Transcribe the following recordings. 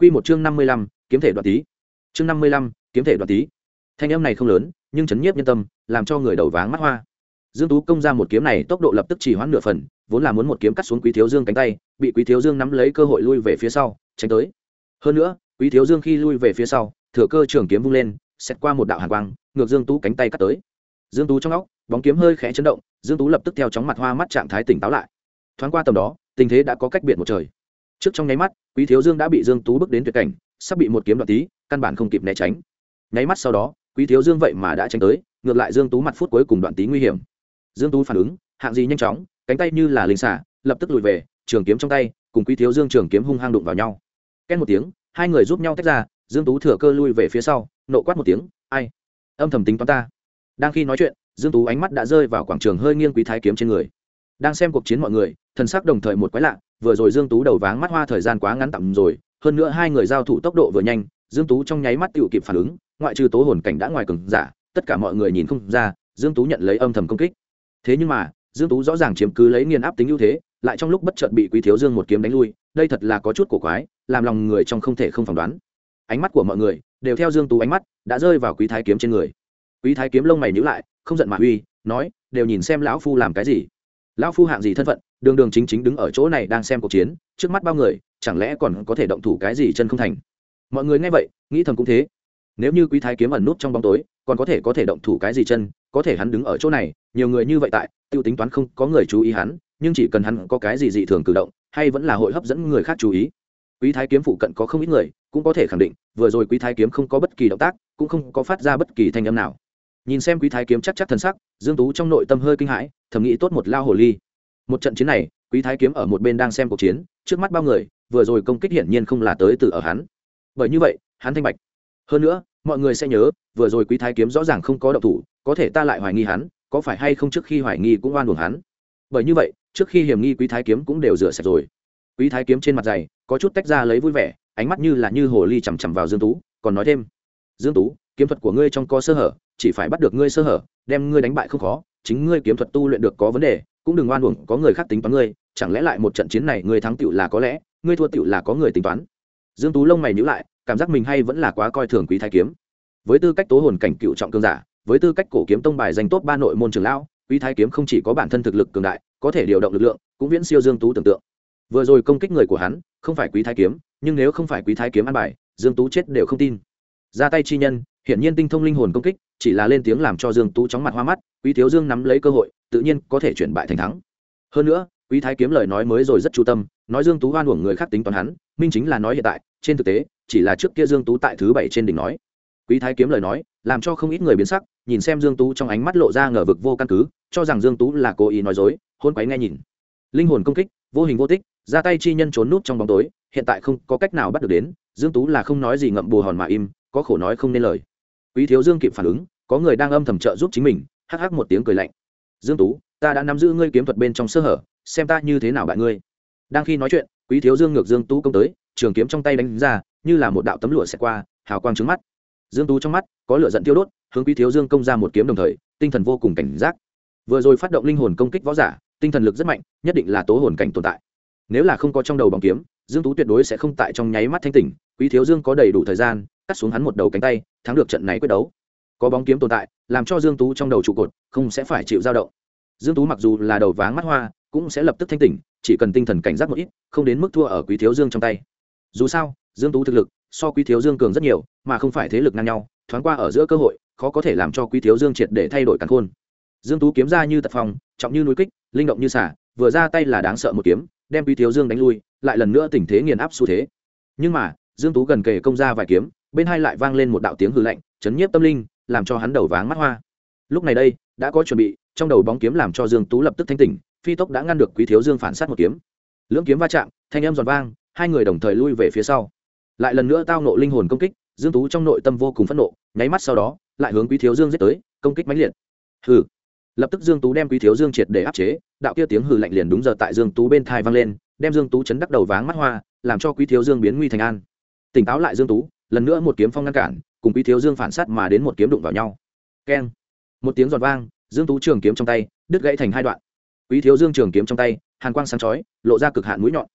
Quy một chương năm mươi lăm, kiếm thể đoạn tí. Chương năm mươi lăm, kiếm thể đoạn tí. Thanh âm này không lớn, nhưng chấn nhiếp nhân tâm, làm cho người đầu váng mắt hoa. Dương Tú công ra một kiếm này tốc độ lập tức chỉ hoãn nửa phần, vốn là muốn một kiếm cắt xuống Quý Thiếu Dương cánh tay, bị Quý Thiếu Dương nắm lấy cơ hội lui về phía sau, tránh tới. Hơn nữa, Quý Thiếu Dương khi lui về phía sau, thừa cơ trường kiếm vung lên, xét qua một đạo hàn quang, ngược Dương Tú cánh tay cắt tới. Dương Tú trong óc, bóng kiếm hơi khẽ chấn động, Dương Tú lập tức theo chóng mặt hoa mắt trạng thái tỉnh táo lại. Thoáng qua tầm đó, tình thế đã có cách biệt một trời. Trước trong nháy mắt, Quý Thiếu Dương đã bị Dương Tú bước đến tuyệt cảnh, sắp bị một kiếm đoạt tí, căn bản không kịp né tránh. Nháy mắt sau đó, Quý Thiếu Dương vậy mà đã tránh tới, ngược lại Dương Tú mặt phút cuối cùng đoạn tí nguy hiểm. Dương Tú phản ứng, hạng gì nhanh chóng, cánh tay như là linh xả, lập tức lùi về, trường kiếm trong tay, cùng Quý Thiếu Dương trường kiếm hung hăng đụng vào nhau. Két một tiếng, hai người giúp nhau tách ra, Dương Tú thừa cơ lui về phía sau, nộ quát một tiếng, "Ai?" Âm thầm tính toán ta. Đang khi nói chuyện, Dương Tú ánh mắt đã rơi vào quảng trường hơi nghiêng Quý Thái kiếm trên người. Đang xem cuộc chiến mọi người, thần sắc đồng thời một quái lạ, vừa rồi Dương Tú đầu váng mắt hoa thời gian quá ngắn tạm rồi, hơn nữa hai người giao thủ tốc độ vừa nhanh, Dương Tú trong nháy mắt tựu kịp phản ứng, ngoại trừ tố hồn cảnh đã ngoài cường giả, tất cả mọi người nhìn không ra, Dương Tú nhận lấy âm thầm công kích. Thế nhưng mà, Dương Tú rõ ràng chiếm cứ lấy nghiền áp tính ưu thế, lại trong lúc bất chợt bị Quý Thiếu Dương một kiếm đánh lui, đây thật là có chút cổ quái, làm lòng người trong không thể không phỏng đoán. Ánh mắt của mọi người đều theo Dương Tú ánh mắt, đã rơi vào Quý Thái kiếm trên người. Quý Thái kiếm lông mày nhíu lại, không giận mà uy, nói, đều nhìn xem lão phu làm cái gì. Lão phu hạng gì thân phận, đường đường chính chính đứng ở chỗ này đang xem cuộc chiến, trước mắt bao người, chẳng lẽ còn có thể động thủ cái gì chân không thành. Mọi người nghe vậy, nghĩ thầm cũng thế. Nếu như Quý Thái kiếm ẩn nút trong bóng tối, còn có thể có thể động thủ cái gì chân, có thể hắn đứng ở chỗ này, nhiều người như vậy tại, tiêu tính toán không có người chú ý hắn, nhưng chỉ cần hắn có cái gì dị thường cử động, hay vẫn là hội hấp dẫn người khác chú ý. Quý Thái kiếm phụ cận có không ít người, cũng có thể khẳng định, vừa rồi Quý Thái kiếm không có bất kỳ động tác, cũng không có phát ra bất kỳ thanh âm nào nhìn xem quý thái kiếm chắc chắc thần sắc, dương tú trong nội tâm hơi kinh hãi, thầm nghĩ tốt một lao hồ ly. Một trận chiến này, quý thái kiếm ở một bên đang xem cuộc chiến, trước mắt bao người, vừa rồi công kích hiển nhiên không là tới từ ở hắn. Bởi như vậy, hắn thanh bạch. Hơn nữa, mọi người sẽ nhớ, vừa rồi quý thái kiếm rõ ràng không có động thủ, có thể ta lại hoài nghi hắn, có phải hay không trước khi hoài nghi cũng oan uổng hắn? Bởi như vậy, trước khi hiểm nghi quý thái kiếm cũng đều rửa sạch rồi. Quý thái kiếm trên mặt dày, có chút tách ra lấy vui vẻ, ánh mắt như là như hồ ly chằm chằm vào dương tú, còn nói thêm. Dương tú kiếm thuật của ngươi trong có sơ hở, chỉ phải bắt được ngươi sơ hở, đem ngươi đánh bại không khó, chính ngươi kiếm thuật tu luyện được có vấn đề, cũng đừng oan uổng có người khác tính toán ngươi, chẳng lẽ lại một trận chiến này ngươi thắng tựu là có lẽ, ngươi thua tựu là có người tính toán. Dương tú lông mày nhíu lại, cảm giác mình hay vẫn là quá coi thường quý thái kiếm. Với tư cách tố hồn cảnh cựu trọng cương giả, với tư cách cổ kiếm tông bài danh tốt ba nội môn trường lão, quý thái kiếm không chỉ có bản thân thực lực cường đại, có thể điều động lực lượng, cũng viễn siêu dương tú tưởng tượng. Vừa rồi công kích người của hắn, không phải quý thái kiếm, nhưng nếu không phải quý thái kiếm ăn bài, dương tú chết đều không tin. Ra tay chi nhân hiển nhiên tinh thông linh hồn công kích, chỉ là lên tiếng làm cho dương tú chóng mặt hoa mắt, quý thiếu dương nắm lấy cơ hội, tự nhiên có thể chuyển bại thành thắng. Hơn nữa, quý thái kiếm lời nói mới rồi rất chu tâm, nói dương tú hoan uổng người khác tính toán hắn, minh chính là nói hiện tại, trên thực tế, chỉ là trước kia dương tú tại thứ bảy trên đỉnh nói. Quý thái kiếm lời nói, làm cho không ít người biến sắc, nhìn xem dương tú trong ánh mắt lộ ra ngờ vực vô căn cứ, cho rằng dương tú là cố ý nói dối, hôn quấy nghe nhìn. Linh hồn công kích, vô hình vô tích, ra tay chi nhân trốn nút trong bóng tối, hiện tại không có cách nào bắt được đến, dương tú là không nói gì ngậm bù hòn mà im, có khổ nói không nên lời quý thiếu dương kịp phản ứng, có người đang âm thầm trợ giúp chính mình, hắc hắc một tiếng cười lạnh. Dương tú, ta đã nắm giữ ngươi kiếm thuật bên trong sơ hở, xem ta như thế nào bại ngươi. Đang khi nói chuyện, quý thiếu dương ngược dương tú công tới, trường kiếm trong tay đánh ra, như là một đạo tấm lụa xẹt qua, hào quang trứng mắt. Dương tú trong mắt, có lửa giận tiêu đốt, hướng quý thiếu dương công ra một kiếm đồng thời, tinh thần vô cùng cảnh giác. Vừa rồi phát động linh hồn công kích võ giả, tinh thần lực rất mạnh, nhất định là tố hồn cảnh tồn tại. Nếu là không có trong đầu bóng kiếm, dương tú tuyệt đối sẽ không tại trong nháy mắt thanh tỉnh. Quý thiếu dương có đầy đủ thời gian cắt xuống hắn một đầu cánh tay, thắng được trận này quyết đấu. Có bóng kiếm tồn tại, làm cho dương tú trong đầu trụ cột, không sẽ phải chịu dao động. Dương tú mặc dù là đầu váng mắt hoa, cũng sẽ lập tức thanh tỉnh, chỉ cần tinh thần cảnh giác một ít, không đến mức thua ở quý thiếu dương trong tay. Dù sao, dương tú thực lực so quý thiếu dương cường rất nhiều, mà không phải thế lực ngang nhau, thoáng qua ở giữa cơ hội, khó có thể làm cho quý thiếu dương triệt để thay đổi càn khôn. Dương tú kiếm ra như tật phong, trọng như núi kích, linh động như xả vừa ra tay là đáng sợ một kiếm, đem quý thiếu dương đánh lui, lại lần nữa tình thế nghiền áp xu thế. Nhưng mà, dương tú gần kề công ra vài kiếm bên hai lại vang lên một đạo tiếng hư lạnh, chấn nhiếp tâm linh, làm cho hắn đầu váng mắt hoa. Lúc này đây, đã có chuẩn bị, trong đầu bóng kiếm làm cho dương tú lập tức thanh tỉnh, phi tốc đã ngăn được quý thiếu dương phản sát một kiếm. Lưỡng kiếm va chạm, thanh âm giòn vang, hai người đồng thời lui về phía sau. Lại lần nữa tao nộ linh hồn công kích, dương tú trong nội tâm vô cùng phẫn nộ, nháy mắt sau đó, lại hướng quý thiếu dương giết tới, công kích mãnh liệt. Hừ. Lập tức dương tú đem quý thiếu dương triệt để áp chế, đạo kia tiếng hừ lạnh liền đúng giờ tại dương tú bên thai vang lên, đem dương tú chấn đắc đầu váng mắt hoa, làm cho quý thiếu dương biến nguy thành an. Tỉnh táo lại dương tú lần nữa một kiếm phong ngăn cản, cùng quý thiếu dương phản sát mà đến một kiếm đụng vào nhau. Keng. Một tiếng giòn vang, dương tú trường kiếm trong tay, đứt gãy thành hai đoạn. Quý thiếu dương trường kiếm trong tay, hàn quang sáng chói, lộ ra cực hạn mũi nhọn.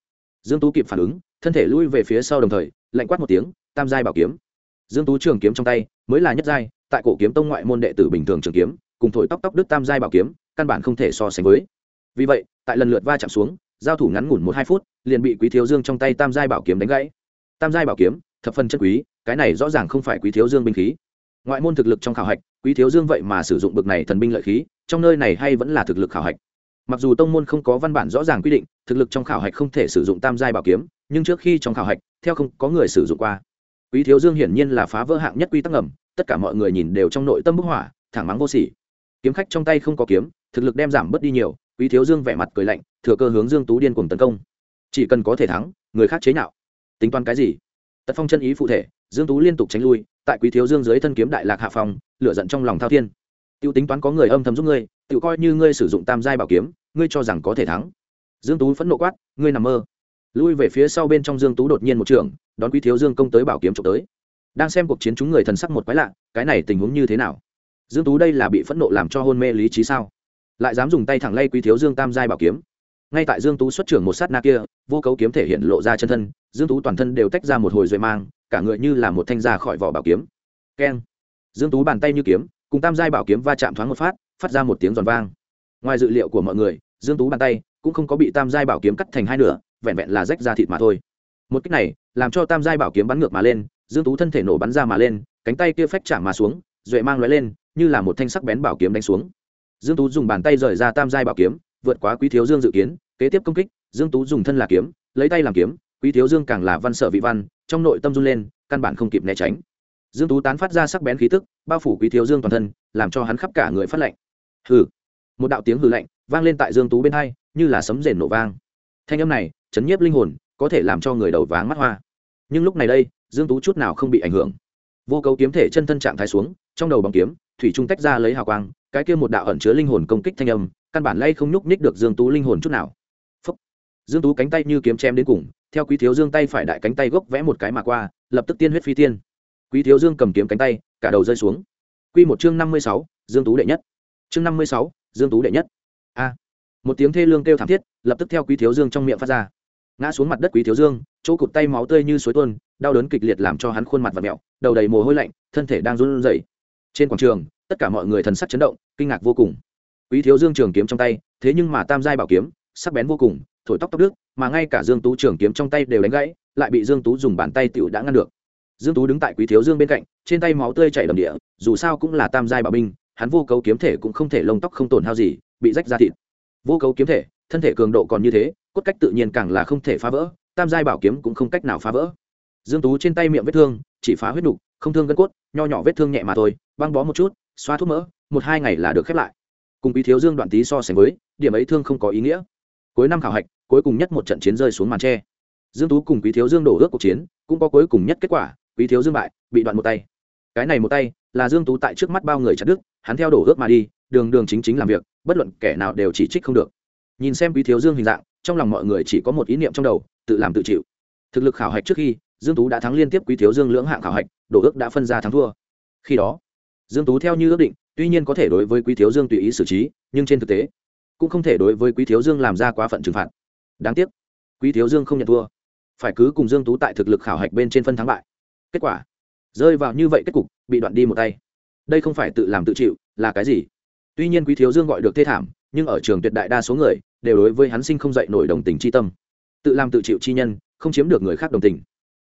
Dương tú kịp phản ứng, thân thể lui về phía sau đồng thời, lạnh quát một tiếng, tam giai bảo kiếm. Dương tú trường kiếm trong tay, mới là nhất giai, tại cổ kiếm tông ngoại môn đệ tử bình thường trường kiếm, cùng thổi tóc tóc đức tam giai bảo kiếm, căn bản không thể so sánh với. Vì vậy, tại lần lượt va chạm xuống, giao thủ ngắn ngủn một hai phút, liền bị quý thiếu dương trong tay tam giai bảo kiếm đánh gãy. Tam giai bảo kiếm thập phần chất quý, cái này rõ ràng không phải quý thiếu dương binh khí. Ngoại môn thực lực trong khảo hạch, quý thiếu dương vậy mà sử dụng bực này thần binh lợi khí, trong nơi này hay vẫn là thực lực khảo hạch. Mặc dù tông môn không có văn bản rõ ràng quy định, thực lực trong khảo hạch không thể sử dụng tam giai bảo kiếm, nhưng trước khi trong khảo hạch, theo không có người sử dụng qua. Quý thiếu dương hiển nhiên là phá vỡ hạng nhất quy tắc ngầm, tất cả mọi người nhìn đều trong nội tâm bức hỏa thẳng mắng vô sỉ. Kiếm khách trong tay không có kiếm, thực lực đem giảm bớt đi nhiều, quý thiếu dương vẻ mặt cười lạnh, thừa cơ hướng dương tú điên cùng tấn công. Chỉ cần có thể thắng, người khác chế nhạo. Tính toán cái gì? Tật phong chân ý phụ thể, dương tú liên tục tránh lui, tại quý thiếu dương dưới thân kiếm đại lạc hạ phòng lửa giận trong lòng thao thiên. Tiêu tính toán có người âm thầm giúp ngươi tự coi như ngươi sử dụng tam giai bảo kiếm, ngươi cho rằng có thể thắng. Dương tú phẫn nộ quát, ngươi nằm mơ. Lui về phía sau bên trong dương tú đột nhiên một trường, đón quý thiếu dương công tới bảo kiếm trộm tới. Đang xem cuộc chiến chúng người thần sắc một quái lạ, cái này tình huống như thế nào? Dương tú đây là bị phẫn nộ làm cho hôn mê lý trí sao? Lại dám dùng tay thẳng lay quý thiếu dương tam giai bảo kiếm ngay tại dương tú xuất trưởng một sát na kia, vô cấu kiếm thể hiện lộ ra chân thân, dương tú toàn thân đều tách ra một hồi rồi mang, cả người như là một thanh ra khỏi vỏ bảo kiếm. Keng. Dương tú bàn tay như kiếm, cùng tam giai bảo kiếm va chạm thoáng một phát phát ra một tiếng giòn vang. Ngoài dự liệu của mọi người, dương tú bàn tay cũng không có bị tam giai bảo kiếm cắt thành hai nửa, vẹn vẹn là rách ra thịt mà thôi. Một cách này, làm cho tam giai bảo kiếm bắn ngược mà lên, dương tú thân thể nổ bắn ra mà lên, cánh tay kia phách chạm mà xuống, duệ mang lóe lên, như là một thanh sắc bén bảo kiếm đánh xuống. Dương tú dùng bàn tay rời ra tam giai bảo kiếm, vượt quá quý thiếu dương dự kiến kế tiếp công kích, dương tú dùng thân là kiếm, lấy tay làm kiếm, quý thiếu dương càng là văn sở vị văn, trong nội tâm run lên, căn bản không kịp né tránh. Dương tú tán phát ra sắc bén khí tức, bao phủ quý thiếu dương toàn thân, làm cho hắn khắp cả người phát lạnh. Hừ. Một đạo tiếng hừ lạnh vang lên tại dương tú bên hai, như là sấm rền nổ vang. Thanh âm này, chấn nhiếp linh hồn, có thể làm cho người đầu váng mắt hoa. Nhưng lúc này đây, dương tú chút nào không bị ảnh hưởng. Vô cấu kiếm thể chân thân trạng thái xuống, trong đầu bằng kiếm, thủy trung tách ra lấy hào quang, cái kia một đạo ẩn chứa linh hồn công kích thanh âm, căn bản lay không nhúc nhích được dương tú linh hồn chút nào dương tú cánh tay như kiếm chém đến cùng theo quý thiếu dương tay phải đại cánh tay gốc vẽ một cái mà qua lập tức tiên huyết phi tiên. Quý thiếu dương cầm kiếm cánh tay cả đầu rơi xuống. Quy một chương năm mươi sáu, dương tú đệ nhất. Chương năm mươi sáu, dương tú đệ nhất. A. Một tiếng thê lương kêu thảm thiết lập tức theo quý thiếu dương trong miệng phát ra. Ngã xuống mặt đất quý thiếu dương chỗ cụt tay máu tươi như suối tuôn đau đớn kịch liệt làm cho hắn khuôn mặt và mẹo đầu đầy mồ hôi lạnh thân thể đang run rẩy. Trên quảng trường tất cả mọi người thần sắc chấn động kinh ngạc vô cùng. Quý thiếu dương trường kiếm trong tay thế nhưng mà tam giai bảo kiếm sắc bén vô cùng thổi tóc tóc đức mà ngay cả dương tú trường kiếm trong tay đều đánh gãy, lại bị dương tú dùng bàn tay tiểu đã ngăn được. Dương tú đứng tại quý thiếu dương bên cạnh, trên tay máu tươi chảy đầm địa, dù sao cũng là tam giai bảo binh, hắn vô cấu kiếm thể cũng không thể lông tóc không tổn hao gì, bị rách ra thịt. Vô cấu kiếm thể, thân thể cường độ còn như thế, cốt cách tự nhiên càng là không thể phá vỡ, tam giai bảo kiếm cũng không cách nào phá vỡ. Dương tú trên tay miệng vết thương, chỉ phá huyết nục, không thương gân cốt, nho nhỏ vết thương nhẹ mà thôi, băng bó một chút, xoa thuốc mỡ, một hai ngày là được khép lại. Cùng quý thiếu dương đoạn tí so sánh với, điểm ấy thương không có ý nghĩa. Cuối năm khảo hạch cuối cùng nhất một trận chiến rơi xuống màn tre. Dương tú cùng quý thiếu dương đổ ước cuộc chiến, cũng có cuối cùng nhất kết quả, quý thiếu dương bại, bị đoạn một tay. Cái này một tay là dương tú tại trước mắt bao người chặt đức hắn theo đổ ước mà đi, đường đường chính chính làm việc, bất luận kẻ nào đều chỉ trích không được. Nhìn xem quý thiếu dương hình dạng, trong lòng mọi người chỉ có một ý niệm trong đầu, tự làm tự chịu. Thực lực khảo hạch trước khi, dương tú đã thắng liên tiếp quý thiếu dương lưỡng hạng khảo hạch, đổ ước đã phân ra thắng thua. Khi đó, dương tú theo như ước định, tuy nhiên có thể đối với quý thiếu dương tùy ý xử trí, nhưng trên thực tế, cũng không thể đối với quý thiếu dương làm ra quá phận trừng phạt đáng tiếc, quý thiếu dương không nhận thua. Phải cứ cùng dương tú tại thực lực khảo hạch bên trên phân thắng bại. Kết quả, rơi vào như vậy kết cục, bị đoạn đi một tay. Đây không phải tự làm tự chịu, là cái gì? Tuy nhiên quý thiếu dương gọi được thê thảm, nhưng ở trường tuyệt đại đa số người, đều đối với hắn sinh không dậy nổi đồng tình chi tâm. Tự làm tự chịu chi nhân, không chiếm được người khác đồng tình.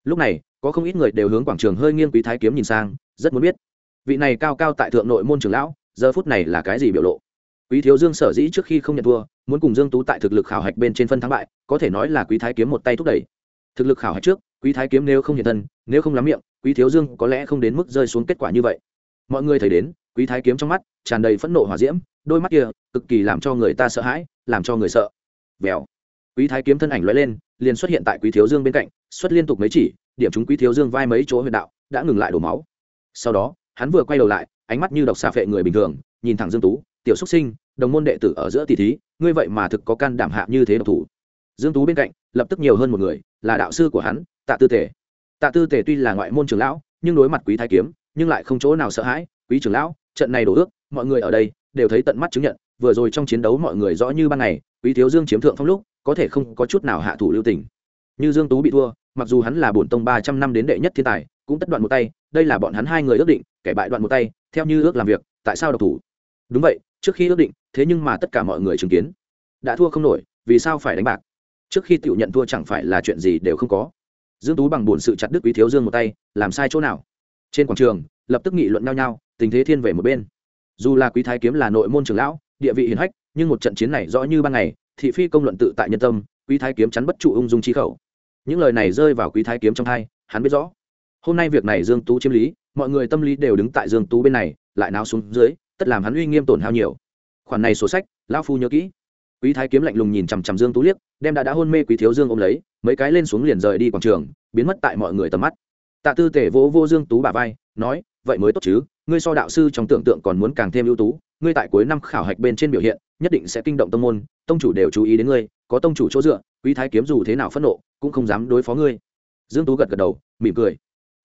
Lúc này, có không ít người đều hướng quảng trường hơi nghiêng quý thái kiếm nhìn sang, rất muốn biết, vị này cao cao tại thượng nội môn trường lão, giờ phút này là cái gì biểu lộ? Quý thiếu dương sở dĩ trước khi không nhận thua muốn cùng dương tú tại thực lực khảo hạch bên trên phân thắng bại, có thể nói là quý thái kiếm một tay thúc đẩy. Thực lực khảo hạch trước, quý thái kiếm nếu không hiện thân, nếu không lắm miệng, quý thiếu dương có lẽ không đến mức rơi xuống kết quả như vậy. Mọi người thấy đến, quý thái kiếm trong mắt tràn đầy phẫn nộ hỏa diễm, đôi mắt kia cực kỳ làm cho người ta sợ hãi, làm cho người sợ. Vèo. Quý thái kiếm thân ảnh lóe lên, liền xuất hiện tại quý thiếu dương bên cạnh, xuất liên tục mấy chỉ, điểm chúng quý thiếu dương vai mấy chỗ huyệt đạo, đã ngừng lại đổ máu. Sau đó, hắn vừa quay đầu lại, ánh mắt như độc xà phệ người bình thường, nhìn thẳng dương tú, tiểu xúc sinh, đồng môn đệ tử ở giữa tỷ thí ngươi vậy mà thực có can đảm hạ như thế độc thủ. Dương tú bên cạnh, lập tức nhiều hơn một người, là đạo sư của hắn, tạ tư tể tạ tư tể tuy là ngoại môn trưởng lão, nhưng đối mặt quý thái kiếm, nhưng lại không chỗ nào sợ hãi. Quý trưởng lão, trận này đổ ước, mọi người ở đây đều thấy tận mắt chứng nhận, vừa rồi trong chiến đấu mọi người rõ như ban ngày, quý thiếu dương chiếm thượng phong lúc, có thể không có chút nào hạ thủ lưu tình. Như dương tú bị thua, mặc dù hắn là bổn tông ba trăm năm đến đệ nhất thiên tài, cũng tất đoạn một tay, đây là bọn hắn hai người ước định, kẻ bại đoạn một tay, theo như ước làm việc, tại sao độc thủ? Đúng vậy, trước khi ước định thế nhưng mà tất cả mọi người chứng kiến. Đã thua không nổi, vì sao phải đánh bạc? Trước khi tự nhận thua chẳng phải là chuyện gì đều không có. Dương tú bằng buồn sự chặt đứt quý thiếu dương một tay, làm sai chỗ nào? Trên quảng trường, lập tức nghị luận nhau nhau, tình thế thiên về một bên. Dù là quý thái kiếm là nội môn trưởng lão, địa vị hiền hách, nhưng một trận chiến này rõ như ban ngày, thị phi công luận tự tại nhân tâm, quý thái kiếm chắn bất trụ ung dung chi khẩu. Những lời này rơi vào quý thái kiếm trong hai, hắn biết rõ. Hôm nay việc này dương tú chiếm lý, mọi người tâm lý đều đứng tại dương tú bên này, lại náo xuống dưới, tất làm hắn uy nghiêm tổn hao nhiều khoản này sổ sách, lão phu nhớ kỹ. Quý thái kiếm lạnh lùng nhìn chằm chằm dương tú liếc, đem đã đã hôn mê quý thiếu dương ôm lấy, mấy cái lên xuống liền rời đi quảng trường, biến mất tại mọi người tầm mắt. Tạ tư tể vỗ vô dương tú bà vai, nói, vậy mới tốt chứ, ngươi so đạo sư trong tưởng tượng còn muốn càng thêm ưu tú, ngươi tại cuối năm khảo hạch bên trên biểu hiện, nhất định sẽ kinh động tông môn, tông chủ đều chú ý đến ngươi, có tông chủ chỗ dựa, quý thái kiếm dù thế nào phẫn nộ, cũng không dám đối phó ngươi. Dương tú gật gật đầu, mỉm cười.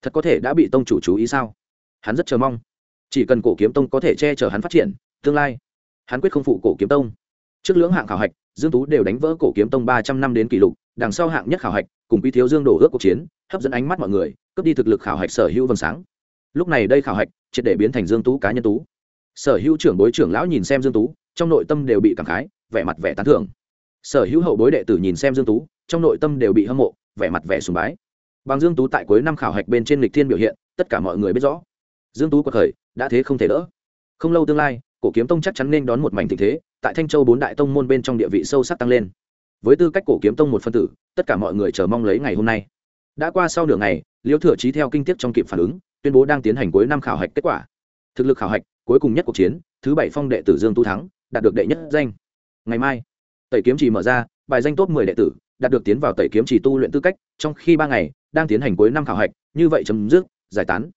Thật có thể đã bị tông chủ chú ý sao? Hắn rất chờ mong. Chỉ cần cổ kiếm tông có thể che chở hắn phát triển, tương lai hắn quyết không phụ cổ kiếm tông. Trước lưỡng hạng khảo hạch, dương tú đều đánh vỡ cổ kiếm tông ba trăm năm đến kỷ lục, đằng sau hạng nhất khảo hạch, cùng quý thiếu dương đổ ước cuộc chiến, hấp dẫn ánh mắt mọi người, cướp đi thực lực khảo hạch sở hữu vầng sáng. Lúc này đây khảo hạch, triệt để biến thành dương tú cá nhân tú. Sở hữu trưởng bối trưởng lão nhìn xem dương tú, trong nội tâm đều bị cảm khái, vẻ mặt vẻ tán thưởng. Sở hữu hậu bối đệ tử nhìn xem dương tú, trong nội tâm đều bị hâm mộ, vẻ mặt vẻ sùng bái. Bằng dương tú tại cuối năm khảo hạch bên trên lịch thiên biểu hiện, tất cả mọi người biết rõ. Dương tú quật khởi, đã thế không thể đỡ. Không lâu tương lai cổ kiếm tông chắc chắn nên đón một mảnh tình thế, tại thanh châu bốn đại tông môn bên trong địa vị sâu sắc tăng lên. Với tư cách cổ kiếm tông một phân tử, tất cả mọi người chờ mong lấy ngày hôm nay. Đã qua sau nửa ngày liễu thừa trí theo kinh tiết trong kịp phản ứng, tuyên bố đang tiến hành cuối năm khảo hạch kết quả. Thực lực khảo hạch, cuối cùng nhất cuộc chiến, thứ bảy phong đệ tử dương tu thắng, đạt được đệ nhất danh. Ngày mai, tẩy kiếm chỉ mở ra, bài danh top mười đệ tử, đạt được tiến vào tẩy kiếm chỉ tu luyện tư cách, trong khi ba ngày, đang tiến hành cuối năm khảo hạch, như vậy chấm dứt, giải tán.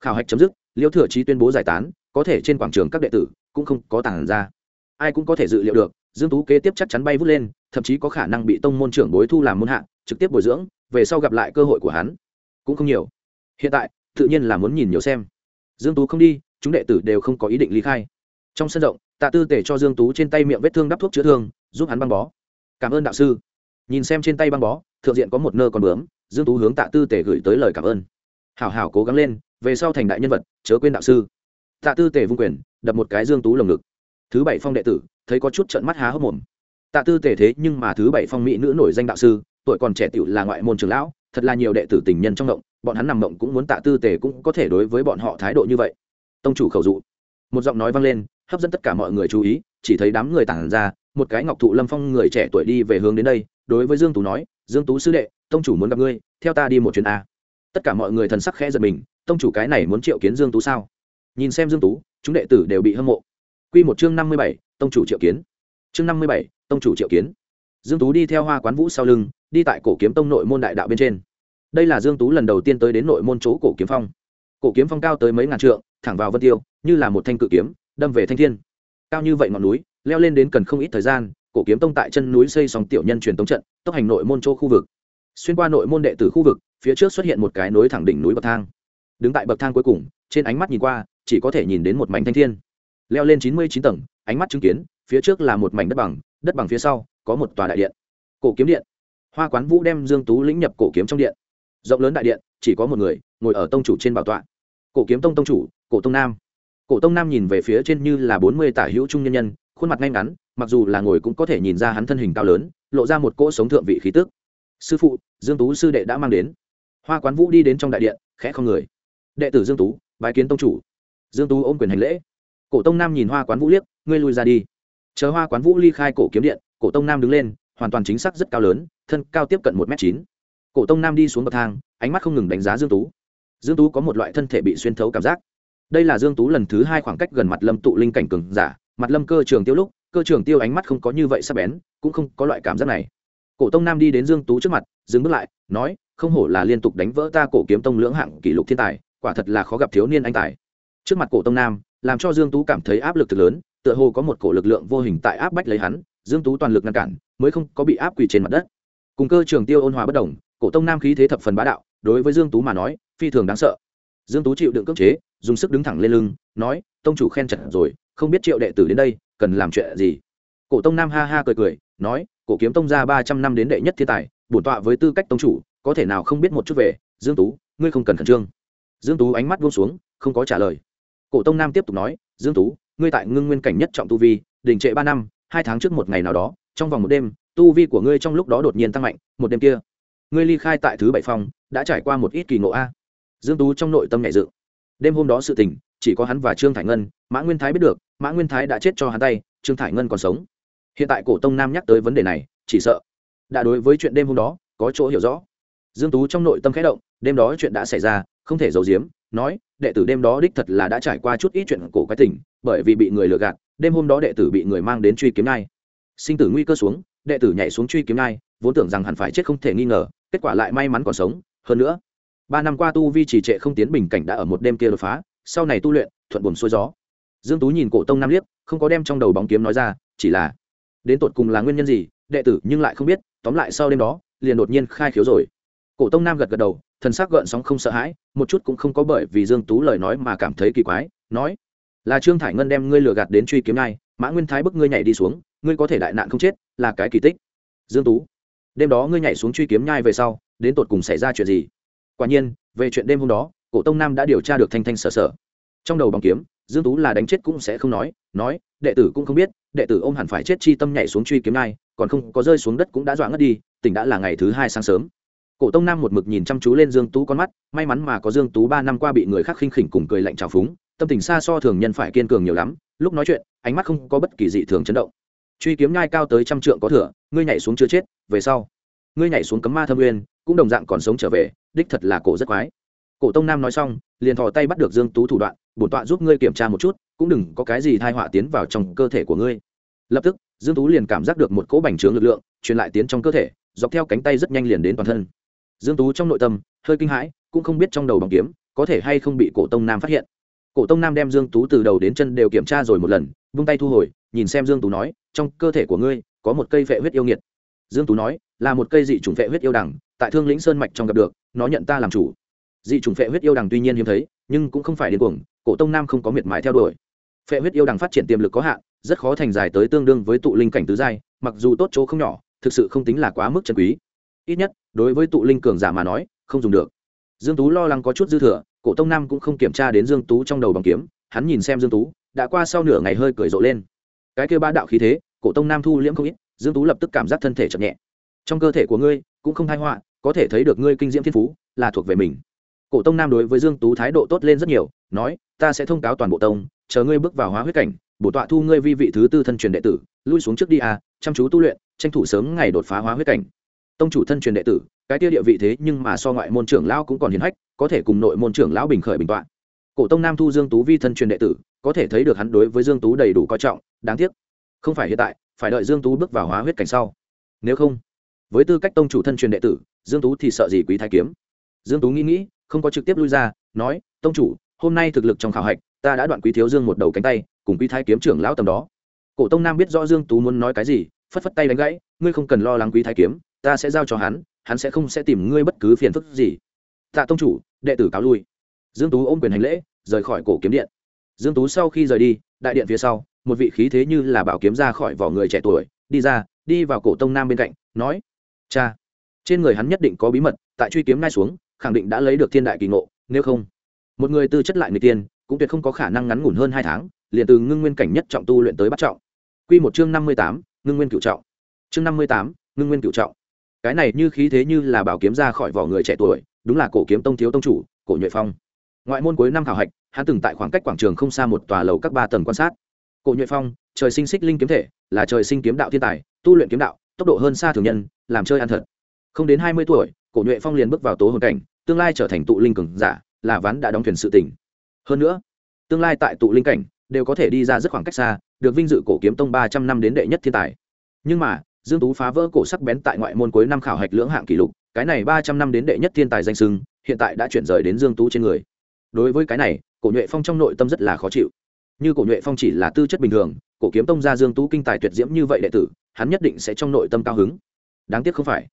Khảo hạch chấm dứt liễu thừa trí tuyên bố giải tán có thể trên quảng trường các đệ tử cũng không có tàng ra. Ai cũng có thể dự liệu được, dương tú kế tiếp chắc chắn bay vút lên, thậm chí có khả năng bị tông môn trưởng bối thu làm môn hạ, trực tiếp bồi dưỡng, về sau gặp lại cơ hội của hắn, cũng không nhiều. Hiện tại, tự nhiên là muốn nhìn nhiều xem. Dương tú không đi, chúng đệ tử đều không có ý định ly khai. Trong sân rộng, tạ tư tể cho dương tú trên tay miệng vết thương đắp thuốc chữa thương, giúp hắn băng bó. Cảm ơn đạo sư. Nhìn xem trên tay băng bó, thượng diện có một nơ còn bướm, dương tú hướng tạ tư tể gửi tới lời cảm ơn. Hảo hảo cố gắng lên, về sau thành đại nhân vật, chớ quên đạo sư tạ tư Tề vung quyền, đập một cái dương tú lồng ngực. Thứ bảy phong đệ tử, thấy có chút trận mắt há hốc mồm. Tạ tư Tề thế nhưng mà thứ bảy phong mỹ nữ nổi danh đạo sư, tuổi còn trẻ tiểu là ngoại môn trường lão, thật là nhiều đệ tử tình nhân trong động, bọn hắn nằm động cũng muốn tạ tư Tề cũng có thể đối với bọn họ thái độ như vậy. Tông chủ khẩu dụ. Một giọng nói vang lên, hấp dẫn tất cả mọi người chú ý, chỉ thấy đám người tản ra, một cái ngọc thụ lâm phong người trẻ tuổi đi về hướng đến đây, đối với dương tú nói, dương tú sư đệ, tông chủ muốn gặp ngươi, theo ta đi một chuyến a. Tất cả mọi người thần sắc khẽ giật mình, tông chủ cái này muốn triệu kiến dương tú sao? Nhìn xem dương tú chúng đệ tử đều bị hâm mộ. Quy một chương năm mươi bảy, tông chủ triệu kiến. Chương năm mươi bảy, tông chủ triệu kiến. Dương tú đi theo hoa quán vũ sau lưng đi tại cổ kiếm tông nội môn đại đạo bên trên. Đây là dương tú lần đầu tiên tới đến nội môn chỗ cổ kiếm phong. Cổ kiếm phong cao tới mấy ngàn trượng thẳng vào vân tiêu như là một thanh cự kiếm đâm về thanh thiên. Cao như vậy ngọn núi leo lên đến cần không ít thời gian cổ kiếm tông tại chân núi xây xong tiểu nhân truyền tống trận tốc hành nội môn chỗ khu vực. Xuyên qua nội môn đệ tử khu vực phía trước xuất hiện một cái nối thẳng đỉnh núi bậc thang. Đứng tại bậc thang cuối cùng trên ánh mắt nhìn qua chỉ có thể nhìn đến một mảnh thanh thiên. Leo lên chín mươi chín tầng, ánh mắt chứng kiến, phía trước là một mảnh đất bằng đất bằng phía sau có một tòa đại điện. Cổ kiếm điện. Hoa quán vũ đem dương tú lĩnh nhập cổ kiếm trong điện. Rộng lớn đại điện, chỉ có một người, ngồi ở tông chủ trên bảo tọa. Cổ kiếm tông tông chủ, cổ tông nam. Cổ tông nam nhìn về phía trên như là bốn mươi tả hữu trung nhân nhân, khuôn mặt ngay ngắn, mặc dù là ngồi cũng có thể nhìn ra hắn thân hình cao lớn, lộ ra một cỗ sống thượng vị khí tức. Sư phụ, dương tú sư đệ đã mang đến. Hoa quán vũ đi đến trong đại điện, khẽ không người. Đệ tử dương tú, bái kiến tông chủ dương tú ôm quyền hành lễ. Cổ tông nam nhìn hoa quán vũ liếc, ngươi lui ra đi. Chờ hoa quán vũ ly khai cổ kiếm điện, cổ tông nam đứng lên, hoàn toàn chính xác rất cao lớn, thân cao tiếp cận một m chín. Cổ tông nam đi xuống bậc thang, ánh mắt không ngừng đánh giá dương tú. Dương tú có một loại thân thể bị xuyên thấu cảm giác. Đây là dương tú lần thứ hai khoảng cách gần mặt lâm tụ linh cảnh cường giả, mặt lâm cơ trường tiêu lúc, cơ trường tiêu ánh mắt không có như vậy sắc bén, cũng không có loại cảm giác này. Cổ tông nam đi đến dương tú trước mặt, dừng bước lại, nói, không hổ là liên tục đánh vỡ ta cổ kiếm tông lưỡng hạng kỷ lục thiên tài, quả thật là khó gặp thiếu niên anh tài trước mặt cổ tông nam, làm cho dương tú cảm thấy áp lực thực lớn, tựa hồ có một cổ lực lượng vô hình tại áp bách lấy hắn, dương tú toàn lực ngăn cản, mới không có bị áp quỳ trên mặt đất. Cùng cơ trường tiêu ôn hòa bất đồng, cổ tông nam khí thế thập phần bá đạo, đối với dương tú mà nói, phi thường đáng sợ. Dương tú chịu đựng cưỡng chế, dùng sức đứng thẳng lên lưng, nói, tông chủ khen chặt rồi, không biết triệu đệ tử đến đây, cần làm chuyện gì? Cổ tông nam ha ha cười cười, nói, cổ kiếm tông ra ba trăm năm đến đệ nhất thiên tài, bổn tọa với tư cách tông chủ, có thể nào không biết một chút về? Dương tú, ngươi không cần khẩn trương. Dương tú ánh mắt buông xuống, không có trả lời cổ tông nam tiếp tục nói, dương tú, ngươi tại ngưng nguyên cảnh nhất trọng tu vi, đình trệ ba năm, hai tháng trước một ngày nào đó, trong vòng một đêm, tu vi của ngươi trong lúc đó đột nhiên tăng mạnh, một đêm kia, ngươi ly khai tại thứ bảy phòng, đã trải qua một ít kỳ ngộ a. Dương tú trong nội tâm nhẹ dự. Đêm hôm đó sự tình, chỉ có hắn và trương thải ngân, mã nguyên thái biết được, mã nguyên thái đã chết cho hắn tay, trương thải ngân còn sống. Hiện tại cổ tông nam nhắc tới vấn đề này, chỉ sợ đã đối với chuyện đêm hôm đó có chỗ hiểu rõ. Dương tú trong nội tâm khẽ động, đêm đó chuyện đã xảy ra, không thể giấu giếm, nói đệ tử đêm đó đích thật là đã trải qua chút ít chuyện cổ quái tình, bởi vì bị người lừa gạt, đêm hôm đó đệ tử bị người mang đến truy kiếm nai sinh tử nguy cơ xuống, đệ tử nhảy xuống truy kiếm nai vốn tưởng rằng hẳn phải chết không thể nghi ngờ, kết quả lại may mắn còn sống. Hơn nữa, ba năm qua tu vi trì trệ không tiến bình cảnh đã ở một đêm kia đột phá, sau này tu luyện, thuận buồm xuôi gió. Dương tú nhìn cổ tông nam liếc không có đem trong đầu bóng kiếm nói ra, chỉ là, đến tột cùng là nguyên nhân gì, đệ tử nhưng lại không biết, tóm lại sau đêm đó, liền đột nhiên khai khiếu rồi. Cổ tông nam gật gật đầu thần sắc gợn sóng không sợ hãi, một chút cũng không có bởi vì dương tú lời nói mà cảm thấy kỳ quái, nói, là trương thải ngân đem ngươi lừa gạt đến truy kiếm nai mã nguyên thái bức ngươi nhảy đi xuống, ngươi có thể đại nạn không chết, là cái kỳ tích. Dương tú, đêm đó ngươi nhảy xuống truy kiếm nhai về sau, đến tột cùng xảy ra chuyện gì? Quả nhiên, về chuyện đêm hôm đó, cổ tông nam đã điều tra được thanh thanh sở sở. Trong đầu bằng kiếm, dương tú là đánh chết cũng sẽ không nói nói, đệ tử cũng không biết, đệ tử ôm hẳn phải chết chi tâm nhảy xuống truy kiếm nhai còn không có rơi xuống đất cũng đã dọa ngất đi, tỉnh đã là ngày thứ hai sáng sớm cổ tông nam một mực nhìn chăm chú lên dương tú con mắt, may mắn mà có dương tú ba năm qua bị người khác khinh khỉnh cùng cười lạnh trào phúng, tâm tình xa so thường nhân phải kiên cường nhiều lắm, lúc nói chuyện, ánh mắt không có bất kỳ dị thường chấn động. Truy kiếm nhai cao tới trăm trượng có thừa, ngươi nhảy xuống chưa chết, về sau. Ngươi nhảy xuống cấm ma thâm nguyên, cũng đồng dạng còn sống trở về, đích thật là cổ rất quái. Cổ tông nam nói xong, liền thò tay bắt được dương tú thủ đoạn bổn tọa giúp ngươi kiểm tra một chút, cũng đừng có cái gì thai họa tiến vào trong cơ thể của ngươi. Lập tức, dương tú liền cảm giác được một cỗ bành trướng lực lượng, truyền lại tiến trong cơ thể, dọc theo cánh tay rất nhanh liền đến toàn thân dương tú trong nội tâm hơi kinh hãi, cũng không biết trong đầu bằng kiếm có thể hay không bị cổ tông nam phát hiện. Cổ tông nam đem dương tú từ đầu đến chân đều kiểm tra rồi một lần, vung tay thu hồi, nhìn xem dương tú nói, trong cơ thể của ngươi có một cây vệ huyết yêu nghiệt. Dương tú nói, là một cây dị chủng vệ huyết yêu đằng, tại thương lĩnh sơn mạch trong gặp được, nó nhận ta làm chủ. Dị chủng vệ huyết yêu đằng tuy nhiên hiếm thấy, nhưng cũng không phải điên cuồng, cổ tông nam không có miệt mài theo đuổi. Phệ huyết yêu đằng phát triển tiềm lực có hạn, rất khó thành dài tới tương đương với tụ linh cảnh tứ giai, mặc dù tốt chỗ không nhỏ, thực sự không tính là quá mức chân quý ít nhất, đối với tụ linh cường giả mà nói, không dùng được. Dương tú lo lắng có chút dư thừa, cổ tông nam cũng không kiểm tra đến dương tú trong đầu bằng kiếm, hắn nhìn xem dương tú, đã qua sau nửa ngày hơi cười rộ lên. Cái kia ba đạo khí thế, cổ tông nam thu liễm không ít, dương tú lập tức cảm giác thân thể chậm nhẹ. Trong cơ thể của ngươi, cũng không thai họa, có thể thấy được ngươi kinh diễm thiên phú, là thuộc về mình. Cổ tông nam đối với dương tú thái độ tốt lên rất nhiều, nói, ta sẽ thông cáo toàn bộ tông, chờ ngươi bước vào hóa huyết cảnh, bổ tọa thu ngươi vi vị thứ tư thân truyền đệ tử, lui xuống trước đi à chăm chú tu luyện, tranh thủ sớm ngày đột phá hóa huyết cảnh tông chủ thân truyền đệ tử, cái tiêu địa vị thế nhưng mà so ngoại môn trưởng lão cũng còn hiền hách, có thể cùng nội môn trưởng lão bình khởi bình tọa cổ tông nam thu dương tú vi thân truyền đệ tử, có thể thấy được hắn đối với dương tú đầy đủ coi trọng, đáng tiếc. Không phải hiện tại, phải đợi dương tú bước vào hóa huyết cảnh sau. Nếu không, với tư cách tông chủ thân truyền đệ tử, dương tú thì sợ gì quý thái kiếm? Dương tú nghĩ nghĩ, không có trực tiếp lui ra, nói, tông chủ, hôm nay thực lực trong khảo hạch, ta đã đoạn quý thiếu dương một đầu cánh tay, cùng quý thái kiếm trưởng lão tầm đó. Cổ tông nam biết rõ dương tú muốn nói cái gì, phất phất tay đánh gãy, ngươi không cần lo lắng quý thái kiếm ta sẽ giao cho hắn hắn sẽ không sẽ tìm ngươi bất cứ phiền phức gì. Tạ tông chủ, đệ tử cáo lui. Dương tú ôm quyền hành lễ, rời khỏi cổ kiếm điện. Dương tú sau khi rời đi, đại điện phía sau, một vị khí thế như là bảo kiếm ra khỏi vỏ người trẻ tuổi, đi ra, đi vào cổ tông nam bên cạnh, nói, cha. Trên người hắn nhất định có bí mật, tại truy kiếm ngay xuống, khẳng định đã lấy được thiên đại kỳ ngộ, nếu không, một người tư chất lại người tiên, cũng tuyệt không có khả năng ngắn ngủn hơn hai tháng, liền từ ngưng nguyên cảnh nhất trọng tu luyện tới bắt trọng. Quy một chương năm mươi tám, ngưng nguyên cửu trọng. Chương năm mươi tám, ngưng nguyên cửu trọng cái này như khí thế như là bảo kiếm ra khỏi vỏ người trẻ tuổi, đúng là cổ kiếm tông thiếu tông chủ, cổ nhuệ phong. Ngoại môn cuối năm khảo hạch, hắn từng tại khoảng cách quảng trường không xa một tòa lầu các ba tầng quan sát. Cổ nhuệ phong, trời sinh xích linh kiếm thể, là trời sinh kiếm đạo thiên tài, tu luyện kiếm đạo, tốc độ hơn xa thường nhân, làm chơi ăn thật. Không đến hai mươi tuổi, cổ nhuệ phong liền bước vào tố hồn cảnh, tương lai trở thành tụ linh cường giả, là ván đã đóng thuyền sự tỉnh. Hơn nữa, tương lai tại tụ linh cảnh, đều có thể đi ra rất khoảng cách xa, được vinh dự cổ kiếm tông ba trăm năm đến đệ nhất thiên tài. Nhưng mà dương tú phá vỡ cổ sắc bén tại ngoại môn cuối năm khảo hạch lưỡng hạng kỷ lục, cái này ba trăm năm đến đệ nhất thiên tài danh sưng hiện tại đã chuyển rời đến dương tú trên người. Đối với cái này, cổ nhuệ phong trong nội tâm rất là khó chịu. Như cổ nhuệ phong chỉ là tư chất bình thường, cổ kiếm tông ra dương tú kinh tài tuyệt diễm như vậy đệ tử, hắn nhất định sẽ trong nội tâm cao hứng. Đáng tiếc không phải.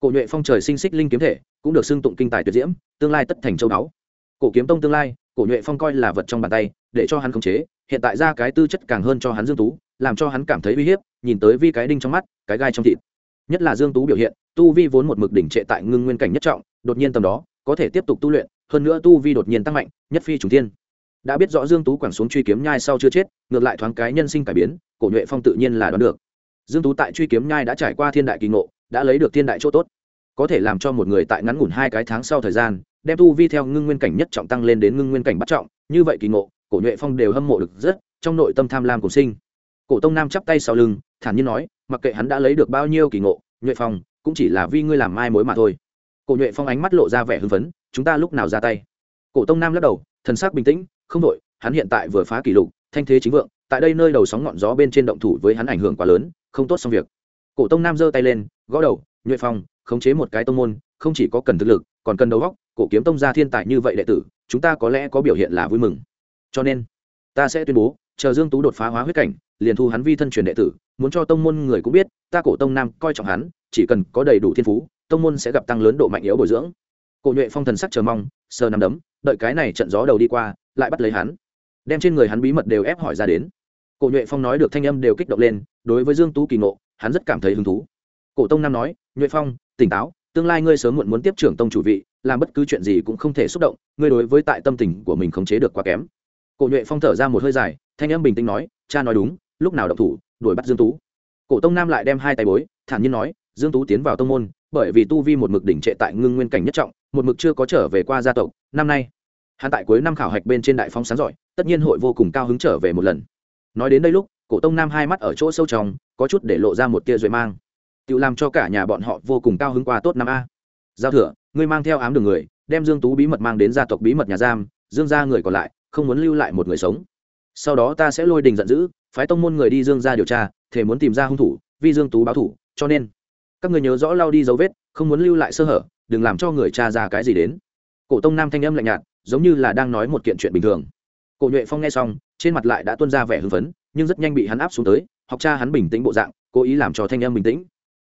Cổ nhuệ phong trời sinh xích linh kiếm thể, cũng được xưng tụng kinh tài tuyệt diễm, tương lai tất thành châu đáo cổ kiếm tông tương lai, cổ nhuệ phong coi là vật trong bàn tay, để cho hắn khống chế, hiện tại ra cái tư chất càng hơn cho hắn dương tú làm cho hắn cảm thấy uy hiếp, nhìn tới vi cái đinh trong mắt, cái gai trong thịt. Nhất là dương tú biểu hiện, tu vi vốn một mực đỉnh trệ tại ngưng nguyên cảnh nhất trọng, đột nhiên tầm đó, có thể tiếp tục tu luyện, hơn nữa tu vi đột nhiên tăng mạnh, nhất phi trùng thiên. Đã biết rõ dương tú quẳng xuống truy kiếm nhai sau chưa chết, ngược lại thoáng cái nhân sinh cải biến, cổ nhuệ phong tự nhiên là đoán được. Dương tú tại truy kiếm nhai đã trải qua thiên đại kỳ ngộ, đã lấy được thiên đại chỗ tốt. Có thể làm cho một người tại ngắn ngủn hai cái tháng sau thời gian, đem tu vi theo ngưng nguyên cảnh nhất trọng tăng lên đến ngưng nguyên cảnh bắt trọng, như vậy kỳ ngộ, cổ nhuệ phong đều hâm mộ được rất, trong nội tâm tham lam cùng sinh cổ tông nam chắp tay sau lưng, thản nhiên nói, mặc kệ hắn đã lấy được bao nhiêu kỳ ngộ, nhuệ phong, cũng chỉ là vì ngươi làm mai mối mà thôi. Cổ nhuệ phong ánh mắt lộ ra vẻ hưng phấn, chúng ta lúc nào ra tay? Cổ tông nam lắc đầu, thần sắc bình tĩnh, không đội hắn hiện tại vừa phá kỷ lục, thanh thế chính vượng, tại đây nơi đầu sóng ngọn gió bên trên động thủ với hắn ảnh hưởng quá lớn, không tốt xong việc. Cổ tông nam giơ tay lên, gõ đầu, nhuệ phong, khống chế một cái tông môn, không chỉ có cần thực lực, còn cần đầu góc cổ kiếm tông gia thiên tài như vậy đệ tử, chúng ta có lẽ có biểu hiện là vui mừng. Cho nên, ta sẽ tuyên bố chờ dương tú đột phá hóa huyết cảnh, liền thu hắn vi thân truyền đệ tử, muốn cho tông môn người cũng biết, ta cổ tông nam coi trọng hắn, chỉ cần có đầy đủ thiên phú, tông môn sẽ gặp tăng lớn độ mạnh yếu bồi dưỡng. Cổ nhuệ phong thần sắc chờ mong, sờ nằm đấm, đợi cái này trận gió đầu đi qua, lại bắt lấy hắn. Đem trên người hắn bí mật đều ép hỏi ra đến. Cổ nhuệ phong nói được thanh âm đều kích động lên, đối với dương tú kỳ ngộ, hắn rất cảm thấy hứng thú. Cổ tông nam nói, nhuệ phong, tỉnh táo, tương lai ngươi sớm muộn muốn tiếp trưởng tông chủ vị, làm bất cứ chuyện gì cũng không thể xúc động, ngươi đối với tại tâm tình của mình khống chế được quá kém cổ nhuệ phong thở ra một hơi dài, thanh âm bình tĩnh nói, cha nói đúng, lúc nào động thủ, đuổi bắt dương tú. Cổ tông nam lại đem hai tay bối, thản nhiên nói, dương tú tiến vào tông môn, bởi vì tu vi một mực đỉnh trệ tại ngưng nguyên cảnh nhất trọng, một mực chưa có trở về qua gia tộc, năm nay, hắn tại cuối năm khảo hạch bên trên đại phong sáng giỏi, tất nhiên hội vô cùng cao hứng trở về một lần. Nói đến đây lúc, cổ tông nam hai mắt ở chỗ sâu trong, có chút để lộ ra một tia rồi mang. Tự làm cho cả nhà bọn họ vô cùng cao hứng qua tốt năm a. Giao thừa, ngươi mang theo ám đường người, đem dương tú bí mật mang đến gia tộc bí mật nhà giam, dương gia người còn lại không muốn lưu lại một người sống. Sau đó ta sẽ lôi đình giận dữ, phái tông môn người đi dương gia điều tra thể muốn tìm ra hung thủ vì dương tú báo thủ, cho nên các người nhớ rõ lao đi dấu vết, không muốn lưu lại sơ hở, đừng làm cho người cha ra cái gì đến. Cổ tông nam thanh âm lạnh nhạt, giống như là đang nói một kiện chuyện bình thường. Cổ nhuệ phong nghe xong, trên mặt lại đã tuôn ra vẻ hưng phấn, nhưng rất nhanh bị hắn áp xuống tới, học cha hắn bình tĩnh bộ dạng, cố ý làm cho thanh âm bình tĩnh.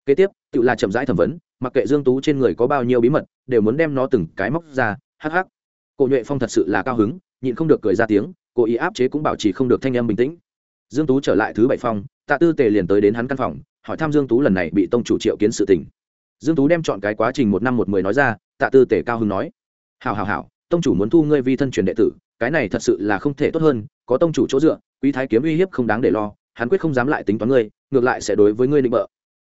Kế tiếp, tự là chậm rãi thẩm vấn, mặc kệ dương tú trên người có bao nhiêu bí mật, đều muốn đem nó từng cái móc ra, hắc hắc. Cổ nhuệ phong thật sự là cao hứng nhịn không được cười ra tiếng cố ý áp chế cũng bảo trì không được thanh âm bình tĩnh. Dương tú trở lại thứ bảy phong tạ tư tề liền tới đến hắn căn phòng, hỏi thăm dương tú lần này bị tông chủ triệu kiến sự tình. Dương tú đem chọn cái quá trình một năm một mười nói ra, tạ tư tề cao hứng nói, hảo hảo hảo, tông chủ muốn thu ngươi vi thân truyền đệ tử, cái này thật sự là không thể tốt hơn, có tông chủ chỗ dựa, quý thái kiếm uy hiếp không đáng để lo, hắn quyết không dám lại tính toán ngươi, ngược lại sẽ đối với ngươi định bợ.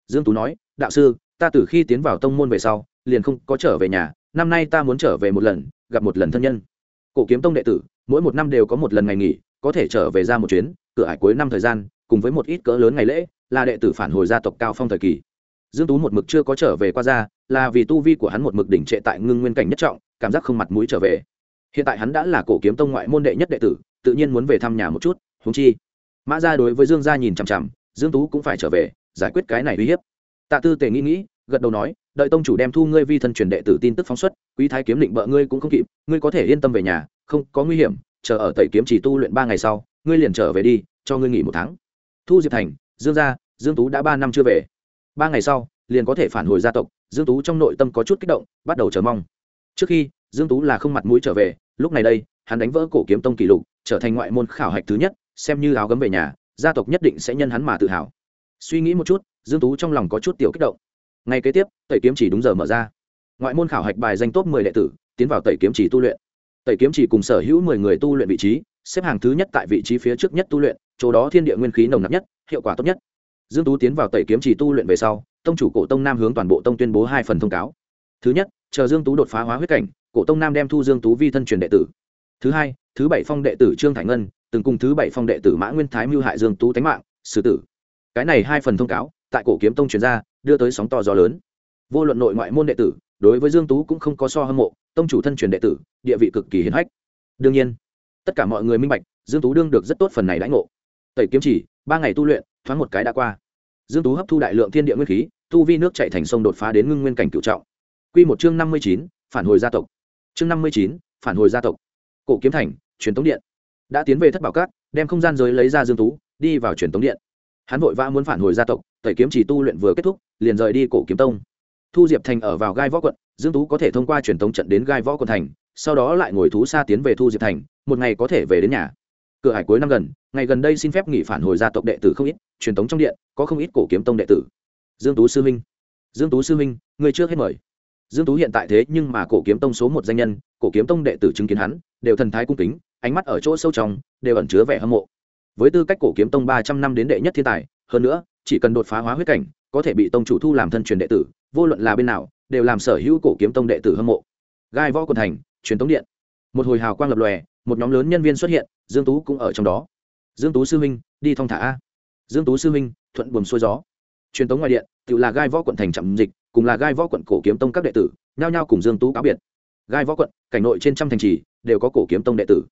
Dương tú nói, đạo sư, ta từ khi tiến vào tông môn về sau, liền không có trở về nhà, năm nay ta muốn trở về một lần, gặp một lần thân nhân cổ kiếm tông đệ tử mỗi một năm đều có một lần ngày nghỉ có thể trở về ra một chuyến cửa hải cuối năm thời gian cùng với một ít cỡ lớn ngày lễ là đệ tử phản hồi gia tộc cao phong thời kỳ. Dương tú một mực chưa có trở về qua ra, là vì tu vi của hắn một mực đỉnh trệ tại ngưng nguyên cảnh nhất trọng cảm giác không mặt mũi trở về. Hiện tại hắn đã là cổ kiếm tông ngoại môn đệ nhất đệ tử tự nhiên muốn về thăm nhà một chút húng chi. Mã gia đối với dương gia nhìn chằm chằm dương tú cũng phải trở về giải quyết cái này uy hiếp. Tạ tư tề nghĩ nghĩ gật đầu nói đợi tông chủ đem thu ngươi vi thân truyền đệ tử tin tức phóng xuất, quý thái kiếm định bợ ngươi cũng không kịp, ngươi có thể yên tâm về nhà, không có nguy hiểm, chờ ở tẩy kiếm chỉ tu luyện ba ngày sau, ngươi liền trở về đi, cho ngươi nghỉ một tháng. Thu diệp thành, dương gia, dương tú đã ba năm chưa về. Ba ngày sau, liền có thể phản hồi gia tộc, dương tú trong nội tâm có chút kích động, bắt đầu chờ mong. Trước khi, dương tú là không mặt mũi trở về, lúc này đây, hắn đánh vỡ cổ kiếm tông kỷ lục, trở thành ngoại môn khảo hạch thứ nhất, xem như áo gấm về nhà, gia tộc nhất định sẽ nhân hắn mà tự hào. Suy nghĩ một chút, dương tú trong lòng có chút tiểu kích động ngày kế tiếp, tẩy kiếm chỉ đúng giờ mở ra. Ngoại môn khảo hạch bài danh top 10 đệ tử, tiến vào tẩy kiếm chỉ tu luyện. Tẩy kiếm chỉ cùng sở hữu 10 người tu luyện vị trí, xếp hàng thứ nhất tại vị trí phía trước nhất tu luyện, chỗ đó thiên địa nguyên khí nồng nặc nhất, hiệu quả tốt nhất. Dương tú tiến vào tẩy kiếm chỉ tu luyện về sau, tông chủ cổ tông nam hướng toàn bộ tông tuyên bố hai phần thông cáo. Thứ nhất, chờ dương tú đột phá hóa huyết cảnh, cổ tông nam đem thu dương tú vi thân truyền đệ tử. Thứ hai, thứ bảy phong đệ tử trương thải ngân, từng cùng thứ bảy phong đệ tử mã nguyên thái mưu hại dương tú tánh mạng, xử tử. Cái này hai phần thông cáo tại cổ kiếm tông truyền ra, đưa tới sóng to gió lớn. Vô luận nội ngoại môn đệ tử, đối với dương tú cũng không có so hâm mộ, tông chủ thân truyền đệ tử, địa vị cực kỳ hiển hách. Đương nhiên, tất cả mọi người minh bạch, dương tú đương được rất tốt phần này đãi ngộ. Tẩy kiếm chỉ, ba ngày tu luyện, thoáng một cái đã qua. Dương tú hấp thu đại lượng thiên địa nguyên khí, tu vi nước chạy thành sông đột phá đến ngưng nguyên cảnh cựu trọng. Quy một chương năm mươi chín, phản hồi gia tộc. Chương năm mươi chín, phản hồi gia tộc. Cổ kiếm thành, truyền tống điện. Đã tiến về thất bảo cát đem không gian giới lấy ra dương tú, đi vào truyền tống điện. Hắn vội vã muốn phản hồi gia tộc tẩy kiếm chỉ tu luyện vừa kết thúc liền rời đi cổ kiếm tông. Thu diệp thành ở vào gai võ quận dương tú có thể thông qua truyền thống trận đến gai võ quận thành sau đó lại ngồi thú xa tiến về thu diệp thành một ngày có thể về đến nhà. Cửa hải cuối năm gần ngày gần đây xin phép nghỉ phản hồi gia tộc đệ tử không ít truyền thống trong điện có không ít cổ kiếm tông đệ tử. Dương tú sư minh dương tú sư minh, người trước hết mời. Dương tú hiện tại thế nhưng mà cổ kiếm tông số một danh nhân cổ kiếm tông đệ tử chứng kiến hắn đều thần thái cung kính ánh mắt ở chỗ sâu trong đều ẩn chứa vẻ hâm mộ. Với tư cách cổ kiếm tông ba trăm năm đến đệ nhất thiên tài hơn nữa chỉ cần đột phá hóa huyết cảnh, có thể bị tông chủ thu làm thân truyền đệ tử, vô luận là bên nào, đều làm sở hữu cổ kiếm tông đệ tử hâm mộ. Gai võ quần thành, truyền tống điện. Một hồi hào quang lập lòe, một nhóm lớn nhân viên xuất hiện, dương tú cũng ở trong đó. Dương tú sư huynh, đi thong thả a. Dương tú sư huynh, thuận buồm xuôi gió. Truyền tống ngoài điện, tự là gai võ quận thành chậm dịch, cùng là gai võ quận cổ kiếm tông các đệ tử, nhao nhao cùng dương tú cáo biệt. Gai võ quận, cảnh nội trên trăm thành trì, đều có cổ kiếm tông đệ tử.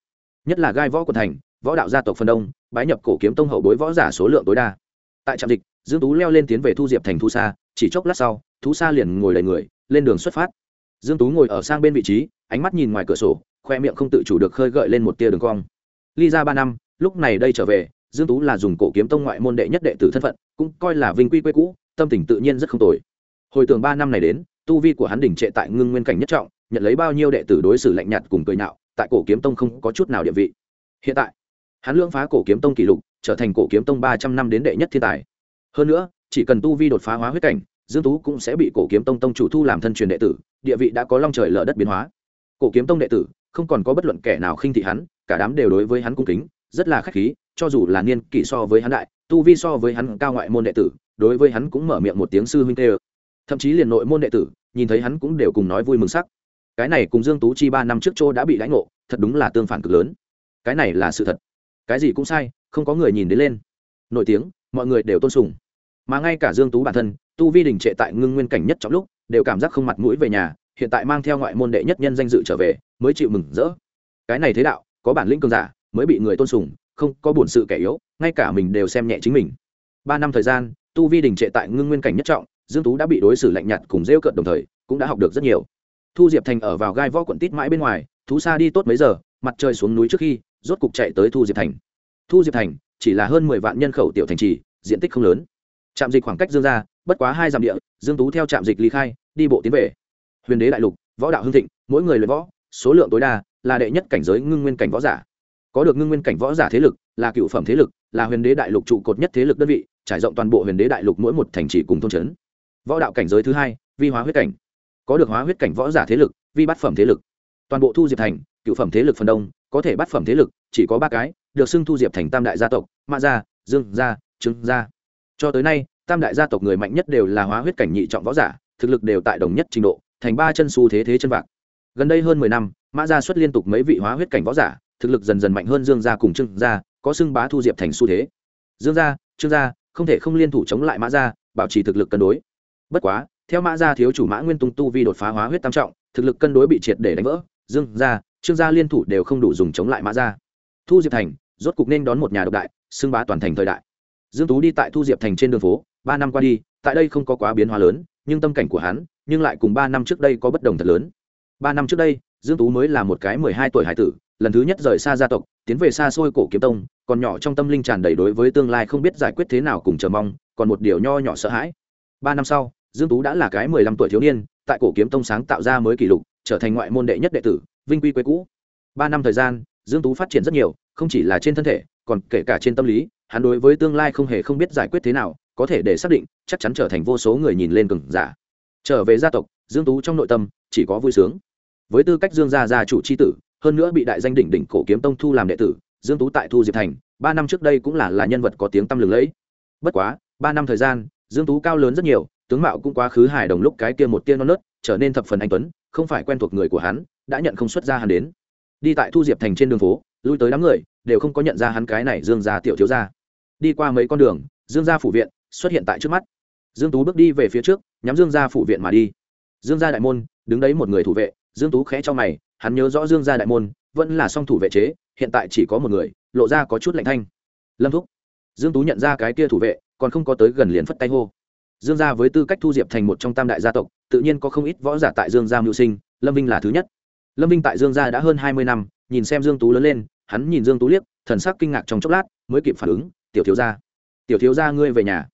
Nhất là gai võ quận thành, võ đạo gia tộc phần đông, bái nhập cổ kiếm tông hậu bối võ giả số lượng tối đa tại trạm dịch, dương tú leo lên tiến về thu diệp thành thu xa chỉ chốc lát sau thú xa liền ngồi đầy người, lên đường xuất phát. Dương tú ngồi ở sang bên vị trí, ánh mắt nhìn ngoài cửa sổ, khoe miệng không tự chủ được khơi gợi lên một tia đường cong. Ly ra ba năm, lúc này đây trở về, dương tú là dùng cổ kiếm tông ngoại môn đệ nhất đệ tử thân phận, cũng coi là vinh quy quê cũ, tâm tình tự nhiên rất không tồi. Hồi tưởng ba năm này đến, tu vi của hắn đỉnh trệ tại ngưng nguyên cảnh nhất trọng, nhận lấy bao nhiêu đệ tử đối xử lạnh nhạt cùng cười nhạo, tại cổ kiếm tông không có chút nào địa vị. Hiện tại, hắn lưỡng phá cổ kiếm tông kỷ lục trở thành cổ kiếm tông ba trăm năm đến đệ nhất thiên tài. Hơn nữa, chỉ cần tu vi đột phá hóa huyết cảnh, dương tú cũng sẽ bị cổ kiếm tông tông chủ thu làm thân truyền đệ tử, địa vị đã có long trời lở đất biến hóa. Cổ kiếm tông đệ tử, không còn có bất luận kẻ nào khinh thị hắn, cả đám đều đối với hắn cung kính, rất là khách khí, cho dù là niên kỷ so với hắn đại, tu vi so với hắn cao ngoại môn đệ tử, đối với hắn cũng mở miệng một tiếng sư huynh tê thậm chí liền nội môn đệ tử, nhìn thấy hắn cũng đều cùng nói vui mừng sắc. Cái này cùng dương tú chi ba năm trước chỗ đã bị đánh ngộ, thật đúng là tương phản cực lớn. Cái này là sự thật. Cái gì cũng sai không có người nhìn đến lên. Nổi tiếng, mọi người đều tôn sùng. Mà ngay cả dương tú bản thân, tu vi đình trệ tại ngưng nguyên cảnh nhất trong lúc, đều cảm giác không mặt mũi về nhà, hiện tại mang theo ngoại môn đệ nhất nhân danh dự trở về, mới chịu mừng rỡ. Cái này thế đạo, có bản lĩnh cường giả, mới bị người tôn sùng, không có buồn sự kẻ yếu, ngay cả mình đều xem nhẹ chính mình. Ba năm thời gian, tu vi đình trệ tại ngưng nguyên cảnh nhất trọng, dương tú đã bị đối xử lạnh nhạt cùng rêu cợt đồng thời, cũng đã học được rất nhiều. Thu diệp thành ở vào gai võ quận tít mãi bên ngoài, thú xa đi tốt mấy giờ, mặt trời xuống núi trước khi, rốt cục chạy tới thu diệp thành thu diệp thành, chỉ là hơn mười vạn nhân khẩu tiểu thành trì, diện tích không lớn. Trạm dịch khoảng cách dương ra bất quá hai dặm địa, dương tú theo trạm dịch ly khai, đi bộ tiến về. Huyền đế đại lục, võ đạo hưng thịnh, mỗi người luyện võ, số lượng tối đa là đệ nhất cảnh giới ngưng nguyên cảnh võ giả. Có được ngưng nguyên cảnh võ giả thế lực, là cựu phẩm thế lực, là huyền đế đại lục trụ cột nhất thế lực đơn vị, trải rộng toàn bộ huyền đế đại lục mỗi một thành trì cùng thôn trấn. Võ đạo cảnh giới thứ hai, vi hóa huyết cảnh. Có được hóa huyết cảnh võ giả thế lực, vi bát phẩm thế lực. Toàn bộ thu diệp thành, cựu phẩm thế lực phần đông, có thể bát phẩm thế lực, chỉ có ba cái được xưng thu diệp thành tam đại gia tộc, mã gia, dương gia, trương gia. Cho tới nay, tam đại gia tộc người mạnh nhất đều là hóa huyết cảnh nhị trọng võ giả, thực lực đều tại đồng nhất trình độ, thành ba chân xu thế thế chân vạc. Gần đây hơn mười năm, mã gia xuất liên tục mấy vị hóa huyết cảnh võ giả, thực lực dần dần mạnh hơn dương gia cùng trương gia, có xưng bá thu diệp thành xu thế. Dương gia, trương gia, không thể không liên thủ chống lại mã gia, bảo trì thực lực cân đối. Bất quá, theo mã gia thiếu chủ mã nguyên tung tu vi đột phá hóa huyết tam trọng, thực lực cân đối bị triệt để đánh vỡ, dương gia, trương gia liên thủ đều không đủ dùng chống lại mã gia thu diệp thành, rốt cục nên đón một nhà độc đại, xưng bá toàn thành thời đại. Dương tú đi tại thu diệp thành trên đường phố, ba năm qua đi, tại đây không có quá biến hóa lớn, nhưng tâm cảnh của hắn, nhưng lại cùng ba năm trước đây có bất đồng thật lớn. Ba năm trước đây, dương tú mới là một cái mười hai tuổi hải tử, lần thứ nhất rời xa gia tộc, tiến về xa xôi cổ kiếm tông, còn nhỏ trong tâm linh tràn đầy đối với tương lai không biết giải quyết thế nào cùng chờ mong, còn một điều nho nhỏ sợ hãi. Ba năm sau, dương tú đã là cái mười lăm tuổi thiếu niên, tại cổ kiếm tông sáng tạo ra mới kỷ lục, trở thành ngoại môn đệ nhất đệ tử, vinh quy quê cũ. Ba năm thời gian dương tú phát triển rất nhiều, không chỉ là trên thân thể, còn kể cả trên tâm lý, hắn đối với tương lai không hề không biết giải quyết thế nào, có thể để xác định, chắc chắn trở thành vô số người nhìn lên cường giả. Trở về gia tộc, dương tú trong nội tâm chỉ có vui sướng. Với tư cách dương gia gia chủ chi tử, hơn nữa bị đại danh đỉnh đỉnh cổ kiếm tông thu làm đệ tử, dương tú tại thu diệp thành, ba năm trước đây cũng là là nhân vật có tiếng tăm lừng lẫy. Bất quá, ba năm thời gian, dương tú cao lớn rất nhiều, tướng mạo cũng quá khứ hài đồng lúc cái kia một tia non nớt, trở nên thập phần anh tuấn, không phải quen thuộc người của hắn, đã nhận không xuất ra hắn đến đi tại thu diệp thành trên đường phố, lui tới đám người, đều không có nhận ra hắn cái này dương gia tiểu thiếu gia. Đi qua mấy con đường, dương gia phủ viện xuất hiện tại trước mắt. Dương tú bước đi về phía trước, nhắm dương gia phủ viện mà đi. Dương gia đại môn, đứng đấy một người thủ vệ, dương tú khẽ cho mày, hắn nhớ rõ dương gia đại môn, vẫn là song thủ vệ chế, hiện tại chỉ có một người, lộ ra có chút lạnh thanh. Lâm thúc. Dương tú nhận ra cái kia thủ vệ, còn không có tới gần liền phất tay hô. Dương gia với tư cách thu diệp thành một trong tam đại gia tộc, tự nhiên có không ít võ giả tại dương gia mưu sinh, lâm vinh là thứ nhất lâm vinh tại dương gia đã hơn hai mươi năm, nhìn xem dương tú lớn lên, hắn nhìn dương tú liếc, thần sắc kinh ngạc trong chốc lát, mới kịp phản ứng, tiểu thiếu gia, tiểu thiếu gia ngươi về nhà.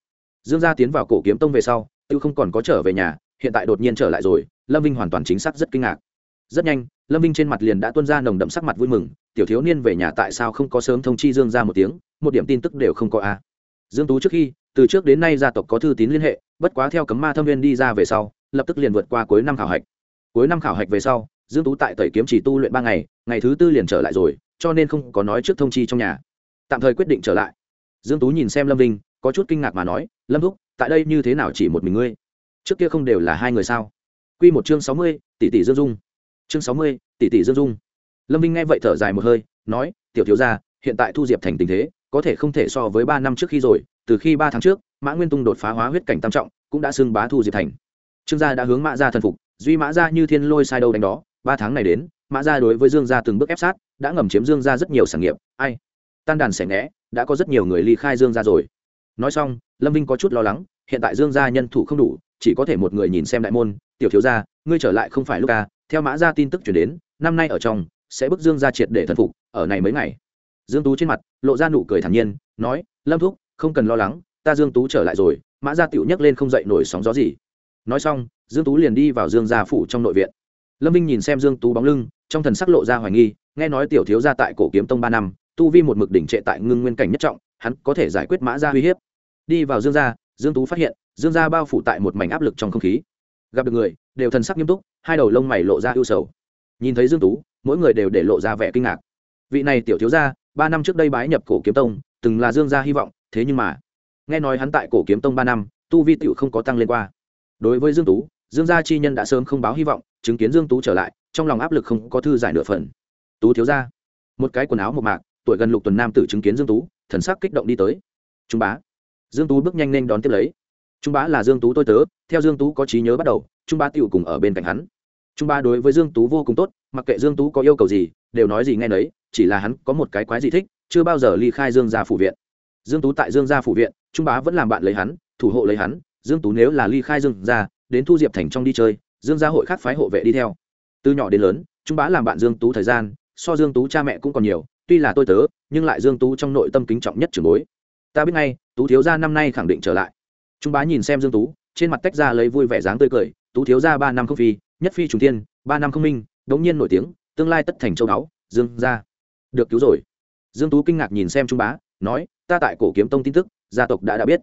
Dương gia tiến vào cổ kiếm tông về sau tự không còn có trở về nhà, hiện tại đột nhiên trở lại rồi. Lâm vinh hoàn toàn chính xác rất kinh ngạc. Rất nhanh, lâm vinh trên mặt liền đã tuôn ra nồng đậm sắc mặt vui mừng, tiểu thiếu niên về nhà tại sao không có sớm thông chi dương ra một tiếng, một điểm tin tức đều không có a dương tú trước khi, từ trước đến nay gia tộc có thư tín liên hệ, bất quá theo cấm ma thâm viên đi ra về sau, lập tức liền vượt qua cuối năm khảo hạch. Cuối năm khảo hạch về sau dương tú tại tẩy kiếm chỉ tu luyện ba ngày ngày thứ tư liền trở lại rồi cho nên không có nói trước thông chi trong nhà. Tạm thời quyết định trở lại. Dương tú nhìn xem lâm vinh có chút kinh ngạc mà nói lâm thúc tại đây như thế nào chỉ một mình ngươi? Trước kia không đều là hai người sao? Quy một chương sáu mươi, tỷ tỷ dương dung. Chương sáu mươi, tỷ tỷ dương dung. Lâm vinh nghe vậy thở dài một hơi nói tiểu thiếu gia hiện tại thu diệp thành tình thế có thể không thể so với ba năm trước khi rồi từ khi ba tháng trước mã nguyên tung đột phá hóa huyết cảnh tam trọng cũng đã xưng bá thu diệp thành. Trương gia đã hướng mã gia thần phục duy mã gia như thiên lôi sai đâu đánh đó ba tháng này đến, mã gia đối với dương gia từng bước ép sát, đã ngầm chiếm dương gia rất nhiều sản nghiệp. Ai? Tan đàn xẻ ngẽ đã có rất nhiều người ly khai dương gia rồi. Nói xong, lâm vinh có chút lo lắng, hiện tại dương gia nhân thủ không đủ, chỉ có thể một người nhìn xem đại môn. Tiểu thiếu gia, ngươi trở lại không phải lúc ca theo mã gia tin tức chuyển đến, năm nay ở trong, sẽ bức dương gia triệt để thần phục, ở này mấy ngày. Dương tú trên mặt, lộ ra nụ cười thản nhiên, nói, lâm thúc, không cần lo lắng, ta dương tú trở lại rồi, mã gia tiểu nhấc lên không dậy nổi sóng gió gì. Nói xong, dương tú liền đi vào dương gia phủ trong nội viện lâm Vinh nhìn xem dương tú bóng lưng, trong thần sắc lộ ra hoài nghi, nghe nói tiểu thiếu gia tại cổ kiếm tông ba năm, tu vi một mực đỉnh trệ tại ngưng nguyên cảnh nhất trọng, hắn có thể giải quyết mã gia uy hiếp. Đi vào dương gia, dương tú phát hiện, dương gia bao phủ tại một mảnh áp lực trong không khí. Gặp được người, đều thần sắc nghiêm túc, hai đầu lông mày lộ ra ưu sầu. Nhìn thấy dương tú, mỗi người đều để lộ ra vẻ kinh ngạc. Vị này tiểu thiếu gia, ba năm trước đây bái nhập cổ kiếm tông, từng là dương gia hy vọng, thế nhưng mà, nghe nói hắn tại cổ kiếm tông ba năm, tu vi tiểu không có tăng lên qua. Đối với dương tú dương gia chi nhân đã sớm không báo hy vọng, chứng kiến dương tú trở lại, trong lòng áp lực không có thư giải nửa phần. Tú thiếu gia, một cái quần áo một mạc, tuổi gần lục tuần nam tử chứng kiến dương tú, thần sắc kích động đi tới. Trung bá, dương tú bước nhanh lên đón tiếp lấy. Trung bá là dương tú tôi tớ, theo dương tú có trí nhớ bắt đầu, trung bá tiểu cùng ở bên cạnh hắn. Trung bá đối với dương tú vô cùng tốt, mặc kệ dương tú có yêu cầu gì, đều nói gì nghe nấy, chỉ là hắn có một cái quái gì thích, chưa bao giờ ly khai dương gia phủ viện. Dương tú tại dương gia phủ viện, trung bá vẫn làm bạn lấy hắn, thủ hộ lấy hắn, dương tú nếu là ly khai dương gia đến thu diệp thành trong đi chơi, dương gia hội khác phái hộ vệ đi theo. Từ nhỏ đến lớn chúng bá làm bạn dương tú thời gian, so dương tú cha mẹ cũng còn nhiều, tuy là tôi tớ, nhưng lại dương tú trong nội tâm kính trọng nhất trưởng bối. Ta biết ngay, tú thiếu gia năm nay khẳng định trở lại. Chúng bá nhìn xem dương tú, trên mặt tách ra lấy vui vẻ dáng tươi cười, tú thiếu gia ba năm không phi, nhất phi trùng tiên ba năm không minh, đống nhiên nổi tiếng, tương lai tất thành châu đáo dương gia. Được cứu rồi. Dương tú kinh ngạc nhìn xem trung bá, nói, ta tại cổ kiếm tông tin tức, gia tộc đã đã biết.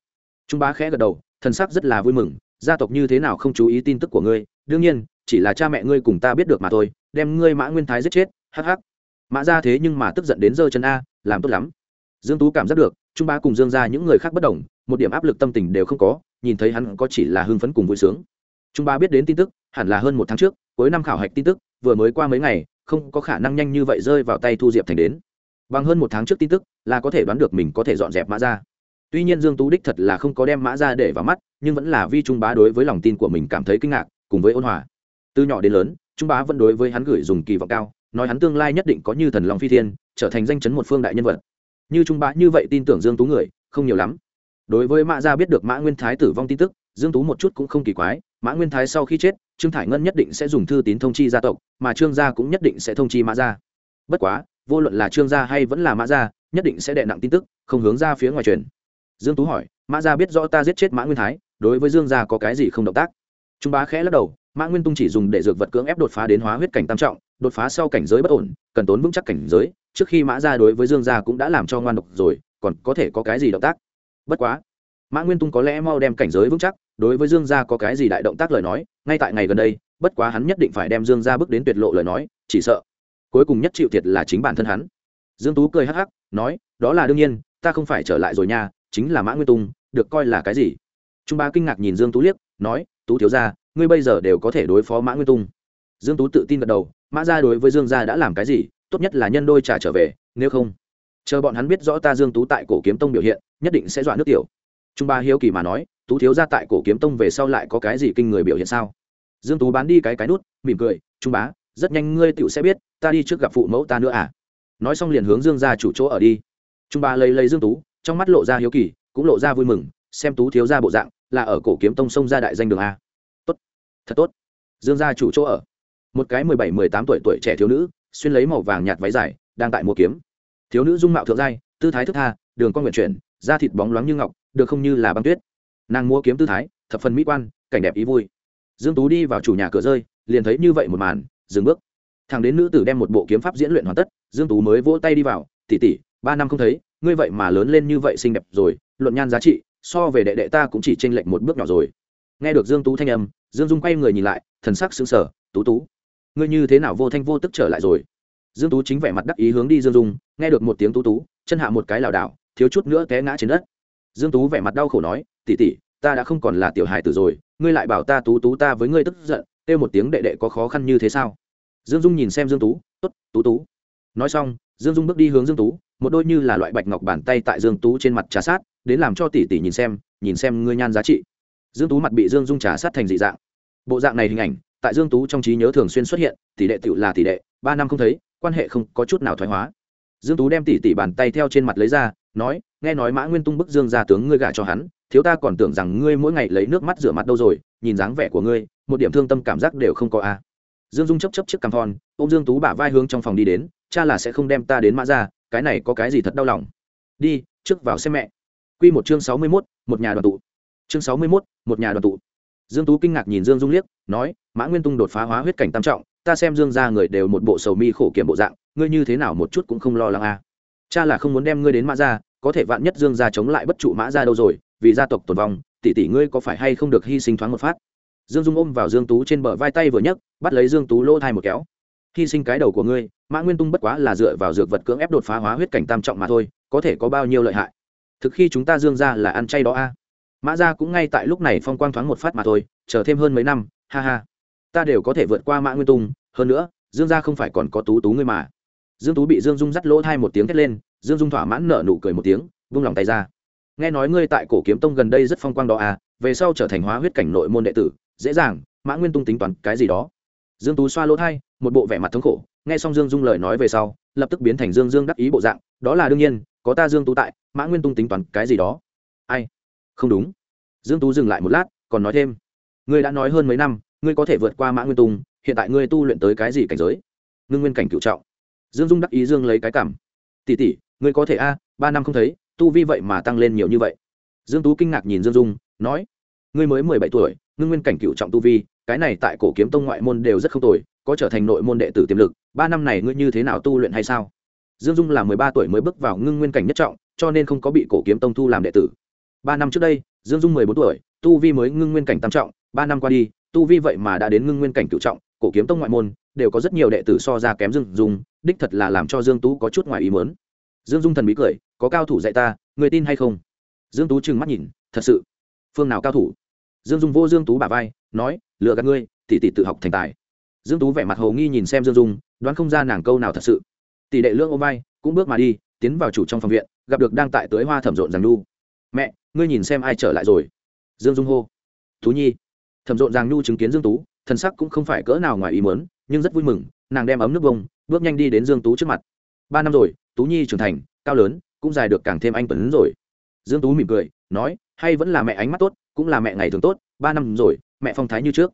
Trung bá khẽ gật đầu, thần sắc rất là vui mừng gia tộc như thế nào không chú ý tin tức của ngươi, đương nhiên, chỉ là cha mẹ ngươi cùng ta biết được mà thôi, đem ngươi mã nguyên thái giết chết, hắc hắc. Mã ra thế nhưng mà tức giận đến giơ chân a, làm tốt lắm. Dương tú cảm giác được, trung ba cùng dương ra những người khác bất đồng, một điểm áp lực tâm tình đều không có, nhìn thấy hắn có chỉ là hưng phấn cùng vui sướng. Trung ba biết đến tin tức, hẳn là hơn một tháng trước, cuối năm khảo hạch tin tức, vừa mới qua mấy ngày, không có khả năng nhanh như vậy rơi vào tay thu diệp thành đến. Bằng hơn một tháng trước tin tức, là có thể đoán được mình có thể dọn dẹp mã ra tuy nhiên dương tú đích thật là không có đem mã ra để vào mắt, nhưng vẫn là vi trung bá đối với lòng tin của mình cảm thấy kinh ngạc, cùng với ôn hòa. Từ nhỏ đến lớn, trung bá vẫn đối với hắn gửi dùng kỳ vọng cao, nói hắn tương lai nhất định có như thần long phi thiên, trở thành danh chấn một phương đại nhân vật. Như trung bá như vậy tin tưởng dương tú người, không nhiều lắm. Đối với mã gia biết được mã nguyên thái tử vong tin tức, dương tú một chút cũng không kỳ quái, mã nguyên thái sau khi chết, trương thải ngân nhất định sẽ dùng thư tín thông chi gia tộc, mà trương gia cũng nhất định sẽ thông chi mã gia. Bất quá, vô luận là trương gia hay vẫn là mã gia, nhất định sẽ đệ nặng tin tức, không hướng ra phía ngoài truyền dương tú hỏi, mã gia biết rõ ta giết chết mã nguyên thái, đối với dương gia có cái gì không động tác? Trung bá khẽ lắc đầu, mã nguyên tung chỉ dùng để dược vật cưỡng ép đột phá đến hóa huyết cảnh tam trọng, đột phá sau cảnh giới bất ổn, cần tốn vững chắc cảnh giới, trước khi mã gia đối với dương gia cũng đã làm cho ngoan độc rồi, còn có thể có cái gì động tác? Bất quá, mã nguyên tung có lẽ mau đem cảnh giới vững chắc, đối với dương gia có cái gì đại động tác lời nói, ngay tại ngày gần đây, bất quá hắn nhất định phải đem dương gia bước đến tuyệt lộ lời nói, chỉ sợ cuối cùng nhất chịu thiệt là chính bản thân hắn. Dương tú cười hắc hắc, nói, đó là đương nhiên, ta không phải trở lại rồi nha chính là mã nguyên tung, được coi là cái gì? Trung ba kinh ngạc nhìn dương tú liếc, nói, tú thiếu gia, ngươi bây giờ đều có thể đối phó mã nguyên tung. Dương tú tự tin gật đầu, mã gia đối với dương gia đã làm cái gì, tốt nhất là nhân đôi trả trở về, nếu không, chờ bọn hắn biết rõ ta dương tú tại cổ kiếm tông biểu hiện, nhất định sẽ dọa nước tiểu. Trung ba hiếu kỳ mà nói, tú thiếu gia tại cổ kiếm tông về sau lại có cái gì kinh người biểu hiện sao? Dương tú bán đi cái cái nút, mỉm cười, trung bá, rất nhanh ngươi tựu sẽ biết, ta đi trước gặp phụ mẫu ta nữa à. Nói xong liền hướng dương gia chủ chỗ ở đi. Trung bá lấy lấy dương tú trong mắt lộ ra hiếu kỳ, cũng lộ ra vui mừng, xem tú thiếu gia bộ dạng, là ở cổ kiếm tông sông ra đại danh đường a. Tốt, thật tốt. Dương gia chủ chỗ ở. Một cái mười bảy, mười tám tuổi tuổi trẻ thiếu nữ, xuyên lấy màu vàng nhạt váy dài, đang tại mua kiếm. Thiếu nữ dung mạo thượng giai, tư thái thức tha, đường con nguyện chuyển, da thịt bóng loáng như ngọc, được không như là băng tuyết. Nàng mua kiếm tư thái, thập phần mỹ quan, cảnh đẹp ý vui. Dương tú đi vào chủ nhà cửa rơi, liền thấy như vậy một màn, dừng bước. Thằng đến nữ tử đem một bộ kiếm pháp diễn luyện hoàn tất, dương tú mới vỗ tay đi vào tỉ tỉ ba năm không thấy ngươi vậy mà lớn lên như vậy xinh đẹp rồi, luận nhan giá trị, so về đệ đệ ta cũng chỉ chênh lệch một bước nhỏ rồi. Nghe được dương tú thanh âm, dương dung quay người nhìn lại, thần sắc sững sờ, tú tú, ngươi như thế nào vô thanh vô tức trở lại rồi? Dương tú chính vẻ mặt đắc ý hướng đi dương dung, nghe được một tiếng tú tú, chân hạ một cái lảo đảo, thiếu chút nữa té ngã trên đất. Dương tú vẻ mặt đau khổ nói, tỷ tỷ, ta đã không còn là tiểu hài tử rồi, ngươi lại bảo ta tú tú ta với ngươi tức giận, kêu một tiếng đệ đệ có khó khăn như thế sao? Dương dung nhìn xem dương tú, tốt, tú tú. Nói xong, dương dung bước đi hướng dương tú một đôi như là loại bạch ngọc bàn tay tại dương tú trên mặt trà sát, đến làm cho tỷ tỷ nhìn xem nhìn xem ngươi nhan giá trị. Dương tú mặt bị dương dung trà sát thành dị dạng. Bộ dạng này hình ảnh, tại dương tú trong trí nhớ thường xuyên xuất hiện, tỷ đệ tựu là tỷ đệ, ba năm không thấy, quan hệ không có chút nào thoái hóa. Dương tú đem tỷ tỷ bàn tay theo trên mặt lấy ra, nói, nghe nói mã nguyên tung bức dương ra tướng ngươi gả cho hắn, thiếu ta còn tưởng rằng ngươi mỗi ngày lấy nước mắt rửa mặt đâu rồi, nhìn dáng vẻ của ngươi, một điểm thương tâm cảm giác đều không có a. Dương dung chấp chấp chiếc cằm thon ô m dương tú bả vai hướng trong phòng đi đến, cha là sẽ không đem ta đến mã ra cái này có cái gì thật đau lòng? Đi, trước vào xem mẹ. Quy một chương sáu mươi mốt, một nhà đoàn tụ. Chương sáu mươi mốt, một nhà đoàn tụ. Dương tú kinh ngạc nhìn dương dung liếc, nói, mã nguyên tung đột phá hóa huyết cảnh tam trọng, ta xem dương ra người đều một bộ sầu mi khổ kiểm bộ dạng, ngươi như thế nào một chút cũng không lo lắng à. cha là không muốn đem ngươi đến mã ra có thể vạn nhất dương ra chống lại bất trụ mã ra đâu rồi, vì gia tộc tồn vong, tỷ tỷ ngươi có phải hay không được hy sinh thoáng một phát? Dương dung ôm vào dương tú trên bờ vai tay vừa nhấc, bắt lấy dương tú lỗ thai một kéo hy sinh cái đầu của ngươi, mã nguyên tung bất quá là dựa vào dược vật cưỡng ép đột phá hóa huyết cảnh tam trọng mà thôi, có thể có bao nhiêu lợi hại? Thực khi chúng ta dương ra là ăn chay đó a. À? Mã ra cũng ngay tại lúc này phong quang thoáng một phát mà thôi, chờ thêm hơn mấy năm, ha ha. Ta đều có thể vượt qua mã nguyên tung, hơn nữa, dương gia không phải còn có tú tú ngươi mà. Dương tú bị dương dung dắt lỗ thai một tiếng thét lên, dương dung thỏa mãn nở nụ cười một tiếng, vung lòng tay ra. Nghe nói ngươi tại cổ kiếm tông gần đây rất phong quang đó à về sau trở thành hóa huyết cảnh nội môn đệ tử, dễ dàng, mã nguyên tung tính toán cái gì đó dương tú xoa lỗ thai, một bộ vẻ mặt thống khổ, nghe xong dương dung lời nói về sau, lập tức biến thành dương dương đắc ý bộ dạng, đó là đương nhiên, có ta dương tú tại, mã nguyên tung tính toán cái gì đó. Ai? Không đúng. Dương tú dừng lại một lát, còn nói thêm. Ngươi đã nói hơn mấy năm, ngươi có thể vượt qua mã nguyên tung, hiện tại ngươi tu luyện tới cái gì cảnh giới? Ngưng nguyên cảnh cựu trọng. Dương dung đắc ý dương lấy cái cảm. Tỷ tỷ, ngươi có thể a, ba năm không thấy, tu vi vậy mà tăng lên nhiều như vậy. Dương tú kinh ngạc nhìn dương dung, nói. Ngươi mới mười bảy tuổi, ngưng nguyên cảnh cựu trọng tu vi cái này tại cổ kiếm tông ngoại môn đều rất không tồi, có trở thành nội môn đệ tử tiềm lực, ba năm này ngươi như thế nào tu luyện hay sao? Dương dung là mười ba tuổi mới bước vào ngưng nguyên cảnh nhất trọng, cho nên không có bị cổ kiếm tông thu làm đệ tử. Ba năm trước đây, dương dung mười bốn tuổi, tu vi mới ngưng nguyên cảnh tam trọng, ba năm qua đi, tu vi vậy mà đã đến ngưng nguyên cảnh cựu trọng, cổ kiếm tông ngoại môn đều có rất nhiều đệ tử so ra kém dương dung, đích thật là làm cho dương tú có chút ngoài ý mớn dương dung thần bí cười, có cao thủ dạy ta người tin hay không? Dương tú trừng mắt nhìn, thật sự, phương nào cao thủ? Dương dung vô dương tú bà vai nói Lừa gạt ngươi tỷ tỷ tự học thành tài. Dương tú vẻ mặt hồ nghi nhìn xem dương dung đoán không ra nàng câu nào thật sự. Tỷ đệ lương ôm vai cũng bước mà đi tiến vào chủ trong phòng viện gặp được đang tại tưới hoa thẩm rộn ràng nu. Mẹ ngươi nhìn xem ai trở lại rồi. Dương dung hô. Tú nhi. Thẩm rộn ràng nu chứng kiến dương tú thần sắc cũng không phải cỡ nào ngoài ý muốn, nhưng rất vui mừng nàng đem ấm nước bông bước nhanh đi đến dương tú trước mặt. Ba năm rồi tú nhi trưởng thành cao lớn cũng dài được càng thêm anh tuấn rồi dương tú mỉm cười, nói, hay vẫn là mẹ ánh mắt tốt, cũng là mẹ ngày thường tốt, ba năm rồi, mẹ phong thái như trước.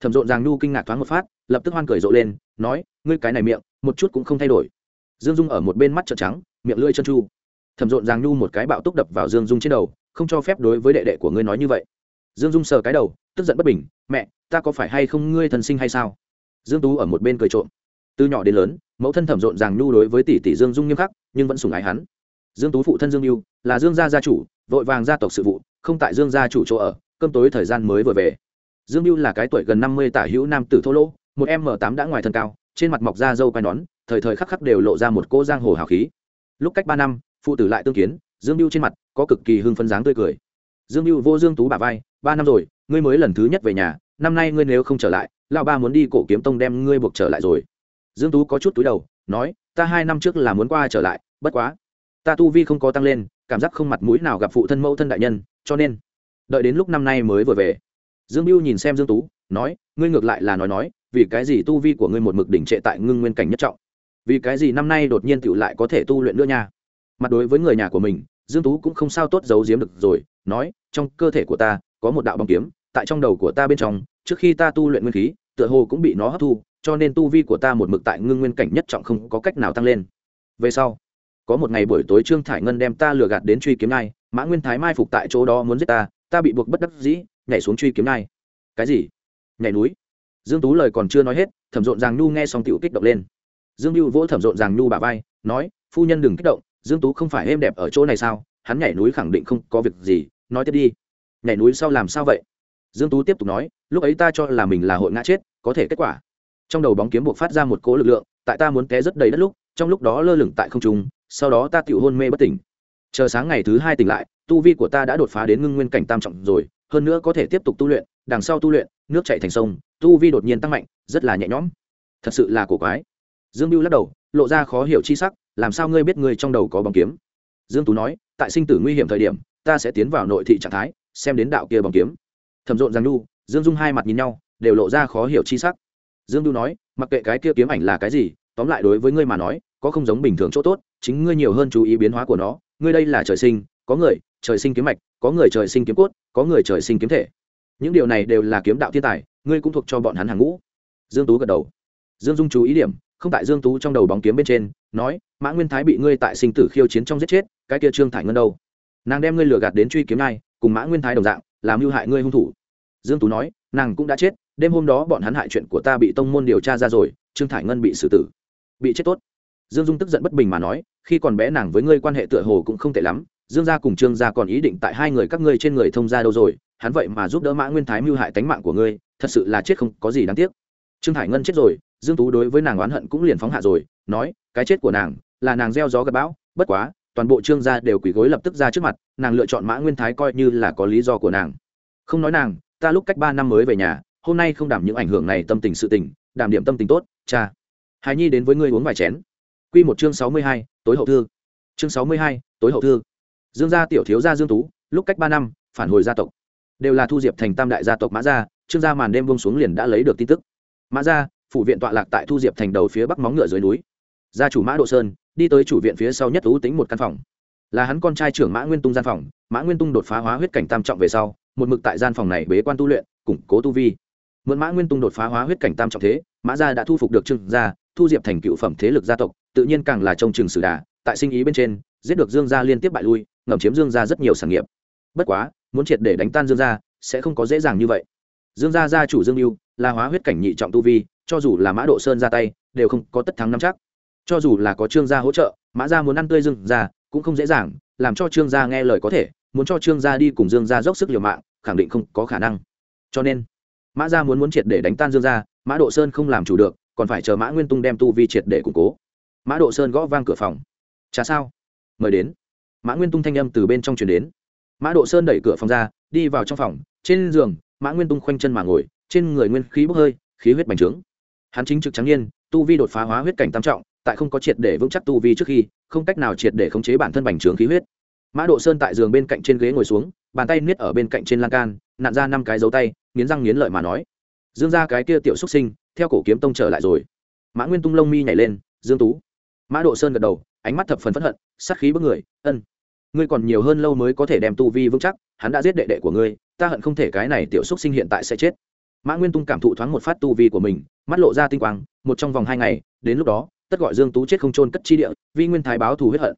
Thẩm rộn ràng nhu kinh ngạc thoáng một phát, lập tức hoan cười rộ lên, nói, ngươi cái này miệng, một chút cũng không thay đổi. Dương dung ở một bên mắt trợn trắng, miệng lưỡi chân chu thẩm rộn ràng nhu một cái bạo túc đập vào dương dung trên đầu, không cho phép đối với đệ đệ của ngươi nói như vậy. Dương dung sờ cái đầu, tức giận bất bình, mẹ, ta có phải hay không ngươi thân sinh hay sao? Dương tú ở một bên cười trộm. Từ nhỏ đến lớn, mẫu thân thẩm rộn ràng nhu đối với tỷ tỷ dương dung nghiêm khắc, nhưng vẫn sủng ái hắn dương tú phụ thân dương mưu là dương gia gia chủ, vội vàng gia tộc sự vụ, không tại dương gia chủ chỗ ở, cơm tối thời gian mới vừa về. Dương mưu là cái tuổi gần năm mươi tả hữu nam tử thô lỗ, một m tám đã ngoài thân cao, trên mặt mọc da râu quai nón, thời thời khắc khắc đều lộ ra một cô giang hồ hào khí. Lúc cách ba năm, phụ tử lại tương kiến, dương mưu trên mặt có cực kỳ hưng phấn dáng tươi cười. Dương mưu vô dương tú bà vai, ba năm rồi, ngươi mới lần thứ nhất về nhà, năm nay ngươi nếu không trở lại, lão ba muốn đi cổ kiếm tông đem ngươi buộc trở lại rồi. Dương tú có chút túi đầu, nói, ta hai năm trước là muốn qua trở lại, bất quá ta tu vi không có tăng lên, cảm giác không mặt mũi nào gặp phụ thân mẫu thân đại nhân, cho nên, đợi đến lúc năm nay mới vừa về. Dương mưu nhìn xem dương tú, nói, ngươi ngược lại là nói nói, vì cái gì tu vi của ngươi một mực đỉnh trệ tại ngưng nguyên cảnh nhất trọng? Vì cái gì năm nay đột nhiên tựu lại có thể tu luyện nữa nha? Mặt đối với người nhà của mình, dương tú cũng không sao tốt giấu giếm được rồi, nói, trong cơ thể của ta, có một đạo bóng kiếm, tại trong đầu của ta bên trong, trước khi ta tu luyện nguyên khí, tựa hồ cũng bị nó hấp thu, cho nên tu vi của ta một mực tại ngưng nguyên cảnh nhất trọng không có cách nào tăng lên. Về sau có một ngày buổi tối trương thải ngân đem ta lừa gạt đến truy kiếm ngai, mã nguyên thái mai phục tại chỗ đó muốn giết ta ta bị buộc bất đắc dĩ, nhảy xuống truy kiếm ngai. Cái gì? Nhảy núi? Dương tú lời còn chưa nói hết, thẩm rộn ràng nhu nghe xong tiểu kích động lên. Dương lưu vỗ thẩm rộn ràng nhu bà vai, nói, phu nhân đừng kích động, dương tú không phải êm đẹp ở chỗ này sao? Hắn nhảy núi khẳng định không có việc gì, nói tiếp đi. Nhảy núi sau làm sao vậy? Dương tú tiếp tục nói, lúc ấy ta cho là mình là hội ngã chết, có thể kết quả. Trong đầu bóng kiếm buộc phát ra một cỗ lực lượng, tại ta muốn té rất đầy đất lúc, trong lúc đó lơ lửng tại không trung sau đó ta tự hôn mê bất tỉnh. Chờ sáng ngày thứ hai tỉnh lại, tu vi của ta đã đột phá đến ngưng nguyên cảnh tam trọng rồi, hơn nữa có thể tiếp tục tu luyện, đằng sau tu luyện, nước chảy thành sông, tu vi đột nhiên tăng mạnh, rất là nhẹ nhõm. Thật sự là cổ quái. Dương mưu lắc đầu, lộ ra khó hiểu chi sắc, làm sao ngươi biết ngươi trong đầu có bóng kiếm? Dương tú nói, tại sinh tử nguy hiểm thời điểm, ta sẽ tiến vào nội thị trạng thái, xem đến đạo kia bóng kiếm. Thẩm rộn giang nhu dương dung hai mặt nhìn nhau, đều lộ ra khó hiểu chi sắc. Dương du nói, mặc kệ cái kia kiếm ảnh là cái gì, tóm lại đối với ngươi mà nói có không giống bình thường chỗ tốt, chính ngươi nhiều hơn chú ý biến hóa của nó. Ngươi đây là trời sinh, có người, trời sinh kiếm mạch, có người trời sinh kiếm cốt, có người trời sinh kiếm thể. Những điều này đều là kiếm đạo thiên tài, ngươi cũng thuộc cho bọn hắn hàng ngũ. Dương tú gật đầu. Dương dung chú ý điểm, không tại dương tú trong đầu bóng kiếm bên trên, nói, mã nguyên thái bị ngươi tại sinh tử khiêu chiến trong giết chết, cái kia trương thải ngân đâu? Nàng đem ngươi lừa gạt đến truy kiếm này cùng mã nguyên thái đồng dạng, làm mưu hại ngươi hung thủ. Dương tú nói, nàng cũng đã chết, đêm hôm đó bọn hắn hại chuyện của ta bị tông môn điều tra ra rồi, trương thải ngân bị xử tử. Bị chết tốt dương dung tức giận bất bình mà nói, khi còn bé nàng với ngươi quan hệ tựa hồ cũng không tệ lắm, dương gia cùng trương gia còn ý định tại hai người các ngươi trên người thông gia đâu rồi, hắn vậy mà giúp đỡ mã nguyên thái mưu hại tánh mạng của ngươi, thật sự là chết không có gì đáng tiếc. Trương Hải ngân chết rồi, dương tú đối với nàng oán hận cũng liền phóng hạ rồi, nói, cái chết của nàng là nàng gieo gió gặp bão, bất quá, toàn bộ trương gia đều quỳ gối lập tức ra trước mặt, nàng lựa chọn mã nguyên thái coi như là có lý do của nàng. Không nói nàng, ta lúc cách ba năm mới về nhà, hôm nay không đảm những ảnh hưởng này tâm tình sự tình, đảm điểm tâm tình tốt, cha. Hài nhi đến với ngươi uống vài chén quy một chương sáu mươi hai, tối hậu thư. Chương sáu mươi hai, tối hậu thư. Dương gia tiểu thiếu gia dương tú, lúc cách ba năm, phản hồi gia tộc. Đều là thu diệp thành tam đại gia tộc mã gia, trương gia màn đêm buông xuống liền đã lấy được tin tức. Mã gia, phủ viện tọa lạc tại thu diệp thành đầu phía bắc móng ngựa dưới núi. Gia chủ mã độ sơn, đi tới chủ viện phía sau nhất ưu tính một căn phòng. Là hắn con trai trưởng mã nguyên tung gian phòng, mã nguyên tung đột phá hóa huyết cảnh tam trọng về sau, một mực tại gian phòng này bế quan tu luyện, củng cố tu vi. Mượn mã nguyên tung đột phá hóa huyết cảnh tam trọng thế, mã gia đã thu phục được trương gia, thu diệp thành cựu phẩm thế lực gia tộc tự nhiên càng là trông chừng sử đà, tại sinh ý bên trên, giết được dương gia liên tiếp bại lui, ngầm chiếm dương gia rất nhiều sản nghiệp. Bất quá, muốn triệt để đánh tan dương gia, sẽ không có dễ dàng như vậy. Dương gia gia chủ dương mưu là hóa huyết cảnh nhị trọng tu vi, cho dù là mã độ sơn ra tay, đều không có tất thắng năm chắc. Cho dù là có trương gia hỗ trợ, mã gia muốn ăn tươi dương gia, cũng không dễ dàng, làm cho trương gia nghe lời có thể, muốn cho trương gia đi cùng dương gia dốc sức liều mạng, khẳng định không có khả năng. Cho nên, mã gia muốn muốn triệt để đánh tan dương gia, mã độ sơn không làm chủ được, còn phải chờ mã nguyên tung đem tu vi triệt để củng cố mã độ sơn gõ vang cửa phòng. Chả sao? Mời đến. Mã nguyên tung thanh âm từ bên trong chuyển đến. Mã độ sơn đẩy cửa phòng ra, đi vào trong phòng. Trên giường, mã nguyên tung khoanh chân mà ngồi, trên người nguyên khí bốc hơi, khí huyết bành trướng. Hắn chính trực trắng nhiên tu vi đột phá hóa huyết cảnh tam trọng, tại không có triệt để vững chắc tu vi trước khi, không cách nào triệt để khống chế bản thân bành trướng khí huyết. Mã độ sơn tại giường bên cạnh trên ghế ngồi xuống, bàn tay niết ở bên cạnh trên lan can, nặn ra năm cái dấu tay, nghiến răng nghiến lợi mà nói. Dương ra cái kia tiểu xuất sinh, theo cổ kiếm tông trở lại rồi. Mã nguyên tung lông mi nhảy lên, dương tú mã độ sơn gật đầu, ánh mắt thập phần phẫn hận, sát khí bức người, ân, ngươi còn nhiều hơn lâu mới có thể đem tu vi vững chắc, hắn đã giết đệ đệ của ngươi, ta hận không thể cái này tiểu xúc sinh hiện tại sẽ chết. Mã nguyên tung cảm thụ thoáng một phát tu vi của mình, mắt lộ ra tinh quang, một trong vòng hai ngày, đến lúc đó, tất gọi dương tú chết không trôn cất chi địa, vi nguyên thái báo thù huyết hận.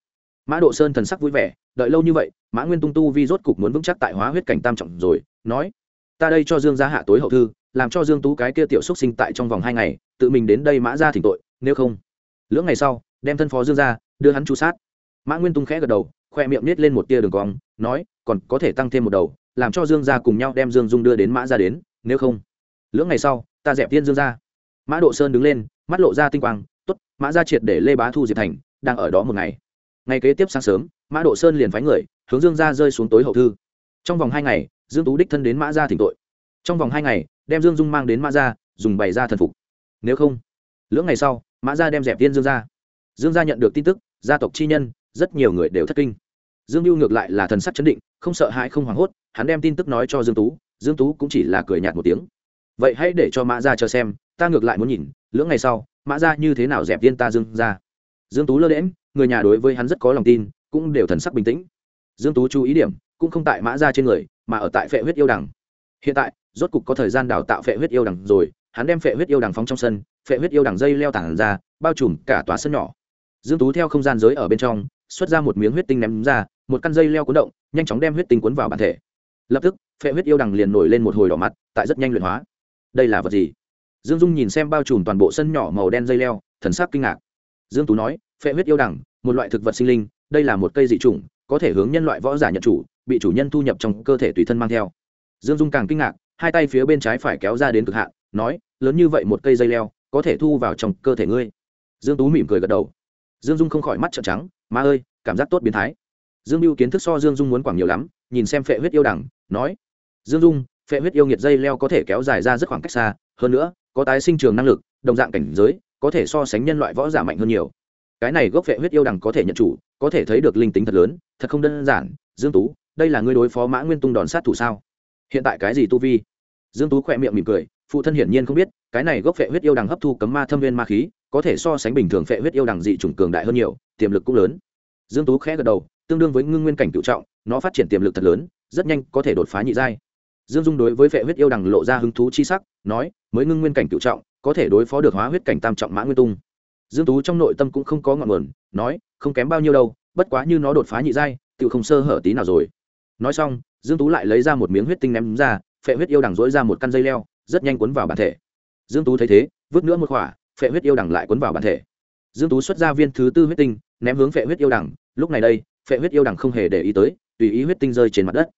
Mã độ sơn thần sắc vui vẻ, đợi lâu như vậy, mã nguyên tung tu vi rốt cục muốn vững chắc tại hóa huyết cảnh tam trọng rồi, nói, ta đây cho dương gia hạ tối hậu thư, làm cho dương tú cái kia tiểu xúc sinh tại trong vòng hai ngày, tự mình đến đây mã ra thỉnh tội, nếu không, lưỡng ngày sau đem thân phó dương ra, đưa hắn chu sát. Mã nguyên tung khẽ gật đầu, khoe miệng nết lên một tia đường cong, nói, còn có thể tăng thêm một đầu, làm cho dương gia cùng nhau đem dương dung đưa đến mã ra đến, nếu không. Lưỡng ngày sau, ta dẹp tiên dương ra mã độ sơn đứng lên, mắt lộ ra tinh quang t ố t mã ra triệt để lê bá thu diệp thành, đang ở đó một ngày. Ngày kế tiếp sáng sớm, mã độ sơn liền phái người, hướng dương ra rơi xuống tối hậu thư. Trong vòng hai ngày, dương tú đích thân đến mã ra thỉnh tội. Trong vòng hai ngày, đem dương dung mang đến mã ra dùng bày ra thần phục. Nếu không, lưỡng ngày sau, mã ra đem dẹp tiên dương ra dương gia nhận được tin tức, gia tộc chi nhân, rất nhiều người đều thất kinh. Dương lưu ngược lại là thần sắc chấn định, không sợ hãi, không hoảng hốt, hắn đem tin tức nói cho dương tú dương tú cũng chỉ là cười nhạt một tiếng. Vậy hãy để cho mã ra chờ xem, ta ngược lại muốn nhìn, lưỡng ngày sau, mã ra như thế nào dẹp viên ta dương ra dương tú lơ đễm người nhà đối với hắn rất có lòng tin, cũng đều thần sắc bình tĩnh. Dương tú chú ý điểm, cũng không tại mã ra trên người, mà ở tại phệ huyết yêu đằng. Hiện tại, rốt cục có thời gian đào tạo phệ huyết yêu đằng rồi, hắn đem phệ huyết yêu đằng phóng trong sân, phệ huyết yêu đằng dây leo tảng ra, bao trùm cả tòa sân nhỏ dương tú theo không gian giới ở bên trong, xuất ra một miếng huyết tinh ném ra, một căn dây leo cuốn động, nhanh chóng đem huyết tinh cuốn vào bản thể. Lập tức, phệ huyết yêu đằng liền nổi lên một hồi đỏ mặt, tại rất nhanh luyện hóa. Đây là vật gì? Dương dung nhìn xem bao trùm toàn bộ sân nhỏ màu đen dây leo, thần sắc kinh ngạc. Dương tú nói, phệ huyết yêu đằng, một loại thực vật sinh linh, đây là một cây dị chủng, có thể hướng nhân loại võ giả nhận chủ, bị chủ nhân thu nhập trong cơ thể tùy thân mang theo. Dương dung càng kinh ngạc, hai tay phía bên trái phải kéo ra đến cực hạn, nói, lớn như vậy một cây dây leo, có thể thu vào trong cơ thể ngươi. Dương tú mỉm cười gật đầu dương dung không khỏi mắt trợn trắng, ma ơi, cảm giác tốt biến thái. Dương mưu kiến thức so dương dung muốn quảng nhiều lắm, nhìn xem phệ huyết yêu đẳng, nói, dương dung, phệ huyết yêu nghiệt dây leo có thể kéo dài ra rất khoảng cách xa, hơn nữa, có tái sinh trường năng lực, đồng dạng cảnh giới, có thể so sánh nhân loại võ giả mạnh hơn nhiều. Cái này gốc phệ huyết yêu đằng có thể nhận chủ, có thể thấy được linh tính thật lớn, thật không đơn giản. Dương tú, đây là ngươi đối phó mã nguyên tung đòn sát thủ sao? Hiện tại cái gì tu vi? Dương tú khỏe miệng mỉm cười, phụ thân hiển nhiên không biết, cái này gốc phệ huyết yêu đằng hấp thu cấm ma thâm viên ma khí có thể so sánh bình thường phệ huyết yêu đằng dị chủng cường đại hơn nhiều, tiềm lực cũng lớn. Dương tú khẽ gật đầu, tương đương với ngưng nguyên cảnh cựu trọng, nó phát triển tiềm lực thật lớn, rất nhanh có thể đột phá nhị giai. Dương dung đối với phệ huyết yêu đằng lộ ra hứng thú chi sắc, nói, mới ngưng nguyên cảnh cựu trọng, có thể đối phó được hóa huyết cảnh tam trọng mã nguyên tung. Dương tú trong nội tâm cũng không có ngọn nguồn, nói, không kém bao nhiêu đâu, bất quá như nó đột phá nhị giai tự không sơ hở tí nào rồi. Nói xong, dương tú lại lấy ra một miếng huyết tinh ném ra, phệ huyết yêu đằng dỗi ra một căn dây leo, rất nhanh quấn vào bản thể. Dương tú thấy thế, vứt nữa một khỏa phệ huyết yêu đằng lại cuốn vào bản thể. Dương tú xuất ra viên thứ tư huyết tinh, ném hướng phệ huyết yêu đằng lúc này đây, phệ huyết yêu đằng không hề để ý tới, tùy ý huyết tinh rơi trên mặt đất.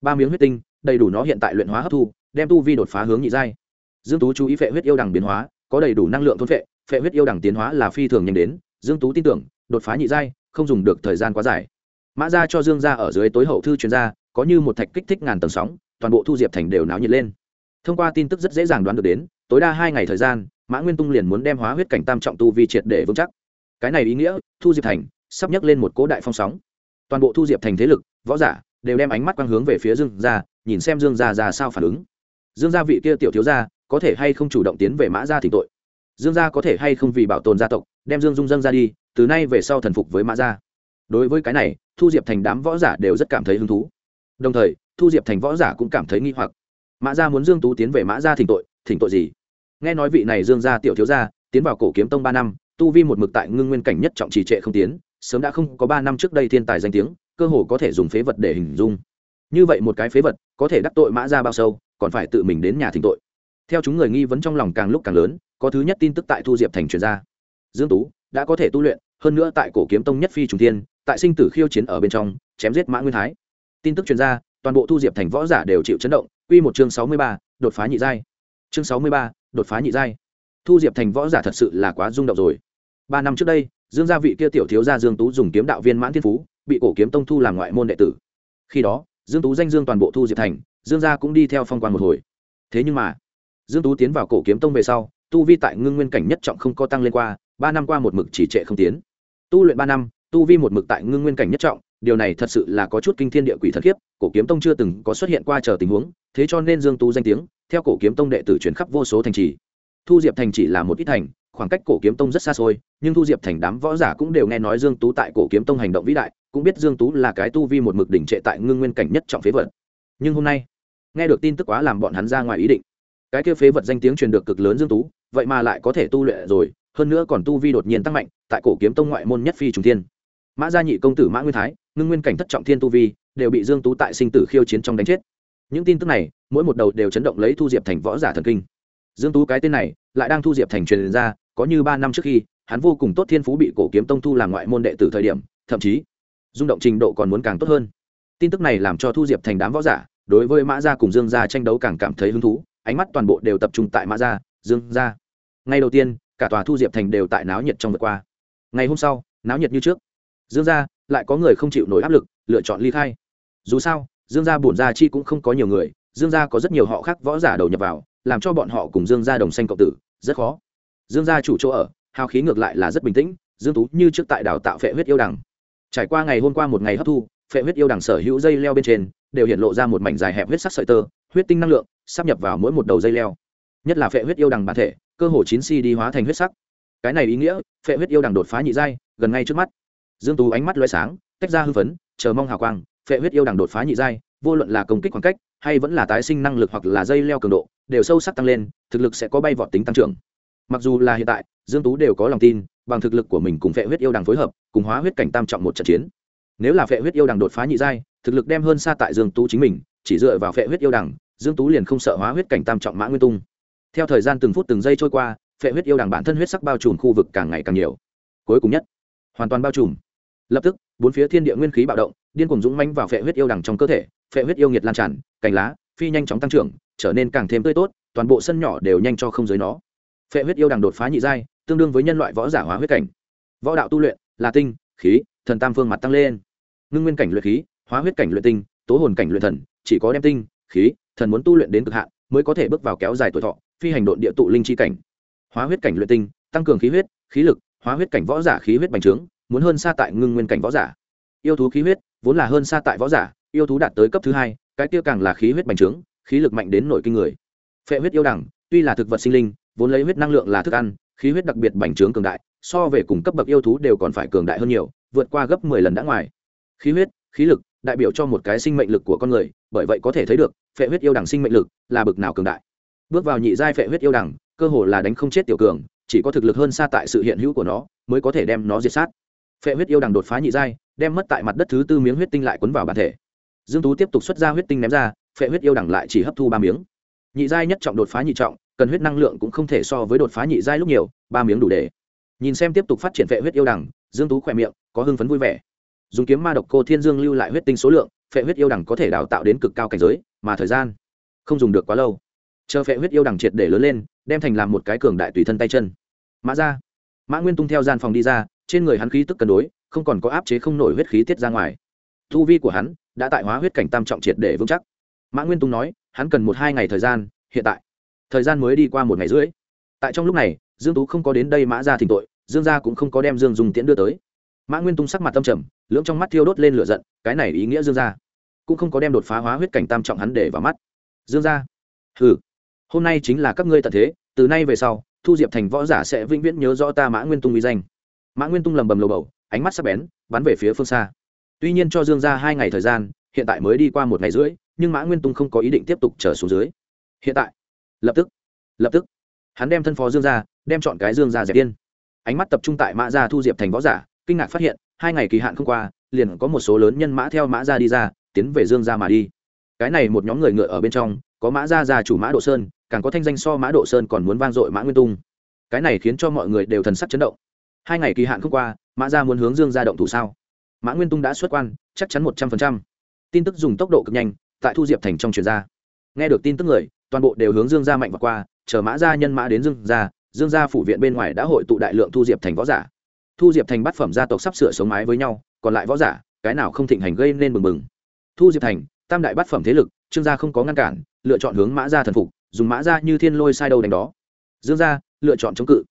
Ba miếng huyết tinh, đầy đủ nó hiện tại luyện hóa hấp thu, đem tu vi đột phá hướng nhị giai. Dương tú chú ý phệ huyết yêu đằng biến hóa, có đầy đủ năng lượng thôn phệ phệ huyết yêu đằng tiến hóa là phi thường nhanh đến, dương tú tin tưởng, đột phá nhị giai, không dùng được thời gian quá dài. Mã ra cho dương ra ở dưới tối hậu thư chuyên gia có như một thạch kích thích ngàn tầng sóng, toàn bộ thu diệp thành đều náo nhiệt lên. Thông qua tin tức rất dễ dàng đoán được đến, tối đa hai ngày thời gian mã nguyên tung liền muốn đem hóa huyết cảnh tam trọng tu vi triệt để vững chắc. Cái này ý nghĩa, thu diệp thành sắp nhấc lên một cố đại phong sóng. Toàn bộ thu diệp thành thế lực, võ giả đều đem ánh mắt quang hướng về phía dương gia, nhìn xem dương gia ra sao phản ứng. Dương gia vị kia tiểu thiếu gia, có thể hay không chủ động tiến về mã gia thỉnh tội? Dương gia có thể hay không vì bảo tồn gia tộc, đem dương dung dân ra đi, từ nay về sau thần phục với mã gia. Đối với cái này, thu diệp thành đám võ giả đều rất cảm thấy hứng thú. Đồng thời, thu diệp thành võ giả cũng cảm thấy nghi hoặc. Mã gia muốn dương tú tiến về mã gia thỉnh tội thỉnh tội gì? Nghe nói vị này dương gia tiểu thiếu gia tiến vào cổ kiếm tông ba năm tu vi một mực tại ngưng nguyên cảnh nhất trọng trì trệ không tiến sớm đã không có ba năm trước đây thiên tài danh tiếng cơ hồ có thể dùng phế vật để hình dung. Như vậy một cái phế vật có thể đắc tội mã ra bao sâu còn phải tự mình đến nhà thỉnh tội. Theo chúng người nghi vấn trong lòng càng lúc càng lớn có thứ nhất tin tức tại thu diệp thành truyền ra. Dương tú đã có thể tu luyện hơn nữa tại cổ kiếm tông nhất phi trùng thiên tại sinh tử khiêu chiến ở bên trong chém giết mã nguyên thái. Tin tức truyền ra toàn bộ thu diệp thành võ giả đều chịu chấn động quy một chương 63, đột phá nhị giai. Chương 63, đột phá nhị giai. Thu diệp thành võ giả thật sự là quá rung động rồi. Ba năm trước đây, dương gia vị kia tiểu thiếu gia dương tú dùng kiếm đạo viên mãn thiên phú, bị cổ kiếm tông thu làm ngoại môn đệ tử. Khi đó, dương tú danh dương toàn bộ thu diệp thành, dương gia cũng đi theo phong quan một hồi. Thế nhưng mà, dương tú tiến vào cổ kiếm tông về sau, tu vi tại ngưng nguyên cảnh nhất trọng không có tăng lên qua, ba năm qua một mực chỉ trệ không tiến. Tu luyện ba năm, tu vi một mực tại ngưng nguyên cảnh nhất trọng, điều này thật sự là có chút kinh thiên địa quỷ thật khiếp, cổ kiếm tông chưa từng có xuất hiện qua chờ tình huống, thế cho nên dương tú danh tiếng theo cổ kiếm tông đệ tử chuyển khắp vô số thành trì, thu diệp thành chỉ là một ít thành, khoảng cách cổ kiếm tông rất xa xôi, nhưng thu diệp thành đám võ giả cũng đều nghe nói dương tú tại cổ kiếm tông hành động vĩ đại, cũng biết dương tú là cái tu vi một mực đỉnh trệ tại ngưng nguyên cảnh nhất trọng phế vật. Nhưng hôm nay, nghe được tin tức quá làm bọn hắn ra ngoài ý định. Cái kia phế vật danh tiếng truyền được cực lớn dương tú, vậy mà lại có thể tu luyện rồi, hơn nữa còn tu vi đột nhiên tăng mạnh, tại cổ kiếm tông ngoại môn nhất phi trùng thiên. Mã gia nhị công tử mã nguyên thái, ngưng nguyên cảnh thất trọng thiên tu vi, đều bị dương tú tại sinh tử khiêu chiến trong đánh chết những tin tức này, mỗi một đầu đều chấn động lấy thu diệp thành võ giả thần kinh. Dương tú cái tên này, lại đang thu diệp thành truyền ra, có như ba năm trước khi, hắn vô cùng tốt thiên phú bị cổ kiếm tông thu làm ngoại môn đệ tử thời điểm, thậm chí, rung động trình độ còn muốn càng tốt hơn. Tin tức này làm cho thu diệp thành đám võ giả, đối với mã gia cùng dương gia tranh đấu càng cảm thấy hứng thú, ánh mắt toàn bộ đều tập trung tại mã gia, dương gia. Ngày đầu tiên, cả tòa thu diệp thành đều tại náo nhiệt trong vượt qua. Ngày hôm sau, náo nhiệt như trước. Dương gia lại có người không chịu nổi áp lực, lựa chọn ly khai. Dù sao dương gia bổn gia chi cũng không có nhiều người, dương gia có rất nhiều họ khác võ giả đầu nhập vào, làm cho bọn họ cùng dương gia đồng xanh cộng tử, rất khó. Dương gia chủ chỗ ở, hào khí ngược lại là rất bình tĩnh, dương tú như trước tại đào tạo phệ huyết yêu đằng. Trải qua ngày hôm qua một ngày hấp thu, phệ huyết yêu đằng sở hữu dây leo bên trên, đều hiện lộ ra một mảnh dài hẹp huyết sắc sợi tơ, huyết tinh năng lượng, sắp nhập vào mỗi một đầu dây leo. Nhất là phệ huyết yêu đằng bản thể, cơ hồ chín si đi hóa thành huyết sắc. Cái này ý nghĩa, phệ huyết yêu đằng đột phá nhị giai, gần ngay trước mắt. Dương tú ánh mắt lóe sáng, tách ra hư phấn, chờ mong hào quang phệ huyết yêu đằng đột phá nhị giai, vô luận là công kích khoảng cách, hay vẫn là tái sinh năng lực hoặc là dây leo cường độ, đều sâu sắc tăng lên, thực lực sẽ có bay vọt tính tăng trưởng. Mặc dù là hiện tại, dương tú đều có lòng tin, bằng thực lực của mình cùng phệ huyết yêu đằng phối hợp, cùng hóa huyết cảnh tam trọng một trận chiến. Nếu là phệ huyết yêu đằng đột phá nhị giai, thực lực đem hơn xa tại dương tú chính mình, chỉ dựa vào phệ huyết yêu đằng, dương tú liền không sợ hóa huyết cảnh tam trọng mã nguyên tung. Theo thời gian từng phút từng giây trôi qua, phệ huyết yêu đằng bản thân huyết sắc bao trùm khu vực càng ngày càng nhiều. Cuối cùng nhất, hoàn toàn bao trùm. Lập tức, bốn phía thiên địa nguyên khí bạo động điên cuồng dũng mãnh vào phệ huyết yêu đằng trong cơ thể, phệ huyết yêu nghiệt lan tràn, cành lá, phi nhanh chóng tăng trưởng, trở nên càng thêm tươi tốt, toàn bộ sân nhỏ đều nhanh cho không dưới nó. Phệ huyết yêu đằng đột phá nhị giai, tương đương với nhân loại võ giả hóa huyết cảnh. Võ đạo tu luyện, là tinh, khí, thần tam phương mặt tăng lên. Ngưng nguyên cảnh luyện khí, hóa huyết cảnh luyện tinh, tố hồn cảnh luyện thần, chỉ có đem tinh, khí, thần muốn tu luyện đến cực hạn, mới có thể bước vào kéo dài tuổi thọ, phi hành độn địa tụ linh chi cảnh. Hóa huyết cảnh luyện tinh, tăng cường khí huyết, khí lực, hóa huyết cảnh võ giả khí huyết bành trướng, muốn hơn xa tại ngưng nguyên cảnh võ giả. Yêu thú khí huyết vốn là hơn xa tại võ giả, yêu thú đạt tới cấp thứ hai, cái tiêu càng là khí huyết bành trướng, khí lực mạnh đến nội kinh người. Phệ huyết yêu đẳng, tuy là thực vật sinh linh, vốn lấy huyết năng lượng là thức ăn, khí huyết đặc biệt bành trướng cường đại, so về cùng cấp bậc yêu thú đều còn phải cường đại hơn nhiều, vượt qua gấp mười lần đã ngoài. Khí huyết, khí lực, đại biểu cho một cái sinh mệnh lực của con người, bởi vậy có thể thấy được, phệ huyết yêu đẳng sinh mệnh lực là bực nào cường đại. Bước vào nhị giai phệ huyết yêu đẳng, cơ hồ là đánh không chết tiểu cường, chỉ có thực lực hơn xa tại sự hiện hữu của nó, mới có thể đem nó diệt sát. Phệ huyết yêu đằng đột phá nhị giai đem mất tại mặt đất thứ tư miếng huyết tinh lại quấn vào bản thể. Dương tú tiếp tục xuất ra huyết tinh ném ra, phệ huyết yêu đẳng lại chỉ hấp thu ba miếng. Nhị giai nhất trọng đột phá nhị trọng, cần huyết năng lượng cũng không thể so với đột phá nhị giai lúc nhiều, ba miếng đủ để. Nhìn xem tiếp tục phát triển phệ huyết yêu đẳng, dương tú khỏe miệng, có hưng phấn vui vẻ. Dùng kiếm ma độc cô thiên dương lưu lại huyết tinh số lượng, phệ huyết yêu đẳng có thể đào tạo đến cực cao cảnh giới, mà thời gian không dùng được quá lâu. Chờ phệ huyết yêu đẳng triệt để lớn lên, đem thành làm một cái cường đại tùy thân tay chân. Mã ra. Mã nguyên tung theo gian phòng đi ra, trên người hắn khí tức cân đối không còn có áp chế không nổi huyết khí tiết ra ngoài. Thu vi của hắn đã tại hóa huyết cảnh tam trọng triệt để vững chắc. Mã nguyên tung nói, hắn cần một hai ngày thời gian, hiện tại. Thời gian mới đi qua một ngày rưỡi. Tại trong lúc này, dương tú không có đến đây mã ra thỉnh tội, dương gia cũng không có đem dương dùng tiễn đưa tới. Mã nguyên tung sắc mặt tâm trầm, lưỡng trong mắt thiêu đốt lên lửa giận, cái này ý nghĩa dương gia cũng không có đem đột phá hóa huyết cảnh tam trọng hắn để vào mắt. Dương gia, hừ, hôm nay chính là các ngươi tận thế, từ nay về sau, thu diệp thành võ giả sẽ vĩnh viễn nhớ rõ ta mã nguyên tung uy danh. Mã nguyên tung lầm bầm lầu bầu ánh mắt sắc bén, bắn về phía phương xa. Tuy nhiên cho dương ra hai ngày thời gian, hiện tại mới đi qua một ngày rưỡi, nhưng mã nguyên tung không có ý định tiếp tục trở xuống dưới. Hiện tại, lập tức lập tức, hắn đem thân phó dương ra đem chọn cái dương ra dẹp điên. ánh mắt tập trung tại mã gia thu diệp thành võ giả, kinh ngạc phát hiện, hai ngày kỳ hạn không qua, liền có một số lớn nhân mã theo mã gia đi ra, tiến về dương gia mà đi. Cái này một nhóm người ngựa ở bên trong, có mã gia gia chủ mã độ sơn, càng có thanh danh so mã độ sơn còn muốn vang dội mã nguyên tung. Cái này khiến cho mọi người đều thần sắc chấn động. Hai ngày kỳ hạn không qua mã gia muốn hướng dương gia động thủ sao? Mã nguyên tung đã xuất quan, chắc chắn một trăm phần trăm. Tin tức dùng tốc độ cực nhanh, tại thu diệp thành trong truyền gia nghe được tin tức người, toàn bộ đều hướng dương gia mạnh và qua, chờ mã gia nhân mã đến dương gia dương gia phủ viện bên ngoài đã hội tụ đại lượng thu diệp thành võ giả. Thu diệp thành bát phẩm gia tộc sắp sửa sống mái với nhau, còn lại võ giả, cái nào không thịnh hành gây nên bừng bừng. Thu diệp thành, tam đại bát phẩm thế lực, trương gia không có ngăn cản, lựa chọn hướng mã gia thần phục, dùng mã gia như thiên lôi sai đầu đánh đó. Dương gia, lựa chọn chống cự.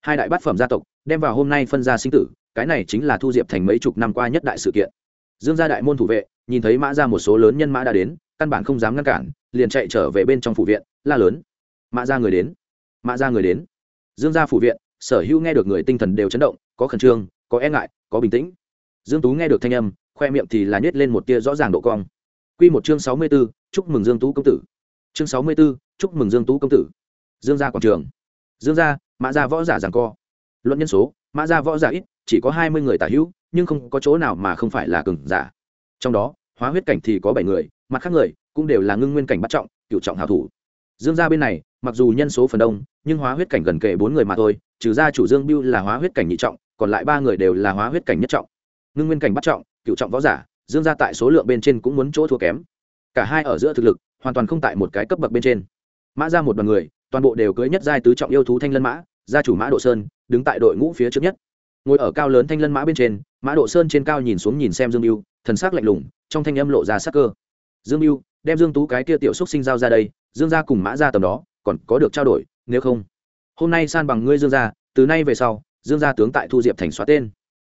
Hai đại bát phẩm gia tộc, đem vào hôm nay phân ra sinh tử cái này chính là thu diệp thành mấy chục năm qua nhất đại sự kiện. Dương gia đại môn thủ vệ nhìn thấy mã ra một số lớn nhân mã đã đến căn bản không dám ngăn cản liền chạy trở về bên trong phủ viện la lớn. Mã ra người đến. Mã ra người đến. Dương gia phủ viện sở hữu nghe được người tinh thần đều chấn động có khẩn trương có e ngại có bình tĩnh. Dương tú nghe được thanh âm khoe miệng thì là nhét lên một tia rõ ràng độ cong. Quy một chương sáu mươi 64, chúc mừng dương tú công tử. Chương sáu mươi 64, chúc mừng dương tú công tử. Dương gia quảng trường. Dương gia mã gia võ giả giằng co. Luận nhân số mã gia võ giả ít chỉ có hai mươi người tả hữu, nhưng không có chỗ nào mà không phải là cường giả. Trong đó, hóa huyết cảnh thì có bảy người, mặt khác người cũng đều là ngưng nguyên cảnh bắt trọng, cựu trọng hào thủ. Dương gia bên này, mặc dù nhân số phần đông, nhưng hóa huyết cảnh gần kề bốn người mà thôi, trừ ra chủ dương biêu là hóa huyết cảnh nhị trọng, còn lại ba người đều là hóa huyết cảnh nhất trọng. Ngưng nguyên cảnh bắt trọng, cựu trọng võ giả, dương gia tại số lượng bên trên cũng muốn chỗ thua kém. Cả hai ở giữa thực lực, hoàn toàn không tại một cái cấp bậc bên trên. Mã ra một đoàn người, toàn bộ đều cưới nhất giai tứ trọng yêu thú thanh lân mã, gia chủ mã độ sơn, đứng tại đội ngũ phía trước nhất ngồi ở cao lớn thanh lân mã bên trên, mã độ sơn trên cao nhìn xuống nhìn xem dương mưu thần s ắ c lạnh lùng, trong thanh âm lộ ra sắc cơ. Dương mưu đem dương tú cái kia tiểu xúc sinh giao ra đây, dương gia cùng mã ra tầm đó, còn có được trao đổi, nếu không. Hôm nay san bằng ngươi dương gia, từ nay về sau, dương gia tướng tại thu diệp thành xóa tên.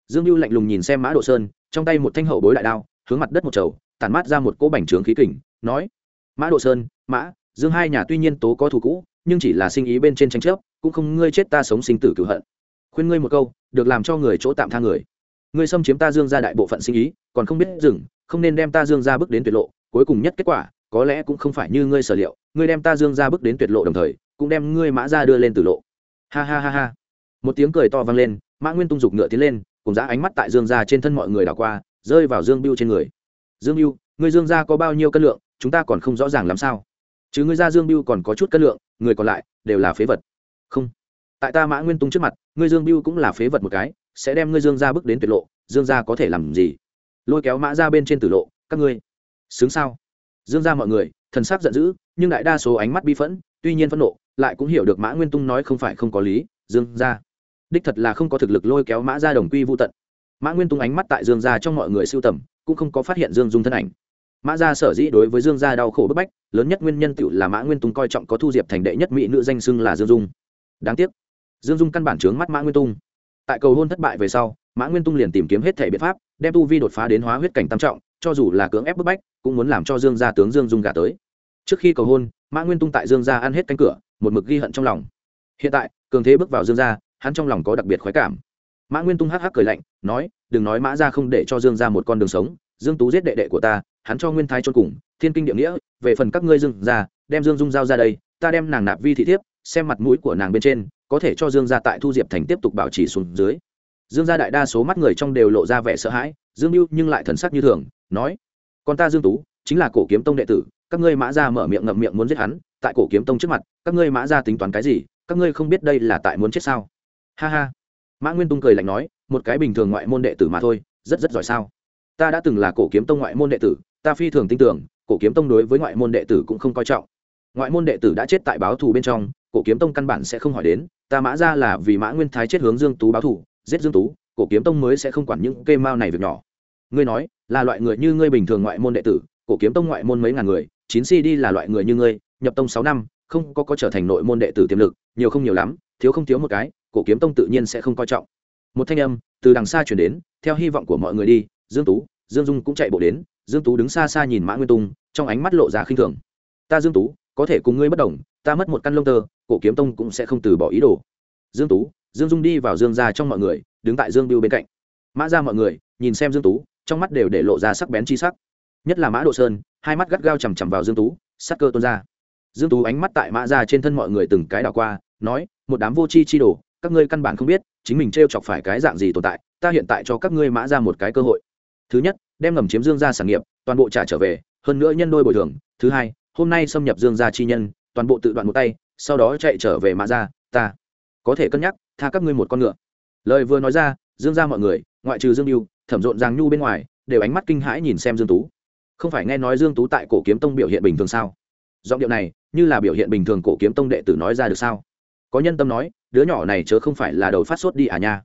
Dương mưu lạnh lùng nhìn xem mã độ sơn, trong tay một thanh hậu bối đại đao, hướng mặt đất một chầu tản mát ra một cỗ bành trướng khí kình, nói, mã độ sơn, mã, dương hai nhà tuy nhiên tố có thù cũ, nhưng chỉ là sinh ý bên trên tranh chấp, cũng không ngươi chết ta sống sinh tử cửu hận. Khuyên ngươi một câu được làm cho người chỗ tạm tha người. Ngươi xâm chiếm ta dương ra đại bộ phận sinh ý, còn không biết dừng, không nên đem ta dương ra bước đến tuyệt lộ, cuối cùng nhất kết quả, có lẽ cũng không phải như ngươi sở liệu, ngươi đem ta dương ra bước đến tuyệt lộ đồng thời, cũng đem ngươi mã ra đưa lên từ lộ. Ha ha ha ha. Một tiếng cười to vang lên, mã nguyên tung dục ngựa tiến lên, cùng giá ánh mắt tại dương ra trên thân mọi người đảo qua, rơi vào dương biêu trên người. Dương biêu ngươi dương ra có bao nhiêu cân lượng, chúng ta còn không rõ ràng làm sao. Chứ ngươi ra dương biêu còn có chút cân lượng, người còn lại đều là phế vật. Không tại ta mã nguyên tung trước mặt, ngươi dương biêu cũng là phế vật một cái, sẽ đem ngươi dương ra bước đến tuyệt lộ, dương ra có thể làm gì? Lôi kéo mã ra bên trên tử lộ, các ngươi, xứng sao? Dương ra mọi người, thần sắc giận dữ, nhưng đại đa số ánh mắt bi phẫn, tuy nhiên phẫn nộ, lại cũng hiểu được mã nguyên tung nói không phải không có lý, dương ra đích thật là không có thực lực lôi kéo mã ra đồng quy vô tận. Mã nguyên tung ánh mắt tại dương gia trong mọi người sưu tầm, cũng không có phát hiện dương dung thân ảnh. Mã gia sở dĩ đối với dương gia đau khổ bức bách, lớn nhất nguyên nhân tự là mã nguyên tung coi trọng có thu diệp thành đệ nhất mỹ nữ danh xưng là dương dung. Đáng tiếc dương dung căn bản trướng mắt mã nguyên tung. Tại cầu hôn thất bại về sau, mã nguyên tung liền tìm kiếm hết thể biện pháp, đem tu vi đột phá đến hóa huyết cảnh tam trọng, cho dù là cưỡng ép bức bách, cũng muốn làm cho dương gia tướng dương dung gả tới. Trước khi cầu hôn, mã nguyên tung tại dương gia ăn hết cánh cửa, một mực ghi hận trong lòng. Hiện tại, cường thế bước vào dương gia, hắn trong lòng có đặc biệt khoái cảm. Mã nguyên tung hắc hắc cười lạnh, nói, đừng nói mã ra không để cho dương ra một con đường sống, dương tú giết đệ đệ của ta, hắn cho nguyên thái trôn cùng, thiên kinh địa nghĩa, về phần các ngươi dương ra đem dương dung giao ra đây, ta đem nàng nạp vi thị thiếp xem mặt mũi của nàng bên trên, có thể cho dương gia tại thu diệp thành tiếp tục bảo trì xuống dưới. Dương gia đại đa số mắt người trong đều lộ ra vẻ sợ hãi, dương mưu nhưng lại thần sắc như thường, nói, con ta dương tú, chính là cổ kiếm tông đệ tử, các ngươi mã ra mở miệng ngậm miệng muốn giết hắn, tại cổ kiếm tông trước mặt, các ngươi mã ra tính toán cái gì, các ngươi không biết đây là tại muốn chết sao? Ha ha. Mã nguyên tung cười lạnh nói, một cái bình thường ngoại môn đệ tử mà thôi, rất rất giỏi sao? Ta đã từng là cổ kiếm tông ngoại môn đệ tử, ta phi thường tin tưởng, cổ kiếm tông đối với ngoại môn đệ tử cũng không coi trọng. Ngoại môn đệ tử đã chết tại báo thù bên trong cổ kiếm tông căn bản sẽ không hỏi đến, ta mã ra là vì mã nguyên thái chết hướng dương tú báo thù, giết dương tú, cổ kiếm tông mới sẽ không quản những cây mao này việc nhỏ. Ngươi nói, là loại người như ngươi bình thường ngoại môn đệ tử, cổ kiếm tông ngoại môn mấy ngàn người, chín si đi là loại người như ngươi, nhập tông sáu năm, không có có trở thành nội môn đệ tử tiềm lực, nhiều không nhiều lắm, thiếu không thiếu một cái, cổ kiếm tông tự nhiên sẽ không coi trọng. Một thanh âm từ đằng xa chuyển đến, theo hy vọng của mọi người đi, dương tú, dương dung cũng chạy bộ đến, dương tú đứng xa xa nhìn mã nguyên tung, trong ánh mắt lộ ra khinh thường. Ta dương tú, có thể cùng ngươi bất đồng, ta mất một căn lông tơ cổ kiếm tông cũng sẽ không từ bỏ ý đồ. Dương tú, dương dung đi vào dương ra trong mọi người, đứng tại dương biêu bên cạnh. Mã ra mọi người, nhìn xem dương tú, trong mắt đều để lộ ra sắc bén chi sắc. Nhất là mã độ sơn, hai mắt gắt gao chằm chằm vào dương tú, sắc cơ tuôn ra. Dương tú ánh mắt tại mã ra trên thân mọi người từng cái đảo qua, nói, một đám vô chi chi đồ, các ngươi căn bản không biết, chính mình trêu chọc phải cái dạng gì tồn tại, ta hiện tại cho các ngươi mã ra một cái cơ hội. Thứ nhất, đem ngầm chiếm dương gia sản nghiệp, toàn bộ trả trở về, hơn nữa nhân đôi bồi thường. Thứ hai, hôm nay xâm nhập dương gia chi nhân, toàn bộ tự đoạn một tay sau đó chạy trở về mã gia, ta có thể cân nhắc, tha các ngươi một con ngựa. Lời vừa nói ra, dương gia mọi người, ngoại trừ dương mưu thẩm rộn giang nhu bên ngoài, đều ánh mắt kinh hãi nhìn xem dương tú. Không phải nghe nói dương tú tại cổ kiếm tông biểu hiện bình thường sao? Giọng điệu này, như là biểu hiện bình thường cổ kiếm tông đệ tử nói ra được sao? Có nhân tâm nói, đứa nhỏ này chớ không phải là đầu phát sốt đi à nha.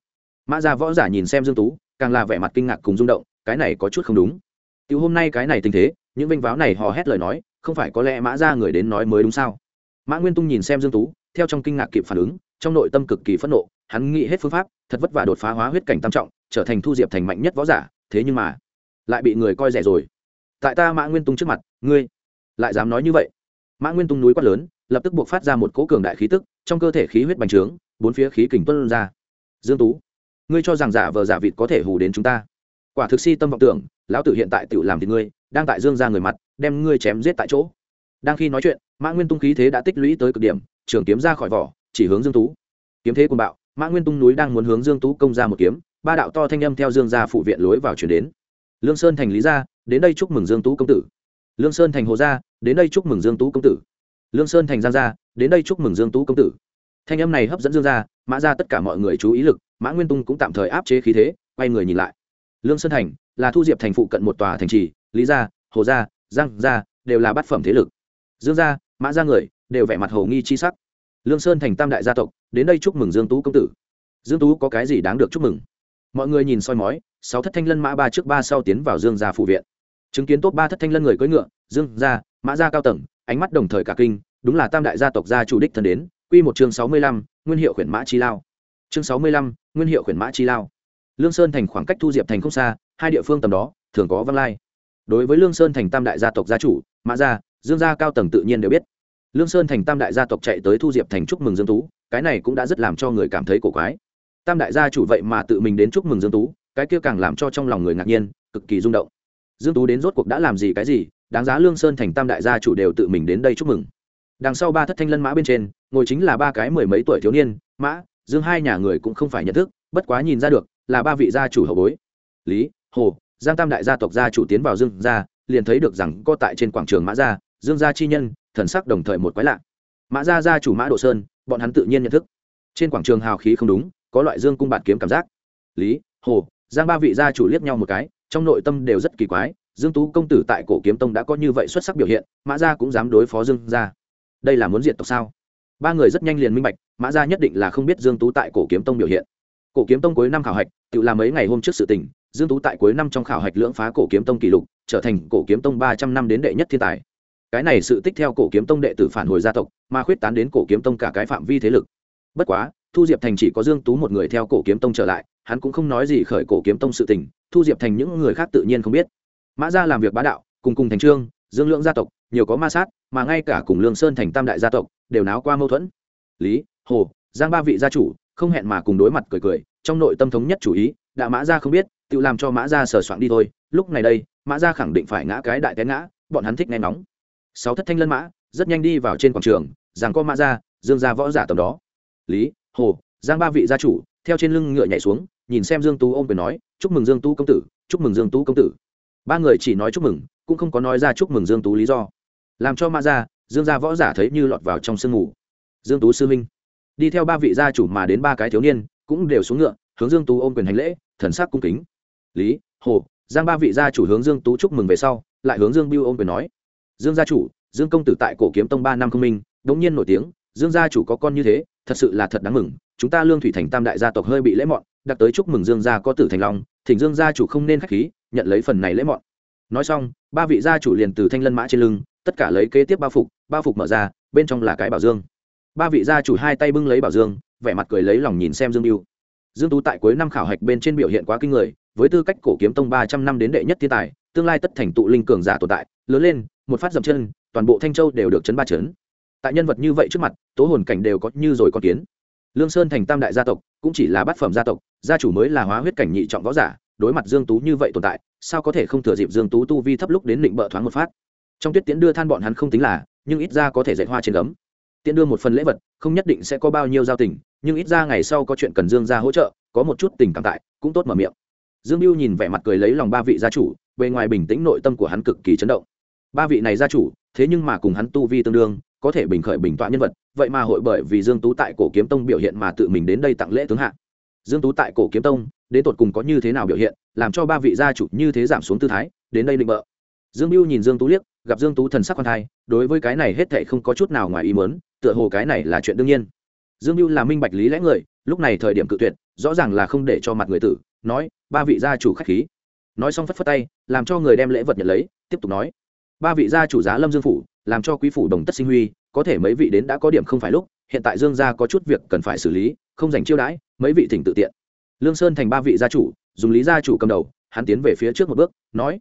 Mã gia võ giả nhìn xem dương tú, càng là vẻ mặt kinh ngạc cùng rung động, cái này có chút không đúng. Tiểu hôm nay cái này tình thế, những vinh váo này hò hét lời nói, không phải có lẽ mã gia người đến nói mới đúng sao? Mã nguyên tung nhìn xem dương tú, theo trong kinh ngạc kịp phản ứng, trong nội tâm cực kỳ phẫn nộ, hắn nghĩ hết phương pháp, thật vất vả đột phá hóa huyết cảnh tam trọng, trở thành thu diệp thành mạnh nhất võ giả, thế nhưng mà, lại bị người coi rẻ rồi. Tại ta mã nguyên tung trước mặt, ngươi lại dám nói như vậy? Mã nguyên tung núi quát lớn, lập tức buộc phát ra một cỗ cường đại khí tức, trong cơ thể khí huyết bành trướng, bốn phía khí kình tuân ra. Dương tú, ngươi cho rằng giả vờ giả vịt có thể hù đến chúng ta? Quả thực si tâm vọng tưởng, lão tử hiện tại tự làm thì ngươi, đang tại dương ra người mặt, đem ngươi chém giết tại chỗ đang khi nói chuyện, mã nguyên tung khí thế đã tích lũy tới cực điểm, trường kiếm ra khỏi vỏ, chỉ hướng dương tú. Kiếm thế cùng bạo, mã nguyên tung núi đang muốn hướng dương tú công ra một kiếm, ba đạo to thanh âm theo dương gia phụ viện lối vào chuyển đến. Lương sơn thành lý gia, đến đây chúc mừng dương tú công tử. Lương sơn thành hồ gia, đến đây chúc mừng dương tú công tử. Lương sơn thành giang gia, đến đây chúc mừng dương tú công tử. Thanh âm này hấp dẫn dương gia, mã ra tất cả mọi người chú ý lực, mã nguyên tung cũng tạm thời áp chế khí thế, quay người nhìn lại. Lương sơn thành là thu diệp thành phụ cận một tòa thành trì, lý gia, hồ gia, giang gia đều là bát phẩm thế lực dương gia mã gia người đều vẻ mặt hồ nghi chi sắc. Lương sơn thành tam đại gia tộc đến đây chúc mừng dương tú công tử. Dương tú có cái gì đáng được chúc mừng? Mọi người nhìn soi mói sáu thất thanh lân mã ba trước ba sau tiến vào dương gia phụ viện. Chứng kiến tốt ba thất thanh lân người cưỡi ngựa dương gia mã gia cao tầng ánh mắt đồng thời cả kinh đúng là tam đại gia tộc gia chủ đích thân đến quy một chương sáu mươi lăm, nguyên hiệu khuyển mã chi lao. Chương sáu mươi lăm, nguyên hiệu khuyển mã chi lao. Lương sơn thành khoảng cách thu diệp thành không xa hai địa phương tầm đó thường có văn lai. Đối với lương sơn thành tam đại gia tộc gia chủ mã gia dương gia cao tầng tự nhiên đều biết. Lương sơn thành tam đại gia tộc chạy tới thu diệp thành chúc mừng dương tú, cái này cũng đã rất làm cho người cảm thấy cổ quái. Tam đại gia chủ vậy mà tự mình đến chúc mừng dương tú, cái kia càng làm cho trong lòng người ngạc nhiên, cực kỳ rung động. Dương tú đến rốt cuộc đã làm gì cái gì, đáng giá lương sơn thành tam đại gia chủ đều tự mình đến đây chúc mừng. Đằng sau ba thất thanh lân mã bên trên, ngồi chính là ba cái mười mấy tuổi thiếu niên, mã, dương hai nhà người cũng không phải nhận thức, bất quá nhìn ra được, là ba vị gia chủ hậu bối. Lý, hồ, giang tam đại gia tộc gia chủ tiến vào dương gia, liền thấy được rằng có tại trên quảng trường mã gia dương gia chi nhân, thần sắc đồng thời một quái lạ. Mã gia gia chủ mã độ sơn, bọn hắn tự nhiên nhận thức. Trên quảng trường hào khí không đúng, có loại dương cung bạt kiếm cảm giác. Lý, hồ, giang ba vị gia chủ liếc nhau một cái, trong nội tâm đều rất kỳ quái, dương tú công tử tại cổ kiếm tông đã có như vậy xuất sắc biểu hiện, mã gia cũng dám đối phó dương gia. Đây là muốn diệt tộc sao? Ba người rất nhanh liền minh bạch, mã gia nhất định là không biết dương tú tại cổ kiếm tông biểu hiện. Cổ kiếm tông cuối năm khảo hạch, tự làm mấy ngày hôm trước sự tình, dương tú tại cuối năm trong khảo hạch lưỡng phá cổ kiếm tông kỷ lục, trở thành cổ kiếm tông ba trăm năm đến đệ nhất thiên tài cái này sự tích theo cổ kiếm tông đệ tử phản hồi gia tộc, mà khuyết tán đến cổ kiếm tông cả cái phạm vi thế lực. Bất quá, thu diệp thành chỉ có dương tú một người theo cổ kiếm tông trở lại, hắn cũng không nói gì khởi cổ kiếm tông sự tình, thu diệp thành những người khác tự nhiên không biết. Mã gia làm việc bá đạo, cùng cùng thành trương, dương lượng gia tộc, nhiều có ma sát, mà ngay cả cùng lương sơn thành tam đại gia tộc, đều náo qua mâu thuẫn. Lý, hồ, giang ba vị gia chủ, không hẹn mà cùng đối mặt cười cười, trong nội tâm thống nhất chủ ý, đã mã gia không biết, tự làm cho mã gia sờ soạn đi thôi. Lúc này đây, mã gia khẳng định phải ngã cái đại té ngã, bọn hắn thích nghe nóng sáu thất thanh lân mã rất nhanh đi vào trên quảng trường rằng có mã ra, dương gia võ giả tầm đó. Lý hồ giang ba vị gia chủ theo trên lưng ngựa nhảy xuống nhìn xem dương tú ôm quyền nói chúc mừng dương tú công tử chúc mừng dương tú công tử. Ba người chỉ nói chúc mừng cũng không có nói ra chúc mừng dương tú lý do. Làm cho mã ra, dương gia võ giả thấy như lọt vào trong sương mù. Dương tú sư minh đi theo ba vị gia chủ mà đến ba cái thiếu niên cũng đều xuống ngựa hướng dương tú ôm quyền hành lễ thần sắc cung kính. Lý hồ giang ba vị gia chủ hướng dương tú chúc mừng về sau lại hướng dương biêu ôm quyền nói dương gia chủ, dương công tử tại cổ kiếm tông ba năm không minh, đống nhiên nổi tiếng, dương gia chủ có con như thế, thật sự là thật đáng mừng, chúng ta lương thủy thành tam đại gia tộc hơi bị lễ mọn đặc tới chúc mừng dương gia có tử thành long, thỉnh dương gia chủ không nên khách khí, nhận lấy phần này lễ mọn. Nói xong, ba vị gia chủ liền từ thanh lân mã trên lưng, tất cả lấy kế tiếp bao phục bao phục mở ra, bên trong là cái bảo dương. Ba vị gia chủ hai tay bưng lấy bảo dương, vẻ mặt cười lấy lòng nhìn xem dương mưu dương tú tại cuối năm khảo hạch bên trên biểu hiện quá kinh người, với tư cách cổ kiếm tông ba trăm năm đến đệ nhất thiên tài, tương lai tất thành tụ linh cường giả tồn tại, lớn lên một phát dậm chân, toàn bộ thanh châu đều được chấn ba chấn. Tại nhân vật như vậy trước mặt, tố hồn cảnh đều có như rồi con kiến. Lương sơn thành tam đại gia tộc cũng chỉ là bát phẩm gia tộc, gia chủ mới là hóa huyết cảnh nhị trọng võ giả, đối mặt dương tú như vậy tồn tại, sao có thể không thừa dịp dương tú tu vi thấp lúc đến định bợ thoáng một phát? Trong tuyết tiễn đưa than bọn hắn không tính là, nhưng ít ra có thể dạy hoa trên gấm. Tiễn đưa một phần lễ vật, không nhất định sẽ có bao nhiêu giao tình, nhưng ít ra ngày sau có chuyện cần dương ra hỗ trợ, có một chút tình cảm tại, cũng tốt mở miệng. Dương mưu nhìn vẻ mặt cười lấy lòng ba vị gia chủ, bề ngoài bình tĩnh nội tâm của hắn cực kỳ chấn động ba vị này gia chủ, thế nhưng mà cùng hắn tu vi tương đương, có thể bình khởi bình tọa nhân vật, vậy mà hội bởi vì dương tú tại cổ kiếm tông biểu hiện mà tự mình đến đây tặng lễ tướng hạ. Dương tú tại cổ kiếm tông, đến tột cùng có như thế nào biểu hiện, làm cho ba vị gia chủ như thế giảm xuống tư thái, đến đây định bợ. Dương mưu nhìn dương tú liếc, gặp dương tú thần sắc quan thai, đối với cái này hết thảy không có chút nào ngoài ý muốn, tựa hồ cái này là chuyện đương nhiên. Dương mưu là minh bạch lý lẽ người, lúc này thời điểm cự tuyệt, rõ ràng là không để cho mặt người tử, nói, ba vị gia chủ khách khí. Nói xong phất phất tay, làm cho người đem lễ vật nhận lấy, tiếp tục nói ba vị gia chủ giá lâm dương phủ, làm cho quý phủ đồng tất sinh huy, có thể mấy vị đến đã có điểm không phải lúc, hiện tại dương gia có chút việc cần phải xử lý, không dành chiêu đãi, mấy vị thỉnh tự tiện. Lương sơn thành ba vị gia chủ, dùng lý gia chủ cầm đầu, hắn tiến về phía trước một bước, nói,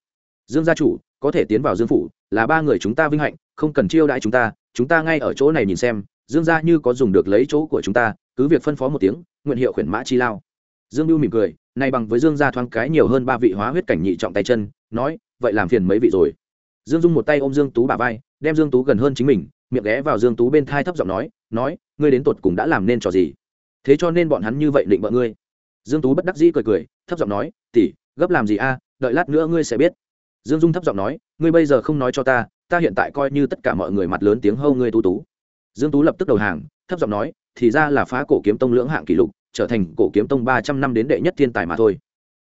dương gia chủ, có thể tiến vào dương phủ, là ba người chúng ta vinh hạnh, không cần chiêu đãi chúng ta chúng ta ngay ở chỗ này nhìn xem, dương gia như có dùng được lấy chỗ của chúng ta, cứ việc phân phó một tiếng, nguyện hiệu khuyển mã chi lao. Dương lưu mỉm cười, nay bằng với dương gia thoáng cái nhiều hơn ba vị hóa huyết cảnh nhị trọng tay chân, nói, vậy làm phiền mấy vị rồi dương dung một tay ôm dương tú bà vai, đem dương tú gần hơn chính mình, miệng ghé vào dương tú bên thai thấp giọng nói nói, ngươi đến tột cùng đã làm nên trò gì? Thế cho nên bọn hắn như vậy định vợ ngươi. Dương tú bất đắc dĩ cười cười, thấp giọng nói, tỷ, gấp làm gì a? Đợi lát nữa ngươi sẽ biết. Dương dung thấp giọng nói, ngươi bây giờ không nói cho ta ta hiện tại coi như tất cả mọi người mặt lớn tiếng hâu ngươi tú tú. Dương tú lập tức đầu hàng, thấp giọng nói, thì ra là phá cổ kiếm tông lưỡng hạng kỷ lục, trở thành cổ kiếm tông ba trăm năm đến đệ nhất thiên tài mà thôi.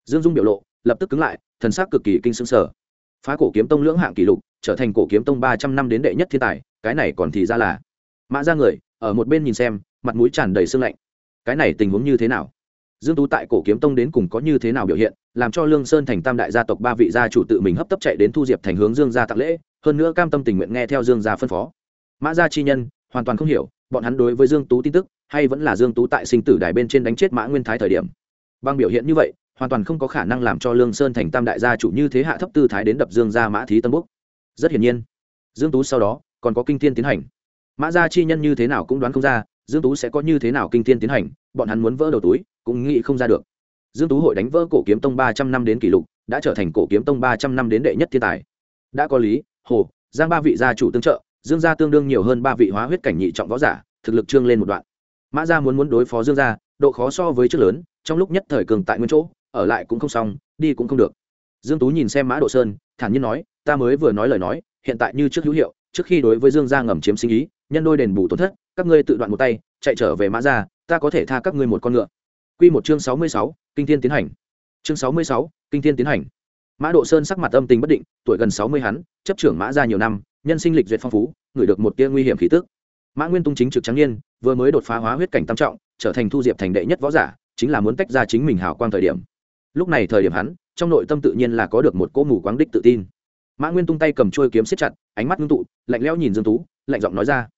Dương dung biểu lộ lập tức cứng lại, thần sắc cực kỳ kinh sững sờ phá cổ kiếm tông lưỡng hạng kỷ lục, trở thành cổ kiếm tông ba trăm năm đến đệ nhất thiên tài, cái này còn thì ra là mã ra người, ở một bên nhìn xem, mặt mũi tràn đầy sương lạnh. Cái này tình huống như thế nào? Dương tú tại cổ kiếm tông đến cùng có như thế nào biểu hiện, làm cho lương sơn thành tam đại gia tộc ba vị gia chủ tự mình hấp tấp chạy đến thu diệp thành hướng dương gia tặng lễ, hơn nữa cam tâm tình nguyện nghe theo dương gia phân phó. Mã gia chi nhân, hoàn toàn không hiểu, bọn hắn đối với dương tú tin tức, hay vẫn là dương tú tại sinh tử đài bên trên đánh chết mã nguyên thái thời điểm. Bằng biểu hiện như vậy hoàn toàn không có khả năng làm cho lương sơn thành tam đại gia chủ như thế hạ thấp tư thái đến đập dương gia mã thí tân búc. Rất hiển nhiên, dương tú sau đó còn có kinh thiên tiến hành. Mã gia chi nhân như thế nào cũng đoán không ra, dương tú sẽ có như thế nào kinh thiên tiến hành, bọn hắn muốn vỡ đầu túi, cũng nghĩ không ra được. Dương tú hội đánh vỡ cổ kiếm tông ba trăm năm đến kỷ lục, đã trở thành cổ kiếm tông ba trăm năm đến đệ nhất thiên tài. Đã có lý, hồ, giang ba vị gia chủ tương trợ, dương gia tương đương nhiều hơn ba vị hóa huyết cảnh nhị trọng võ giả, thực lực trương lên một đoạn. Mã gia muốn muốn đối phó dương gia, độ khó so với trước lớn, trong lúc nhất thời cường tại nguyên chỗ ở lại cũng không xong đi cũng không được. Dương tú nhìn xem mã độ sơn thản nhiên nói ta mới vừa nói lời nói hiện tại như trước hữu hiệu trước khi đối với dương gia ngầm chiếm sinh ý nhân đôi đền bù tổn thất các ngươi tự đoạn một tay chạy trở về mã gia ta có thể tha các ngươi một con ngựa. Quy một chương sáu mươi sáu, kinh thiên tiến hành. Chương sáu mươi sáu, kinh thiên tiến hành. Mã độ sơn sắc mặt âm tình bất định tuổi gần sáu mươi hắn chấp trưởng mã ra nhiều năm nhân sinh lịch duyệt phong phú ngửi được một tia nguy hiểm khí tức. Mã nguyên tung chính trực trắng niên vừa mới đột phá hóa huyết cảnh tam trọng trở thành thu diệp thành đệ nhất võ giả chính là muốn tách ra chính mình hào quang thời điểm lúc này thời điểm hắn, trong nội tâm tự nhiên là có được một cỗ mù quáng đích tự tin. Mã nguyên tung tay cầm trôi kiếm siết chặt, ánh mắt ngưng tụ, lạnh lẽo nhìn dương tú, lạnh giọng nói ra.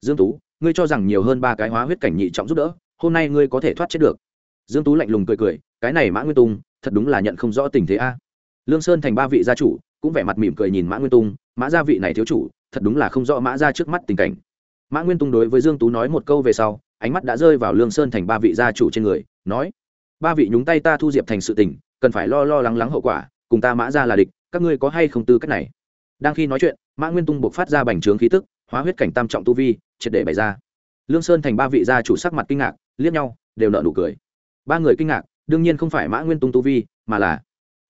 Dương tú, ngươi cho rằng nhiều hơn ba cái hóa huyết cảnh nhị trọng giúp đỡ, hôm nay ngươi có thể thoát chết được. Dương tú lạnh lùng cười cười, cái này mã nguyên tung, thật đúng là nhận không rõ tình thế a. Lương sơn thành ba vị gia chủ cũng vẻ mặt mỉm cười nhìn mã nguyên tung, mã gia vị này thiếu chủ, thật đúng là không rõ mã gia trước mắt tình cảnh. Mã nguyên tung đối với dương tú nói một câu về sau, ánh mắt đã rơi vào lương sơn thành ba vị gia chủ trên người, nói ba vị nhúng tay ta thu diệp thành sự tình, cần phải lo lo lắng lắng hậu quả, cùng ta mã ra là địch, các ngươi có hay không tư cách này? Đang khi nói chuyện, mã nguyên tung buộc phát ra bành trướng khí tức, hóa huyết cảnh tam trọng tu vi, triệt để bày ra. Lương sơn thành ba vị gia chủ sắc mặt kinh ngạc, liếc nhau, đều nợ nụ cười. Ba người kinh ngạc, đương nhiên không phải mã nguyên tung tu vi, mà là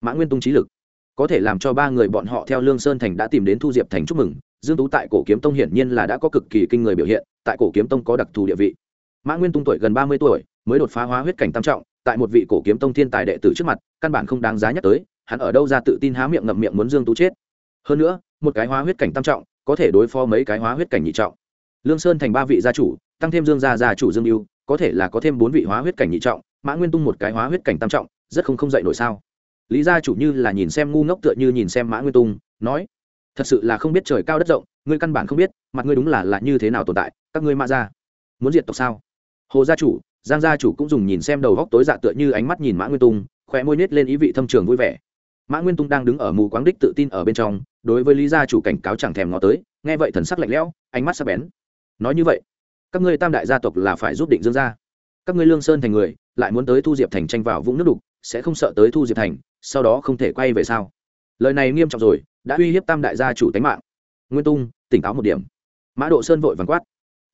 mã nguyên tung trí lực. Có thể làm cho ba người bọn họ theo lương sơn thành đã tìm đến thu diệp thành chúc mừng, dương tú tại cổ kiếm tông hiển nhiên là đã có cực kỳ kinh người biểu hiện, tại cổ kiếm tông có đặc thù địa vị. Mã nguyên tung tuổi gần ba mươi tuổi, mới đột phá hóa huyết cảnh tam trọng tại một vị cổ kiếm tông thiên tài đệ tử trước mặt, căn bản không đáng giá nhắc tới, hắn ở đâu ra tự tin há miệng ngậm miệng muốn dương tú chết. Hơn nữa, một cái hóa huyết cảnh tam trọng, có thể đối phó mấy cái hóa huyết cảnh nhị trọng. Lương sơn thành ba vị gia chủ, tăng thêm dương gia gia chủ dương yêu có thể là có thêm bốn vị hóa huyết cảnh nhị trọng, mã nguyên tung một cái hóa huyết cảnh tam trọng, rất không không dậy nổi sao? Lý gia chủ như là nhìn xem ngu ngốc tựa như nhìn xem mã nguyên tung, nói, thật sự là không biết trời cao đất rộng, ngươi căn bản không biết, mặt ngươi đúng là là như thế nào tồn tại, các ngươi mã gia muốn diệt tộc sao? Hồ gia chủ giang gia chủ cũng dùng nhìn xem đầu góc tối dạ tựa như ánh mắt nhìn mã nguyên tung, khóe môi nết lên ý vị thâm trường vui vẻ. Mã nguyên tung đang đứng ở mù quáng đích tự tin ở bên trong, đối với lý gia chủ cảnh cáo chẳng thèm ngó tới, nghe vậy thần sắc lạnh lẽo, ánh mắt sắc bén. Nói như vậy, các ngươi tam đại gia tộc là phải giúp định dương gia. Các ngươi lương sơn thành người, lại muốn tới thu diệp thành tranh vào vũng nước đục, sẽ không sợ tới thu diệp thành, sau đó không thể quay về sao? Lời này nghiêm trọng rồi, đã uy hiếp tam đại gia chủ tánh mạng. Nguyên tung, tỉnh táo một điểm. Mã độ sơn vội vàng quát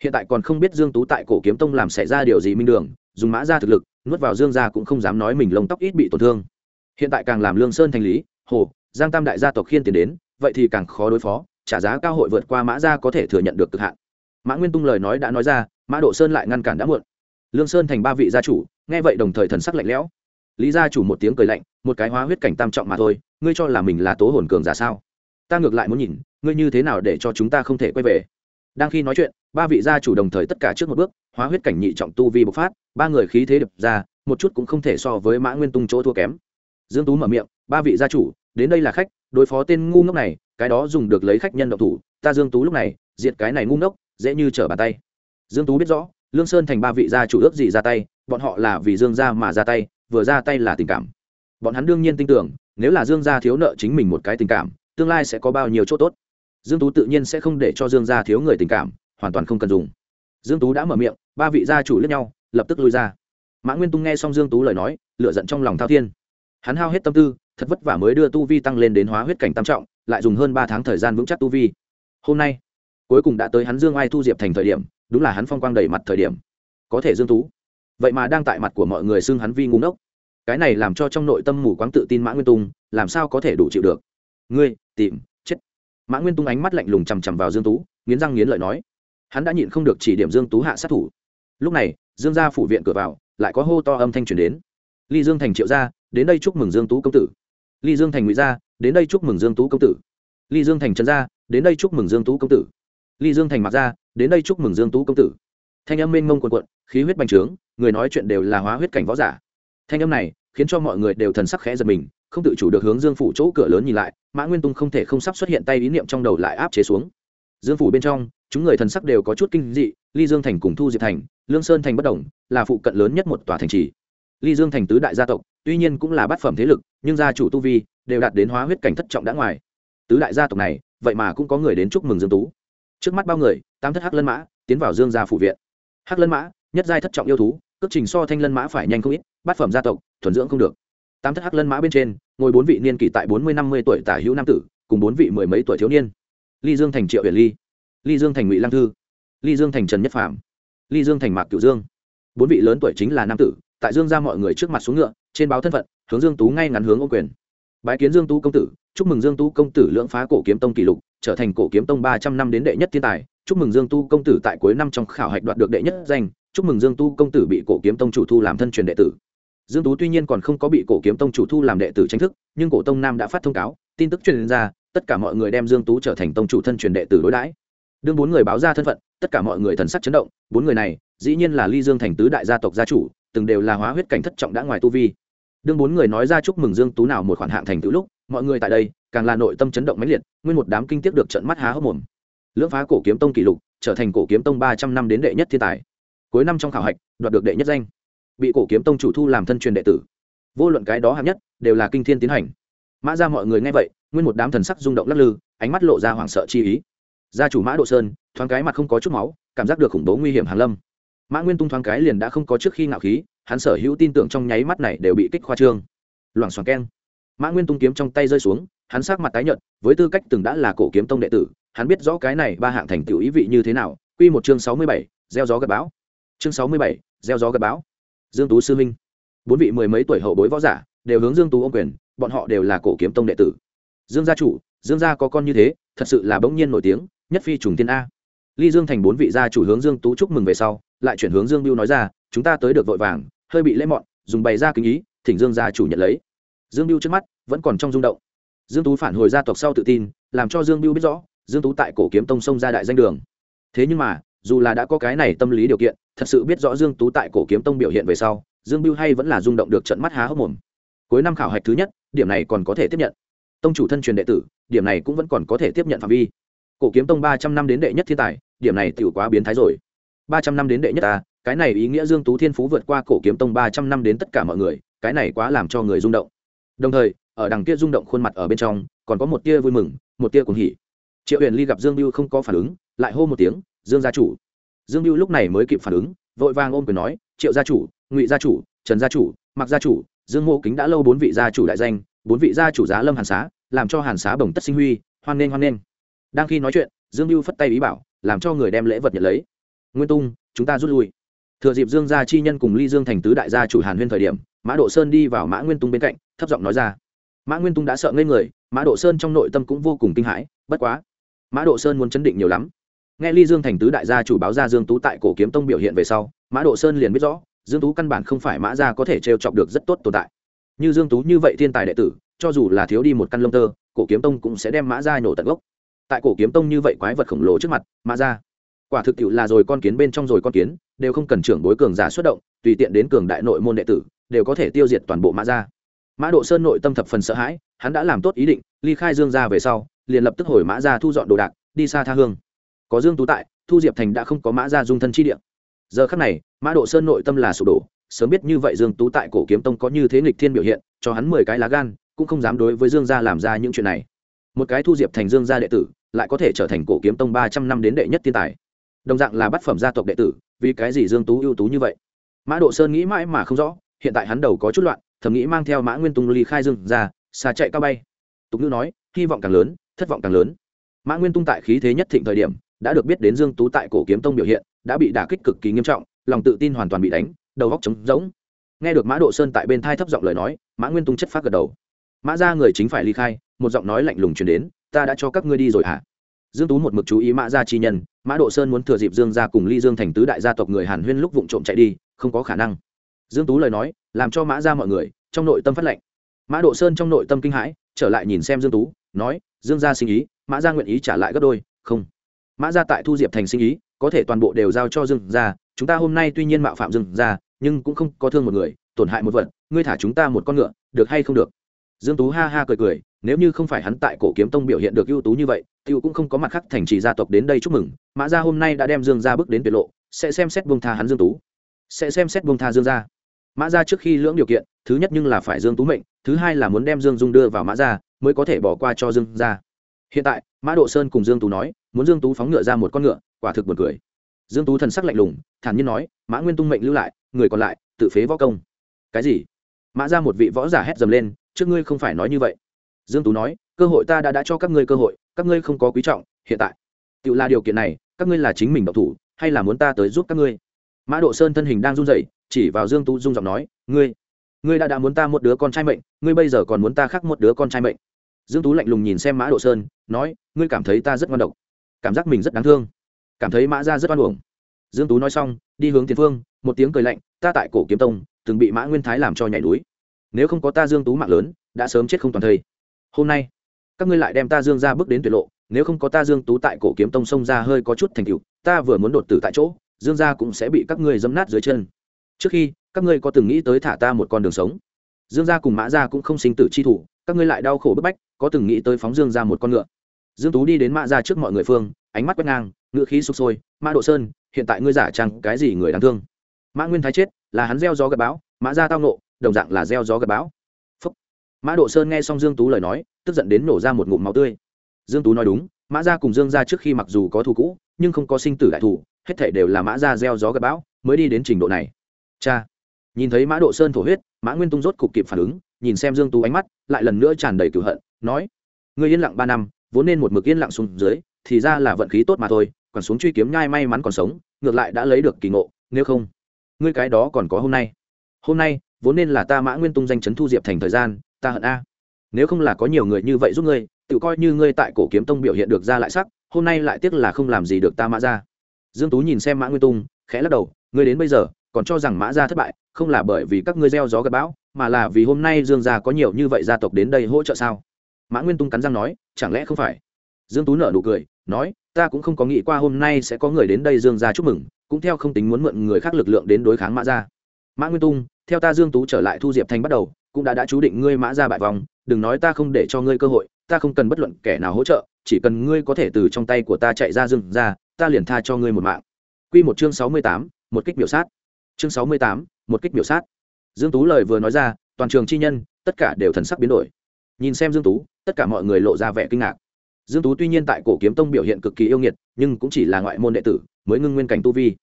hiện tại còn không biết dương tú tại cổ kiếm tông làm xảy ra điều gì minh đường, dùng mã ra thực lực, nuốt vào dương gia cũng không dám nói mình lông tóc ít bị tổn thương. Hiện tại càng làm lương sơn thành lý, hồ, giang tam đại gia tộc khiên tiền đến, vậy thì càng khó đối phó, trả giá cao hội vượt qua mã gia có thể thừa nhận được cực hạn. Mã nguyên tung lời nói đã nói ra, mã độ sơn lại ngăn cản đã muộn. Lương sơn thành ba vị gia chủ, nghe vậy đồng thời thần sắc lạnh lẽo. Lý gia chủ một tiếng cười lạnh, một cái hóa huyết cảnh tam trọng mà thôi, ngươi cho là mình là tố hồn cường giả sao? Ta ngược lại muốn nhìn, ngươi như thế nào để cho chúng ta không thể quay về? Đang khi nói chuyện ba vị gia chủ đồng thời tất cả trước một bước, hóa huyết cảnh nhị trọng tu vi bộc phát, ba người khí thế đập ra, một chút cũng không thể so với mã nguyên tung chỗ thua kém. Dương tú mở miệng, ba vị gia chủ, đến đây là khách, đối phó tên ngu ngốc này, cái đó dùng được lấy khách nhân động thủ, ta dương tú lúc này, diệt cái này ngu ngốc, dễ như trở bàn tay. Dương tú biết rõ, lương sơn thành ba vị gia chủ ước gì ra tay, bọn họ là vì dương gia mà ra tay, vừa ra tay là tình cảm. Bọn hắn đương nhiên tin tưởng, nếu là dương gia thiếu nợ chính mình một cái tình cảm, tương lai sẽ có bao nhiêu chỗ tốt. Dương tú tự nhiên sẽ không để cho dương gia thiếu người tình cảm hoàn toàn không cần dùng. Dương tú đã mở miệng, ba vị gia chủ lẫn nhau, lập tức lui ra. Mã nguyên tung nghe xong dương tú lời nói lựa giận trong lòng thao thiên. Hắn hao hết tâm tư, thật vất vả mới đưa tu vi tăng lên đến hóa huyết cảnh tam trọng, lại dùng hơn ba tháng thời gian vững chắc tu vi. Hôm nay, cuối cùng đã tới hắn dương ai thu diệp thành thời điểm, đúng là hắn phong quang đầy mặt thời điểm. Có thể dương tú, vậy mà đang tại mặt của mọi người xưng hắn vi ngu ngốc. Cái này làm cho trong nội tâm mù quáng tự tin mã nguyên tung, làm sao có thể đủ chịu được? Ngươi, tìm, chết. Mã nguyên tung ánh mắt lạnh lùng chằm chằm vào dương tú, nghiến răng nghiến lợi nói hắn đã nhịn không được chỉ điểm dương tú hạ sát thủ. Lúc này, dương gia phủ viện cửa vào, lại có hô to âm thanh truyền đến. Ly dương thành triệu gia, đến đây chúc mừng dương tú công tử. Ly dương thành ngụy gia, đến đây chúc mừng dương tú công tử. Ly dương thành trần gia, đến đây chúc mừng dương tú công tử. Ly dương thành mặc gia, đến đây chúc mừng dương tú công tử. Thanh âm mênh mông quần quận khí huyết bành trướng, người nói chuyện đều là hóa huyết cảnh võ giả. Thanh âm này khiến cho mọi người đều thần sắc khẽ giật mình, không tự chủ được hướng dương phủ chỗ cửa lớn nhìn lại, mã nguyên tung không thể không sắp xuất hiện tay ý niệm trong đầu lại áp chế xuống. Dương phủ bên trong chúng người thần sắc đều có chút kinh dị, ly dương thành cùng thu diệp thành, lương sơn thành bất đồng, là phụ cận lớn nhất một tòa thành trì. Ly dương thành tứ đại gia tộc, tuy nhiên cũng là bát phẩm thế lực, nhưng gia chủ tu vi đều đạt đến hóa huyết cảnh thất trọng đã ngoài. Tứ đại gia tộc này, vậy mà cũng có người đến chúc mừng dương tú. Trước mắt bao người tam thất hắc lân mã, tiến vào dương gia phủ viện. Hắc lân mã, nhất giai thất trọng yêu thú, cước trình so thanh lân mã phải nhanh không ít, bát phẩm gia tộc, thuần dưỡng không được. Tám thất hắc lân mã bên trên, ngồi bốn vị niên kỷ tại bốn mươi năm mươi tuổi tả hữu nam tử, cùng bốn vị mười mấy tuổi thiếu niên. Ly dương thành triệu huyền ly ly dương thành ngụy lăng thư, ly dương thành trần nhất phạm ly dương thành mạc cửu dương. Bốn vị lớn tuổi chính là nam tử, tại dương ra mọi người trước mặt xuống ngựa, trên báo thân phận, hướng dương tú ngay ngắn hướng ô quyền. Bái kiến dương tú công tử, chúc mừng dương tú công tử lưỡng phá cổ kiếm tông kỷ lục, trở thành cổ kiếm tông ba trăm năm đến đệ nhất thiên tài. Chúc mừng dương tu công tử tại cuối năm trong khảo hạch đoạt được đệ nhất danh. Chúc mừng dương tu công tử bị cổ kiếm tông chủ thu làm thân truyền đệ tử. Dương tú tuy nhiên còn không có bị cổ kiếm tông chủ thu làm đệ tử tranh thức, nhưng cổ tông nam đã phát thông cáo, tin tức truyền ra, tất cả mọi người đem dương tú trở thành tông chủ thân truyền đệ tử đối đãi đương bốn người báo ra thân phận, tất cả mọi người thần sắc chấn động, bốn người này, dĩ nhiên là ly dương thành tứ đại gia tộc gia chủ, từng đều là hóa huyết cảnh thất trọng đã ngoài tu vi. Đương bốn người nói ra chúc mừng dương tú nào một khoản hạng thành tựu lúc, mọi người tại đây, càng là nội tâm chấn động mãnh liệt, nguyên một đám kinh tiếc được trận mắt há hốc mồm. Lưỡng phá cổ kiếm tông kỷ lục, trở thành cổ kiếm tông ba trăm năm đến đệ nhất thiên tài. Cuối năm trong khảo hạch, đoạt được đệ nhất danh. Bị cổ kiếm tông chủ thu làm thân truyền đệ tử. Vô luận cái đó hạng nhất, đều là kinh thiên tiến hành. Mã ra mọi người nghe vậy, nguyên một đám thần sắc rung động lắc lư, ánh mắt lộ ra hoảng sợ chi ý gia chủ mã độ sơn thoáng cái mặt không có chút máu cảm giác được khủng bố nguy hiểm hàn lâm. Mã nguyên tung thoáng cái liền đã không có trước khi ngạo khí hắn sở hữu tin tưởng trong nháy mắt này đều bị kích khoa trương. Loảng xoảng keng. Mã nguyên tung kiếm trong tay rơi xuống hắn sát mặt tái nhợt với tư cách từng đã là cổ kiếm tông đệ tử hắn biết rõ cái này ba hạng thành tựu ý vị như thế nào quy một chương sáu mươi bảy, gieo gió gặt bão. Chương sáu mươi bảy, gieo gió gặt bão. Dương tú sư minh bốn vị mười mấy tuổi hậu bối võ giả đều hướng dương tú ôm quyền bọn họ đều là cổ kiếm tông đệ tử. Dương gia chủ dương gia có con như thế thật sự là bỗng nhiên nổi tiếng nhất phi trùng tiên a. Ly dương thành bốn vị gia chủ hướng dương tú chúc mừng về sau, lại chuyển hướng dương biêu nói ra, chúng ta tới được vội vàng, hơi bị lễ mọn, dùng bày ra kính ý, thỉnh dương gia chủ nhận lấy. Dương biêu trước mắt vẫn còn trong rung động. Dương tú phản hồi gia tộc sau tự tin, làm cho dương biêu biết rõ, dương tú tại cổ kiếm tông sông ra đại danh đường. Thế nhưng mà, dù là đã có cái này tâm lý điều kiện, thật sự biết rõ dương tú tại cổ kiếm tông biểu hiện về sau, dương biêu hay vẫn là rung động được trận mắt há hốc mồm. Cuối năm khảo hạch thứ nhất, điểm này còn có thể tiếp nhận. Tông chủ thân truyền đệ tử, điểm này cũng vẫn còn có thể tiếp nhận phạm vi cổ kiếm tông ba trăm năm đến đệ nhất thiên tài, điểm này tiểu quá biến thái rồi. Ba trăm năm đến đệ nhất ta, cái này ý nghĩa dương tú thiên phú vượt qua cổ kiếm tông ba trăm năm đến tất cả mọi người, cái này quá làm cho người rung động. Đồng thời, ở đằng kia rung động khuôn mặt ở bên trong, còn có một tia vui mừng, một tia cuồng hỉ. Triệu huyền ly gặp dương biêu không có phản ứng, lại hô một tiếng, dương gia chủ. Dương biêu lúc này mới kịp phản ứng, vội vàng ôm quyền nói, triệu gia chủ, ngụy gia chủ, trần gia chủ mặc gia chủ, dương mô kính đã lâu bốn vị gia chủ đại danh, bốn vị gia chủ giá lâm hàn xá, làm cho hàn xá bồng tất sinh huy, hoan nghênh hoan nghênh đang khi nói chuyện, dương mưu phất tay ý bảo, làm cho người đem lễ vật nhận lấy. Nguyên tung, chúng ta rút lui. Thừa dịp dương gia chi nhân cùng ly dương thành tứ đại gia chủ hàn huyên thời điểm, mã độ sơn đi vào mã nguyên tung bên cạnh, thấp giọng nói ra. Mã nguyên tung đã sợ ngây người, mã độ sơn trong nội tâm cũng vô cùng kinh hãi, bất quá, mã độ sơn muốn chấn định nhiều lắm. Nghe ly dương thành tứ đại gia chủ báo ra dương tú tại cổ kiếm tông biểu hiện về sau, mã độ sơn liền biết rõ, dương tú căn bản không phải mã gia có thể trêu chọc được rất tốt tồn tại. Như dương tú như vậy thiên tài đệ tử, cho dù là thiếu đi một căn lông tơ, cổ kiếm tông cũng sẽ đem mã gia nổ tận gốc tại cổ kiếm tông như vậy quái vật khổng lồ trước mặt mã gia quả thực tiệu là rồi con kiến bên trong rồi con kiến, đều không cần trưởng bối cường giả xuất động, tùy tiện đến cường đại nội môn đệ tử, đều có thể tiêu diệt toàn bộ mã gia. Mã độ sơn nội tâm thập phần sợ hãi, hắn đã làm tốt ý định, ly khai dương gia về sau, liền lập tức hồi mã gia thu dọn đồ đạc, đi xa tha hương. Có dương tú tại, thu diệp thành đã không có mã gia dung thân chi địa. Giờ khắc này, mã độ sơn nội tâm là sụp đổ, sớm biết như vậy dương tú tại cổ kiếm tông có như thế nghịch thiên biểu hiện, cho hắn mười cái lá gan, cũng không dám đối với dương gia làm ra những chuyện này. Một cái thu diệp thành dương gia đệ tử lại có thể trở thành cổ kiếm tông ba trăm năm đến đệ nhất thiên tài. Đồng dạng là bát phẩm gia tộc đệ tử, vì cái gì dương tú ưu tú như vậy? Mã độ sơn nghĩ mãi mà không rõ, hiện tại hắn đầu có chút loạn, thầm nghĩ mang theo mã nguyên tung ly khai dương ra, xa chạy cao bay. Tục ngữ nói, hy vọng càng lớn, thất vọng càng lớn. Mã nguyên tung tại khí thế nhất thịnh thời điểm, đã được biết đến dương tú tại cổ kiếm tông biểu hiện, đã bị đả kích cực kỳ nghiêm trọng, lòng tự tin hoàn toàn bị đánh, đầu góc trống rỗng. Nghe được mã độ sơn tại bên thai thấp giọng lời nói, mã nguyên tung chất phát gật đầu. Mã ra người chính phải ly khai, một giọng nói lạnh lùng chuyển đến ta đã cho các ngươi đi rồi hả? Dương tú một mực chú ý mã gia chi nhân, mã độ sơn muốn thừa dịp dương gia cùng ly dương thành tứ đại gia tộc người hàn huyên lúc vụng trộm chạy đi, không có khả năng. Dương tú lời nói, làm cho mã gia mọi người trong nội tâm phát lệnh. Mã độ sơn trong nội tâm kinh hãi, trở lại nhìn xem dương tú, nói, dương gia sinh ý, mã gia nguyện ý trả lại gấp đôi, không. Mã gia tại thu diệp thành sinh ý, có thể toàn bộ đều giao cho dương gia, chúng ta hôm nay tuy nhiên mạo phạm dương gia, nhưng cũng không có thương một người, tổn hại một vật, ngươi thả chúng ta một con ngựa, được hay không được? Dương tú ha ha cười cười, nếu như không phải hắn tại cổ kiếm tông biểu hiện được ưu tú như vậy, tiêu cũng không có mặt khác thành trì gia tộc đến đây chúc mừng, mã gia hôm nay đã đem dương gia bước đến tuyệt lộ, sẽ xem xét buông tha hắn dương tú. Sẽ xem xét buông tha dương gia. Mã gia trước khi lưỡng điều kiện, thứ nhất nhưng là phải dương tú mệnh, thứ hai là muốn đem dương dung đưa vào mã gia, mới có thể bỏ qua cho dương gia. Hiện tại, mã độ sơn cùng dương tú nói, muốn dương tú phóng ngựa ra một con ngựa, quả thực buồn cười. Dương tú thần sắc lạnh lùng, thản nhiên nói, mã nguyên tung mệnh lưu lại, người còn lại, tự phế võ công. Cái gì? Mã ra một vị võ giả hét dầm lên trước ngươi không phải nói như vậy. Dương tú nói, cơ hội ta đã đã cho các ngươi cơ hội, các ngươi không có quý trọng, hiện tại. Tự là điều kiện này, các ngươi là chính mình độc thủ, hay là muốn ta tới giúp các ngươi? Mã độ sơn thân hình đang run rẩy, chỉ vào dương tú rung giọng nói, ngươi ngươi đã đã muốn ta một đứa con trai mệnh, ngươi bây giờ còn muốn ta khác một đứa con trai mệnh. Dương tú lạnh lùng nhìn xem mã độ sơn, nói, ngươi cảm thấy ta rất ngoan độc, cảm giác mình rất đáng thương, cảm thấy mã ra rất oan uổng. Dương tú nói xong, đi hướng tiền phương, một tiếng cười lạnh, ta tại cổ kiếm tông, từng bị mã nguyên thái làm cho nhảy núi nếu không có ta dương tú mạng lớn, đã sớm chết không toàn thây. Hôm nay, các ngươi lại đem ta dương ra bước đến tuyệt lộ, nếu không có ta dương tú tại cổ kiếm tông sông ra hơi có chút thành tựu, ta vừa muốn đột tử tại chỗ, dương gia cũng sẽ bị các ngươi dẫm nát dưới chân. Trước khi, các ngươi có từng nghĩ tới thả ta một con đường sống? Dương gia cùng mã gia cũng không sinh tử chi thủ, các ngươi lại đau khổ bức bách, có từng nghĩ tới phóng dương ra một con ngựa? Dương tú đi đến mã gia trước mọi người phương, ánh mắt quét ngang, ngựa khí sục sôi, mã độ sơn, hiện tại ngươi giả chẳng cái gì người đáng thương? Mã nguyên thái chết, là hắn gieo gió gặp bão, mã gia tao nộ đồng dạng là gieo gió gặp bão. Phúc. mã độ sơn nghe xong dương tú lời nói, tức giận đến nổ ra một ngụm máu tươi. Dương tú nói đúng, mã gia cùng dương gia trước khi mặc dù có thù cũ, nhưng không có sinh tử đại thù, hết thảy đều là mã gia gieo gió gặp bão, mới đi đến trình độ này. Cha. Nhìn thấy mã độ sơn thổ huyết, mã nguyên tung rốt cục kịp phản ứng, nhìn xem dương tú ánh mắt, lại lần nữa tràn đầy cửu hận, nói ngươi yên lặng ba năm, vốn nên một mực yên lặng xuống dưới, thì ra là vận khí tốt mà thôi, còn xuống truy kiếm nhai may mắn còn sống, ngược lại đã lấy được kỳ ngộ, nếu không, ngươi cái đó còn có hôm nay. Hôm nay vốn nên là ta mã nguyên tung danh chấn thu diệp thành thời gian, ta hận a. Nếu không là có nhiều người như vậy giúp ngươi, tự coi như ngươi tại cổ kiếm tông biểu hiện được ra lại sắc, hôm nay lại tiếc là không làm gì được ta mã ra dương tú nhìn xem mã nguyên tung, khẽ lắc đầu, ngươi đến bây giờ, còn cho rằng mã gia thất bại, không là bởi vì các ngươi gieo gió gặp bão, mà là vì hôm nay dương gia có nhiều như vậy gia tộc đến đây hỗ trợ sao? Mã nguyên tung cắn răng nói, chẳng lẽ không phải? Dương tú nở nụ cười, nói, ta cũng không có nghĩ qua hôm nay sẽ có người đến đây dương gia chúc mừng, cũng theo không tính muốn mượn người khác lực lượng đến đối kháng mã gia mã nguyên tung theo ta dương tú trở lại thu diệp thành bắt đầu cũng đã đã chú định ngươi mã ra bại vòng đừng nói ta không để cho ngươi cơ hội ta không cần bất luận kẻ nào hỗ trợ chỉ cần ngươi có thể từ trong tay của ta chạy ra rừng ra ta liền tha cho ngươi một mạng. Quy một chương sáu mươi tám, một kích biểu sát. Chương sáu mươi tám, một kích biểu sát. Dương tú lời vừa nói ra toàn trường chi nhân tất cả đều thần sắc biến đổi. Nhìn xem dương tú tất cả mọi người lộ ra vẻ kinh ngạc. Dương tú tuy nhiên tại cổ kiếm tông biểu hiện cực kỳ yêu nghiệt nhưng cũng chỉ là ngoại môn đệ tử mới ngưng nguyên cảnh tu vi.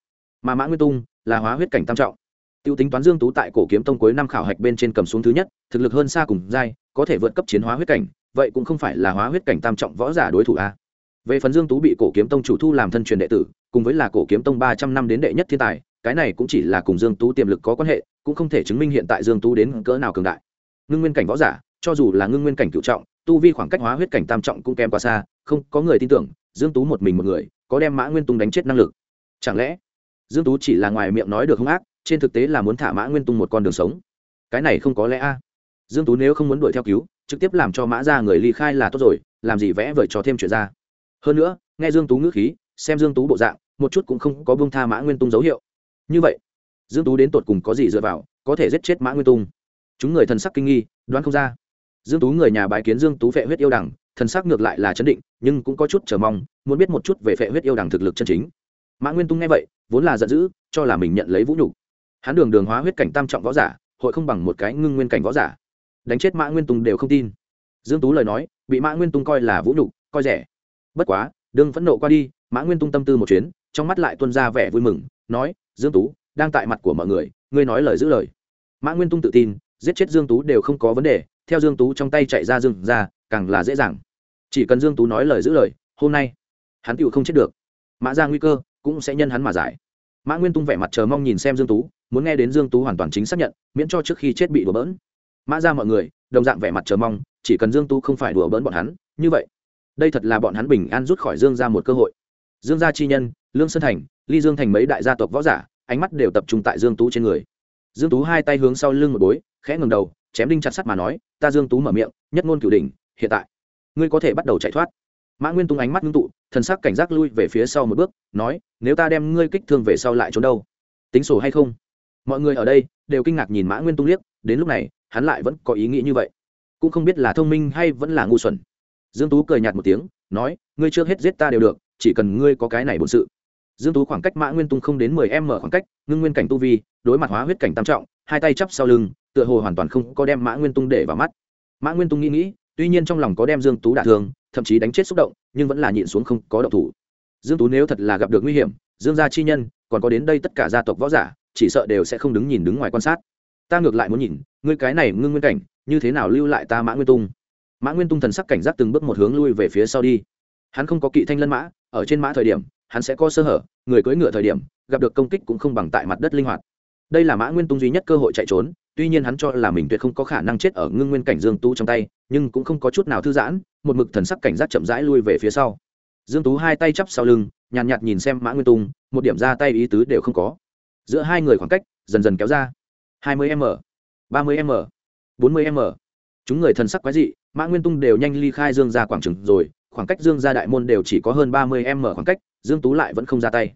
Mà mã nguyên tung là hóa huyết cảnh tam trọng tiêu tính toán dương tú tại cổ kiếm tông cuối năm khảo hạch bên trên cầm xuống thứ nhất, thực lực hơn xa cùng giai, có thể vượt cấp chiến hóa huyết cảnh, vậy cũng không phải là hóa huyết cảnh tam trọng võ giả đối thủ a. Về phần dương tú bị cổ kiếm tông chủ thu làm thân truyền đệ tử, cùng với là cổ kiếm tông ba trăm năm đến đệ nhất thiên tài, cái này cũng chỉ là cùng dương tú tiềm lực có quan hệ, cũng không thể chứng minh hiện tại dương tú đến cỡ nào cường đại. Ngưng nguyên cảnh võ giả, cho dù là ngưng nguyên cảnh cựu trọng, tu vi khoảng cách hóa huyết cảnh tam trọng cũng kém quá xa, không có người tin tưởng, dương tú một mình một người, có đem mã nguyên tung đánh chết năng lực. Chẳng lẽ dương tú chỉ là ngoài miệng nói được không ác trên thực tế là muốn thả mã nguyên tung một con đường sống. Cái này không có lẽ a. Dương tú nếu không muốn đuổi theo cứu trực tiếp làm cho mã ra người ly khai là tốt rồi làm gì vẽ vời cho thêm chuyện ra. Hơn nữa nghe dương tú ngữ khí xem dương tú bộ dạng một chút cũng không có buông tha mã nguyên tung dấu hiệu. Như vậy dương tú đến tột cùng có gì dựa vào có thể giết chết mã nguyên tung? Chúng người thần sắc kinh nghi đoán không ra. Dương tú người nhà bài kiến dương tú phệ huyết yêu đằng, thần sắc ngược lại là chấn định nhưng cũng có chút chờ mong muốn biết một chút về phệ huyết yêu đằng thực lực chân chính. Mã nguyên tung nghe vậy vốn là giận dữ cho là mình nhận lấy vũ nhục hắn đường đường hóa huyết cảnh tam trọng võ giả, hội không bằng một cái ngưng nguyên cảnh võ giả. Đánh chết mã nguyên tung đều không tin. Dương tú lời nói, bị mã nguyên tung coi là vũ nhục, coi rẻ. Bất quá, đương phẫn nộ qua đi, mã nguyên tung tâm tư một chuyến, trong mắt lại tuôn ra vẻ vui mừng, nói, dương tú, đang tại mặt của mọi người, ngươi nói lời giữ lời. Mã nguyên tung tự tin, giết chết dương tú đều không có vấn đề, theo dương tú trong tay chạy ra dương ra, càng là dễ dàng. Chỉ cần dương tú nói lời giữ lời, hôm nay, hắn tựu không chết được. Mã ra nguy cơ, cũng sẽ nhân hắn mà giải mã nguyên tung vẻ mặt chờ mong nhìn xem dương tú, muốn nghe đến dương tú hoàn toàn chính xác nhận, miễn cho trước khi chết bị đùa bỡn. Mã ra mọi người, đồng dạng vẻ mặt chờ mong, chỉ cần dương tú không phải đùa bỡn bọn hắn, như vậy, đây thật là bọn hắn bình an rút khỏi dương ra một cơ hội. Dương gia chi nhân, lương sơn thành, ly dương thành mấy đại gia tộc võ giả, ánh mắt đều tập trung tại dương tú trên người. Dương tú hai tay hướng sau lưng một bối, khẽ ngẩng đầu, chém đinh chặt sắt mà nói, ta dương tú mở miệng, nhất ngôn cửu đỉnh, hiện tại, ngươi có thể bắt đầu chạy thoát mã nguyên tung ánh mắt ngưng tụ, thần sắc cảnh giác lui về phía sau một bước, nói, nếu ta đem ngươi kích thương về sau lại trốn đâu? Tính sổ hay không? Mọi người ở đây đều kinh ngạc nhìn mã nguyên tung liếc, đến lúc này, hắn lại vẫn có ý nghĩ như vậy. Cũng không biết là thông minh hay vẫn là ngu xuẩn. Dương tú cười nhạt một tiếng, nói, ngươi chưa hết giết ta đều được, chỉ cần ngươi có cái này bổn sự. Dương tú khoảng cách mã nguyên tung không đến mười m khoảng cách, ngưng nguyên cảnh tu vi, đối mặt hóa huyết cảnh tam trọng, hai tay chắp sau lưng, tựa hồ hoàn toàn không có đem mã nguyên tung để vào mắt. Mã nguyên tung nghĩ nghĩ, tuy nhiên trong lòng có đem dương tú đả thương thậm chí đánh chết xúc động, nhưng vẫn là nhịn xuống không có động thủ. Dương tú nếu thật là gặp được nguy hiểm, dương gia chi nhân, còn có đến đây tất cả gia tộc võ giả, chỉ sợ đều sẽ không đứng nhìn đứng ngoài quan sát. Ta ngược lại muốn nhìn, ngươi cái này ngưng nguyên cảnh, như thế nào lưu lại ta mã nguyên tung? Mã nguyên tung thần sắc cảnh giác từng bước một hướng lui về phía sau đi. Hắn không có kỵ thanh lân mã, ở trên mã thời điểm, hắn sẽ có sơ hở, người cưỡi ngựa thời điểm, gặp được công kích cũng không bằng tại mặt đất linh hoạt. Đây là mã nguyên tung duy nhất cơ hội chạy trốn tuy nhiên hắn cho là mình tuyệt không có khả năng chết ở ngưng nguyên cảnh dương tú trong tay nhưng cũng không có chút nào thư giãn một mực thần sắc cảnh giác chậm rãi lui về phía sau. Dương tú hai tay chắp sau lưng nhàn nhạt, nhạt nhìn xem mã nguyên tung một điểm ra tay ý tứ đều không có. Giữa hai người khoảng cách dần dần kéo ra. 20 m 30 m bốn mươi m. Chúng người thần sắc quái dị mã nguyên tung đều nhanh ly khai dương ra quảng trường rồi khoảng cách dương ra đại môn đều chỉ có hơn ba mươi m khoảng cách dương tú lại vẫn không ra tay.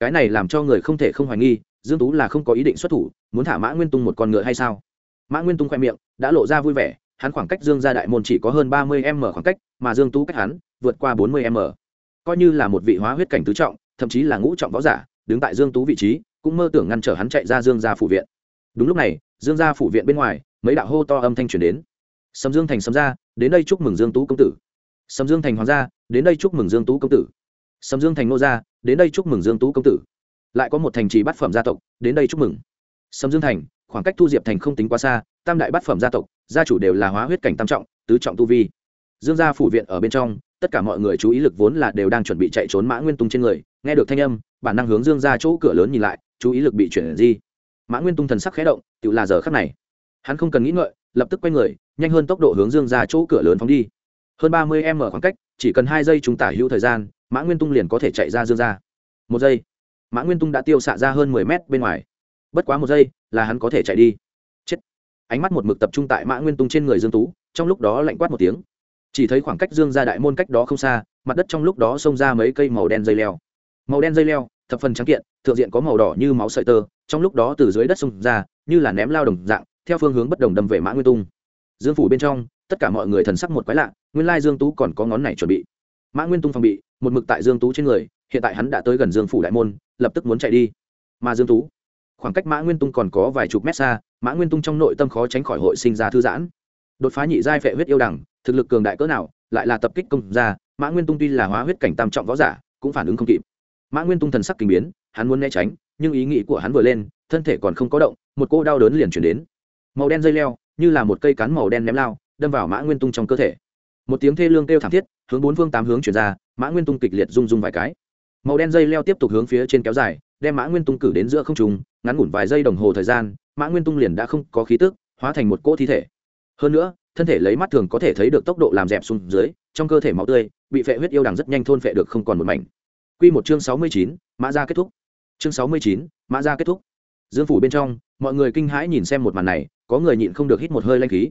Cái này làm cho người không thể không hoài nghi dương tú là không có ý định xuất thủ, muốn thả mã nguyên tung một con ngựa hay sao? Mã nguyên tung khoe miệng, đã lộ ra vui vẻ, hắn khoảng cách dương ra đại môn chỉ có hơn ba mươi m khoảng cách, mà dương tú cách hắn, vượt qua bốn mươi m. Coi như là một vị hóa huyết cảnh tứ trọng, thậm chí là ngũ trọng võ giả, đứng tại dương tú vị trí, cũng mơ tưởng ngăn trở hắn chạy ra dương gia phủ viện. Đúng lúc này, dương gia phủ viện bên ngoài, mấy đạo hô to âm thanh truyền đến. Sầm dương thành sầm gia, đến đây chúc mừng dương tú công tử. Sầm dương thành hoàng gia, đến đây chúc mừng dương tú công tử. Sầm dương thành nô gia, đến đây chúc mừng dương tú công tử lại có một thành trì bát phẩm gia tộc, đến đây chúc mừng. Sầm dương thành, khoảng cách thu diệp thành không tính quá xa, tam đại bát phẩm gia tộc, gia chủ đều là hóa huyết cảnh tam trọng, tứ trọng tu vi. Dương gia phủ viện ở bên trong, tất cả mọi người chú ý lực vốn là đều đang chuẩn bị chạy trốn mã nguyên tung trên người, nghe được thanh âm, bản năng hướng dương ra chỗ cửa lớn nhìn lại, chú ý lực bị chuyển di. Mã nguyên tung thần sắc khẽ động tự là giờ khắc này. Hắn không cần nghĩ ngợi, lập tức quay người, nhanh hơn tốc độ hướng dương ra chỗ cửa lớn phóng đi. Hơn ba mươi m khoảng cách, chỉ cần hai giây chúng tả hữu thời gian, mã nguyên tung liền có thể chạy ra dương ra một giây mã nguyên tung đã tiêu xạ ra hơn mười mét bên ngoài. Bất quá một giây, là hắn có thể chạy đi. Chết. Ánh mắt một mực tập trung tại mã nguyên tung trên người dương tú, trong lúc đó lạnh quát một tiếng. Chỉ thấy khoảng cách dương ra đại môn cách đó không xa, mặt đất trong lúc đó xông ra mấy cây màu đen dây leo. Màu đen dây leo, thập phần trắng kiện, thượng diện có màu đỏ như máu sợi tơ, trong lúc đó từ dưới đất xông ra, như là ném lao đồng dạng, theo phương hướng bất đồng đâm về mã nguyên tung. Dương phủ bên trong, tất cả mọi người thần sắc một quái lạ, nguyên lai dương tú còn có ngón này chuẩn bị mã nguyên tung phòng bị một mực tại dương tú trên người hiện tại hắn đã tới gần dương phủ đại môn lập tức muốn chạy đi. Mà dương tú khoảng cách mã nguyên tung còn có vài chục mét xa mã nguyên tung trong nội tâm khó tránh khỏi hội sinh ra thư giãn. Đột phá nhị giai phệ huyết yêu đẳng, thực lực cường đại cỡ nào lại là tập kích công ra mã nguyên tung tuy là hóa huyết cảnh tam trọng võ giả cũng phản ứng không kịp. Mã nguyên tung thần sắc kinh biến hắn muốn né tránh nhưng ý nghĩ của hắn vừa lên thân thể còn không có động một cô đau đớn liền chuyển đến. Màu đen dây leo như là một cây cán màu đen ném lao đâm vào mã nguyên tung trong cơ thể. Một tiếng thê lương kêu thảm thiết hướng bốn phương tám hướng chuyển ra mã nguyên tung kịch liệt rung rung vài cái. Màu đen dây leo tiếp tục hướng phía trên kéo dài đem mã nguyên tung cử đến giữa không trùng ngắn ngủn vài giây đồng hồ thời gian mã nguyên tung liền đã không có khí tức hóa thành một cỗ thi thể. Hơn nữa thân thể lấy mắt thường có thể thấy được tốc độ làm dẹp xuống dưới trong cơ thể máu tươi bị phệ huyết yêu đằng rất nhanh thôn phệ được không còn một mảnh. Quy một chương sáu mươi chín, mã ra kết thúc. Chương sáu mươi chín, mã ra kết thúc. Dương phủ bên trong mọi người kinh hãi nhìn xem một màn này có người nhịn không được hít một hơi lanh khí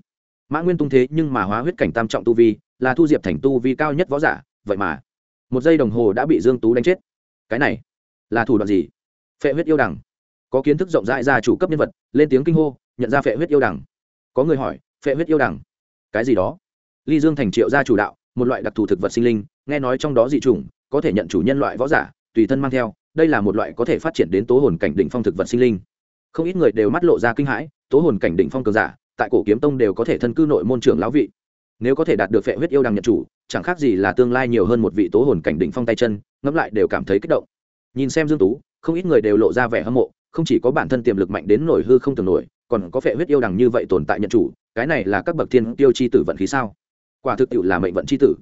mã nguyên tung thế nhưng mà hóa huyết cảnh tam trọng tu vi, là thu diệp thành tu vi cao nhất võ giả, vậy mà, một giây đồng hồ đã bị dương tú đánh chết. Cái này, là thủ đoạn gì? Phệ huyết yêu đằng. Có kiến thức rộng rãi ra chủ cấp nhân vật, lên tiếng kinh hô, nhận ra phệ huyết yêu đằng. Có người hỏi, phệ huyết yêu đằng? Cái gì đó? Ly dương thành triệu gia chủ đạo, một loại đặc thù thực vật sinh linh, nghe nói trong đó dị chủng, có thể nhận chủ nhân loại võ giả, tùy thân mang theo, đây là một loại có thể phát triển đến tố hồn cảnh đỉnh phong thực vật sinh linh. Không ít người đều mắt lộ ra kinh hãi, tố hồn cảnh đỉnh phong cường giả tại cổ kiếm tông đều có thể thân cư nội môn trưởng lão vị. Nếu có thể đạt được phệ huyết yêu đằng nhận chủ, chẳng khác gì là tương lai nhiều hơn một vị tố hồn cảnh đỉnh phong tay chân, ngẫm lại đều cảm thấy kích động. Nhìn xem dương tú, không ít người đều lộ ra vẻ hâm mộ, không chỉ có bản thân tiềm lực mạnh đến nổi hư không tưởng nổi, còn có phệ huyết yêu đằng như vậy tồn tại nhận chủ, cái này là các bậc thiên tiêu chi tử vận khí sao? Quả thực tiệu là mệnh vận chi tử.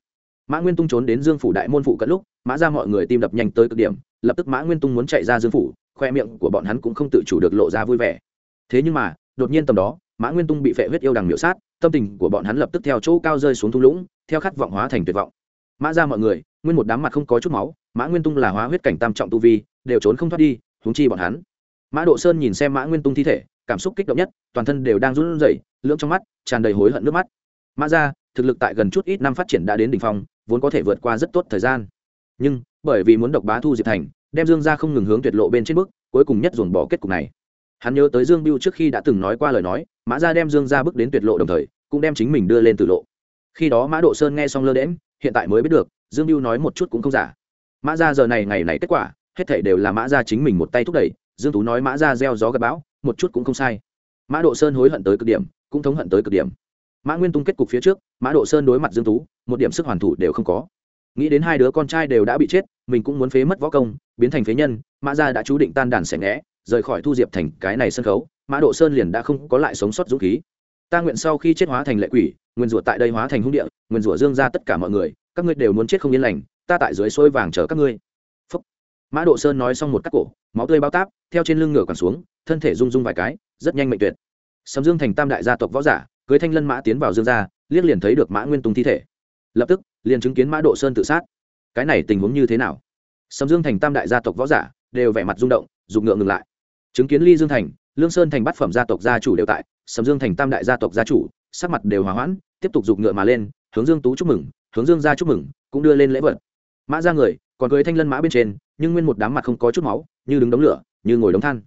Mã nguyên tung trốn đến dương phủ đại môn phụ cận lúc, mã ra mọi người tim đập nhanh tới cực điểm, lập tức mã nguyên tung muốn chạy ra dương phủ, khoe miệng của bọn hắn cũng không tự chủ được lộ ra vui vẻ. Thế nhưng mà, đột nhiên tầm đó mã nguyên tung bị phệ huyết yêu đằng miễu sát, tâm tình của bọn hắn lập tức theo chỗ cao rơi xuống thung lũng, theo khát vọng hóa thành tuyệt vọng. Mã ra mọi người, nguyên một đám mặt không có chút máu, mã nguyên tung là hóa huyết cảnh tam trọng tu vi, đều trốn không thoát đi húng chi bọn hắn. Mã độ sơn nhìn xem mã nguyên tung thi thể, cảm xúc kích động nhất, toàn thân đều đang run rẩy, lưỡng trong mắt, tràn đầy hối hận nước mắt. Mã ra, thực lực tại gần chút ít năm phát triển đã đến đỉnh phong, vốn có thể vượt qua rất tốt thời gian. Nhưng, bởi vì muốn độc bá thu diệp thành, đem dương ra không ngừng hướng tuyệt lộ bên trên bước, cuối cùng nhất dồn bỏ kết cục này hắn nhớ tới dương biêu trước khi đã từng nói qua lời nói, mã ra đem dương ra bước đến tuyệt lộ đồng thời, cũng đem chính mình đưa lên từ lộ. Khi đó mã độ sơn nghe xong lơ đễm hiện tại mới biết được, dương biêu nói một chút cũng không giả. Mã ra giờ này ngày này kết quả, hết thể đều là mã ra chính mình một tay thúc đẩy, dương tú nói mã ra gieo gió gặp bão, một chút cũng không sai. Mã độ sơn hối hận tới cực điểm, cũng thống hận tới cực điểm. Mã nguyên tung kết cục phía trước, mã độ sơn đối mặt dương tú, một điểm sức hoàn thủ đều không có. Nghĩ đến hai đứa con trai đều đã bị chết, mình cũng muốn phế mất võ công, biến thành phế nhân, mã gia đã chú định tan đàn sẻ ngẽ rời khỏi thu diệp thành cái này sân khấu, mã độ sơn liền đã không có lại sống sót dũng khí. Ta nguyện sau khi chết hóa thành lệ quỷ, nguyên rủa tại đây hóa thành hung địa, nguyên rủa dương ra tất cả mọi người, các ngươi đều muốn chết không yên lành, ta tại dưới xôi vàng chờ các ngươi. Phúc. mã độ sơn nói xong một cắt cổ, máu tươi bao táp, theo trên lưng ngửa còn xuống, thân thể rung rung vài cái, rất nhanh mệnh tuyệt. Sầm dương thành tam đại gia tộc võ giả, cưới thanh lân mã tiến vào dương gia, liếc liền thấy được mã nguyên tùng thi thể. Lập tức, liền chứng kiến mã độ sơn tự sát. Cái này tình huống như thế nào? Sầm dương thành tam đại gia tộc võ giả đều vẻ mặt rung động, dùng ngựa ngừng lại. Chứng kiến ly dương thành, lương sơn thành bát phẩm gia tộc gia chủ đều tại, sầm dương thành tam đại gia tộc gia chủ, sắc mặt đều hòa hoãn, tiếp tục dùng ngựa mà lên, hướng dương tú chúc mừng, hướng dương gia chúc mừng, cũng đưa lên lễ vật. Mã ra người, còn cưới thanh lân mã bên trên, nhưng nguyên một đám mặt không có chút máu, như đứng đống lửa, như ngồi đống than.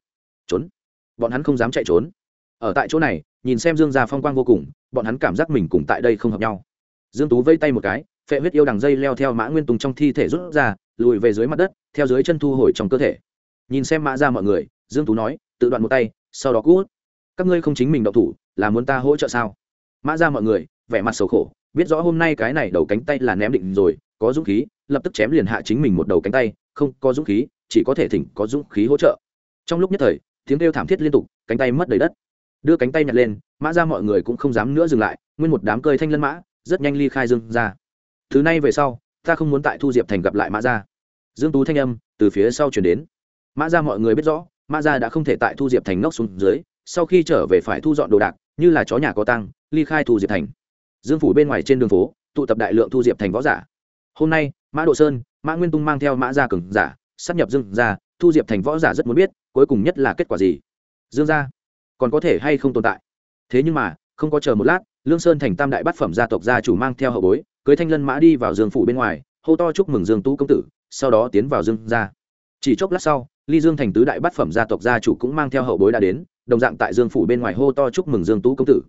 Trốn. Bọn hắn không dám chạy trốn. Ở tại chỗ này, nhìn xem dương gia phong quang vô cùng, bọn hắn cảm giác mình cùng tại đây không hợp nhau. Dương tú vây tay một cái, phệ huyết yêu đằng dây leo theo mã nguyên tùng trong thi thể rút ra lùi về dưới mặt đất, theo dưới chân thu hồi trong cơ thể. Nhìn xem mã ra mọi người, dương tú nói, tự đoạn một tay, sau đó cút. Các ngươi không chính mình động thủ, là muốn ta hỗ trợ sao? Mã ra mọi người, vẻ mặt xấu khổ, biết rõ hôm nay cái này đầu cánh tay là ném định rồi, có dũng khí, lập tức chém liền hạ chính mình một đầu cánh tay, không có dũng khí, chỉ có thể thỉnh có dũng khí hỗ trợ. Trong lúc nhất thời, tiếng kêu thảm thiết liên tục, cánh tay mất đầy đất. Đưa cánh tay nhặt lên, mã ra mọi người cũng không dám nữa dừng lại, nguyên một đám cơi thanh lân mã, rất nhanh ly khai dương ra. Thứ này về sau ta không muốn tại thu diệp thành gặp lại mã gia. Dương tú thanh âm từ phía sau chuyển đến. Mã gia mọi người biết rõ, mã gia đã không thể tại thu diệp thành ngốc xuống dưới, sau khi trở về phải thu dọn đồ đạc, như là chó nhà có tăng ly khai thu diệp thành. Dương phủ bên ngoài trên đường phố, tụ tập đại lượng thu diệp thành võ giả. Hôm nay, mã độ sơn, mã nguyên tung mang theo mã gia cường giả, sắp nhập dương gia, thu diệp thành võ giả rất muốn biết, cuối cùng nhất là kết quả gì. Dương gia còn có thể hay không tồn tại. Thế nhưng mà, không có chờ một lát lương sơn thành tam đại bát phẩm gia tộc gia chủ mang theo hậu bối, cưới thanh lân mã đi vào dương phủ bên ngoài, hô to chúc mừng dương tú công tử, sau đó tiến vào dương gia. Chỉ chốc lát sau, ly dương thành tứ đại bát phẩm gia tộc gia chủ cũng mang theo hậu bối đã đến, đồng dạng tại dương phủ bên ngoài hô to chúc mừng dương tú công tử.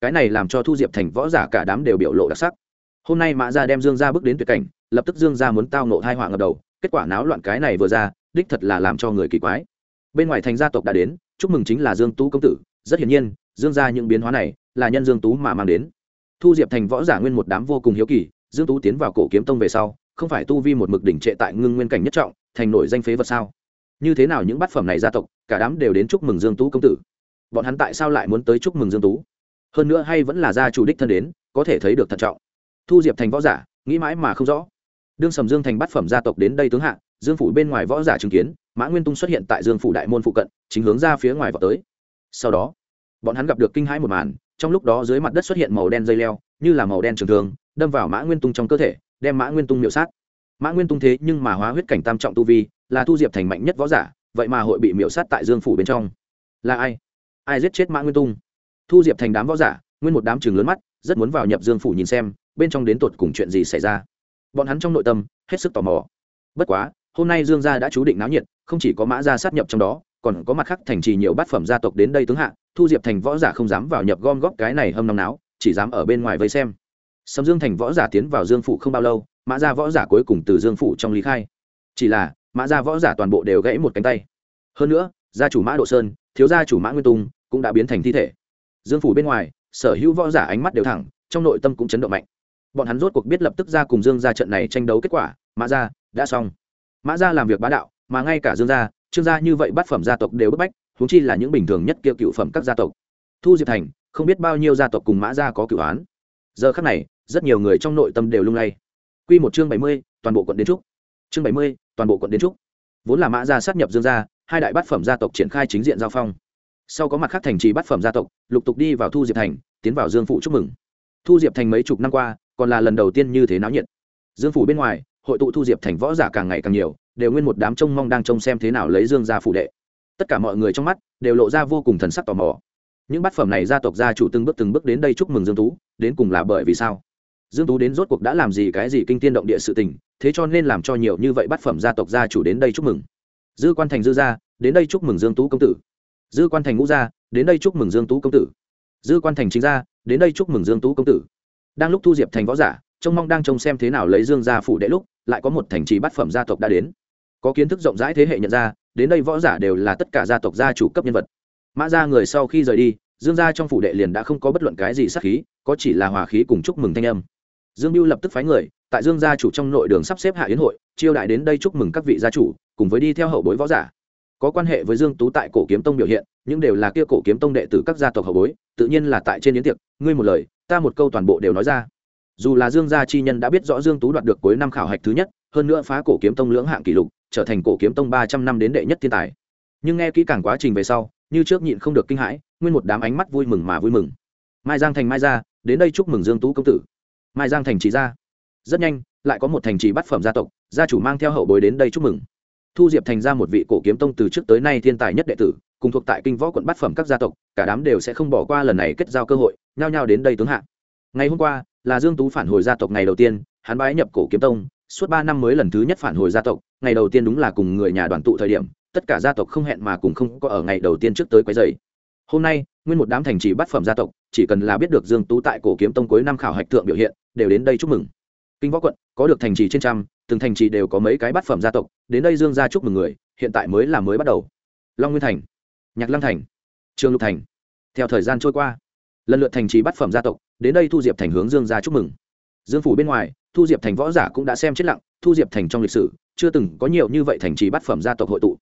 Cái này làm cho thu diệp thành võ giả cả đám đều biểu lộ đặc sắc. Hôm nay mã gia đem dương gia bước đến tuyệt cảnh, lập tức dương gia muốn tao nộ hai họa ngập đầu, kết quả náo loạn cái này vừa ra, đích thật là làm cho người kỳ quái. Bên ngoài thành gia tộc đã đến, chúc mừng chính là dương tú công tử. Rất hiển nhiên, dương gia những biến hóa này là nhân dương tú mà mang đến. Thu diệp thành võ giả nguyên một đám vô cùng hiếu kỳ, dương tú tiến vào cổ kiếm tông về sau, không phải tu vi một mực đỉnh trệ tại ngưng nguyên cảnh nhất trọng, thành nổi danh phế vật sao? Như thế nào những bát phẩm này gia tộc, cả đám đều đến chúc mừng dương tú công tử? Bọn hắn tại sao lại muốn tới chúc mừng dương tú? Hơn nữa hay vẫn là gia chủ đích thân đến, có thể thấy được thận trọng. Thu diệp thành võ giả, nghĩ mãi mà không rõ. Đương sầm dương thành bát phẩm gia tộc đến đây tướng hạ, dương phủ bên ngoài võ giả chứng kiến, mã nguyên tung xuất hiện tại dương phủ đại môn phụ cận, chính hướng ra phía ngoài vào tới. Sau đó, bọn hắn gặp được kinh hãi một màn trong lúc đó dưới mặt đất xuất hiện màu đen dây leo, như là màu đen trường thường đâm vào mã nguyên tung trong cơ thể, đem mã nguyên tung miệu sát. Mã nguyên tung thế nhưng mà hóa huyết cảnh tam trọng tu vi, là thu diệp thành mạnh nhất võ giả, vậy mà hội bị miệu sát tại dương phủ bên trong. Là ai? Ai giết chết mã nguyên tung? Thu diệp thành đám võ giả, nguyên một đám trường lớn mắt, rất muốn vào nhập dương phủ nhìn xem, bên trong đến tột cùng chuyện gì xảy ra. Bọn hắn trong nội tâm, hết sức tò mò. Bất quá, hôm nay dương gia đã chú định náo nhiệt, không chỉ có mã gia sát nhập trong đó còn có mặt khác thành trì nhiều bát phẩm gia tộc đến đây tướng hạ, thu diệp thành võ giả không dám vào nhập gom góp cái này hâm nóng náo, chỉ dám ở bên ngoài vây xem. Sầm dương thành võ giả tiến vào dương phủ không bao lâu, mã gia võ giả cuối cùng từ dương phủ trong lý khai. Chỉ là, mã gia võ giả toàn bộ đều gãy một cánh tay. Hơn nữa, gia chủ mã độ sơn, thiếu gia chủ mã nguyên tung cũng đã biến thành thi thể. Dương phủ bên ngoài, sở hữu võ giả ánh mắt đều thẳng, trong nội tâm cũng chấn động mạnh. Bọn hắn rốt cuộc biết lập tức ra cùng dương ra trận này tranh đấu kết quả, mã gia đã xong. Mã gia làm việc bá đạo, mà ngay cả dương gia trương gia như vậy bát phẩm gia tộc đều bức bách húng chi là những bình thường nhất kia cựu phẩm các gia tộc. Thu diệp thành, không biết bao nhiêu gia tộc cùng mã gia có cựu án. Giờ khắc này, rất nhiều người trong nội tâm đều lung lay. Q một chương bảy mươi, toàn bộ quận đến trúc. Chương bảy mươi, toàn bộ quận đến trúc. Vốn là mã gia sát nhập dương gia, hai đại bát phẩm gia tộc triển khai chính diện giao phong. Sau có mặt khác thành trì bát phẩm gia tộc, lục tục đi vào thu diệp thành, tiến vào dương phụ chúc mừng. Thu diệp thành mấy chục năm qua, còn là lần đầu tiên như thế náo nhiệt. Dương phủ bên ngoài, hội tụ thu diệp thành võ giả càng ngày càng nhiều đều nguyên một đám trông mong đang trông xem thế nào lấy dương gia phụ đệ. Tất cả mọi người trong mắt đều lộ ra vô cùng thần sắc tò mò. Những bát phẩm này gia tộc gia chủ từng bước từng bước đến đây chúc mừng dương tú, đến cùng là bởi vì sao? Dương tú đến rốt cuộc đã làm gì cái gì kinh tiên động địa sự tình, thế cho nên làm cho nhiều như vậy bát phẩm gia tộc gia chủ đến đây chúc mừng. Dư quan thành dư gia, đến đây chúc mừng dương tú công tử. Dư quan thành ngũ gia, đến đây chúc mừng dương tú công tử. Dư quan thành chính gia, đến đây chúc mừng dương tú công tử. Đang lúc thu diệp thành võ giả, trông mong đang trông xem thế nào lấy dương gia phủ đệ lúc, lại có một thành trì bát phẩm gia tộc đã đến có kiến thức rộng rãi thế hệ nhận ra, đến đây võ giả đều là tất cả gia tộc gia chủ cấp nhân vật. Mã gia người sau khi rời đi, dương gia trong phủ đệ liền đã không có bất luận cái gì sát khí, có chỉ là hòa khí cùng chúc mừng thanh âm. Dương mưu lập tức phái người, tại dương gia chủ trong nội đường sắp xếp hạ yến hội, chiêu đại đến đây chúc mừng các vị gia chủ, cùng với đi theo hậu bối võ giả. Có quan hệ với dương tú tại cổ kiếm tông biểu hiện, những đều là kia cổ kiếm tông đệ tử các gia tộc hậu bối, tự nhiên là tại trên yến tiệc. Ngươi một lời, ta một câu toàn bộ đều nói ra dù là dương gia chi nhân đã biết rõ dương tú đoạt được cuối năm khảo hạch thứ nhất, hơn nữa phá cổ kiếm tông lưỡng hạng kỷ lục, trở thành cổ kiếm tông ba trăm năm đến đệ nhất thiên tài. Nhưng nghe kỹ càng quá trình về sau, như trước nhịn không được kinh hãi, nguyên một đám ánh mắt vui mừng mà vui mừng. Mai giang thành, mai gia, đến đây chúc mừng dương tú công tử. Mai giang thành chỉ gia rất nhanh, lại có một thành trì bát phẩm gia tộc, gia chủ mang theo hậu bối đến đây chúc mừng. Thu diệp thành ra một vị cổ kiếm tông từ trước tới nay thiên tài nhất đệ tử, cùng thuộc tại kinh võ quận bát phẩm các gia tộc, cả đám đều sẽ không bỏ qua lần này kết giao cơ hội, nhao nhao đến đây tướng hạ. Ngày hôm qua là dương tú phản hồi gia tộc ngày đầu tiên, hắn bái nhập cổ kiếm tông, suốt ba năm mới lần thứ nhất phản hồi gia tộc, ngày đầu tiên đúng là cùng người nhà đoàn tụ thời điểm, tất cả gia tộc không hẹn mà cùng không có ở ngày đầu tiên trước tới quấy rầy. Hôm nay, nguyên một đám thành trì bát phẩm gia tộc, chỉ cần là biết được dương tú tại cổ kiếm tông cuối năm khảo hạch thượng biểu hiện, đều đến đây chúc mừng. Kinh võ quận, có được thành trì trên trăm, từng thành trì đều có mấy cái bát phẩm gia tộc, đến đây dương gia chúc mừng người, hiện tại mới là mới bắt đầu. Long nguyên thành, nhạc lăng thành, trường lục thành. Theo thời gian trôi qua lần lượt thành trì bát phẩm gia tộc, đến đây thu diệp thành hướng dương gia chúc mừng. Dương phủ bên ngoài, thu diệp thành võ giả cũng đã xem chết lặng, thu diệp thành trong lịch sử, chưa từng có nhiều như vậy thành trì bát phẩm gia tộc hội tụ.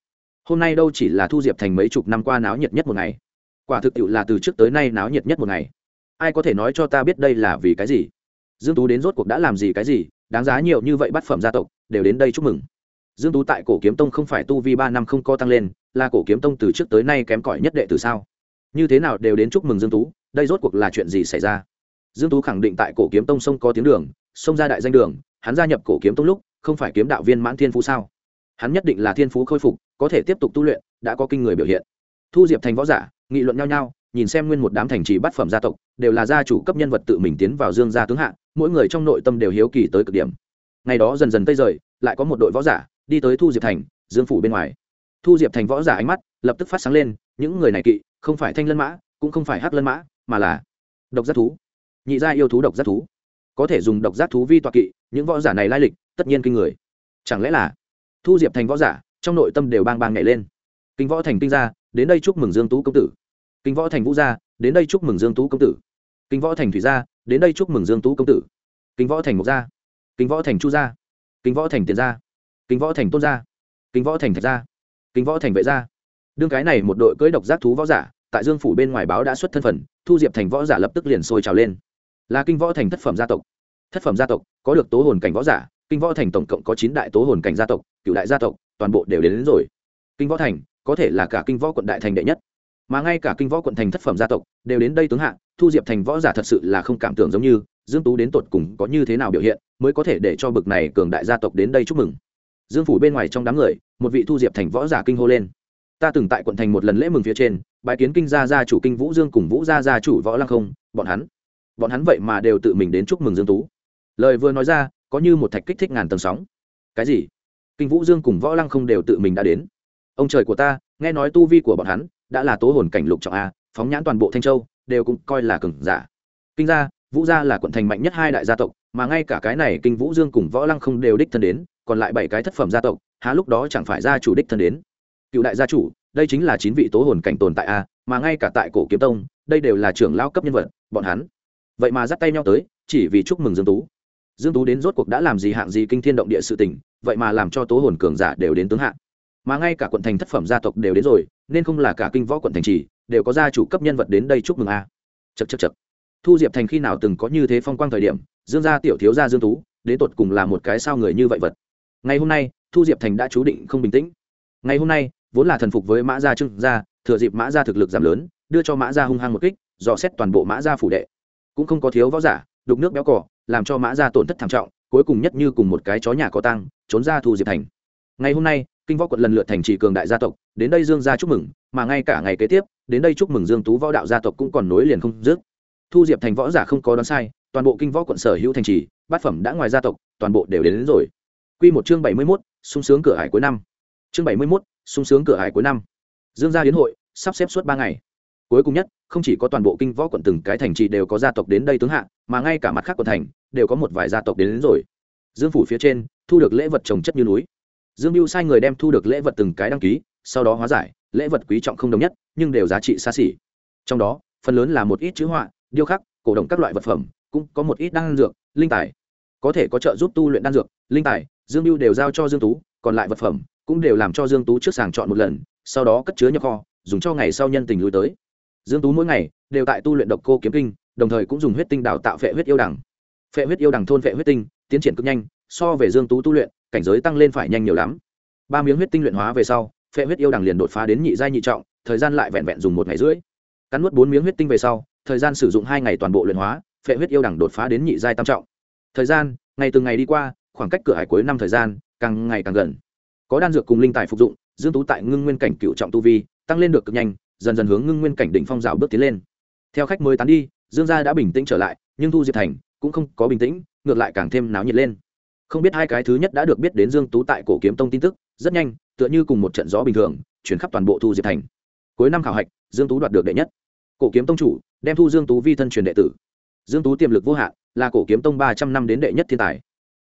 Hôm nay đâu chỉ là thu diệp thành mấy chục năm qua náo nhiệt nhất một ngày. Quả thực tiệu là từ trước tới nay náo nhiệt nhất một ngày. Ai có thể nói cho ta biết đây là vì cái gì? Dương tú đến rốt cuộc đã làm gì cái gì? Đáng giá nhiều như vậy bát phẩm gia tộc, đều đến đây chúc mừng. Dương tú tại cổ kiếm tông không phải tu vi ba năm không co tăng lên, là cổ kiếm tông từ trước tới nay kém cỏi nhất đệ từ sao? Như thế nào đều đến chúc mừng dương tú? Đây rốt cuộc là chuyện gì xảy ra? Dương tú khẳng định tại cổ kiếm tông sông có tiếng đường, sông ra đại danh đường, hắn gia nhập cổ kiếm tông lúc, không phải kiếm đạo viên mãn thiên phú sao? Hắn nhất định là thiên phú khôi phục, có thể tiếp tục tu luyện, đã có kinh người biểu hiện. Thu diệp thành võ giả, nghị luận nhau nhau, nhìn xem nguyên một đám thành trì bát phẩm gia tộc, đều là gia chủ cấp nhân vật tự mình tiến vào dương gia tướng hạ, mỗi người trong nội tâm đều hiếu kỳ tới cực điểm. Ngày đó dần dần tây rời, lại có một đội võ giả, đi tới thu diệp thành, dương phủ bên ngoài. Thu diệp thành võ giả ánh mắt lập tức phát sáng lên, những người này kỵ, không phải thanh lân mã, cũng không phải hắc lân mã mà là độc giác thú. Nhị gia yêu thú độc giác thú. Có thể dùng độc giác thú vi toa kỵ, những võ giả này lai lịch, tất nhiên kinh người. Chẳng lẽ là thu diệp thành võ giả, trong nội tâm đều bang bang nhảy lên. Kinh võ thành kinh gia, đến đây chúc mừng dương tú công tử. Kinh võ thành vũ gia, đến đây chúc mừng dương tú công tử. Kinh võ thành thủy gia, đến đây chúc mừng dương tú công tử. Kinh võ thành mục gia, kinh võ thành chu gia, kinh võ thành tiền gia, kinh võ thành tôn gia, kinh võ thành thạch gia, kinh võ thành vệ gia. Đương cái này một đội cưỡi độc giác thú võ giả tại dương phủ bên ngoài báo đã xuất thân phận thu diệp thành võ giả lập tức liền sôi trào lên. Là kinh võ thành thất phẩm gia tộc. Thất phẩm gia tộc có được tố hồn cảnh võ giả kinh võ thành tổng cộng có chín đại tố hồn cảnh gia tộc cựu đại gia tộc toàn bộ đều đến, đến rồi. Kinh võ thành có thể là cả kinh võ quận đại thành đệ nhất. Mà ngay cả kinh võ quận thành thất phẩm gia tộc đều đến đây tướng hạ thu diệp thành võ giả thật sự là không cảm tưởng giống như dương tú đến tột cùng có như thế nào biểu hiện mới có thể để cho bực này cường đại gia tộc đến đây chúc mừng. Dương phủ bên ngoài trong đám người một vị thu diệp thành võ giả kinh hô lên. Ta từng tại quận thành một lần lễ mừng phía trên bái kiến kinh gia gia chủ kinh vũ dương cùng vũ gia gia chủ võ lăng không, bọn hắn. Bọn hắn vậy mà đều tự mình đến chúc mừng dương tú. Lời vừa nói ra, có như một thạch kích thích ngàn tầng sóng. Cái gì? Kinh vũ dương cùng võ lăng không đều tự mình đã đến. Ông trời của ta, nghe nói tu vi của bọn hắn đã là tố hồn cảnh lục trọng a, phóng nhãn toàn bộ thanh châu, đều cũng coi là cường giả. Kinh gia, vũ gia là quận thành mạnh nhất hai đại gia tộc, mà ngay cả cái này kinh vũ dương cùng võ lăng không đều đích thân đến, còn lại bảy cái thất phẩm gia tộc, há lúc đó chẳng phải gia chủ đích thân đến. Cựu đại gia chủ đây chính là chín vị tố hồn cảnh tồn tại a, mà ngay cả tại cổ kiếm tông, đây đều là trưởng lao cấp nhân vật, bọn hắn. Vậy mà dắt tay nhau tới, chỉ vì chúc mừng dương tú. Dương tú đến rốt cuộc đã làm gì hạng gì kinh thiên động địa sự tình, vậy mà làm cho tố hồn cường giả đều đến tướng hạng mà ngay cả quận thành thất phẩm gia tộc đều đến rồi, nên không là cả kinh võ quận thành trì, đều có gia chủ cấp nhân vật đến đây chúc mừng a. Chật chật chật thu diệp thành khi nào từng có như thế phong quang thời điểm, dương gia tiểu thiếu gia dương tú, đến tột cùng là một cái sao người như vậy vật. Ngày hôm nay, thu diệp thành đã chú định không bình tĩnh. Ngày hôm nay vốn là thần phục với mã gia trưng gia thừa dịp mã gia thực lực giảm lớn đưa cho mã gia hung hăng một kích dò xét toàn bộ mã gia phủ đệ. Cũng không có thiếu võ giả đục nước béo cỏ làm cho mã gia tổn thất thảm trọng cuối cùng nhất như cùng một cái chó nhà có tăng trốn ra thu diệp thành. Ngày hôm nay kinh võ quận lần lượt thành trì cường đại gia tộc đến đây dương gia chúc mừng mà ngay cả ngày kế tiếp đến đây chúc mừng dương tú võ đạo gia tộc cũng còn nối liền không dứt. Thu diệp thành võ giả không có đoán sai toàn bộ kinh võ quận sở hữu thành trì bát phẩm đã ngoài gia tộc toàn bộ đều đến, đến rồi. Quy một chương bảy mươi 71, sung sướng cửa hải cuối năm. Chương bảy mươi 71, sung sướng cửa hải cuối năm. Dương gia hiến hội sắp xếp suốt ba ngày. Cuối cùng nhất không chỉ có toàn bộ kinh võ quận từng cái thành trì đều có gia tộc đến đây tướng hạ mà ngay cả mặt khác quận thành đều có một vài gia tộc đến, đến rồi. Dương phủ phía trên thu được lễ vật trồng chất như núi. Dương mưu sai người đem thu được lễ vật từng cái đăng ký sau đó hóa giải lễ vật quý trọng không đồng nhất nhưng đều giá trị xa xỉ. Trong đó phần lớn là một ít chữ họa điêu khắc cổ động các loại vật phẩm cũng có một ít đan dược linh tài. Có thể có trợ giúp tu luyện đan dược linh tài dương mưu đều giao cho dương tú còn lại vật phẩm cũng đều làm cho dương tú trước sàng chọn một lần, sau đó cất chứa nhập kho, dùng cho ngày sau nhân tình lui tới. Dương tú mỗi ngày đều tại tu luyện độc cô kiếm kinh, đồng thời cũng dùng huyết tinh đào tạo phệ huyết yêu đằng phệ huyết yêu đằng thôn phệ huyết tinh, tiến triển cực nhanh, so về dương tú tu luyện, cảnh giới tăng lên phải nhanh nhiều lắm. Ba miếng huyết tinh luyện hóa về sau, phệ huyết yêu đằng liền đột phá đến nhị giai nhị trọng, thời gian lại vẹn vẹn dùng một ngày rưỡi. Cắn nuốt bốn miếng huyết tinh về sau, thời gian sử dụng hai ngày toàn bộ luyện hóa, phệ huyết yêu đằng đột phá đến nhị giai tam trọng. Thời gian, ngày từng ngày đi qua, khoảng cách cửa hải cuối năm thời gian, càng ngày càng gần có đan dược cùng linh tài phục dụng, dương tú tại ngưng nguyên cảnh cựu trọng tu vi, tăng lên được cực nhanh, dần dần hướng ngưng nguyên cảnh đỉnh phong rào bước tiến lên. Theo khách mới tán đi, dương gia đã bình tĩnh trở lại, nhưng thu diệp thành cũng không có bình tĩnh, ngược lại càng thêm náo nhiệt lên. Không biết hai cái thứ nhất đã được biết đến dương tú tại cổ kiếm tông tin tức, rất nhanh, tựa như cùng một trận gió bình thường, chuyển khắp toàn bộ thu diệp thành. Cuối năm khảo hạch, dương tú đoạt được đệ nhất. Cổ kiếm tông chủ, đem thu dương tú vi thân truyền đệ tử. Dương tú tiềm lực vô hạn, là cổ kiếm tông ba trăm năm đến đệ nhất thiên tài.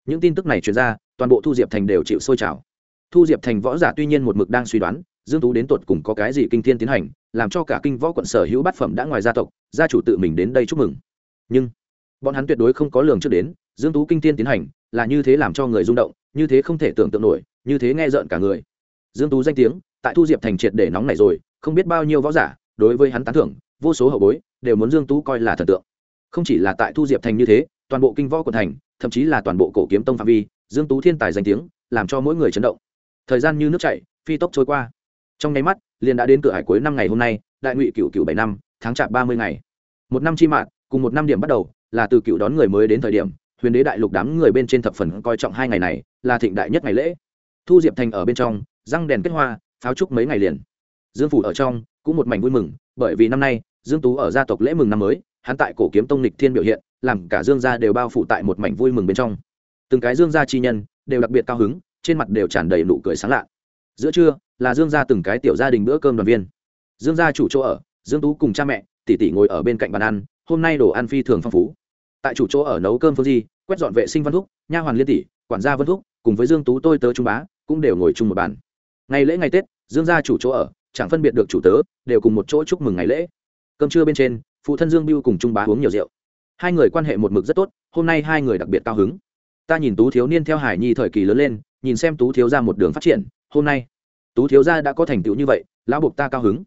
Những tin tức này truyền ra, toàn bộ thu diệp thành đều chịu sôi trào thu diệp thành võ giả tuy nhiên một mực đang suy đoán, dương tú đến tột cùng có cái gì kinh thiên tiến hành, làm cho cả kinh võ quận sở hữu bát phẩm đã ngoài gia tộc, gia chủ tự mình đến đây chúc mừng. Nhưng, bọn hắn tuyệt đối không có lường trước đến, dương tú kinh thiên tiến hành, là như thế làm cho người rung động, như thế không thể tưởng tượng nổi, như thế nghe rợn cả người. Dương tú danh tiếng, tại thu diệp thành triệt để nóng này rồi, không biết bao nhiêu võ giả, đối với hắn tán thưởng, vô số hậu bối, đều muốn dương tú coi là thần tượng. Không chỉ là tại thu diệp thành như thế, toàn bộ kinh võ quận thành, thậm chí là toàn bộ cổ kiếm tông phạm vi, dương tú thiên tài danh tiếng, làm cho mỗi người chấn động thời gian như nước chảy, phi tốc trôi qua. Trong nháy mắt, liền đã đến cửa hải cuối năm ngày hôm nay, đại ngụy cựu cựu bảy năm, tháng chạp ba mươi ngày. Một năm chi mạng cùng một năm điểm bắt đầu, là từ cựu đón người mới đến thời điểm, huyền đế đại lục đám người bên trên thập phần coi trọng hai ngày này, là thịnh đại nhất ngày lễ. Thu diệp thành ở bên trong, răng đèn kết hoa, pháo trúc mấy ngày liền. Dương phủ ở trong, cũng một mảnh vui mừng, bởi vì năm nay, dương tú ở gia tộc lễ mừng năm mới, hắn tại cổ kiếm tông lịch thiên biểu hiện, làm cả dương gia đều bao phủ tại một mảnh vui mừng bên trong. Từng cái dương gia chi nhân, đều đặc biệt cao hứng trên mặt đều tràn đầy nụ cười sáng lạ. Giữa trưa, là dương gia từng cái tiểu gia đình bữa cơm đoàn viên. Dương gia chủ chỗ ở, dương tú cùng cha mẹ, tỷ tỷ ngồi ở bên cạnh bàn ăn, hôm nay đồ ăn phi thường phong phú. Tại chủ chỗ ở nấu cơm phương di, quét dọn vệ sinh văn thúc, nha hoàn liên tỷ, quản gia văn thúc, cùng với dương tú tôi tớ trung bá, cũng đều ngồi chung một bàn. Ngày lễ ngày tết, dương gia chủ chỗ ở, chẳng phân biệt được chủ tớ, đều cùng một chỗ chúc mừng ngày lễ. Cơm trưa bên trên, phụ thân dương biêu cùng trung bá uống nhiều rượu. Hai người quan hệ một mực rất tốt, hôm nay hai người đặc biệt cao hứng. Ta nhìn tú thiếu niên theo hải nhi thời kỳ lớn lên nhìn xem tú thiếu ra một đường phát triển, hôm nay, tú thiếu gia đã có thành tựu như vậy, lão buộc ta cao hứng.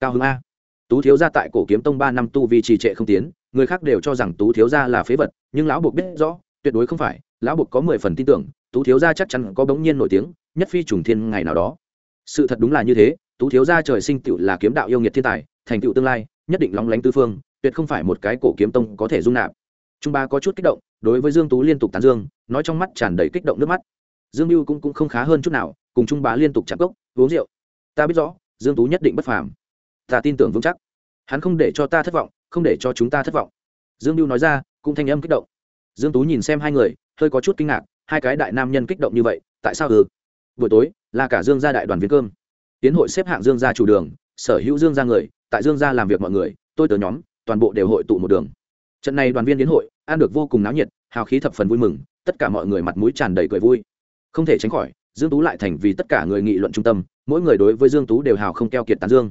Cao hứng a. Tú thiếu gia tại cổ kiếm tông ba năm tu vì trì trệ không tiến, người khác đều cho rằng tú thiếu gia là phế vật, nhưng lão buộc biết rõ, tuyệt đối không phải, lão buộc có mười phần tin tưởng, tú thiếu gia chắc chắn có bỗng nhiên nổi tiếng, nhất phi trùng thiên ngày nào đó. Sự thật đúng là như thế, tú thiếu gia trời sinh tựu là kiếm đạo yêu nghiệt thiên tài, thành tựu tương lai, nhất định lóng lánh tư phương, tuyệt không phải một cái cổ kiếm tông có thể dung nạp. Trung ba có chút kích động, đối với dương tú liên tục tán dương, nói trong mắt tràn đầy kích động nước mắt dương mưu cũng, cũng không khá hơn chút nào cùng trung bá liên tục chạm cốc uống rượu. Ta biết rõ dương tú nhất định bất phàm. Ta tin tưởng vững chắc. Hắn không để cho ta thất vọng không để cho chúng ta thất vọng. Dương mưu nói ra cũng thanh âm kích động. Dương tú nhìn xem hai người hơi có chút kinh ngạc hai cái đại nam nhân kích động như vậy tại sao ừ buổi tối là cả dương gia đại đoàn viên cơm. Tiến hội xếp hạng dương gia chủ đường sở hữu dương gia người tại dương gia làm việc mọi người tôi tớ nhóm toàn bộ đều hội tụ một đường. Trận này đoàn viên đến hội ăn được vô cùng náo nhiệt hào khí thập phần vui mừng tất cả mọi người mặt mũi tràn đầy cười vui không thể tránh khỏi, dương tú lại thành vì tất cả người nghị luận trung tâm, mỗi người đối với dương tú đều hào không keo kiệt tán dương.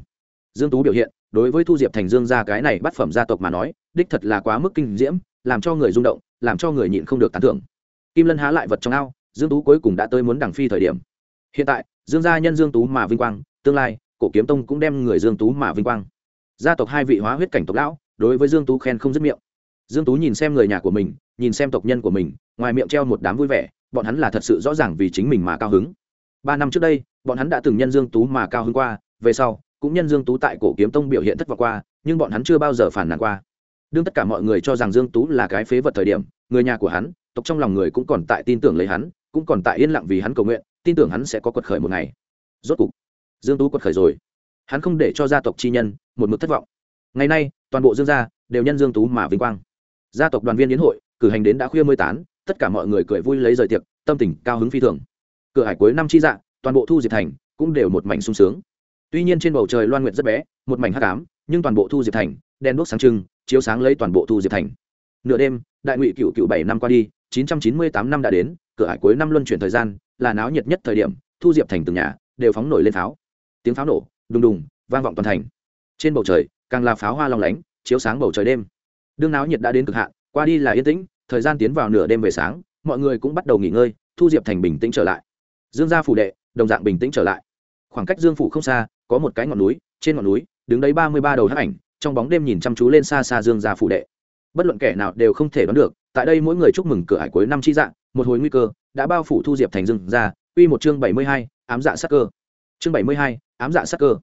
Dương tú biểu hiện, đối với thu diệp thành dương gia cái này bắt phẩm gia tộc mà nói, đích thật là quá mức kinh diễm, làm cho người rung động, làm cho người nhịn không được tán thưởng. Kim lân há lại vật trong ao, dương tú cuối cùng đã tới muốn đằng phi thời điểm. Hiện tại, dương gia nhân dương tú mà vinh quang, tương lai, cổ kiếm tông cũng đem người dương tú mà vinh quang. Gia tộc hai vị hóa huyết cảnh tộc lão, đối với dương tú khen không dứt miệng. Dương tú nhìn xem người nhà của mình, nhìn xem tộc nhân của mình, ngoài miệng treo một đám vui vẻ bọn hắn là thật sự rõ ràng vì chính mình mà cao hứng. Ba năm trước đây, bọn hắn đã từng nhân dương tú mà cao hứng qua, về sau, cũng nhân dương tú tại cổ kiếm tông biểu hiện thất vọng qua, nhưng bọn hắn chưa bao giờ phản nàn qua. Đương tất cả mọi người cho rằng dương tú là cái phế vật thời điểm, người nhà của hắn, tộc trong lòng người cũng còn tại tin tưởng lấy hắn, cũng còn tại yên lặng vì hắn cầu nguyện, tin tưởng hắn sẽ có quật khởi một ngày. Rốt cục, dương tú quật khởi rồi. Hắn không để cho gia tộc chi nhân một mực thất vọng. Ngày nay, toàn bộ dương gia đều nhân dương tú mà vinh quang. Gia tộc đoàn viên yến hội, cử hành đến đã khuya mới tán tất cả mọi người cười vui lấy rời tiệc tâm tình cao hứng phi thường. Cửa hải cuối năm chi dạ, toàn bộ thu diệp thành cũng đều một mảnh sung sướng. Tuy nhiên trên bầu trời loan nguyện rất bé một mảnh hắc ám nhưng toàn bộ thu diệp thành đen đuốc sáng trưng chiếu sáng lấy toàn bộ thu diệp thành. Nửa đêm đại ngụy cựu cựu bảy năm qua đi chín trăm chín mươi tám năm đã đến cửa hải cuối năm luân chuyển thời gian là náo nhiệt nhất thời điểm thu diệp thành từng nhà đều phóng nổi lên pháo. Tiếng pháo nổ đùng đùng vang vọng toàn thành. Trên bầu trời càng là pháo hoa long lánh chiếu sáng bầu trời đêm. Đương náo nhiệt đã đến cực hạn qua đi là yên tĩnh thời gian tiến vào nửa đêm về sáng, mọi người cũng bắt đầu nghỉ ngơi, thu diệp thành bình tĩnh trở lại. Dương gia phủ đệ, đồng dạng bình tĩnh trở lại. Khoảng cách dương phủ không xa, có một cái ngọn núi, trên ngọn núi, đứng đấy ba mươi ba đầu hắc ảnh, trong bóng đêm nhìn chăm chú lên xa xa dương gia phủ đệ. Bất luận kẻ nào đều không thể đoán được, tại đây mỗi người chúc mừng cửa hải cuối năm chi dạng một hồi nguy cơ đã bao phủ thu diệp thành dương gia. Uy một chương bảy mươi hai, ám dạ sắc cơ. Chương bảy mươi hai, ám dạ sắc cơ.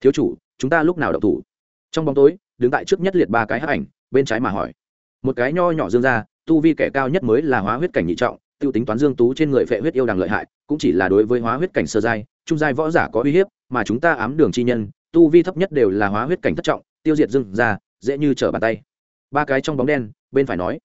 Thiếu chủ, chúng ta lúc nào đậu thủ? Trong bóng tối, đứng tại trước nhất liệt ba cái hắc ảnh, bên trái mà hỏi. Một cái nho nhỏ dương ra tu vi kẻ cao nhất mới là hóa huyết cảnh nhị trọng tiêu tính toán dương tú trên người phệ huyết yêu đằng lợi hại cũng chỉ là đối với hóa huyết cảnh sơ giai trung giai võ giả có uy hiếp mà chúng ta ám đường chi nhân tu vi thấp nhất đều là hóa huyết cảnh thất trọng tiêu diệt dương ra dễ như trở bàn tay. Ba cái trong bóng đen bên phải nói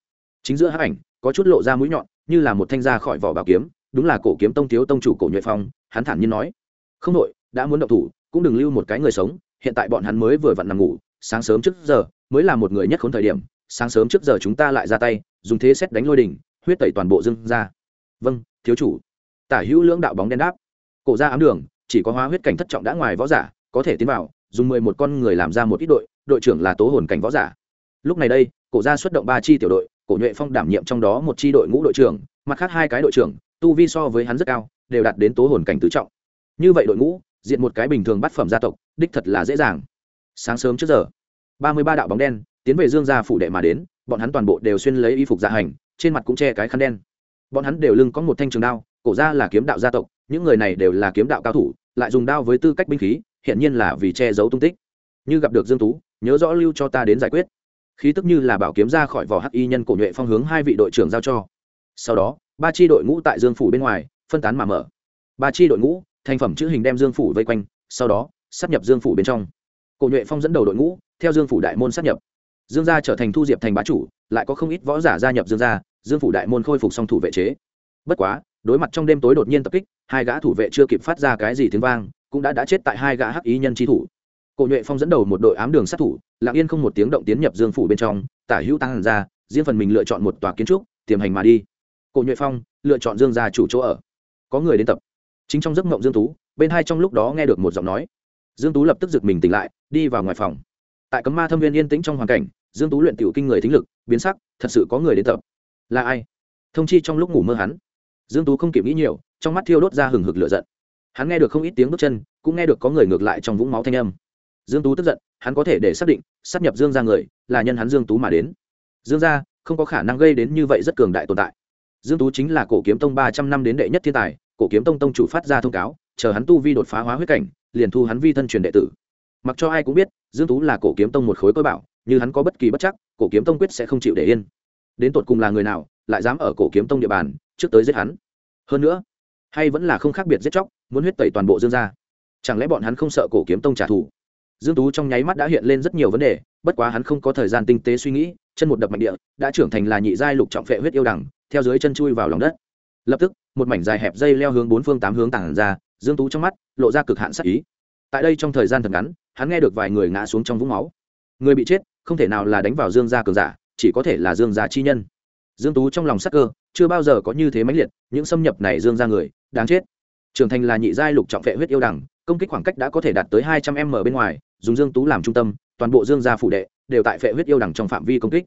chính giữa hắc ảnh có chút lộ ra mũi nhọn như là một thanh ra khỏi vỏ bảo kiếm đúng là cổ kiếm tông thiếu tông chủ cổ nhuệ phong hắn thản nhiên nói không nội, đã muốn động thủ cũng đừng lưu một cái người sống hiện tại bọn hắn mới vừa vặn nằm ngủ sáng sớm trước giờ mới là một người nhất khốn thời điểm sáng sớm trước giờ chúng ta lại ra tay dùng thế xét đánh lôi đỉnh, huyết tẩy toàn bộ dưng ra vâng thiếu chủ. Tả hữu lưỡng đạo bóng đen đáp. Cổ ra ám đường, chỉ có hóa huyết cảnh thất trọng đã ngoài võ giả, có thể tiến vào, dùng mười một con người làm ra một ít đội đội trưởng là tố hồn cảnh võ giả. Lúc này đây, cổ ra xuất động ba chi tiểu đội, cổ nhuệ phong đảm nhiệm trong đó một chi đội ngũ đội trưởng, mặt khác hai cái đội trưởng, tu vi so với hắn rất cao, đều đạt đến tố hồn cảnh tứ trọng. Như vậy đội ngũ, diện một cái bình thường bắt phẩm gia tộc, đích thật là dễ dàng. Sáng sớm trước giờ, ba mươi ba đạo bóng đen, tiến về dương gia phủ đệ mà đến bọn hắn toàn bộ đều xuyên lấy y phục dạ hành, trên mặt cũng che cái khăn đen. Bọn hắn đều lưng có một thanh trường đao, cổ ra là kiếm đạo gia tộc, những người này đều là kiếm đạo cao thủ, lại dùng đao với tư cách binh khí hiện nhiên là vì che giấu tung tích. Như gặp được dương tú, nhớ rõ lưu cho ta đến giải quyết. Khí tức như là bảo kiếm ra khỏi vỏ hắc y nhân cổ nhuệ phong hướng hai vị đội trưởng giao cho. Sau đó, ba chi đội ngũ tại dương phủ bên ngoài, phân tán mà mở. Ba chi đội ngũ, thành phẩm chữ hình đem dương phủ vây quanh, sau đó sắp nhập dương phủ bên trong. Cổ nhuệ phong dẫn đầu đội ngũ, theo dương phủ đại môn sắp nhập dương gia trở thành thu diệp thành bá chủ, lại có không ít võ giả gia nhập dương gia, dương phủ đại môn khôi phục song thủ vệ chế. Bất quá, đối mặt trong đêm tối đột nhiên tập kích, hai gã thủ vệ chưa kịp phát ra cái gì tiếng vang, cũng đã đã chết tại hai gã hắc ý nhân trí thủ. Cổ nhuệ phong dẫn đầu một đội ám đường sát thủ, lặng yên không một tiếng động tiến nhập dương phủ bên trong, tả hữu tăng hàn ra, riêng phần mình lựa chọn một tòa kiến trúc, tiềm hành mà đi. Cổ nhuệ phong lựa chọn dương gia chủ chỗ ở. Có người đến tập. Chính trong giấc mộng dương tú, bên hai trong lúc đó nghe được một giọng nói. Dương tú lập tức giật mình tỉnh lại, đi vào ngoài phòng. Tại cấm ma thâm viên yên tĩnh trong hoàn cảnh dương tú luyện tiểu kinh người thính lực, biến sắc, thật sự có người đến tập. Là ai? Thông chi trong lúc ngủ mơ hắn. Dương tú không kịp nghĩ nhiều, trong mắt thiêu đốt ra hừng hực lửa giận. Hắn nghe được không ít tiếng bước chân, cũng nghe được có người ngược lại trong vũng máu thanh âm. Dương tú tức giận, hắn có thể để xác định sắp nhập dương ra người, là nhân hắn dương tú mà đến. Dương gia, không có khả năng gây đến như vậy rất cường đại tồn tại. Dương tú chính là cổ kiếm tông ba trăm năm đến đệ nhất thiên tài, cổ kiếm tông tông chủ phát ra thông cáo, chờ hắn tu vi đột phá hóa huyết cảnh, liền thu hắn vi thân truyền đệ tử. Mặc cho ai cũng biết, dương tú là cổ kiếm tông một khối cơ bảo như hắn có bất kỳ bất chắc, cổ kiếm tông quyết sẽ không chịu để yên. Đến tột cùng là người nào, lại dám ở cổ kiếm tông địa bàn, trước tới giết hắn? Hơn nữa, hay vẫn là không khác biệt giết chóc, muốn huyết tẩy toàn bộ dương gia. Chẳng lẽ bọn hắn không sợ cổ kiếm tông trả thù? Dương tú trong nháy mắt đã hiện lên rất nhiều vấn đề, bất quá hắn không có thời gian tinh tế suy nghĩ, chân một đập mạnh địa, đã trưởng thành là nhị giai lục trọng phệ huyết yêu đẳng, theo dưới chân chui vào lòng đất. Lập tức, một mảnh dài hẹp dây leo hướng bốn phương tám hướng tảng ra, dương tú trong mắt lộ ra cực hạn sắc ý. Tại đây trong thời gian thật ngắn, hắn nghe được vài người ngã xuống trong vũng máu. Người bị chết không thể nào là đánh vào dương gia cường giả, chỉ có thể là dương gia chi nhân. Dương tú trong lòng sắc cơ, chưa bao giờ có như thế mãnh liệt, những xâm nhập này dương gia người, đáng chết. Trưởng thành là nhị giai lục trọng vệ huyết yêu đẳng, công kích khoảng cách đã có thể đạt tới hai trăm m bên ngoài, dùng dương tú làm trung tâm, toàn bộ dương gia phủ đệ đều tại vệ huyết yêu đẳng trong phạm vi công kích.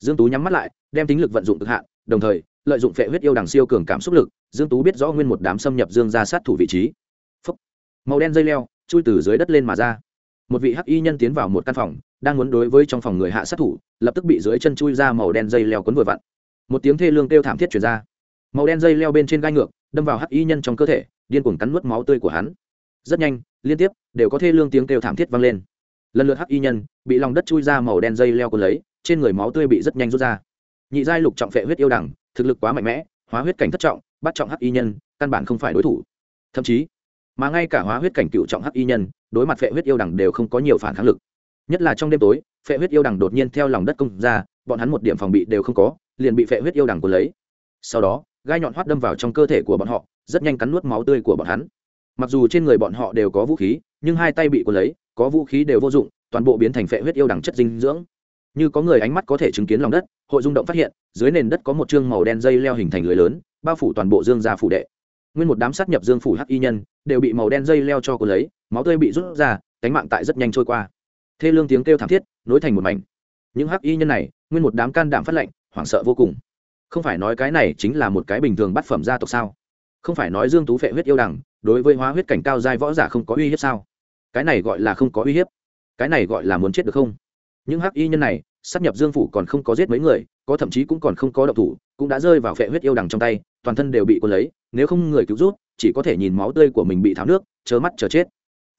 Dương tú nhắm mắt lại, đem tính lực vận dụng cực hạn, đồng thời, lợi dụng vệ huyết yêu đẳng siêu cường cảm xúc lực, dương tú biết rõ nguyên một đám xâm nhập dương gia sát thủ vị trí. Phúc. màu đen dây leo, chui từ dưới đất lên mà ra. Một vị hắc y nhân tiến vào một căn phòng đang muốn đối với trong phòng người hạ sát thủ, lập tức bị dưới chân chui ra màu đen dây leo quấn vừa vặn. Một tiếng thê lương kêu thảm thiết chuyển ra. Màu đen dây leo bên trên gai ngược, đâm vào hắc y nhân trong cơ thể, điên cuồng cắn nuốt máu tươi của hắn. Rất nhanh, liên tiếp, đều có thê lương tiếng kêu thảm thiết vang lên. Lần lượt hắc y nhân, bị lòng đất chui ra màu đen dây leo cuốn lấy, trên người máu tươi bị rất nhanh rút ra. Nhị giai lục trọng phệ huyết yêu đẳng, thực lực quá mạnh mẽ, hóa huyết cảnh thất trọng, bắt trọng hắc y nhân, căn bản không phải đối thủ. Thậm chí, mà ngay cả hóa huyết cảnh cựu trọng hắc y nhân, đối mặt phệ huyết yêu đẳng đều không có nhiều phản kháng lực nhất là trong đêm tối, phệ huyết yêu đằng đột nhiên theo lòng đất công ra, bọn hắn một điểm phòng bị đều không có, liền bị phệ huyết yêu đằng cuốn lấy. Sau đó, gai nhọn hoắt đâm vào trong cơ thể của bọn họ, rất nhanh cắn nuốt máu tươi của bọn hắn. Mặc dù trên người bọn họ đều có vũ khí, nhưng hai tay bị cuốn lấy, có vũ khí đều vô dụng, toàn bộ biến thành phệ huyết yêu đằng chất dinh dưỡng. Như có người ánh mắt có thể chứng kiến lòng đất, hội rung động phát hiện, dưới nền đất có một chương màu đen dây leo hình thành lưới lớn, bao phủ toàn bộ dương gia phủ đệ. Nguyên một đám sát nhập dương phủ hắc y nhân, đều bị màu đen dây leo cho cuốn lấy, máu tươi bị rút ra, cánh mạng tại rất nhanh trôi qua thê lương tiếng kêu thảm thiết, nối thành một mảnh. Những hắc y nhân này, nguyên một đám can đảm phát lệnh, hoảng sợ vô cùng. Không phải nói cái này chính là một cái bình thường bắt phẩm gia tộc sao? Không phải nói dương tú phệ huyết yêu đằng đối với hóa huyết cảnh cao giai võ giả không có uy hiếp sao? Cái này gọi là không có uy hiếp. Cái này gọi là muốn chết được không? Những hắc y nhân này, sắp nhập dương phủ còn không có giết mấy người, có thậm chí cũng còn không có động thủ, cũng đã rơi vào phệ huyết yêu đằng trong tay, toàn thân đều bị cuốn lấy, nếu không người cứu rút chỉ có thể nhìn máu tươi của mình bị tháo nước chớ mắt chờ chết.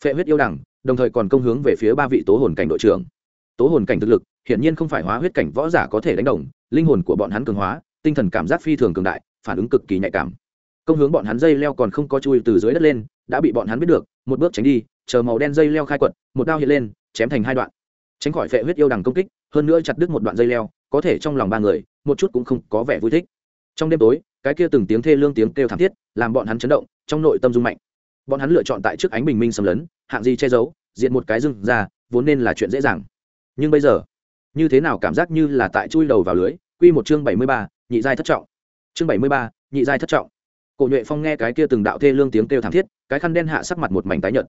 Phệ huyết yêu đằng đồng thời còn công hướng về phía ba vị tố hồn cảnh đội trưởng. Tố hồn cảnh thực lực, hiển nhiên không phải hóa huyết cảnh võ giả có thể đánh đồng, linh hồn của bọn hắn cường hóa, tinh thần cảm giác phi thường cường đại, phản ứng cực kỳ nhạy cảm. Công hướng bọn hắn dây leo còn không có chui từ dưới đất lên, đã bị bọn hắn biết được, một bước tránh đi, chờ màu đen dây leo khai quật, một đao hiện lên, chém thành hai đoạn. Tránh khỏi phệ huyết yêu đằng công kích, hơn nữa chặt đứt một đoạn dây leo, có thể trong lòng ba người, một chút cũng không có vẻ vui thích. Trong đêm tối, cái kia từng tiếng thê lương tiếng kêu thảm thiết, làm bọn hắn chấn động, trong nội tâm rung mạnh. Bọn hắn lựa chọn tại trước ánh bình minh xâm lấn hạng gì che giấu, diện một cái dưng ra, vốn nên là chuyện dễ dàng. Nhưng bây giờ, như thế nào cảm giác như là tại chui đầu vào lưới? Quy một chương bảy mươi ba, nhị giai thất trọng. Chương bảy mươi ba, nhị giai thất trọng. Cổ nhuệ phong nghe cái kia từng đạo thê lương tiếng kêu thảm thiết, cái khăn đen hạ sắc mặt một mảnh tái nhợt.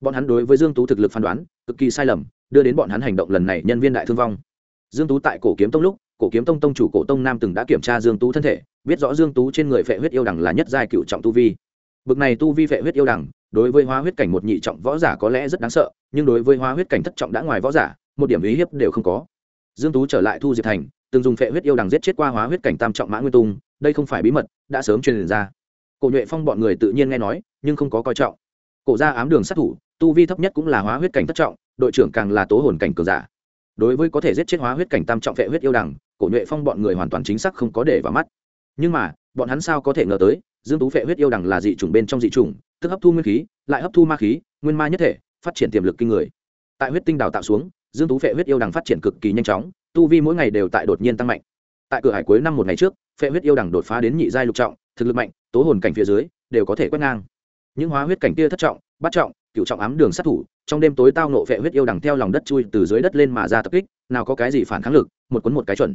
Bọn hắn đối với dương tú thực lực phán đoán, cực kỳ sai lầm, đưa đến bọn hắn hành động lần này nhân viên đại thương vong. Dương tú tại cổ kiếm tông lúc, cổ kiếm tông tông chủ cổ tông nam từng đã kiểm tra dương tú thân thể, biết rõ dương tú trên người phệ huyết yêu đằng là nhất giai cựu trọng tu vi. Bực này tu vi phệ huyết yêu đằng đối với hóa huyết cảnh một nhị trọng võ giả có lẽ rất đáng sợ, nhưng đối với hóa huyết cảnh thất trọng đã ngoài võ giả, một điểm ý hiếp đều không có. Dương tú trở lại thu diệp thành, từng dùng phệ huyết yêu đằng giết chết qua hóa huyết cảnh tam trọng mã nguyên tung, đây không phải bí mật, đã sớm truyền ra. Cổ nhuệ phong bọn người tự nhiên nghe nói, nhưng không có coi trọng. Cổ ra ám đường sát thủ, tu vi thấp nhất cũng là hóa huyết cảnh thất trọng, đội trưởng càng là tố hồn cảnh cường giả. Đối với có thể giết chết hóa huyết cảnh tam trọng phệ huyết yêu đằng, cổ nhuệ phong bọn người hoàn toàn chính xác không có để vào mắt. Nhưng mà, bọn hắn sao có thể ngờ tới, dương tú phệ huyết yêu đằng là dị chủng bên trong dị chủng tức hấp thu nguyên khí, lại hấp thu ma khí, nguyên ma nhất thể, phát triển tiềm lực kinh người. Tại huyết tinh đào tạo xuống, dương tú phệ huyết yêu đằng phát triển cực kỳ nhanh chóng, tu vi mỗi ngày đều tại đột nhiên tăng mạnh. Tại cửa hải cuối năm một ngày trước, phệ huyết yêu đằng đột phá đến nhị giai lục trọng, thực lực mạnh, tố hồn cảnh phía dưới, đều có thể quét ngang. Những hóa huyết cảnh kia thất trọng bắt trọng cựu trọng ám đường sát thủ, trong đêm tối tao nộ phệ huyết yêu đằng theo lòng đất chui từ dưới đất lên mà ra tập kích, nào có cái gì phản kháng lực, một cuốn một cái chuẩn.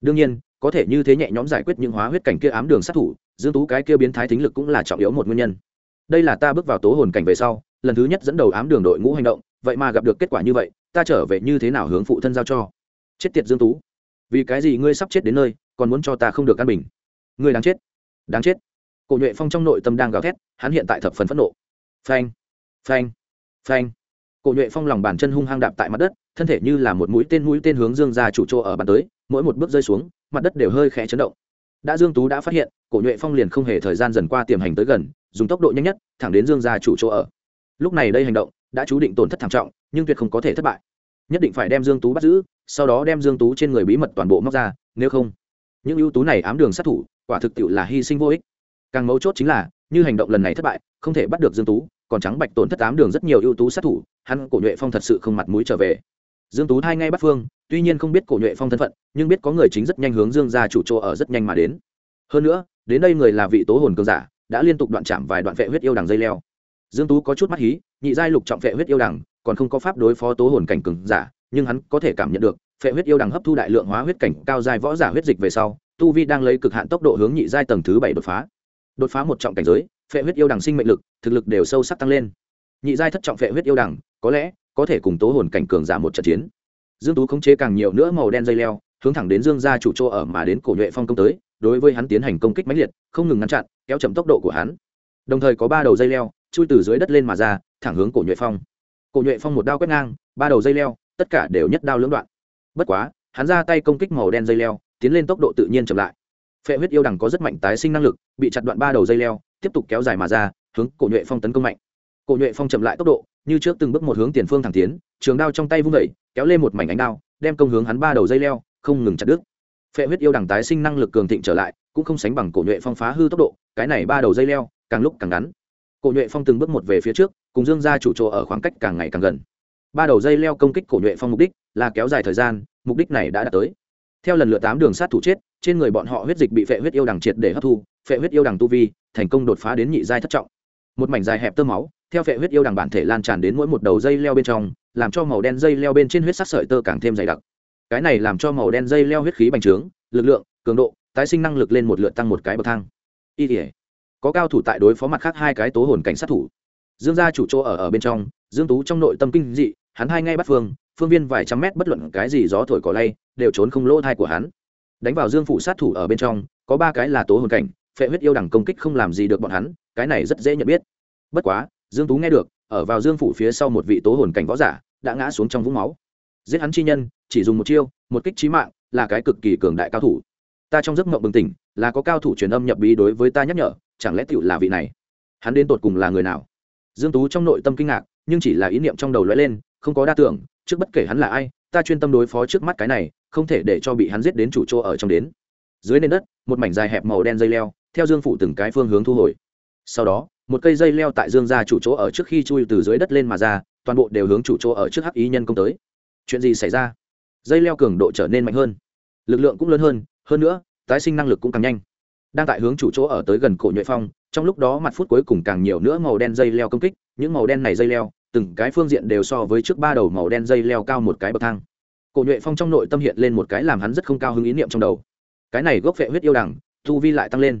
Đương nhiên, có thể như thế nhẹ nhõm giải quyết những hóa huyết cảnh kia ám đường sát thủ, dương tú cái kia biến thái thính lực cũng là trọng yếu một nguyên nhân đây là ta bước vào tố hồn cảnh về sau, lần thứ nhất dẫn đầu ám đường đội ngũ hành động, vậy mà gặp được kết quả như vậy, ta trở về như thế nào hướng phụ thân giao cho? Chết tiệt dương tú, vì cái gì ngươi sắp chết đến nơi, còn muốn cho ta không được căn bình? Ngươi đáng chết đáng chết. Cổ nhuệ phong trong nội tâm đang gào thét, hắn hiện tại thập phần phẫn nộ. Phanh phanh phanh. Cổ nhuệ phong lòng bàn chân hung hăng đạp tại mặt đất, thân thể như là một mũi tên mũi tên hướng dương ra chủ chỗ ở bàn tới, mỗi một bước rơi xuống, mặt đất đều hơi khẽ chấn động. Đã dương tú đã phát hiện, cổ nhuệ phong liền không hề thời gian dần qua tiềm hành tới gần dùng tốc độ nhanh nhất, thẳng đến dương gia chủ chỗ ở. Lúc này đây hành động đã chú định tổn thất thảm trọng, nhưng tuyệt không có thể thất bại. Nhất định phải đem dương tú bắt giữ, sau đó đem dương tú trên người bí mật toàn bộ móc ra, nếu không, những ưu tú này ám đường sát thủ, quả thực tiệu là hy sinh vô ích. Càng mấu chốt chính là, như hành động lần này thất bại, không thể bắt được dương tú, còn trắng bạch tổn thất ám đường rất nhiều ưu tú sát thủ, hắn cổ nhuệ phong thật sự không mặt mũi trở về. Dương tú thay ngay bắt phương, tuy nhiên không biết cổ nhuệ phong thân phận, nhưng biết có người chính rất nhanh hướng dương gia chủ chỗ ở rất nhanh mà đến. Hơn nữa, đến đây người là vị tố hồn cường giả đã liên tục đoạn chạm vài đoạn vệ huyết yêu đằng dây leo. Dương tú có chút mắt hí, nhị giai lục trọng vệ huyết yêu đằng, còn không có pháp đối phó tố hồn cảnh cường giả, nhưng hắn có thể cảm nhận được, phệ huyết yêu đằng hấp thu đại lượng hóa huyết cảnh, cao giai võ giả huyết dịch về sau, tu vi đang lấy cực hạn tốc độ hướng nhị giai tầng thứ bảy đột phá. Đột phá một trọng cảnh giới, phệ huyết yêu đằng sinh mệnh lực, thực lực đều sâu sắc tăng lên. Nhị giai thất trọng phệ huyết yêu đằng, có lẽ có thể cùng tố hồn cảnh cường giả một trận chiến. Dương tú khống chế càng nhiều nữa màu đen dây leo, hướng thẳng đến dương gia chủ chỗ ở mà đến cổ nhuệ phong công tới đối với hắn tiến hành công kích mãnh liệt, không ngừng ngăn chặn, kéo chậm tốc độ của hắn. Đồng thời có ba đầu dây leo, chui từ dưới đất lên mà ra, thẳng hướng cổ nhuệ phong. Cổ nhuệ phong một đao quét ngang, ba đầu dây leo, tất cả đều nhất đao lưỡng đoạn. Bất quá, hắn ra tay công kích màu đen dây leo, tiến lên tốc độ tự nhiên chậm lại. Phệ huyết yêu đằng có rất mạnh tái sinh năng lực, bị chặt đoạn ba đầu dây leo, tiếp tục kéo dài mà ra, hướng cổ nhuệ phong tấn công mạnh. Cổ nhuệ phong chậm lại tốc độ, như trước từng bước một hướng tiền phương thẳng tiến, trường đao trong tay vung vẩy kéo lên một mảnh ánh đao, đem công hướng hắn ba đầu dây leo, không ngừng chặt đứt phệ huyết yêu đằng tái sinh năng lực cường thịnh trở lại, cũng không sánh bằng cổ nhuệ phong phá hư tốc độ, cái này ba đầu dây leo, càng lúc càng ngắn. Cổ nhuệ phong từng bước một về phía trước, cùng dương ra chủ trộ ở khoảng cách càng ngày càng gần. Ba đầu dây leo công kích cổ nhuệ phong mục đích là kéo dài thời gian, mục đích này đã đạt tới. Theo lần lượt tám đường sát thủ chết, trên người bọn họ huyết dịch bị phệ huyết yêu đằng triệt để hấp thu, phệ huyết yêu đằng tu vi thành công đột phá đến nhị giai thất trọng. Một mảnh dài hẹp tơ máu, theo phệ huyết yêu đằng bản thể lan tràn đến mỗi một đầu dây leo bên trong, làm cho màu đen dây leo bên trên huyết sắc sợi tơ càng thêm dày đặc cái này làm cho màu đen dây leo huyết khí bành trướng, lực lượng, cường độ, tái sinh năng lực lên một lượt tăng một cái bậc thang. Y thể có cao thủ tại đối phó mặt khác hai cái tố hồn cảnh sát thủ. Dương gia chủ chỗ ở ở bên trong, dương tú trong nội tâm kinh dị, hắn hai ngay bắt phương phương viên vài trăm mét bất luận cái gì gió thổi cỏ lay, đều trốn không lỗ thai của hắn. Đánh vào dương phủ sát thủ ở bên trong, có ba cái là tố hồn cảnh, phệ huyết yêu đẳng công kích không làm gì được bọn hắn, cái này rất dễ nhận biết. Bất quá, dương tú nghe được, ở vào dương phủ phía sau một vị tố hồn cảnh võ giả, đã ngã xuống trong vũng máu. Giết hắn chi nhân chỉ dùng một chiêu, một kích trí mạng, là cái cực kỳ cường đại cao thủ. Ta trong giấc mộng bừng tỉnh, là có cao thủ truyền âm nhập bí đối với ta nhắc nhở, chẳng lẽ tựu là vị này? Hắn đến tột cùng là người nào? Dương tú trong nội tâm kinh ngạc, nhưng chỉ là ý niệm trong đầu lóe lên, không có đa tưởng, trước bất kể hắn là ai, ta chuyên tâm đối phó trước mắt cái này, không thể để cho bị hắn giết đến chủ chỗ ở trong đến. Dưới nền đất, một mảnh dài hẹp màu đen dây leo, theo dương phủ từng cái phương hướng thu hồi. Sau đó, một cây dây leo tại dương gia chủ chỗ ở trước khi chui từ dưới đất lên mà ra, toàn bộ đều hướng chủ chỗ ở trước hắc ý nhân công tới. Chuyện gì xảy ra? Dây leo cường độ trở nên mạnh hơn, lực lượng cũng lớn hơn hơn nữa, tái sinh năng lực cũng càng nhanh. Đang tại hướng chủ chỗ ở tới gần cổ nhuệ phong, trong lúc đó mặt phút cuối cùng càng nhiều nữa màu đen dây leo công kích, những màu đen này dây leo, từng cái phương diện đều so với trước ba đầu màu đen dây leo cao một cái bậc thang. Cổ nhuệ phong trong nội tâm hiện lên một cái làm hắn rất không cao hứng ý niệm trong đầu. Cái này gốc phệ huyết yêu đằng tu vi lại tăng lên.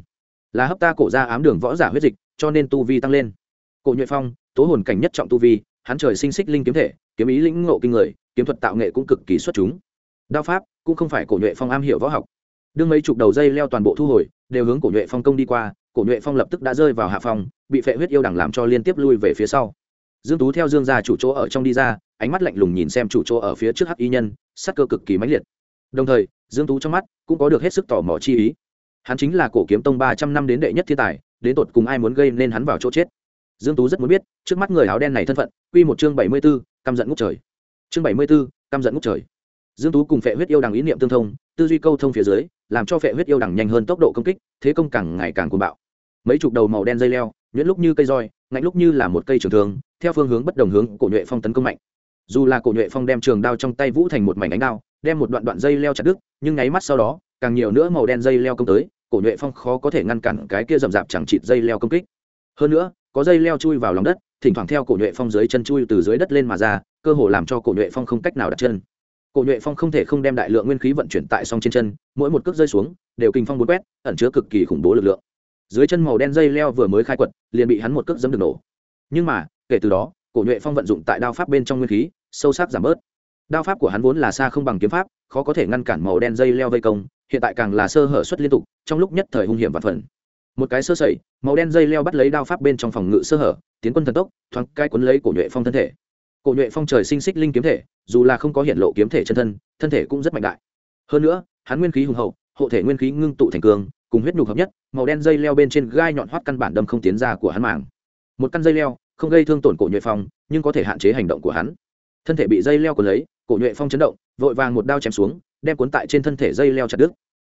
Là hấp ta cổ ra ám đường võ giả huyết dịch, cho nên tu vi tăng lên. Cổ nhuệ phong, tố hồn cảnh nhất trọng tu vi, hắn trời sinh xích linh kiếm thể, kiếm ý lĩnh ngộ kinh người kiếm thuật tạo nghệ cũng cực kỳ xuất chúng. Đao pháp cũng không phải cổ nhuệ phong am hiểu võ học. Đương mấy chục đầu dây leo toàn bộ thu hồi đều hướng cổ nhuệ phong công đi qua cổ nhuệ phong lập tức đã rơi vào hạ phong bị phệ huyết yêu đằng làm cho liên tiếp lui về phía sau. Dương tú theo dương gia chủ chỗ ở trong đi ra ánh mắt lạnh lùng nhìn xem chủ chỗ ở phía trước hắc y nhân sắc cơ cực kỳ mãnh liệt. Đồng thời dương tú trong mắt cũng có được hết sức tò mò chi ý. Hắn chính là cổ kiếm tông ba trăm năm đến đệ nhất thiên tài đến tột cùng ai muốn gây nên hắn vào chỗ chết? Dương tú rất muốn biết trước mắt người áo đen này thân phận quy một chương bảy mươi 74, căm giận ngút trời chương bảy mươi 74, căm giận ngút trời. Dương tú cùng phệ huyết yêu đằng ý niệm tương thông tư duy câu thông phía dưới làm cho phệ huyết yêu đằng nhanh hơn tốc độ công kích thế công càng ngày càng cuồng bạo. Mấy chục đầu màu đen dây leo nhuyễn lúc như cây roi ngạnh lúc như là một cây trường thường theo phương hướng bất đồng hướng cổ nhuệ phong tấn công mạnh. Dù là cổ nhuệ phong đem trường đao trong tay vũ thành một mảnh ánh đao đem một đoạn đoạn dây leo chặt đứt nhưng nháy mắt sau đó càng nhiều nữa màu đen dây leo công tới cổ nhuệ phong khó có thể ngăn cản cái kia rậm rạp chẳng chịt dây leo công kích. Hơn nữa có dây leo chui vào lòng đất thỉnh thoảng theo cổ nhuệ phong dưới chân chui từ dưới đất lên mà ra, cơ hồ làm cho cổ nhuệ phong không cách nào đặt chân. Cổ nhuệ phong không thể không đem đại lượng nguyên khí vận chuyển tại song trên chân, mỗi một cước rơi xuống, đều kinh phong bốn quét, ẩn chứa cực kỳ khủng bố lực lượng. Dưới chân màu đen dây leo vừa mới khai quật, liền bị hắn một cước dẫm được nổ. Nhưng mà, kể từ đó, cổ nhuệ phong vận dụng tại đao pháp bên trong nguyên khí, sâu sắc giảm bớt. Đao pháp của hắn vốn là xa không bằng kiếm pháp, khó có thể ngăn cản màu đen dây leo vây công, hiện tại càng là sơ hở suất liên tục, trong lúc nhất thời hung hiểm và phần một cái sơ sẩy, màu đen dây leo bắt lấy đao pháp bên trong phòng ngự sơ hở, tiến quân thần tốc, thoáng cai cuốn lấy cổ nhuệ phong thân thể. Cổ nhuệ phong trời sinh xích linh kiếm thể, dù là không có hiện lộ kiếm thể chân thân thân thể cũng rất mạnh đại. Hơn nữa, hắn nguyên khí hùng hậu, hộ thể nguyên khí ngưng tụ thành cường, cùng huyết nhục hợp nhất, màu đen dây leo bên trên gai nhọn hoắt căn bản đâm không tiến ra của hắn màng. Một căn dây leo, không gây thương tổn cổ nhuệ phong, nhưng có thể hạn chế hành động của hắn. Thân thể bị dây leo cuốn lấy, cổ nhuệ phong chấn động, vội vàng một đao chém xuống, đem cuốn tại trên thân thể dây leo chặt đứt.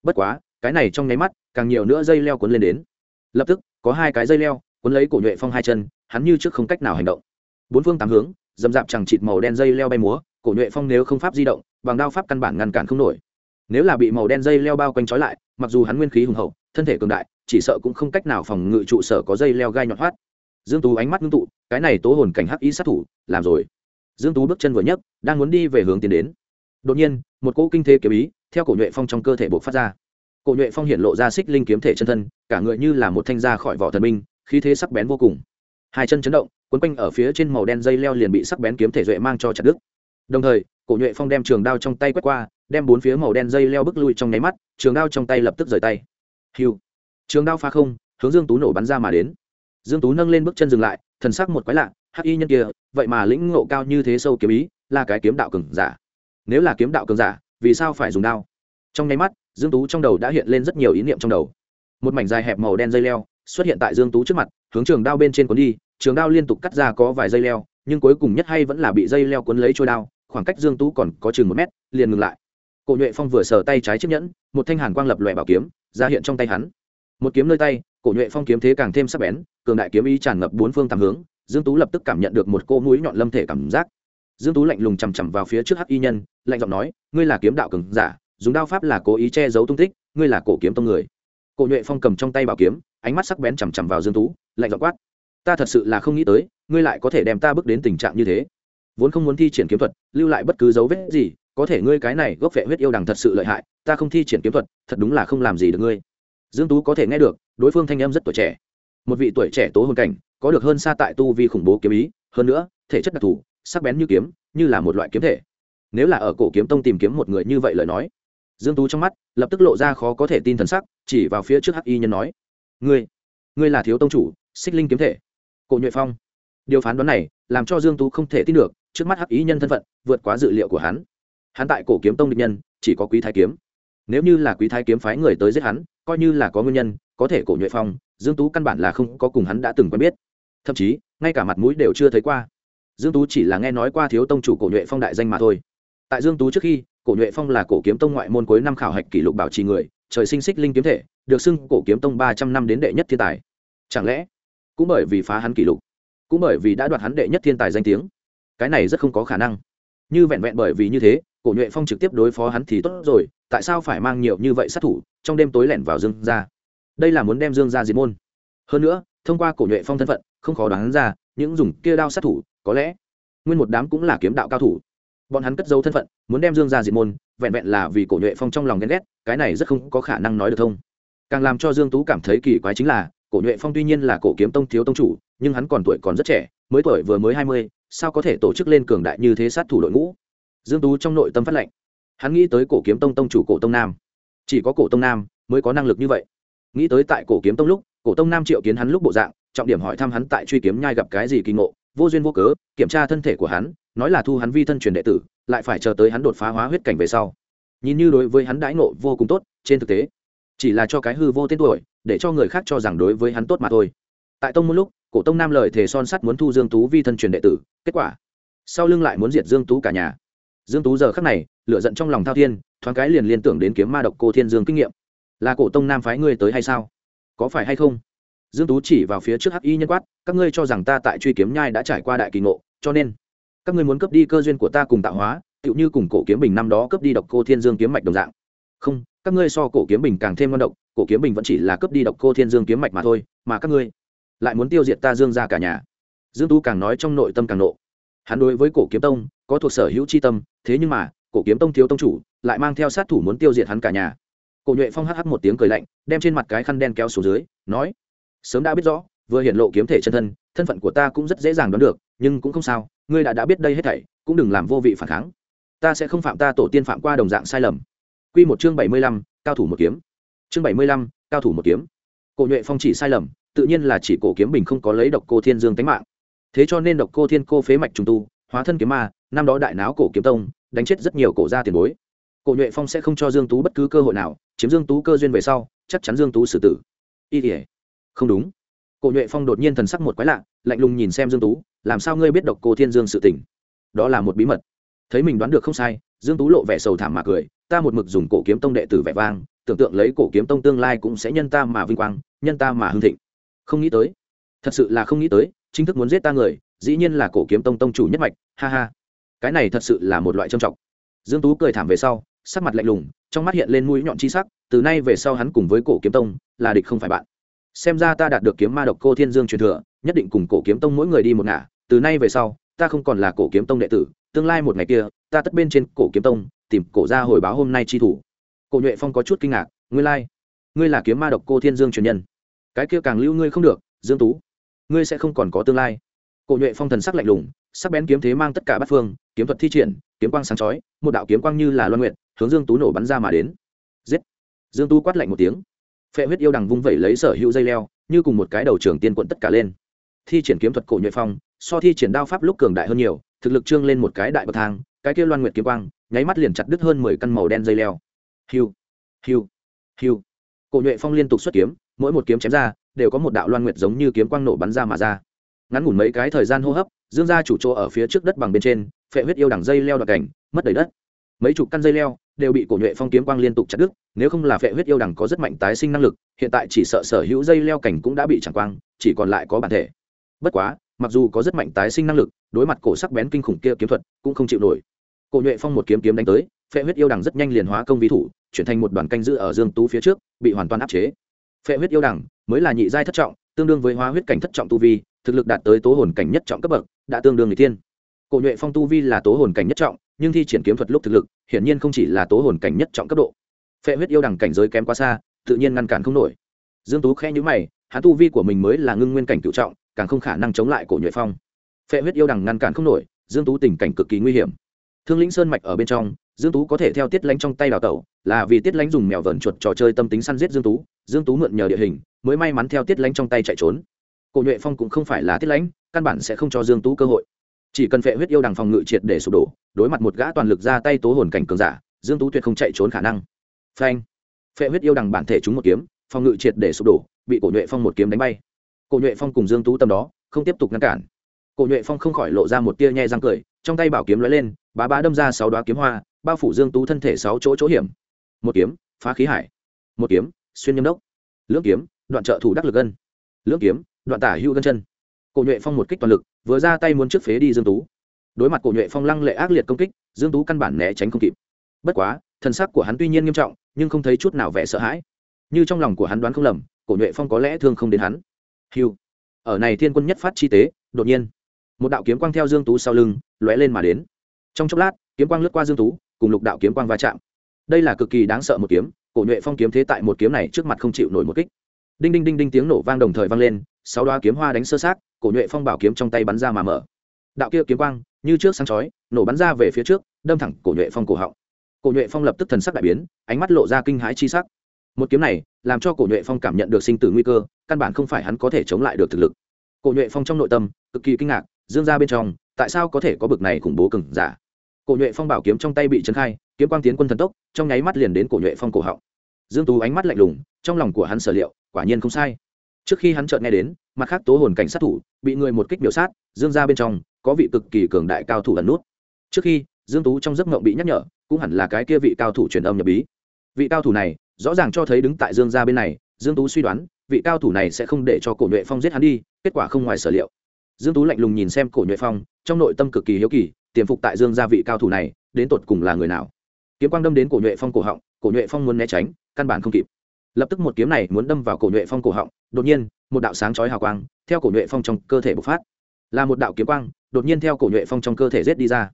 Bất quá cái này trong nháy mắt, càng nhiều nữa dây leo cuốn lên đến. Lập tức, có hai cái dây leo, cuốn lấy cổ nhuệ phong hai chân, hắn như trước không cách nào hành động. Bốn phương tám hướng, dầm dạp chẳng chịt màu đen dây leo bay múa, cổ nhuệ phong nếu không pháp di động, bằng đao pháp căn bản ngăn cản không nổi. Nếu là bị màu đen dây leo bao quanh trói lại, mặc dù hắn nguyên khí hùng hậu, thân thể cường đại, chỉ sợ cũng không cách nào phòng ngự trụ sở có dây leo gai nhọn hoắt dương tú ánh mắt ngưng tụ, cái này tố hồn cảnh hắc ý sát thủ, làm rồi. Dương tú bước chân vừa nhấc, đang muốn đi về hướng tiến đến. Đột nhiên, một cỗ kinh thế kiếm ý, theo cổ nhuệ phong trong cơ thể bộc phát ra cổ nhuệ phong hiện lộ ra xích linh kiếm thể chân thân, cả người như là một thanh ra khỏi vỏ thần minh khí thế sắc bén vô cùng. Hai chân chấn động, quấn quanh ở phía trên màu đen dây leo liền bị sắc bén kiếm thể duệ mang cho chặt đứt. Đồng thời, cổ nhuệ phong đem trường đao trong tay quét qua, đem bốn phía màu đen dây leo bước lui trong nháy mắt, trường đao trong tay lập tức rời tay. Hiu! Trường đao pha không, hướng dương tú nổ bắn ra mà đến. Dương tú nâng lên bước chân dừng lại, thần sắc một quái lạ, hắc y nhân kia, vậy mà lĩnh ngộ cao như thế sâu kiếm ý, là cái kiếm đạo cường giả. Nếu là kiếm đạo cường giả, vì sao phải dùng đao? Trong nháy mắt dương tú trong đầu đã hiện lên rất nhiều ý niệm trong đầu. Một mảnh dài hẹp màu đen dây leo xuất hiện tại dương tú trước mặt, hướng trường đao bên trên cuốn đi, trường đao liên tục cắt ra có vài dây leo, nhưng cuối cùng nhất hay vẫn là bị dây leo cuốn lấy trôi đao, khoảng cách dương tú còn có chừng một mét, liền ngừng lại. Cổ nhuệ phong vừa sờ tay trái chiếc nhẫn, một thanh hàn quang lập lòe bảo kiếm, ra hiện trong tay hắn. Một kiếm nơi tay, cổ nhuệ phong kiếm thế càng thêm sắc bén, cường đại kiếm ý tràn ngập bốn phương tám hướng, dương tú lập tức cảm nhận được một cô mũi nhọn lâm thể cảm giác. Dương tú lạnh lùng chằm chằm vào phía trước hắc y nhân, lạnh giọng nói, ngươi là kiếm đạo cường giả dùng đao pháp là cố ý che giấu tung tích, ngươi là cổ kiếm tông người. Cổ nhuệ phong cầm trong tay bảo kiếm, ánh mắt sắc bén chằm chằm vào dương tú, lạnh dọa quát. Ta thật sự là không nghĩ tới, ngươi lại có thể đem ta bước đến tình trạng như thế. Vốn không muốn thi triển kiếm thuật, lưu lại bất cứ dấu vết gì, có thể ngươi cái này gốc vệ huyết yêu đằng thật sự lợi hại, ta không thi triển kiếm thuật, thật đúng là không làm gì được ngươi. Dương tú có thể nghe được, đối phương thanh em rất tuổi trẻ. Một vị tuổi trẻ tố hồn cảnh, có được hơn xa tại tu vi khủng bố kiếm ý, hơn nữa, thể chất đặc thù, sắc bén như kiếm, như là một loại kiếm thể. Nếu là ở cổ kiếm tông tìm kiếm một người như vậy lời nói dương tú trong mắt lập tức lộ ra khó có thể tin thần sắc, chỉ vào phía trước hắc y nhân nói, ngươi ngươi là thiếu tông chủ, xích linh kiếm thể, cổ nhuệ phong. Điều phán đoán này làm cho dương tú không thể tin được, trước mắt hắc Y nhân thân phận vượt quá dự liệu của hắn. Hắn tại cổ kiếm tông địch nhân, chỉ có quý thái kiếm. Nếu như là quý thái kiếm phái người tới giết hắn, coi như là có nguyên nhân, có thể cổ nhuệ phong, dương tú căn bản là không có cùng hắn đã từng quen biết. Thậm chí, ngay cả mặt mũi đều chưa thấy qua. Dương tú chỉ là nghe nói qua thiếu tông chủ cổ nhuệ phong đại danh mà thôi. Tại dương tú trước khi cổ nhuệ phong là cổ kiếm tông ngoại môn cuối năm khảo hạch kỷ lục bảo trì người, trời sinh xích linh kiếm thể, được xưng cổ kiếm tông ba trăm năm đến đệ nhất thiên tài. Chẳng lẽ cũng bởi vì phá hắn kỷ lục, cũng bởi vì đã đoạt hắn đệ nhất thiên tài danh tiếng? Cái này rất không có khả năng. Như vẹn vẹn bởi vì như thế, cổ nhuệ phong trực tiếp đối phó hắn thì tốt rồi, tại sao phải mang nhiều như vậy sát thủ, trong đêm tối lẻn vào dương ra đây là muốn đem dương ra diệt môn. Hơn nữa, thông qua cổ nhuệ phong thân phận, không khó đoán ra, những dùng kia đao sát thủ, có lẽ nguyên một đám cũng là kiếm đạo cao thủ bọn hắn cất dấu thân phận, muốn đem dương ra diệt môn, vẹn vẹn là vì cổ nhuệ phong trong lòng ghen ghét, cái này rất không có khả năng nói được thông. Càng làm cho dương tú cảm thấy kỳ quái chính là, cổ nhuệ phong tuy nhiên là cổ kiếm tông thiếu tông chủ, nhưng hắn còn tuổi còn rất trẻ, mới tuổi vừa mới hai mươi, sao có thể tổ chức lên cường đại như thế sát thủ đội ngũ? Dương tú trong nội tâm phát lệnh. Hắn nghĩ tới cổ kiếm tông tông chủ cổ tông nam. Chỉ có cổ tông nam mới có năng lực như vậy. Nghĩ tới tại cổ kiếm tông lúc, cổ tông nam triệu kiến hắn lúc bộ dạng, trọng điểm hỏi thăm hắn tại truy kiếm nhai gặp cái gì kỳ ngộ, vô duyên vô cớ, kiểm tra thân thể của hắn nói là thu hắn vi thân truyền đệ tử, lại phải chờ tới hắn đột phá hóa huyết cảnh về sau. Nhìn như đối với hắn đãi ngộ vô cùng tốt, trên thực tế, chỉ là cho cái hư vô tên tuổi, để cho người khác cho rằng đối với hắn tốt mà thôi. Tại tông một lúc, cổ tông nam lời thề son sắt muốn thu dương tú vi thân truyền đệ tử, kết quả, sau lưng lại muốn diệt dương tú cả nhà. Dương tú giờ khắc này, lửa giận trong lòng thao thiên, thoáng cái liền liên tưởng đến kiếm ma độc cô thiên dương kinh nghiệm. Là cổ tông nam phái ngươi tới hay sao? Có phải hay không? Dương tú chỉ vào phía trước hắc y nhân quát, các ngươi cho rằng ta tại truy kiếm nhai đã trải qua đại kỳ ngộ, cho nên các ngươi muốn cướp đi cơ duyên của ta cùng tạo hóa, tựu như cùng cổ kiếm bình năm đó cướp đi độc cô thiên dương kiếm mạch đồng dạng. Không, các ngươi so cổ kiếm bình càng thêm ngon độc, cổ kiếm bình vẫn chỉ là cướp đi độc cô thiên dương kiếm mạch mà thôi, mà các ngươi lại muốn tiêu diệt ta dương ra cả nhà. Dương tú càng nói trong nội tâm càng nộ. Hắn đối với cổ kiếm tông có thuộc sở hữu c h i tâm, thế nhưng mà, cổ kiếm tông thiếu tông chủ lại mang theo sát thủ muốn tiêu diệt hắn cả nhà. Cổ nhuệ phong hh một tiếng cười lạnh, đem trên mặt cái khăn đen kéo xuống dưới, nói, sớm đã biết rõ, vừa hiện lộ kiếm thể chân thân thân phận của ta cũng rất dễ dàng đoán được, nhưng cũng không sao ngươi đã đã biết đây hết thảy, cũng đừng làm vô vị phản kháng. Ta sẽ không phạm ta tổ tiên phạm qua đồng dạng sai lầm. Q một chương bảy mươi lăm, cao thủ một kiếm. Chương bảy mươi lăm, cao thủ một kiếm. Cổ nhuệ phong chỉ sai lầm, tự nhiên là chỉ cổ kiếm bình không có lấy độc cô thiên dương tánh mạng. Thế cho nên độc cô thiên cô phế mạch trùng tu, hóa thân kiếm ma, năm đó đại náo cổ kiếm tông, đánh chết rất nhiều cổ gia tiền bối. Cổ nhuệ phong sẽ không cho dương tú bất cứ cơ hội nào, chiếm dương tú cơ duyên về sau, chắc chắn dương tú xử tử. Y tỉa không đúng. Cổ nhuệ phong đột nhiên thần sắc một quái lạ, lạnh lùng nhìn xem dương tú làm sao ngươi biết độc cô thiên dương sự tình? Đó là một bí mật. Thấy mình đoán được không sai, dương tú lộ vẻ sầu thảm mà cười, ta một mực dùng cổ kiếm tông đệ tử vẻ vang, tưởng tượng lấy cổ kiếm tông tương lai cũng sẽ nhân ta mà vinh quang, nhân ta mà hưng thịnh. Không nghĩ tới, thật sự là không nghĩ tới, chính thức muốn giết ta người, dĩ nhiên là cổ kiếm tông tông chủ nhất mạch, ha ha. Cái này thật sự là một loại trầm trọng. Dương tú cười thảm về sau, sắc mặt lạnh lùng, trong mắt hiện lên mũi nhọn chi sắc, từ nay về sau hắn cùng với cổ kiếm tông là địch không phải bạn. Xem ra ta đạt được kiếm ma độc cô thiên dương truyền thừa, nhất định cùng cổ kiếm tông mỗi người đi một ngả từ nay về sau, ta không còn là cổ kiếm tông đệ tử, tương lai một ngày kia, ta tất bên trên cổ kiếm tông, tìm cổ ra hồi báo hôm nay chi thủ. Cổ nhuệ phong có chút kinh ngạc, ngươi lai、like. ngươi là kiếm ma độc cô thiên dương truyền nhân. Cái kia càng lưu ngươi không được, dương tú, ngươi sẽ không còn có tương lai. Cổ nhuệ phong thần sắc lạnh lùng, sắc bén kiếm thế mang tất cả bát phương, kiếm thuật thi triển, kiếm quang sáng chói, một đạo kiếm quang như là loan nguyện hướng dương tú nổ bắn ra mà đến. Giết! Dương tú quát lạnh một tiếng. Phệ huyết yêu đằng vung vẩy lấy sở hữu dây leo, như cùng một cái đầu trường tiên quận tất cả lên thi triển kiếm thuật cổ nhuệ phong, so thi triển đao pháp lúc cường đại hơn nhiều, thực lực trương lên một cái đại bậc thang, cái kia loan nguyệt kiếm quang, nháy mắt liền chặt đứt hơn mười căn màu đen dây leo. Hiu hiu hiu. Cổ nhuệ phong liên tục xuất kiếm, mỗi một kiếm chém ra, đều có một đạo loan nguyệt giống như kiếm quang nổ bắn ra mà ra. Ngắn ngủn mấy cái thời gian hô hấp, dương gia chủ chỗ ở phía trước đất bằng bên trên, phệ huyết yêu đằng dây leo đoạt cảnh, mất đầy đất. Mấy chục căn dây leo đều bị cổ nhuệ phong kiếm quang liên tục chặt đứt, nếu không là phệ huyết yêu đằng có rất mạnh tái sinh năng lực, hiện tại chỉ sợ sở hữu dây leo cảnh cũng đã bị chẳng quang, chỉ còn lại có bản thể bất quá, mặc dù có rất mạnh tái sinh năng lực, đối mặt cổ sắc bén kinh khủng kia kiếm thuật cũng không chịu nổi. Cổ nhuệ phong một kiếm kiếm đánh tới, phệ huyết yêu đằng rất nhanh liền hóa công vi thủ, chuyển thành một đoàn canh giữ ở dương tú phía trước, bị hoàn toàn áp chế. Phệ huyết yêu đằng mới là nhị giai thất trọng, tương đương với hóa huyết cảnh thất trọng tu vi, thực lực đạt tới tố hồn cảnh nhất trọng cấp bậc, đã tương đương người thiên. Cổ nhuệ phong tu vi là tố hồn cảnh nhất trọng, nhưng thi triển kiếm thuật lúc thực lực, hiển nhiên không chỉ là tố hồn cảnh nhất trọng cấp độ. Phệ huyết yêu đằng cảnh giới kém quá xa, tự nhiên ngăn cản không nổi. Dương tú khẽ nhíu mày, hắn tu vi của mình mới là ngưng nguyên cảnh cựu trọng càng không khả năng chống lại cổ nhuệ phong. Phệ huyết yêu đằng ngăn cản không nổi, dương tú tình cảnh cực kỳ nguy hiểm. Thương lĩnh sơn mạch ở bên trong, dương tú có thể theo tiết lánh trong tay đào tẩu, là vì tiết lánh dùng mèo vờn chuột trò chơi tâm tính săn giết dương tú dương tú mượn nhờ địa hình, mới may mắn theo tiết lánh trong tay chạy trốn. Cổ nhuệ phong cũng không phải là tiết lánh, căn bản sẽ không cho dương tú cơ hội. Chỉ cần phệ huyết yêu đằng phòng ngự triệt để sụp đổ, đối mặt một gã toàn lực ra tay tố hồn cảnh cường giả, dương tú tuyệt không chạy trốn khả năng. Phanh. Phệ huyết yêu đằng bản thể chúng một kiếm, phòng ngự triệt để sụp đổ, bị cổ nhuệ phong một kiếm đánh bay cổ nhuệ phong cùng dương tú tâm đó, không tiếp tục ngăn cản. Cổ nhuệ phong không khỏi lộ ra một tia nhẹ răng cười, trong tay bảo kiếm lóe lên, bá bá đâm ra sáu đoá kiếm hoa, bao phủ dương tú thân thể sáu chỗ chỗ hiểm. Một kiếm, phá khí hải. Một kiếm, xuyên nhâm đốc. Lưỡng kiếm, đoạn trợ thủ đắc lực gân. Lưỡng kiếm, đoạn tả hữu gân chân. Cổ nhuệ phong một kích toàn lực, vừa ra tay muốn trước phế đi dương tú. Đối mặt cổ nhuệ phong lăng lệ ác liệt công kích, dương tú căn bản né tránh không kịp. Bất quá, thần sắc của hắn tuy nhiên nghiêm trọng, nhưng không thấy chút nào vẻ sợ hãi. Như trong lòng của hắn đoán không lầm, cổ nhuệ phong có lẽ thương không đến hắn hiu. Ở này thiên quân nhất phát chi tế, đột nhiên, một đạo kiếm quang theo dương tú sau lưng, lóe lên mà đến. Trong chốc lát, kiếm quang lướt qua dương tú, cùng lục đạo kiếm quang va chạm. Đây là cực kỳ đáng sợ một kiếm, cổ nhuệ phong kiếm thế tại một kiếm này trước mặt không chịu nổi một kích. Đinh đinh đinh đinh tiếng nổ vang đồng thời vang lên, sáu đoá kiếm hoa đánh sơ sát cổ nhuệ phong bảo kiếm trong tay bắn ra mà mở. Đạo kia kiếm quang, như trước sáng chói, nổ bắn ra về phía trước, đâm thẳng cổ nhuệ phong cổ họng. Cổ nhuệ phong lập tức thần sắc đại biến, ánh mắt lộ ra kinh hãi chi sắc một kiếm này làm cho cổ nhuệ phong cảm nhận được sinh tử nguy cơ, căn bản không phải hắn có thể chống lại được thực lực. Cổ nhuệ phong trong nội tâm, cực kỳ kinh ngạc, dương ra bên trong, tại sao có thể có bực này khủng bố cừng giả? Cổ nhuệ phong bảo kiếm trong tay bị trấn khai, kiếm quang tiến quân thần tốc, trong nháy mắt liền đến cổ nhuệ phong cổ họng. Dương tú ánh mắt lạnh lùng, trong lòng của hắn sở liệu, quả nhiên không sai. Trước khi hắn chợt nghe đến, mặt khác tố hồn cảnh sát thủ, bị người một kích biểu sát, dương ra bên trong, có vị cực kỳ cường đại cao thủ ẩn nút. Trước khi, dương tú trong giấc mộng bị nhắc nhở, cũng hẳn là cái kia vị cao thủ truyền âm nhập bí. Vị cao thủ này rõ ràng cho thấy đứng tại dương gia bên này, dương tú suy đoán, vị cao thủ này sẽ không để cho cổ nhuệ phong giết hắn đi, kết quả không ngoài sở liệu. Dương tú lạnh lùng nhìn xem cổ nhuệ phong, trong nội tâm cực kỳ hiếu kỳ, tiềm phục tại dương gia vị cao thủ này, đến tột cùng là người nào? Kiếm quang đâm đến cổ nhuệ phong cổ họng, cổ nhuệ phong muốn né tránh, căn bản không kịp. Lập tức một kiếm này muốn đâm vào cổ nhuệ phong cổ họng, đột nhiên, một đạo sáng chói hào quang, theo cổ nhuệ phong trong cơ thể bộc phát. Là một đạo kiếm quang, đột nhiên theo cổ nhuệ phong trong cơ thể rết đi ra.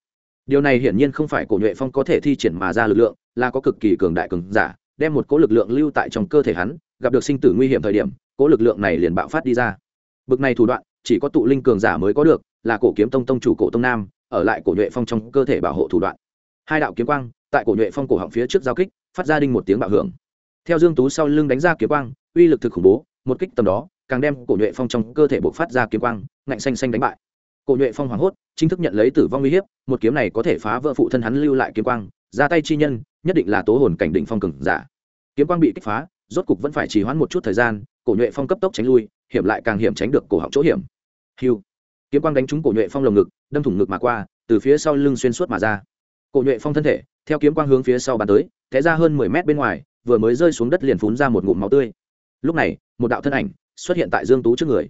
Điều này hiển nhiên không phải cổ nhuệ phong có thể thi triển mà ra lực lượng, là có cực kỳ cường đại cường giả đem một cỗ lực lượng lưu tại trong cơ thể hắn, gặp được sinh tử nguy hiểm thời điểm, cỗ lực lượng này liền bạo phát đi ra. Bực này thủ đoạn, chỉ có tụ linh cường giả mới có được, là cổ kiếm tông tông chủ cổ tông nam, ở lại cổ nhuệ phong trong cơ thể bảo hộ thủ đoạn. Hai đạo kiếm quang, tại cổ nhuệ phong cổ họng phía trước giao kích, phát ra đinh một tiếng bạo hưởng. Theo dương tú sau lưng đánh ra kiếm quang, uy lực thực khủng bố, một kích tầm đó, càng đem cổ nhuệ phong trong cơ thể bộc phát ra kiếm quang, ngạnh xanh xanh đánh bại. Cổ nhuệ phong hoảng hốt, chính thức nhận lấy tử vong uy hiếp, một kiếm này có thể phá vỡ phụ thân hắn lưu lại kiếm quang ra tay chi nhân, nhất định là tố hồn cảnh định phong cường giả. Kiếm quang bị kích phá, rốt cục vẫn phải trì hoãn một chút thời gian, cổ nhuệ phong cấp tốc tránh lui, hiểm lại càng hiểm tránh được cổ họng chỗ hiểm. Hiu kiếm quang đánh trúng cổ nhuệ phong lồng ngực, đâm thủng ngực mà qua, từ phía sau lưng xuyên suốt mà ra. Cổ nhuệ phong thân thể, theo kiếm quang hướng phía sau bàn tới, té ra hơn mười mét bên ngoài, vừa mới rơi xuống đất liền phún ra một ngụm máu tươi. Lúc này, một đạo thân ảnh xuất hiện tại dương tú trước người.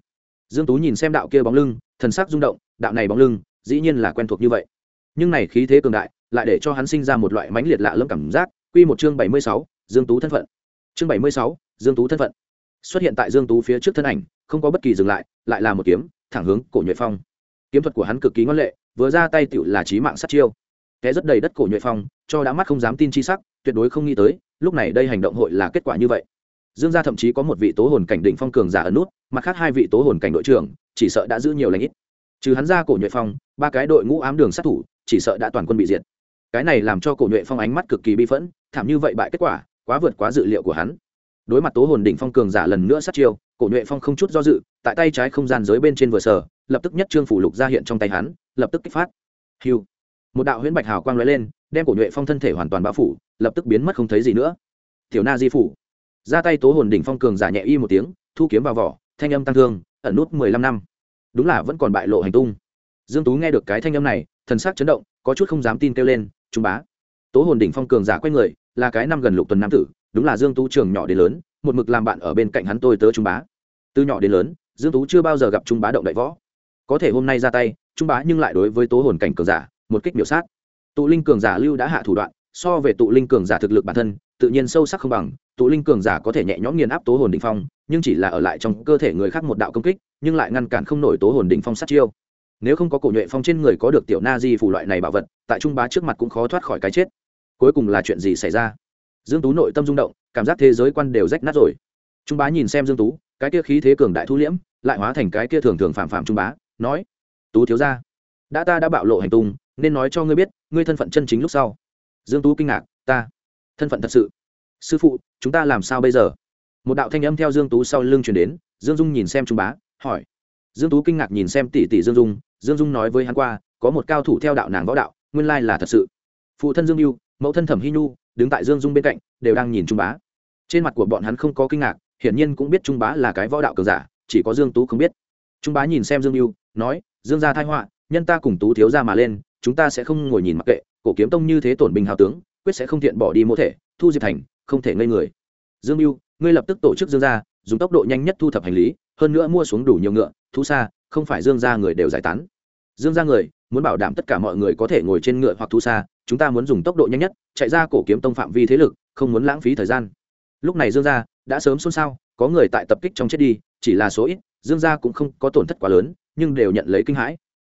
Dương tú nhìn xem đạo kia bóng lưng, thần sắc rung động, đạo này bóng lưng dĩ nhiên là quen thuộc như vậy. Nhưng này khí thế cường đại lại để cho hắn sinh ra một loại mãnh liệt lạ lẫm cảm giác. Quy một chương 76, dương tú thân phận. Chương 76, dương tú thân phận. Xuất hiện tại dương tú phía trước thân ảnh không có bất kỳ dừng lại lại là một kiếm thẳng hướng cổ nhuệ phong. Kiếm thuật của hắn cực kỳ ngoan lệ vừa ra tay tựu là chí mạng sát chiêu. Té rất đầy đất cổ nhuệ phong cho đã mắt không dám tin chi sắc tuyệt đối không nghĩ tới lúc này đây hành động hội là kết quả như vậy. Dương gia thậm chí có một vị tố hồn cảnh đỉnh phong cường giả ở nút mặt khác hai vị tố hồn cảnh đội trưởng chỉ sợ đã giữ nhiều lãnh ít. Trừ hắn ra cổ nhuệ phong ba cái đội ngũ ám đường sát thủ chỉ sợ đã toàn quân bị diệt cái này làm cho cổ nhuệ phong ánh mắt cực kỳ bi phẫn, thảm như vậy bại kết quả, quá vượt quá dự liệu của hắn. Đối mặt tố hồn đỉnh phong cường giả lần nữa sát chiêu, cổ nhuệ phong không chút do dự, tại tay trái không gian giới bên trên vừa sở lập tức nhất trương phủ lục ra hiện trong tay hắn, lập tức kích phát. Hiu. Một đạo huyễn bạch hào quang lóe lên, đem cổ nhuệ phong thân thể hoàn toàn bao phủ, lập tức biến mất không thấy gì nữa. Tiểu na di phủ. Ra tay tố hồn đỉnh phong cường giả nhẹ y một tiếng, thu kiếm vào vỏ, thanh âm tăng thương, ẩn nút mười lăm năm. Đúng là vẫn còn bại lộ hành tung. Dương tú nghe được cái thanh âm này, thần sắc chấn động, có chút không dám tin kêu lên trung bá. Tố hồn đỉnh phong cường giả quay người, là cái năm gần lục tuần nam tử, đúng là dương tú trường nhỏ đến lớn, một mực làm bạn ở bên cạnh hắn tôi tớ trung bá. Từ nhỏ đến lớn, dương tú chưa bao giờ gặp trung bá động đại võ. Có thể hôm nay ra tay, trung bá nhưng lại đối với tố hồn cảnh cường giả, một kích biểu sát. Tụ linh cường giả lưu đã hạ thủ đoạn, so về tụ linh cường giả thực lực bản thân, tự nhiên sâu sắc không bằng. Tụ linh cường giả có thể nhẹ nhõm nghiền áp tố hồn đỉnh phong, nhưng chỉ là ở lại trong cơ thể người khác một đạo công kích, nhưng lại ngăn cản không nổi tố hồn đỉnh phong sát chiêu nếu không có cổ nhuệ phong trên người có được tiểu na di phủ loại này bảo vật, tại trung bá trước mặt cũng khó thoát khỏi cái chết. Cuối cùng là chuyện gì xảy ra? Dương tú nội tâm rung động, cảm giác thế giới quan đều rách nát rồi. Trung bá nhìn xem dương tú, cái kia khí thế cường đại thu liễm, lại hóa thành cái kia thường thường phạm phạm trung bá, nói, tú thiếu gia, đã ta đã bạo lộ hành tung, nên nói cho ngươi biết, ngươi thân phận chân chính lúc sau. Dương tú kinh ngạc, ta, thân phận thật sự? Sư phụ, chúng ta làm sao bây giờ? Một đạo thanh âm theo dương tú sau lưng truyền đến, dương dung nhìn xem trung bá, hỏi. Dương tú kinh ngạc nhìn xem tỷ tỷ dương dung dương dung nói với hắn qua, có một cao thủ theo đạo nàng võ đạo, nguyên lai là thật sự. Phụ thân dương mưu mẫu thân thẩm hy nhu, đứng tại dương dung bên cạnh, đều đang nhìn trung bá. Trên mặt của bọn hắn không có kinh ngạc, hiển nhiên cũng biết trung bá là cái võ đạo cường giả, chỉ có dương tú không biết. Trung bá nhìn xem dương mưu nói, dương gia thai họa, nhân ta cùng tú thiếu ra mà lên, chúng ta sẽ không ngồi nhìn mặc kệ, cổ kiếm tông như thế tổn bình hào tướng, quyết sẽ không thiện bỏ đi mô thể, thu diệp thành, không thể ngây người. Dương mưu ngươi lập tức tổ chức dương gia, dùng tốc độ nhanh nhất thu thập hành lý, hơn nữa mua xuống đủ nhiều ngựa thú xa không phải dương gia người đều giải tán. Dương gia người, muốn bảo đảm tất cả mọi người có thể ngồi trên ngựa hoặc thú xa, chúng ta muốn dùng tốc độ nhanh nhất, chạy ra cổ kiếm tông phạm vi thế lực, không muốn lãng phí thời gian. Lúc này dương gia đã sớm xôn xao, có người tại tập kích trong chết đi, chỉ là số ít, dương gia cũng không có tổn thất quá lớn, nhưng đều nhận lấy kinh hãi.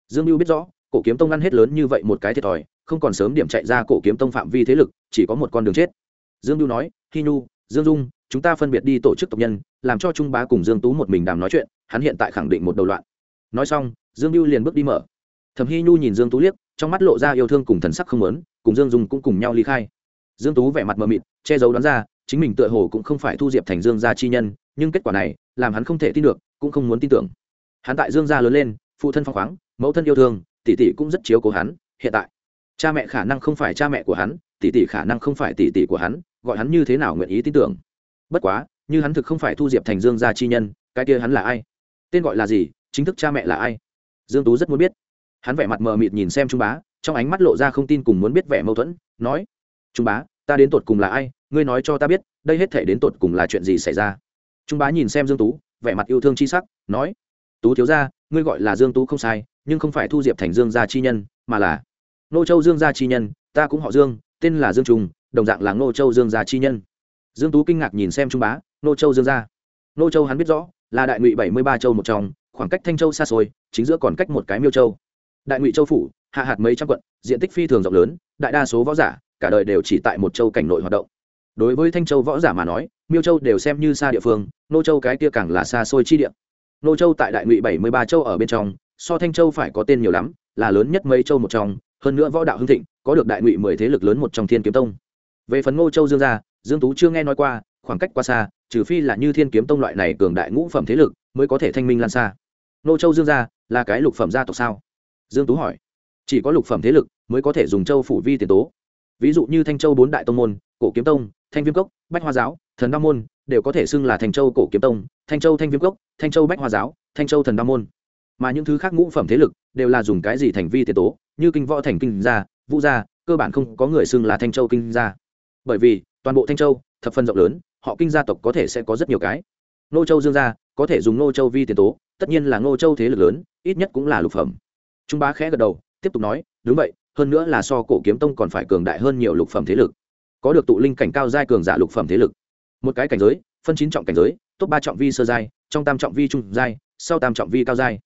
Dương mưu biết rõ, cổ kiếm tông ăn hết lớn như vậy một cái thiệt thòi, không còn sớm điểm chạy ra cổ kiếm tông phạm vi thế lực, chỉ có một con đường chết. Dương mưu nói, hi nhu, dương dung, chúng ta phân biệt đi tổ chức tộc nhân, làm cho trung bá cùng dương tú một mình đàm nói chuyện, hắn hiện tại khẳng định một đầu loạn nói xong, dương mưu liền bước đi mở. Thẩm hy nhu nhìn dương tú liếc, trong mắt lộ ra yêu thương cùng thần sắc không lớn cùng dương dung cũng cùng nhau ly khai. Dương tú vẻ mặt mờ mịt, che giấu đoán ra, chính mình tựa hồ cũng không phải thu diệp thành dương gia chi nhân, nhưng kết quả này, làm hắn không thể tin được, cũng không muốn tin tưởng. Hắn tại dương gia lớn lên, phụ thân phong khoáng, mẫu thân yêu thương, tỷ tỷ cũng rất chiếu cố hắn, hiện tại, cha mẹ khả năng không phải cha mẹ của hắn, tỷ tỷ khả năng không phải tỷ tỷ của hắn, gọi hắn như thế nào nguyện ý tin tưởng. Bất quá, như hắn thực không phải thu diệp thành dương gia chi nhân, cái kia hắn là ai? Tên gọi là gì? Chính thức cha mẹ là ai? Dương tú rất muốn biết. Hắn vẻ mặt mờ mịt nhìn xem trung bá, trong ánh mắt lộ ra không tin cùng muốn biết vẻ mâu thuẫn, nói, trung bá, ta đến tột cùng là ai? Ngươi nói cho ta biết, đây hết thể đến tột cùng là chuyện gì xảy ra? Trung bá nhìn xem dương tú, vẻ mặt yêu thương chi sắc, nói, tú thiếu gia, ngươi gọi là dương tú không sai, nhưng không phải thu diệp thành dương gia chi nhân, mà là nô châu dương gia chi nhân, ta cũng họ dương, tên là dương trung, đồng dạng là nô châu dương gia chi nhân. Dương tú kinh ngạc nhìn xem trung bá, nô châu dương gia? Nô châu hắn biết rõ, là đại ngụy bảy mươi ba châu một trong khoảng cách thanh châu xa xôi, chính giữa còn cách một cái miêu châu. Đại ngụy châu phủ, hạ hạt mấy trăm quận, diện tích phi thường rộng lớn, đại đa số võ giả, cả đời đều chỉ tại một châu cảnh nội hoạt động. Đối với thanh châu võ giả mà nói, miêu châu đều xem như xa địa phương, nô châu cái kia càng là xa xôi chi địa. Nô châu tại đại ngụy bảy mươi ba châu ở bên trong, so thanh châu phải có tên nhiều lắm, là lớn nhất mấy châu một trong, hơn nữa võ đạo hưng thịnh, có được đại ngụy mười thế lực lớn một trong thiên kiếm tông. Về phần ngô châu dương gia, dương tú chưa nghe nói qua, khoảng cách quá xa, trừ phi là như thiên kiếm tông loại này cường đại ngũ phẩm thế lực, mới có thể thanh minh lan xa. Nô châu dương gia là cái lục phẩm gia tộc sao? Dương tú hỏi. Chỉ có lục phẩm thế lực mới có thể dùng châu phủ vi tiền tố. Ví dụ như thanh châu bốn đại tông môn, cổ kiếm tông, thanh viêm cốc, bách hoa giáo, thần đa môn đều có thể xưng là thanh châu cổ kiếm tông, thanh châu thanh viêm cốc, thanh châu bách hoa giáo, thanh châu thần đa môn. Mà những thứ khác ngũ phẩm thế lực đều là dùng cái gì thành vi tiền tố, như kinh võ thành kinh gia, vũ gia, cơ bản không có người xưng là thanh châu kinh gia. Bởi vì, toàn bộ thanh châu, thập phần rộng lớn, họ kinh gia tộc có thể sẽ có rất nhiều cái. Nô châu dương gia có thể dùng nô châu vi tiền tố tất nhiên là nô châu thế lực lớn, ít nhất cũng là lục phẩm. Trung bá khẽ gật đầu, tiếp tục nói, đúng vậy, hơn nữa là so cổ kiếm tông còn phải cường đại hơn nhiều lục phẩm thế lực. Có được tụ linh cảnh cao giai cường giả lục phẩm thế lực. Một cái cảnh giới, phân chín trọng cảnh giới, top ba trọng vi sơ giai, trong tam trọng vi trung giai, sau tam trọng vi cao giai.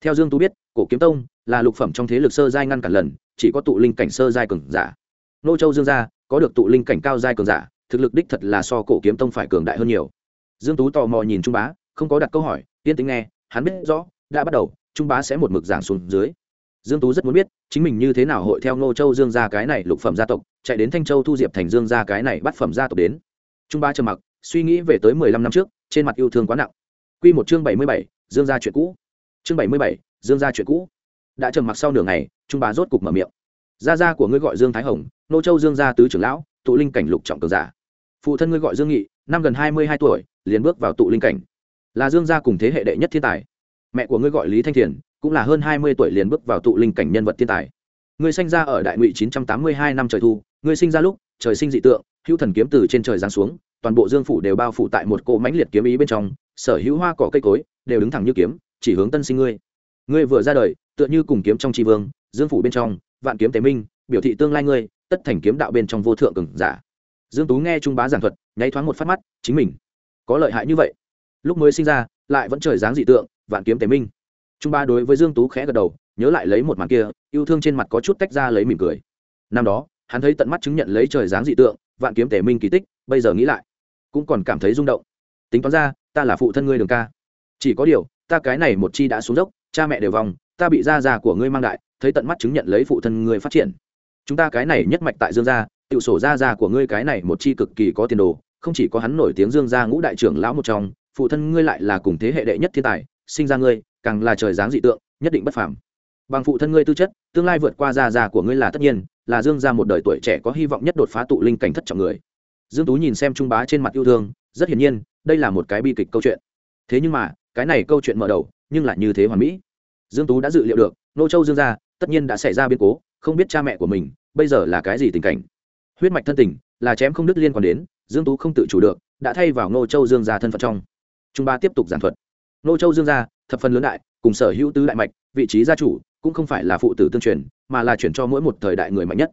Theo dương tú biết, cổ kiếm tông là lục phẩm trong thế lực sơ giai ngăn cản lần, chỉ có tụ linh cảnh sơ giai cường giả. Nô châu dương gia, có được tụ linh cảnh cao giai cường giả, thực lực đích thật là so cổ kiếm tông phải cường đại hơn nhiều. Dương tú tò mò nhìn trung bá, không có đặt câu hỏi, yên tính nghe hắn biết rõ đã bắt đầu trung bá sẽ một mực giảng xuống dưới. Dương tú rất muốn biết chính mình như thế nào hội theo nô châu dương gia cái này lục phẩm gia tộc chạy đến thanh châu thu diệp thành dương gia cái này bắt phẩm gia tộc đến. Trung bá trầm mặc suy nghĩ về tới mười lăm năm trước trên mặt yêu thương quá nặng. Quy một chương bảy mươi bảy, dương gia chuyện cũ. Chương bảy mươi bảy, dương gia chuyện cũ. Đã trầm mặc sau nửa ngày trung bá rốt cục mở miệng. Gia gia của ngươi gọi dương thái hồng nô châu dương gia tứ trưởng lão tụ linh cảnh lục trọng cường giả. Phụ thân ngươi gọi dương nghị năm gần hai mươi hai tuổi liền bước vào tụ linh cảnh là dương gia cùng thế hệ đệ nhất thiên tài. Mẹ của ngươi gọi lý thanh thiền, cũng là hơn hai mươi tuổi liền bước vào tụ linh cảnh nhân vật thiên tài. Ngươi sinh ra ở đại ngụy chín trăm tám mươi hai năm trời thu, ngươi sinh ra lúc, trời sinh dị tượng, hữu thần kiếm từ trên trời giáng xuống, toàn bộ dương phủ đều bao phủ tại một cỗ mãnh liệt kiếm ý bên trong, sở hữu hoa cỏ cây cối đều đứng thẳng như kiếm, chỉ hướng tân sinh ngươi. Ngươi vừa ra đời, tựa như cùng kiếm trong tri vương, dương phủ bên trong, vạn kiếm tế minh, biểu thị tương lai ngươi, tất thành kiếm đạo bên trong vô thượng cường giả. Dương tú nghe trung bá giảng thuật, nháy thoáng một phát mắt, chính mình có lợi hại như vậy lúc mới sinh ra, lại vẫn trời dáng dị tượng, vạn kiếm tế minh. Trung ba đối với dương tú khẽ gật đầu, nhớ lại lấy một màn kia, yêu thương trên mặt có chút tách ra lấy mỉm cười. Năm đó, hắn thấy tận mắt chứng nhận lấy trời dáng dị tượng, vạn kiếm tề minh kỳ tích, bây giờ nghĩ lại, cũng còn cảm thấy rung động. Tính toán ra, ta là phụ thân ngươi đường ca. Chỉ có điều, ta cái này một chi đã xuống dốc, cha mẹ đều vòng, ta bị gia già của ngươi mang đại, thấy tận mắt chứng nhận lấy phụ thân ngươi phát triển. Chúng ta cái này nhất mạch tại dương gia tự sổ gia gia của ngươi cái này một chi cực kỳ có tiền đồ, không chỉ có hắn nổi tiếng dương gia ngũ đại trưởng lão một trong phụ thân ngươi lại là cùng thế hệ đệ nhất thiên tài, sinh ra ngươi, càng là trời dáng dị tượng, nhất định bất phàm. Bằng phụ thân ngươi tư chất, tương lai vượt qua gia gia của ngươi là tất nhiên, là dương gia một đời tuổi trẻ có hy vọng nhất đột phá tụ linh cảnh thất trọng người. Dương tú nhìn xem trung bá trên mặt yêu thương, rất hiển nhiên, đây là một cái bi kịch câu chuyện. Thế nhưng mà, cái này câu chuyện mở đầu, nhưng lại như thế hoàn mỹ. Dương tú đã dự liệu được, nô châu dương gia tất nhiên đã xảy ra biến cố, không biết cha mẹ của mình bây giờ là cái gì tình cảnh. Huyết mạch thân tình là chém không đứt liên quan đến, dương tú không tự chủ được, đã thay vào Nô châu dương gia thân phận trong trung ba tiếp tục giảng thuật. Nô châu dương gia, thập phần lớn đại, cùng sở hữu tứ đại mạch, vị trí gia chủ, cũng không phải là phụ tử tương truyền, mà là chuyển cho mỗi một thời đại người mạnh nhất.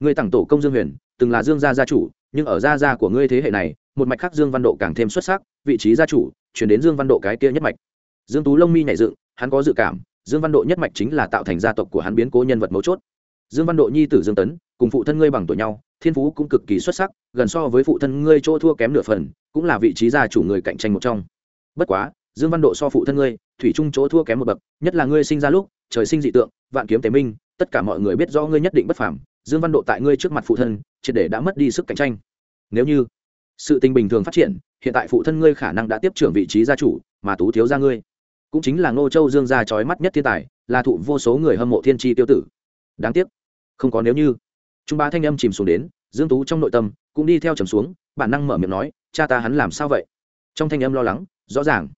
Người tặng tổ công dương huyền, từng là dương gia gia chủ, nhưng ở gia gia của ngươi thế hệ này, một mạch khác dương văn độ càng thêm xuất sắc, vị trí gia chủ, chuyển đến dương văn độ cái kia nhất mạch. Dương tú lông mi nhảy dựng, hắn có dự cảm, dương văn độ nhất mạch chính là tạo thành gia tộc của hắn biến cố nhân vật mấu chốt. Dương văn độ nhi tử dương tấn, cùng phụ thân ngươi bằng tuổi nhau, thiên phú cũng cực kỳ xuất sắc, gần so với phụ thân ngươi chỗ thua kém nửa phần, cũng là vị trí gia chủ người cạnh tranh một trong bất quá, dương văn độ so phụ thân ngươi, thủy trung chỗ thua kém một bậc, nhất là ngươi sinh ra lúc, trời sinh dị tượng, vạn kiếm tế minh, tất cả mọi người biết rõ ngươi nhất định bất phàm, dương văn độ tại ngươi trước mặt phụ thân, triệt để đã mất đi sức cạnh tranh. Nếu như sự tình bình thường phát triển, hiện tại phụ thân ngươi khả năng đã tiếp trưởng vị trí gia chủ, mà tú thiếu gia ngươi cũng chính là ngô châu dương gia trói mắt nhất thiên tài, là thụ vô số người hâm mộ thiên tri tiêu tử. Đáng tiếc, không có nếu như. Trung ba thanh âm chìm xuống đến, dương tú trong nội tâm cũng đi theo trầm xuống, bản năng mở miệng nói, cha ta hắn làm sao vậy? Trong thanh âm lo lắng rõ ràng.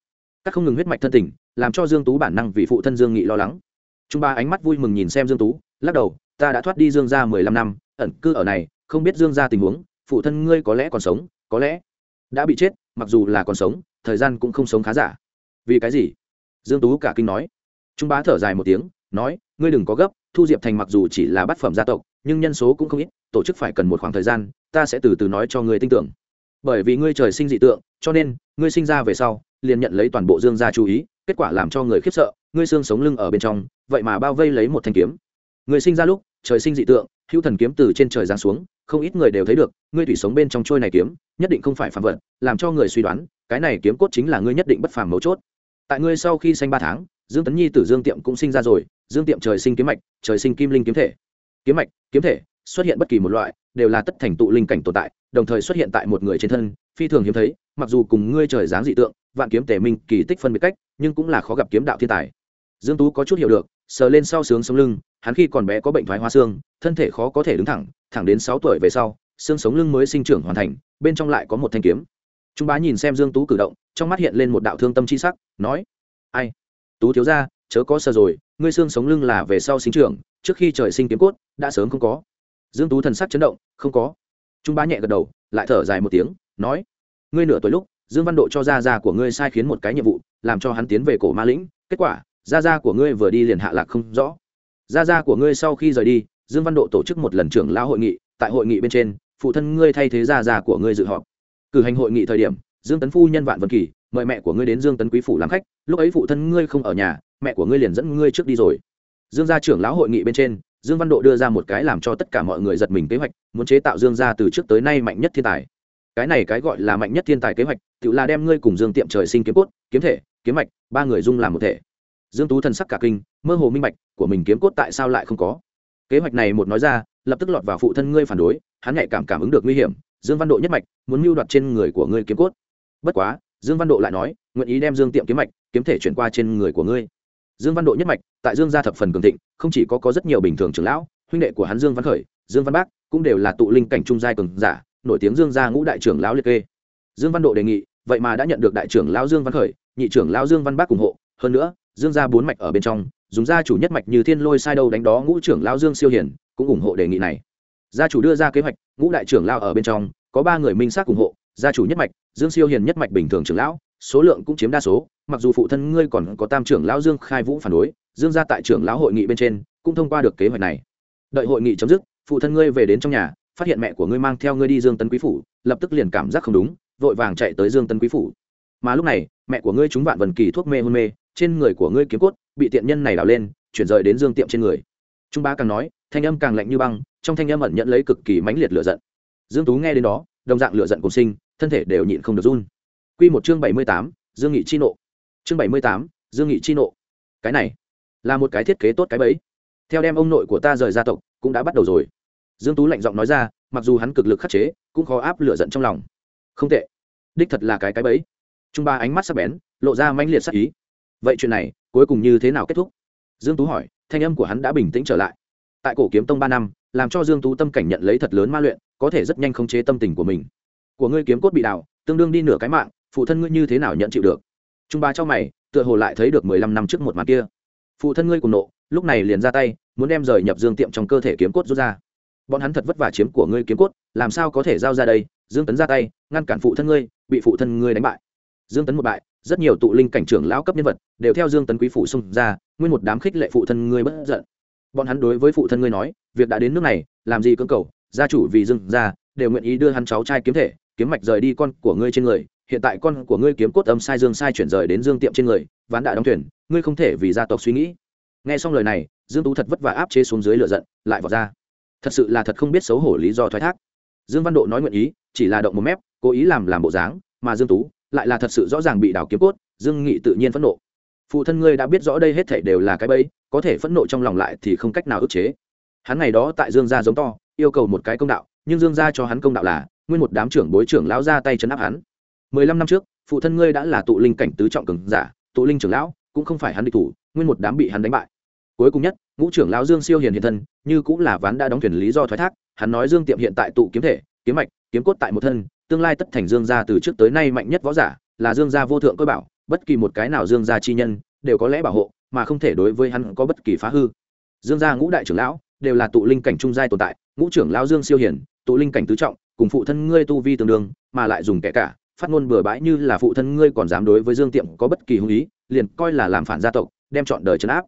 Các không ngừng huyết mạch thân tình, làm cho dương tú bản năng vì phụ thân dương nghị lo lắng. Trung ba ánh mắt vui mừng nhìn xem dương tú, lắc đầu, ta đã thoát đi dương gia mười lăm năm, ẩn cư ở này, không biết dương gia tình huống, phụ thân ngươi có lẽ còn sống, có lẽ đã bị chết, mặc dù là còn sống, thời gian cũng không sống khá giả. Vì cái gì? Dương tú cả kinh nói. Trung bá thở dài một tiếng, nói, ngươi đừng có gấp, thu diệp thành mặc dù chỉ là bát phẩm gia tộc, nhưng nhân số cũng không ít, tổ chức phải cần một khoảng thời gian, ta sẽ từ từ nói cho ngươi tin tưởng bởi vì ngươi trời sinh dị tượng, cho nên, ngươi sinh ra về sau, liền nhận lấy toàn bộ dương gia chú ý, kết quả làm cho người khiếp sợ, ngươi xương sống lưng ở bên trong, vậy mà bao vây lấy một thanh kiếm. Người sinh ra lúc, trời sinh dị tượng, hữu thần kiếm từ trên trời giáng xuống, không ít người đều thấy được, ngươi thủy sống bên trong trôi này kiếm, nhất định không phải phàm vật, làm cho người suy đoán, cái này kiếm cốt chính là ngươi nhất định bất phàm mấu chốt. Tại ngươi sau khi sinh ba tháng, dương tấn nhi tử dương tiệm cũng sinh ra rồi, dương tiệm trời sinh kiếm mạch, trời sinh kim linh kiếm thể. Kiếm mạch, kiếm thể, xuất hiện bất kỳ một loại, đều là tất thành tụ linh cảnh tồn tại đồng thời xuất hiện tại một người trên thân, phi thường hiếm thấy, mặc dù cùng ngươi trời dáng dị tượng, vạn kiếm tể minh kỳ tích phân biệt cách, nhưng cũng là khó gặp kiếm đạo thiên tài. Dương tú có chút hiểu được, sờ lên sau sướng sống lưng, hắn khi còn bé có bệnh thoái hoa xương, thân thể khó có thể đứng thẳng thẳng đến sáu tuổi về sau, xương sống lưng mới sinh trưởng hoàn thành, bên trong lại có một thanh kiếm. Trung bá nhìn xem dương tú cử động, trong mắt hiện lên một đạo thương tâm chi sắc, nói, ai? Tú thiếu ra chớ có sờ rồi, ngươi xương sống lưng là về sau sinh trưởng, trước khi trời sinh kiếm cốt, đã sớm không có. Dương tú thần sắc chấn động, không có trung bá nhẹ gật đầu, lại thở dài một tiếng, nói, ngươi nửa tuổi lúc, dương văn độ cho gia gia của ngươi sai khiến một cái nhiệm vụ, làm cho hắn tiến về cổ ma lĩnh, kết quả, gia gia của ngươi vừa đi liền hạ lạc không rõ. Gia gia của ngươi sau khi rời đi, dương văn độ tổ chức một lần trưởng lão hội nghị, tại hội nghị bên trên, phụ thân ngươi thay thế gia gia của ngươi dự họp. Cử hành hội nghị thời điểm, dương tấn phu nhân vạn vân kỳ, mời mẹ của ngươi đến dương tấn quý phủ làm khách, lúc ấy phụ thân ngươi không ở nhà, mẹ của ngươi liền dẫn ngươi trước đi rồi. Dương gia trưởng lão hội nghị bên trên dương văn độ đưa ra một cái làm cho tất cả mọi người giật mình kế hoạch, muốn chế tạo dương gia từ trước tới nay mạnh nhất thiên tài. Cái này cái gọi là mạnh nhất thiên tài kế hoạch, tự là đem ngươi cùng dương tiệm trời sinh kiếm cốt, kiếm thể, kiếm mạch, ba người dung làm một thể. Dương tú thần sắc cả kinh, mơ hồ minh mạch của mình kiếm cốt tại sao lại không có. Kế hoạch này một nói ra, lập tức lọt vào phụ thân ngươi phản đối, hắn nhạy cảm cảm ứng được nguy hiểm, dương văn độ nhất mạch, muốn mưu đoạt trên người của ngươi kiếm cốt. Bất quá, dương văn độ lại nói, nguyện ý đem dương tiệm kiếm mạch, kiếm thể chuyển qua trên người của ngươi dương văn độ nhất mạch, tại dương gia thập phần cường thịnh, không chỉ có có rất nhiều bình thường trưởng lão, huynh đệ của hắn dương văn khởi, dương văn bác, cũng đều là tụ linh cảnh trung giai cường giả, nổi tiếng dương gia ngũ đại trưởng lão liệt kê. Dương văn độ đề nghị, vậy mà đã nhận được đại trưởng lão dương văn khởi, nhị trưởng lão dương văn bác ủng hộ. Hơn nữa, dương gia bốn mạch ở bên trong, dùng gia chủ nhất mạch như thiên lôi sai đầu đánh đó ngũ trưởng lão dương siêu hiển cũng ủng hộ đề nghị này. Gia chủ đưa ra kế hoạch, ngũ đại trưởng lão ở bên trong, có ba người minh xác ủng hộ, gia chủ nhất mạch, dương siêu hiền nhất mạch bình thường trưởng lão số lượng cũng chiếm đa số, mặc dù phụ thân ngươi còn có tam trưởng lão dương khai vũ phản đối, dương gia tại trưởng lão hội nghị bên trên cũng thông qua được kế hoạch này. Đợi hội nghị chấm dứt, phụ thân ngươi về đến trong nhà, phát hiện mẹ của ngươi mang theo ngươi đi dương tân quý phủ, lập tức liền cảm giác không đúng, vội vàng chạy tới dương tân quý phủ. Mà lúc này, mẹ của ngươi trúng vạn vần kỳ thuốc mê hôn mê, trên người của ngươi kiếm cốt bị tiện nhân này đào lên, chuyển rời đến dương tiệm trên người. Trung bá càng nói, thanh âm càng lạnh như băng, trong thanh âm ẩn nhận lấy cực kỳ mãnh liệt lửa giận. Dương tú nghe đến đó, đồng dạng lửa giận cùng sinh, thân thể đều nhịn không được run quy một chương bảy mươi tám, dương nghị chi nộ. Chương bảy mươi tám, dương nghị chi nộ. Cái này là một cái thiết kế tốt cái bẫy. Theo đem ông nội của ta rời gia tộc cũng đã bắt đầu rồi. Dương tú lạnh giọng nói ra mặc dù hắn cực lực khắc chế cũng khó áp lửa giận trong lòng. Không tệ. Đích thật là cái cái bẫy. Trung ba ánh mắt sắc bén lộ ra manh liệt sắc ý. Vậy chuyện này cuối cùng như thế nào kết thúc? Dương tú hỏi thanh âm của hắn đã bình tĩnh trở lại. Tại cổ kiếm tông ba năm làm cho dương tú tâm cảnh nhận lấy thật lớn ma luyện có thể rất nhanh khống chế tâm tình của mình. Của ngươi kiếm cốt bị đào tương đương đi nửa cái mạng phụ thân ngươi như thế nào nhận chịu được? Trung ba cho mày, tựa hồ lại thấy được mười lăm năm trước một màn kia. Phụ thân ngươi cùng nộ, lúc này liền ra tay, muốn đem rời nhập dương tiệm trong cơ thể kiếm cốt rút ra. Bọn hắn thật vất vả chiếm của ngươi kiếm cốt, làm sao có thể giao ra đây? Dương tấn ra tay, ngăn cản phụ thân ngươi, bị phụ thân ngươi đánh bại. Dương tấn một bại, rất nhiều tụ linh cảnh trưởng lão cấp nhân vật đều theo dương tấn quý phụ xung ra, nguyên một đám khích lệ phụ thân ngươi bất giận. Bọn hắn đối với phụ thân ngươi nói, việc đã đến nước này, làm gì cưỡng cầu? Gia chủ vì dương gia đều nguyện ý đưa hắn cháu trai kiếm thể, kiếm mạch rời đi con của ngươi trên người hiện tại con của ngươi kiếm cốt âm sai dương sai chuyển rời đến dương tiệm trên người, ván đã đóng thuyền, ngươi không thể vì gia tộc suy nghĩ. Nghe xong lời này, dương tú thật vất vả áp chế xuống dưới lửa giận, lại vọt ra. Thật sự là thật không biết xấu hổ lý do thoái thác. Dương văn độ nói nguyện ý, chỉ là động một mép, cố ý làm làm bộ dáng, mà dương tú lại là thật sự rõ ràng bị đảo kiếm cốt, dương nghị tự nhiên phẫn nộ. Phụ thân ngươi đã biết rõ đây hết thảy đều là cái bẫy, có thể phẫn nộ trong lòng lại thì không cách nào ức chế. Hắn ngày đó tại dương gia giống to, yêu cầu một cái công đạo, nhưng dương gia cho hắn công đạo là, nguyên một đám trưởng bối trưởng lão ra tay chấn áp hắn mười lăm năm trước, phụ thân ngươi đã là tụ linh cảnh tứ trọng cường giả, tụ linh trưởng lão, cũng không phải hắn địch thủ, nguyên một đám bị hắn đánh bại. Cuối cùng nhất, ngũ trưởng lão dương siêu hiền hiện thân, như cũng là ván đã đóng thuyền lý do thoái thác, hắn nói dương tiệm hiện tại tụ kiếm thể, kiếm mạch, kiếm cốt tại một thân, tương lai tất thành dương gia từ trước tới nay mạnh nhất võ giả, là dương gia vô thượng cơ bảo, bất kỳ một cái nào dương gia chi nhân, đều có lẽ bảo hộ, mà không thể đối với hắn có bất kỳ phá hư. Dương gia ngũ đại trưởng lão, đều là tụ linh cảnh trung giai tồn tại, ngũ trưởng lão dương siêu hiển tụ linh cảnh tứ trọng, cùng phụ thân ngươi tu vi tương đương, mà lại dùng kẻ cả phát ngôn bừa bãi như là phụ thân ngươi còn dám đối với dương tiệm có bất kỳ hung ý, liền coi là làm phản gia tộc, đem chọn đời trấn áp.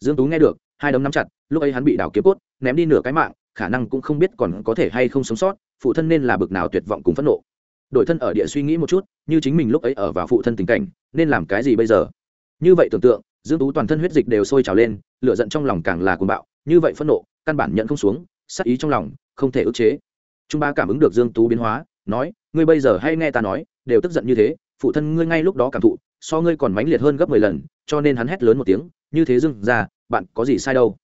Dương tú nghe được, hai đấm nắm chặt, lúc ấy hắn bị đảo kiếm cốt, ném đi nửa cái mạng, khả năng cũng không biết còn có thể hay không sống sót, phụ thân nên là bực nào tuyệt vọng cùng phẫn nộ. Đổi thân ở địa suy nghĩ một chút, như chính mình lúc ấy ở vào phụ thân tình cảnh, nên làm cái gì bây giờ? Như vậy tưởng tượng, dương tú toàn thân huyết dịch đều sôi trào lên, lửa giận trong lòng càng là cuồng bạo, như vậy phẫn nộ, căn bản nhận không xuống sắc ý trong lòng, không thể ức chế. Trung ba cảm ứng được dương tú biến hóa, nói ngươi bây giờ hay nghe ta nói, đều tức giận như thế, phụ thân ngươi ngay lúc đó cảm thụ, so ngươi còn mãnh liệt hơn gấp 10 lần, cho nên hắn hét lớn một tiếng, như thế dưng ra, bạn có gì sai đâu.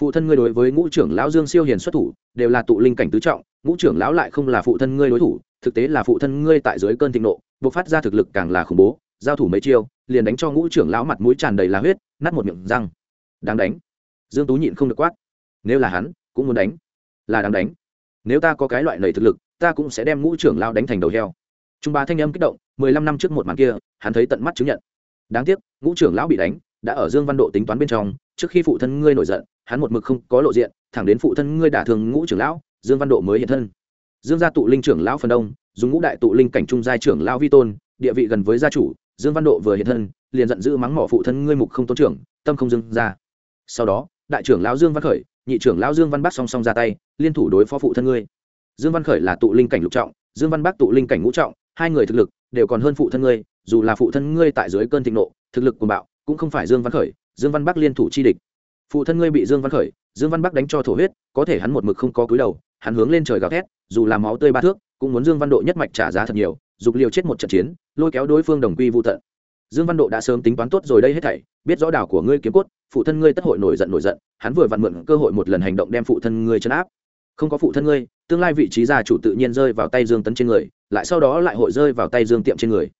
Phụ thân ngươi đối với ngũ trưởng lão dương siêu hiền xuất thủ, đều là tụ linh cảnh tứ trọng, ngũ trưởng lão lại không là phụ thân ngươi đối thủ, thực tế là phụ thân ngươi tại dưới cơn thịnh nộ buộc phát ra thực lực càng là khủng bố, giao thủ mấy chiêu, liền đánh cho ngũ trưởng lão mặt mũi tràn đầy là huyết, nát một miệng răng. Đáng đánh. Dương tú nhịn không được quát. Nếu là hắn, cũng muốn đánh. Là đáng đánh. Nếu ta có cái loại lầy thực lực ta cũng sẽ đem ngũ trưởng lão đánh thành đầu heo. Trung Bá thanh âm kích động, mười lăm năm trước một màn kia, hắn thấy tận mắt chứng nhận. Đáng tiếc, ngũ trưởng lão bị đánh, đã ở dương văn độ tính toán bên trong, trước khi phụ thân ngươi nổi giận, hắn một mực không có lộ diện, thẳng đến phụ thân ngươi đả thường ngũ trưởng lão, dương văn độ mới hiện thân. Dương gia tụ linh trưởng lão phần đông, dùng ngũ đại tụ linh cảnh trung giai trưởng lão vi tôn, địa vị gần với gia chủ, dương văn độ vừa hiện thân, liền giận dữ mắng mỏ phụ thân ngươi mục không tôn trưởng, tâm không dưng ra. Sau đó, đại trưởng lão dương văn khởi, nhị trưởng lão dương văn bắc song song ra tay, liên thủ đối phó phụ thân ngươi dương văn khởi là tụ linh cảnh lục trọng, dương văn bắc tụ linh cảnh ngũ trọng, hai người thực lực đều còn hơn phụ thân ngươi, dù là phụ thân ngươi tại dưới cơn thịnh nộ, thực lực cuồng bạo, cũng không phải dương văn khởi, dương văn bắc liên thủ chi địch. Phụ thân ngươi bị dương văn khởi, dương văn bắc đánh cho thổ huyết, có thể hắn một mực không có cúi đầu, hắn hướng lên trời gào thét, dù là máu tươi ba thước, cũng muốn dương văn độ nhất mạch trả giá thật nhiều, dục liều chết một trận chiến, lôi kéo đối phương đồng quy vô tận. Dương văn độ đã sớm tính toán tốt rồi đây hết thảy, biết rõ đảo của ngươi kiếm cốt, phụ thân ngươi tất hội nổi giận nổi giận, hắn vừa vặn mượn cơ hội một lần hành động đem phụ thân ngươi chấn áp không có phụ thân ngươi, tương lai vị trí gia chủ tự nhiên rơi vào tay dương tấn trên người, lại sau đó lại hội rơi vào tay dương tiệm trên người.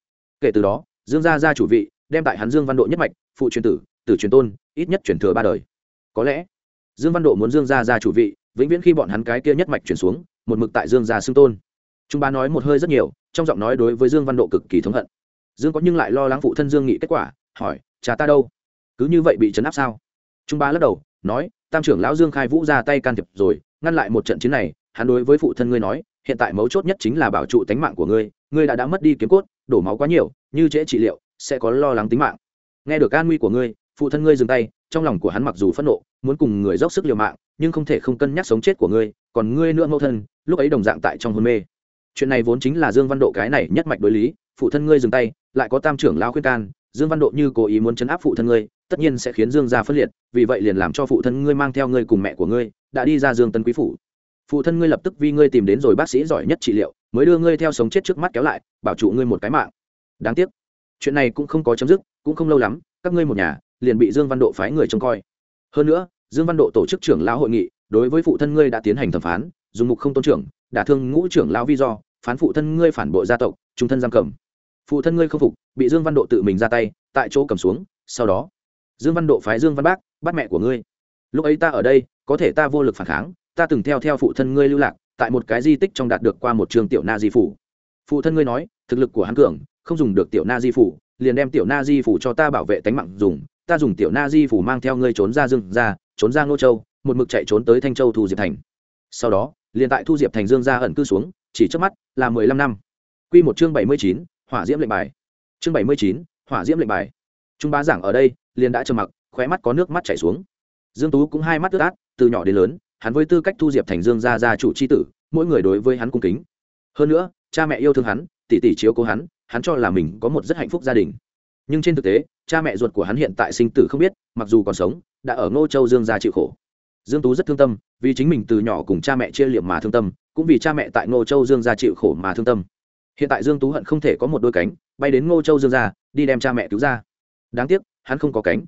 Kể từ đó, dương gia gia chủ vị đem tại hắn dương văn độ nhất mạch, phụ truyền tử tử truyền tôn, ít nhất truyền thừa ba đời. Có lẽ, dương văn độ muốn dương gia gia chủ vị, vĩnh viễn khi bọn hắn cái kia nhất mạch chuyển xuống, một mực tại dương gia xưng tôn. Trung Ba nói một hơi rất nhiều, trong giọng nói đối với dương văn độ cực kỳ thống hận. Dương có nhưng lại lo lắng phụ thân dương nghị kết quả, hỏi, cha ta đâu? Cứ như vậy bị chấn áp sao? Trung Ba lắc đầu, nói, tam trưởng lão dương khai vũ ra tay can thiệp rồi ngăn lại một trận chiến này, hắn đối với phụ thân ngươi nói, hiện tại mấu chốt nhất chính là bảo trụ tánh mạng của ngươi ngươi đã đã mất đi kiếm cốt, đổ máu quá nhiều, như trễ trị liệu, sẽ có lo lắng tính mạng. Nghe được an nguy của ngươi, phụ thân ngươi dừng tay, trong lòng của hắn mặc dù phẫn nộ, muốn cùng người dốc sức liều mạng, nhưng không thể không cân nhắc sống chết của ngươi, còn ngươi nữa mẫu thân, lúc ấy đồng dạng tại trong hôn mê. Chuyện này vốn chính là dương văn độ cái này nhất mạch đối lý, phụ thân ngươi dừng tay, lại có tam trưởng lao khuyên can dương văn độ như cố ý muốn chấn áp phụ thân ngươi, tất nhiên sẽ khiến dương gia phân liệt, vì vậy liền làm cho phụ thân ngươi mang theo ngươi cùng mẹ của ngươi, đã đi ra dương tân quý phủ. Phụ thân ngươi lập tức vì ngươi tìm đến rồi bác sĩ giỏi nhất trị liệu, mới đưa ngươi theo sống chết trước mắt kéo lại, bảo trụ ngươi một cái mạng. Đáng tiếc, chuyện này cũng không có chấm dứt, cũng không lâu lắm, các ngươi một nhà, liền bị dương văn độ phái người trông coi. Hơn nữa, dương văn độ tổ chức trưởng lão hội nghị, đối với phụ thân ngươi đã tiến hành thẩm phán, dùng mục không tôn trưởng, đả thương ngũ trưởng lão vi do, phán phụ thân ngươi phản bội gia tộc, trung thân giam cầm phụ thân ngươi không phục, bị dương văn độ tự mình ra tay, tại chỗ cầm xuống, sau đó, dương văn độ phái dương văn bác, bắt mẹ của ngươi. Lúc ấy ta ở đây, có thể ta vô lực phản kháng, ta từng theo theo phụ thân ngươi lưu lạc, tại một cái di tích trong đạt được qua một trường tiểu na di phủ. Phụ thân ngươi nói, thực lực của hắn cường, không dùng được tiểu na di phủ, liền đem tiểu na di phủ cho ta bảo vệ tánh mạng dùng, ta dùng tiểu na di phủ mang theo ngươi trốn ra dương, ra, trốn ra ngô châu, một mực chạy trốn tới thanh châu thu diệp thành. Sau đó, liền tại thu diệp thành dương ra ẩn cư xuống, chỉ trước mắt là mười lăm năm. Quy một chương bảy mươi chín hỏa diễm lệnh bài. Chương bảy mươi chín, hỏa diễm lệnh bài. Trung bá giảng ở đây, liền đã trầm mặc, khóe mắt có nước mắt chảy xuống. Dương tú cũng hai mắt ướt át, từ nhỏ đến lớn, hắn với tư cách thu diệp thành dương gia gia chủ chi tử, mỗi người đối với hắn cung kính. Hơn nữa, cha mẹ yêu thương hắn, tỷ tỷ chiếu cố hắn hắn cho là mình có một rất hạnh phúc gia đình. Nhưng trên thực tế, cha mẹ ruột của hắn hiện tại sinh tử không biết, mặc dù còn sống, đã ở ngô châu dương gia chịu khổ. Dương tú rất thương tâm, vì chính mình từ nhỏ cùng cha mẹ chia liệm mà thương tâm, cũng vì cha mẹ tại ngô châu dương gia chịu khổ mà thương tâm hiện tại dương tú hận không thể có một đôi cánh, bay đến ngô châu dương gia, đi đem cha mẹ cứu ra. Đáng tiếc, hắn không có cánh.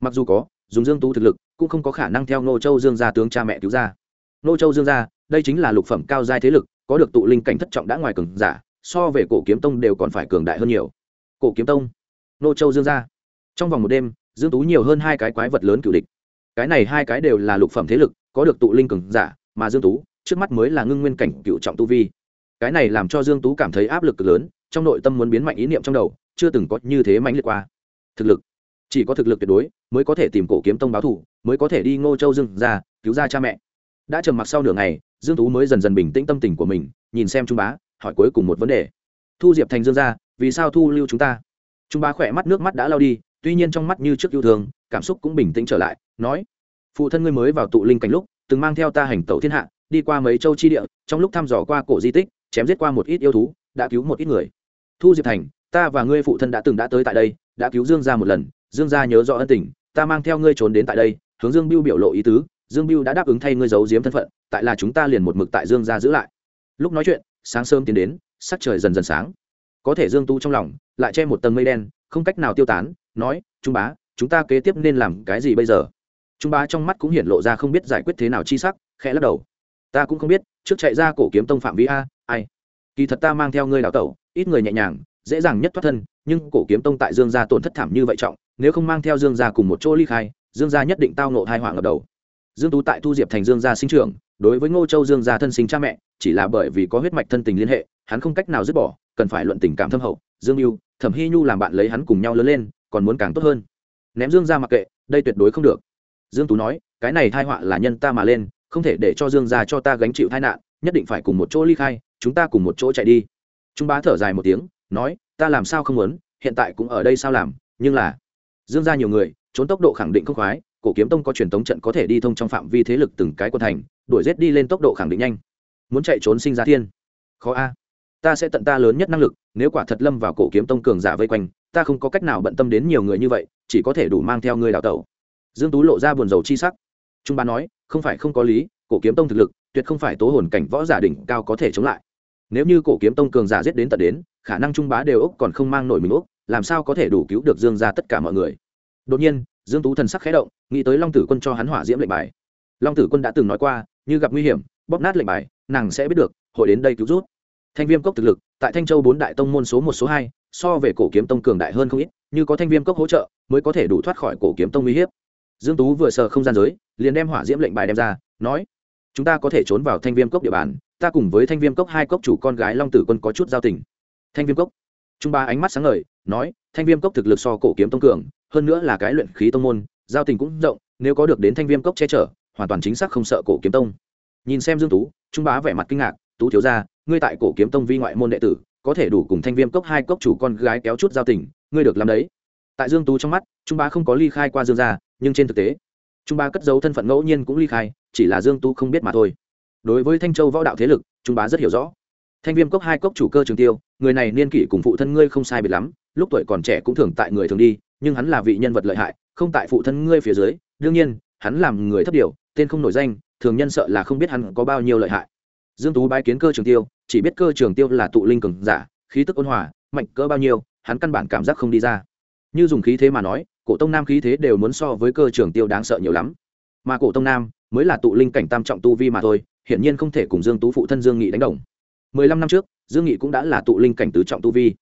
Mặc dù có, dùng dương tú thực lực, cũng không có khả năng theo ngô châu dương gia tướng cha mẹ cứu ra. Ngô châu dương gia, đây chính là lục phẩm cao giai thế lực, có được tụ linh cảnh thất trọng đã ngoài cường giả, so về cổ kiếm tông đều còn phải cường đại hơn nhiều. Cổ kiếm tông, ngô châu dương gia. Trong vòng một đêm, dương tú nhiều hơn hai cái quái vật lớn cựu địch. Cái này hai cái đều là lục phẩm thế lực, có được tụ linh cường giả, mà dương tú, trước mắt mới là ngưng nguyên cảnh cựu trọng tu vi cái này làm cho dương tú cảm thấy áp lực cực lớn, trong nội tâm muốn biến mạnh ý niệm trong đầu, chưa từng có như thế mãnh liệt qua. Thực lực, chỉ có thực lực tuyệt đối mới có thể tìm cổ kiếm tông báo thủ, mới có thể đi ngô châu dương ra cứu ra cha mẹ. Đã trầm mặc sau nửa ngày, dương tú mới dần dần bình tĩnh tâm tình của mình, nhìn xem trung bá, hỏi cuối cùng một vấn đề. Thu diệp thành dương ra vì sao thu lưu chúng ta? Trung bá khỏe mắt nước mắt đã lao đi, tuy nhiên trong mắt như trước yêu thương, cảm xúc cũng bình tĩnh trở lại, nói, phụ thân ngươi mới vào tụ linh cảnh lúc, từng mang theo ta hành tẩu thiên hạ, đi qua mấy châu chi địa, trong lúc thăm dò qua cổ di tích chém giết qua một ít yêu thú, đã cứu một ít người. Thu diệp thành, ta và ngươi phụ thân đã từng đã tới tại đây, đã cứu dương gia một lần. Dương gia nhớ rõ ân tình, ta mang theo ngươi trốn đến tại đây. Hướng dương biêu biểu lộ ý tứ, dương biêu đã đáp ứng thay ngươi giấu giếm thân phận, tại là chúng ta liền một mực tại dương gia giữ lại. Lúc nói chuyện, sáng sớm tiến đến, sắc trời dần dần sáng. Có thể dương tu trong lòng lại che một tầng mây đen, không cách nào tiêu tán, nói, trung bá, chúng ta kế tiếp nên làm cái gì bây giờ? Trung bá trong mắt cũng hiện lộ ra không biết giải quyết thế nào chi sắc, khẽ lắc đầu. Ta cũng không biết, trước chạy ra cổ kiếm tông phạm vi a kỳ thật ta mang theo ngươi đào tẩu, ít người nhẹ nhàng, dễ dàng nhất thoát thân, nhưng cổ kiếm tông tại dương gia tổn thất thảm như vậy trọng, nếu không mang theo dương gia cùng một chỗ ly khai, dương gia nhất định tao nộ hai hoảng ở đầu. Dương tú tại thu diệp thành dương gia sinh trưởng, đối với ngô châu dương gia thân sinh cha mẹ, chỉ là bởi vì có huyết mạch thân tình liên hệ, hắn không cách nào dứt bỏ, cần phải luận tình cảm thâm hậu, dương mưu thẩm hy nhu làm bạn lấy hắn cùng nhau lớn lên, còn muốn càng tốt hơn. Ném dương gia mặc kệ, đây tuyệt đối không được. Dương tú nói, cái này thai họa là nhân ta mà lên, không thể để cho dương gia cho ta gánh chịu tai nạn, nhất định phải cùng một chỗ ly khai chúng ta cùng một chỗ chạy đi. Trung bá thở dài một tiếng, nói, ta làm sao không muốn, hiện tại cũng ở đây sao làm, nhưng là, dương gia nhiều người, trốn tốc độ khẳng định không khoái, cổ kiếm tông có truyền thống trận có thể đi thông trong phạm vi thế lực từng cái quân thành, đuổi rét đi lên tốc độ khẳng định nhanh. Muốn chạy trốn sinh ra thiên. Khó a. Ta sẽ tận ta lớn nhất năng lực, nếu quả thật lâm vào cổ kiếm tông cường giả vây quanh, ta không có cách nào bận tâm đến nhiều người như vậy, chỉ có thể đủ mang theo ngươi đào tẩu. Dương tú lộ ra buồn rầu chi sắc. Trung bá nói, không phải không có lý, cổ kiếm tông thực lực, tuyệt không phải tố hồn cảnh võ giả đỉnh cao có thể chống lại nếu như cổ kiếm tông cường giả giết đến tận đến, khả năng trung bá đều ốc còn không mang nổi mình úc làm sao có thể đủ cứu được dương ra tất cả mọi người? Đột nhiên, dương tú thần sắc khẽ động, nghĩ tới long tử quân cho hắn hỏa diễm lệnh bài. Long tử quân đã từng nói qua, như gặp nguy hiểm, bóp nát lệnh bài, nàng sẽ biết được, hội đến đây cứu rút. Thanh viêm cốc thực lực, tại thanh châu bốn đại tông môn số một, số hai, so về cổ kiếm tông cường đại hơn không ít, như có thanh viêm cốc hỗ trợ, mới có thể đủ thoát khỏi cổ kiếm tông uy hiếp. Dương tú vừa sờ không gian giới, liền đem hỏa diễm lệnh bài đem ra, nói, chúng ta có thể trốn vào thanh viêm cốc địa bàn ta cùng với thanh viêm cốc hai cốc chủ con gái long tử quân có chút giao tình. Thanh viêm cốc. Trung ba ánh mắt sáng ngời, nói, thanh viêm cốc thực lực so cổ kiếm tông cường, hơn nữa là cái luyện khí tông môn, giao tình cũng rộng, nếu có được đến thanh viêm cốc che chở, hoàn toàn chính xác không sợ cổ kiếm tông. Nhìn xem dương tú, trung bá vẻ mặt kinh ngạc, tú thiếu gia, ngươi tại cổ kiếm tông vi ngoại môn đệ tử, có thể đủ cùng thanh viêm cốc hai cốc chủ con gái kéo chút giao tình, ngươi được làm đấy. Tại dương tú trong mắt, trung bá không có ly khai qua dương gia, nhưng trên thực tế, trung bá cất giấu thân phận ngẫu nhiên cũng ly khai, chỉ là dương tú không biết mà thôi đối với thanh châu võ đạo thế lực, trung bá rất hiểu rõ. Thanh viêm cốc hai cốc chủ cơ trường tiêu, người này niên kỷ cùng phụ thân ngươi không sai biệt lắm, lúc tuổi còn trẻ cũng thường tại người thường đi, nhưng hắn là vị nhân vật lợi hại, không tại phụ thân ngươi phía dưới, đương nhiên, hắn làm người thấp điều, tên không nổi danh, thường nhân sợ là không biết hắn có bao nhiêu lợi hại. Dương tú bái kiến cơ trường tiêu, chỉ biết cơ trường tiêu là tụ linh cường giả, khí tức ôn hòa, mạnh cỡ bao nhiêu, hắn căn bản cảm giác không đi ra. Như dùng khí thế mà nói, cổ tông nam khí thế đều muốn so với cơ trường tiêu đáng sợ nhiều lắm. Mà cổ tông nam mới là tụ linh cảnh tam trọng tu vi mà thôi hiển nhiên không thể cùng dương tú phụ thân dương nghị đánh đồng. Mười lăm năm trước, dương nghị cũng đã là tụ linh cảnh tứ trọng tu vi.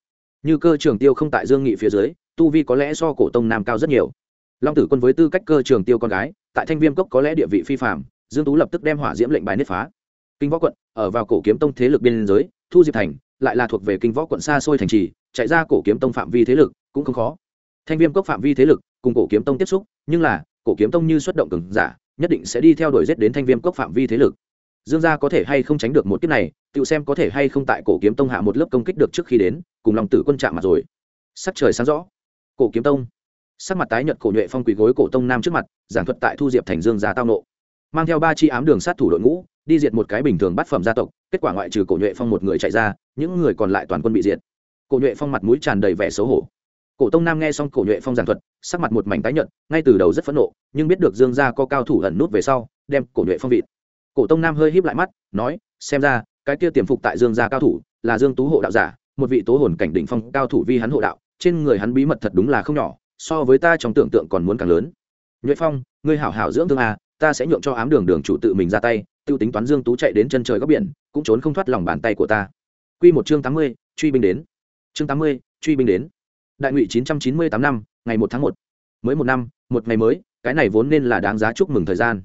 Như cơ trường tiêu không tại dương nghị phía dưới, tu vi có lẽ so cổ tông nam cao rất nhiều. Long tử quân với tư cách cơ trường tiêu con gái, tại thanh viêm cốc có lẽ địa vị phi phạm dương tú lập tức đem hỏa diễm lệnh bài nứt phá. Kinh võ quận, ở vào cổ kiếm tông thế lực biên giới, thu diệp thành lại là thuộc về kinh võ quận xa xôi thành trì, chạy ra cổ kiếm tông phạm vi thế lực cũng không khó. Thanh viêm cốc phạm vi thế lực cùng cổ kiếm tông tiếp xúc, nhưng là, cổ kiếm tông như xuất động cường giả, nhất định sẽ đi theo đuổi giết đến thanh viêm cốc phạm vi thế lực dương gia có thể hay không tránh được một kiếp này tự xem có thể hay không tại cổ kiếm tông hạ một lớp công kích được trước khi đến, cùng lòng tử quân chạm mặt rồi. Sắc trời sáng rõ. Cổ kiếm tông. Sắc mặt tái nhợt cổ nhuệ phong quỳ gối cổ tông nam trước mặt, giảng thuật tại thu diệp thành dương gia tao nộ. Mang theo ba chi ám đường sát thủ đội ngũ, đi diệt một cái bình thường bắt phẩm gia tộc, kết quả ngoại trừ cổ nhuệ phong một người chạy ra, những người còn lại toàn quân bị diệt. Cổ nhuệ phong mặt mũi tràn đầy vẻ xấu hổ. Cổ tông nam nghe xong cổ nhuệ phong giảng thuật, sắc mặt một mảnh tái nhợt, ngay từ đầu rất phẫn nộ, nhưng biết được dương gia có cao thủ ẩn nút về sau, đem cổ nhuệ phong vịt cổ tông nam hơi híp lại mắt nói xem ra cái kia tiềm phục tại dương gia cao thủ là dương tú hộ đạo giả một vị tố hồn cảnh đỉnh phong cao thủ vi hắn hộ đạo trên người hắn bí mật thật đúng là không nhỏ so với ta trong tưởng tượng còn muốn càng lớn. Nhuệ phong ngươi hảo hảo dưỡng thương à ta sẽ nhượng cho ám đường đường chủ tự mình ra tay tiêu tính toán dương tú chạy đến chân trời góc biển cũng trốn không thoát lòng bàn tay của ta. Quy một chương tám mươi, truy binh đến. Chương tám mươi, truy binh đến. Đại ngụy chín trăm chín mươi tám năm ngày một tháng một. Mới một năm một ngày mới cái này vốn nên là đáng giá chúc mừng thời gian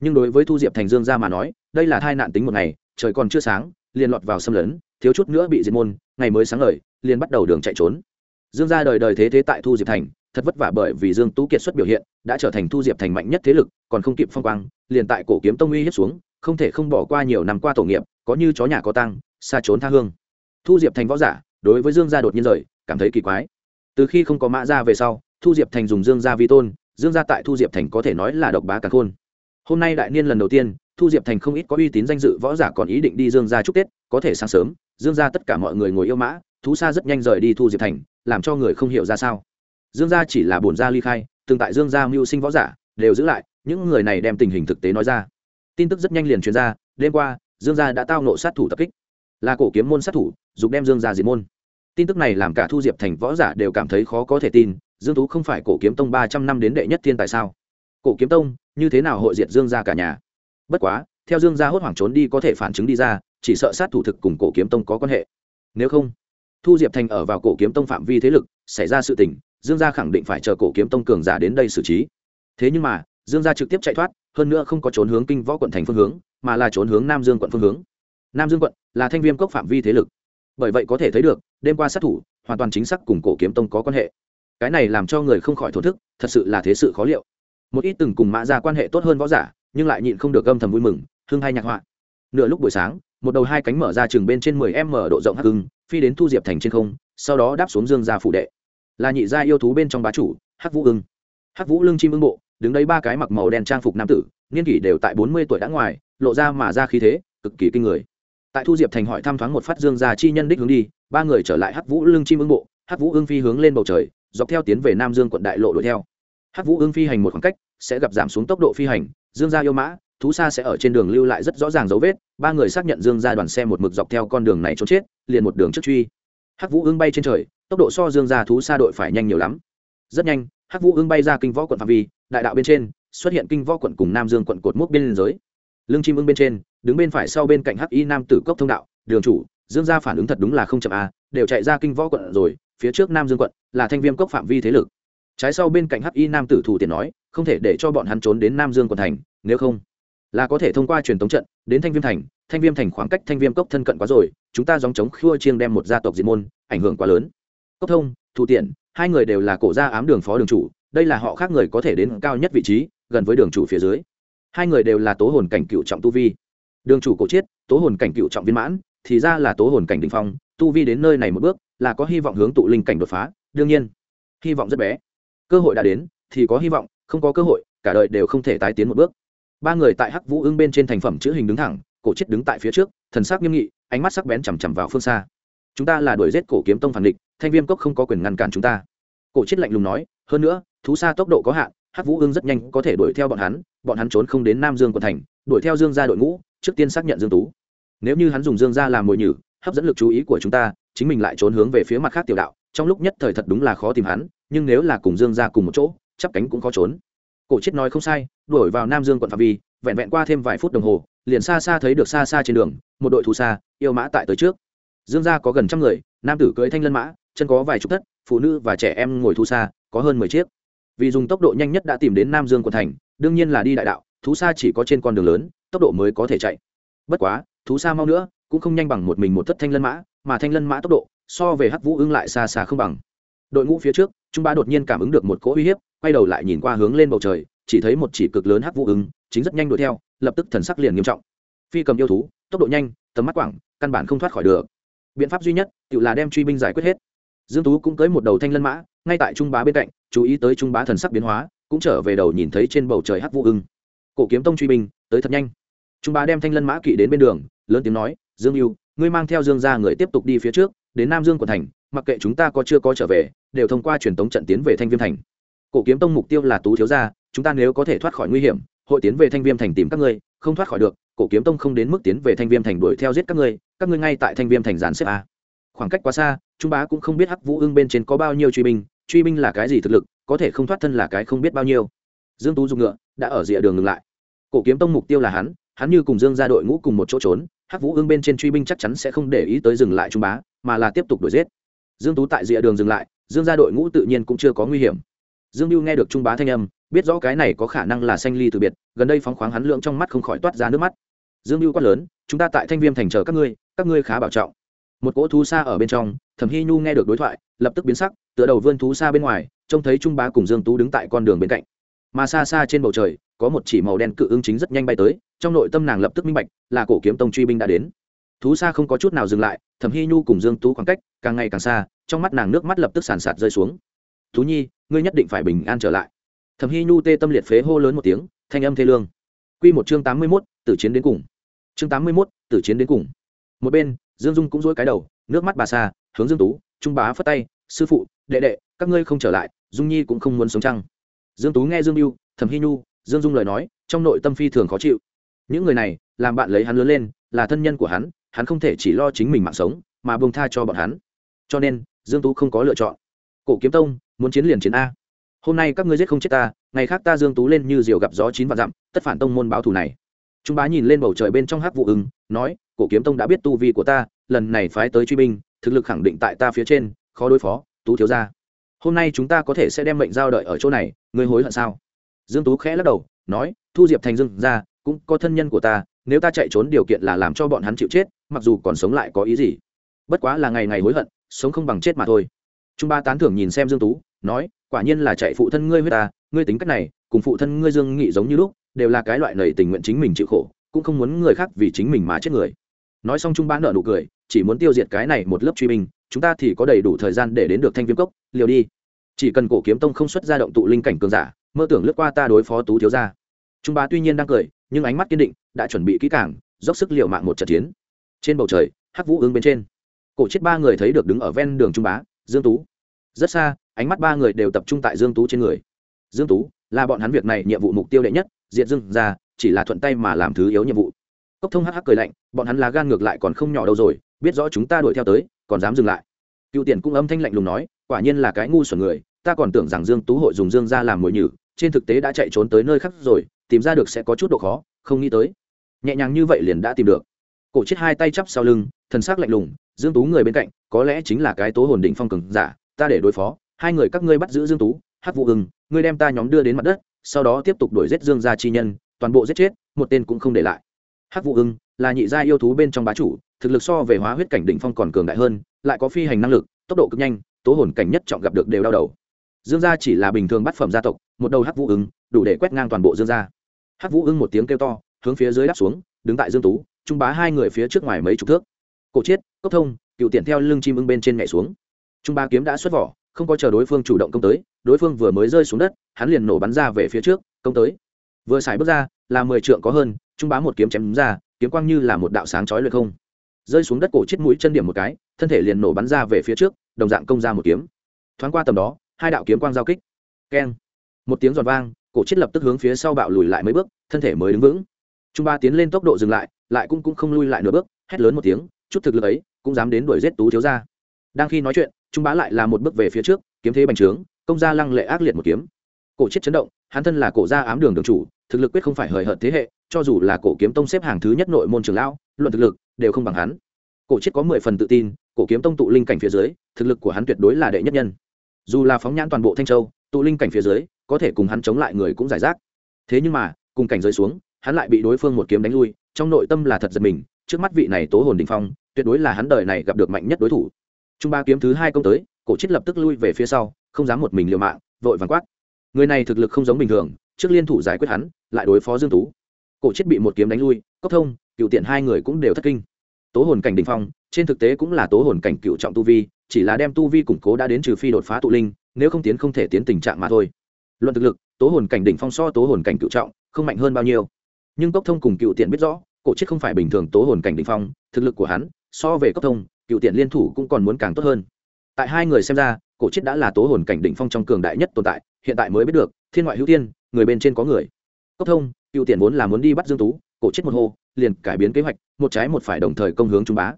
nhưng đối với thu diệp thành dương gia mà nói, đây là thai nạn tính một ngày, trời còn chưa sáng, liền lọt vào xâm lấn, thiếu chút nữa bị diệt môn, ngày mới sáng lời liền bắt đầu đường chạy trốn. Dương gia đời đời thế thế tại thu diệp thành, thật vất vả bởi vì dương tú kiệt xuất biểu hiện, đã trở thành thu diệp thành mạnh nhất thế lực, còn không kịp phong quang, liền tại cổ kiếm tông uy hiếp xuống, không thể không bỏ qua nhiều năm qua tổ nghiệp, có như chó nhà có tăng xa trốn tha hương. Thu diệp thành võ giả, đối với dương gia đột nhiên rời, cảm thấy kỳ quái. Từ khi không có mã gia về sau, thu diệp thành dùng dương gia vi tôn, dương gia tại thu diệp thành có thể nói là độc bá cả khôn hôm nay đại niên lần đầu tiên, thu diệp thành không ít có uy tín danh dự võ giả còn ý định đi dương gia chúc tết, có thể sáng sớm, dương gia tất cả mọi người ngồi yêu mã, thú xa rất nhanh rời đi thu diệp thành, làm cho người không hiểu ra sao. Dương gia chỉ là bổn gia ly khai, tương tại dương gia mưu sinh võ giả, đều giữ lại, những người này đem tình hình thực tế nói ra. Tin tức rất nhanh liền truyền ra, đêm qua, dương gia đã tao nộ sát thủ tập kích. Là cổ kiếm môn sát thủ, dục đem dương gia diệt môn. Tin tức này làm cả thu diệp thành võ giả đều cảm thấy khó có thể tin, dương tú không phải cổ kiếm tông ba trăm năm đến đệ nhất thiên tại sao? Cổ kiếm tông, như thế nào hội diệt dương gia cả nhà? Bất quá, theo dương gia hốt hoảng trốn đi có thể phản chứng đi ra, chỉ sợ sát thủ thực cùng cổ kiếm tông có quan hệ. Nếu không, thu diệp thành ở vào cổ kiếm tông phạm vi thế lực, xảy ra sự tình, dương gia khẳng định phải chờ cổ kiếm tông cường giả đến đây xử trí. Thế nhưng mà, dương gia trực tiếp chạy thoát, hơn nữa không có trốn hướng kinh võ quận thành phương hướng, mà là trốn hướng nam dương quận phương hướng. Nam dương quận là thanh viêm cốc phạm vi thế lực. Bởi vậy có thể thấy được, đêm qua sát thủ, hoàn toàn chính xác cùng cổ kiếm tông có quan hệ. Cái này làm cho người không khỏi thổ thức, thật sự là thế sự khó liệu một ít từng cùng mã ra quan hệ tốt hơn võ giả, nhưng lại nhịn không được âm thầm vui mừng, hưng hay nhạc họa. Nửa lúc buổi sáng, một đầu hai cánh mở ra chừng bên trên mười m độ rộng hắc hưng phi đến thu diệp thành trên không, sau đó đáp xuống dương gia phủ đệ. Là nhị gia yêu thú bên trong bá chủ, hắc vũ ưng. Hắc vũ lưng chim ưng bộ, đứng đấy ba cái mặc màu đen trang phục nam tử, niên kỷ đều tại bốn mươi tuổi đã ngoài, lộ ra mà ra khí thế, cực kỳ kinh người. Tại thu diệp thành hỏi thăm thoáng một phát dương gia chi nhân đích hướng đi, ba người trở lại hắc vũ lưng chim ưng bộ, hắc vũ ưng phi hướng lên bầu trời, dọc theo tiến về nam dương quận đại lộ đuổi theo hắc vũ ương phi hành một khoảng cách, sẽ gặp giảm xuống tốc độ phi hành, dương gia yêu mã, thú xa sẽ ở trên đường lưu lại rất rõ ràng dấu vết, ba người xác nhận dương gia đoàn xe một mực dọc theo con đường này trốn chết, liền một đường trước truy. Hắc vũ ương bay trên trời, tốc độ so dương gia thú xa đội phải nhanh nhiều lắm. Rất nhanh, hắc vũ ương bay ra kinh võ quận phạm vi, đại đạo bên trên, xuất hiện kinh võ quận cùng nam dương quận cột mốc biên giới. Lương chim ưng bên trên, đứng bên phải sau bên cạnh hắc y nam tử cốc thông đạo, đường chủ, dương gia phản ứng thật đúng là không chậm a đều chạy ra kinh võ quận rồi, phía trước nam dương quận là thanh viêm cốc phạm vi thế lực trái sau bên cạnh hắc y nam tử thủ tiền nói, không thể để cho bọn hắn trốn đến nam dương quận thành, nếu không, là có thể thông qua truyền tống trận đến thanh viêm thành. Thanh viêm thành khoảng cách thanh viêm cốc thân cận quá rồi, chúng ta dòng chống khua chiêng đem một gia tộc diệt môn, ảnh hưởng quá lớn. Cốc thông, thủ tiện, hai người đều là cổ gia ám đường phó đường chủ, đây là họ khác người có thể đến cao nhất vị trí, gần với đường chủ phía dưới. Hai người đều là tố hồn cảnh cựu trọng tu vi. Đường chủ cổ chiết, tố hồn cảnh cựu trọng viên mãn, thì ra là tố hồn cảnh đình phong, tu vi đến nơi này một bước, là có hy vọng hướng tụ linh cảnh đột phá. Đương nhiên, hy vọng rất bé cơ hội đã đến, thì có hy vọng, không có cơ hội, cả đời đều không thể tái tiến một bước. Ba người tại hắc vũ ưng bên trên thành phẩm chữ hình đứng thẳng, cổ chết đứng tại phía trước, thần sắc nghiêm nghị, ánh mắt sắc bén chằm chằm vào phương xa. Chúng ta là đuổi giết cổ kiếm tông phản địch, thanh viêm cốc không có quyền ngăn cản chúng ta. Cổ chết lạnh lùng nói, hơn nữa, thú xa tốc độ có hạn, hắc vũ ưng rất nhanh có thể đuổi theo bọn hắn bọn hắn trốn không đến nam dương quận thành, đuổi theo dương gia đội ngũ, trước tiên xác nhận dương tú. Nếu như hắn dùng dương gia làm mồi nhử, hấp dẫn lực chú ý của chúng ta, chính mình lại trốn hướng về phía mặt khác tiểu đạo, trong lúc nhất thời thật đúng là khó tìm hắn nhưng nếu là cùng dương gia cùng một chỗ, chắp cánh cũng khó trốn. Cổ chết nói không sai, đuổi vào nam dương quận phạm vi, vẹn vẹn qua thêm vài phút đồng hồ, liền xa xa thấy được xa xa trên đường, một đội thù xa, yêu mã tại tới trước. Dương gia có gần trăm người, nam tử cưỡi thanh lân mã, chân có vài chục thất, phụ nữ và trẻ em ngồi thú xa, có hơn mười chiếc. Vì dùng tốc độ nhanh nhất đã tìm đến nam dương quận thành, đương nhiên là đi đại đạo, thú xa chỉ có trên con đường lớn, tốc độ mới có thể chạy. Bất quá, thú xa mau nữa, cũng không nhanh bằng một mình một thất thanh lân mã, mà thanh lân mã tốc độ, so về hắc vũ ưng lại xa xa không bằng. Đội ngũ phía trước trung bá đột nhiên cảm ứng được một cỗ uy hiếp, quay đầu lại nhìn qua hướng lên bầu trời, chỉ thấy một chỉ cực lớn hắc vũ ứng, chính rất nhanh đuổi theo, lập tức thần sắc liền nghiêm trọng. Phi cầm yêu thú, tốc độ nhanh, tầm mắt quảng, căn bản không thoát khỏi được. Biện pháp duy nhất, tự là đem truy binh giải quyết hết. Dương tú cũng cưới một đầu thanh lân mã, ngay tại trung bá bên cạnh, chú ý tới trung bá thần sắc biến hóa, cũng trở về đầu nhìn thấy trên bầu trời hắc vũ ưng cổ kiếm tông truy binh, tới thật nhanh. Trung bá đem thanh lân mã kỵ đến bên đường, lớn tiếng nói, dương yêu ngươi mang theo dương gia người tiếp tục đi phía trước, đến nam dương của thành mặc kệ chúng ta có chưa có trở về, đều thông qua truyền tống trận tiến về thanh viêm thành. Cổ kiếm tông mục tiêu là tú thiếu gia, chúng ta nếu có thể thoát khỏi nguy hiểm, hội tiến về thanh viêm thành tìm các ngươi, không thoát khỏi được, cổ kiếm tông không đến mức tiến về thanh viêm thành đuổi theo giết các ngươi các ngươi ngay tại thanh viêm thành gián xếp a. Khoảng cách quá xa, trung bá cũng không biết hắc vũ ưng bên trên có bao nhiêu truy binh truy binh là cái gì thực lực, có thể không thoát thân là cái không biết bao nhiêu. Dương tú dùng ngựa, đã ở rìa đường ngừng lại. Cổ kiếm tông mục tiêu là hắn hắn như cùng dương ra đội ngũ cùng một chỗ trốn, hắc vũ ưng bên trên truy binh chắc chắn sẽ không để ý tới dừng lại trung bá, mà là tiếp tục đuổi giết dương tú tại rìa đường dừng lại, dương ra đội ngũ tự nhiên cũng chưa có nguy hiểm. Dương mưu nghe được trung bá thanh âm, biết rõ cái này có khả năng là xanh ly từ biệt, gần đây phóng khoáng hắn lượng trong mắt không khỏi toát ra nước mắt. Dương mưu quát lớn, chúng ta tại thanh viêm thành chờ các ngươi các ngươi khá bảo trọng. Một cỗ thú xa ở bên trong, thẩm hy nhu nghe được đối thoại, lập tức biến sắc, tựa đầu vươn thú xa bên ngoài, trông thấy trung bá cùng dương tú đứng tại con đường bên cạnh. Mà xa xa trên bầu trời, có một chỉ màu đen cự ưng chính rất nhanh bay tới, trong nội tâm nàng lập tức minh bạch, là cổ kiếm tông truy binh đã đến. Thú xa không có chút nào dừng lại thẩm hy nhu cùng dương tú khoảng cách càng ngày càng xa trong mắt nàng nước mắt lập tức sàn sạt rơi xuống thú nhi ngươi nhất định phải bình an trở lại thẩm hy nhu tê tâm liệt phế hô lớn một tiếng thanh âm thê lương q một chương tám mươi mốt, tử chiến đến cùng. Chương tám mươi mốt, tử chiến đến cùng. Một bên, dương dung cũng dối cái đầu, nước mắt bà xa, hướng dương tú, trung bá phất tay, sư phụ, đệ đệ, các ngươi không trở lại, dung nhi cũng không muốn sống chăng? Dương tú nghe dương mưu thẩm hy nhu, dương dung lời nói, trong nội tâm phi thường khó chịu. Những người này, làm bạn lấy hắn lớn lên, là thân nhân của hắn hắn không thể chỉ lo chính mình mạng sống, mà bông tha cho bọn hắn. Cho nên, dương tú không có lựa chọn. Cổ kiếm tông, muốn chiến liền chiến a. Hôm nay các ngươi giết không chết ta, ngày khác ta dương tú lên như diều gặp gió chín vạn dặm, tất phản tông môn báo thù này. Trung bá nhìn lên bầu trời bên trong hắc vụ ưng, nói, cổ kiếm tông đã biết tu vi của ta, lần này phái tới truy binh, thực lực khẳng định tại ta phía trên, khó đối phó, tú thiếu ra hôm nay chúng ta có thể sẽ đem mệnh giao đợi ở chỗ này, ngươi hối hận sao? Dương tú khẽ lắc đầu, nói, thu diệp thành dương ra, cũng có thân nhân của ta nếu ta chạy trốn điều kiện là làm cho bọn hắn chịu chết, mặc dù còn sống lại có ý gì. Bất quá là ngày ngày hối hận, sống không bằng chết mà thôi. Trung ba tán thưởng nhìn xem dương tú, nói, quả nhiên là chạy phụ thân ngươi với ta, ngươi tính cách này, cùng phụ thân ngươi dương nghị giống như lúc, đều là cái loại nầy tình nguyện chính mình chịu khổ, cũng không muốn người khác vì chính mình mà chết người. Nói xong trung ba nợ nụ cười, chỉ muốn tiêu diệt cái này một lớp truy binh, chúng ta thì có đầy đủ thời gian để đến được thanh viêm cốc, liều đi. Chỉ cần cổ kiếm tông không xuất ra động tụ linh cảnh cường giả, mơ tưởng lướt qua ta đối phó tú thiếu gia. Trung bá tuy nhiên đang cười nhưng ánh mắt kiên định, đã chuẩn bị kỹ càng, dốc sức liệu mạng một trận chiến. Trên bầu trời, hắc vũ ứng bên trên, cổ chết ba người thấy được đứng ở ven đường trung bá, dương tú. Rất xa, ánh mắt ba người đều tập trung tại dương tú trên người. Dương tú là bọn hắn việc này nhiệm vụ mục tiêu đệ nhất, diệt dương ra, chỉ là thuận tay mà làm thứ yếu nhiệm vụ. Cốc thông hắc hắc cười lạnh, bọn hắn là gan ngược lại còn không nhỏ đâu rồi, biết rõ chúng ta đuổi theo tới, còn dám dừng lại. Cựu tiền cũng âm thanh lạnh lùng nói, quả nhiên là cái ngu xuẩn người, ta còn tưởng rằng dương tú hội dùng dương ra làm mồi nhử, trên thực tế đã chạy trốn tới nơi khác rồi tìm ra được sẽ có chút độ khó, không nghĩ tới. Nhẹ nhàng như vậy liền đã tìm được. Cổ chết hai tay chắp sau lưng, thần sắc lạnh lùng, dương tú người bên cạnh, có lẽ chính là cái tố hồn định phong cường giả, ta để đối phó, hai người các ngươi bắt giữ dương tú hát vụ ưng ngươi đem ta nhóm đưa đến mặt đất, sau đó tiếp tục đuổi giết dương gia chi nhân, toàn bộ giết chết, một tên cũng không để lại. Hát vụ ưng là nhị gia yêu thú bên trong bá chủ, thực lực so về hóa huyết cảnh đỉnh phong còn cường đại hơn, lại có phi hành năng lực, tốc độ cực nhanh, tố hồn cảnh nhất trọng gặp được đều đau đầu. Dương gia chỉ là bình thường bắt phẩm gia tộc, một đầu hát vũ ưng đủ để quét ngang toàn bộ dương gia hắc vũ ưng một tiếng kêu to, hướng phía dưới đáp xuống, đứng tại dương tú, trung bá hai người phía trước ngoài mấy chục thước. Cổ chiết, cốc thông, cựu tiện theo lưng chim ưng bên trên nhảy xuống. Trung bá kiếm đã xuất vỏ, không có chờ đối phương chủ động công tới, đối phương vừa mới rơi xuống đất, hắn liền nổ bắn ra về phía trước, công tới. Vừa xài bước ra, là mười trượng có hơn, trung bá một kiếm chém ra, kiếm quang như là một đạo sáng chói lượt không. Rơi xuống đất cổ chết mũi chân điểm một cái, thân thể liền nổ bắn ra về phía trước, đồng dạng công ra một kiếm. Thoáng qua tầm đó, hai đạo kiếm quang giao kích. Keng. Một tiếng giòn vang cổ chết lập tức hướng phía sau bạo lùi lại mấy bước, thân thể mới đứng vững. Trung ba tiến lên tốc độ dừng lại lại cũng cũng không lui lại nửa bước, hét lớn một tiếng, chút thực lực ấy cũng dám đến đuổi giết tú thiếu ra đang khi nói chuyện, trung bá lại là một bước về phía trước, kiếm thế bành trướng, công gia lăng lệ ác liệt một kiếm. Cổ chết chấn động, hắn thân là cổ gia ám đường đường chủ, thực lực quyết không phải hời hợt thế hệ, cho dù là cổ kiếm tông xếp hàng thứ nhất nội môn trường lão, luận thực lực đều không bằng hắn. Cổ chết có mười phần tự tin, cổ kiếm tông tụ linh cảnh phía dưới, thực lực của hắn tuyệt đối là đệ nhất nhân. Dù là phóng nhãn toàn bộ thanh châu, tụ linh cảnh phía dưới có thể cùng hắn chống lại người cũng giải rác. Thế nhưng mà, cùng cảnh rơi xuống, hắn lại bị đối phương một kiếm đánh lui, trong nội tâm là thật giật mình, trước mắt vị này tố hồn đình phong, tuyệt đối là hắn đời này gặp được mạnh nhất đối thủ. Trung ba kiếm thứ hai công tới, cổ chết lập tức lui về phía sau, không dám một mình liều mạng, vội vàng quát. Người này thực lực không giống bình thường, trước liên thủ giải quyết hắn, lại đối phó dương tú. Cổ chết bị một kiếm đánh lui, cốc thông, cựu tiện hai người cũng đều thất kinh. Tố hồn cảnh đình phong, trên thực tế cũng là tố hồn cảnh cựu trọng tu vi, chỉ là đem tu vi củng cố đã đến trừ phi đột phá tụ linh, nếu không tiến không thể tiến tình trạng mà thôi luận thực lực, tố hồn cảnh đỉnh phong so tố hồn cảnh cựu trọng, không mạnh hơn bao nhiêu. Nhưng cốc thông cùng cựu tiện biết rõ, cổ chết không phải bình thường tố hồn cảnh đỉnh phong, thực lực của hắn, so về cốc thông, cựu tiện liên thủ cũng còn muốn càng tốt hơn. Tại hai người xem ra, cổ chết đã là tố hồn cảnh đỉnh phong trong cường đại nhất tồn tại, hiện tại mới biết được, thiên ngoại hữu tiên, người bên trên có người. Cốc thông, cựu tiện vốn là muốn đi bắt dương tú, cổ chết một hô, liền cải biến kế hoạch, một trái một phải đồng thời công hướng trung bá.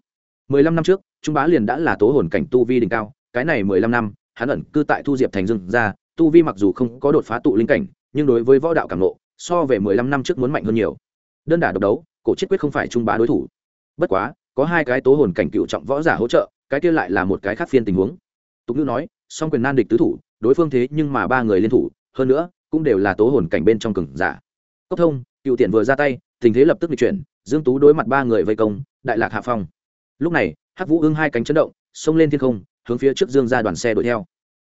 Mười lăm năm trước, trung bá liền đã là tố hồn cảnh tu vi đỉnh cao, cái này mười lăm năm, hắn ẩn cư tại thu diệp thành dương ra tu vi mặc dù không có đột phá tụ linh cảnh, nhưng đối với võ đạo cảm nộ so về mười lăm năm trước muốn mạnh hơn nhiều. Đơn đả độc đấu, cổ chết quyết không phải trung bá đối thủ. Bất quá, có hai cái tố hồn cảnh cựu trọng võ giả hỗ trợ, cái kia lại là một cái khác phiên tình huống. Tục ngữ nói, song quyền nan địch tứ thủ, đối phương thế nhưng mà ba người liên thủ, hơn nữa, cũng đều là tố hồn cảnh bên trong cường giả. Cốc thông, cựu tiện vừa ra tay, tình thế lập tức bị chuyển, dương tú đối mặt ba người vây công, đại lạc hạ phong. Lúc này, hắc vũ ưng hai cánh chấn động, xông lên thiên không, hướng phía trước dương ra đoàn xe đuổi theo.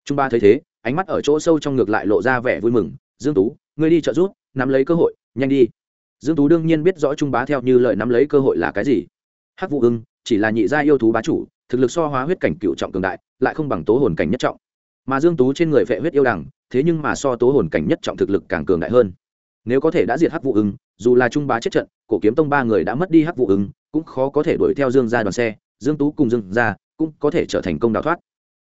Trung ba thấy thế ánh mắt ở chỗ sâu trong ngược lại lộ ra vẻ vui mừng, dương tú, ngươi đi trợ giúp, nắm lấy cơ hội, nhanh đi. Dương tú đương nhiên biết rõ trung bá theo như lời nắm lấy cơ hội là cái gì. Hắc vũ ưng chỉ là nhị gia yêu thú bá chủ, thực lực so hóa huyết cảnh cựu trọng cường đại, lại không bằng tố hồn cảnh nhất trọng. Mà dương tú trên người vệ huyết yêu đằng thế nhưng mà so tố hồn cảnh nhất trọng thực lực càng cường đại hơn. Nếu có thể đã diệt hắc vũ ưng dù là trung bá chết trận, cổ kiếm tông ba người đã mất đi hắc vũ ưng cũng khó có thể đuổi theo dương ra đoàn xe. Dương tú cùng dương ra cũng có thể trở thành công đào thoát.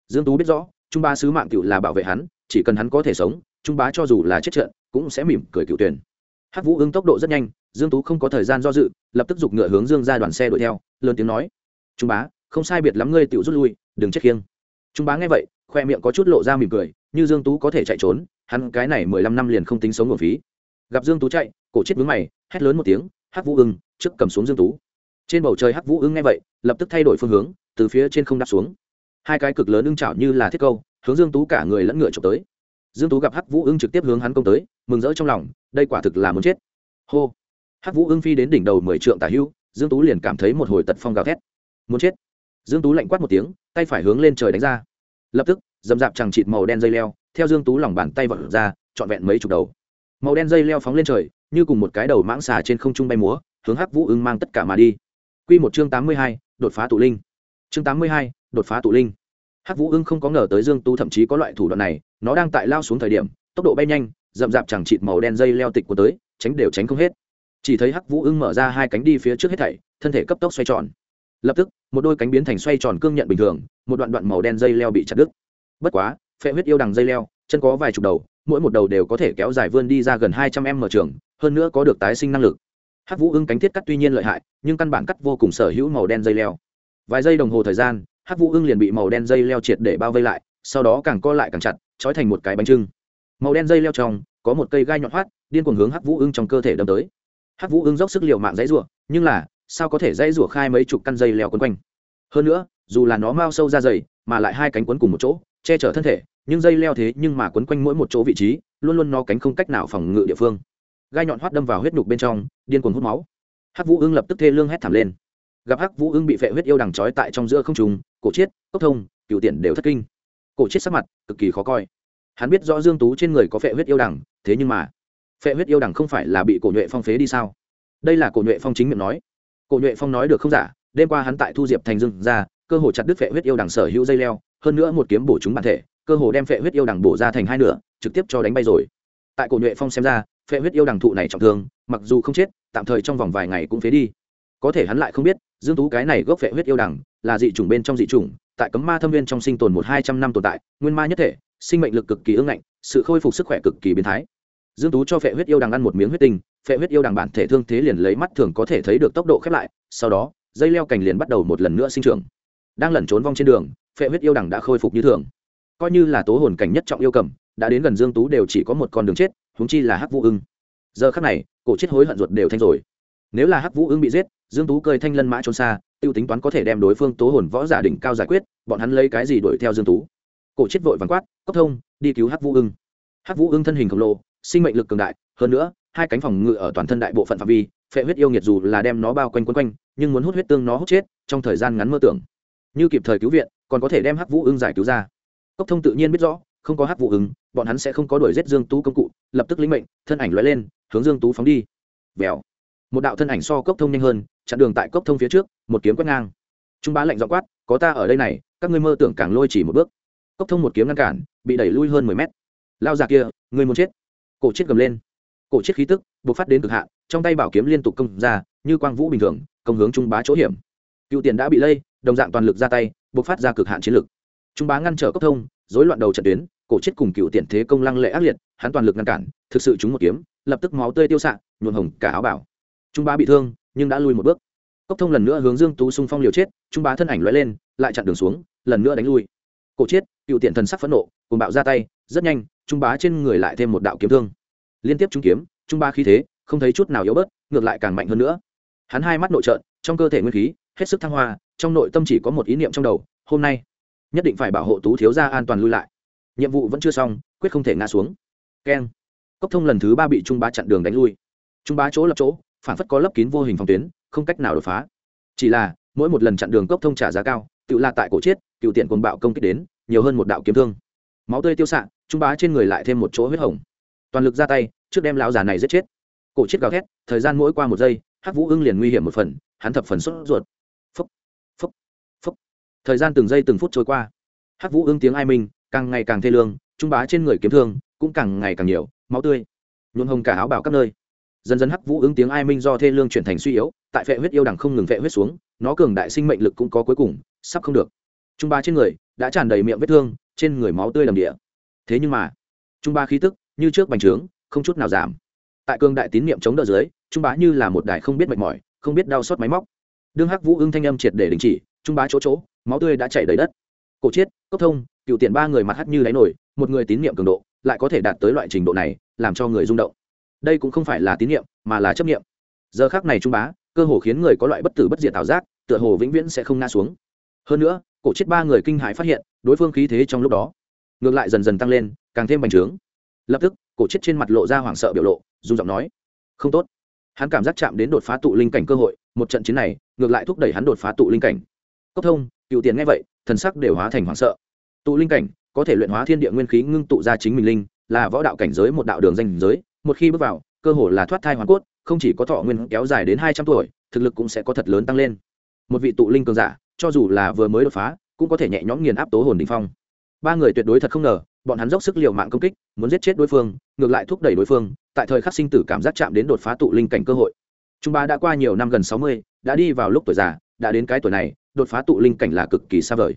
Dương tú biết rõ trung bá sứ mạng cựu là bảo vệ hắn, chỉ cần hắn có thể sống, trung bá cho dù là chết trận, cũng sẽ mỉm cười cựu tuyển. Hắc vũ ứng tốc độ rất nhanh, dương tú không có thời gian do dự, lập tức giục ngựa hướng dương ra đoàn xe đuổi theo, lớn tiếng nói, trung bá, không sai biệt lắm ngươi tự rút lui, đừng chết khiêng. Trung bá nghe vậy, khoe miệng có chút lộ ra mỉm cười, như dương tú có thể chạy trốn, hắn cái này mười lăm năm liền không tính sống nguồn phí. Gặp dương tú chạy, cổ chết vướng mày, hét lớn một tiếng, hắc vũ ưng trước cầm xuống dương tú. Trên bầu trời hắc vũ ưng nghe vậy, lập tức thay đổi phương hướng, từ phía trên không đáp xuống hai cái cực lớn ưng chảo như là thiết câu hướng dương tú cả người lẫn ngựa trộm tới. Dương tú gặp hắc vũ ưng trực tiếp hướng hắn công tới mừng rỡ trong lòng đây quả thực là muốn chết. Hô. Hắc vũ ưng phi đến đỉnh đầu mười trượng tả hưu dương tú liền cảm thấy một hồi tật phong gào thét. Muốn chết. Dương tú lạnh quát một tiếng tay phải hướng lên trời đánh ra. Lập tức dầm dạp chẳng chịt màu đen dây leo theo dương tú lòng bàn tay vọt ra trọn vẹn mấy chục đầu. Màu đen dây leo phóng lên trời như cùng một cái đầu mãng xà trên không trung bay múa hướng hắc vũ ưng mang tất cả mà đi. Quy một chương tám mươi hai, đột phá tụ linh. Chương tám mươi hai, đột phá tụ linh hắc vũ ưng không có ngờ tới dương tú thậm chí có loại thủ đoạn này, nó đang tại lao xuống thời điểm, tốc độ bay nhanh, rậm rạp chẳng chịt màu đen dây leo tịch của tới, tránh đều tránh không hết. Chỉ thấy hắc vũ ưng mở ra hai cánh đi phía trước hết thảy, thân thể cấp tốc xoay tròn. Lập tức, một đôi cánh biến thành xoay tròn cương nhận bình thường, một đoạn đoạn màu đen dây leo bị chặt đứt. Bất quá, phệ huyết yêu đằng dây leo, chân có vài chục đầu, mỗi một đầu đều có thể kéo dài vươn đi ra gần hai trăm m trường, hơn nữa có được tái sinh năng lực. Hắc vũ ưng cánh thiết cắt tuy nhiên lợi hại, nhưng căn bản cắt vô cùng sở hữu màu đen dây leo. Vài giây đồng hồ thời gian hắc vũ ưng liền bị màu đen dây leo triệt để bao vây lại, sau đó càng co lại càng chặt, trói thành một cái bánh trưng. Màu đen dây leo trong, có một cây gai nhọn hoắt, điên cuồng hướng hắc vũ ưng trong cơ thể đâm tới. Hắc vũ ưng dốc sức liều mạng dãy rủa, nhưng là, sao có thể dãy rủa khai mấy chục căn dây leo quấn quanh? Hơn nữa, dù là nó mau sâu ra dày, mà lại hai cánh quấn cùng một chỗ, che chở thân thể, nhưng dây leo thế nhưng mà quấn quanh mỗi một chỗ vị trí, luôn luôn nó cánh không cách nào phòng ngự địa phương. Gai nhọn hoắt đâm vào huyết nhục bên trong, điên cuồng hút máu. Hắc vũ ưng lập tức thê lương hét thảm lên. Gặp hắc vũ ưng bị phệ huyết yêu đằng trói tại trong giữa không trùng cổ chiết, cốc thông cựu tiện đều thất kinh. Cổ chiết sắc mặt cực kỳ khó coi. Hắn biết rõ dương tú trên người có phệ huyết yêu đằng, thế nhưng mà, phệ huyết yêu đằng không phải là bị cổ nhuệ phong phế đi sao? Đây là cổ nhuệ phong chính miệng nói. Cổ nhuệ phong nói được không giả, đêm qua hắn tại thu diệp thành dương ra, cơ hồ chặt đứt phệ huyết yêu đằng sở hữu dây leo, hơn nữa một kiếm bổ chúng bản thể, cơ hồ đem phệ huyết yêu đằng bổ ra thành hai nửa, trực tiếp cho đánh bay rồi. Tại cổ nhuệ phong xem ra, phệ huyết yêu đằng thụ này trọng thương, mặc dù không chết, tạm thời trong vòng vài ngày cũng phế đi. Có thể hắn lại không biết, dương tú cái này gốc phệ huyết yêu đằng là dị chủng bên trong dị chủng, tại cấm ma thâm viên trong sinh tồn một hai trăm năm tồn tại, nguyên ma nhất thể, sinh mệnh lực cực kỳ ưng ngạnh, sự khôi phục sức khỏe cực kỳ biến thái. Dương tú cho phệ huyết yêu đằng ăn một miếng huyết tinh, phệ huyết yêu đằng bản thể thương thế liền lấy mắt thường có thể thấy được tốc độ khép lại, sau đó, dây leo cành liền bắt đầu một lần nữa sinh trưởng. Đang lẩn trốn vong trên đường, phệ huyết yêu đằng đã khôi phục như thường. Coi như là tố hồn cảnh nhất trọng yêu cầm, đã đến gần dương tú đều chỉ có một con đường chết, huống chi là hắc vũ ưng. Giờ khắc này, cổ chết hối hận ruột đều thanh rồi nếu là hắc vũ ưng bị giết, dương tú cơi thanh lân mã trốn xa, tiêu tính toán có thể đem đối phương tố hồn võ giả đỉnh cao giải quyết, bọn hắn lấy cái gì đuổi theo dương tú? Cổ chết vội vàng quát, cốc thông, đi cứu hắc vũ ưng hắc vũ ưng thân hình khổng lồ, sinh mệnh lực cường đại, hơn nữa, hai cánh phòng ngự ở toàn thân đại bộ phận phạm vi, phệ huyết yêu nghiệt dù là đem nó bao quanh quấn quanh, nhưng muốn hút huyết tương nó hút chết, trong thời gian ngắn mơ tưởng. Như kịp thời cứu viện, còn có thể đem hắc vũ ưng giải cứu ra. Cốc thông tự nhiên biết rõ, không có hắc vũ ưng bọn hắn sẽ không có đuổi giết dương tú công cụ, lập tức lĩnh mệnh, thân ảnh lóe lên, hướng dương tú phóng đi. Vèo một đạo thân ảnh so cốc thông nhanh hơn, chặn đường tại cốc thông phía trước, một kiếm quét ngang. Trung bá lạnh dọ quát, có ta ở đây này, các ngươi mơ tưởng càng lôi chỉ một bước. Cốc thông một kiếm ngăn cản, bị đẩy lui hơn mười mét. Lao già kia người muốn chết? Cổ chết gầm lên. Cổ chết khí tức buộc phát đến cực hạn, trong tay bảo kiếm liên tục công ra, như quang vũ bình thường, công hướng trung bá chỗ hiểm. Cựu tiền đã bị lây, đồng dạng toàn lực ra tay buộc phát ra cực hạn chiến lực. Trung bá ngăn trở cốc thông dối loạn đầu trận tuyến, cổ chết cùng cựu tiền thế công lăng lệ ác liệt, hắn toàn lực ngăn cản, thực sự chúng một kiếm, lập tức máu tươi tiêu xạ nhuộn hồng cả áo bảo trung bá bị thương, nhưng đã lui một bước. Cốc thông lần nữa hướng dương tú xung phong liều chết, trung bá thân ảnh lóe lên, lại chặn đường xuống, lần nữa đánh lui. Cổ chết, cựu tiện thần sắc phẫn nộ cùng bạo ra tay, rất nhanh, trung bá trên người lại thêm một đạo kiếm thương. Liên tiếp trung kiếm, trung bá khí thế, không thấy chút nào yếu bớt, ngược lại càng mạnh hơn nữa. Hắn hai mắt nội trợn, trong cơ thể nguyên khí, hết sức thăng hoa, trong nội tâm chỉ có một ý niệm trong đầu, hôm nay, nhất định phải bảo hộ tú thiếu gia an toàn lui lại. Nhiệm vụ vẫn chưa xong, quyết không thể ngã xuống. Keng. Cốc thông lần thứ ba bị trung bá chặn đường đánh lui. Trung bá chỗ lập chỗ phản phất có lấp kín vô hình phòng tuyến không cách nào đột phá. Chỉ là mỗi một lần chặn đường cốc thông trả giá cao tự là tại cổ chết, cựu tiện quần bạo công kích đến nhiều hơn một đạo kiếm thương. Máu tươi tiêu xạ trung bá trên người lại thêm một chỗ huyết hồng. Toàn lực ra tay trước đem lão già này giết chết. Cổ chết gào thét thời gian mỗi qua một giây hắc vũ ưng liền nguy hiểm một phần hắn thập phần sốt ruột. Phúc phúc phúc. Thời gian từng giây từng phút trôi qua. Hắc vũ ưng tiếng ai minh càng ngày càng thê lương trung bá trên người kiếm thương cũng càng ngày càng nhiều máu tươi nhuộm hồng cả áo bảo các nơi dần dần hắc vũ ứng tiếng ai minh do thê lương chuyển thành suy yếu, tại phệ huyết yêu đằng không ngừng phệ huyết xuống, nó cường đại sinh mệnh lực cũng có cuối cùng, sắp không được. Trung ba trên người đã tràn đầy miệng vết thương, trên người máu tươi đầm địa. Thế nhưng mà, trung ba khí tức như trước bành trướng, không chút nào giảm. Tại cương đại tín niệm chống đỡ dưới, trung bá như là một đài không biết mệt mỏi, không biết đau xót máy móc. Đương hắc vũ ưng thanh âm triệt để đình chỉ, trung bá chỗ chỗ, máu tươi đã chảy đầy đất. Cổ chiết, cốc thông, cựu tiện ba người mặt hắt như đáy nổi một người tín niệm cường độ, lại có thể đạt tới loại trình độ này, làm cho người rung động đây cũng không phải là tín nhiệm, mà là chấp niệm giờ khác này trung bá cơ hồ khiến người có loại bất tử bất diệt ảo giác tựa hồ vĩnh viễn sẽ không ngã xuống. Hơn nữa cổ chết ba người kinh hãi phát hiện đối phương khí thế trong lúc đó ngược lại dần dần tăng lên càng thêm bành trướng. Lập tức cổ chết trên mặt lộ ra hoảng sợ biểu lộ dung giọng nói không tốt. Hắn cảm giác chạm đến đột phá tụ linh cảnh cơ hội một trận chiến này ngược lại thúc đẩy hắn đột phá tụ linh cảnh. Cốc thông cựu tiền nghe vậy thần sắc đều hóa thành hoảng sợ. Tụ linh cảnh có thể luyện hóa thiên địa nguyên khí ngưng tụ ra chính mình linh là võ đạo cảnh giới một đạo đường danh giới một khi bước vào, cơ hội là thoát thai hoàn cốt, không chỉ có thọ nguyên kéo dài đến hai trăm tuổi, thực lực cũng sẽ có thật lớn tăng lên. Một vị tụ linh cường giả, cho dù là vừa mới đột phá, cũng có thể nhẹ nhõm nghiền áp tố hồn đình phong. Ba người tuyệt đối thật không ngờ, bọn hắn dốc sức l i ề u mạng công kích, muốn giết chết đối phương, ngược lại thúc đẩy đối phương, tại thời khắc sinh tử cảm giác chạm đến đột phá tụ linh cảnh cơ hội. Chúng ba đã qua nhiều năm gần sáu mươi, đã đi vào lúc tuổi già, đã đến cái tuổi này, đột phá tụ linh cảnh là cực kỳ xa vời.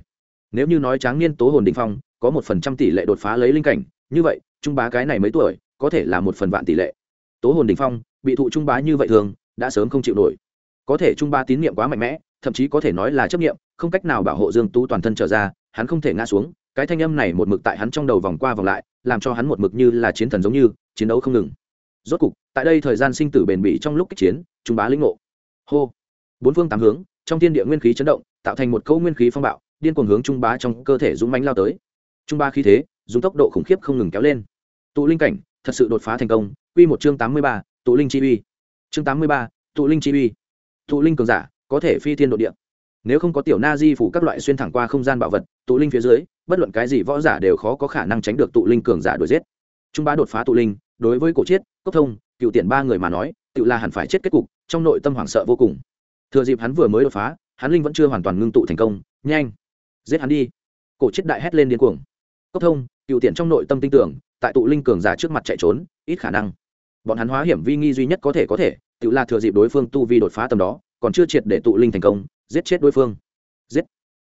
Nếu như nói tráng niên tố hồn đình phong, có một phần trăm tỷ lệ đột phá lấy linh cảnh, như vậy trung bá cái này mấy tuổi có thể là một phần vạn tỷ lệ. Tố hồn đình phong, bị thụ trung bá như vậy thường, đã sớm không chịu nổi. Có thể trung bá tín nhiệm quá mạnh mẽ, thậm chí có thể nói là chấp nghiệm không cách nào bảo hộ dương tú toàn thân trở ra, hắn không thể ngã xuống, cái thanh âm này một mực tại hắn trong đầu vòng qua vòng lại, làm cho hắn một mực như là chiến thần giống như, chiến đấu không ngừng. Rốt cục, tại đây thời gian sinh tử bền bỉ trong lúc kích chiến, trung bá lĩnh ngộ. Hô. Bốn phương tám hướng, trong thiên địa nguyên khí chấn động, tạo thành một câu nguyên khí phong bạo, điên cuồng hướng trung bá trong cơ thể dũng mánh lao tới. Trung bá khí thế, dùng tốc độ khủng khiếp không ngừng kéo lên. Tụ linh cảnh thật sự đột phá thành công. Quy một chương tám mươi ba, tụ linh chi uy. Chương tám mươi ba, tụ linh chi uy. Tụ linh cường giả có thể phi thiên độ địa. Nếu không có tiểu na di phủ các loại xuyên thẳng qua không gian bảo vật tụ linh phía dưới bất luận cái gì võ giả đều khó có khả năng tránh được tụ linh cường giả đuổi giết. Trung bá đột phá tụ linh đối với cổ chiết cốc thông cựu tiện ba người mà nói tự là hẳn phải chết kết cục trong nội tâm hoảng sợ vô cùng. Thừa dịp hắn vừa mới đột phá hắn linh vẫn chưa hoàn toàn ngưng tụ thành công. Nhanh giết hắn đi. Cổ chiết đại hét lên điên cuồng. Cốc thông cựu tiện trong nội tâm tin tưởng tại tụ linh cường giả trước mặt chạy trốn, ít khả năng. Bọn hắn hóa hiểm vi nghi duy nhất có thể có thể, tự là thừa dịp đối phương tu vi đột phá tầm đó, còn chưa triệt để tụ linh thành công, giết chết đối phương. Giết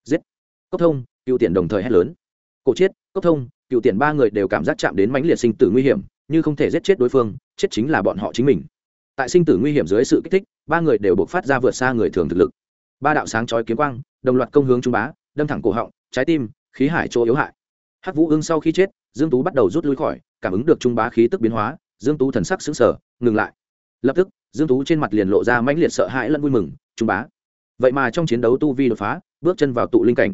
giết. Cốc thông, cựu tiền đồng thời hét lớn. Cổ chết, cốc thông, cựu tiền ba người đều cảm giác chạm đến mãnh liệt sinh tử nguy hiểm, như không thể giết chết đối phương, chết chính là bọn họ chính mình. Tại sinh tử nguy hiểm dưới sự kích thích, ba người đều buộc phát ra vượt xa người thường thực lực. Ba đạo sáng chói kiếm quang, đồng loạt công hướng trung bá, đâm thẳng cổ họng, trái tim, khí hải chỗ yếu hại. Hắc vũ ưng sau khi chết dương tú bắt đầu rút lui khỏi, cảm ứng được trung bá khí tức biến hóa, dương tú thần sắc sững sờ, ngừng lại. Lập tức, dương tú trên mặt liền lộ ra mãnh liệt sợ hãi lẫn vui mừng, trung bá. Vậy mà trong chiến đấu tu vi đột phá, bước chân vào tụ linh cảnh.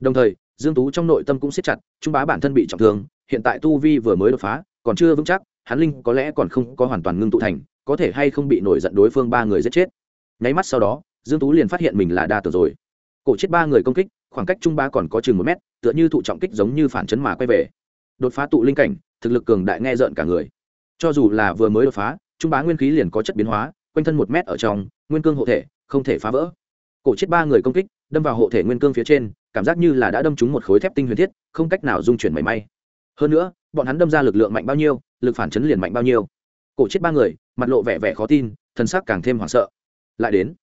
Đồng thời, dương tú trong nội tâm cũng siết chặt, trung bá bản thân bị trọng thương, hiện tại tu vi vừa mới đột phá, còn chưa vững chắc, hắn linh có lẽ còn không có hoàn toàn ngưng tụ thành, có thể hay không bị nổi giận đối phương ba người giết chết. Nháy mắt sau đó, dương tú liền phát hiện mình là đa tử rồi. Cổ chết ba người công kích, khoảng cách trung bá còn có chừng một mét, tựa như thụ trọng kích giống như phản chấn mà quay về đột phá tụ linh cảnh, thực lực cường đại nghe rợn cả người. Cho dù là vừa mới đột phá, trung bá nguyên khí liền có chất biến hóa, quanh thân một mét ở trong, nguyên cương hộ thể, không thể phá vỡ. Cổ chết ba người công kích, đâm vào hộ thể nguyên cương phía trên, cảm giác như là đã đâm trúng một khối thép tinh huyền thiết, không cách nào dung chuyển mảy may. Hơn nữa, bọn hắn đâm ra lực lượng mạnh bao nhiêu, lực phản chấn liền mạnh bao nhiêu. Cổ chết ba người, mặt lộ vẻ vẻ khó tin thân xác càng thêm hoảng sợ. Lại đến,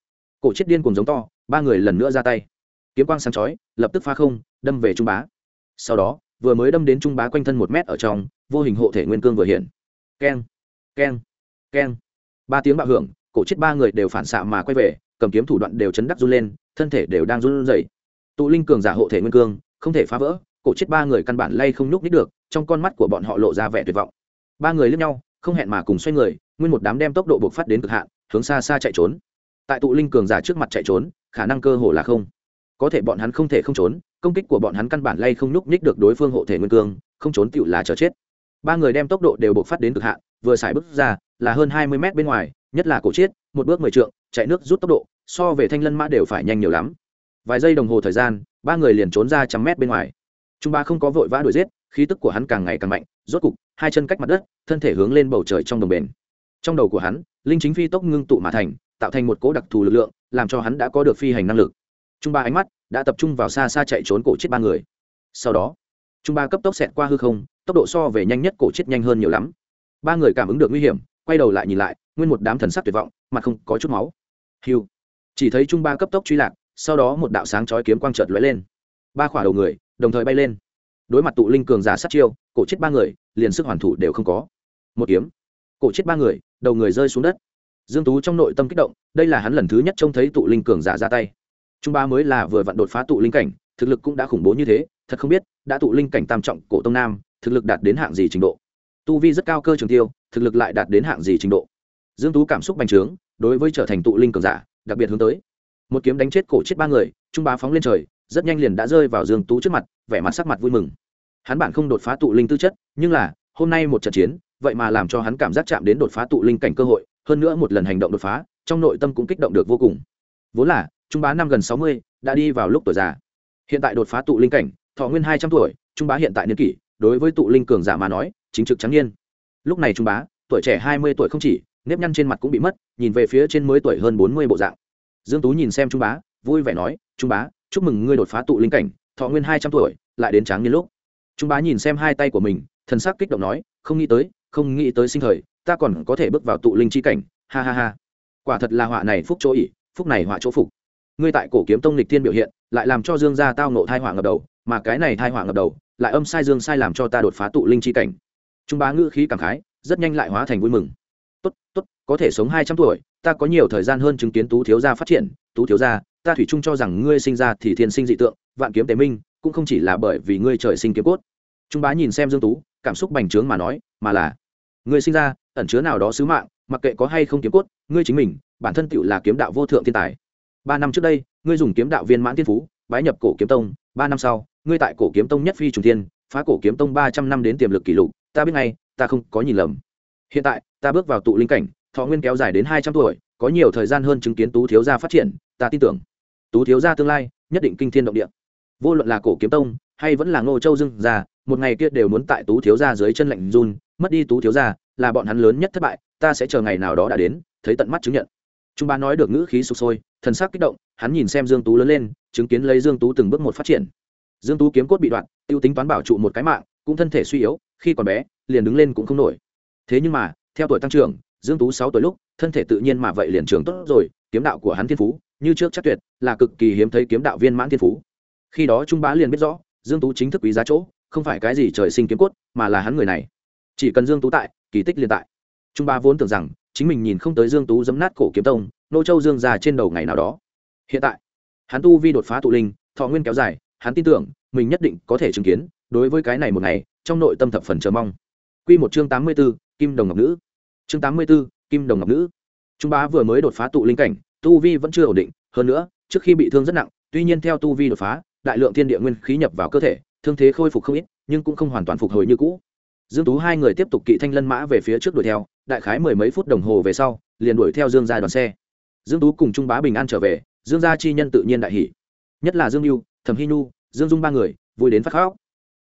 cổ chết điên cùng giống to, ba người lần nữa ra tay. Kiếm quang sáng chói, lập tức phá không, đâm về trung bá. Sau đó vừa mới đâm đến trung bá quanh thân một mét ở trong, vô hình hộ thể nguyên cương vừa hiện. Keng keng keng. Ba tiếng bạo hưởng, cổ chết ba người đều phản xạ mà quay về, cầm kiếm thủ đoạn đều chấn đắc run lên, thân thể đều đang run rẩy. Tụ linh cường giả hộ thể nguyên cương, không thể phá vỡ, cổ chết ba người căn bản lay không nhúc nít được, trong con mắt của bọn họ lộ ra vẻ tuyệt vọng. Ba người lướt nhau, không hẹn mà cùng xoay người, nguyên một đám đem tốc độ buộc phát đến cực hạn, hướng xa xa chạy trốn. Tại tụ linh cường giả trước mặt chạy trốn, khả năng cơ hồ là không. Có thể bọn hắn không thể không trốn công kích của bọn hắn căn bản lay không nhúc nhích được đối phương hộ thể nguyên cương, không trốn tựu là chờ chết. Ba người đem tốc độ đều buộc phát đến cực hạn, vừa xài bước ra, là hơn hai mươi mét bên ngoài, nhất là cổ chiết, một bước mười trượng, chạy nước rút tốc độ, so về thanh lân mã đều phải nhanh nhiều lắm. Vài giây đồng hồ thời gian, ba người liền trốn ra trăm mét bên ngoài. Trung ba không có vội vã đuổi giết, khí tức của hắn càng ngày càng mạnh, rốt cục, hai chân cách mặt đất, thân thể hướng lên bầu trời trong đồng bền. Trong đầu của hắn, linh chính phi tốc ngưng tụ mà thành, tạo thành một cố đặc thù lực lượng, làm cho hắn đã có được phi hành năng lực. Trung ba ánh mắt đã tập trung vào xa xa chạy trốn cổ chết ba người. Sau đó chúng ba cấp tốc xẹt qua hư không, tốc độ so về nhanh nhất cổ chết nhanh hơn nhiều lắm. Ba người cảm ứng được nguy hiểm, quay đầu lại nhìn lại, nguyên một đám thần sắc tuyệt vọng, mặt không có chút máu. Hiu chỉ thấy trung ba cấp tốc truy lạc, sau đó một đạo sáng chói kiếm quang chợt lóe lên. Ba khỏa đầu người đồng thời bay lên. Đối mặt tụ linh cường giả sát chiêu, cổ chết ba người, liền sức hoàn thủ đều không có. Một kiếm. Cổ chết ba người, đầu người rơi xuống đất. Dương tú trong nội tâm kích động, đây là hắn lần thứ nhất trông thấy tụ linh cường giả ra tay trung ba mới là vừa vặn đột phá tụ linh cảnh, thực lực cũng đã khủng bố như thế, thật không biết, đã tụ linh cảnh tam trọng cổ tông nam, thực lực đạt đến hạng gì trình độ. Tu vi rất cao cơ trường tiêu, thực lực lại đạt đến hạng gì trình độ. Dương tú cảm xúc bành trướng, đối với trở thành tụ linh cường giả, đặc biệt hướng tới. Một kiếm đánh chết cổ chết ba người, trung bá phóng lên trời, rất nhanh liền đã rơi vào dương tú trước mặt, vẻ mặt sắc mặt vui mừng. Hắn bản không đột phá tụ linh tư chất, nhưng là, hôm nay một trận chiến, vậy mà làm cho hắn cảm giác chạm đến đột phá tụ linh cảnh cơ hội, hơn nữa một lần hành động đột phá, trong nội tâm cũng kích động được vô cùng. Vốn là trung bá năm gần sáu mươi, đã đi vào lúc tuổi già. Hiện tại đột phá tụ linh cảnh, thọ nguyên hai trăm tuổi, trung bá hiện tại niên kỷ, đối với tụ linh cường giả mà nói, chính trực trắng niên. Lúc này trung bá, tuổi trẻ hai mươi tuổi không chỉ, nếp nhăn trên mặt cũng bị mất, nhìn về phía trên mới tuổi hơn bốn mươi bộ dạng. Dương tú nhìn xem trung bá, vui vẻ nói, trung bá, chúc mừng ngươi đột phá tụ linh cảnh, thọ nguyên hai trăm tuổi, lại đến tráng niên lúc. Trung bá nhìn xem hai tay của mình, thần sắc kích động nói, không nghĩ tới, không nghĩ tới sinh thời, ta còn có thể bước vào tụ linh chi cảnh, ha ha ha. Quả thật là họa này phúc chỗ ỉ phúc này họa chỗ phục ngươi tại cổ kiếm tông lịch thiên biểu hiện, lại làm cho dương gia tao nộ thai hỏa ngập đầu, mà cái này thai hỏa ngập đầu, lại âm sai dương sai làm cho ta đột phá tụ linh chi cảnh. Trung bá ngữ khí cảm khái, rất nhanh lại hóa thành vui mừng. Tốt tốt, có thể sống hai trăm tuổi, ta có nhiều thời gian hơn chứng kiến tú thiếu gia phát triển. Tú thiếu gia, ta thủy chung cho rằng ngươi sinh ra thì thiên sinh dị tượng, vạn kiếm tế minh, cũng không chỉ là bởi vì ngươi trời sinh kiếm cốt. Trung bá nhìn xem dương tú, cảm xúc bành trướng mà nói, mà là, ngươi sinh ra, ẩn chứa nào đó sứ mạng, mặc kệ có hay không kiếm cốt, ngươi chính mình, bản thân tựu là kiếm đạo vô thượng thiên tài ba năm trước đây ngươi dùng kiếm đạo viên mãn thiên phú bái nhập cổ kiếm tông. Ba năm sau ngươi tại cổ kiếm tông nhất phi trùng thiên phá cổ kiếm tông ba trăm năm đến tiềm lực kỷ lục. Ta biết ngay ta không có nhìn lầm. Hiện tại ta bước vào tụ linh cảnh thọ nguyên kéo dài đến hai trăm tuổi có nhiều thời gian hơn chứng kiến tú thiếu gia phát triển ta tin tưởng. Tú thiếu gia tương lai nhất định kinh thiên động địa. Vô luận là cổ kiếm tông hay vẫn là ngô châu dương già, một ngày kia đều muốn tại tú thiếu gia dưới chân lạnh run mất đi tú thiếu gia là bọn hắn lớn nhất thất bại ta sẽ chờ ngày nào đó đã đến thấy tận mắt chứng nhận trung bá nói được ngữ khí sục sôi, thần sắc kích động, hắn nhìn xem dương tú lớn lên, chứng kiến lấy dương tú từng bước một phát triển. Dương tú kiếm cốt bị đoạn tiêu tính toán bảo trụ một cái mạng, cũng thân thể suy yếu, khi còn bé, liền đứng lên cũng không nổi. Thế nhưng mà, theo tuổi tăng trưởng, dương tú sáu tuổi lúc, thân thể tự nhiên mà vậy liền trưởng tốt rồi, kiếm đạo của hắn thiên phú, như trước chắc tuyệt, là cực kỳ hiếm thấy kiếm đạo viên mãn thiên phú. Khi đó trung bá liền biết rõ, dương tú chính thức quý giá chỗ, không phải cái gì trời sinh kiếm cốt, mà là hắn người này. Chỉ cần dương tú tại, kỳ tích liền tại. Trung bá vốn tưởng rằng chính mình nhìn không tới dương tú giấm nát cổ kiếm tông nô châu dương già trên đầu ngày nào đó. Hiện tại hắn tu vi đột phá tụ linh thọ nguyên kéo dài hắn tin tưởng mình nhất định có thể chứng kiến đối với cái này một ngày trong nội tâm thập phần chờ mong. Quy một chương tám mươi 84, kim đồng ngọc nữ. Chương tám mươi 84, kim đồng ngọc nữ. Trung bá vừa mới đột phá tụ linh cảnh tu vi vẫn chưa ổn định hơn nữa trước khi bị thương rất nặng tuy nhiên theo tu vi đột phá đại lượng thiên địa nguyên khí nhập vào cơ thể thương thế khôi phục không ít nhưng cũng không hoàn toàn phục hồi như cũ. Dương tú hai người tiếp tục kỵ thanh lân mã về phía trước đuổi theo đại khái mười mấy phút đồng hồ về sau, liền đuổi theo dương gia đoàn xe. Dương tú cùng trung bá bình an trở về, dương gia chi nhân tự nhiên đại hỷ nhất là dương lưu thẩm hy nhu, dương dung ba người, vui đến phát khóc.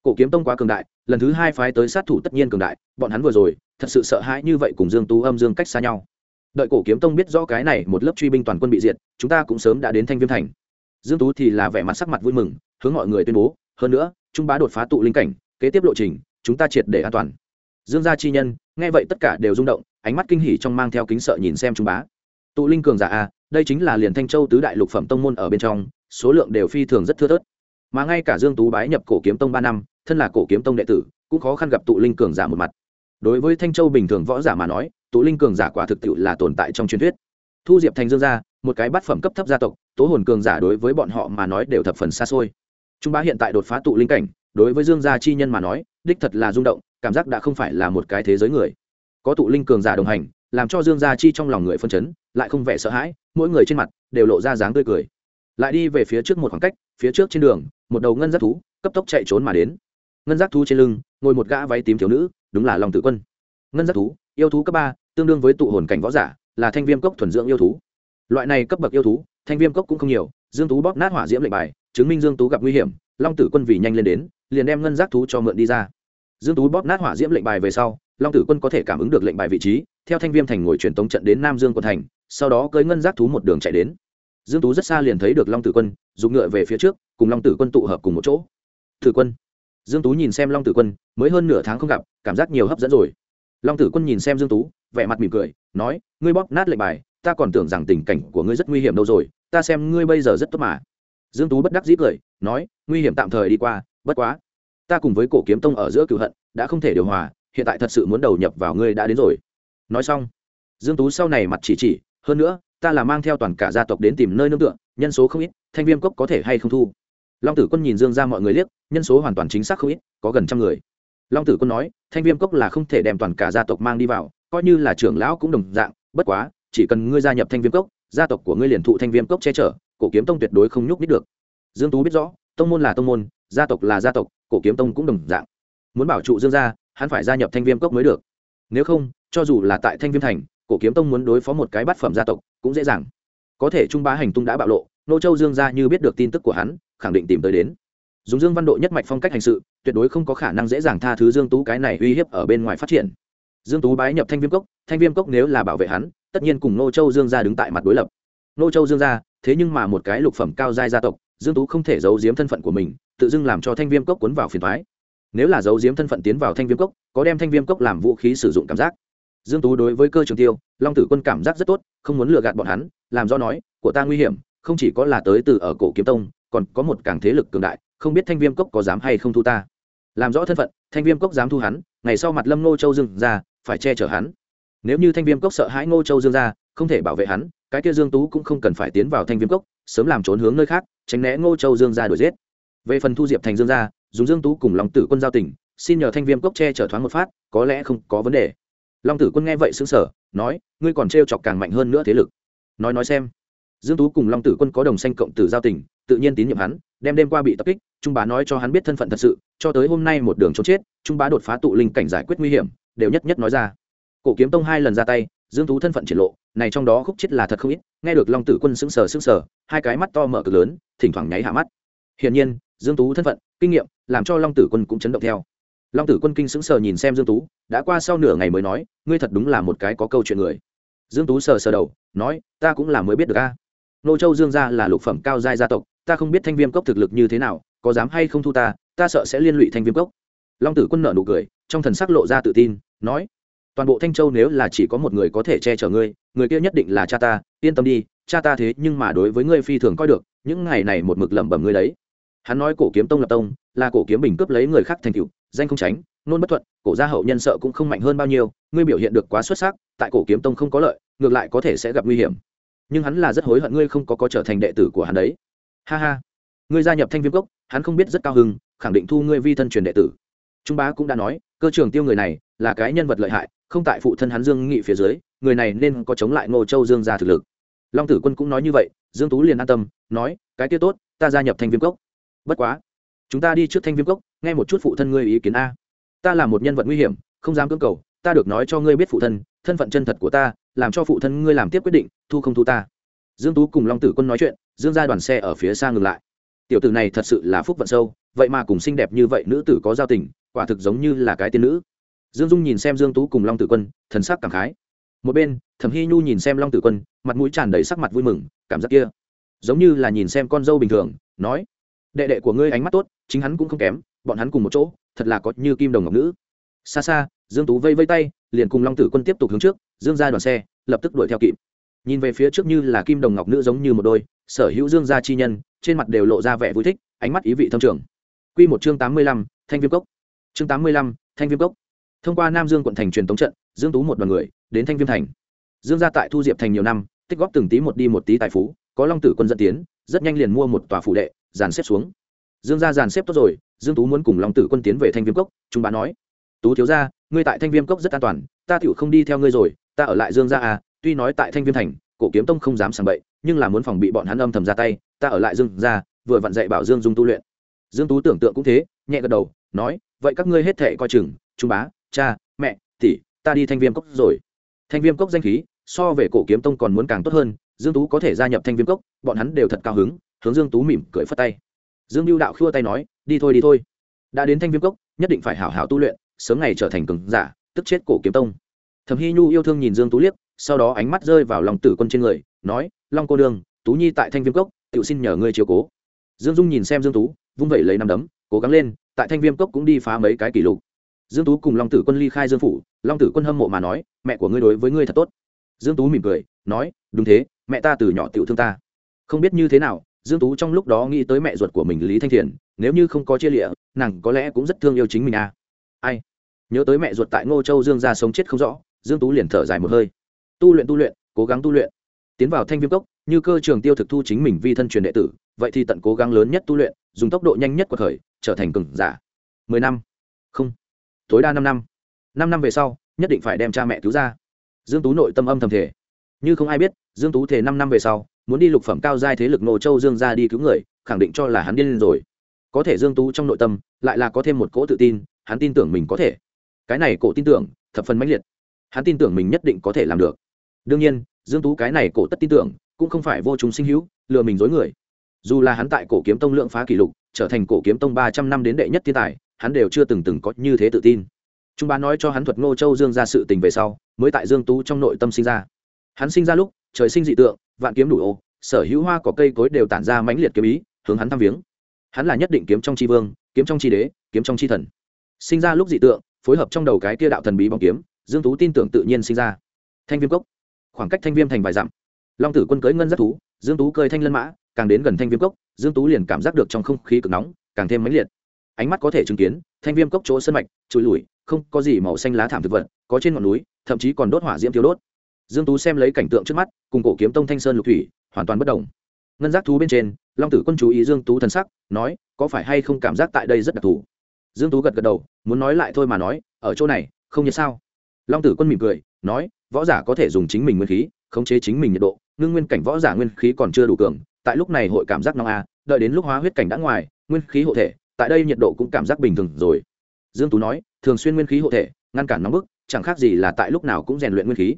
Cổ kiếm tông quá cường đại, lần thứ hai phái tới sát thủ tất nhiên cường đại, bọn hắn vừa rồi, thật sự sợ hãi như vậy cùng dương tú âm dương cách xa nhau. Đợi cổ kiếm tông biết rõ cái này một lớp truy binh toàn quân bị diệt, chúng ta cũng sớm đã đến thanh viêm thành. Dương tú thì là vẻ mặt sắc mặt vui mừng, hướng mọi người tuyên bố, hơn nữa, trung bá đột phá tụ linh cảnh, kế tiếp lộ trình, chúng ta triệt để an toàn dương gia chi nhân, nghe vậy tất cả đều rung động, ánh mắt kinh hỉ trong mang theo kính sợ nhìn xem trung bá. Tụ linh cường giả a, đây chính là liền thanh châu tứ đại lục phẩm tông môn ở bên trong, số lượng đều phi thường rất thưa thớt. Mà ngay cả dương tú bái nhập cổ kiếm tông ba năm, thân là cổ kiếm tông đệ tử, cũng khó khăn gặp tụ linh cường giả một mặt. Đối với thanh châu bình thường võ giả mà nói, tụ linh cường giả quả thực tiệu là tồn tại trong truyền thuyết. Thu diệp thành dương gia, một cái bát phẩm cấp thấp gia tộc, tố hồn cường giả đối với bọn họ mà nói đều thập phần xa xôi. Trung bá hiện tại đột phá tụ linh cảnh, đối với dương gia chi nhân mà nói đích thật là rung động, cảm giác đã không phải là một cái thế giới người. Có tụ linh cường giả đồng hành, làm cho dương gia chi trong lòng người phân chấn, lại không vẻ sợ hãi, mỗi người trên mặt đều lộ ra dáng tươi cười. Lại đi về phía trước một khoảng cách, phía trước trên đường, một đầu ngân giác thú cấp tốc chạy trốn mà đến. Ngân giác thú trên lưng, ngồi một gã váy tím thiếu nữ, đúng là lòng tử quân. Ngân giác thú, yêu thú cấp ba, tương đương với tụ hồn cảnh võ giả, là thanh viêm cốc thuần dưỡng yêu thú. Loại này cấp bậc yêu thú, thanh viêm cốc cũng không nhiều, dương tú bóp nát hỏa diễm lệnh bài, chứng minh dương tú gặp nguy hiểm, long tử quân vì nhanh lên đến liền đem ngân giác thú cho mượn đi ra. Dương tú bóp nát hỏa diễm lệnh bài về sau, long tử quân có thể cảm ứng được lệnh bài vị trí, theo thanh viêm thành ngồi truyền tống trận đến nam dương quận thành, sau đó cưới ngân giác thú một đường chạy đến. Dương tú rất xa liền thấy được long tử quân dùng ngựa về phía trước, cùng long tử quân tụ hợp cùng một chỗ. Tử quân. Dương tú nhìn xem long tử quân, mới hơn nửa tháng không gặp, cảm giác nhiều hấp dẫn rồi. Long tử quân nhìn xem dương tú, vẻ mặt mỉm cười, nói, ngươi bóp nát lệnh bài, ta còn tưởng rằng tình cảnh của ngươi rất nguy hiểm đâu rồi, ta xem ngươi bây giờ rất tốt mà. Dương tú bất đắc dĩ cười, nói, nguy hiểm tạm thời đi qua bất quá, ta cùng với cổ kiếm tông ở giữa cựu hận, đã không thể điều hòa, hiện tại thật sự muốn đầu nhập vào ngươi đã đến rồi. Nói xong, dương tú sau này mặt chỉ chỉ, hơn nữa, ta là mang theo toàn cả gia tộc đến tìm nơi nương tựa, nhân số không ít, thanh viêm cốc có thể hay không thu? Long tử quân nhìn dương ra mọi người liếc, nhân số hoàn toàn chính xác không ít, có gần trăm người. Long tử quân nói, thanh viêm cốc là không thể đem toàn cả gia tộc mang đi vào, coi như là trưởng lão cũng đồng dạng, bất quá, chỉ cần ngươi gia nhập thanh viêm cốc, gia tộc của ngươi liền thụ thanh viêm cốc che chở, cổ kiếm tông tuyệt đối không nhúc nít được. Dương tú biết rõ, tông môn là tông môn gia tộc là gia tộc, cổ kiếm tông cũng đồng dạng. Muốn bảo trụ dương gia, hắn phải gia nhập thanh viêm cốc mới được. Nếu không, cho dù là tại thanh viêm thành, cổ kiếm tông muốn đối phó một cái bát phẩm gia tộc cũng dễ dàng. Có thể trung bá hành tung đã bạo lộ, nô châu dương gia như biết được tin tức của hắn, khẳng định tìm tới đến. Dùng dương văn độ nhất mạch phong cách hành sự, tuyệt đối không có khả năng dễ dàng tha thứ dương tú cái này uy hiếp ở bên ngoài phát triển. Dương tú bái nhập thanh viêm cốc, thanh viêm cốc nếu là bảo vệ hắn, tất nhiên cùng nô châu dương gia đứng tại mặt đối lập. Nô châu dương gia, thế nhưng mà một cái lục phẩm cao giai gia tộc dương tú không thể giấu giếm thân phận của mình, tự dưng làm cho thanh viêm cốc cuốn vào phiền thoái nếu là giấu giếm thân phận tiến vào thanh viêm cốc, có đem thanh viêm cốc làm vũ khí sử dụng cảm giác. Dương tú đối với cơ trường tiêu, long tử quân cảm giác rất tốt, không muốn lừa gạt bọn hắn, làm do nói, của ta nguy hiểm, không chỉ có là tới từ ở cổ kiếm tông, còn có một càng thế lực cường đại, không biết thanh viêm cốc có dám hay không thu ta. Làm rõ thân phận, thanh viêm cốc dám thu hắn, ngày sau mặt lâm ngô châu dương ra, phải che chở hắn. Nếu như thanh viêm cốc sợ hãi ngô châu dương ra, không thể bảo vệ hắn cái kia dương tú cũng không cần phải tiến vào thanh viêm cốc, sớm làm trốn hướng nơi khác, tránh né ngô châu dương ra đuổi giết. Về phần thu diệp thành dương ra dùng dương tú cùng long tử quân giao tỉnh xin nhờ thanh viêm cốc che chở thoáng một phát, có lẽ không có vấn đề. Long tử quân nghe vậy xứng sở nói, ngươi còn trêu chọc càng mạnh hơn nữa thế lực. Nói nói xem, dương tú cùng long tử quân có đồng sanh cộng tử giao tình, tự nhiên tín nhiệm hắn, đem đêm qua bị tập kích, trung bá nói cho hắn biết thân phận thật sự, cho tới hôm nay một đường trốn chết, trung bá đột phá tụ linh cảnh giải quyết nguy hiểm, đều nhất nhất nói ra. Cổ kiếm tông hai lần ra tay, dương tú thân phận triển lộ này trong đó khúc chết là thật không ít, nghe được long tử quân sững sờ sững sờ, hai cái mắt to mở cực lớn, thỉnh thoảng nháy hạ mắt. Hiển nhiên, dương tú thân phận, kinh nghiệm, làm cho long tử quân cũng chấn động theo. Long tử quân kinh sững sờ nhìn xem dương tú, đã qua sau nửa ngày mới nói, ngươi thật đúng là một cái có câu chuyện người. Dương tú sờ sờ đầu, nói, ta cũng là mới biết được a. Nô châu dương gia là lục phẩm cao giai gia tộc, ta không biết thanh viêm cốc thực lực như thế nào, có dám hay không thu ta ta sợ sẽ liên lụy thanh viêm cốc. Long tử quân nợ nụ cười, trong thần sắc lộ ra tự tin, nói toàn bộ thanh châu nếu là chỉ có một người có thể che chở ngươi, người kia nhất định là cha ta, yên tâm đi, cha ta thế nhưng mà đối với ngươi phi thường coi được, những ngày này một mực lẩm bẩm ngươi đấy. Hắn nói cổ kiếm tông lập tông, là cổ kiếm bình cướp lấy người khác thành cựu danh không tránh, nôn bất thuận, cổ gia hậu nhân sợ cũng không mạnh hơn bao nhiêu, ngươi biểu hiện được quá xuất sắc, tại cổ kiếm tông không có lợi, ngược lại có thể sẽ gặp nguy hiểm. Nhưng hắn là rất hối hận ngươi không có có trở thành đệ tử của hắn đấy. Ha ha. Ngươi gia nhập thanh viêm cốc, hắn không biết rất cao hưng khẳng định thu ngươi vi thân truyền đệ tử. Trung bá cũng đã nói cơ trường tiêu người này là cái nhân vật lợi hại, không tại phụ thân hắn dương nghị phía dưới, người này nên có chống lại ngô châu dương gia thực lực. Long tử quân cũng nói như vậy, dương tú liền an tâm, nói, cái kia tốt, ta gia nhập thanh viêm cốc. Bất quá, chúng ta đi trước thanh viêm cốc, nghe một chút phụ thân ngươi ý kiến a. Ta là một nhân vật nguy hiểm, không dám cưỡng cầu, ta được nói cho ngươi biết phụ thân thân phận chân thật của ta, làm cho phụ thân ngươi làm tiếp quyết định, thu không thu ta. Dương tú cùng long tử quân nói chuyện, dương ra đoàn xe ở phía xa ngừng lại. Tiểu tử này thật sự là phúc vận sâu, vậy mà cùng xinh đẹp như vậy nữ tử có giao tình quả thực giống như là cái tiên nữ. Dương dung nhìn xem dương tú cùng long tử quân thần sắc cảm khái. Một bên thẩm hy nhu nhìn xem long tử quân mặt mũi tràn đầy sắc mặt vui mừng cảm giác kia giống như là nhìn xem con dâu bình thường nói đệ đệ của ngươi ánh mắt tốt chính hắn cũng không kém bọn hắn cùng một chỗ thật là có như kim đồng ngọc nữ. Xa xa dương tú vây vây tay liền cùng long tử quân tiếp tục hướng trước dương ra đoàn xe lập tức đuổi theo kịp. Nhìn về phía trước như là kim đồng ngọc nữ giống như một đôi sở hữu dương gia chi nhân trên mặt đều lộ ra vẻ vui thích ánh mắt ý vị thâm trường. Quy một chương tám mươi lăm, thanh viêm cốc chương tám mươi lăm, thanh viêm cốc. Thông qua nam dương quận thành truyền tống trận dương tú một đoàn người đến thanh viêm thành. Dương gia tại thu diệp thành nhiều năm tích góp từng tí một đi một tí tài phú có long tử quân dẫn tiến rất nhanh liền mua một tòa phủ đệ dàn xếp xuống. Dương gia dàn xếp tốt rồi dương tú muốn cùng long tử quân tiến về thanh viêm cốc chúng bá nói. Tú thiếu gia ngươi tại thanh viêm cốc rất an toàn ta tiểu không đi theo ngươi rồi ta ở lại dương gia à tuy nói tại thanh viêm thành cổ kiếm tông không dám sảng bậy nhưng là muốn phòng bị bọn hắn âm thầm ra tay ta ở lại dương gia vừa vặn dạy bảo dương dung tu luyện. Dương tú tưởng tượng cũng thế nhẹ gật đầu, nói, vậy các ngươi hết thệ coi chừng trung bá, cha, mẹ, tỷ, ta đi thanh viêm cốc rồi. Thanh viêm cốc danh khí, so về cổ kiếm tông còn muốn càng tốt hơn, dương tú có thể gia nhập thanh viêm cốc, bọn hắn đều thật cao hứng, hướng dương tú mỉm cười phất tay. Dương lưu đạo khua tay nói, đi thôi đi thôi. Đã đến thanh viêm cốc, nhất định phải hảo hảo tu luyện, sớm ngày trở thành cường giả, tức chết cổ kiếm tông. Thẩm hy nhu yêu thương nhìn dương tú liếc, sau đó ánh mắt rơi vào lòng tử quân trên người, nói, long cô đường tú nhi tại thanh viêm cốc tự xin nhờ ngươi chiếu cố. Dương dung nhìn xem dương tú, vung vẩy lấy năm đấm cố gắng lên, tại thanh viêm cốc cũng đi phá mấy cái kỷ lục. Dương tú cùng long tử quân ly khai dương phủ, long tử quân hâm mộ mà nói, mẹ của ngươi đối với ngươi thật tốt. Dương tú mỉm cười, nói, đúng thế, mẹ ta từ nhỏ tiểu thương ta. Không biết như thế nào, dương tú trong lúc đó nghĩ tới mẹ ruột của mình lý thanh thiền, nếu như không có chia lịa, nàng có lẽ cũng rất thương yêu chính mình à. Ai? Nhớ tới mẹ ruột tại ngô châu dương ra sống chết không rõ, dương tú liền thở dài một hơi. Tu luyện tu luyện, cố gắng tu luyện. Tiến vào thanh viêm cốc, như cơ trường tiêu thực thu chính mình vi thân truyền đệ tử, vậy thì tận cố gắng lớn nhất tu luyện, dùng tốc độ nhanh nhất của thời trở thành cường giả. Mười năm. Không. Tối đa năm năm. Năm năm về sau, nhất định phải đem cha mẹ cứu ra. Dương tú nội tâm âm thầm thể như không ai biết, dương tú thể năm năm về sau, muốn đi lục phẩm cao giai thế lực nô châu dương ra đi cứu người, khẳng định cho là hắn điên rồi. Có thể dương tú trong nội tâm, lại là có thêm một cỗ tự tin, hắn tin tưởng mình có thể. Cái này cổ tin tưởng, thập phần mãnh liệt. Hắn tin tưởng mình nhất định có thể làm được. Đương nhiên, dương tú cái này cổ tất tin tưởng, cũng không phải vô chúng sinh hữu, lừa mình dối người dù là hắn tại cổ kiếm tông lượng phá kỷ lục, trở thành cổ kiếm tông ba trăm năm đến đệ nhất thiên tài, hắn đều chưa từng từng có như thế tự tin. Trung bá nói cho hắn thuật ngô châu dương ra sự tình về sau, mới tại dương tú trong nội tâm sinh ra. Hắn sinh ra lúc, trời sinh dị tượng, vạn kiếm đủ ô, sở hữu hoa có cây cối đều tản ra mãnh liệt kiếm ý, hướng hắn thăm viếng. Hắn là nhất định kiếm trong tri vương, kiếm trong tri đế, kiếm trong tri thần. Sinh ra lúc dị tượng, phối hợp trong đầu cái kia đạo thần bí bóng kiếm, dương tú tin tưởng tự nhiên sinh ra. Thanh viêm cốc. Khoảng cách thanh viêm thành vài dặm. Long tử quân cưới ngân rất thú, dương tú cơi thanh lân mã càng đến gần thanh viêm cốc, dương tú liền cảm giác được trong không khí cực nóng, càng thêm mãnh liệt. Ánh mắt có thể chứng kiến, thanh viêm cốc chỗ sân mạch, trụi lùi, không có gì màu xanh lá thảm thực vật, có trên ngọn núi, thậm chí còn đốt hỏa diễm thiếu đốt. Dương tú xem lấy cảnh tượng trước mắt, cùng cổ kiếm tông thanh sơn lục thủy, hoàn toàn bất đồng ngân giác thú bên trên, long tử quân chú ý dương tú thần sắc, nói, có phải hay không cảm giác tại đây rất đặc thù? Dương tú gật gật đầu, muốn nói lại thôi mà nói, ở chỗ này, không như sao. Long tử quân mỉm cười, nói, võ giả có thể dùng chính mình nguyên khí, khống chế chính mình nhiệt độ, ngưng nguyên cảnh võ giả nguyên khí còn chưa đủ cường tại lúc này hội cảm giác nóng a, đợi đến lúc hóa huyết cảnh đã ngoài, nguyên khí hộ thể, tại đây nhiệt độ cũng cảm giác bình thường rồi. Dương tú nói, thường xuyên nguyên khí hộ thể, ngăn cản nóng bức, chẳng khác gì là tại lúc nào cũng rèn luyện nguyên khí.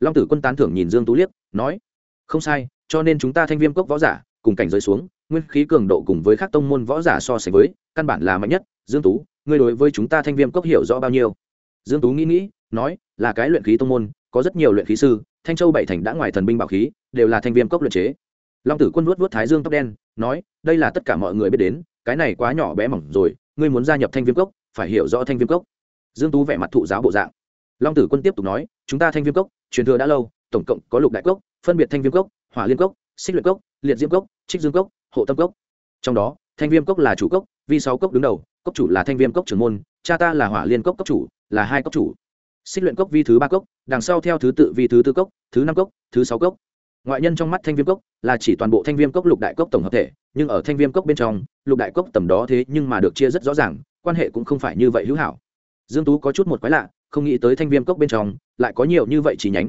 Long tử quân tán thưởng nhìn dương tú liếc, nói, không sai, cho nên chúng ta thanh viêm cốc võ giả, cùng cảnh rơi xuống, nguyên khí cường độ cùng với các tông môn võ giả so sánh với, căn bản là mạnh nhất. Dương tú, ngươi đối với chúng ta thanh viêm cốc hiểu rõ bao nhiêu? Dương tú nghĩ nghĩ, nói, là cái luyện khí tông môn, có rất nhiều luyện khí sư, thanh châu bảy thành đã ngoài thần binh bảo khí, đều là thanh viêm cốc luyện chế long tử quân vuốt vuốt thái dương tóc đen, nói, đây là tất cả mọi người biết đến, cái này quá nhỏ bé mỏng rồi, ngươi muốn gia nhập thanh viêm cốc, phải hiểu rõ thanh viêm cốc. Dương tú vẻ mặt thụ giáo bộ dạng. Long tử quân tiếp tục nói, chúng ta thanh viêm cốc, truyền thừa đã lâu, tổng cộng có lục đại cốc, phân biệt thanh viêm cốc, hỏa liên cốc, xích luyện cốc, liệt diễm cốc, trích dương cốc, hộ tâm cốc. Trong đó, thanh viêm cốc là chủ cốc, vi sáu cốc đứng đầu, cốc chủ là thanh viêm cốc trưởng môn, cha ta là hỏa liên cốc cốc chủ, là hai cốc chủ. Xích luyện cốc vi thứ ba cốc, đằng sau theo thứ tự vi thứ tư cốc, thứ năm cốc, thứ sáu cốc ngoại nhân trong mắt thanh viêm cốc là chỉ toàn bộ thanh viêm cốc lục đại cốc tổng hợp thể, nhưng ở thanh viêm cốc bên trong, lục đại cốc tầm đó thế nhưng mà được chia rất rõ ràng, quan hệ cũng không phải như vậy hữu hảo. Dương tú có chút một quái lạ, không nghĩ tới thanh viêm cốc bên trong lại có nhiều như vậy chỉ nhánh.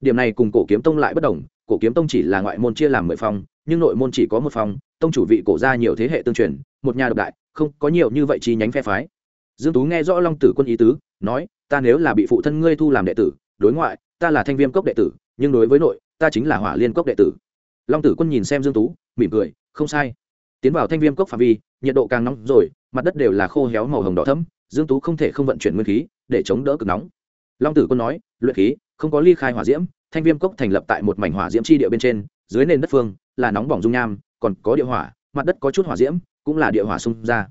Điểm này cùng cổ kiếm tông lại bất đồng, cổ kiếm tông chỉ là ngoại môn chia làm mười phòng, nhưng nội môn chỉ có một phòng, tông chủ vị cổ ra nhiều thế hệ tương truyền, một nhà độc đại, không có nhiều như vậy chi nhánh phe phái. Dương tú nghe rõ long tử quân ý tứ, nói, ta nếu là bị phụ thân ngươi thu làm đệ tử, đối ngoại, ta là thanh viêm cốc đệ tử, nhưng đối với nội ta chính là hỏa liên cốc đệ tử. Long tử quân nhìn xem dương tú, mỉm cười, không sai. Tiến vào thanh viêm cốc phạm vi, nhiệt độ càng nóng rồi, mặt đất đều là khô héo màu hồng đỏ thấm dương tú không thể không vận chuyển nguyên khí, để chống đỡ cực nóng. Long tử quân nói, luyện khí, không có ly khai hỏa diễm, thanh viêm cốc thành lập tại một mảnh hỏa diễm chi địa bên trên, dưới nền đất phương, là nóng bỏng dung nham, còn có địa hỏa, mặt đất có chút hỏa diễm, cũng là địa hỏa xung ra.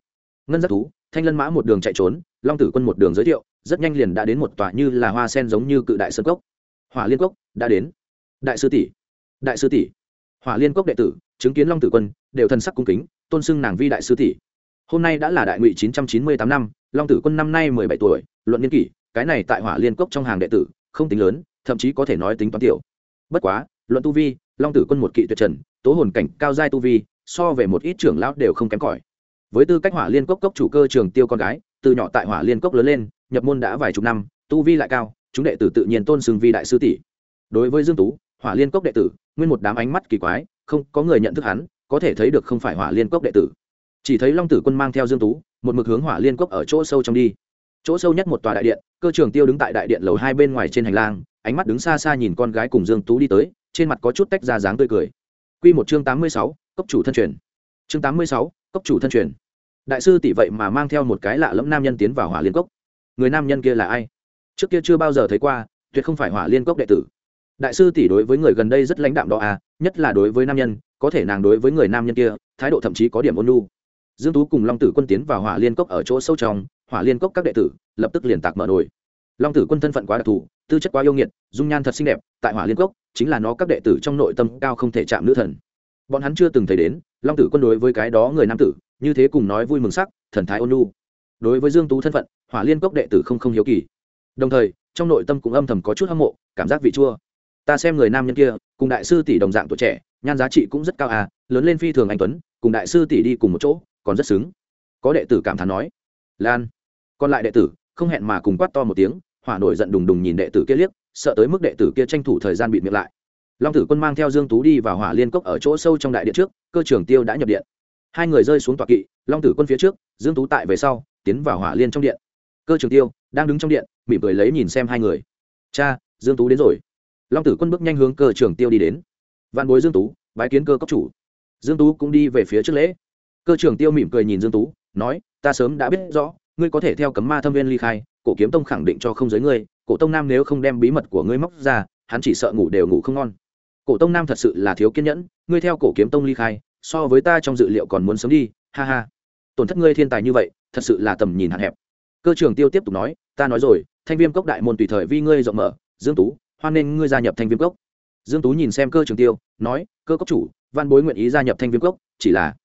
Ngân giác thú, thanh lân mã một đường chạy trốn, long tử quân một đường giới thiệu, rất nhanh liền đã đến một tòa như là hoa sen giống như cự đại sơn cốc. Hỏa liên cốc đã đến đại sư tỷ, đại sư tỷ. Hỏa liên cốc đệ tử, chứng kiến long tử quân, đều thần sắc cung kính, tôn xưng nàng vi đại sư tỷ. Hôm nay đã là đại ngụy chín trăm chín mươi tám năm, long tử quân năm nay mười bảy tuổi, luận niên kỷ, cái này tại hỏa liên cốc trong hàng đệ tử, không tính lớn, thậm chí có thể nói tính toán tiểu. Bất quá, luận tu vi, long tử quân một kỵ tuyệt trần, tố hồn cảnh cao giai tu vi, so về một ít trưởng lão đều không kém cỏi. Với tư cách hỏa liên cốc cốc chủ cơ trường tiêu con gái, từ nhỏ tại hỏa liên cốc lớn lên, nhập môn đã vài chục năm, tu vi lại cao, chúng đệ tử tự nhiên tôn xưng vi đại sư tỷ. Đối với dương tú hỏa liên cốc đệ tử nguyên một đám ánh mắt kỳ quái không có người nhận thức hắn có thể thấy được không phải hỏa liên cốc đệ tử. Chỉ thấy long tử quân mang theo dương tú một mực hướng hỏa liên cốc ở chỗ sâu trong đi. Chỗ sâu nhất một tòa đại điện cơ trường tiêu đứng tại đại điện lầu hai bên ngoài trên hành lang ánh mắt đứng xa xa nhìn con gái cùng dương tú đi tới trên mặt có chút tách ra dáng tươi cười. Quy một chương tám mươi sáu, chủ thân truyền. Chương tám mươi sáu, chủ thân truyền. Đại sư tỷ vậy mà mang theo một cái lạ lẫm nam nhân tiến vào hỏa liên cốc. Người nam nhân kia là ai? Trước kia chưa bao giờ thấy qua tuyệt không phải hỏa liên cốc đệ tử đại sư tỷ đối với người gần đây rất lãnh đạm đó à nhất là đối với nam nhân, có thể nàng đối với người nam nhân kia, thái độ thậm chí có điểm ôn lu dương tú cùng long tử quân tiến vào hỏa liên cốc ở chỗ sâu trong, hỏa liên cốc các đệ tử lập tức liền tạc mở nổi long tử quân thân phận quá đặc thù, tư chất quá yêu nghiệt, dung nhan thật xinh đẹp, tại hỏa liên cốc, chính là nó các đệ tử trong nội tâm cao không thể chạm nữ thần. Bọn hắn chưa từng thấy đến, long tử quân đối với cái đó người nam tử, như thế cùng nói vui mừng sắc, thần thái ôn lu đối với dương tú thân phận, hỏa liên cốc đệ tử không không hiếu kỳ. Đồng thời, trong nội tâm cũng âm thầm có chút hâm mộ, cảm giác vị chua ta xem người nam nhân kia, cùng đại sư tỷ đồng dạng tuổi trẻ, nhan giá trị cũng rất cao à lớn lên phi thường anh tuấn, cùng đại sư tỷ đi cùng một chỗ, còn rất xứng. Có đệ tử cảm thán nói, lan, còn lại đệ tử, không hẹn mà cùng quát to một tiếng, hỏa nổi giận đùng đùng nhìn đệ tử kia liếc, sợ tới mức đệ tử kia tranh thủ thời gian bị miệng lại. Long tử quân mang theo dương tú đi vào hỏa liên cốc ở chỗ sâu trong đại điện trước, cơ trưởng tiêu đã nhập điện. Hai người rơi xuống tọa kỵ, long tử quân phía trước, dương tú tại về sau, tiến vào hỏa liên trong điện. Cơ trưởng tiêu, đang đứng trong điện, mỉm cười lấy nhìn xem hai người. Cha, dương tú đến rồi long tử quân bước nhanh hướng cơ trưởng tiêu đi đến. Vạn bối dương tú, bái kiến cơ cốc chủ. Dương tú cũng đi về phía trước lễ. Cơ trưởng tiêu mỉm cười nhìn dương tú, nói, ta sớm đã biết rõ, ngươi có thể theo cấm ma thâm viên ly khai, cổ kiếm tông khẳng định cho không giới ngươi, cổ tông nam nếu không đem bí mật của ngươi móc ra, hắn chỉ sợ ngủ đều ngủ không ngon. Cổ tông nam thật sự là thiếu kiên nhẫn, ngươi theo cổ kiếm tông ly khai, so với ta trong dự liệu còn muốn sớm đi, ha ha. Tổn thất ngươi thiên tài như vậy, thật sự là tầm nhìn hạn hẹp. Cơ trưởng tiêu tiếp tục nói, ta nói rồi, thanh viêm cốc đại môn tùy thời vi ngươi rộng mở, dương tú hoan nên ngươi gia nhập thanh viêm cốc. Dương tú nhìn xem cơ Trường tiêu, nói, cơ cốc chủ văn bối nguyện ý gia nhập thanh viêm cốc, chỉ là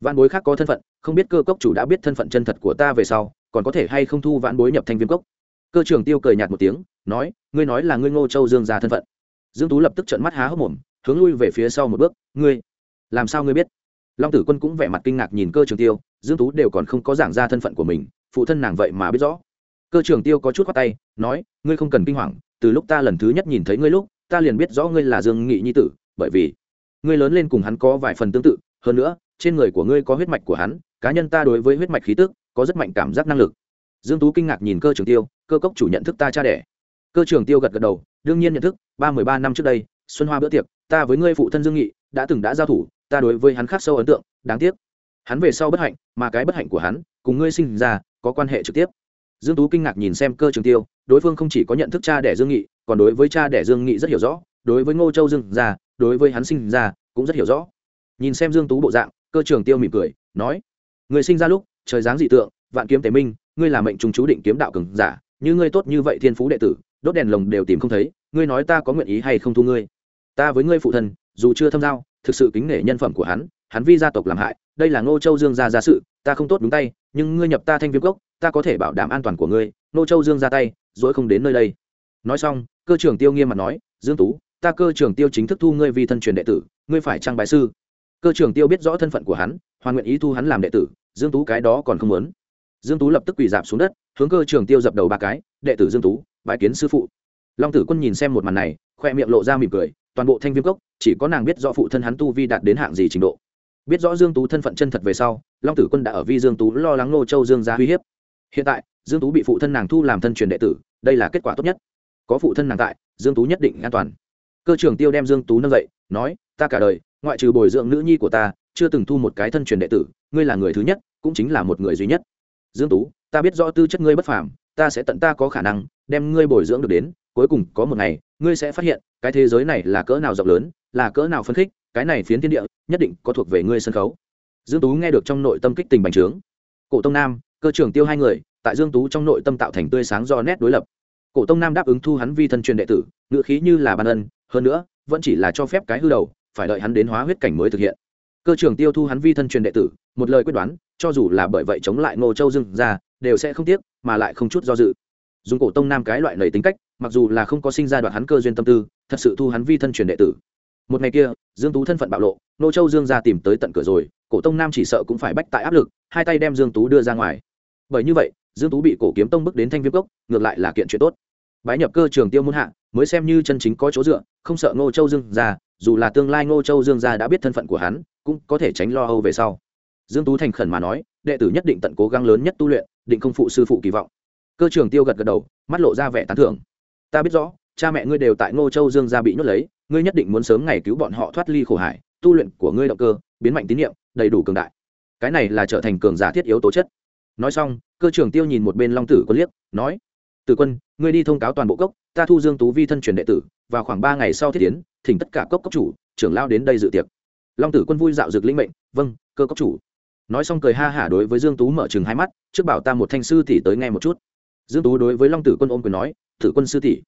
văn bối khác có thân phận, không biết cơ cốc chủ đã biết thân phận chân thật của ta về sau, còn có thể hay không thu vãn bối nhập thanh viêm cốc. Cơ Trường tiêu cười nhạt một tiếng, nói, ngươi nói là ngươi ngô châu dương gia thân phận. Dương tú lập tức trợn mắt há hốc mồm, hướng lui về phía sau một bước, ngươi, làm sao ngươi biết? Long tử quân cũng vẻ mặt kinh ngạc nhìn cơ trường tiêu, dương tú đều còn không có giảng ra thân phận của mình, phụ thân nàng vậy mà biết rõ. Cơ trường tiêu có chút khoát tay, nói, ngươi không cần kinh hoàng từ lúc ta lần thứ nhất nhìn thấy ngươi lúc, ta liền biết rõ ngươi là dương nghị nhi tử, bởi vì ngươi lớn lên cùng hắn có vài phần tương tự. Hơn nữa, trên người của ngươi có huyết mạch của hắn, cá nhân ta đối với huyết mạch khí tức có rất mạnh cảm giác năng lực. Dương tú kinh ngạc nhìn cơ trường tiêu, cơ cốc chủ nhận thức ta cha đẻ. Cơ trường tiêu gật gật đầu, đương nhiên nhận thức, ba mười ba năm trước đây, xuân hoa bữa tiệc, ta với ngươi phụ thân dương nghị đã từng đã giao thủ, ta đối với hắn khắc sâu ấn tượng, đáng tiếc. Hắn về sau bất hạnh, mà cái bất hạnh của hắn cùng ngươi sinh ra có quan hệ trực tiếp dương tú kinh ngạc nhìn xem cơ trường tiêu đối phương không chỉ có nhận thức cha đẻ dương nghị còn đối với cha đẻ dương nghị rất hiểu rõ đối với ngô châu dương Gia, đối với hắn sinh ra cũng rất hiểu rõ. Nhìn xem dương tú bộ dạng cơ trường tiêu mỉm cười nói người sinh ra lúc trời dáng dị tượng vạn kiếm tế minh ngươi là mệnh trùng chú định kiếm đạo cường giả như ngươi tốt như vậy thiên phú đệ tử đốt đèn lồng đều tìm không thấy ngươi nói ta có nguyện ý hay không thu ngươi? Ta với ngươi phụ thân dù chưa thâm giao thực sự kính nể nhân phẩm của hắn hắn vi gia tộc làm hại đây là ngô châu dương gia gia sự ta không tốt đúng tay nhưng ngươi nhập ta thanh viêm cốc ta có thể bảo đảm an toàn của ngươi ngô châu dương ra tay dỗi không đến nơi đây. Nói xong, cơ trưởng tiêu nghiêm mặt nói, dương tú, ta cơ trưởng tiêu chính thức thu ngươi vì thân truyền đệ tử, ngươi phải trang bái sư? Cơ trưởng tiêu biết rõ thân phận của hắn, hoàn nguyện ý thu hắn làm đệ tử, dương tú cái đó còn không muốn. Dương tú lập tức quỳ dạp xuống đất, hướng cơ trưởng tiêu dập đầu ba cái, đệ tử dương tú, bái kiến sư phụ. Long tử quân nhìn xem một màn này, khoe miệng lộ ra mỉm cười, toàn bộ thanh viêm cốc, chỉ có nàng biết rõ phụ thân hắn tu vi đạt đến hạng gì trình độ. Biết rõ dương tú thân phận chân thật về sau, long tử quân đã ở vi dương tú lo lắng nô châu dương ra uy hiếp hiện tại, dương tú bị phụ thân nàng thu làm thân truyền đệ tử, đây là kết quả tốt nhất. Có phụ thân nàng tại, dương tú nhất định an toàn. Cơ trưởng tiêu đem dương tú nâng dậy, nói, ta cả đời, ngoại trừ bồi dưỡng nữ nhi của ta, chưa từng thu một cái thân truyền đệ tử, ngươi là người thứ nhất, cũng chính là một người duy nhất. Dương tú, ta biết rõ tư chất ngươi bất phàm, ta sẽ tận ta có khả năng đem ngươi bồi dưỡng được đến, cuối cùng có một ngày, ngươi sẽ phát hiện, cái thế giới này là cỡ nào rộng lớn, là cỡ nào phấn khích, cái này phiến thiên địa, nhất định có thuộc về ngươi sân khấu. Dương tú nghe được trong nội tâm kích tình bành trướng. Cổ tông nam cơ trưởng tiêu hai người, tại dương tú trong nội tâm tạo thành tươi sáng do nét đối lập. Cổ tông nam đáp ứng thu hắn vi thân truyền đệ tử, ngựa khí như là ban ân, hơn nữa, vẫn chỉ là cho phép cái hư đầu, phải đợi hắn đến hóa huyết cảnh mới thực hiện. Cơ trưởng tiêu thu hắn vi thân truyền đệ tử, một lời quyết đoán, cho dù là bởi vậy chống lại ngô châu dương ra đều sẽ không tiếc, mà lại không chút do dự. Dùng cổ tông nam cái loại lầy tính cách, mặc dù là không có sinh ra đoạn hắn cơ duyên tâm tư, thật sự thu hắn vi thân truyền đệ tử. Một ngày kia, dương tú thân phận bạo lộ nô châu dương ra tìm tới tận cửa rồi, cổ tông nam chỉ sợ cũng phải bách tại áp lực, hai tay đem dương tú đưa ra ngoài bởi như vậy, dương tú bị cổ kiếm tông bước đến thanh viêm cốc, ngược lại là kiện chuyện tốt. Bái nhập cơ trường tiêu môn hạ, mới xem như chân chính có chỗ dựa, không sợ ngô châu dương ra, dù là tương lai ngô châu dương gia đã biết thân phận của hắn, cũng có thể tránh lo âu về sau. Dương tú thành khẩn mà nói, đệ tử nhất định tận cố gắng lớn nhất tu luyện, định không phụ sư phụ kỳ vọng. Cơ trường tiêu gật gật đầu, mắt lộ ra vẻ tán thưởng. Ta biết rõ, cha mẹ ngươi đều tại ngô châu dương gia bị nhốt lấy, ngươi nhất định muốn sớm ngày cứu bọn họ thoát ly khổ hải, tu luyện của ngươi động cơ, biến mạnh tín nhiệm, đầy đủ cường đại. Cái này là trở thành cường giả thiết yếu tố chất nói xong, cơ trưởng tiêu nhìn một bên long tử quân liếc, nói, tử quân, ngươi đi thông cáo toàn bộ cốc, ta thu dương tú vi thân truyền đệ tử và khoảng ba ngày sau thiết tiến, thỉnh tất cả cốc cốc chủ, trưởng lao đến đây dự tiệc. Long tử quân vui dạo dược linh mệnh vâng cơ cốc chủ. Nói xong cười ha hả đối với dương tú mở chừng hai mắt, trước bảo ta một thanh sư tỷ tới nghe một chút. Dương tú đối với long tử quân ôm quyền nói, tử quân sư tỷ.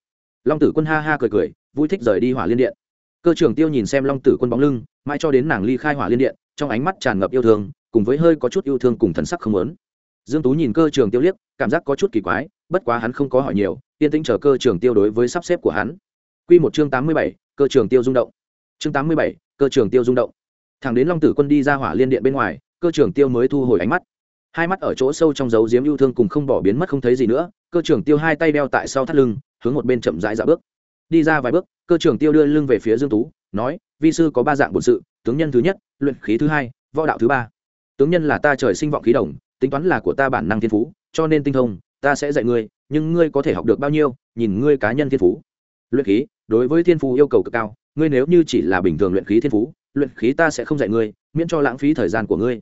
Long tử quân ha ha cười cười, vui thích rời đi hỏa liên điện. Cơ trưởng tiêu nhìn xem long tử quân bóng lưng, mãi cho đến nàng ly khai hỏa liên điện, trong ánh mắt tràn ngập yêu thương, cùng với hơi có chút yêu thương cùng thần sắc không lớn dương tú nhìn cơ trường tiêu liếc cảm giác có chút kỳ quái bất quá hắn không có hỏi nhiều yên tĩnh chờ cơ trường tiêu đối với sắp xếp của hắn. Quy một chương tám mươi bảy, cơ trường tiêu rung động. Chương tám mươi bảy, cơ trường tiêu rung động. Thẳng đến long tử quân đi ra hỏa liên điện bên ngoài cơ trường tiêu mới thu hồi ánh mắt. Hai mắt ở chỗ sâu trong dấu diếm yêu thương cùng không bỏ biến mất không thấy gì nữa cơ trường tiêu hai tay đeo tại sau thắt lưng hướng một bên chậm rãi dạo bước. Đi ra vài bước cơ trường tiêu đưa lưng về phía dương tú nói vi sư có ba dạng bổn sự tướng nhân thứ nhất luyện khí thứ hai võ đạo thứ ba. Tướng nhân là ta trời sinh vọng khí đồng tính toán là của ta bản năng thiên phú, cho nên tinh thông, ta sẽ dạy ngươi, nhưng ngươi có thể học được bao nhiêu, nhìn ngươi cá nhân thiên phú. Luyện khí, đối với thiên phú yêu cầu cực cao, ngươi nếu như chỉ là bình thường luyện khí thiên phú, luyện khí ta sẽ không dạy ngươi, miễn cho lãng phí thời gian của ngươi.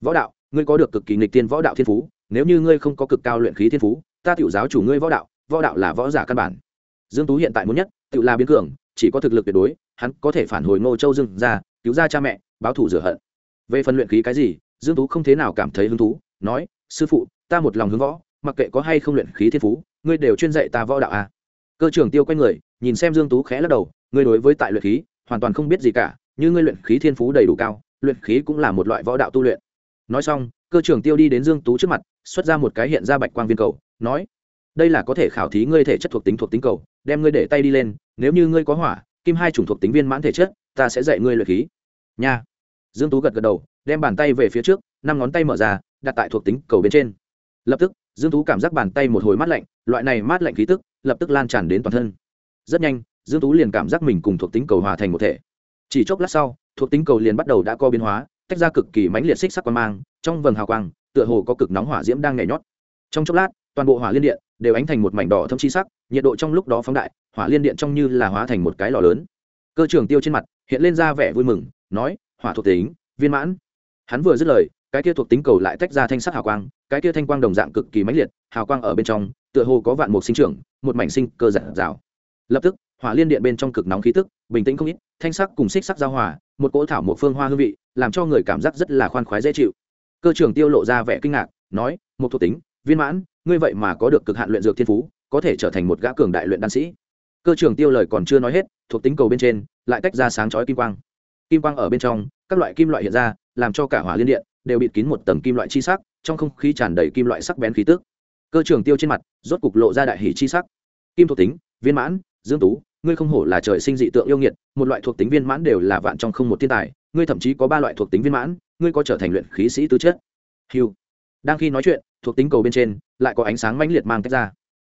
Võ đạo, ngươi có được cực kỳ nghịch tiên võ đạo thiên phú, nếu như ngươi không có cực cao luyện khí thiên phú, ta tiểu giáo chủ ngươi võ đạo võ đạo là võ giả căn bản. Dương tú hiện tại muốn nhất, tự là biến cường, chỉ có thực lực tuyệt đối, hắn có thể phản hồi ngô châu dương ra, cứu ra cha mẹ, báo thủ rửa hận. Về phần luyện khí cái gì, dương tú không thế nào cảm thấy hứng thú nói, sư phụ, ta một lòng hướng võ, mặc kệ có hay không luyện khí thiên phú, ngươi đều chuyên dạy ta võ đạo à. cơ trưởng tiêu quay người, nhìn xem dương tú khẽ lắc đầu, ngươi đối với tại luyện khí, hoàn toàn không biết gì cả, như ngươi luyện khí thiên phú đầy đủ cao, luyện khí cũng là một loại võ đạo tu luyện. Nói xong, cơ trưởng tiêu đi đến dương tú trước mặt, xuất ra một cái hiện ra bạch quang viên cầu, nói, đây là có thể khảo thí ngươi thể chất thuộc tính thuộc tính cầu, đem ngươi để tay đi lên, nếu như ngươi có hỏa, kim hai chủng thuộc tính viên mãn thể chất, ta sẽ dạy ngươi luyện khí. Nha. Dương tú gật gật đầu, đem bàn tay về phía trước năm ngón tay mở ra, đặt tại thuộc tính cầu bên trên. Lập tức, dương tú cảm giác bàn tay một hồi mát lạnh, loại này mát lạnh khí tức, lập tức lan tràn đến toàn thân. Rất nhanh, dương tú liền cảm giác mình cùng thuộc tính cầu hòa thành một thể. Chỉ chốc lát sau, thuộc tính cầu liền bắt đầu đã co biến hóa, tách ra cực kỳ mãnh liệt xích sắc quang mang, trong vầng hào quang, tựa hồ có cực nóng hỏa diễm đang nhảy nhót. Trong chốc lát, toàn bộ hỏa liên điện đều ánh thành một mảnh đỏ thâm chi sắc, nhiệt độ trong lúc đó phóng đại, hỏa liên điện trong như là hóa thành một cái lò lớn. Cơ trưởng tiêu trên mặt hiện lên ra vẻ vui mừng, nói, hỏa thuộc tính, viên mãn. Hắn vừa dứt lời cái kia thuộc tính cầu lại tách ra thanh sắc hào quang, cái kia thanh quang đồng dạng cực kỳ mãnh liệt, hào quang ở bên trong, tựa hồ có vạn mục sinh trưởng, một mảnh sinh cơ giản rào lập tức, hỏa liên điện bên trong cực nóng khí tức, bình tĩnh không ít, thanh sắc cùng xích sắc giao hòa, một cỗ thảo một phương hoa hương vị, làm cho người cảm giác rất là khoan khoái dễ chịu. Cơ trưởng tiêu lộ ra vẻ kinh ngạc, nói một thuộc tính, viên mãn, ngươi vậy mà có được cực hạn luyện dược thiên phú, có thể trở thành một gã cường đại luyện đan sĩ. Cơ trưởng tiêu lời còn chưa nói hết, thuộc tính cầu bên trên, lại tách ra sáng chói kim quang. Kim quang ở bên trong, các loại kim loại hiện ra làm cho cả hỏa liên điện đều bịt kín một tầng kim loại chi sắc, trong không khí tràn đầy kim loại sắc bén khí tức. Cơ trưởng tiêu trên mặt, rốt cục lộ ra đại hỷ chi sắc. Kim thuộc tính, viên mãn, dương tú, ngươi không hổ là trời sinh dị tượng yêu nghiệt, một loại thuộc tính viên mãn đều là vạn trong không một thiên tài, ngươi thậm chí có ba loại thuộc tính viên mãn, ngươi có trở thành luyện khí sĩ tứ chất. Hiu đang khi nói chuyện, thuộc tính cầu bên trên lại có ánh sáng mãnh liệt mang tách ra.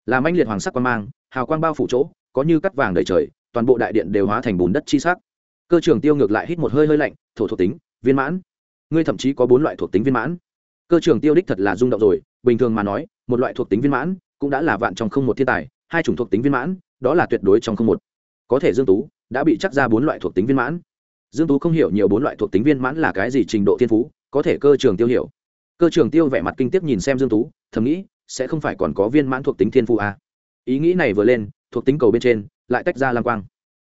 Là mãnh liệt hoàng sắc quang mang, hào quang bao phủ chỗ, có như cắt vàng đầy trời, toàn bộ đại điện đều hóa thành bùn đất chi sắc. Cơ trưởng tiêu ngược lại hít một hơi hơi lạnh, thổ thuộc tính, viên mãn ngươi thậm chí có bốn loại thuộc tính viên mãn. Cơ trưởng tiêu đích thật là rung động rồi, bình thường mà nói, một loại thuộc tính viên mãn cũng đã là vạn trong không một thiên tài, hai chủng thuộc tính viên mãn, đó là tuyệt đối trong không một. Có thể dương tú đã bị chắc ra bốn loại thuộc tính viên mãn. Dương tú không hiểu nhiều bốn loại thuộc tính viên mãn là cái gì trình độ thiên phú, có thể cơ trường tiêu hiểu. Cơ trường tiêu vẻ mặt kinh tiếc nhìn xem dương tú, thầm nghĩ, sẽ không phải còn có viên mãn thuộc tính thiên phú à. ý nghĩ này vừa lên, thuộc tính cầu bên trên lại tách ra lang quang.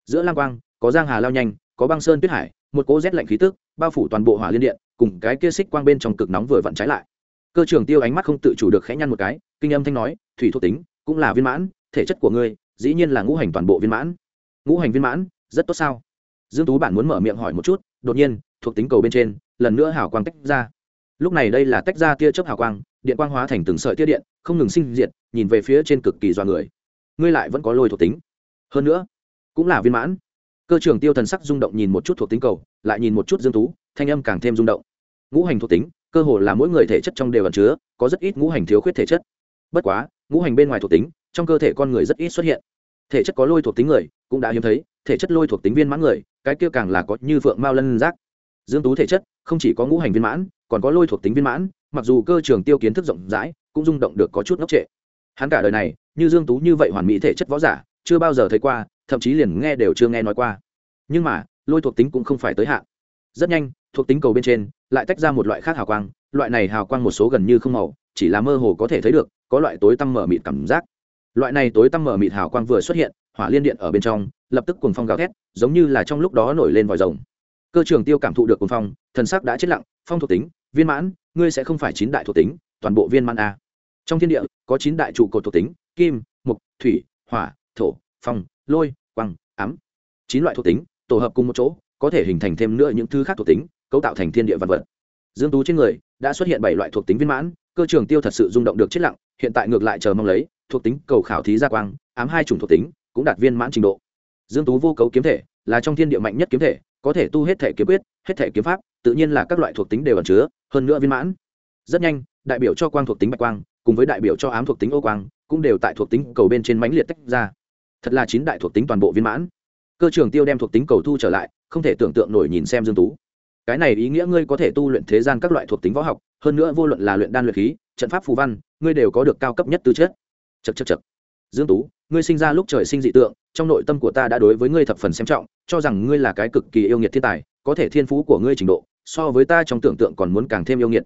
Giữa Lang quang, có giang hà lao nhanh, có băng sơn tuyết hải, một cỗ rét lạnh khí tức, bao phủ toàn bộ hỏa liên điện cùng cái kia xích quang bên trong cực nóng vừa vặn trái lại. Cơ trưởng tiêu ánh mắt không tự chủ được khẽ nhăn một cái, kinh âm thanh nói, thủy thuộc tính, cũng là viên mãn, thể chất của ngươi, dĩ nhiên là ngũ hành toàn bộ viên mãn. Ngũ hành viên mãn, rất tốt sao? Dương tú bản muốn mở miệng hỏi một chút, đột nhiên, thuộc tính cầu bên trên, lần nữa hào quang tách ra. Lúc này đây là tách ra tia chớp hào quang, điện quang hóa thành từng sợi tia điện, không ngừng sinh diệt, nhìn về phía trên cực kỳ doa người. Ngươi lại vẫn có lôi thuộc tính. Hơn nữa, cũng là viên mãn. Cơ trưởng tiêu thần sắc rung động nhìn một chút thuộc tính cầu, lại nhìn một chút dương tú thanh âm càng thêm rung động. Ngũ hành thuộc tính, cơ hồ là mỗi người thể chất trong đều ẩn chứa, có rất ít ngũ hành thiếu khuyết thể chất. Bất quá, ngũ hành bên ngoài thuộc tính, trong cơ thể con người rất ít xuất hiện. Thể chất có lôi thuộc tính người, cũng đã hiếm thấy, thể chất lôi thuộc tính viên mãn người, cái kia càng là có như phượng mao lân giác. Dương tú thể chất, không chỉ có ngũ hành viên mãn, còn có lôi thuộc tính viên mãn, mặc dù cơ trường tiêu kiến thức rộng rãi, cũng rung động được có chút ngốc trệ. Hắn cả đời này, như dương tú như vậy hoàn mỹ thể chất võ giả, chưa bao giờ thấy qua, thậm chí liền nghe đều chưa nghe nói qua. Nhưng mà, lôi thuộc tính cũng không phải tới hạn. Rất nhanh thuộc tính cầu bên trên, lại tách ra một loại khác hào quang, loại này hào quang một số gần như không màu, chỉ là mơ hồ có thể thấy được, có loại tối tăm mở mịt cảm giác. Loại này tối tăm mở mịt hào quang vừa xuất hiện, hỏa liên điện ở bên trong, lập tức cuồng phong gào thét, giống như là trong lúc đó nổi lên vòi rồng. Cơ trường tiêu cảm thụ được cuồng phong, thần sắc đã chết lặng, phong thuộc tính, viên mãn, ngươi sẽ không phải chín đại thuộc tính, toàn bộ viên mãn a. Trong thiên địa, có chín đại trụ cột thuộc tính, kim mục thủy, hỏa, thổ, phong, lôi quăng ám. Chín loại thuộc tính, tổ hợp cùng một chỗ, có thể hình thành thêm nữa những thứ khác thuộc tính cấu tạo thành thiên địa vật vật. Dương tú trên người đã xuất hiện bảy loại thuộc tính viên mãn, cơ trường tiêu thật sự rung động được chết lặng, hiện tại ngược lại chờ mong lấy, thuộc tính cầu khảo thí gia quang, ám hai chủng thuộc tính cũng đạt viên mãn trình độ. Dương tú vô cấu kiếm thể là trong thiên địa mạnh nhất kiếm thể, có thể tu hết thể kiếm quyết, hết thể kiếm pháp, tự nhiên là các loại thuộc tính đều ẩn chứa, hơn nữa viên mãn. Rất nhanh, đại biểu cho quang thuộc tính bạch quang, cùng với đại biểu cho ám thuộc tính ô quang, cũng đều tại thuộc tính cầu bên trên mãnh liệt tách ra. Thật là chín đại thuộc tính toàn bộ viên mãn. Cơ trường tiêu đem thuộc tính cầu thu trở lại, không thể tưởng tượng nổi nhìn xem dương tú cái này ý nghĩa ngươi có thể tu luyện thế gian các loại thuộc tính võ học hơn nữa vô luận là luyện đan luyện khí trận pháp phù văn ngươi đều có được cao cấp nhất tư chất. Chật chật chật dương tú ngươi sinh ra lúc trời sinh dị tượng trong nội tâm của ta đã đối với ngươi thập phần xem trọng cho rằng ngươi là cái cực kỳ yêu nghiệt thiên tài có thể thiên phú của ngươi trình độ so với ta trong tưởng tượng còn muốn càng thêm yêu nghiệt.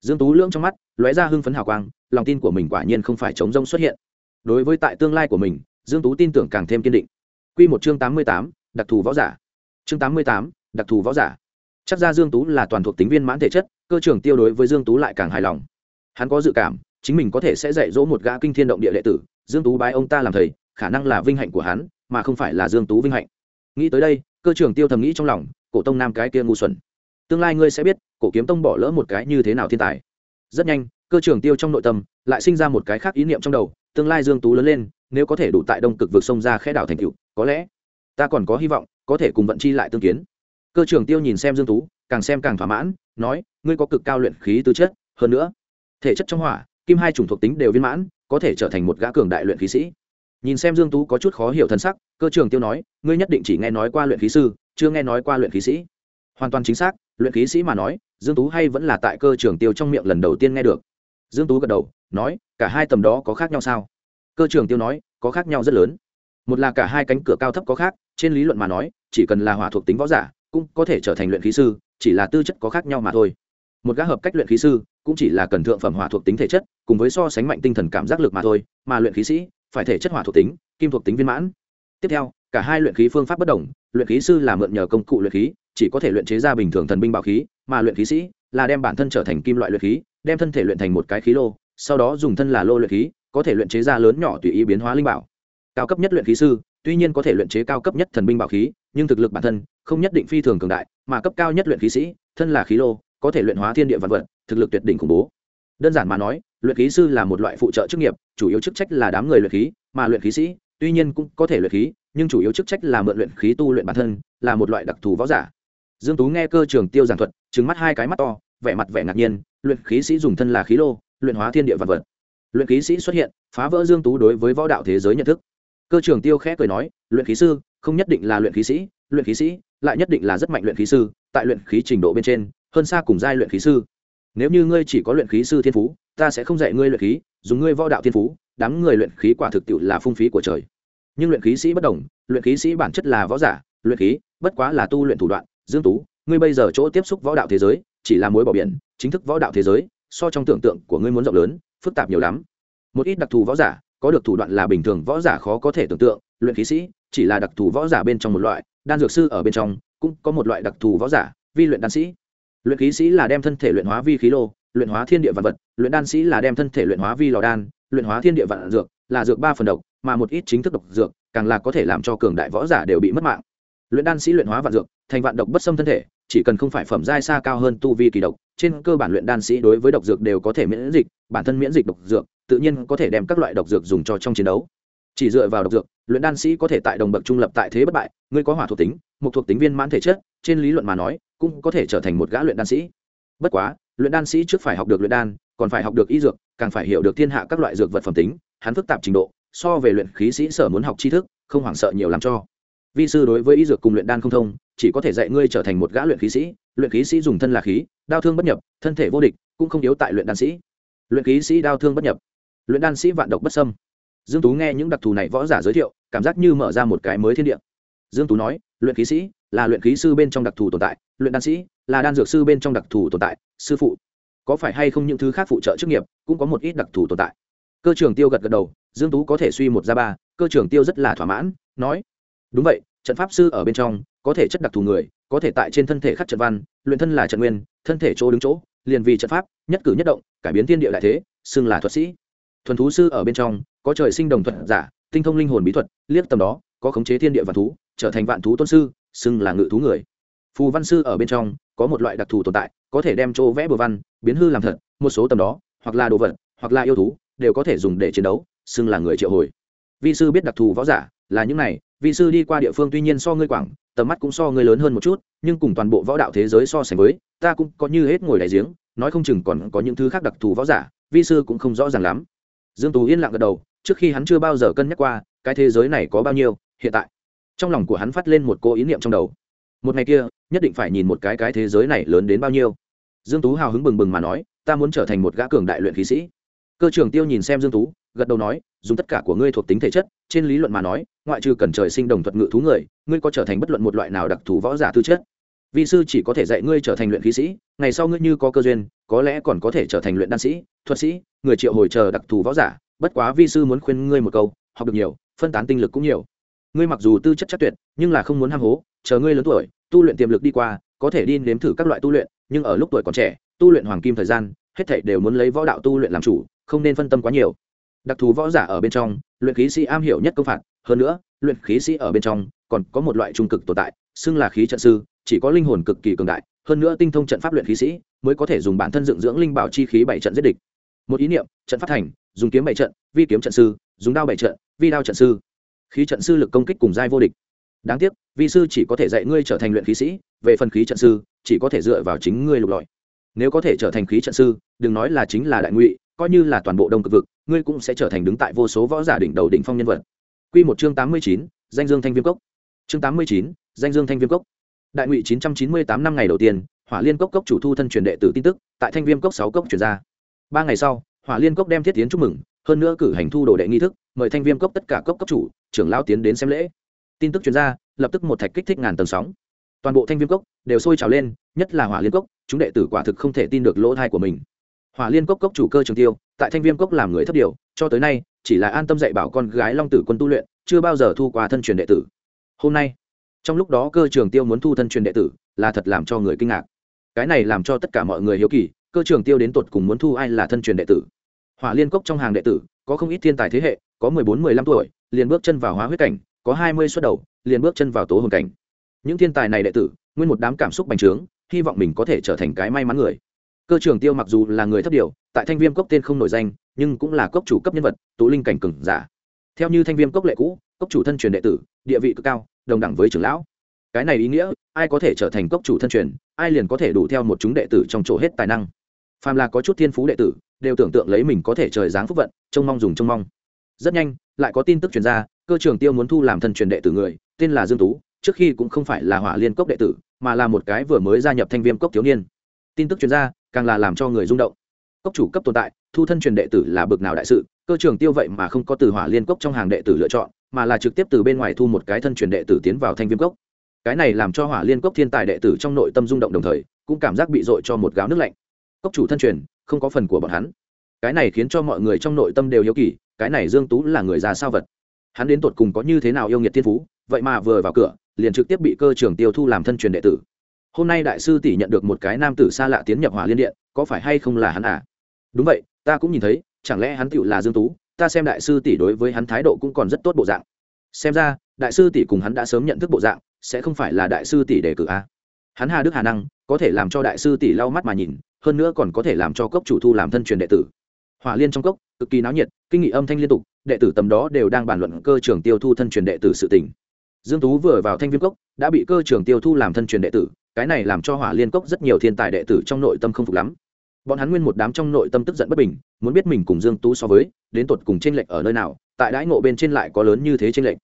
Dương tú lưỡng trong mắt lóe ra hưng phấn hào quang lòng tin của mình quả nhiên không phải chống rông xuất hiện. Đối với tại tương lai của mình dương tú tin tưởng càng thêm kiên định. Quy một chương 88, đặc thù võ giả. Chương 88, đặc thù võ giả chắc ra dương tú là toàn thuộc tính viên mãn thể chất, cơ trưởng tiêu đối với dương tú lại càng hài lòng. Hắn có dự cảm, chính mình có thể sẽ dạy dỗ một gã kinh thiên động địa đệ tử, dương tú bái ông ta làm thầy, khả năng là vinh hạnh của hắn, mà không phải là dương tú vinh hạnh. Nghĩ tới đây, cơ trưởng tiêu thầm nghĩ trong lòng, cổ tông nam cái kia ngu xuẩn. Tương lai ngươi sẽ biết, cổ kiếm tông bỏ lỡ một cái như thế nào thiên tài. Rất nhanh, cơ trưởng tiêu trong nội tâm lại sinh ra một cái khác ý niệm trong đầu, tương lai dương tú lớn lên, nếu có thể đủ tại đông cực vượt sông ra khẽ đảo thành cựu có lẽ ta còn có hy vọng, có thể cùng vận chi lại tương kiến cơ trưởng tiêu nhìn xem dương tú, càng xem càng thỏa mãn, nói, ngươi có cực cao luyện khí tư chất, hơn nữa, thể chất trong hỏa, kim hai chủng thuộc tính đều viên mãn, có thể trở thành một gã cường đại luyện khí sĩ. Nhìn xem dương tú có chút khó hiểu thân sắc, cơ trưởng tiêu nói, ngươi nhất định chỉ nghe nói qua luyện khí sư, chưa nghe nói qua luyện khí sĩ. Hoàn toàn chính xác, luyện khí sĩ mà nói, dương tú hay vẫn là tại cơ trưởng tiêu trong miệng lần đầu tiên nghe được. Dương tú gật đầu, nói, cả hai tầm đó có khác nhau sao? Cơ trưởng tiêu nói, có khác nhau rất lớn. Một là cả hai cánh cửa cao thấp có khác, trên lý luận mà nói, chỉ cần là hỏa thuộc tính võ giả cũng có thể trở thành luyện khí sư, chỉ là tư chất có khác nhau mà thôi. Một gã hợp cách luyện khí sư cũng chỉ là cần thượng phẩm hỏa thuộc tính thể chất, cùng với so sánh mạnh tinh thần cảm giác lực mà thôi, mà luyện khí sĩ phải thể chất hỏa thuộc tính, kim thuộc tính viên mãn. Tiếp theo, cả hai luyện khí phương pháp bất đồng, luyện khí sư là mượn nhờ công cụ luyện khí, chỉ có thể luyện chế ra bình thường thần binh bảo khí, mà luyện khí sĩ là đem bản thân trở thành kim loại luyện khí, đem thân thể luyện thành một cái khí lô, sau đó dùng thân là lô luyện khí, có thể luyện chế ra lớn nhỏ tùy ý biến hóa linh bảo. Cao cấp nhất luyện khí sư tuy nhiên có thể luyện chế cao cấp nhất thần binh bảo khí, nhưng thực lực bản thân không nhất định phi thường cường đại, mà cấp cao nhất luyện khí sĩ, thân là khí lô, có thể luyện hóa thiên địa vật vật, thực lực tuyệt đỉnh khủng bố. Đơn giản mà nói, luyện khí sư là một loại phụ trợ chức nghiệp, chủ yếu chức trách là đám người luyện khí, mà luyện khí sĩ, tuy nhiên cũng có thể luyện khí, nhưng chủ yếu chức trách là mượn luyện khí tu luyện bản thân, là một loại đặc thù võ giả. Dương tú nghe cơ trường tiêu giảng thuật, trừng mắt hai cái mắt to, vẻ mặt vẻ ngạc nhiên, luyện khí sĩ dùng thân là khí lô, luyện hóa thiên địa vật vật. Luyện khí sĩ xuất hiện, phá vỡ dương tú đối với võ đạo thế giới nhận thức cơ trường tiêu khẽ cười nói luyện khí sư không nhất định là luyện khí sĩ luyện khí sĩ lại nhất định là rất mạnh luyện khí sư tại luyện khí trình độ bên trên hơn xa cùng giai luyện khí sư nếu như ngươi chỉ có luyện khí sư thiên phú ta sẽ không dạy ngươi luyện khí dùng ngươi võ đạo thiên phú đám người luyện khí quả thực tiệu là phung phí của trời nhưng luyện khí sĩ bất đồng luyện khí sĩ bản chất là võ giả luyện khí bất quá là tu luyện thủ đoạn dương tú ngươi bây giờ chỗ tiếp xúc võ đạo thế giới chỉ là mối bỏ biển chính thức võ đạo thế giới so trong tưởng tượng của ngươi muốn rộng lớn phức tạp nhiều lắm một ít đặc thù võ giả có được thủ đoạn là bình thường võ giả khó có thể tưởng tượng, luyện khí sĩ chỉ là đặc thù võ giả bên trong một loại, đan dược sư ở bên trong cũng có một loại đặc thù võ giả, vi luyện đan sĩ. Luyện khí sĩ là đem thân thể luyện hóa vi khí lô, luyện hóa thiên địa vạn vật, luyện đan sĩ là đem thân thể luyện hóa vi lò đan, luyện hóa thiên địa vạn dược, là dược ba phần độc, mà một ít chính thức độc dược càng là có thể làm cho cường đại võ giả đều bị mất mạng. Luyện đan sĩ luyện hóa vạn dược, thành vạn độc bất xâm thân thể chỉ cần không phải phẩm giai xa cao hơn tu vi kỳ độc, trên cơ bản luyện đan sĩ đối với độc dược đều có thể miễn dịch, bản thân miễn dịch độc dược, tự nhiên có thể đem các loại độc dược dùng cho trong chiến đấu. Chỉ dựa vào độc dược, luyện đan sĩ có thể tại đồng bậc trung lập tại thế bất bại, ngươi có hỏa thuộc tính một thuộc tính viên mãn thể chất, trên lý luận mà nói, cũng có thể trở thành một gã luyện đan sĩ. Bất quá, luyện đan sĩ trước phải học được luyện đan, còn phải học được y dược, càng phải hiểu được thiên hạ các loại dược vật phẩm tính, hắn phức tạp trình độ, so về luyện khí sĩ sở muốn học tri thức, không hoảng sợ nhiều làm cho vi sư đối với y dược cùng luyện đan không thông, chỉ có thể dạy ngươi trở thành một gã luyện khí sĩ. Luyện khí sĩ dùng thân là khí, đau thương bất nhập, thân thể vô địch, cũng không yếu tại luyện đan sĩ. Luyện khí sĩ đau thương bất nhập. Luyện đan sĩ vạn độc bất sâm dương tú nghe những đặc thù này võ giả giới thiệu, cảm giác như mở ra một cái mới thiên địa. Dương tú nói, luyện khí sĩ là luyện khí sư bên trong đặc thù tồn tại, luyện đan sĩ là đan dược sư bên trong đặc thù tồn tại, sư phụ. Có phải hay không những thứ khác phụ trợ chức nghiệp, cũng có một ít đặc thù tồn tại. Cơ trưởng tiêu gật gật đầu, dương tú có thể suy một ra ba, cơ trưởng tiêu rất là thỏa mãn, nói đúng vậy, trận pháp sư ở bên trong, có thể chất đặc thù người, có thể tại trên thân thể khắc trận văn, luyện thân là trận nguyên, thân thể chỗ đứng chỗ, liền vì trận pháp, nhất cử nhất động, cải biến thiên địa đại thế, xưng là thuật sĩ. Thuần thú sư ở bên trong, có trời sinh đồng thuật giả, tinh thông linh hồn bí thuật, liếc tầm đó, có khống chế thiên địa vạn thú, trở thành vạn thú tôn sư, xưng là ngự thú người. Phù văn sư ở bên trong, có một loại đặc thù tồn tại, có thể đem chỗ vẽ bừa văn, biến hư làm thật, một số tầm đó, hoặc là đồ vật, hoặc là yêu thú, đều có thể dùng để chiến đấu, xưng là người triệu hồi. Vi sư biết đặc thù võ giả là những này, vị sư đi qua địa phương tuy nhiên so ngươi quảng, tầm mắt cũng so ngươi lớn hơn một chút, nhưng cùng toàn bộ võ đạo thế giới so sánh với, ta cũng có như hết ngồi đại giếng, nói không chừng còn có những thứ khác đặc thù võ giả vi sư cũng không rõ ràng lắm. Dương tú yên lặng gật đầu, trước khi hắn chưa bao giờ cân nhắc qua, cái thế giới này có bao nhiêu, hiện tại. Trong lòng của hắn phát lên một cô ý niệm trong đầu. Một ngày kia, nhất định phải nhìn một cái cái thế giới này lớn đến bao nhiêu. Dương tú hào hứng bừng bừng mà nói, ta muốn trở thành một gã cường đại luyện khí sĩ. Cơ trưởng tiêu nhìn xem dương tú, gật đầu nói, dùng tất cả của ngươi thuộc tính thể chất, trên lý luận mà nói ngoại trừ cần trời sinh đồng thuật ngự thú người, ngươi có trở thành bất luận một loại nào đặc thù võ giả tư chất. Vi sư chỉ có thể dạy ngươi trở thành luyện khí sĩ, ngày sau ngươi như có cơ duyên, có lẽ còn có thể trở thành luyện đan sĩ, thuật sĩ, người triệu hồi chờ đặc thù võ giả. Bất quá vi sư muốn khuyên ngươi một câu, học được nhiều, phân tán tinh lực cũng nhiều. Ngươi mặc dù tư chất chắc tuyệt, nhưng là không muốn ham hố, chờ ngươi lớn tuổi, tu luyện tiềm lực đi qua, có thể đi nếm thử các loại tu luyện, nhưng ở lúc tuổi còn trẻ, tu luyện hoàng kim thời gian, hết thảy đều muốn lấy võ đạo tu luyện làm chủ, không nên phân tâm quá nhiều. Đặc thù võ giả ở bên trong, luyện khí sĩ am hiểu nhất công phạt hơn nữa, luyện khí sĩ ở bên trong còn có một loại trung cực tồn tại, xưng là khí trận sư, chỉ có linh hồn cực kỳ cường đại, hơn nữa tinh thông trận pháp luyện khí sĩ mới có thể dùng bản thân dựng dưỡng linh bảo chi khí bảy trận giết địch. Một ý niệm, trận pháp thành, dùng kiếm bảy trận, vi kiếm trận sư, dùng đao bảy trận, vi đao trận sư. Khí trận sư lực công kích cùng giai vô địch. Đáng tiếc, vi sư chỉ có thể dạy ngươi trở thành luyện khí sĩ, về phần khí trận sư, chỉ có thể dựa vào chính ngươi lục lọi. Nếu có thể trở thành khí trận sư, đừng nói là chính là đại ngụy, coi như là toàn bộ đông cực vực, ngươi cũng sẽ trở thành đứng tại vô số võ giả đỉnh đầu đỉnh phong nhân vật. Quy một chương tám mươi chín danh dương thanh viêm cốc. Chương tám mươi chín danh dương thanh viêm cốc. Đại ngụy chín trăm chín mươi tám năm ngày đầu tiên hỏa liên cốc cốc chủ thu thân truyền đệ tử tin tức tại thanh viêm cốc sáu cốc truyền ra. Ba ngày sau hỏa liên cốc đem thiết tiến chúc mừng hơn nữa cử hành thu đồ đệ nghi thức mời thanh viêm cốc tất cả cốc cốc chủ trưởng lão tiến đến xem lễ. Tin tức truyền ra, lập tức một thạch kích thích ngàn tầng sóng. Toàn bộ thanh viêm cốc đều sôi trào lên nhất là hỏa liên cốc chúng đệ tử quả thực không thể tin được lỗ tai của mình. Hỏa liên cốc cốc chủ cơ trường tiêu tại thanh viêm cốc làm người thấp điều cho tới nay chỉ là an tâm dạy bảo con gái long tử quân tu luyện, chưa bao giờ thu qua thân truyền đệ tử. Hôm nay, trong lúc đó cơ trường tiêu muốn thu thân truyền đệ tử, là thật làm cho người kinh ngạc. Cái này làm cho tất cả mọi người hiếu kỳ, cơ trường tiêu đến tột cùng muốn thu ai là thân truyền đệ tử. Hỏa liên cốc trong hàng đệ tử, có không ít thiên tài thế hệ, có mười bốn, mười lăm tuổi, liền bước chân vào hóa huyết cảnh, có hai mươi suất đầu, liền bước chân vào tố hồn cảnh. Những thiên tài này đệ tử, nguyên một đám cảm xúc bành trướng, hy vọng mình có thể trở thành cái may mắn người. Cơ trường tiêu mặc dù là người thấp điều tại thanh viêm cốc tên không nổi danh, nhưng cũng là cốc chủ cấp nhân vật, tụ linh cảnh cừng giả. Theo như thanh viêm cốc lệ cũ, cốc chủ thân truyền đệ tử, địa vị cực cao, đồng đẳng với trưởng lão. Cái này ý nghĩa, ai có thể trở thành cốc chủ thân truyền, ai liền có thể đủ theo một chúng đệ tử trong chỗ hết tài năng. Phàm là có chút thiên phú đệ tử, đều tưởng tượng lấy mình có thể trời dáng phúc vận, trông mong dùng trông mong. Rất nhanh, lại có tin tức truyền ra, cơ trường tiêu muốn thu làm thân truyền đệ tử người, tên là dương tú, trước khi cũng không phải là hỏa liên cốc đệ tử, mà là một cái vừa mới gia nhập thanh viêm cốc thiếu niên. Tin tức truyền ra, càng là làm cho người rung động cốc chủ cấp tồn tại, thu thân truyền đệ tử là bực nào đại sự, cơ trường tiêu vậy mà không có từ hỏa liên cốc trong hàng đệ tử lựa chọn, mà là trực tiếp từ bên ngoài thu một cái thân truyền đệ tử tiến vào thanh viêm cốc. Cái này làm cho hỏa liên cốc thiên tài đệ tử trong nội tâm rung động đồng thời, cũng cảm giác bị dội cho một gáo nước lạnh. Cốc chủ thân truyền, không có phần của bọn hắn. Cái này khiến cho mọi người trong nội tâm đều hiếu kỳ, cái này dương tú là người già sao vật? Hắn đến tột cùng có như thế nào yêu nghiệt thiên phú, vậy mà vừa vào cửa, liền trực tiếp bị cơ trường tiêu thu làm thân truyền đệ tử. Hôm nay đại sư tỷ nhận được một cái nam tử xa lạ tiến nhập hỏa liên điện, có phải hay không là hắn à? Đúng vậy, ta cũng nhìn thấy, chẳng lẽ hắn tựu là dương tú, ta xem đại sư tỷ đối với hắn thái độ cũng còn rất tốt bộ dạng. Xem ra, đại sư tỷ cùng hắn đã sớm nhận thức bộ dạng, sẽ không phải là đại sư tỷ đề cử a. Hắn hà đức hà năng, có thể làm cho đại sư tỷ lau mắt mà nhìn, hơn nữa còn có thể làm cho cốc chủ thu làm thân truyền đệ tử. Hỏa liên trong cốc, cực kỳ náo nhiệt, kinh nghị âm thanh liên tục, đệ tử tầm đó đều đang bàn luận cơ trường tiêu thu thân truyền đệ tử sự tình. Dương tú vừa vào thanh viêm cốc, đã bị cơ trường tiêu thu làm thân truyền đệ tử, cái này làm cho hỏa liên cốc rất nhiều thiên tài đệ tử trong nội tâm không phục lắm bọn hắn nguyên một đám trong nội tâm tức giận bất bình, muốn biết mình cùng dương tú so với, đến tột cùng trên lệch ở nơi nào, tại đãi ngộ bên trên lại có lớn như thế trên lệch.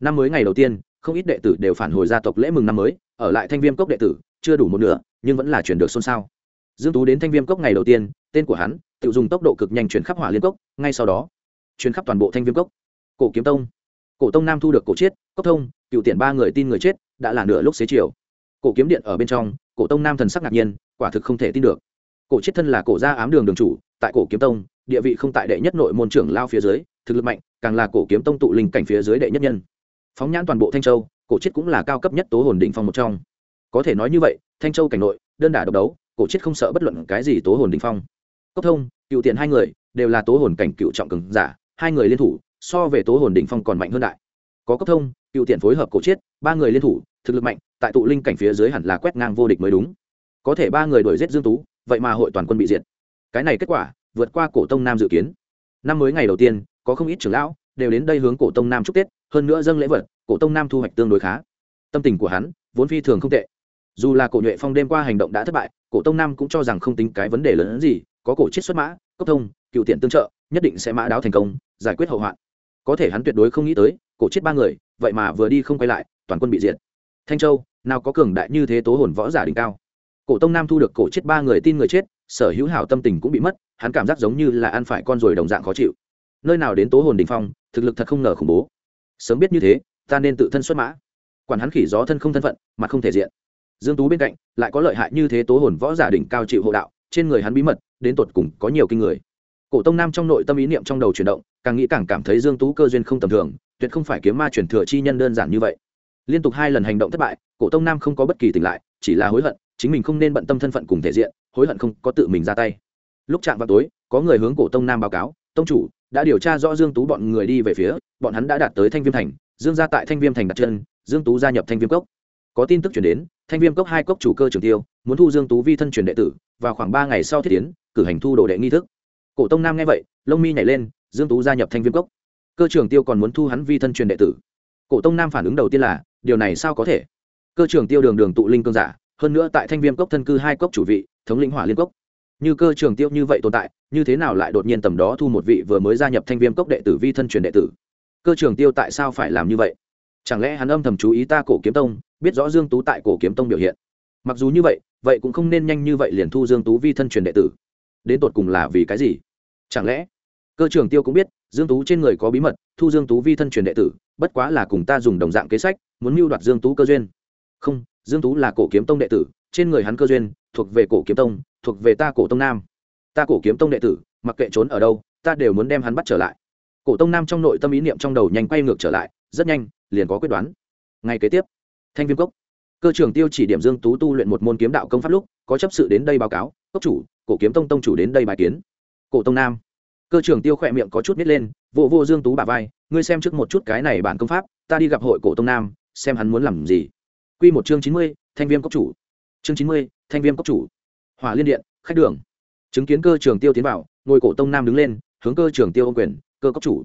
Năm mới ngày đầu tiên, không ít đệ tử đều phản hồi gia tộc lễ mừng năm mới, ở lại thanh viêm cốc đệ tử, chưa đủ một nửa, nhưng vẫn là chuyển được xôn xao. Dương tú đến thanh viêm cốc ngày đầu tiên, tên của hắn, tự dùng tốc độ cực nhanh chuyển khắp hỏa liên cốc, ngay sau đó, chuyển khắp toàn bộ thanh viêm cốc. Cổ kiếm tông. Cổ tông nam thu được cổ chiết, cốc thông, cựu tiện ba người tin người chết, đã là nửa lúc xế chiều. Cổ kiếm điện ở bên trong, cổ tông nam thần sắc ngạc nhiên, quả thực không thể tin được cổ chiết thân là cổ gia ám đường đường chủ, tại cổ kiếm tông, địa vị không tại đệ nhất nội môn trưởng lao phía dưới, thực lực mạnh, càng là cổ kiếm tông tụ linh cảnh phía dưới đệ nhất nhân. Phóng nhãn toàn bộ thanh châu, cổ chiết cũng là cao cấp nhất tố hồn đỉnh phong một trong. Có thể nói như vậy, thanh châu cảnh nội, đơn đả độc đấu, cổ chiết không sợ bất luận cái gì tố hồn đỉnh phong. Cốc thông, cựu tiện hai người, đều là tố hồn cảnh cựu trọng cường giả, hai người liên thủ, so về tố hồn đỉnh phong còn mạnh hơn đại. Có cốc thông, cựu tiện phối hợp cổ chiết ba người liên thủ, thực lực mạnh, tại tụ linh cảnh phía dưới hẳn là quét ngang vô địch mới đúng. Có thể ba người đuổi giết dương tú vậy mà hội toàn quân bị diệt. Cái này kết quả, vượt qua cổ tông nam dự kiến. Năm mới ngày đầu tiên, có không ít trưởng lão đều đến đây hướng cổ tông nam chúc tết, hơn nữa dâng lễ vật, cổ tông nam thu hoạch tương đối khá. Tâm tình của hắn vốn phi thường không tệ. Dù là cổ nhuệ phong đêm qua hành động đã thất bại, cổ tông nam cũng cho rằng không tính cái vấn đề lớn hơn gì, có cổ chiết xuất mã, cốc thông, cựu tiện tương trợ, nhất định sẽ mã đáo thành công, giải quyết hậu hoạn. Có thể hắn tuyệt đối không nghĩ tới, cổ chiết ba người, vậy mà vừa đi không quay lại, toàn quân bị diệt. Thanh châu, nào có cường đại như thế tố hồn võ giả đỉnh cao? Cổ tông nam thu được cổ chết ba người tin người chết, sở hữu hảo tâm tình cũng bị mất, hắn cảm giác giống như là ăn phải con rồi đồng dạng khó chịu. Nơi nào đến tố hồn đình phong, thực lực thật không ngờ khủng bố. Sớm biết như thế, ta nên tự thân xuất mã. Quản hắn khỉ gió thân không thân phận mà không thể diện. Dương tú bên cạnh, lại có lợi hại như thế tố hồn võ giả đỉnh cao chịu hộ đạo, trên người hắn bí mật, đến tột cùng có nhiều kinh người. Cổ tông nam trong nội tâm ý niệm trong đầu chuyển động, càng nghĩ càng cảm thấy dương tú cơ duyên không tầm thường, tuyệt không phải kiếm ma chuyển thừa chi nhân đơn giản như vậy. Liên tục hai lần hành động thất bại, cổ tông nam không có bất kỳ tỉnh lại, chỉ là hối hận chính mình không nên bận tâm thân phận cùng thể diện, hối hận không có tự mình ra tay. Lúc chạm vào tối, có người hướng cổ tông nam báo cáo, tông chủ, đã điều tra rõ dương tú bọn người đi về phía, bọn hắn đã đạt tới thanh viêm thành, dương ra tại thanh viêm thành đặt chân, dương tú gia nhập thanh viêm cốc. Có tin tức chuyển đến, thanh viêm cốc hai cốc chủ cơ trường tiêu, muốn thu dương tú vi thân truyền đệ tử vào khoảng ba ngày sau thiết tiến, cử hành thu đồ đệ nghi thức. Cổ tông nam nghe vậy, lông mi nhảy lên, dương tú gia nhập thanh viêm cốc. Cơ trường tiêu còn muốn thu hắn vi thân truyền đệ tử. Cổ tông nam phản ứng đầu tiên là, điều này sao có thể? Cơ trường tiêu đường đường tụ linh cương giả hơn nữa tại thanh viêm cốc thân cư hai cốc chủ vị, thống lĩnh hỏa liên cốc. Như cơ trường tiêu như vậy tồn tại, như thế nào lại đột nhiên tầm đó thu một vị vừa mới gia nhập thanh viêm cốc đệ tử vi thân truyền đệ tử? Cơ trường tiêu tại sao phải làm như vậy? Chẳng lẽ hắn âm thầm chú ý ta cổ kiếm tông, biết rõ dương tú tại cổ kiếm tông biểu hiện? Mặc dù như vậy vậy cũng không nên nhanh như vậy liền thu dương tú vi thân truyền đệ tử. Đến tột cùng là vì cái gì? Chẳng lẽ? Cơ trường tiêu cũng biết, dương tú trên người có bí mật, thu dương tú vi thân truyền đệ tử, bất quá là cùng ta dùng đồng dạng kế sách, muốn mưu đoạt dương tú cơ duyên không, dương tú là cổ kiếm tông đệ tử, trên người hắn cơ duyên, thuộc về cổ kiếm tông, thuộc về ta cổ tông nam. Ta cổ kiếm tông đệ tử, mặc kệ trốn ở đâu, ta đều muốn đem hắn bắt trở lại. Cổ tông nam trong nội tâm ý niệm trong đầu nhanh quay ngược trở lại, rất nhanh, liền có quyết đoán. Ngay kế tiếp, thanh viêm cốc. Cơ trưởng tiêu chỉ điểm dương tú tu luyện một môn kiếm đạo công pháp lúc, có chấp sự đến đây báo cáo, cốc chủ, cổ kiếm tông tông chủ đến đây bài kiến. Cổ tông nam. Cơ trưởng tiêu khỏe miệng có chút nít lên, vô vô dương tú bà vai, ngươi xem trước một chút cái này bản công pháp, ta đi gặp hội cổ tông nam, xem hắn muốn làm gì quy một chương chín mươi, thanh viêm cốc chủ. Chương chín mươi, thanh viêm cốc chủ. Hỏa liên điện khách đường. Chứng kiến cơ trưởng tiêu tiến vào ngồi cổ tông nam đứng lên hướng cơ trưởng tiêu ôm quyền cơ cốc chủ.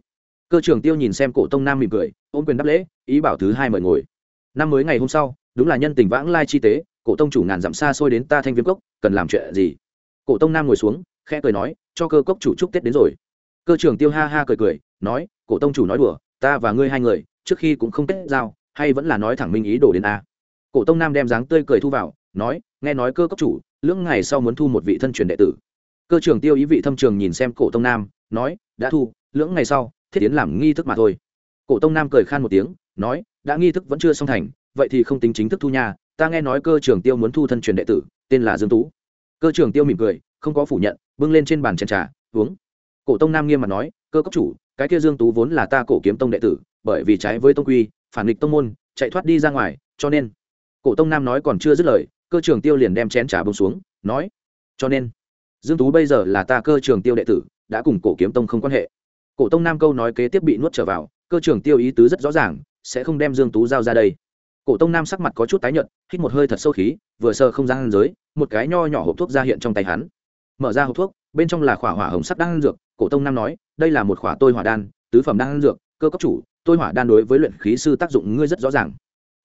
Cơ trưởng tiêu nhìn xem cổ tông nam mỉm cười ôm quyền đáp lễ ý bảo thứ hai mời ngồi. Năm mới ngày hôm sau đúng là nhân tình vãng lai chi tế cổ tông chủ ngàn dặm xa xôi đến ta thanh viêm cốc cần làm chuyện gì? Cổ tông nam ngồi xuống khẽ cười nói cho cơ cốc chủ chúc tết đến rồi. Cơ trưởng tiêu ha ha cười cười nói cổ tông chủ nói đùa ta và ngươi hai người trước khi cũng không kết giao hay vẫn là nói thẳng minh ý đồ đến a? Cổ tông nam đem dáng tươi cười thu vào, nói, nghe nói cơ cấp chủ, lưỡng ngày sau muốn thu một vị thân truyền đệ tử. Cơ trưởng tiêu ý vị thâm trường nhìn xem cổ tông nam, nói, đã thu, lưỡng ngày sau, thiết tiến làm nghi thức mà thôi. Cổ tông nam cười khan một tiếng, nói, đã nghi thức vẫn chưa xong thành, vậy thì không tính chính thức thu nhà ta nghe nói cơ trưởng tiêu muốn thu thân truyền đệ tử, tên là dương tú. Cơ trưởng tiêu mỉm cười, không có phủ nhận, bưng lên trên bàn chén trà, uống. Cổ tông nam nghiêm mặt nói, cơ cấp chủ, cái kia dương tú vốn là ta cổ kiếm tông đệ tử, bởi vì trái với tông quy, phản nghịch tông môn, chạy thoát đi ra ngoài, cho nên cổ tông nam nói còn chưa dứt lời, cơ trường tiêu liền đem chén trà bông xuống, nói, cho nên, dương tú bây giờ là ta cơ trường tiêu đệ tử, đã cùng cổ kiếm tông không quan hệ. Cổ tông nam câu nói kế tiếp bị nuốt trở vào, cơ trường tiêu ý tứ rất rõ ràng, sẽ không đem dương tú giao ra đây. Cổ tông nam sắc mặt có chút tái nhợt, hít một hơi thật sâu khí, vừa sờ không gian giới, một cái nho nhỏ hộp thuốc ra hiện trong tay hắn. Mở ra hộp thuốc, bên trong là khỏa hỏa hồng sắc đan dược, cổ tông nam nói, đây là một khỏa tôi hỏa đan, tứ phẩm đan dược, cơ cấp chủ, tôi hỏa đan đối với luyện khí sư tác dụng ngươi rất rõ ràng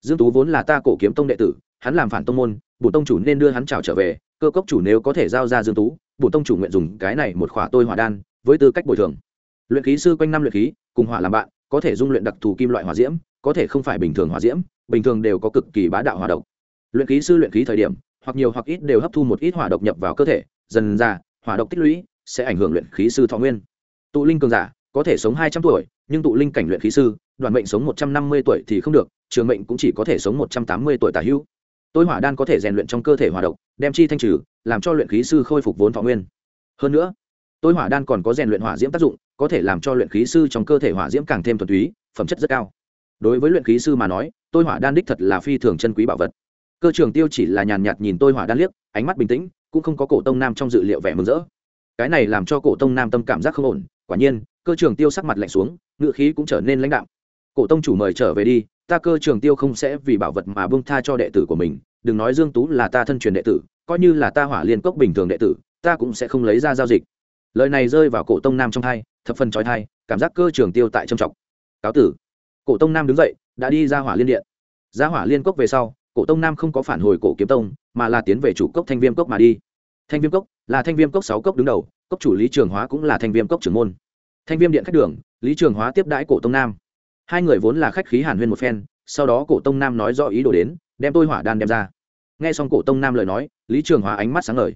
dương tú vốn là ta cổ kiếm tông đệ tử, hắn làm phản tông môn bổn tông chủ nên đưa hắn trào trở về, cơ cốc chủ nếu có thể giao ra dương tú bổn tông chủ nguyện dùng cái này một khỏa tôi hỏa đan, với tư cách bồi thường. Luyện khí sư quanh năm luyện khí, cùng hỏa làm bạn, có thể dung luyện đặc thù kim loại hỏa diễm, có thể không phải bình thường hỏa diễm, bình thường đều có cực kỳ bá đạo hỏa độc. Luyện khí sư luyện khí thời điểm, hoặc nhiều hoặc ít đều hấp thu một ít hỏa độc nhập vào cơ thể, dần ra, hỏa độc tích lũy sẽ ảnh hưởng luyện khí sư thọ nguyên. Tụ linh cường giả, có thể sống hai trăm tuổi nhưng tụ linh cảnh luyện khí sư, đoàn mệnh sống một trăm năm mươi tuổi thì không được, trường mệnh cũng chỉ có thể sống một trăm tám mươi tuổi tả hữu. Tôi hỏa đan có thể rèn luyện trong cơ thể hỏa độc, đem chi thanh trừ, làm cho luyện khí sư khôi phục vốn thọ nguyên. Hơn nữa tôi hỏa đan còn có rèn luyện hỏa diễm tác dụng, có thể làm cho luyện khí sư trong cơ thể hỏa diễm càng thêm thuần túy, phẩm chất rất cao. Đối với luyện khí sư mà nói tôi hỏa đan đích thật là phi thường chân quý bảo vật. Cơ trường tiêu chỉ là nhàn nhạt nhìn tôi hỏa đan liếc, ánh mắt bình tĩnh, cũng không có cổ tông nam trong dự liệu vẻ mừng rỡ. Cái này làm cho cổ tông nam tâm cảm giác không ổn, quả nhiên cơ trường tiêu sắc mặt lạnh xuống ngựa khí cũng trở nên lãnh đạo cổ tông chủ mời trở về đi, ta cơ trường tiêu không sẽ vì bảo vật mà bông tha cho đệ tử của mình, đừng nói dương tú là ta thân truyền đệ tử, coi như là ta hỏa liên cốc bình thường đệ tử, ta cũng sẽ không lấy ra giao dịch. Lời này rơi vào cổ tông nam trong hai thập phần trói thai, cảm giác cơ trường tiêu tại trầm trọng. Cáo tử. Cổ tông nam đứng dậy, đã đi ra hỏa liên điện. Ra hỏa liên cốc về sau, cổ tông nam không có phản hồi cổ kiếm tông, mà là tiến về chủ cốc thanh viêm cốc mà đi. Thanh viêm cốc là thanh viêm cốc sáu cốc đứng đầu, cốc chủ lý trường hóa cũng là thanh viêm cốc trưởng môn thanh viêm điện khách đường, lý trường hóa tiếp đãi cổ tông nam. Hai người vốn là khách khí hàn huyên một phen, sau đó cổ tông nam nói rõ ý đồ đến, đem tôi hỏa đan đem ra. Nghe xong cổ tông nam lời nói, lý trường hóa ánh mắt sáng lời.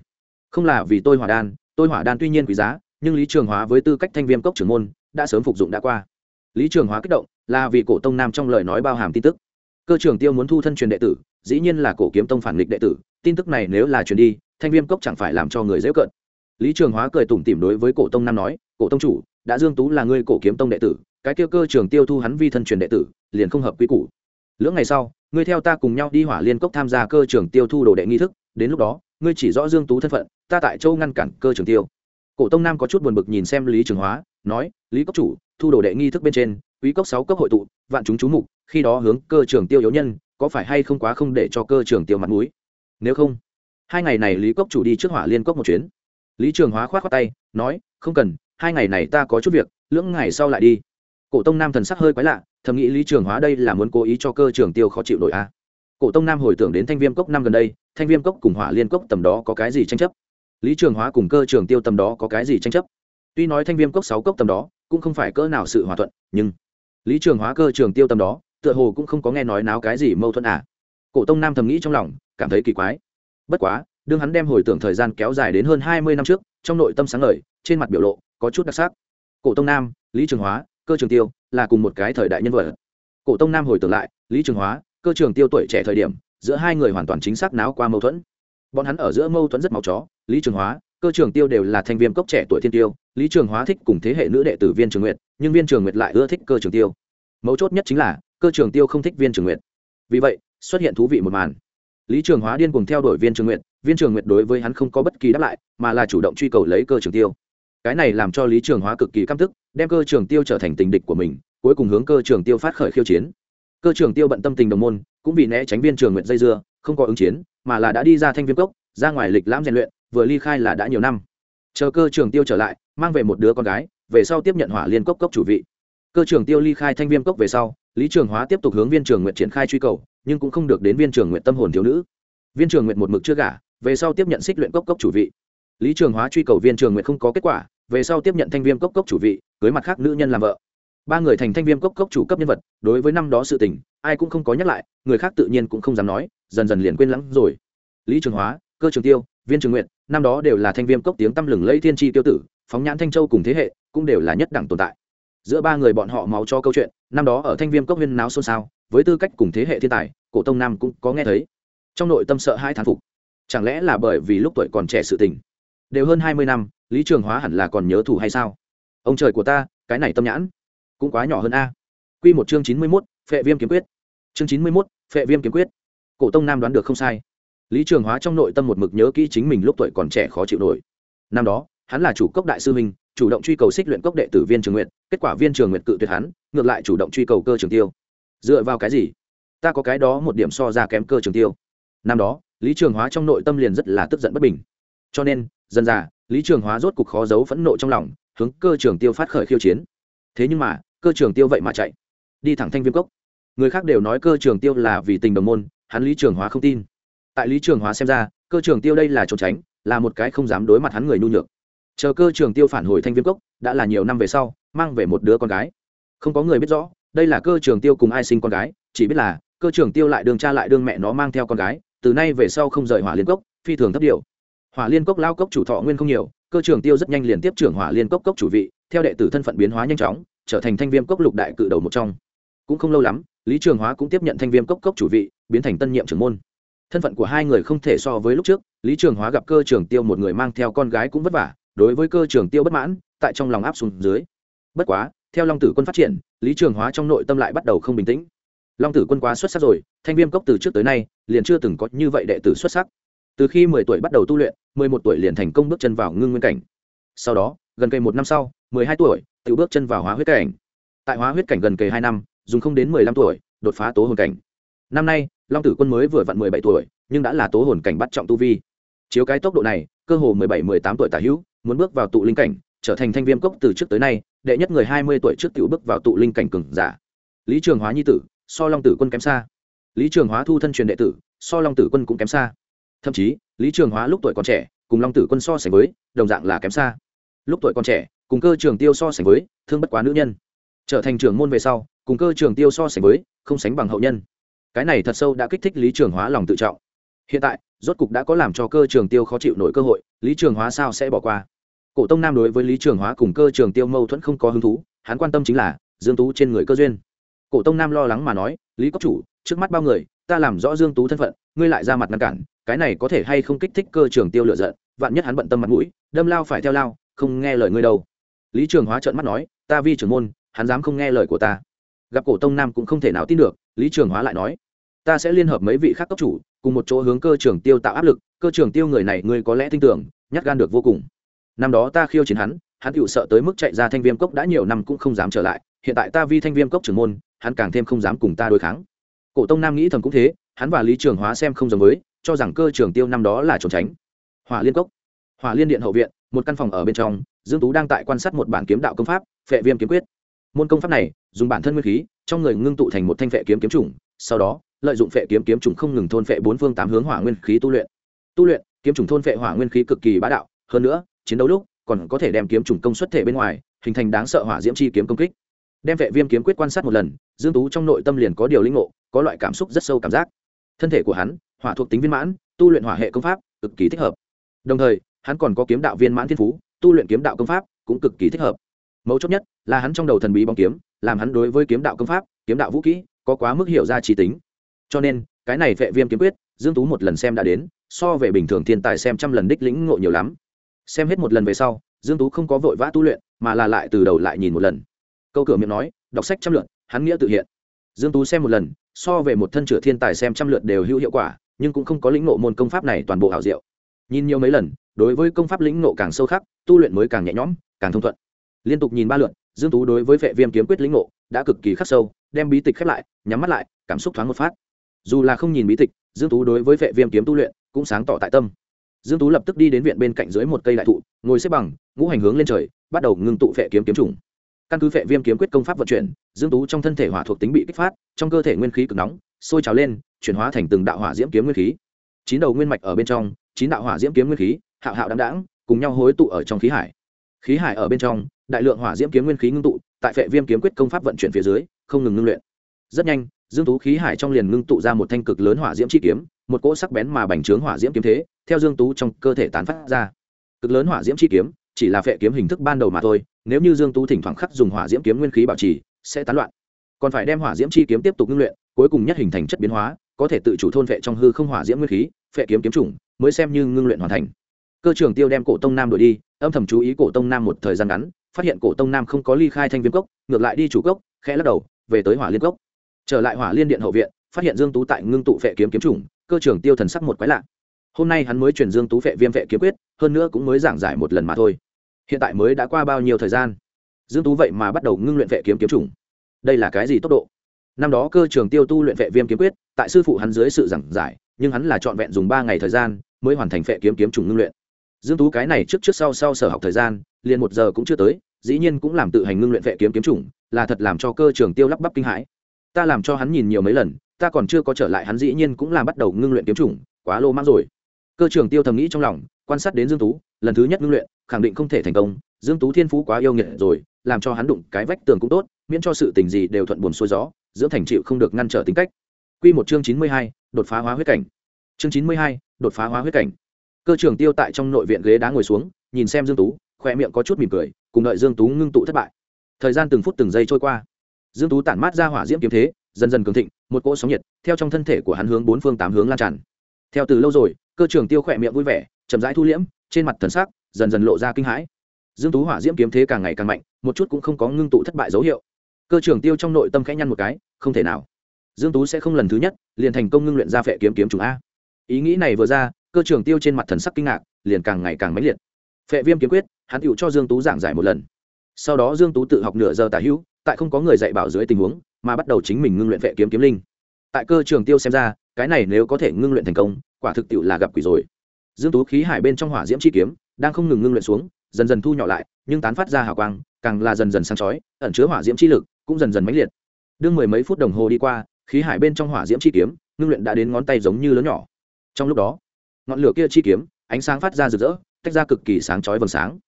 không là vì tôi hỏa đan, tôi hỏa đan tuy nhiên quý giá, nhưng lý trường hóa với tư cách thanh viêm cốc trưởng môn, đã sớm phục dụng đã qua. Lý trường hóa kích động, là vì cổ tông nam trong lời nói bao hàm tin tức. Cơ trưởng tiêu muốn thu thân truyền đệ tử, dĩ nhiên là cổ kiếm tông phản nghịch đệ tử, tin tức này nếu là truyền đi, thanh viêm cốc chẳng phải làm cho người dễ cận lý trường hóa cười tủm tỉm đối với cổ tông nam nói, cổ tông chủ đã dương tú là ngươi cổ kiếm tông đệ tử, cái kia cơ trường tiêu thu hắn vi thân truyền đệ tử, liền không hợp quy củ. Lưỡng ngày sau, ngươi theo ta cùng nhau đi hỏa liên cốc tham gia cơ trường tiêu thu đồ đệ nghi thức, đến lúc đó, ngươi chỉ rõ dương tú thân phận, ta tại châu ngăn cản cơ trường tiêu. Cổ tông nam có chút buồn bực nhìn xem lý trường hóa, nói, lý cốc chủ, thu đồ đệ nghi thức bên trên, quý cốc sáu cấp hội tụ, vạn chúng chú mục, khi đó hướng cơ trường tiêu yếu nhân, có phải hay không quá không để cho cơ trường tiêu mặt mũi? Nếu không, hai ngày này lý cốc chủ đi trước hỏa liên cốc một chuyến. Lý trường hóa khoát khoát tay, nói, không cần hai ngày này ta có chút việc lưỡng ngày sau lại đi. Cổ tông nam thần sắc hơi quái lạ thầm nghĩ lý trường hóa đây là muốn cố ý cho cơ trường tiêu khó chịu nổi a. À. cổ tông nam hồi tưởng đến thanh viêm cốc năm gần đây thanh viêm cốc cùng hỏa liên cốc tầm đó có cái gì tranh chấp? Lý trường hóa cùng cơ trường tiêu tầm đó có cái gì tranh chấp? Tuy nói thanh viêm cốc sáu cốc tầm đó cũng không phải cỡ nào sự hòa thuận nhưng lý trường hóa cơ trường tiêu tầm đó tựa hồ cũng không có nghe nói náo cái gì mâu thuẫn à. Cổ tông nam thầm nghĩ trong lòng cảm thấy kỳ quái. Bất quá đương hắn đem hồi tưởng thời gian kéo dài đến hơn hai mươi năm trước trong nội tâm sáng lời, trên mặt biểu lộ có chút đặc sắc. Cổ tông nam, lý trường hóa, cơ trường tiêu là cùng một cái thời đại nhân vật. Cổ tông nam hồi tưởng lại, lý trường hóa, cơ trường tiêu tuổi trẻ thời điểm, giữa hai người hoàn toàn chính xác náo qua mâu thuẫn. Bọn hắn ở giữa mâu thuẫn rất máu chó, lý trường hóa, cơ trường tiêu đều là thành viên cốc trẻ tuổi thiên tiêu, lý trường hóa thích cùng thế hệ nữ đệ tử viên trường nguyệt, nhưng viên trường nguyệt lại ưa thích cơ trường tiêu. Mấu chốt nhất chính là, cơ trường tiêu không thích viên trường nguyệt. Vì vậy, xuất hiện thú vị một màn. Lý trường hóa điên cùng theo đuổi viên trường nguyệt, viên trường nguyệt đối với hắn không có bất kỳ đáp lại, mà là chủ động truy cầu lấy cơ trường tiêu cái này làm cho lý trường hóa cực kỳ căm tức, đem cơ trường tiêu trở thành tình địch của mình, cuối cùng hướng cơ trường tiêu phát khởi khiêu chiến. Cơ trường tiêu bận tâm tình đồng môn, cũng vì né tránh viên trường nguyện dây dưa, không có ứng chiến, mà là đã đi ra thanh viêm cốc, ra ngoài lịch lãm rèn luyện, vừa ly khai là đã nhiều năm. Chờ cơ trường tiêu trở lại, mang về một đứa con gái, về sau tiếp nhận hỏa liên cốc cốc chủ vị. Cơ trường tiêu ly khai thanh viêm cốc về sau, lý trường hóa tiếp tục hướng viên trường nguyện triển khai truy cầu, nhưng cũng không được đến viên trường nguyện tâm hồn thiếu nữ. Viên trường nguyện một mực chưa gả, về sau tiếp nhận xích luyện cốc cốc chủ vị. Lý trường hóa truy cầu viên trường nguyện không có kết quả về sau tiếp nhận thanh viêm cốc cốc chủ vị, cưới mặt khác nữ nhân làm vợ. Ba người thành thanh viêm cốc cốc chủ cấp nhân vật, đối với năm đó sự tình, ai cũng không có nhắc lại, người khác tự nhiên cũng không dám nói, dần dần liền quên lắng rồi. Lý trường hóa, cơ trường tiêu, viên trường nguyện năm đó đều là thanh viêm cốc tiếng tăm lừng lẫy thiên tri tiêu tử, phóng nhãn thanh châu cùng thế hệ cũng đều là nhất đẳng tồn tại. Giữa ba người bọn họ máu cho câu chuyện, năm đó ở thanh viêm cốc viên náo xôn xao, với tư cách cùng thế hệ thiên tài, cổ tông nam cũng có nghe thấy. Trong nội tâm sợ hai thán phục. Chẳng lẽ là bởi vì lúc tuổi còn trẻ sự tình? Đều hơn hai mươi năm lý trường hóa hẳn là còn nhớ thủ hay sao? Ông trời của ta, cái này tâm nhãn cũng quá nhỏ hơn a. Q một chương chín mươi mốt, phệ viêm kiếm quyết. Chương chín mươi mốt, phệ viêm kiếm quyết. Cổ tông nam đoán được không sai. Lý trường hóa trong nội tâm một mực nhớ kỹ chính mình lúc tuổi còn trẻ khó chịu nổi. Năm đó, hắn là chủ cốc đại sư minh chủ động truy cầu xích luyện cốc đệ tử viên trường nguyện kết quả viên trường nguyện cự tuyệt hắn, ngược lại chủ động truy cầu cơ trường tiêu. Dựa vào cái gì? Ta có cái đó một điểm so ra kém cơ trường tiêu. Năm đó, lý trường hóa trong nội tâm liền rất là tức giận bất bình. Cho nên, dần dà lý trường hóa rốt cục khó giấu phẫn nộ trong lòng, hướng cơ trường tiêu phát khởi khiêu chiến. Thế nhưng mà, cơ trường tiêu vậy mà chạy. Đi thẳng thanh viêm cốc. Người khác đều nói cơ trường tiêu là vì tình đồng môn, hắn lý trường hóa không tin. Tại lý trường hóa xem ra, cơ trường tiêu đây là trốn tránh, là một cái không dám đối mặt hắn người nhu nhược. Chờ cơ trường tiêu phản hồi thanh viêm cốc, đã là nhiều năm về sau, mang về một đứa con gái. Không có người biết rõ, đây là cơ trường tiêu cùng ai sinh con gái, chỉ biết là, cơ trường tiêu lại đương cha lại đương mẹ nó mang theo con gái, từ nay về sau không rời hỏa liên cốc, phi thường thấp điều hỏa liên cốc lao cốc chủ thọ nguyên không nhiều, cơ trường tiêu rất nhanh liền tiếp trưởng hỏa liên cốc cốc chủ vị, theo đệ tử thân phận biến hóa nhanh chóng, trở thành thanh viêm cốc lục đại cự đầu một trong. Cũng không lâu lắm, lý trường hóa cũng tiếp nhận thanh viêm cốc cốc chủ vị, biến thành tân nhiệm trưởng môn. Thân phận của hai người không thể so với lúc trước, lý trường hóa gặp cơ trường tiêu một người mang theo con gái cũng vất vả, đối với cơ trường tiêu bất mãn, tại trong lòng áp xuống dưới. Bất quá, theo long tử quân phát triển, lý trường hóa trong nội tâm lại bắt đầu không bình tĩnh. Long tử quân quá xuất sắc rồi, thanh viêm cốc từ trước tới nay, liền chưa từng có như vậy đệ tử xuất sắc. Từ khi mười tuổi bắt đầu tu luyện mười một tuổi liền thành công bước chân vào ngưng nguyên cảnh. Sau đó, gần kề một năm sau, mười hai tuổi, tự bước chân vào hóa huyết cảnh. Tại hóa huyết cảnh gần kề hai năm, dùng không đến mười lăm tuổi, đột phá tố hồn cảnh. Năm nay, long tử quân mới vừa vặn mười bảy tuổi, nhưng đã là tố hồn cảnh bắt trọng tu vi. Chiếu cái tốc độ này, cơ hồ mười bảy, mười tám tuổi tả hữu, muốn bước vào tụ linh cảnh, trở thành thanh viêm cốc từ trước tới nay, đệ nhất người hai mươi tuổi trước tiểu bước vào tụ linh cảnh cường giả. Lý trường hóa nhi tử, so long tử quân kém xa. Lý trường hóa thu thân truyền đệ tử, so long tử quân cũng kém xa. Thậm chí lý trường hóa lúc tuổi còn trẻ, cùng long tử quân so sánh với, đồng dạng là kém xa. Lúc tuổi còn trẻ, cùng cơ trường tiêu so sánh với, thương bất quá nữ nhân. Trở thành trưởng môn về sau, cùng cơ trường tiêu so sánh với, không sánh bằng hậu nhân. Cái này thật sâu đã kích thích lý trường hóa lòng tự trọng. Hiện tại, rốt cục đã có làm cho cơ trường tiêu khó chịu nổi cơ hội, lý trường hóa sao sẽ bỏ qua? Cổ tông nam đối với lý trường hóa cùng cơ trường tiêu mâu thuẫn không có hứng thú, hắn quan tâm chính là, dương tú trên người cơ duyên. Cổ tông nam lo lắng mà nói, lý cốc chủ, trước mắt bao người, ta làm rõ dương tú thân phận, ngươi lại ra mặt ngăn cản cái này có thể hay không kích thích cơ trường tiêu lựa giận, vạn nhất hắn bận tâm mặt mũi, đâm lao phải theo lao, không nghe lời ngươi đâu. Lý trường hóa trợn mắt nói, ta vi trưởng môn, hắn dám không nghe lời của ta. Gặp cổ tông nam cũng không thể nào tin được, lý trường hóa lại nói, ta sẽ liên hợp mấy vị khác cấp chủ, cùng một chỗ hướng cơ trường tiêu tạo áp lực, cơ trường tiêu người này ngươi có lẽ tin tưởng, nhát gan được vô cùng. Năm đó ta khiêu chiến hắn hắn tựu sợ tới mức chạy ra thanh viêm cốc đã nhiều năm cũng không dám trở lại, hiện tại ta vi thanh viêm cốc trưởng môn, hắn càng thêm không dám cùng ta đối kháng. Cổ tông nam nghĩ thầm cũng thế, hắn và lý trường hóa xem không giống với cho rằng cơ trường tiêu năm đó là trốn tránh. Hỏa liên cốc. Hỏa liên điện hậu viện, một căn phòng ở bên trong, dương tú đang tại quan sát một bản kiếm đạo công pháp, phệ viêm kiếm quyết. Môn công pháp này, dùng bản thân nguyên khí, trong người ngưng tụ thành một thanh phệ kiếm kiếm chủng, sau đó, lợi dụng phệ kiếm kiếm chủng không ngừng thôn phệ bốn phương tám hướng hỏa nguyên khí tu luyện. Tu luyện, kiếm chủng thôn phệ hỏa nguyên khí cực kỳ bá đạo, hơn nữa, chiến đấu lúc, còn có thể đem kiếm chủng công suất thể bên ngoài, hình thành đáng sợ hỏa diễm chi kiếm công kích. Đem vệ viêm kiếm quyết quan sát một lần, dương tú trong nội tâm liền có điều linh ngộ, có loại cảm xúc rất sâu cảm giác. Thân thể của hắn hỏa thuộc tính viên mãn, tu luyện hỏa hệ công pháp, cực kỳ thích hợp. Đồng thời, hắn còn có kiếm đạo viên mãn thiên phú, tu luyện kiếm đạo công pháp cũng cực kỳ thích hợp. Mấu chốt nhất là hắn trong đầu thần bí bóng kiếm, làm hắn đối với kiếm đạo công pháp, kiếm đạo vũ kỹ có quá mức hiểu ra trí tính. Cho nên, cái này vệ viêm kiếm quyết, dương tú một lần xem đã đến, so về bình thường thiên tài xem trăm lần đích lĩnh ngộ nhiều lắm. Xem hết một lần về sau, dương tú không có vội vã tu luyện, mà là lại từ đầu lại nhìn một lần. Câu cửa miệng nói, đọc sách trăm lượt, hắn nghĩa tự hiện. Dương tú xem một lần, so về một thân chữa thiên tài xem trăm lượt đều hữu hiệu quả nhưng cũng không có lĩnh ngộ môn công pháp này toàn bộ hảo diệu. Nhìn nhiều mấy lần, đối với công pháp lĩnh ngộ càng sâu khắc, tu luyện mới càng nhẹ nhõm, càng thông thuận. Liên tục nhìn ba lượt, dương tú đối với vệ viêm kiếm quyết lĩnh ngộ đã cực kỳ khắc sâu, đem bí tịch khép lại, nhắm mắt lại, cảm xúc thoáng một phát. Dù là không nhìn bí tịch, dương tú đối với vệ viêm kiếm tu luyện cũng sáng tỏ tại tâm. Dương tú lập tức đi đến viện bên cạnh dưới một cây đại thụ, ngồi xếp bằng, ngũ hành hướng lên trời, bắt đầu ngưng tụ vệ kiếm kiếm trùng căn cứ vệ viêm kiếm quyết công pháp vận chuyển, dương tú trong thân thể hỏa thuộc tính bị kích phát, trong cơ thể nguyên khí cực nóng sôi trào lên, chuyển hóa thành từng đạo hỏa diễm kiếm nguyên khí. Chín đầu nguyên mạch ở bên trong, chín đạo hỏa diễm kiếm nguyên khí, hạo hạo đáng đáng cùng nhau hối tụ ở trong khí hải. Khí hải ở bên trong, đại lượng hỏa diễm kiếm nguyên khí ngưng tụ, tại phệ viêm kiếm quyết công pháp vận chuyển phía dưới, không ngừng ngưng luyện. Rất nhanh, dương tú khí hải trong liền ngưng tụ ra một thanh cực lớn hỏa diễm chi kiếm, một cỗ sắc bén mà bành trướng hỏa diễm kiếm thế, theo dương tú trong cơ thể tán phát ra. Cực lớn hỏa diễm chi kiếm, chỉ là phệ kiếm hình thức ban đầu mà thôi, nếu như dương tú thỉnh thoảng khắc dùng hỏa diễm kiếm nguyên khí bảo trì, sẽ tán loạn. Còn phải đem hỏa diễm chi kiếm tiếp tục ngưng luyện cuối cùng nhất hình thành chất biến hóa, có thể tự chủ thôn vệ trong hư không hỏa diễm nguyên khí, phệ kiếm kiếm chủng, mới xem như ngưng luyện hoàn thành. Cơ trưởng tiêu đem cổ tông nam đuổi đi, âm thầm chú ý cổ tông nam một thời gian ngắn, phát hiện cổ tông nam không có ly khai thanh viêm cốc, ngược lại đi chủ cốc, khẽ lắc đầu, về tới hỏa liên cốc. Trở lại hỏa liên điện hậu viện, phát hiện dương tú tại ngưng tụ phệ kiếm kiếm chủng, cơ trưởng tiêu thần sắc một quái lạ. Hôm nay hắn mới truyền dương tú phệ viêm phệ kiếm quyết, hơn nữa cũng mới giảng giải một lần mà thôi. Hiện tại mới đã qua bao nhiêu thời gian? Dương tú vậy mà bắt đầu ngưng luyện phệ kiếm kiếm chủng. Đây là cái gì tốc độ? Năm đó cơ trường tiêu tu luyện vệ viêm kiếm quyết tại sư phụ hắn dưới sự giảng giải nhưng hắn là trọn vẹn dùng ba ngày thời gian mới hoàn thành vệ kiếm kiếm trùng ngưng luyện. Dương tú cái này trước trước sau sau sở học thời gian liền một giờ cũng chưa tới dĩ nhiên cũng làm tự hành ngưng luyện vệ kiếm kiếm trùng, là thật làm cho cơ trường tiêu lắp bắp kinh hãi. Ta làm cho hắn nhìn nhiều mấy lần ta còn chưa có trở lại hắn dĩ nhiên cũng làm bắt đầu ngưng luyện kiếm trùng, quá lô mãng rồi. Cơ trường tiêu thầm nghĩ trong lòng quan sát đến dương tú lần thứ nhất ngưng luyện khẳng định không thể thành công dương tú thiên phú quá yêu nghiệt rồi làm cho hắn đụng cái vách tường cũng tốt miễn cho sự tình gì đều thuận buồn xuôi gió dưỡng thành chịu không được ngăn trở tính cách. Quy một chương chín mươi hai, đột phá hóa huyết cảnh. Chương chín mươi hai, đột phá hóa huyết cảnh. Cơ trưởng tiêu tại trong nội viện ghế đá ngồi xuống nhìn xem dương tú khoe miệng có chút mỉm cười cùng đợi dương tú ngưng tụ thất bại. Thời gian từng phút từng giây trôi qua. Dương tú tản mát ra hỏa diễm kiếm thế dần dần cường thịnh một cỗ sóng nhiệt theo trong thân thể của hắn hướng bốn phương tám hướng lan tràn. Theo từ lâu rồi cơ trưởng tiêu khỏe miệng vui vẻ chậm rãi thu liễm trên mặt thần sắc dần dần lộ ra kinh hãi. Dương tú hỏa diễm kiếm thế càng ngày càng mạnh một chút cũng không có ngưng tụ thất bại dấu hiệu. Cơ trưởng tiêu trong nội tâm khẽ nhăn một cái không thể nào. Dương tú sẽ không lần thứ nhất, liền thành công ngưng luyện ra phệ kiếm kiếm trùng a. Ý nghĩ này vừa ra, cơ trường tiêu trên mặt thần sắc kinh ngạc, liền càng ngày càng mãnh liệt. Phệ viêm kiếm quyết, hắn tựu cho dương tú giảng giải một lần. Sau đó dương tú tự học nửa giờ tả hữu, tại không có người dạy bảo dưới tình huống, mà bắt đầu chính mình ngưng luyện phệ kiếm kiếm linh. Tại cơ trường tiêu xem ra, cái này nếu có thể ngưng luyện thành công, quả thực tiệu là gặp quỷ rồi. Dương tú khí hải bên trong hỏa diễm chi kiếm, đang không ngừng ngưng luyện xuống, dần dần thu nhỏ lại, nhưng tán phát ra hào quang, càng là dần dần sáng chói, ẩn chứa hỏa diễm chi lực, cũng dần dần mãnh liệt đương mười mấy phút đồng hồ đi qua, khí hải bên trong hỏa diễm chi kiếm, ngưng luyện đã đến ngón tay giống như lớn nhỏ. Trong lúc đó, ngọn lửa kia chi kiếm, ánh sáng phát ra rực rỡ, tách ra cực kỳ sáng chói vầng sáng.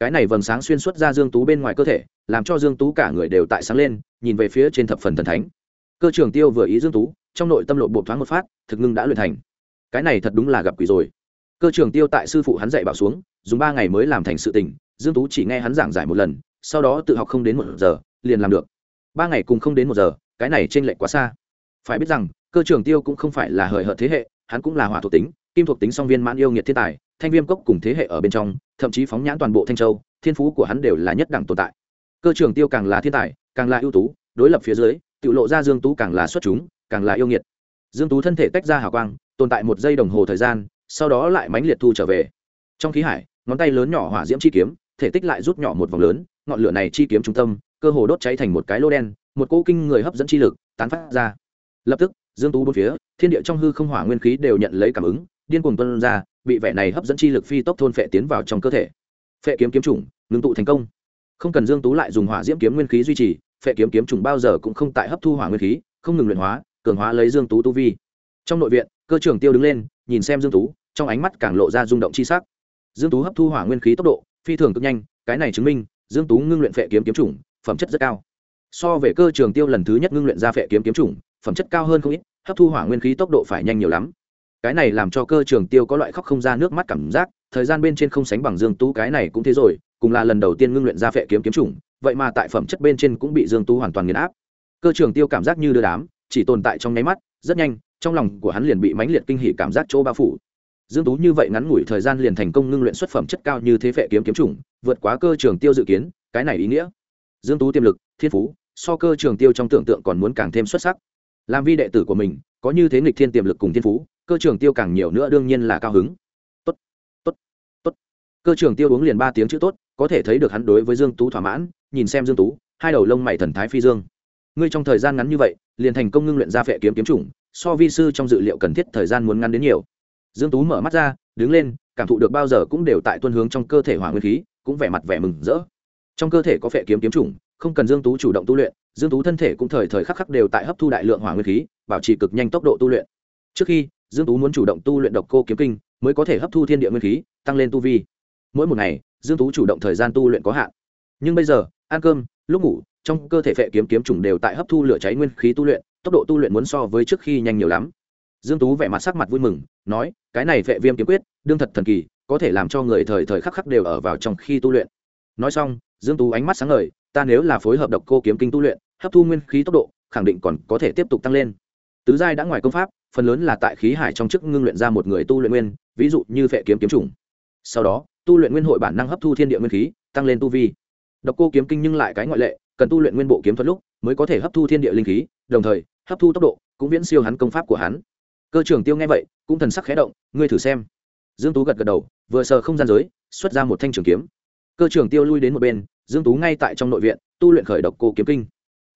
Cái này vầng sáng xuyên suốt ra dương tú bên ngoài cơ thể, làm cho dương tú cả người đều tại sáng lên, nhìn về phía trên thập phần thần thánh. Cơ trưởng tiêu vừa ý dương tú, trong nội tâm lộ bộ thoáng một phát, thực ngưng đã luyện thành. Cái này thật đúng là gặp quỷ rồi. Cơ trưởng tiêu tại sư phụ hắn dạy bảo xuống, dùng ba ngày mới làm thành sự tình, dương tú chỉ nghe hắn giảng giải một lần, sau đó tự học không đến một giờ, liền làm được ba ngày cùng không đến một giờ, cái này trên lệch quá xa. Phải biết rằng, cơ Trường tiêu cũng không phải là hời hợt thế hệ, hắn cũng là hỏa thuộc tính, kim thuộc tính song viên mãn yêu nghiệt thiên tài, thanh viêm cốc cùng thế hệ ở bên trong, thậm chí phóng nhãn toàn bộ thanh châu, thiên phú của hắn đều là nhất đẳng tồn tại. Cơ Trường tiêu càng là thiên tài, càng là ưu tú, đối lập phía dưới, tự lộ ra dương tú càng là xuất chúng, càng là yêu nghiệt. Dương tú thân thể tách ra hào quang, tồn tại một giây đồng hồ thời gian, sau đó lại mãnh liệt thu trở về. Trong khí hải, ngón tay lớn nhỏ hỏa diễm chi kiếm, thể tích lại rút nhỏ một vòng lớn, ngọn lửa này chi kiếm trung tâm cơ hồ đốt cháy thành một cái lô đen, một cỗ kinh người hấp dẫn chi lực tán phát ra. Lập tức, dương tú bốn phía, thiên địa trong hư không hỏa nguyên khí đều nhận lấy cảm ứng, điên cuồng tuân ra, bị vẻ này hấp dẫn chi lực phi tốc thôn phệ tiến vào trong cơ thể. Phệ kiếm kiếm chủng, ngưng tụ thành công. Không cần dương tú lại dùng hỏa diễm kiếm nguyên khí duy trì, phệ kiếm kiếm trùng bao giờ cũng không tại hấp thu hỏa nguyên khí, không ngừng luyện hóa, cường hóa lấy dương tú tu vi. Trong nội viện, cơ trưởng tiêu đứng lên, nhìn xem dương tú, trong ánh mắt càng lộ ra rung động chi sắc. Dương tú hấp thu hỏa nguyên khí tốc độ, phi thường cực nhanh, cái này chứng minh, dương tú ngưng luyện phệ kiếm kiếm trùng phẩm chất rất cao. So về cơ trường tiêu lần thứ nhất ngưng luyện ra phệ kiếm kiếm trùng phẩm chất cao hơn không ít, hấp thu hỏa nguyên khí tốc độ phải nhanh nhiều lắm. Cái này làm cho cơ trường tiêu có loại khóc không ra nước mắt cảm giác, thời gian bên trên không sánh bằng dương tú, cái này cũng thế rồi, cùng là lần đầu tiên ngưng luyện ra phệ kiếm kiếm trùng vậy mà tại phẩm chất bên trên cũng bị dương tú hoàn toàn nghiền áp. Cơ trường tiêu cảm giác như đưa đám, chỉ tồn tại trong nháy mắt, rất nhanh, trong lòng của hắn liền bị mãnh liệt kinh hỉ cảm giác chỗ bao phủ. Dương tú như vậy ngắn ngủi thời gian liền thành công ngưng luyện xuất phẩm chất cao như thế phệ kiếm kiếm trùng vượt quá cơ trường tiêu dự kiến, cái này ý nghĩa dương tú tiềm lực, thiên phú, so cơ trường tiêu trong tưởng tượng còn muốn càng thêm xuất sắc. Làm vi đệ tử của mình, có như thế nghịch thiên tiềm lực cùng thiên phú, cơ trường tiêu càng nhiều nữa đương nhiên là cao hứng. Tốt tốt tốt. Cơ trường tiêu uống liền ba tiếng chữ tốt, có thể thấy được hắn đối với dương tú thỏa mãn, nhìn xem dương tú, hai đầu lông mày thần thái phi dương. Ngươi trong thời gian ngắn như vậy, liền thành công ngưng luyện ra phệ kiếm kiếm chủng, so vi sư trong dự liệu cần thiết thời gian muốn ngắn đến nhiều. Dương tú mở mắt ra, đứng lên, cảm thụ được bao giờ cũng đều tại tuân hướng trong cơ thể hỏa nguyên khí, cũng vẻ mặt vẻ mừng rỡ trong cơ thể có phệ kiếm kiếm chủng, không cần dương tú chủ động tu luyện, dương tú thân thể cũng thời thời khắc khắc đều tại hấp thu đại lượng hỏa nguyên khí, bảo trì cực nhanh tốc độ tu luyện. Trước khi, dương tú muốn chủ động tu luyện độc cô kiếm kinh, mới có thể hấp thu thiên địa nguyên khí, tăng lên tu vi. Mỗi một ngày, dương tú chủ động thời gian tu luyện có hạn. Nhưng bây giờ, ăn cơm, lúc ngủ, trong cơ thể phệ kiếm kiếm trùng đều tại hấp thu lửa cháy nguyên khí tu luyện, tốc độ tu luyện muốn so với trước khi nhanh nhiều lắm. Dương tú vẻ mặt sắc mặt vui mừng, nói, cái này phệ viêm kiếm quyết, đương thật thần kỳ, có thể làm cho người thời thời khắc khắc đều ở vào trong khi tu luyện nói xong, dương tú ánh mắt sáng ngời, ta nếu là phối hợp độc cô kiếm kinh tu luyện, hấp thu nguyên khí tốc độ, khẳng định còn có thể tiếp tục tăng lên. Tứ giai đã ngoài công pháp, phần lớn là tại khí hải trong chức ngưng luyện ra một người tu luyện nguyên, ví dụ như phệ kiếm kiếm trùng sau đó, tu luyện nguyên hội bản năng hấp thu thiên địa nguyên khí, tăng lên tu vi. Độc cô kiếm kinh nhưng lại cái ngoại lệ, cần tu luyện nguyên bộ kiếm thuật lúc mới có thể hấp thu thiên địa linh khí, đồng thời, hấp thu tốc độ cũng viễn siêu hắn công pháp của hắn. Cơ trưởng tiêu nghe vậy, cũng thần sắc khẽ động, ngươi thử xem. Dương tú gật gật đầu, vừa sờ không gian giới, xuất ra một thanh trường kiếm cơ trưởng tiêu lui đến một bên, dương tú ngay tại trong nội viện, tu luyện khởi độc cô kiếm kinh.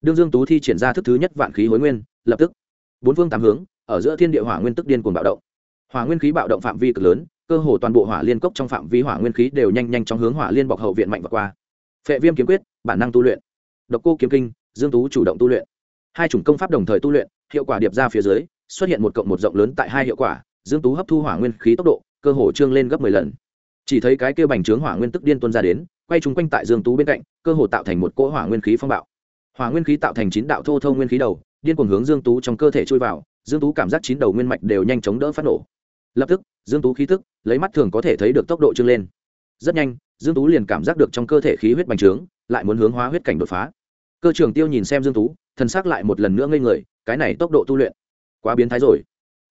Đương dương tú thi triển ra thức thứ nhất vạn khí hối nguyên, lập tức, bốn phương tám hướng, ở giữa thiên địa hỏa nguyên tức điên cuồng bạo động. Hỏa nguyên khí bạo động phạm vi cực lớn, cơ hồ toàn bộ hỏa liên cốc trong phạm vi hỏa nguyên khí đều nhanh nhanh trong hướng hỏa liên bọc hậu viện mạnh và qua. Phệ viêm kiếm quyết, bản năng tu luyện. Độc cô kiếm kinh, dương tú chủ động tu luyện. Hai chủng công pháp đồng thời tu luyện, hiệu quả điệp ra phía dưới, xuất hiện một cộng một rộng lớn tại hai hiệu quả, dương tú hấp thu hỏa nguyên khí tốc độ, cơ hồ trương lên gấp 10 lần chỉ thấy cái kia bành trướng hỏa nguyên tức điên tuôn ra đến, quay chúng quanh tại dương tú bên cạnh, cơ hồ tạo thành một cỗ hỏa nguyên khí phong bạo. Hỏa nguyên khí tạo thành chín đạo thô thông nguyên khí đầu, điên cuồng hướng dương tú trong cơ thể chui vào, dương tú cảm giác chín đầu nguyên mạch đều nhanh chóng đỡ phát nổ. Lập tức, dương tú khí tức, lấy mắt thường có thể thấy được tốc độ trưng lên. Rất nhanh, dương tú liền cảm giác được trong cơ thể khí huyết bành trướng, lại muốn hướng hóa huyết cảnh đột phá. Cơ trưởng tiêu nhìn xem dương tú, thần sắc lại một lần nữa ngây người, cái này tốc độ tu luyện quá biến thái rồi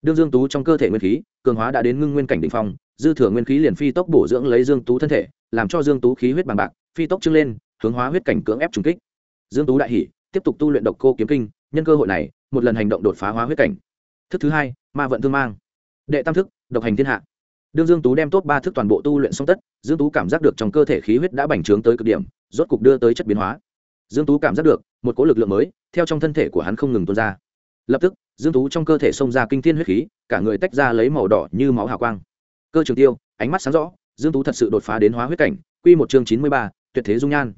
đương dương tú trong cơ thể nguyên khí, cường hóa đã đến ngưng nguyên cảnh đỉnh phong, dư thừa nguyên khí liền phi tốc bổ dưỡng lấy dương tú thân thể, làm cho dương tú khí huyết bằng bạc, phi tốc trưng lên, hướng hóa huyết cảnh cưỡng ép trùng kích. Dương tú đại hỉ, tiếp tục tu luyện độc cô kiếm kinh, nhân cơ hội này, một lần hành động đột phá hóa huyết cảnh. Thức thứ hai, ma vận thương mang. Đệ tam thức, độc hành thiên hạ. Đương dương tú đem tốt ba thức toàn bộ tu luyện xong tất, dương tú cảm giác được trong cơ thể khí huyết đã bành trướng tới cực điểm, rốt cục đưa tới chất biến hóa. Dương tú cảm giác được, một cỗ lực lượng mới, theo trong thân thể của hắn không ngừng tuôn ra. Lập tức dương tú trong cơ thể xông ra kinh thiên huyết khí cả người tách ra lấy màu đỏ như máu hào quang. Cơ trường tiêu ánh mắt sáng rõ dương tú thật sự đột phá đến hóa huyết cảnh quy một chương chín mươi ba, tuyệt thế dung nhan.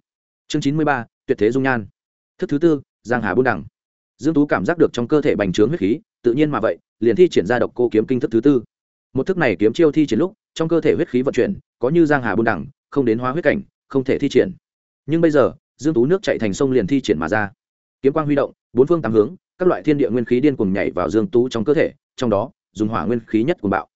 Chương chín mươi ba, tuyệt thế dung nhan. Thức thứ tư giang hà buôn đẳng dương tú cảm giác được trong cơ thể bành trướng huyết khí tự nhiên mà vậy liền thi triển ra độc cô kiếm kinh thức thứ tư. Một thức này kiếm chiêu thi triển lúc trong cơ thể huyết khí vận chuyển có như giang hà buôn đẳng không đến hóa huyết cảnh không thể thi triển. Nhưng bây giờ dương tú nước chạy thành sông liền thi triển mà ra. Kiếm quang huy động bốn phương tám hướng các loại thiên địa nguyên khí điên cuồng nhảy vào dương tú trong cơ thể, trong đó, dùng hỏa nguyên khí nhất cuồng bạo.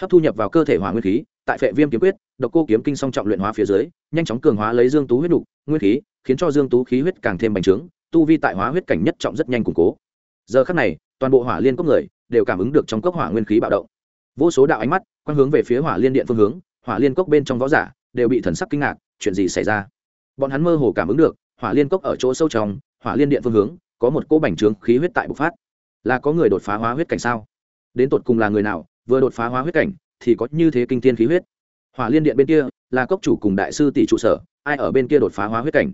Hấp thu nhập vào cơ thể hỏa nguyên khí, tại phệ viêm kiếm quyết, độc cô kiếm kinh song trọng luyện hóa phía dưới, nhanh chóng cường hóa lấy dương tú huyết đủ nguyên khí, khiến cho dương tú khí huyết càng thêm bành trướng, tu vi tại hóa huyết cảnh nhất trọng rất nhanh củng cố. Giờ khắc này, toàn bộ hỏa liên cốc người đều cảm ứng được trong cốc hỏa nguyên khí bạo động. Vô số đạo ánh mắt quang hướng về phía hỏa liên điện phương hướng, hỏa liên cốc bên trong võ giả đều bị thần sắc kinh ngạc, chuyện gì xảy ra? Bọn hắn mơ hồ cảm ứng được, hỏa liên cốc ở chỗ sâu trong, hỏa liên điện phương hướng có một cỗ bành trướng khí huyết tại bộc phát. Là có người đột phá hóa huyết cảnh sao? Đến tột cùng là người nào vừa đột phá hóa huyết cảnh thì có như thế kinh thiên khí huyết? Hỏa liên điện bên kia là cốc chủ cùng đại sư tỷ trụ sở, ai ở bên kia đột phá hóa huyết cảnh?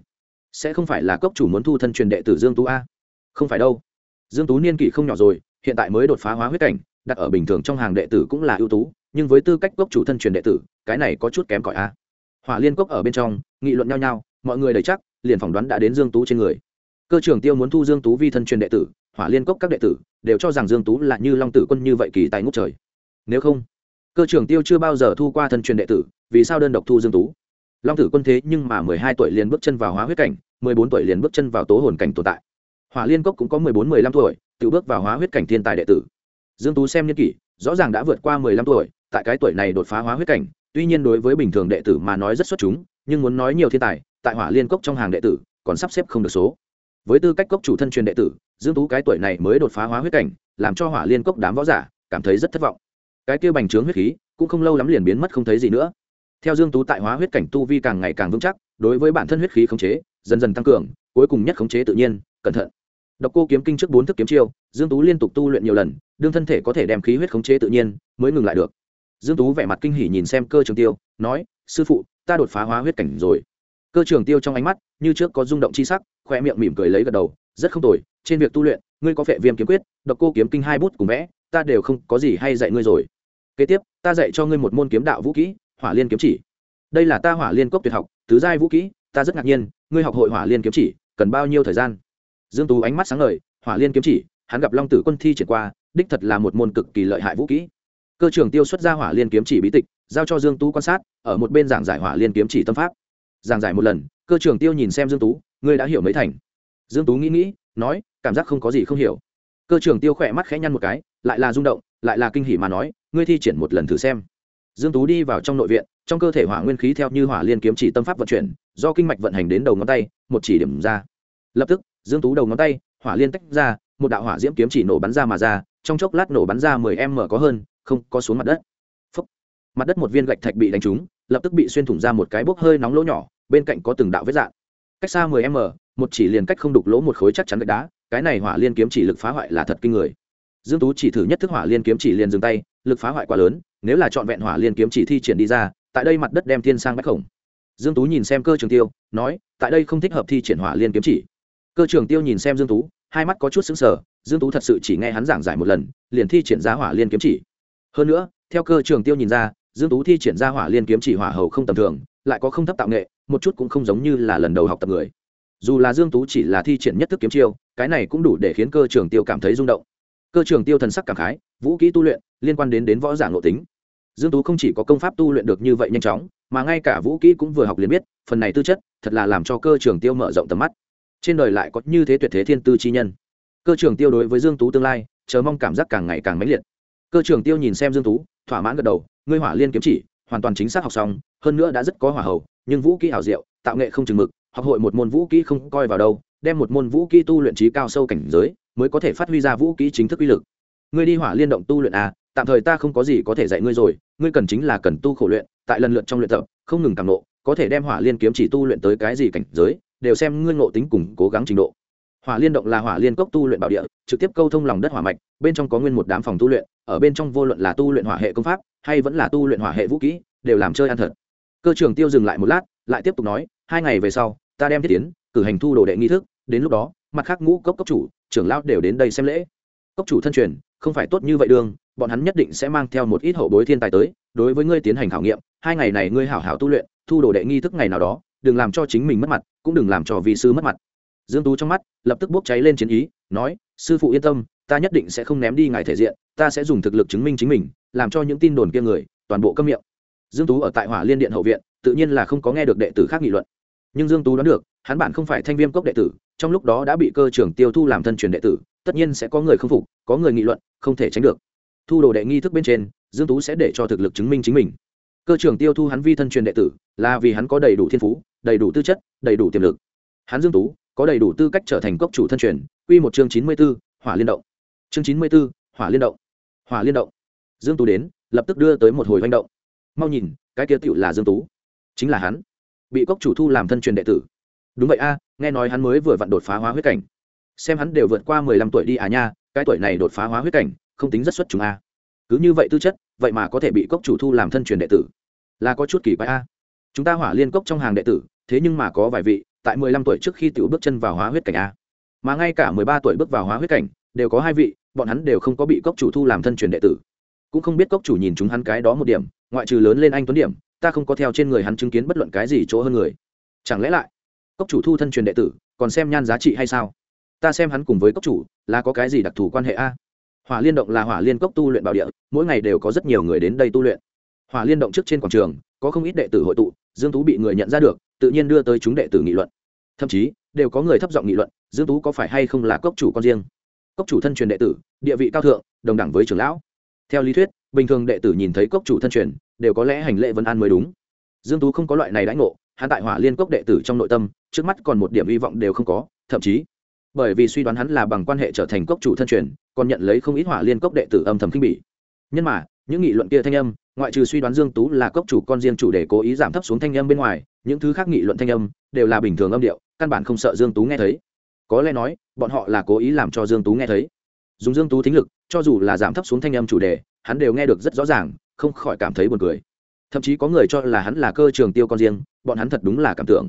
Sẽ không phải là cốc chủ muốn thu thân truyền đệ tử dương tú a? Không phải đâu. Dương tú niên kỷ không nhỏ rồi, hiện tại mới đột phá hóa huyết cảnh, đặt ở bình thường trong hàng đệ tử cũng là ưu tú, nhưng với tư cách cốc chủ thân truyền đệ tử, cái này có chút kém cỏi a. Hỏa liên cốc ở bên trong, nghị luận nhau nhau, mọi người đầy chắc, liền phỏng đoán đã đến dương tú trên người cơ trưởng tiêu muốn thu dương tú vi thân truyền đệ tử, hỏa liên cốc các đệ tử, đều cho rằng dương tú là như long tử quân như vậy kỳ tài ngút trời. Nếu không, cơ trưởng tiêu chưa bao giờ thu qua thân truyền đệ tử, vì sao đơn độc thu dương tú? Long tử quân thế nhưng mà mười hai tuổi liền bước chân vào hóa huyết cảnh, mười bốn tuổi liền bước chân vào tố hồn cảnh tồn tại. Hỏa liên cốc cũng có mười bốn mười lăm tuổi, tự bước vào hóa huyết cảnh thiên tài đệ tử. Dương tú xem như kỷ, rõ ràng đã vượt qua mười lăm tuổi, tại cái tuổi này đột phá hóa huyết cảnh, tuy nhiên đối với bình thường đệ tử mà nói rất xuất chúng, nhưng muốn nói nhiều thiên tài, tại hỏa liên cốc trong hàng đệ tử, còn sắp xếp không được số với tư cách cốc chủ thân truyền đệ tử, dương tú cái tuổi này mới đột phá hóa huyết cảnh, làm cho hỏa liên cốc đám võ giả cảm thấy rất thất vọng. Cái kia bành trướng huyết khí, cũng không lâu lắm liền biến mất không thấy gì nữa. Theo dương tú tại hóa huyết cảnh tu vi càng ngày càng vững chắc, đối với bản thân huyết khí khống chế, dần dần tăng cường, cuối cùng nhất khống chế tự nhiên, cẩn thận. Độc cô kiếm kinh trước bốn thức kiếm chiêu, dương tú liên tục tu luyện nhiều lần, đương thân thể có thể đem khí huyết khống chế tự nhiên, mới ngừng lại được. Dương tú vẻ mặt kinh hỉ nhìn xem cơ trường tiêu, nói, sư phụ, ta đột phá hóa huyết cảnh rồi cơ trường tiêu trong ánh mắt như trước có rung động chi sắc khoe miệng mỉm cười lấy gật đầu, rất không tồi, trên việc tu luyện, ngươi có vẻ viêm kiếm quyết, độc cô kiếm kinh hai bút cùng vẽ, ta đều không có gì hay dạy ngươi rồi. Kế tiếp, ta dạy cho ngươi một môn kiếm đạo vũ kỹ, hỏa liên kiếm chỉ. Đây là ta hỏa liên cốc tuyệt học, tứ giai vũ kỹ, ta rất ngạc nhiên, ngươi học hội hỏa liên kiếm chỉ, cần bao nhiêu thời gian? Dương tú ánh mắt sáng ngời, hỏa liên kiếm chỉ, hắn gặp long tử quân thi triển qua, đích thật là một môn cực kỳ lợi hại vũ kỹ. Cơ trưởng tiêu xuất ra hỏa liên kiếm chỉ bí tịch, giao cho dương tú quan sát, ở một bên giảng giải hỏa liên kiếm chỉ tâm pháp giảng giải một lần, cơ trưởng tiêu nhìn xem dương tú, ngươi đã hiểu mấy thành? Dương tú nghĩ nghĩ, nói, cảm giác không có gì không hiểu. Cơ trưởng tiêu khỏe mắt khẽ nhăn một cái, lại là rung động, lại là kinh hỉ mà nói, ngươi thi triển một lần thử xem. Dương tú đi vào trong nội viện, trong cơ thể hỏa nguyên khí theo như hỏa liên kiếm chỉ tâm pháp vận chuyển, do kinh mạch vận hành đến đầu ngón tay, một chỉ điểm ra. Lập tức, dương tú đầu ngón tay, hỏa liên tách ra, một đạo hỏa diễm kiếm chỉ nổ bắn ra mà ra, trong chốc lát nổ bắn ra mười m có hơn, không có xuống mặt đất. Phúc. mặt đất một viên gạch thạch bị đánh trúng lập tức bị xuyên thủng ra một cái bốc hơi nóng lỗ nhỏ, bên cạnh có từng đạo vết dạn. Cách xa mười m, một chỉ liền cách không đục lỗ một khối chắc chắn gạch đá, cái này hỏa liên kiếm chỉ lực phá hoại là thật kinh người. Dương tú chỉ thử nhất thức hỏa liên kiếm chỉ liền dừng tay, lực phá hoại quá lớn, nếu là chọn vẹn hỏa liên kiếm chỉ thi triển đi ra, tại đây mặt đất đem thiên sang bách khổng. Dương tú nhìn xem cơ trường tiêu, nói, tại đây không thích hợp thi triển hỏa liên kiếm chỉ. Cơ trường tiêu nhìn xem dương tú, hai mắt có chút sững sờ, dương tú thật sự chỉ nghe hắn giảng giải một lần, liền thi triển ra hỏa liên kiếm chỉ. Hơn nữa, theo cơ trường tiêu nhìn ra dương tú thi triển ra hỏa liên kiếm chỉ hỏa hầu không tầm thường, lại có không thấp tạo nghệ, một chút cũng không giống như là lần đầu học tập người. Dù là dương tú chỉ là thi triển nhất thức kiếm chiêu, cái này cũng đủ để khiến cơ trường tiêu cảm thấy rung động. Cơ trường tiêu thần sắc cảm khái, vũ kỹ tu luyện, liên quan đến đến võ giả nội tính. Dương tú không chỉ có công pháp tu luyện được như vậy nhanh chóng, mà ngay cả vũ kỹ cũng vừa học liền biết, phần này tư chất, thật là làm cho cơ trường tiêu mở rộng tầm mắt. Trên đời lại có như thế tuyệt thế thiên tư chi nhân. Cơ trường tiêu đối với dương tú tương lai, chờ mong cảm giác càng ngày càng mãnh liệt cơ trưởng tiêu nhìn xem dương tú, thỏa mãn gật đầu, ngươi hỏa liên kiếm chỉ, hoàn toàn chính xác học xong, hơn nữa đã rất có hỏa hầu, nhưng vũ kỹ hảo diệu, tạo nghệ không chừng mực, học hội một môn vũ kỹ không coi vào đâu, đem một môn vũ kỹ tu luyện trí cao sâu cảnh giới, mới có thể phát huy ra vũ kỹ chính thức uy lực. Ngươi đi hỏa liên động tu luyện à tạm thời ta không có gì có thể dạy ngươi rồi, ngươi cần chính là cần tu khổ luyện, tại lần lượt trong luyện tập, không ngừng càng nộ, có thể đem hỏa liên kiếm chỉ tu luyện tới cái gì cảnh giới, đều xem ngươi ngộ tính cùng cố gắng trình độ. Hỏa liên động là hỏa liên cốc tu luyện bảo địa, trực tiếp câu thông lòng đất hỏa mạch, bên trong có nguyên một đám phòng tu luyện ở bên trong vô luận là tu luyện hỏa hệ công pháp, hay vẫn là tu luyện hỏa hệ vũ kỹ đều làm chơi ăn thật. Cơ trưởng tiêu dừng lại một lát, lại tiếp tục nói, hai ngày về sau, ta đem thiết tiến, cử hành thu đồ đệ nghi thức, đến lúc đó, mặt khác ngũ cốc cốc chủ, trưởng lão đều đến đây xem lễ. Cốc chủ thân truyền, không phải tốt như vậy đường, bọn hắn nhất định sẽ mang theo một ít hậu bối thiên tài tới, đối với ngươi tiến hành khảo nghiệm, hai ngày này ngươi hảo hảo tu luyện, thu đồ đệ nghi thức ngày nào đó, đừng làm cho chính mình mất mặt, cũng đừng làm cho vị sư mất mặt. Dương tú trong mắt, lập tức bốc cháy lên chiến ý, nói, sư phụ yên tâm ta nhất định sẽ không ném đi ngài thể diện ta sẽ dùng thực lực chứng minh chính mình làm cho những tin đồn kia người toàn bộ câm miệng. Dương tú ở tại hỏa liên điện hậu viện tự nhiên là không có nghe được đệ tử khác nghị luận. Nhưng dương tú đoán được hắn bản không phải thanh viêm cốc đệ tử trong lúc đó đã bị cơ trưởng tiêu thu làm thân truyền đệ tử tất nhiên sẽ có người không phục có người nghị luận không thể tránh được. Thu đồ đệ nghi thức bên trên dương tú sẽ để cho thực lực chứng minh chính mình. Cơ trưởng tiêu thu hắn vi thân truyền đệ tử là vì hắn có đầy đủ thiên phú đầy đủ tư chất đầy đủ tiềm lực. Hắn dương tú có đầy đủ tư cách trở thành cốc chủ thân truyền quy một chương chín mươi 94, hỏa liên động chương chín mươi 94, hỏa liên động. Hỏa liên động. Dương tú đến lập tức đưa tới một hồi manh động. Mau nhìn cái kia tựu là dương tú. Chính là hắn. Bị cốc chủ thu làm thân truyền đệ tử. Đúng vậy a nghe nói hắn mới vừa vặn đột phá hóa huyết cảnh. Xem hắn đều vượt qua mười lăm tuổi đi à nha cái tuổi này đột phá hóa huyết cảnh không tính rất xuất chúng a. Cứ như vậy tư chất vậy mà có thể bị cốc chủ thu làm thân truyền đệ tử. Là có chút kỳ quái a. Chúng ta hỏa liên cốc trong hàng đệ tử thế nhưng mà có vài vị tại mười lăm tuổi trước khi tiểu bước chân vào hóa huyết cảnh a. Mà ngay cả mười ba tuổi bước vào hóa huyết cảnh đều có hai vị, bọn hắn đều không có bị cốc chủ thu làm thân truyền đệ tử. Cũng không biết cốc chủ nhìn chúng hắn cái đó một điểm, ngoại trừ lớn lên anh tuấn điểm, ta không có theo trên người hắn chứng kiến bất luận cái gì chỗ hơn người. Chẳng lẽ lại, cốc chủ thu thân truyền đệ tử, còn xem nhan giá trị hay sao? Ta xem hắn cùng với cốc chủ, là có cái gì đặc thù quan hệ a? Hỏa liên động là hỏa liên cốc tu luyện bảo địa, mỗi ngày đều có rất nhiều người đến đây tu luyện. Hỏa liên động trước trên quảng trường, có không ít đệ tử hội tụ, dương tú bị người nhận ra được, tự nhiên đưa tới chúng đệ tử nghị luận. Thậm chí, đều có người thấp giọng nghị luận, dương tú có phải hay không là cốc chủ con riêng? Cốc chủ thân truyền đệ tử, địa vị cao thượng, đồng đẳng với trưởng lão. Theo lý thuyết, bình thường đệ tử nhìn thấy cốc chủ thân truyền, đều có lẽ hành lễ vân an mới đúng. Dương tú không có loại này đãi ngộ, hắn tại hỏa liên cốc đệ tử trong nội tâm, trước mắt còn một điểm hy vọng đều không có, thậm chí, bởi vì suy đoán hắn là bằng quan hệ trở thành cốc chủ thân truyền, còn nhận lấy không ít hỏa liên cốc đệ tử âm thầm kinh bỉ. Nhưng mà, những nghị luận kia thanh âm, ngoại trừ suy đoán dương tú là cốc chủ con riêng chủ để cố ý giảm thấp xuống thanh âm bên ngoài, những thứ khác nghị luận thanh âm, đều là bình thường âm điệu, căn bản không sợ dương tú nghe thấy có lẽ nói, bọn họ là cố ý làm cho dương tú nghe thấy. Dùng dương tú thính lực, cho dù là giảm thấp xuống thanh âm chủ đề, hắn đều nghe được rất rõ ràng, không khỏi cảm thấy buồn cười. Thậm chí có người cho là hắn là cơ trường tiêu con riêng, bọn hắn thật đúng là cảm tưởng.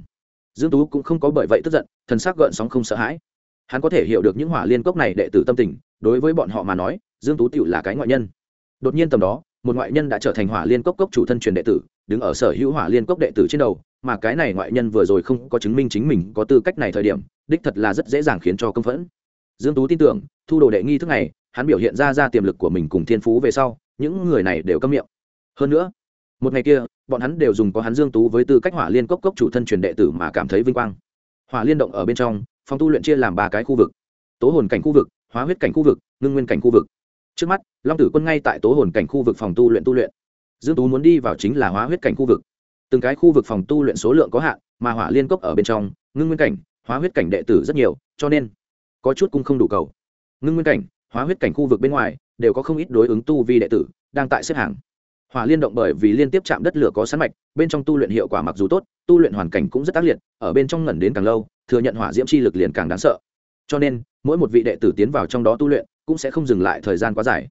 Dương tú cũng không có bởi vậy tức giận, thần sắc gợn sóng không sợ hãi. Hắn có thể hiểu được những hỏa liên cốc này đệ tử tâm tình, đối với bọn họ mà nói, dương tú tiểu là cái ngoại nhân. Đột nhiên tầm đó, một ngoại nhân đã trở thành hỏa liên cốc cốc chủ thân truyền đệ tử, đứng ở sở hữu hỏa liên cốc đệ tử trên đầu, mà cái này ngoại nhân vừa rồi không có chứng minh chính mình có tư cách này thời điểm đích thật là rất dễ dàng khiến cho công phẫn. Dương tú tin tưởng, thu đồ đệ nghi thức này, hắn biểu hiện ra ra tiềm lực của mình cùng thiên phú về sau, những người này đều câm miệng. Hơn nữa, một ngày kia, bọn hắn đều dùng có hắn dương tú với tư cách hỏa liên cốc cốc chủ thân truyền đệ tử mà cảm thấy vinh quang. Hỏa liên động ở bên trong phòng tu luyện chia làm ba cái khu vực. Tố hồn cảnh khu vực, hóa huyết cảnh khu vực, ngưng nguyên cảnh khu vực. Trước mắt, long tử quân ngay tại tố hồn cảnh khu vực phòng tu luyện tu luyện. Dương tú muốn đi vào chính là hóa huyết cảnh khu vực. Từng cái khu vực phòng tu luyện số lượng có hạn, mà hỏa liên cốc ở bên trong, ngưng nguyên cảnh hóa huyết cảnh đệ tử rất nhiều, cho nên có chút cũng không đủ cầu. Ngưng nguyên cảnh, hóa huyết cảnh khu vực bên ngoài, đều có không ít đối ứng tu vi đệ tử, đang tại xếp hàng. Hỏa liên động bởi vì liên tiếp chạm đất lửa có sẵn mạch, bên trong tu luyện hiệu quả mặc dù tốt, tu luyện hoàn cảnh cũng rất tác liệt, ở bên trong ngẩn đến càng lâu, thừa nhận hỏa diễm chi lực liền càng đáng sợ. Cho nên, mỗi một vị đệ tử tiến vào trong đó tu luyện, cũng sẽ không dừng lại thời gian quá dài.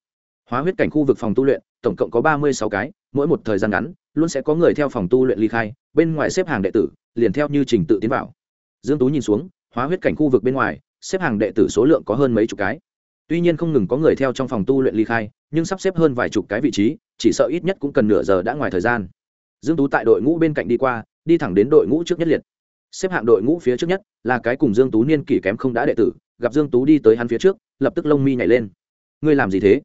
Hóa huyết cảnh khu vực phòng tu luyện, tổng cộng có ba mươi sáu cái, mỗi một thời gian ngắn, luôn sẽ có người theo phòng tu luyện ly khai, bên ngoài xếp hàng đệ tử, liền theo như trình tự tiến vào dương tú nhìn xuống, hóa huyết cảnh khu vực bên ngoài, xếp hàng đệ tử số lượng có hơn mấy chục cái. Tuy nhiên không ngừng có người theo trong phòng tu luyện ly khai, nhưng sắp xếp hơn vài chục cái vị trí, chỉ sợ ít nhất cũng cần nửa giờ đã ngoài thời gian. Dương tú tại đội ngũ bên cạnh đi qua, đi thẳng đến đội ngũ trước nhất liệt. Xếp hạng đội ngũ phía trước nhất là cái cùng dương tú niên kỷ kém không đã đệ tử, gặp dương tú đi tới hắn phía trước, lập tức lông mi nhảy lên. Ngươi làm gì thế?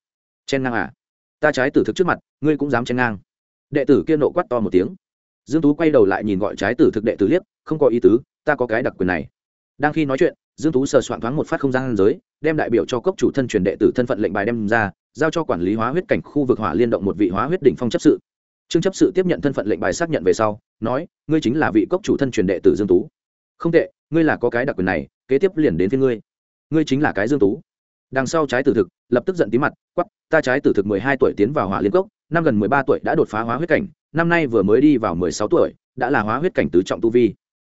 Chen ngang à? Ta trái tử thực trước mặt, ngươi cũng dám chen ngang. Đệ tử kia nộ quát to một tiếng. Dương tú quay đầu lại nhìn gọi trái tử thực đệ tử liếc, không có ý tứ ta có cái đặc quyền này. Đang khi nói chuyện, dương tú sờ soạn thoáng một phát không gian giới, đem đại biểu cho cốc chủ thân truyền đệ tử thân phận lệnh bài đem ra, giao cho quản lý hóa huyết cảnh khu vực hỏa liên động một vị hóa huyết đỉnh phong chấp sự. Trương chấp sự tiếp nhận thân phận lệnh bài xác nhận về sau, nói, ngươi chính là vị cốc chủ thân truyền đệ tử dương tú. Không tệ, ngươi là có cái đặc quyền này, kế tiếp liền đến phía ngươi. Ngươi chính là cái dương tú. Đằng sau trái tử thực, lập tức giận tí mặt quắp ta trái tử thực mười hai tuổi tiến vào hỏa liên cốc, năm gần mười ba tuổi đã đột phá hóa huyết cảnh, năm nay vừa mới đi vào mười sáu tuổi, đã là hóa huyết cảnh tứ trọng tu vi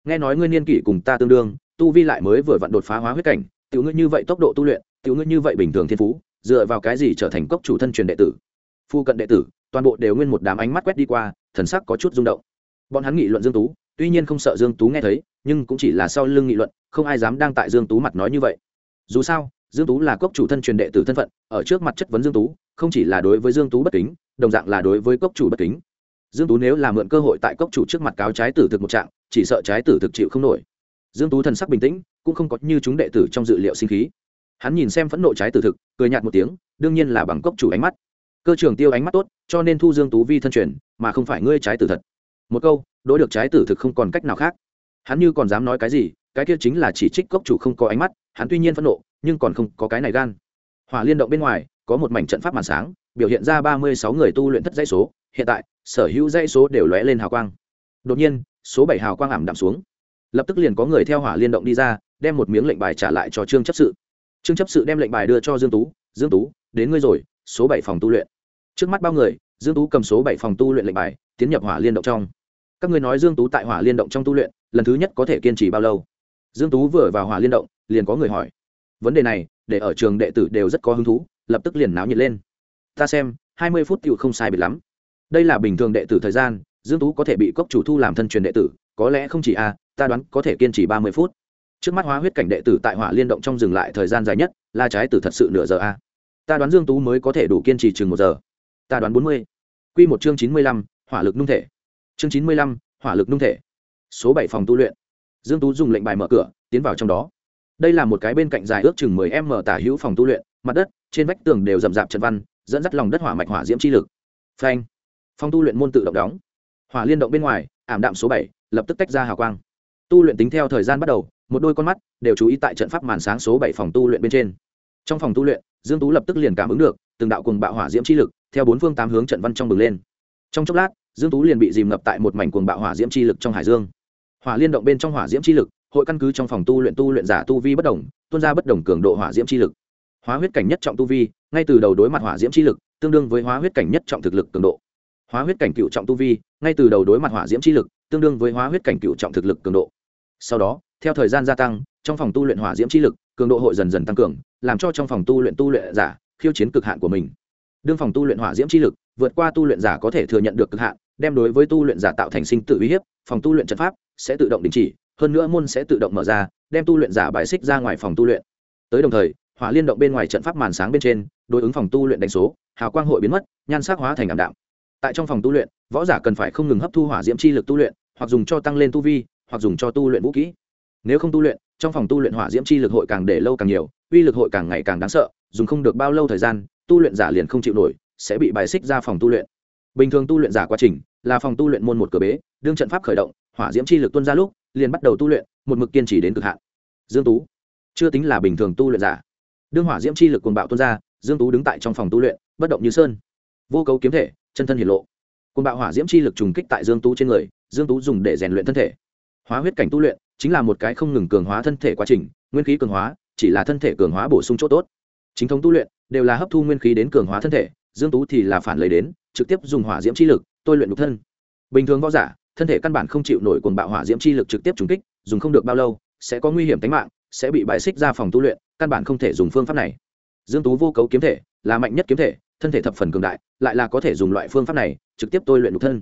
nghe nói ngươi niên kỷ cùng ta tương đương, tu vi lại mới vừa vặn đột phá hóa huyết cảnh, tiểu ngươi như vậy tốc độ tu luyện, tiểu ngươi như vậy bình thường thiên phú, dựa vào cái gì trở thành cốc chủ thân truyền đệ tử? Phu cận đệ tử, toàn bộ đều nguyên một đám ánh mắt quét đi qua, thần sắc có chút rung động. Bọn hắn nghị luận dương tú, tuy nhiên không sợ dương tú nghe thấy, nhưng cũng chỉ là sau lưng nghị luận, không ai dám đang tại dương tú mặt nói như vậy. Dù sao, dương tú là cốc chủ thân truyền đệ tử thân phận, ở trước mặt chất vấn dương tú, không chỉ là đối với dương tú bất kính, đồng dạng là đối với cốc chủ bất kính dương tú nếu là mượn cơ hội tại cốc chủ trước mặt cáo trái tử thực một trạng, chỉ sợ trái tử thực chịu không nổi. Dương tú thần sắc bình tĩnh, cũng không có như chúng đệ tử trong dự liệu sinh khí. Hắn nhìn xem phẫn nộ trái tử thực, cười nhạt một tiếng, đương nhiên là bằng cốc chủ ánh mắt. Cơ trường tiêu ánh mắt tốt, cho nên thu dương tú vi thân truyền, mà không phải ngươi trái tử thật. Một câu, đối được trái tử thực không còn cách nào khác. Hắn như còn dám nói cái gì, cái kia chính là chỉ trích cốc chủ không có ánh mắt, hắn tuy nhiên phẫn nộ, nhưng còn không có cái này gan. Hỏa liên động bên ngoài, có một mảnh trận pháp màn sáng, biểu hiện ra ba mươi sáu người tu luyện thất dãy số hiện tại, sở hữu dãy số đều lóe lên hào quang. Đột nhiên, số bảy hào quang ảm đạm xuống. Lập tức liền có người theo hỏa liên động đi ra, đem một miếng lệnh bài trả lại cho trương chấp sự. Trương chấp sự đem lệnh bài đưa cho dương tú dương tú, đến ngươi rồi, số bảy phòng tu luyện. Trước mắt bao người, dương tú cầm số bảy phòng tu luyện lệnh bài, tiến nhập hỏa liên động trong. Các ngươi nói dương tú tại hỏa liên động trong tu luyện, lần thứ nhất có thể kiên trì bao lâu? Dương tú vừa vào hỏa liên động, liền có người hỏi. Vấn đề này, để ở trường đệ tử đều rất có hứng thú, lập tức liền náo nhiệt lên. Ta xem, hai mươi phút tiêu không sai biệt lắm đây là bình thường đệ tử thời gian, dương tú có thể bị cốc chủ thu làm thân truyền đệ tử, có lẽ không chỉ a ta đoán có thể kiên trì ba mươi phút. Trước mắt hóa huyết cảnh đệ tử tại hỏa liên động trong dừng lại thời gian dài nhất, là trái tử thật sự nửa giờ a ta đoán dương tú mới có thể đủ kiên trì chừng một giờ. Ta đoán bốn mươi. Quy một chương chín mươi lăm, hỏa lực nung thể. Chương chín mươi lăm, hỏa lực nung thể. Số bảy phòng tu luyện. Dương tú dùng lệnh bài mở cửa, tiến vào trong đó. Đây là một cái bên cạnh dài ước chừng mười m tả hữu phòng tu luyện, mặt đất, trên vách tường đều rậm rạp trận văn, dẫn dắt lòng đất hỏa mạch hỏa diễm chi lực. Phanh. Phong tu luyện môn tự động đóng. Hỏa liên động bên ngoài, ảm đạm số bảy, lập tức tách ra hào quang. Tu luyện tính theo thời gian bắt đầu, một đôi con mắt đều chú ý tại trận pháp màn sáng số bảy phòng tu luyện bên trên. Trong phòng tu luyện, dương tú lập tức liền cảm ứng được từng đạo cùng bạo hỏa diễm chi lực theo bốn phương tám hướng trận văn trong bừng lên. Trong chốc lát, dương tú liền bị dìm ngập tại một mảnh cuồng bạo hỏa diễm chi lực trong hải dương. Hỏa liên động bên trong hỏa diễm chi lực, hội căn cứ trong phòng tu luyện tu luyện giả tu vi bất đồng, tuôn ra bất đồng cường độ hỏa diễm chi lực. Hóa huyết cảnh nhất trọng tu vi, ngay từ đầu đối mặt hỏa diễm chi lực, tương đương với hóa huyết cảnh nhất trọng thực lực cường độ hóa huyết cảnh cựu trọng tu vi, ngay từ đầu đối mặt hỏa diễm chi lực, tương đương với hóa huyết cảnh cựu trọng thực lực cường độ. Sau đó, theo thời gian gia tăng, trong phòng tu luyện hỏa diễm chi lực, cường độ hội dần dần tăng cường, làm cho trong phòng tu luyện tu luyện giả khiêu chiến cực hạn của mình. Đương phòng tu luyện hỏa diễm chi lực vượt qua tu luyện giả có thể thừa nhận được cực hạn, đem đối với tu luyện giả tạo thành sinh tự uy hiếp, phòng tu luyện trận pháp sẽ tự động đình chỉ, hơn nữa môn sẽ tự động mở ra, đem tu luyện giả bài xích ra ngoài phòng tu luyện. Tới đồng thời, hỏa liên động bên ngoài trận pháp màn sáng bên trên, đối ứng phòng tu luyện đánh số, hào quang hội biến mất, nhan sắc hóa thành ảm đạm tại trong phòng tu luyện, võ giả cần phải không ngừng hấp thu hỏa diễm chi lực tu luyện, hoặc dùng cho tăng lên tu vi, hoặc dùng cho tu luyện vũ kỹ. Nếu không tu luyện, trong phòng tu luyện hỏa diễm chi lực hội càng để lâu càng nhiều, uy lực hội càng ngày càng đáng sợ, dùng không được bao lâu thời gian, tu luyện giả liền không chịu nổi, sẽ bị bài xích ra phòng tu luyện. Bình thường tu luyện giả quá trình, là phòng tu luyện môn một cửa bế, đương trận pháp khởi động, hỏa diễm chi lực tuân ra lúc, liền bắt đầu tu luyện, một mực kiên trì đến cực hạn. Dương tú, chưa tính là bình thường tu luyện giả. Đương hỏa diễm chi lực cuồng bạo tuôn ra, dương tú đứng tại trong phòng tu luyện, bất động như sơn. Vô cấu kiếm thể chân thân hiển lộ. Cuồng bạo hỏa diễm chi lực trùng kích tại dương tú trên người, dương tú dùng để rèn luyện thân thể. Hóa huyết cảnh tu luyện chính là một cái không ngừng cường hóa thân thể quá trình, nguyên khí cường hóa, chỉ là thân thể cường hóa bổ sung chỗ tốt. Chính thống tu luyện đều là hấp thu nguyên khí đến cường hóa thân thể, dương tú thì là phản lấy đến, trực tiếp dùng hỏa diễm chi lực tôi luyện nhục thân. Bình thường võ giả, thân thể căn bản không chịu nổi cuồng bạo hỏa diễm chi lực trực tiếp trùng kích, dùng không được bao lâu, sẽ có nguy hiểm tính mạng, sẽ bị bại xích ra phòng tu luyện, căn bản không thể dùng phương pháp này. Dương tú vô cấu kiếm thể, là mạnh nhất kiếm thể thân thể thập phần cường đại, lại là có thể dùng loại phương pháp này trực tiếp tôi luyện nhục thân.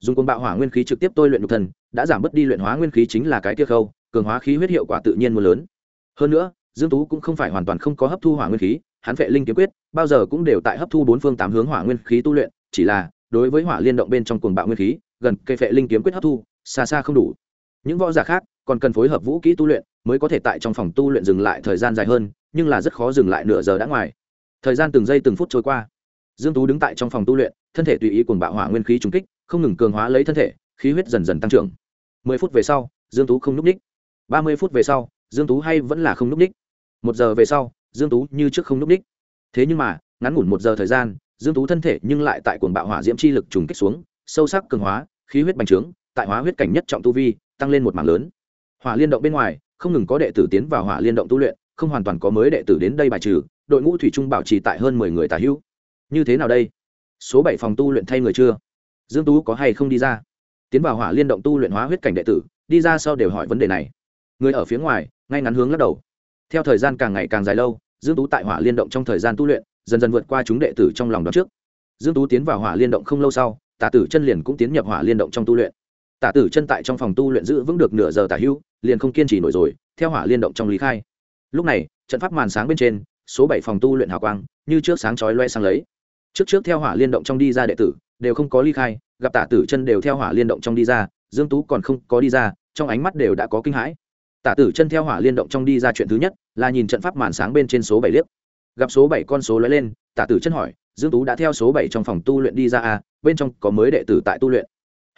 Dùng côn bạo hỏa nguyên khí trực tiếp tôi luyện nhục thân, đã giảm bớt đi luyện hóa nguyên khí chính là cái kia khâu, cường hóa khí huyết hiệu quả tự nhiên mưa lớn. Hơn nữa, dương tú cũng không phải hoàn toàn không có hấp thu hỏa nguyên khí, hắn vệ linh kiếm quyết, bao giờ cũng đều tại hấp thu bốn phương tám hướng hỏa nguyên khí tu luyện, chỉ là, đối với hỏa liên động bên trong cuồng bạo nguyên khí, gần cây vệ linh kiếm quyết hấp thu, xa xa không đủ. Những võ giả khác còn cần phối hợp vũ kỹ tu luyện, mới có thể tại trong phòng tu luyện dừng lại thời gian dài hơn, nhưng là rất khó dừng lại nửa giờ đã ngoài thời gian từng giây từng phút trôi qua. Dương tú đứng tại trong phòng tu luyện, thân thể tùy ý cuồng bạo hỏa nguyên khí trùng kích, không ngừng cường hóa lấy thân thể, khí huyết dần dần tăng trưởng. 10 phút về sau, dương tú không núp ních. 30 phút về sau, dương tú hay vẫn là không núp ních. Một giờ về sau, dương tú như trước không núp ních. Thế nhưng mà, ngắn ngủn một giờ thời gian, dương tú thân thể nhưng lại tại cuồng bạo hỏa diễm chi lực trùng kích xuống, sâu sắc cường hóa, khí huyết bành trướng, tại hóa huyết cảnh nhất trọng tu vi, tăng lên một mảng lớn. Hỏa liên động bên ngoài, không ngừng có đệ tử tiến vào hỏa liên động tu luyện, không hoàn toàn có mới đệ tử đến đây bài trừ đội ngũ thủy trung bảo trì tại hơn mười người tà hữu. Như thế nào đây? Số bảy phòng tu luyện thay người chưa? Dương tú có hay không đi ra? Tiến vào hỏa liên động tu luyện hóa huyết cảnh đệ tử, đi ra sau đều hỏi vấn đề này. Người ở phía ngoài, ngay ngắn hướng lắc đầu. Theo thời gian càng ngày càng dài lâu, dương tú tại hỏa liên động trong thời gian tu luyện, dần dần vượt qua chúng đệ tử trong lòng đó trước. Dương tú tiến vào hỏa liên động không lâu sau, tả tử chân liền cũng tiến nhập hỏa liên động trong tu luyện. Tả tử chân tại trong phòng tu luyện giữ vững được nửa giờ tả hữu liền không kiên trì nổi rồi, theo hỏa liên động trong lý khai. Lúc này, trận pháp màn sáng bên trên số bảy phòng tu luyện hào quang, như trước sáng chói loe sang lấy. Trước trước theo hỏa liên động trong đi ra đệ tử, đều không có ly khai, gặp tả tử chân đều theo hỏa liên động trong đi ra, dương tú còn không có đi ra, trong ánh mắt đều đã có kinh hãi. Tả tử chân theo hỏa liên động trong đi ra chuyện thứ nhất, là nhìn trận pháp màn sáng bên trên số bảy liếc. Gặp số bảy con số lóe lên, tả tử chân hỏi, dương tú đã theo số bảy trong phòng tu luyện đi ra à? Bên trong có mới đệ tử tại tu luyện.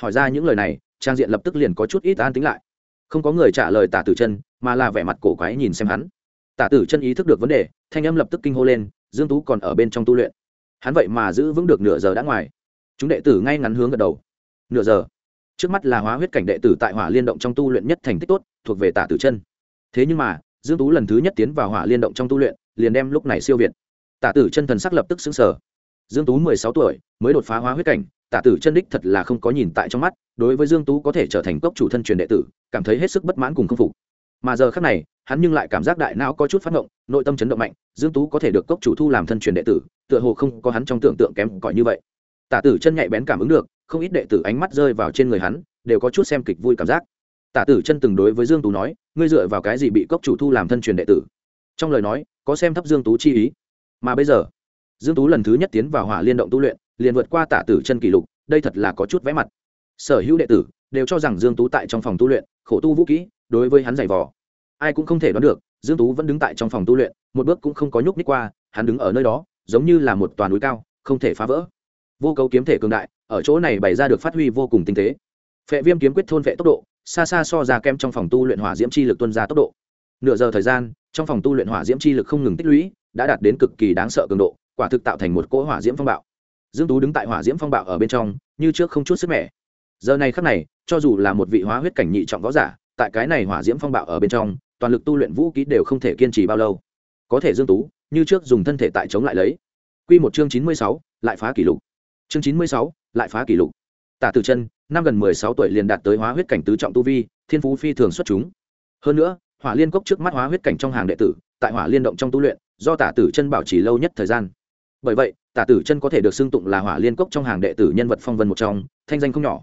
Hỏi ra những lời này, trang diện lập tức liền có chút ít an tính lại. Không có người trả lời tả tử chân, mà là vẻ mặt cổ quái nhìn xem hắn tả tử chân ý thức được vấn đề, thanh âm lập tức kinh hô lên, dương tú còn ở bên trong tu luyện. Hắn vậy mà giữ vững được nửa giờ đã ngoài. Chúng đệ tử ngay ngắn hướng gật đầu. Nửa giờ? Trước mắt là hóa huyết cảnh đệ tử tại hỏa liên động trong tu luyện nhất thành tích tốt, thuộc về tả tử chân. Thế nhưng mà, dương tú lần thứ nhất tiến vào hỏa liên động trong tu luyện, liền đem lúc này siêu việt. Tả tử chân thần sắc lập tức xứng sở dương tú mười sáu tuổi, mới đột phá hóa huyết cảnh, tả tử chân đích thật là không có nhìn tại trong mắt, đối với dương tú có thể trở thành cốc chủ thân truyền đệ tử, cảm thấy hết sức bất mãn cùng không phục. Mà giờ khác này hắn nhưng lại cảm giác đại não có chút phát động nội tâm chấn động mạnh, dương tú có thể được cốc chủ thu làm thân truyền đệ tử, tựa hồ không có hắn trong tưởng tượng kém cỏi như vậy. Tả tử chân nhạy bén cảm ứng được, không ít đệ tử ánh mắt rơi vào trên người hắn, đều có chút xem kịch vui cảm giác. Tả tử chân từng đối với dương tú nói, ngươi dựa vào cái gì bị cốc chủ thu làm thân truyền đệ tử? Trong lời nói, có xem thấp dương tú chi ý. Mà bây giờ, dương tú lần thứ nhất tiến vào hỏa liên động tu luyện, liền vượt qua tả tử chân kỷ lục, đây thật là có chút vẽ mặt. Sở hữu đệ tử đều cho rằng dương tú tại trong phòng tu luyện, khổ tu vũ kỹ, đối với hắn giày vò ai cũng không thể đoán được, dương tú vẫn đứng tại trong phòng tu luyện, một bước cũng không có nhúc nhích qua, hắn đứng ở nơi đó, giống như là một toàn núi cao, không thể phá vỡ. Vô cấu kiếm thể cường đại, ở chỗ này bày ra được phát huy vô cùng tinh tế. Phệ viêm kiếm quyết thôn vệ tốc độ, xa xa so ra kem trong phòng tu luyện hỏa diễm chi lực tuân ra tốc độ. Nửa giờ thời gian, trong phòng tu luyện hỏa diễm chi lực không ngừng tích lũy, đã đạt đến cực kỳ đáng sợ cường độ, quả thực tạo thành một cỗ hỏa diễm phong bạo. Dương tú đứng tại hỏa diễm phong bạo ở bên trong, như trước không chút sức mẻ. Giờ này khắc này, cho dù là một vị hóa huyết cảnh nhị trọng võ giả, tại cái này hỏa diễm phong bạo ở bên trong toàn lực tu luyện vũ kỹ đều không thể kiên trì bao lâu. Có thể dương tú như trước dùng thân thể tại chống lại lấy. Quy một chương chín mươi sáu, lại phá kỷ lục. Chương chín mươi sáu, lại phá kỷ lục. Tả tử chân năm gần mười sáu tuổi liền đạt tới hóa huyết cảnh tứ trọng tu vi thiên phú phi thường xuất chúng. Hơn nữa hỏa liên cốc trước mắt hóa huyết cảnh trong hàng đệ tử tại hỏa liên động trong tu luyện do tả tử chân bảo trì lâu nhất thời gian. Bởi vậy tả tử chân có thể được xưng tụng là hỏa liên cốc trong hàng đệ tử nhân vật phong vân một trong thanh danh không nhỏ.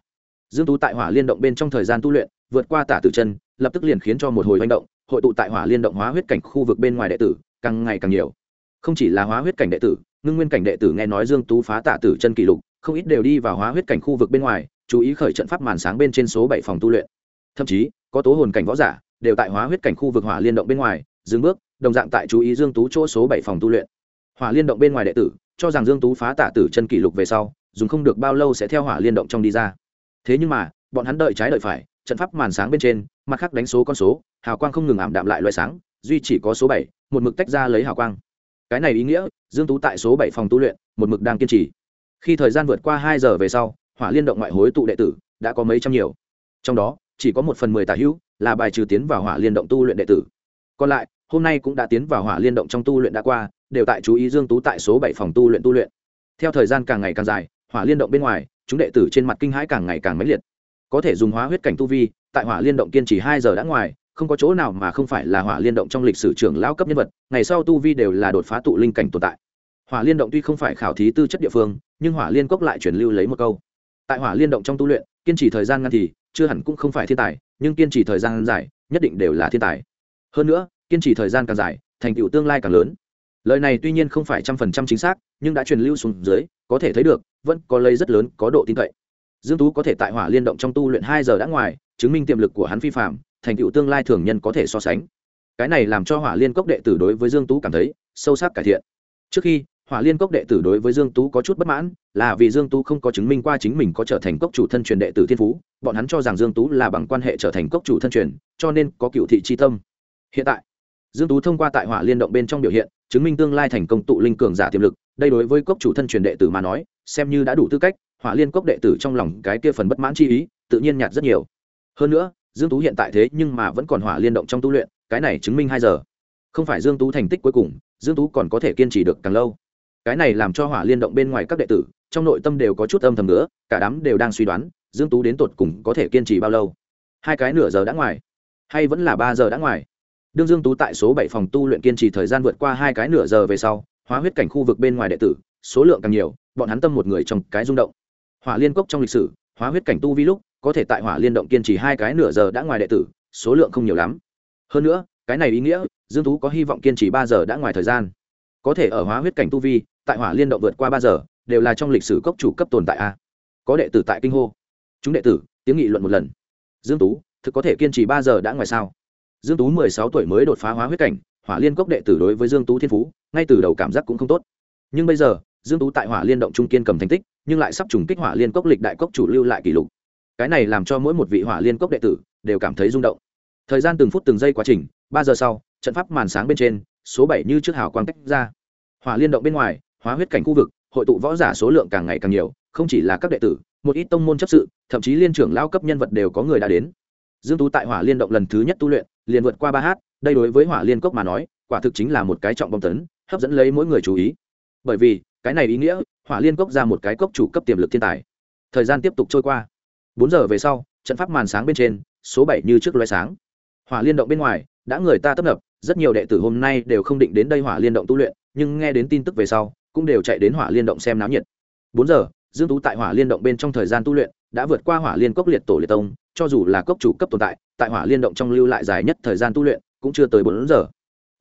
Dương tú tại hỏa liên động bên trong thời gian tu luyện vượt qua tả tử chân lập tức liền khiến cho một hồi hành động hội tụ tại hỏa liên động hóa huyết cảnh khu vực bên ngoài đệ tử, càng ngày càng nhiều. Không chỉ là hóa huyết cảnh đệ tử, ngưng nguyên cảnh đệ tử nghe nói dương tú phá tả tử chân kỷ lục, không ít đều đi vào hóa huyết cảnh khu vực bên ngoài, chú ý khởi trận pháp màn sáng bên trên số bảy phòng tu luyện. Thậm chí, có tố hồn cảnh võ giả đều tại hóa huyết cảnh khu vực hỏa liên động bên ngoài, dừng bước, đồng dạng tại chú ý dương tú chỗ số bảy phòng tu luyện. Hỏa liên động bên ngoài đệ tử, cho rằng dương tú phá tả tử chân kỷ lục về sau, dùng không được bao lâu sẽ theo hỏa liên động trong đi ra. Thế nhưng mà, bọn hắn đợi trái đợi phải trận pháp màn sáng bên trên, mặt khác đánh số con số, hào quang không ngừng ảm đạm lại loại sáng, duy chỉ có số bảy, một mực tách ra lấy hào quang. Cái này ý nghĩa, dương tú tại số bảy phòng tu luyện, một mực đang kiên trì. Khi thời gian vượt qua hai giờ về sau, hỏa liên động ngoại hối tụ đệ tử đã có mấy trăm nhiều. Trong đó, chỉ có một phần mười tà hữu là bài trừ tiến vào hỏa liên động tu luyện đệ tử. Còn lại, hôm nay cũng đã tiến vào hỏa liên động trong tu luyện đã qua, đều tại chú ý dương tú tại số bảy phòng tu luyện tu luyện. Theo thời gian càng ngày càng dài, hỏa liên động bên ngoài, chúng đệ tử trên mặt kinh hãi càng ngày càng mãnh liệt có thể dùng hóa huyết cảnh tu vi, tại hỏa liên động kiên trì hai giờ đã ngoài, không có chỗ nào mà không phải là hỏa liên động trong lịch sử trưởng lao cấp nhân vật, ngày sau tu vi đều là đột phá tụ linh cảnh tồn tại. Hỏa liên động tuy không phải khảo thí tư chất địa phương, nhưng hỏa liên cốc lại truyền lưu lấy một câu. Tại hỏa liên động trong tu luyện, kiên trì thời gian ngăn thì chưa hẳn cũng không phải thiên tài, nhưng kiên trì thời gian dài, nhất định đều là thiên tài. Hơn nữa, kiên trì thời gian càng dài, thành tựu tương lai càng lớn. Lời này tuy nhiên không phải trăm phần trăm chính xác, nhưng đã truyền lưu xuống dưới, có thể thấy được, vẫn có lấy rất lớn, có độ tin cậy dương tú có thể tại hỏa liên động trong tu luyện hai giờ đã ngoài, chứng minh tiềm lực của hắn phi phạm thành tựu tương lai thường nhân có thể so sánh. Cái này làm cho hỏa liên cốc đệ tử đối với dương tú cảm thấy sâu sắc cải thiện. Trước khi, hỏa liên cốc đệ tử đối với dương tú có chút bất mãn, là vì dương tú không có chứng minh qua chính mình có trở thành cốc chủ thân truyền đệ tử thiên phú, bọn hắn cho rằng dương tú là bằng quan hệ trở thành cốc chủ thân truyền, cho nên có cựu thị chi tâm. Hiện tại, dương tú thông qua tại hỏa liên động bên trong biểu hiện, chứng minh tương lai thành công tụ linh cường giả tiềm lực, đây đối với cốc chủ thân truyền đệ tử mà nói, xem như đã đủ tư cách hỏa liên cốc đệ tử trong lòng cái kia phần bất mãn chi ý, tự nhiên nhạt rất nhiều. Hơn nữa, dương tú hiện tại thế nhưng mà vẫn còn hỏa liên động trong tu luyện, cái này chứng minh hai giờ. Không phải dương tú thành tích cuối cùng, dương tú còn có thể kiên trì được càng lâu. Cái này làm cho hỏa liên động bên ngoài các đệ tử, trong nội tâm đều có chút âm thầm nữa, cả đám đều đang suy đoán, dương tú đến tột cùng có thể kiên trì bao lâu. Hai cái nửa giờ đã ngoài, hay vẫn là ba giờ đã ngoài. Đương dương tú tại số bảy phòng tu luyện kiên trì thời gian vượt qua hai cái nửa giờ về sau, hóa huyết cảnh khu vực bên ngoài đệ tử, số lượng càng nhiều, bọn hắn tâm một người trong cái rung động hỏa liên cốc trong lịch sử, hóa huyết cảnh tu vi lúc, có thể tại hỏa liên động kiên trì hai cái nửa giờ đã ngoài đệ tử, số lượng không nhiều lắm. Hơn nữa, cái này ý nghĩa, dương tú có hy vọng kiên trì ba giờ đã ngoài thời gian. Có thể ở hóa huyết cảnh tu vi, tại hỏa liên động vượt qua ba giờ, đều là trong lịch sử cốc chủ cấp tồn tại a. Có đệ tử tại kinh hô. Chúng đệ tử, tiếng nghị luận một lần. Dương tú, thực có thể kiên trì ba giờ đã ngoài sao? Dương tú mười sáu tuổi mới đột phá hóa huyết cảnh, hỏa liên cốc đệ tử đối với dương tú thiên phú, ngay từ đầu cảm giác cũng không tốt. Nhưng bây giờ, dương tú tại hỏa liên động trung kiên cầm thành tích nhưng lại sắp trùng kích hỏa liên cốc lịch đại cốc chủ lưu lại kỷ lục. Cái này làm cho mỗi một vị hỏa liên cốc đệ tử đều cảm thấy rung động. Thời gian từng phút từng giây quá trình, ba giờ sau, trận pháp màn sáng bên trên, số bảy như trước hào quang tách ra. Hỏa liên động bên ngoài, hóa huyết cảnh khu vực, hội tụ võ giả số lượng càng ngày càng nhiều, không chỉ là các đệ tử, một ít tông môn chấp sự, thậm chí liên trưởng lao cấp nhân vật đều có người đã đến. Dương tú tại hỏa liên động lần thứ nhất tu luyện, liền vượt qua ba h đây đối với hỏa liên cốc mà nói, quả thực chính là một cái trọng bom tấn, hấp dẫn lấy mỗi người chú ý. Bởi vì cái này ý nghĩa, hỏa liên cốc ra một cái cốc chủ cấp tiềm lực thiên tài. Thời gian tiếp tục trôi qua. Bốn giờ về sau, trận pháp màn sáng bên trên, số bảy như trước loé sáng. Hỏa liên động bên ngoài, đã người ta tấp nập, rất nhiều đệ tử hôm nay đều không định đến đây hỏa liên động tu luyện, nhưng nghe đến tin tức về sau, cũng đều chạy đến hỏa liên động xem náo nhiệt. Bốn giờ, dương tú tại hỏa liên động bên trong thời gian tu luyện, đã vượt qua hỏa liên cốc liệt tổ liệt tông, cho dù là cốc chủ cấp tồn tại tại hỏa liên động trong lưu lại dài nhất thời gian tu luyện, cũng chưa tới bốn giờ.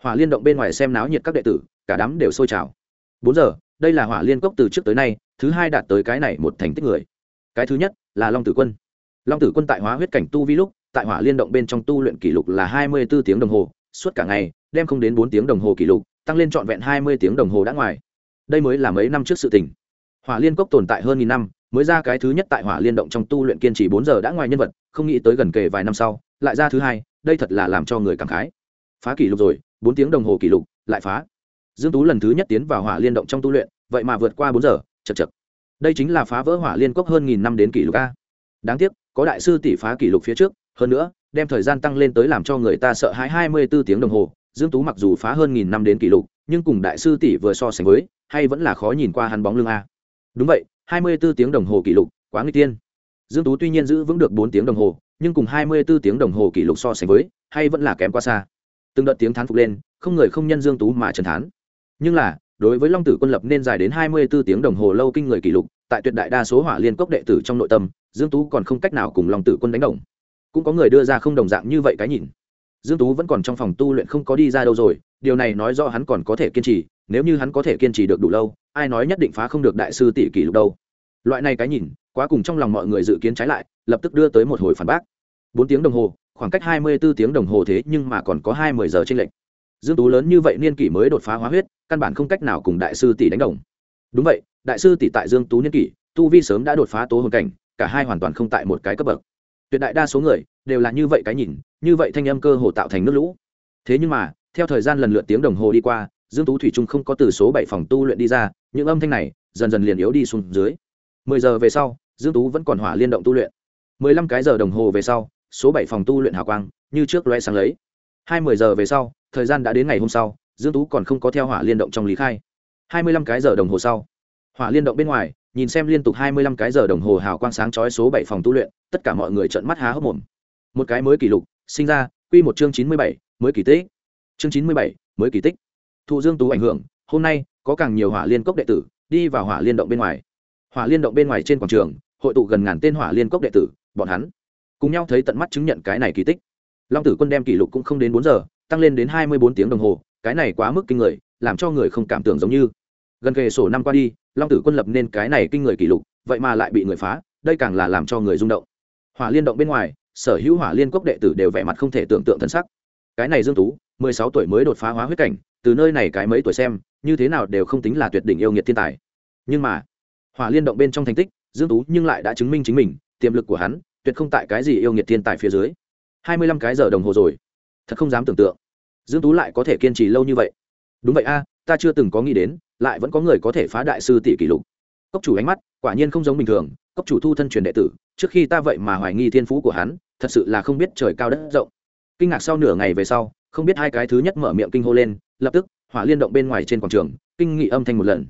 Hỏa liên động bên ngoài xem náo nhiệt các đệ tử, cả đám đều sôi trào. Bốn giờ đây là hỏa liên cốc từ trước tới nay, thứ hai đạt tới cái này một thành tích người. Cái thứ nhất là long tử quân. Long tử quân tại hóa huyết cảnh tu vi lúc, tại hỏa liên động bên trong tu luyện kỷ lục là hai mươi 24 tiếng đồng hồ, suốt cả ngày, đem không đến bốn tiếng đồng hồ kỷ lục, tăng lên trọn vẹn hai mươi tiếng đồng hồ đã ngoài. Đây mới là mấy năm trước sự tình. Hỏa liên cốc tồn tại hơn nghìn năm, mới ra cái thứ nhất tại hỏa liên động trong tu luyện kiên trì bốn giờ đã ngoài nhân vật, không nghĩ tới gần kề vài năm sau, lại ra thứ hai, đây thật là làm cho người cảm khái. Phá kỷ lục rồi, bốn tiếng đồng hồ kỷ lục, lại phá dương tú lần thứ nhất tiến vào hỏa liên động trong tu luyện, vậy mà vượt qua bốn giờ chật chật đây chính là phá vỡ hỏa liên cốc hơn nghìn năm đến kỷ lục a. Đáng tiếc, có đại sư tỷ phá kỷ lục phía trước, hơn nữa, đem thời gian tăng lên tới làm cho người ta sợ hãi hai mươi 24 tiếng đồng hồ, dương tú mặc dù phá hơn nghìn năm đến kỷ lục, nhưng cùng đại sư tỷ vừa so sánh với, hay vẫn là khó nhìn qua hắn bóng lưng a. Đúng vậy, hai mươi 24 tiếng đồng hồ kỷ lục, quá nguy tiên. Dương tú tuy nhiên giữ vững được bốn tiếng đồng hồ, nhưng cùng hai mươi 24 tiếng đồng hồ kỷ lục so sánh với, hay vẫn là kém quá xa. Từng đợt tiếng thán phục lên, không người không nhân dương tú mà trần thán nhưng là, đối với long tử quân lập nên dài đến hai mươi 24 tiếng đồng hồ lâu kinh người kỷ lục, tại tuyệt đại đa số hỏa liên cốc đệ tử trong nội tâm, dương tú còn không cách nào cùng long tử quân đánh đồng. Cũng có người đưa ra không đồng dạng như vậy cái nhìn. Dương tú vẫn còn trong phòng tu luyện không có đi ra đâu rồi, điều này nói rõ hắn còn có thể kiên trì, nếu như hắn có thể kiên trì được đủ lâu, ai nói nhất định phá không được đại sư tỷ kỷ lục đâu. Loại này cái nhìn, quá cùng trong lòng mọi người dự kiến trái lại, lập tức đưa tới một hồi phản bác. Bốn tiếng đồng hồ, khoảng cách hai mươi 24 tiếng đồng hồ thế nhưng mà còn có hai mươi giờ trên lệnh dương tú lớn như vậy niên kỷ mới đột phá hóa huyết, căn bản không cách nào cùng đại sư tỷ đánh đồng. Đúng vậy, đại sư tỷ tại dương tú niên kỷ, tu vi sớm đã đột phá tố hồn cảnh, cả hai hoàn toàn không tại một cái cấp bậc. Tuyệt đại đa số người đều là như vậy cái nhìn, như vậy thanh âm cơ hồ tạo thành nước lũ. Thế nhưng mà, theo thời gian lần lượt tiếng đồng hồ đi qua, dương tú thủy trung không có từ số bảy phòng tu luyện đi ra, những âm thanh này dần dần liền yếu đi xuống dưới. Mười giờ về sau, dương tú vẫn còn hỏa liên động tu luyện. Mười lăm cái giờ đồng hồ về sau, số bảy phòng tu luyện hào quang, như trước loe sáng lấy. Hai mươi giờ về sau thời gian đã đến ngày hôm sau, dương tú còn không có theo hỏa liên động trong lý khai. Hai mươi lăm cái giờ đồng hồ sau, hỏa liên động bên ngoài, nhìn xem liên tục hai mươi lăm cái giờ đồng hồ hào quang sáng chói số bảy phòng tu luyện, tất cả mọi người trợn mắt há hốc mồm. Một cái mới kỷ lục, sinh ra, quy một chương chín mươi bảy, mới kỳ tích. Chương chín mươi bảy, mới kỳ tích. Thụ dương tú ảnh hưởng, hôm nay, có càng nhiều hỏa liên cốc đệ tử, đi vào hỏa liên động bên ngoài. Hỏa liên động bên ngoài trên quảng trường, hội tụ gần ngàn tên hỏa liên cốc đệ tử, bọn hắn cùng nhau thấy tận mắt chứng nhận cái này kỳ tích. Long tử quân đem kỷ lục cũng không đến bốn giờ tăng lên đến hai mươi bốn tiếng đồng hồ, cái này quá mức kinh người, làm cho người không cảm tưởng giống như. Gần kề sổ năm qua đi, long tử quân lập nên cái này kinh người kỷ lục, vậy mà lại bị người phá, đây càng là làm cho người rung động. Hỏa liên động bên ngoài, sở hữu hỏa liên cốc đệ tử đều vẻ mặt không thể tưởng tượng thân sắc. Cái này dương tú, mười sáu tuổi mới đột phá hóa huyết cảnh, từ nơi này cái mấy tuổi xem, như thế nào đều không tính là tuyệt đỉnh yêu nghiệt thiên tài. Nhưng mà, hỏa liên động bên trong thành tích, dương tú nhưng lại đã chứng minh chính mình, tiềm lực của hắn, tuyệt không tại cái gì yêu nghiệt thiên tài phía dưới. hai mươi lăm cái giờ đồng hồ rồi thật không dám tưởng tượng. Dương tú lại có thể kiên trì lâu như vậy. Đúng vậy a, ta chưa từng có nghĩ đến, lại vẫn có người có thể phá đại sư tỷ kỷ lục. Cốc chủ ánh mắt, quả nhiên không giống bình thường, cốc chủ thu thân truyền đệ tử, trước khi ta vậy mà hoài nghi thiên phú của hắn, thật sự là không biết trời cao đất rộng. Kinh ngạc sau nửa ngày về sau, không biết hai cái thứ nhất mở miệng kinh hô lên, lập tức, hỏa liên động bên ngoài trên quảng trường, kinh nghị âm thanh một lần.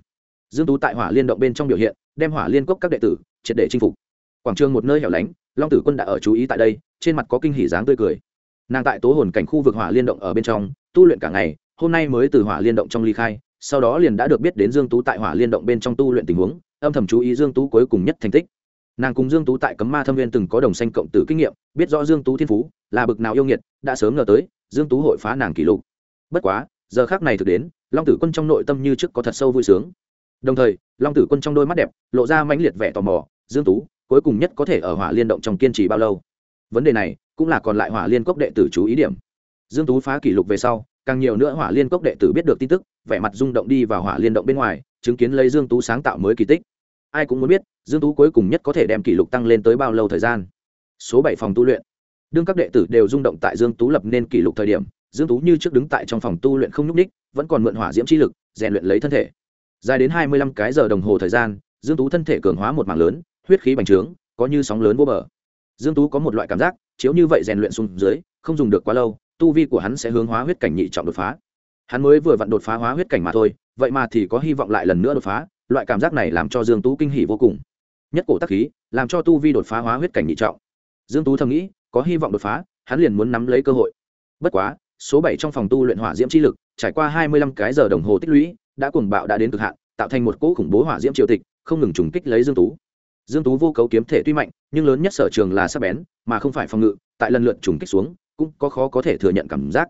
Dương tú tại hỏa liên động bên trong biểu hiện, đem hỏa liên cốc các đệ tử, triệt để chinh phục. Quảng trường một nơi hẻo lánh, long tử quân đã ở chú ý tại đây, trên mặt có kinh hỉ dáng tươi cười nàng tại tố hồn cảnh khu vực hỏa liên động ở bên trong, tu luyện cả ngày, hôm nay mới từ hỏa liên động trong ly khai, sau đó liền đã được biết đến dương tú tại hỏa liên động bên trong tu luyện tình huống, âm thầm chú ý dương tú cuối cùng nhất thành tích. Nàng cùng dương tú tại cấm ma thâm viên từng có đồng xanh cộng tử kinh nghiệm, biết rõ dương tú thiên phú, là bực nào yêu nghiệt, đã sớm ngờ tới, dương tú hội phá nàng kỷ lục. Bất quá, giờ khác này thực đến, long tử quân trong nội tâm như trước có thật sâu vui sướng. Đồng thời, long tử quân trong đôi mắt đẹp, lộ ra mãnh liệt vẻ tò mò, dương tú, cuối cùng nhất có thể ở hỏa liên động trong kiên trì bao lâu? Vấn đề này cũng là còn lại hỏa liên cốc đệ tử chú ý điểm. Dương tú phá kỷ lục về sau, càng nhiều nữa hỏa liên cốc đệ tử biết được tin tức, vẻ mặt rung động đi vào hỏa liên động bên ngoài, chứng kiến lấy dương tú sáng tạo mới kỳ tích. Ai cũng muốn biết, dương tú cuối cùng nhất có thể đem kỷ lục tăng lên tới bao lâu thời gian. Số bảy phòng tu luyện. Đương các đệ tử đều rung động tại dương tú lập nên kỷ lục thời điểm, dương tú như trước đứng tại trong phòng tu luyện không nhúc ních vẫn còn mượn hỏa diễm chi lực, rèn luyện lấy thân thể. Dài đến hai mươi lăm cái giờ đồng hồ thời gian, dương tú thân thể cường hóa một mảng lớn, huyết khí bành trướng, có như sóng lớn vô bờ. Dương tú có một loại cảm giác chiếu như vậy rèn luyện xuống dưới, không dùng được quá lâu, tu vi của hắn sẽ hướng hóa huyết cảnh nhị trọng đột phá. Hắn mới vừa vặn đột phá hóa huyết cảnh mà thôi, vậy mà thì có hy vọng lại lần nữa đột phá, loại cảm giác này làm cho dương tú kinh hỉ vô cùng. Nhất cổ tắc khí, làm cho tu vi đột phá hóa huyết cảnh nhị trọng. Dương tú thầm nghĩ, có hy vọng đột phá, hắn liền muốn nắm lấy cơ hội. Bất quá, số bảy trong phòng tu luyện hỏa diễm chi lực, trải qua hai mươi lăm cái giờ đồng hồ tích lũy, đã cuồng bạo đã đến cực hạn, tạo thành một cỗ khủng bố hỏa diễm triều tịch, không ngừng trùng kích lấy dương tú dương tú vô cấu kiếm thể tuy mạnh, nhưng lớn nhất sở trường là sắc bén, mà không phải phòng ngự, tại lần lượt trùng kích xuống, cũng có khó có thể thừa nhận cảm giác.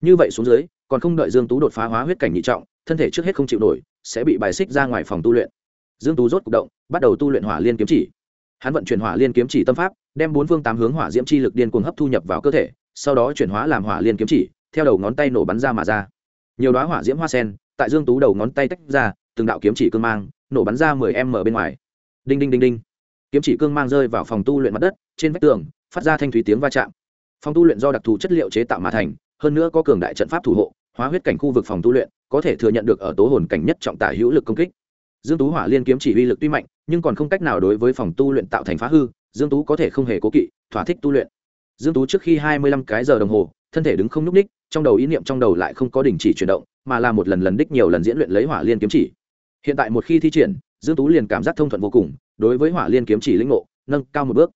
Như vậy xuống dưới, còn không đợi dương tú đột phá hóa huyết cảnh nhị trọng, thân thể trước hết không chịu nổi, sẽ bị bài xích ra ngoài phòng tu luyện. Dương tú rốt cục động, bắt đầu tu luyện hỏa liên kiếm chỉ. Hắn vận chuyển hỏa liên kiếm chỉ tâm pháp, đem bốn phương tám hướng hỏa diễm chi lực điên cuồng hấp thu nhập vào cơ thể, sau đó chuyển hóa làm hỏa liên kiếm chỉ, theo đầu ngón tay nổ bắn ra mà ra. Nhiều đóa hỏa diễm hoa sen, tại dương tú đầu ngón tay tách ra, từng đạo kiếm chỉ cương mang, nổ bắn ra 10 m bên ngoài đinh đinh đinh đinh. Kiếm chỉ cương mang rơi vào phòng tu luyện mặt đất, trên vách tường, phát ra thanh thúy tiếng va chạm. Phòng tu luyện do đặc thù chất liệu chế tạo mà thành, hơn nữa có cường đại trận pháp thủ hộ, hóa huyết cảnh khu vực phòng tu luyện, có thể thừa nhận được ở tố hồn cảnh nhất trọng tả hữu lực công kích. Dương tú hỏa liên kiếm chỉ uy lực tuy mạnh, nhưng còn không cách nào đối với phòng tu luyện tạo thành phá hư, dương tú có thể không hề cố kỵ, thỏa thích tu luyện. Dương tú trước khi hai mươi lăm cái giờ đồng hồ, thân thể đứng không nhúc ních trong đầu ý niệm trong đầu lại không có đình chỉ chuyển động, mà là một lần lần đích nhiều lần diễn luyện lấy hỏa liên kiếm chỉ. Hiện tại một khi thi triển dương tú liền cảm giác thông thuận vô cùng, đối với hỏa liên kiếm chỉ lĩnh ngộ, nâng cao một bước.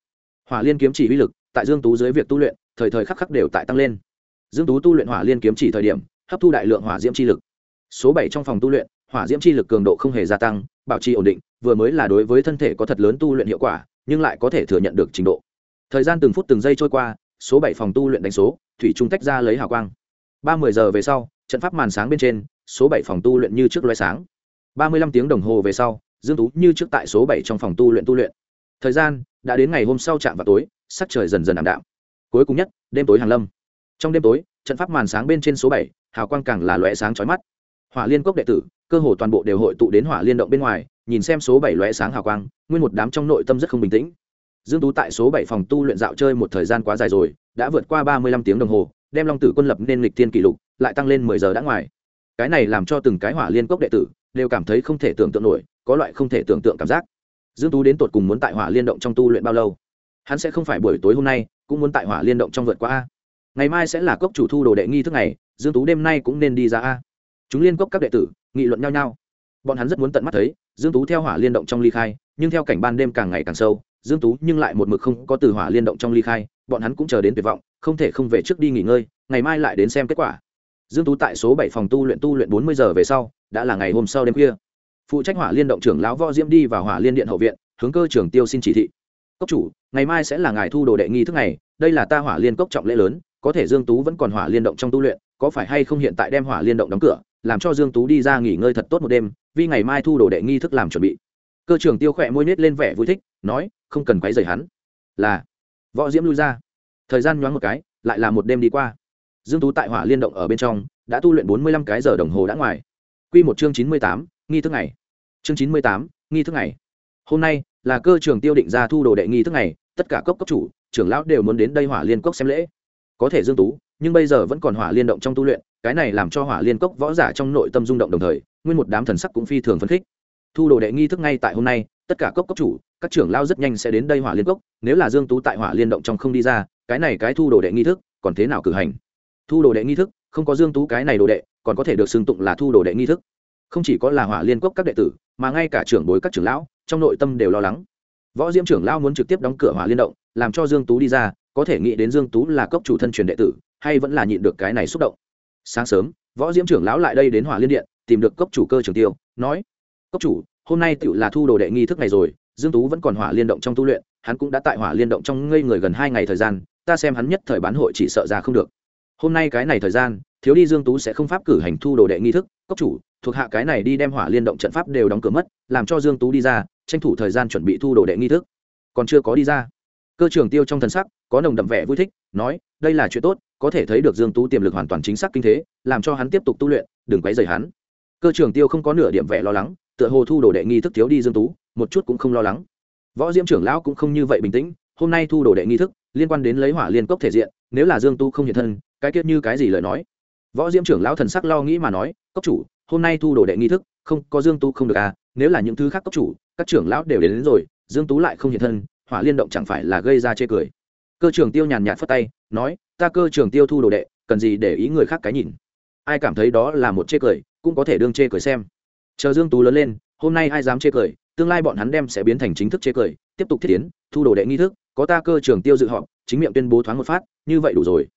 Hỏa liên kiếm chỉ uy lực, tại dương tú dưới việc tu luyện, thời thời khắc khắc đều tại tăng lên. Dương tú tu luyện hỏa liên kiếm chỉ thời điểm, hấp thu đại lượng hỏa diễm chi lực. Số bảy trong phòng tu luyện, hỏa diễm chi lực cường độ không hề gia tăng, bảo trì ổn định, vừa mới là đối với thân thể có thật lớn tu luyện hiệu quả, nhưng lại có thể thừa nhận được trình độ. Thời gian từng phút từng giây trôi qua, số bảy phòng tu luyện đánh số, thủy trung tách ra lấy hào quang. Ba mươi giờ về sau, trận pháp màn sáng bên trên, số bảy phòng tu luyện như trước loé sáng. Ba mươi lăm tiếng đồng hồ về sau dương tú như trước tại số bảy trong phòng tu luyện tu luyện. Thời gian đã đến ngày hôm sau chạm vào tối, sắc trời dần dần ảm đạm. Cuối cùng nhất, đêm tối hàng lâm. Trong đêm tối, trận pháp màn sáng bên trên số bảy, hào quang càng là lóe sáng chói mắt. Hỏa liên cốc đệ tử, cơ hồ toàn bộ đều hội tụ đến hỏa liên động bên ngoài, nhìn xem số bảy lóe sáng hào quang, nguyên một đám trong nội tâm rất không bình tĩnh. Dương tú tại số bảy phòng tu luyện dạo chơi một thời gian quá dài rồi, đã vượt qua ba mươi lăm tiếng đồng hồ, đem long tử quân lập nên lịch thiên kỷ lục, lại tăng lên mười giờ đã ngoài. Cái này làm cho từng cái hỏa liên cốc đệ tử đều cảm thấy không thể tưởng tượng nổi có loại không thể tưởng tượng cảm giác. Dương tú đến tột cùng muốn tại hỏa liên động trong tu luyện bao lâu? Hắn sẽ không phải buổi tối hôm nay, cũng muốn tại hỏa liên động trong vượt qua a. Ngày mai sẽ là cốc chủ thu đồ đệ nghi thức này dương tú đêm nay cũng nên đi ra a. Chúng liên cốc các đệ tử, nghị luận nhau nhau. Bọn hắn rất muốn tận mắt thấy, dương tú theo hỏa liên động trong ly khai, nhưng theo cảnh ban đêm càng ngày càng sâu, dương tú nhưng lại một mực không có từ hỏa liên động trong ly khai, bọn hắn cũng chờ đến tuyệt vọng, không thể không về trước đi nghỉ ngơi, ngày mai lại đến xem kết quả. Dương tú tại số bảy phòng tu luyện tu luyện bốn mươi giờ về sau, đã là ngày hôm sau đêm khuya phụ trách hỏa liên động trưởng lão võ diễm đi vào hỏa liên điện hậu viện hướng cơ trưởng tiêu xin chỉ thị. Cốc chủ ngày mai sẽ là ngày thu đồ đệ nghi thức này đây là ta hỏa liên cốc trọng lễ lớn có thể dương tú vẫn còn hỏa liên động trong tu luyện có phải hay không hiện tại đem hỏa liên động đóng cửa làm cho dương tú đi ra nghỉ ngơi thật tốt một đêm vì ngày mai thu đồ đệ nghi thức làm chuẩn bị. Cơ trưởng tiêu khỏe môi nết lên vẻ vui thích nói không cần quấy rầy hắn. Là. Võ diễm lui ra. Thời gian nhoáng một cái lại là một đêm đi qua. Dương tú tại hỏa liên động ở bên trong đã tu luyện bốn mươi lăm cái giờ đồng hồ đã ngoài. Quy một chương chín mươi tám, nghi thức này, chương chín mươi tám, nghi thức này, hôm nay là cơ trường tiêu định ra thu đồ đệ nghi thức này, tất cả cốc cấp chủ trưởng lão đều muốn đến đây hỏa liên cốc xem lễ. Có thể dương tú nhưng bây giờ vẫn còn hỏa liên động trong tu luyện cái này làm cho hỏa liên cốc võ giả trong nội tâm rung động đồng thời nguyên một đám thần sắc cũng phi thường phấn khích. Thu đồ đệ nghi thức ngay tại hôm nay tất cả cốc cấp chủ các trưởng lao rất nhanh sẽ đến đây hỏa liên cốc nếu là dương tú tại hỏa liên động trong không đi ra cái này cái thu đồ đệ nghi thức còn thế nào cử hành? Thu đồ đệ nghi thức không có dương tú cái này đồ đệ còn có thể được xưng tụng là thu đồ đệ nghi thức không chỉ có là hỏa liên cốc các đệ tử, mà ngay cả trưởng bối các trưởng lão, trong nội tâm đều lo lắng. Võ diễm trưởng lão muốn trực tiếp đóng cửa hỏa liên động, làm cho dương tú đi ra, có thể nghĩ đến dương tú là cốc chủ thân truyền đệ tử, hay vẫn là nhịn được cái này xúc động. Sáng sớm, võ diễm trưởng lão lại đây đến hỏa liên điện, tìm được cốc chủ cơ trường tiêu, nói, cốc chủ, hôm nay tựu là thu đồ đệ nghi thức này rồi, dương tú vẫn còn hỏa liên động trong tu luyện, hắn cũng đã tại hỏa liên động trong ngây người gần hai ngày thời gian, ta xem hắn nhất thời bán hội chỉ sợ ra không được. Hôm nay cái này thời gian thiếu đi dương tú sẽ không pháp cử hành thu đồ đệ nghi thức, cốc chủ, thuộc hạ cái này đi đem hỏa liên động trận pháp đều đóng cửa mất, làm cho dương tú đi ra, tranh thủ thời gian chuẩn bị thu đồ đệ nghi thức. Còn chưa có đi ra. Cơ trưởng tiêu trong thần sắc, có nồng đậm vẻ vui thích, nói, đây là chuyện tốt, có thể thấy được dương tú tiềm lực hoàn toàn chính xác kinh thế, làm cho hắn tiếp tục tu luyện, đừng quấy rầy hắn. Cơ trưởng tiêu không có nửa điểm vẻ lo lắng, tựa hồ thu đồ đệ nghi thức thiếu đi dương tú, một chút cũng không lo lắng. Võ diễm trưởng lão cũng không như vậy bình tĩnh, hôm nay thu đồ đệ nghi thức, liên quan đến lấy hỏa liên cốc thể diện, nếu là dương tu không hiện thân, cái tiết như cái gì lời nói? Võ diễm trưởng lão thần sắc lo nghĩ mà nói cốc chủ hôm nay thu đồ đệ nghi thức không có dương Tú không được à? Nếu là những thứ khác cốc chủ các trưởng lão đều đến, đến rồi dương tú lại không hiện thân hỏa liên động chẳng phải là gây ra chê cười. Cơ trưởng tiêu nhàn nhạt phất tay nói ta cơ trưởng tiêu thu đồ đệ cần gì để ý người khác cái nhìn? Ai cảm thấy đó là một chê cười cũng có thể đương chê cười xem. Chờ dương tú lớn lên hôm nay ai dám chê cười tương lai bọn hắn đem sẽ biến thành chính thức chê cười tiếp tục thiết tiến thu đồ đệ nghi thức có ta cơ trưởng tiêu dự họp chính miệng tuyên bố thoáng một phát như vậy đủ rồi.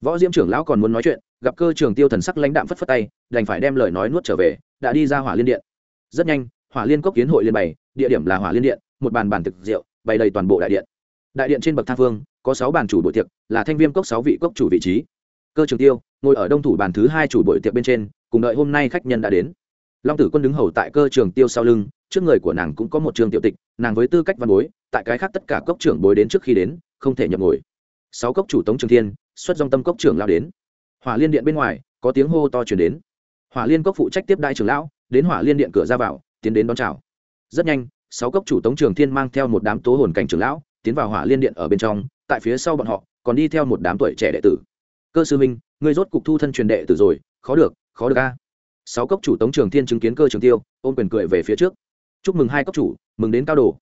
Võ diễm trưởng lão còn muốn nói chuyện gặp cơ trưởng tiêu thần sắc lãnh đạm phất phất tay, đành phải đem lời nói nuốt trở về, đã đi ra hỏa liên điện. Rất nhanh, hỏa liên cốc kiến hội liên bày, địa điểm là hỏa liên điện, một bàn bàn thực rượu, bày đầy toàn bộ đại điện. Đại điện trên bậc thang phương có sáu bàn chủ buổi tiệc, là thanh viêm cốc sáu vị cốc chủ vị trí. Cơ trường tiêu, ngồi ở đông thủ bàn thứ hai chủ buổi tiệc bên trên, cùng đợi hôm nay khách nhân đã đến. Long tử quân đứng hầu tại cơ trường tiêu sau lưng, trước người của nàng cũng có một trường tiểu tịch, nàng với tư cách văn bối, tại cái khác tất cả cốc trưởng bối đến trước khi đến, không thể nhập ngồi. Sáu cốc chủ tống trường thiên, xuất dòng tâm cốc trưởng lao đến hỏa liên điện bên ngoài, có tiếng hô to chuyển đến. Hỏa liên cốc phụ trách tiếp đại trưởng lão, đến hỏa liên điện cửa ra vào, tiến đến đón chào. Rất nhanh, sáu cốc chủ tống trường thiên mang theo một đám tố hồn cảnh trưởng lão, tiến vào hỏa liên điện ở bên trong, tại phía sau bọn họ, còn đi theo một đám tuổi trẻ đệ tử. Cơ sư minh người rốt cục thu thân truyền đệ tử rồi, khó được khó được a. Sáu cốc chủ tống trường thiên chứng kiến cơ trường tiêu, ôm quyền cười về phía trước. Chúc mừng hai cốc chủ, mừng đến cao đồ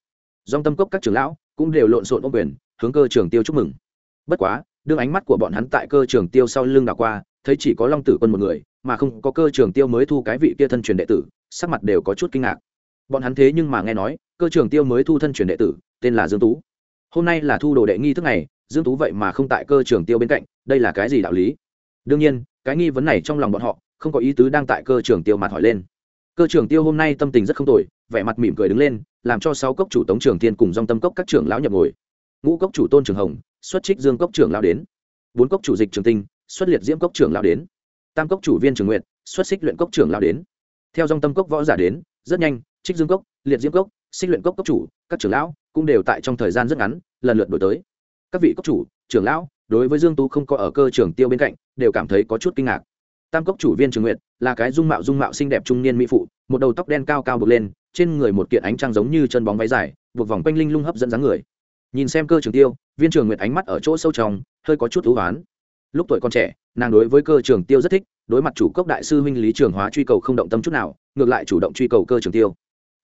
dòng tâm cốc các trưởng lão cũng đều lộn xộn ôm quyền, hướng cơ trường tiêu chúc mừng. Bất quá đương ánh mắt của bọn hắn tại cơ trường tiêu sau lưng đảo qua, thấy chỉ có long tử quân một người, mà không có cơ trường tiêu mới thu cái vị kia thân truyền đệ tử, sắc mặt đều có chút kinh ngạc. Bọn hắn thế nhưng mà nghe nói, cơ trường tiêu mới thu thân truyền đệ tử, tên là dương tú. Hôm nay là thu đồ đệ nghi thức này, dương tú vậy mà không tại cơ trường tiêu bên cạnh, đây là cái gì đạo lý? Đương nhiên, cái nghi vấn này trong lòng bọn họ, không có ý tứ đang tại cơ trường tiêu mặt hỏi lên. Cơ trường tiêu hôm nay tâm tình rất không tồi, vẻ mặt mỉm cười đứng lên, làm cho sáu cốc chủ tống trường tiên cùng dòng tâm cốc các trưởng lão nhập ngồi. Ngũ cốc chủ tôn trường hồng xuất trích dương cốc trưởng lão đến. Bốn cốc chủ dịch trường tinh, xuất liệt diễm cốc trưởng lão đến. Tam cốc chủ viên trường nguyện xuất xích luyện cốc trưởng lão đến. Theo dòng tâm cốc võ giả đến, rất nhanh, trích dương cốc, liệt diễm cốc, xích luyện cốc cốc chủ, các trưởng lão cũng đều tại trong thời gian rất ngắn, lần lượt đổi tới. Các vị cốc chủ, trưởng lão, đối với dương tú không có ở cơ trưởng tiêu bên cạnh, đều cảm thấy có chút kinh ngạc. Tam cốc chủ viên trường nguyện là cái dung mạo dung mạo xinh đẹp trung niên mỹ phụ, một đầu tóc đen cao cao bực lên, trên người một kiện ánh trăng giống như chân bóng váy dài, buộc vòng quanh linh lung hấp dẫn dáng người nhìn xem cơ trường tiêu, viên trường nguyện ánh mắt ở chỗ sâu trong, hơi có chút thú oán. Lúc tuổi còn trẻ, nàng đối với cơ trường tiêu rất thích, đối mặt chủ cốc đại sư huynh lý trường hóa truy cầu không động tâm chút nào, ngược lại chủ động truy cầu cơ trường tiêu.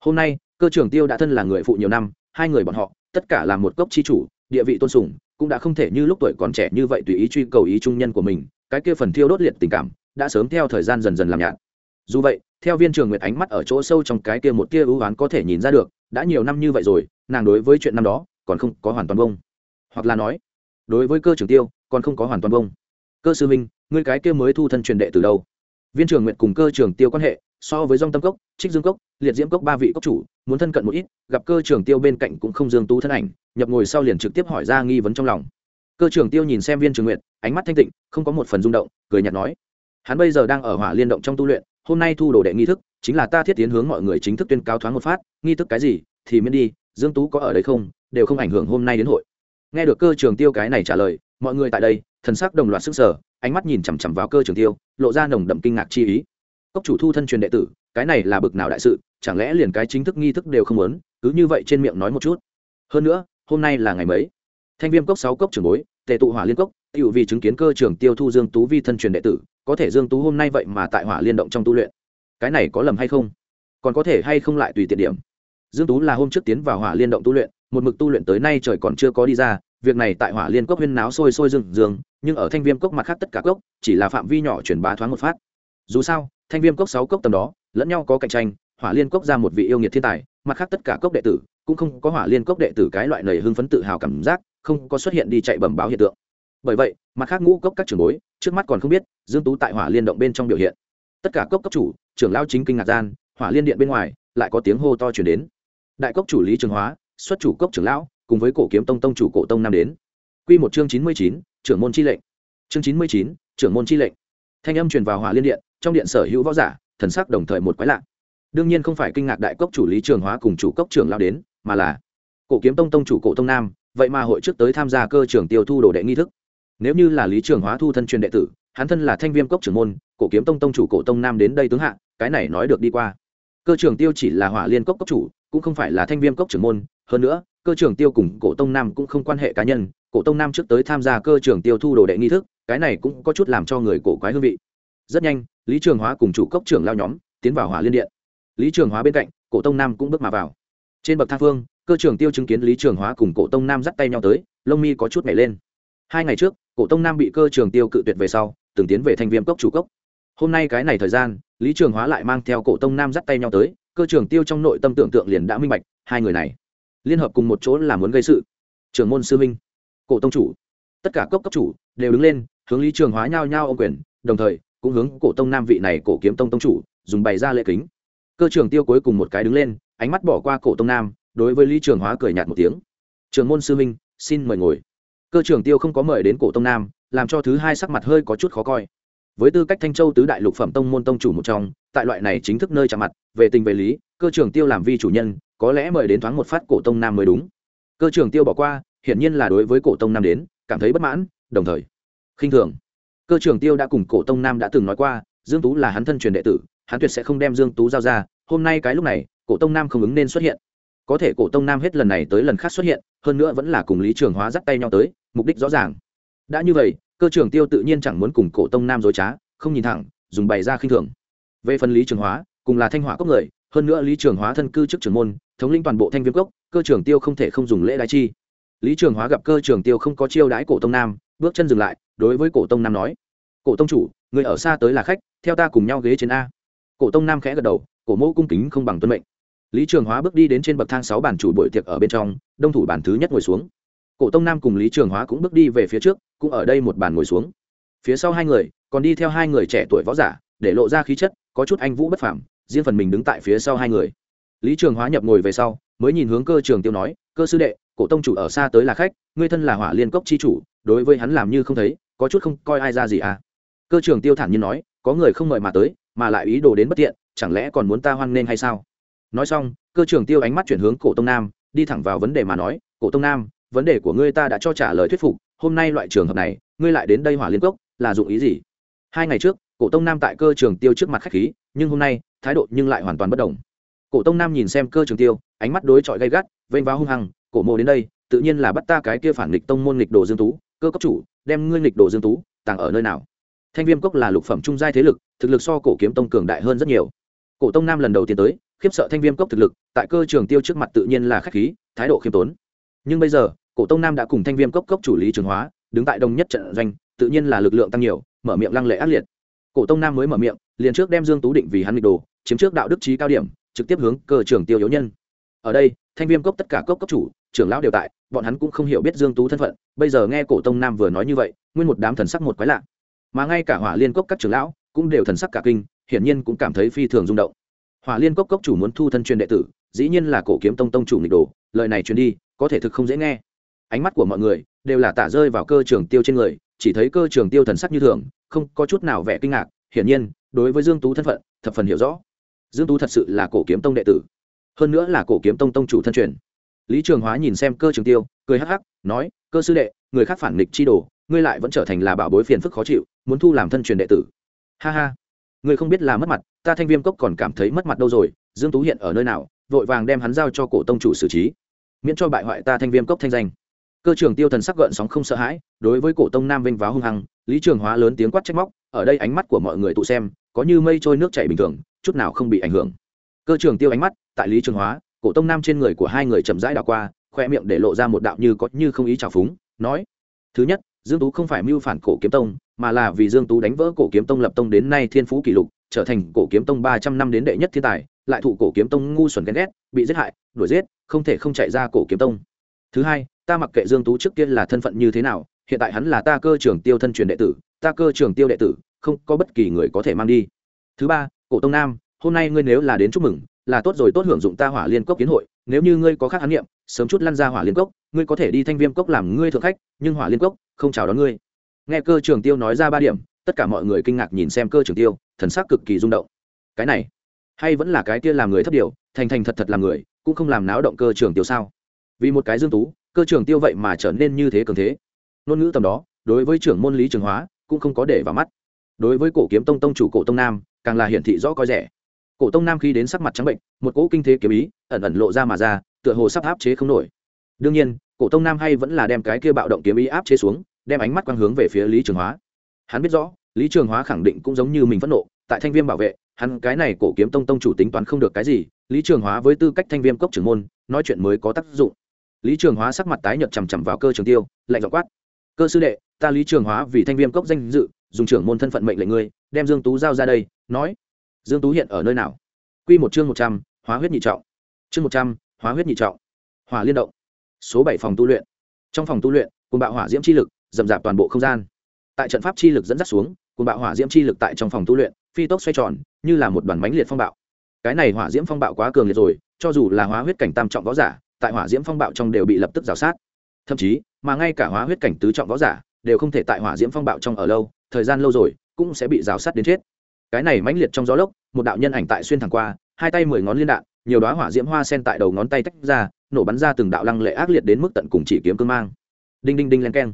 Hôm nay, cơ trường tiêu đã thân là người phụ nhiều năm, hai người bọn họ, tất cả là một cốc chi chủ, địa vị tôn sùng, cũng đã không thể như lúc tuổi còn trẻ như vậy tùy ý truy cầu ý trung nhân của mình, cái kia phần thiêu đốt liệt tình cảm, đã sớm theo thời gian dần dần làm nhạt. Dù vậy, theo viên trường nguyệt ánh mắt ở chỗ sâu trong cái kia một tia ưu oán có thể nhìn ra được, đã nhiều năm như vậy rồi, nàng đối với chuyện năm đó còn không có hoàn toàn bông. Hoặc là nói, đối với cơ trường tiêu, còn không có hoàn toàn bông. Cơ sư minh ngươi cái kia mới thu thân truyền đệ từ đâu? Viên trường nguyện cùng cơ trường tiêu quan hệ, so với dòng tâm cốc, trích dương cốc, liệt diễm cốc ba vị cốc chủ, muốn thân cận một ít, gặp cơ trường tiêu bên cạnh cũng không dương tú thân ảnh, nhập ngồi sau liền trực tiếp hỏi ra nghi vấn trong lòng. Cơ trường tiêu nhìn xem viên trường nguyện, ánh mắt thanh tịnh, không có một phần rung động, cười nhạt nói, hắn bây giờ đang ở hỏa liên động trong tu luyện, hôm nay thu đồ đệ nghi thức, chính là ta thiết tiến hướng mọi người chính thức tuyên cáo thoáng một phát, nghi thức cái gì thì miễn đi dương tú có ở đây không? Đều không ảnh hưởng hôm nay đến hội. Nghe được cơ trường tiêu cái này trả lời, mọi người tại đây, thần sắc đồng loạt sức sở ánh mắt nhìn chằm chằm vào cơ trường tiêu, lộ ra nồng đậm kinh ngạc chi ý. Cốc chủ thu thân truyền đệ tử, cái này là bực nào đại sự, chẳng lẽ liền cái chính thức nghi thức đều không muốn, cứ như vậy trên miệng nói một chút. Hơn nữa, hôm nay là ngày mấy? Thanh viêm cốc sáu cốc trưởng bối, tề tụ hỏa liên cốc tự vì chứng kiến cơ Trường tiêu thu dương tú vi thân truyền đệ tử, có thể dương tú hôm nay vậy mà tại hỏa liên động trong tu luyện. Cái này có lầm hay không? Còn có thể hay không lại tùy tiện điểm? Dương tú là hôm trước tiến vào hỏa liên động tu luyện, một mực tu luyện tới nay trời còn chưa có đi ra, việc này tại hỏa liên cốc huyên náo sôi sôi rừng dương nhưng ở thanh viêm cốc mặt khác tất cả cốc, chỉ là phạm vi nhỏ truyền bá thoáng một phát. Dù sao, thanh viêm cốc sáu cốc tầm đó, lẫn nhau có cạnh tranh, hỏa liên cốc ra một vị yêu nghiệt thiên tài, mặt khác tất cả cốc đệ tử, cũng không có hỏa liên cốc đệ tử cái loại nầy hưng phấn tự hào cảm giác, không có xuất hiện đi chạy bẩm báo hiện tượng. Bởi vậy, mặt khác ngũ cốc các trưởng bối, trước mắt còn không biết, dương tú tại hỏa liên động bên trong biểu hiện. Tất cả cốc cấp chủ, trưởng lao chính kinh ngạc gian, hỏa liên điện bên ngoài, lại có tiếng hô to chuyển đến đại cốc chủ lý trường hóa, xuất chủ cốc trưởng lão, cùng với cổ kiếm tông tông chủ cổ tông nam đến. Quy một chương chín mươi chín, trưởng môn chi lệnh. Chương chín mươi chín, trưởng môn chi lệnh. Thanh âm truyền vào hỏa liên điện, trong điện sở hữu võ giả, thần sắc đồng thời một quái lạ. Đương nhiên không phải kinh ngạc đại cốc chủ lý trường hóa cùng chủ cốc trưởng Lão đến, mà là cổ kiếm tông tông chủ cổ tông nam, vậy mà hội trước tới tham gia cơ trưởng tiêu thu đồ đệ nghi thức. Nếu như là lý trường hóa thu thân truyền đệ tử, hắn thân là thanh viêm cốc trưởng môn, cổ kiếm tông tông chủ cổ tông nam đến đây tướng hạ, cái này nói được đi qua. Cơ trưởng tiêu chỉ là hỏa liên cốc cốc chủ cũng không phải là thanh viêm cốc trưởng môn, hơn nữa, cơ trưởng tiêu cùng cổ tông nam cũng không quan hệ cá nhân, cổ tông nam trước tới tham gia cơ trưởng tiêu thu đồ đệ nghi thức, cái này cũng có chút làm cho người cổ quái hương vị. Rất nhanh, lý trường hóa cùng chủ cốc trưởng lao nhóm tiến vào hỏa liên điện. Lý trường hóa bên cạnh, cổ tông nam cũng bước mà vào. Trên bậc thang phương, cơ trưởng tiêu chứng kiến lý trường hóa cùng cổ tông nam dắt tay nhau tới, lông mi có chút nhảy lên. Hai ngày trước, cổ tông nam bị cơ trường tiêu cự tuyệt về sau, từng tiến về thành viêm cốc chủ cốc. Hôm nay cái này thời gian, lý trường hóa lại mang theo cổ tông nam dắt tay nhau tới cơ trường tiêu trong nội tâm tưởng tượng liền đã minh bạch, hai người này liên hợp cùng một chỗ là muốn gây sự. Trưởng môn sư minh cổ tông chủ, tất cả cốc cấp chủ đều đứng lên, hướng lý trường hóa nhao nhao ông quyền, đồng thời cũng hướng cổ tông nam vị này cổ kiếm tông tông chủ dùng bày ra lệ kính. Cơ trường tiêu cuối cùng một cái đứng lên, ánh mắt bỏ qua cổ tông nam, đối với lý trường hóa cười nhạt một tiếng. Trường môn sư minh xin mời ngồi. Cơ trường tiêu không có mời đến cổ tông nam, làm cho thứ hai sắc mặt hơi có chút khó coi với tư cách thanh châu tứ đại lục phẩm tông môn tông chủ một trong, tại loại này chính thức nơi chạm mặt, về tình về lý, cơ trường tiêu làm vi chủ nhân, có lẽ mời đến thoáng một phát cổ tông nam mới đúng. Cơ trường tiêu bỏ qua, hiển nhiên là đối với cổ tông nam đến, cảm thấy bất mãn, đồng thời khinh thường. Cơ trường tiêu đã cùng cổ tông nam đã từng nói qua, dương tú là hắn thân truyền đệ tử, hắn tuyệt sẽ không đem dương tú giao ra, hôm nay cái lúc này, cổ tông nam không ứng nên xuất hiện. Có thể cổ tông nam hết lần này tới lần khác xuất hiện, hơn nữa vẫn là cùng lý trường hóa dắt tay nhau tới, mục đích rõ ràng đã như vậy, cơ trưởng tiêu tự nhiên chẳng muốn cùng cổ tông nam dối trá, không nhìn thẳng, dùng bày ra khinh thường. Về phần lý trường hóa, cùng là thanh hỏa cốc người, hơn nữa lý trường hóa thân cư chức trưởng môn, thống lĩnh toàn bộ thanh viêm cốc, cơ trưởng tiêu không thể không dùng lễ đái chi. Lý trường hóa gặp cơ trưởng tiêu không có chiêu đái cổ tông nam, bước chân dừng lại, đối với cổ tông nam nói, cổ tông chủ, người ở xa tới là khách, theo ta cùng nhau ghế trên a. Cổ tông nam khẽ gật đầu, cổ mẫu cung kính không bằng tuân mệnh. Lý trường hóa bước đi đến trên bậc thang sáu bàn chủ buổi tiệc ở bên trong, đông thủ bàn thứ nhất ngồi xuống cổ tông nam cùng lý trường hóa cũng bước đi về phía trước, cũng ở đây một bàn ngồi xuống. Phía sau hai người, còn đi theo hai người trẻ tuổi võ giả, để lộ ra khí chất, có chút anh vũ bất phảm riêng phần mình đứng tại phía sau hai người. Lý trường hóa nhập ngồi về sau, mới nhìn hướng cơ trường tiêu nói, cơ sư đệ, cổ tông chủ ở xa tới là khách, ngươi thân là hỏa liên cốc chi chủ, đối với hắn làm như không thấy, có chút không coi ai ra gì à? Cơ trường tiêu thản nhiên nói, có người không mời mà tới, mà lại ý đồ đến bất tiện, chẳng lẽ còn muốn ta hoan nghênh hay sao? Nói xong, cơ trường tiêu ánh mắt chuyển hướng cổ tông nam, đi thẳng vào vấn đề mà nói, cổ tông nam vấn đề của ngươi ta đã cho trả lời thuyết phục, hôm nay loại trường hợp này, ngươi lại đến đây hỏa liên cốc, là dụng ý gì? Hai ngày trước, cổ tông nam tại cơ trường tiêu trước mặt khách khí, nhưng hôm nay, thái độ nhưng lại hoàn toàn bất đồng. Cổ tông nam nhìn xem cơ trường tiêu, ánh mắt đối chọi gay gắt, vênh vào hung hăng, cổ mộ đến đây, tự nhiên là bắt ta cái kia phản nghịch tông môn nghịch đồ dương tú, cơ cấp chủ, đem ngươi nghịch đồ dương tú, tàng ở nơi nào? Thanh viêm cốc là lục phẩm trung giai thế lực, thực lực so cổ kiếm tông cường đại hơn rất nhiều. Cổ tông nam lần đầu tiên tới, khiếp sợ thanh viêm cốc thực lực, tại cơ trường tiêu trước mặt tự nhiên là khách khí, thái độ khiêm tốn. Nhưng bây giờ cổ tông nam đã cùng thanh viêm cốc cốc chủ lý trường hóa, đứng tại đồng nhất trận doanh, tự nhiên là lực lượng tăng nhiều, mở miệng lăng lệ ác liệt. Cổ tông nam mới mở miệng, liền trước đem dương tú định vì hắn nghịch đồ, chiếm trước đạo đức trí cao điểm, trực tiếp hướng cơ trưởng tiêu yếu nhân. Ở đây, thanh viêm cốc tất cả cốc cốc chủ, trưởng lão đều tại, bọn hắn cũng không hiểu biết dương tú thân phận, bây giờ nghe cổ tông nam vừa nói như vậy, nguyên một đám thần sắc một quái lạ. Mà ngay cả hỏa liên cốc các trưởng lão cũng đều thần sắc cả kinh, hiển nhiên cũng cảm thấy phi thường rung động. Hỏa liên cốc cốc chủ muốn thu thân truyền đệ tử, dĩ nhiên là cổ kiếm tông tông chủ nghịch đồ, lời này truyền đi, có thể thực không dễ nghe ánh mắt của mọi người đều là tả rơi vào cơ trường tiêu trên người, chỉ thấy cơ trường tiêu thần sắc như thường, không có chút nào vẻ kinh ngạc. Hiển nhiên, đối với dương tú thân phận, thập phần hiểu rõ. Dương tú thật sự là cổ kiếm tông đệ tử. Hơn nữa là cổ kiếm tông tông chủ thân truyền. Lý trường hóa nhìn xem cơ trường tiêu, cười hắc hắc, nói, cơ sư đệ, người khác phản nghịch chi đồ, ngươi lại vẫn trở thành là bảo bối phiền phức khó chịu, muốn thu làm thân truyền đệ tử. Ha ha, ngươi không biết là mất mặt, ta thanh viêm cốc còn cảm thấy mất mặt đâu rồi, dương tú hiện ở nơi nào, vội vàng đem hắn giao cho cổ tông chủ xử trí. Miễn cho bại hoại ta thanh viêm cốc thanh danh cơ trường tiêu thần sắc gợn sóng không sợ hãi, đối với cổ tông nam vinh váo hung hăng, lý trường hóa lớn tiếng quát trách móc, ở đây ánh mắt của mọi người tụ xem, có như mây trôi nước chảy bình thường, chút nào không bị ảnh hưởng. Cơ trường tiêu ánh mắt, tại lý trường hóa, cổ tông nam trên người của hai người chậm rãi đảo qua, khoe miệng để lộ ra một đạo như có như không ý trào phúng, nói, thứ nhất, dương tú không phải mưu phản cổ kiếm tông, mà là vì dương tú đánh vỡ cổ kiếm tông lập tông đến nay thiên phú kỷ lục, trở thành cổ kiếm tông ba trăm năm đến đệ nhất thiên tài, lại thụ cổ kiếm tông ngu xuẩn ghen ghét, bị giết hại, đuổi giết, không thể không chạy ra cổ kiếm tông. Thứ hai ta mặc kệ dương tú trước kia là thân phận như thế nào, hiện tại hắn là ta cơ trưởng tiêu thân truyền đệ tử, ta cơ trưởng tiêu đệ tử, không có bất kỳ người có thể mang đi. Thứ ba, cổ tông nam, hôm nay ngươi nếu là đến chúc mừng, là tốt rồi tốt hưởng dụng ta hỏa liên cốc kiến hội, nếu như ngươi có khác hán niệm, sớm chút lăn ra hỏa liên cốc, ngươi có thể đi thanh viêm cốc làm ngươi thượng khách, nhưng hỏa liên cốc, không chào đón ngươi. Nghe cơ trường tiêu nói ra ba điểm, tất cả mọi người kinh ngạc nhìn xem cơ trường tiêu, thần sắc cực kỳ rung động. Cái này, hay vẫn là cái kia làm người thấp điều, thành thành thật thật làm người, cũng không làm náo động cơ trường tiêu sao? Vì một cái dương tú cơ trường tiêu vậy mà trở nên như thế cường thế. Ngôn ngữ tầm đó, đối với trưởng môn lý trường hóa, cũng không có để vào mắt. Đối với cổ kiếm tông tông chủ cổ tông nam, càng là hiển thị rõ coi rẻ. Cổ tông nam khi đến sắc mặt trắng bệnh, một cỗ kinh thế kiếm ý, ẩn ẩn lộ ra mà ra, tựa hồ sắp áp chế không nổi. Đương nhiên, cổ tông nam hay vẫn là đem cái kia bạo động kiếm ý áp chế xuống, đem ánh mắt quang hướng về phía lý trường hóa. Hắn biết rõ, lý trường hóa khẳng định cũng giống như mình phẫn nộ, tại thanh viêm bảo vệ, hắn cái này cổ kiếm tông tông chủ tính toán không được cái gì, lý trường hóa với tư cách thanh viêm cốc trưởng môn, nói chuyện mới có tác dụng lý trường hóa sắc mặt tái nhợt chằm chằm vào cơ trường tiêu, lạnh dọ quát. Cơ sư đệ, ta lý trường hóa vì thanh viêm cốc danh dự, dùng trưởng môn thân phận mệnh lệnh ngươi, đem dương tú giao ra đây, nói, dương tú hiện ở nơi nào? Quy một chương một trăm, hóa huyết nhị trọng. Chương một trăm, hóa huyết nhị trọng. Hỏa liên động. Số bảy phòng tu luyện. Trong phòng tu luyện cùng bạo hỏa diễm chi lực dầm dạp toàn bộ không gian. Tại trận pháp chi lực dẫn dắt xuống cùng bạo hỏa diễm chi lực tại trong phòng tu luyện, phi tốc xoay tròn, như là một đoàn bánh liệt phong bạo. Cái này hỏa diễm phong bạo quá cường liệt rồi, cho dù là hóa huyết cảnh tam trọng võ giả tại hỏa diễm phong bạo trong đều bị lập tức rào sát. Thậm chí, mà ngay cả hóa huyết cảnh tứ trọng võ giả đều không thể tại hỏa diễm phong bạo trong ở lâu, thời gian lâu rồi cũng sẽ bị rào sát đến chết. Cái này mãnh liệt trong gió lốc, một đạo nhân ảnh tại xuyên thẳng qua, hai tay mười ngón liên đạn, nhiều đoá hỏa diễm hoa sen tại đầu ngón tay tách ra, nổ bắn ra từng đạo lăng lệ ác liệt đến mức tận cùng chỉ kiếm cương mang. Đinh đinh đinh len keng.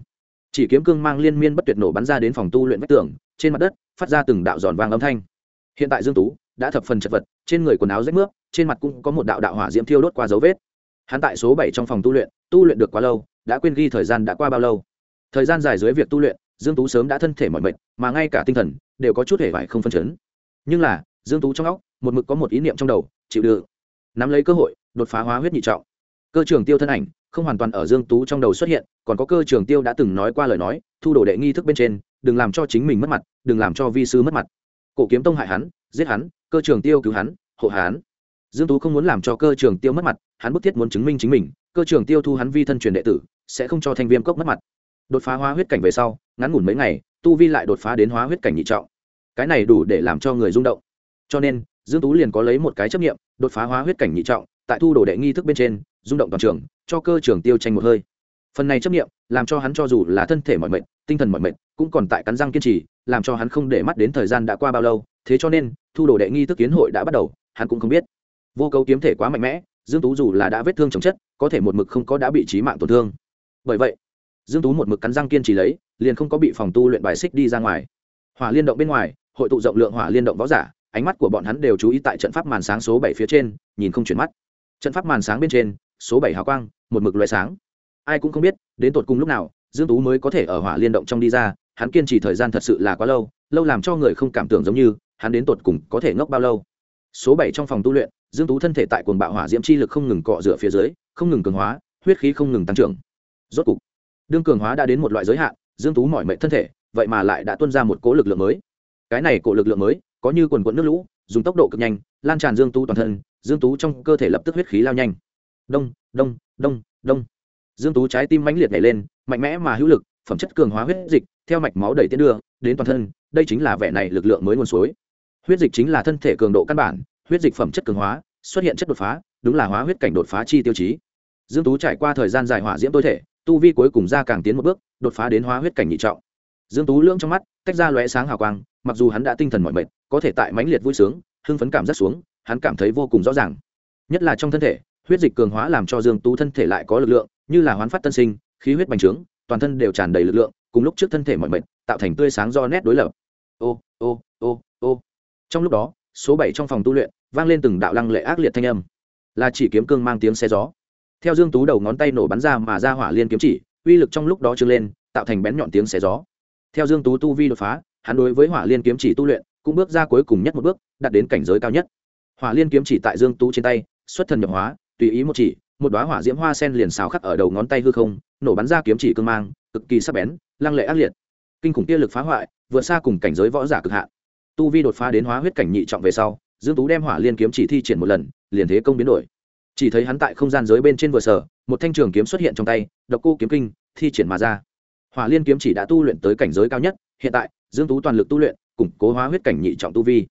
Chỉ kiếm cương mang liên miên bất tuyệt nổ bắn ra đến phòng tu luyện vách tường, trên mặt đất phát ra từng đạo giòn vàng âm thanh. Hiện tại dương tú đã thập phần chật vật, trên người quần áo rách nước trên mặt cũng có một đạo đạo hỏa diễm thiêu đốt qua dấu vết hắn tại số bảy trong phòng tu luyện tu luyện được quá lâu, đã quên ghi thời gian đã qua bao lâu. Thời gian dài dưới việc tu luyện, dương tú sớm đã thân thể mỏi mệt, mà ngay cả tinh thần đều có chút hề vải không phân chấn. Nhưng là, dương tú trong óc, một mực có một ý niệm trong đầu, chịu được nắm lấy cơ hội, đột phá hóa huyết nhị trọng. Cơ trường tiêu thân ảnh, không hoàn toàn ở dương tú trong đầu xuất hiện, còn có cơ trường tiêu đã từng nói qua lời nói, thu đồ đệ nghi thức bên trên, đừng làm cho chính mình mất mặt, đừng làm cho vi sư mất mặt. Cổ kiếm tông hại hắn, giết hắn, cơ trường tiêu cứu hắn, hộ hắn. Dương tú không muốn làm cho cơ trường tiêu mất mặt hắn bức thiết muốn chứng minh chính mình, cơ trường tiêu thu hắn vi thân truyền đệ tử, sẽ không cho thanh viêm cốc mất mặt. Đột phá hóa huyết cảnh về sau, ngắn ngủn mấy ngày, tu vi lại đột phá đến hóa huyết cảnh nhị trọng. Cái này đủ để làm cho người rung động. Cho nên, dương tú liền có lấy một cái chấp nghiệm đột phá hóa huyết cảnh nhị trọng, tại thu đồ đệ nghi thức bên trên, rung động toàn trường, cho cơ trường tiêu tranh một hơi. Phần này chấp nghiệm làm cho hắn cho dù là thân thể mọi mệnh tinh thần mọi mệnh cũng còn tại cắn răng kiên trì, làm cho hắn không để mắt đến thời gian đã qua bao lâu. Thế cho nên, thu đồ đệ nghi thức kiến hội đã bắt đầu, hắn cũng không biết. Vô cấu kiếm thể quá mạnh mẽ dương tú dù là đã vết thương chồng chất, có thể một mực không có đã bị trí mạng tổn thương. Bởi vậy, dương tú một mực cắn răng kiên trì lấy, liền không có bị phòng tu luyện bài xích đi ra ngoài. Hỏa liên động bên ngoài, hội tụ rộng lượng hỏa liên động võ giả, ánh mắt của bọn hắn đều chú ý tại trận pháp màn sáng số bảy phía trên, nhìn không chuyển mắt. Trận pháp màn sáng bên trên, số bảy hào quang, một mực loại sáng. Ai cũng không biết, đến tột cùng lúc nào, dương tú mới có thể ở hỏa liên động trong đi ra, hắn kiên trì thời gian thật sự là quá lâu lâu làm cho người không cảm tưởng giống như, hắn đến tột cùng có thể ngốc bao lâu. Số bảy trong phòng tu luyện dương tú thân thể tại cuồng bạo hỏa diễm chi lực không ngừng cọ rửa phía dưới, không ngừng cường hóa, huyết khí không ngừng tăng trưởng. Rốt cục, đương cường hóa đã đến một loại giới hạn, dương tú mỏi mệt thân thể, vậy mà lại đã tuôn ra một cỗ lực lượng mới. Cái này cỗ lực lượng mới, có như quần quận nước lũ, dùng tốc độ cực nhanh, lan tràn dương tú toàn thân, dương tú trong cơ thể lập tức huyết khí lao nhanh. Đông đông đông đông. Dương tú trái tim mãnh liệt nhảy lên, mạnh mẽ mà hữu lực, phẩm chất cường hóa huyết dịch, theo mạch máu đẩy tiến đưa, đến toàn thân, đây chính là vẻ này lực lượng mới nguồn suối. Huyết dịch chính là thân thể cường độ căn bản huyết dịch phẩm chất cường hóa, xuất hiện chất đột phá, đúng là hóa huyết cảnh đột phá chi tiêu chí. Dương tú trải qua thời gian dài hỏa diễm tối thể, tu vi cuối cùng ra càng tiến một bước, đột phá đến hóa huyết cảnh nhị trọng. Dương tú lưỡng trong mắt, tách ra lóe sáng hào quang, mặc dù hắn đã tinh thần mỏi mệt, có thể tại mãnh liệt vui sướng, hưng phấn cảm rất xuống, hắn cảm thấy vô cùng rõ ràng. Nhất là trong thân thể, huyết dịch cường hóa làm cho dương tú thân thể lại có lực lượng, như là hoán phát tân sinh, khí huyết bành trướng, toàn thân đều tràn đầy lực lượng, cùng lúc trước thân thể mỏi mệt, tạo thành tươi sáng do nét đối lập. Ô ô ô ô. Trong lúc đó, số bảy trong phòng tu luyện vang lên từng đạo lăng lệ ác liệt thanh âm. Là chỉ kiếm cương mang tiếng xe gió. Theo dương tú đầu ngón tay nổ bắn ra mà ra hỏa liên kiếm chỉ, uy lực trong lúc đó trưng lên, tạo thành bén nhọn tiếng xé gió. Theo dương tú tu vi đột phá, hắn đối với hỏa liên kiếm chỉ tu luyện, cũng bước ra cuối cùng nhất một bước, đạt đến cảnh giới cao nhất. Hỏa liên kiếm chỉ tại dương tú trên tay, xuất thần nhập hóa, tùy ý một chỉ, một đóa hỏa diễm hoa sen liền xào khắc ở đầu ngón tay hư không, nổ bắn ra kiếm chỉ cương mang, cực kỳ sắc bén, lăng lệ ác liệt. Kinh khủng kia lực phá hoại, vượt xa cùng cảnh giới võ giả cực hạn. Tu vi đột phá đến hóa huyết cảnh nhị trọng về sau dương tú đem hỏa liên kiếm chỉ thi triển một lần, liền thế công biến đổi. Chỉ thấy hắn tại không gian giới bên trên vừa sở, một thanh trường kiếm xuất hiện trong tay, độc cô kiếm kinh, thi triển mà ra. Hỏa liên kiếm chỉ đã tu luyện tới cảnh giới cao nhất, hiện tại, dương tú toàn lực tu luyện, củng cố hóa huyết cảnh nhị trọng tu vi.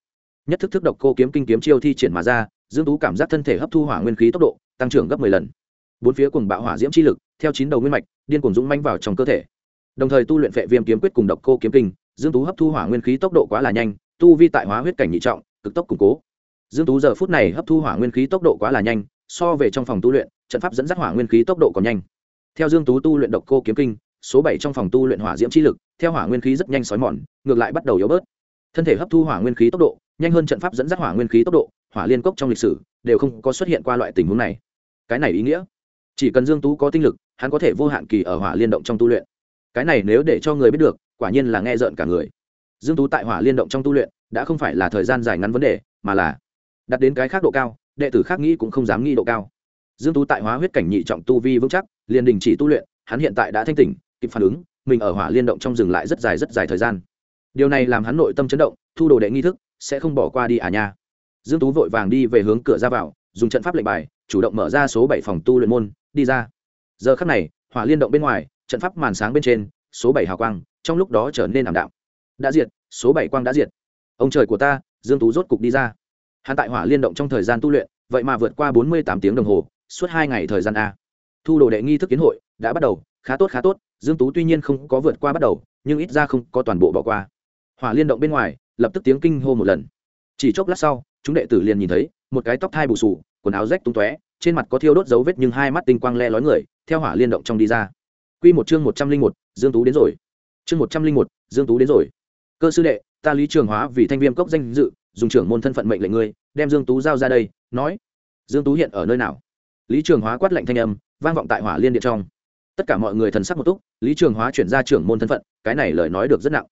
Nhất thức thức độc cô kiếm kinh kiếm chiêu thi triển mà ra, dương tú cảm giác thân thể hấp thu hỏa nguyên khí tốc độ, tăng trưởng gấp 10 lần. Bốn phía cùng bạo hỏa diễm chi lực, theo chín đầu nguyên mạch, điên cuồng dũng manh vào trong cơ thể. Đồng thời tu luyện phệ viêm kiếm quyết cùng độc cô kiếm kinh, dương tú hấp thu hỏa nguyên khí tốc độ quá là nhanh, tu vi tại hóa huyết cảnh nhị trọng cực tốc củng cố. Dương tú giờ phút này hấp thu hỏa nguyên khí tốc độ quá là nhanh, so về trong phòng tu luyện, trận pháp dẫn dắt hỏa nguyên khí tốc độ còn nhanh. Theo dương tú tu luyện độc cô kiếm kinh, số bảy trong phòng tu luyện hỏa diễm chi lực, theo hỏa nguyên khí rất nhanh sói mòn, ngược lại bắt đầu yếu bớt. Thân thể hấp thu hỏa nguyên khí tốc độ, nhanh hơn trận pháp dẫn dắt hỏa nguyên khí tốc độ, hỏa liên cốc trong lịch sử đều không có xuất hiện qua loại tình huống này. Cái này ý nghĩa, chỉ cần dương tú có tinh lực, hắn có thể vô hạn kỳ ở hỏa liên động trong tu luyện. Cái này nếu để cho người biết được, quả nhiên là nghe rợn cả người dương tú tại hỏa liên động trong tu luyện, đã không phải là thời gian dài ngắn vấn đề, mà là đặt đến cái khác độ cao, đệ tử khác nghĩ cũng không dám nghĩ độ cao. Dương tú tại hóa huyết cảnh nhị trọng tu vi vững chắc, liền đình chỉ tu luyện, hắn hiện tại đã thanh tỉnh, kịp phản ứng, mình ở hỏa liên động trong dừng lại rất dài rất dài thời gian. Điều này làm hắn nội tâm chấn động, thu đồ đệ nghi thức, sẽ không bỏ qua đi à nha. Dương tú vội vàng đi về hướng cửa ra vào, dùng trận pháp lệnh bài, chủ động mở ra số bảy phòng tu luyện môn, đi ra. Giờ khắc này, hỏa liên động bên ngoài, trận pháp màn sáng bên trên, số bảy hào quang, trong lúc đó trở nên ảm đạm đã diệt, số bảy quang đã diệt. Ông trời của ta, dương tú rốt cục đi ra. Hắn tại hỏa liên động trong thời gian tu luyện, vậy mà vượt qua bốn mươi tám tiếng đồng hồ, suốt hai ngày thời gian a. Thu đồ đệ nghi thức kiến hội đã bắt đầu, khá tốt khá tốt, dương tú tuy nhiên không có vượt qua bắt đầu, nhưng ít ra không có toàn bộ bỏ qua. Hỏa liên động bên ngoài, lập tức tiếng kinh hô một lần. Chỉ chốc lát sau, chúng đệ tử liền nhìn thấy, một cái tóc thai bù sù quần áo rách tung tóe, trên mặt có thiêu đốt dấu vết nhưng hai mắt tinh quang le lói người, theo hỏa liên động trong đi ra. Quy một chương một trăm linh một, dương tú đến rồi. Chương một trăm linh một, dương tú đến rồi cơ sư đệ, ta lý trường hóa vì thanh viêm cốc danh dự, dùng trưởng môn thân phận mệnh lệnh ngươi, đem dương tú giao ra đây, nói. Dương tú hiện ở nơi nào? Lý trường hóa quát lệnh thanh âm, vang vọng tại hỏa liên điện trong. Tất cả mọi người thần sắc một túc, lý trường hóa chuyển ra trưởng môn thân phận, cái này lời nói được rất nặng.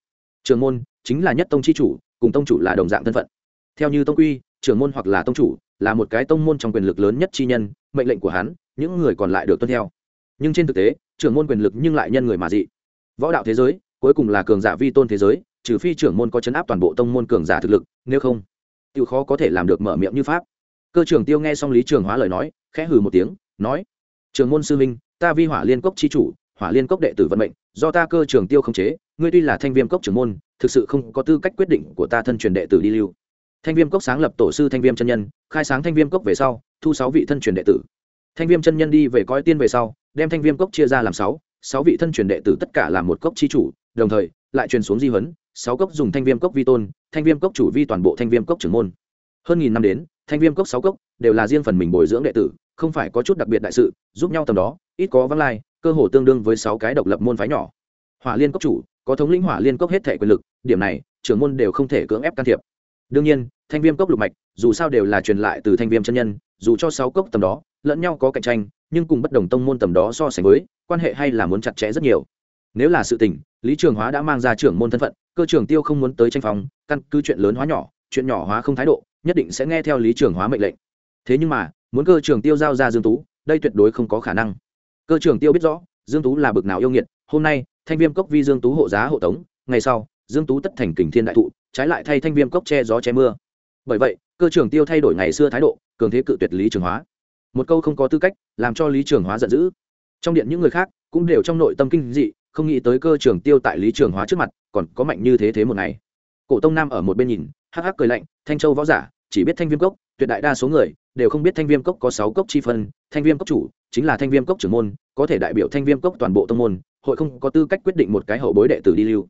Trưởng môn chính là nhất tông chi chủ, cùng tông chủ là đồng dạng thân phận. Theo như tông quy, trưởng môn hoặc là tông chủ là một cái tông môn trong quyền lực lớn nhất chi nhân, mệnh lệnh của hắn, những người còn lại được tuân theo. Nhưng trên thực tế, trưởng môn quyền lực nhưng lại nhân người mà dị. Võ đạo thế giới, cuối cùng là cường giả vi tôn thế giới trừ phi trưởng môn có chấn áp toàn bộ tông môn cường giả thực lực, nếu không tiêu khó có thể làm được mở miệng như pháp. Cơ trưởng tiêu nghe xong lý trường hóa lời nói, khẽ hừ một tiếng, nói, trường môn sư minh ta vi hỏa liên cốc chi chủ, hỏa liên cốc đệ tử vận mệnh, do ta cơ trường tiêu không chế, ngươi tuy là thanh viêm cốc trưởng môn, thực sự không có tư cách quyết định của ta thân truyền đệ tử đi lưu. Thanh viêm cốc sáng lập tổ sư thanh viêm chân nhân, khai sáng thanh viêm cốc về sau, thu sáu vị thân truyền đệ tử. Thanh viêm chân nhân đi về coi tiên về sau, đem thanh viêm cốc chia ra làm sáu sáu vị thân truyền đệ tử tất cả làm một cốc chi chủ, đồng thời lại truyền xuống di huấn sáu cốc dùng thanh viêm cốc vi tôn, thanh viêm cốc chủ vi toàn bộ thanh viêm cốc trưởng môn. Hơn nghìn năm đến, thanh viêm cốc sáu cốc đều là riêng phần mình bồi dưỡng đệ tử, không phải có chút đặc biệt đại sự, giúp nhau tầm đó, ít có vắng lai, cơ hồ tương đương với sáu cái độc lập môn phái nhỏ. Hỏa liên cốc chủ, có thống lĩnh hỏa liên cốc hết thể quyền lực, điểm này, trưởng môn đều không thể cưỡng ép can thiệp. Đương nhiên, thanh viêm cốc lục mạch, dù sao đều là truyền lại từ thanh viêm chân nhân, dù cho sáu cốc tầm đó, lẫn nhau có cạnh tranh, nhưng cùng bất đồng tông môn tầm đó so sánh với, quan hệ hay là muốn chặt chẽ rất nhiều nếu là sự tình, lý trường hóa đã mang ra trưởng môn thân phận, cơ trưởng tiêu không muốn tới tranh phòng căn cứ chuyện lớn hóa nhỏ, chuyện nhỏ hóa không thái độ, nhất định sẽ nghe theo lý trường hóa mệnh lệnh. Thế nhưng mà, muốn cơ trưởng tiêu giao ra dương tú, đây tuyệt đối không có khả năng. Cơ trưởng tiêu biết rõ, dương tú là bực nào yêu nghiệt, hôm nay, thanh viêm cốc vi dương tú hộ giá hộ tống, ngày sau, dương tú tất thành kình thiên đại thụ, trái lại thay thanh viêm cốc che gió che mưa. Bởi vậy, cơ trưởng tiêu thay đổi ngày xưa thái độ, cường thế cự tuyệt lý trường hóa. Một câu không có tư cách, làm cho lý trường hóa giận dữ. Trong điện những người khác cũng đều trong nội tâm kinh dị không nghĩ tới cơ trường tiêu tại lý trường hóa trước mặt, còn có mạnh như thế thế một ngày. Cổ tông nam ở một bên nhìn, hắc hắc cười lạnh, thanh châu võ giả, chỉ biết thanh viêm cốc, tuyệt đại đa số người đều không biết thanh viêm cốc có sáu cốc chi phân, thanh viêm cốc chủ chính là thanh viêm cốc trưởng môn, có thể đại biểu thanh viêm cốc toàn bộ tông môn, hội không có tư cách quyết định một cái hậu bối đệ tử đi lưu.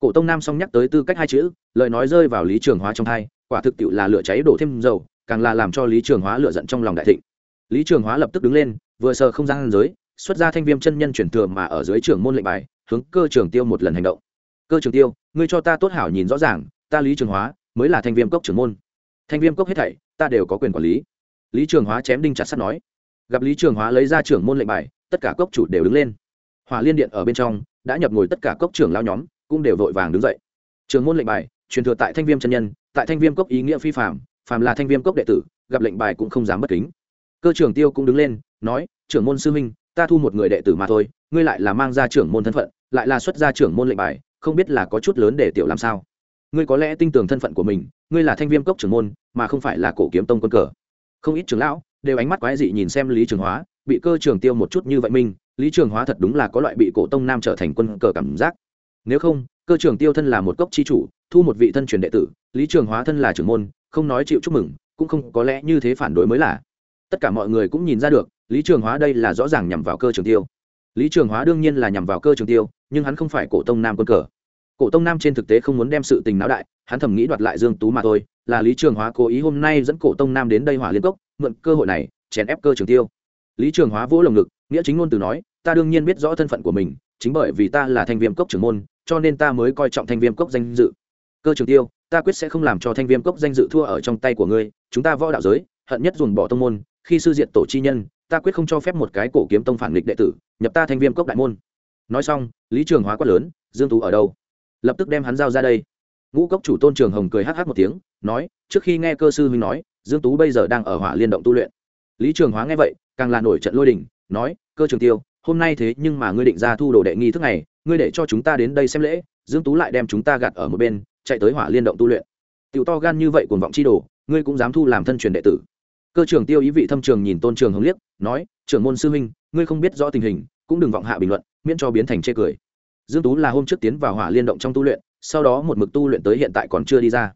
Cổ tông nam song nhắc tới tư cách hai chữ, lời nói rơi vào lý trường hóa trong thai, quả thực tiệu là lửa cháy đổ thêm dầu, càng là làm cho lý trường hóa lựa giận trong lòng đại thịnh. Lý trường hóa lập tức đứng lên, vừa sờ không gian giới xuất ra thanh viêm chân nhân chuyển thừa mà ở dưới trường môn lệnh bài, hướng cơ trường tiêu một lần hành động. Cơ trường tiêu, ngươi cho ta tốt hảo nhìn rõ ràng, ta lý trường hóa mới là thanh viêm cốc trưởng môn. Thanh viêm cốc hết thảy, ta đều có quyền quản lý. Lý trường hóa chém đinh chặt sắt nói. Gặp lý trường hóa lấy ra trưởng môn lệnh bài, tất cả cốc chủ đều đứng lên. Hỏa liên điện ở bên trong, đã nhập ngồi tất cả cốc trưởng lao nhóm, cũng đều vội vàng đứng dậy. Trường môn lệnh bài, truyền thừa tại thanh viêm chân nhân, tại thanh viêm cốc ý nghĩa phi phạm phàm là thanh viêm cốc đệ tử, gặp lệnh bài cũng không dám bất kính. Cơ trưởng tiêu cũng đứng lên, nói, trưởng môn sư minh ta thu một người đệ tử mà thôi, ngươi lại là mang ra trưởng môn thân phận, lại là xuất gia trưởng môn lệnh bài, không biết là có chút lớn để tiểu làm sao. Ngươi có lẽ tin tưởng thân phận của mình, ngươi là thanh viêm cốc trưởng môn, mà không phải là cổ kiếm tông quân cờ. Không ít trưởng lão đều ánh mắt quái dị nhìn xem lý trường hóa, bị cơ trường tiêu một chút như vậy minh lý trường hóa thật đúng là có loại bị cổ tông nam trở thành quân cờ cảm giác. Nếu không, cơ trường tiêu thân là một cốc chi chủ, thu một vị thân truyền đệ tử, lý trường hóa thân là trưởng môn, không nói chịu chúc mừng, cũng không có lẽ như thế phản đối mới là tất cả mọi người cũng nhìn ra được, lý trường hóa đây là rõ ràng nhằm vào cơ trường tiêu. Lý trường hóa đương nhiên là nhằm vào cơ trường tiêu, nhưng hắn không phải cổ tông nam quân cờ. Cổ tông nam trên thực tế không muốn đem sự tình náo đại, hắn thầm nghĩ đoạt lại dương tú mà thôi, là lý trường hóa cố ý hôm nay dẫn cổ tông nam đến đây hỏa liên cốc, mượn cơ hội này, chèn ép cơ trường tiêu. Lý trường hóa vỗ lồng ngực, nghĩa chính ngôn từ nói, ta đương nhiên biết rõ thân phận của mình, chính bởi vì ta là thanh viêm cốc trưởng môn, cho nên ta mới coi trọng thanh viêm cốc danh dự. Cơ trường tiêu, ta quyết sẽ không làm cho thanh viêm cốc danh dự thua ở trong tay của ngươi, chúng ta võ đạo giới, hận nhất dùn bỏ tông môn khi sư diện tổ chi nhân, ta quyết không cho phép một cái cổ kiếm tông phản nghịch đệ tử, nhập ta thanh viêm cốc đại môn. Nói xong, lý trường hóa quát lớn, dương tú ở đâu? Lập tức đem hắn giao ra đây. Ngũ cốc chủ tôn trường hồng cười hắc một tiếng, nói, trước khi nghe cơ sư huynh nói, dương tú bây giờ đang ở hỏa liên động tu luyện. Lý trường hóa nghe vậy, càng là nổi trận lôi đình, nói, cơ trường tiêu, hôm nay thế nhưng mà ngươi định ra thu đồ đệ nghi thức này, ngươi để cho chúng ta đến đây xem lễ, dương tú lại đem chúng ta gạt ở một bên, chạy tới hỏa liên động tu luyện. Tiểu to gan như vậy cuồng vọng chi đồ, ngươi cũng dám thu làm thân truyền đệ tử cơ trưởng tiêu ý vị thâm trường nhìn tôn trường hồng liếc, nói, trưởng môn sư huynh, ngươi không biết rõ tình hình, cũng đừng vọng hạ bình luận, miễn cho biến thành chê cười. Dương tú là hôm trước tiến vào hỏa liên động trong tu luyện, sau đó một mực tu luyện tới hiện tại còn chưa đi ra.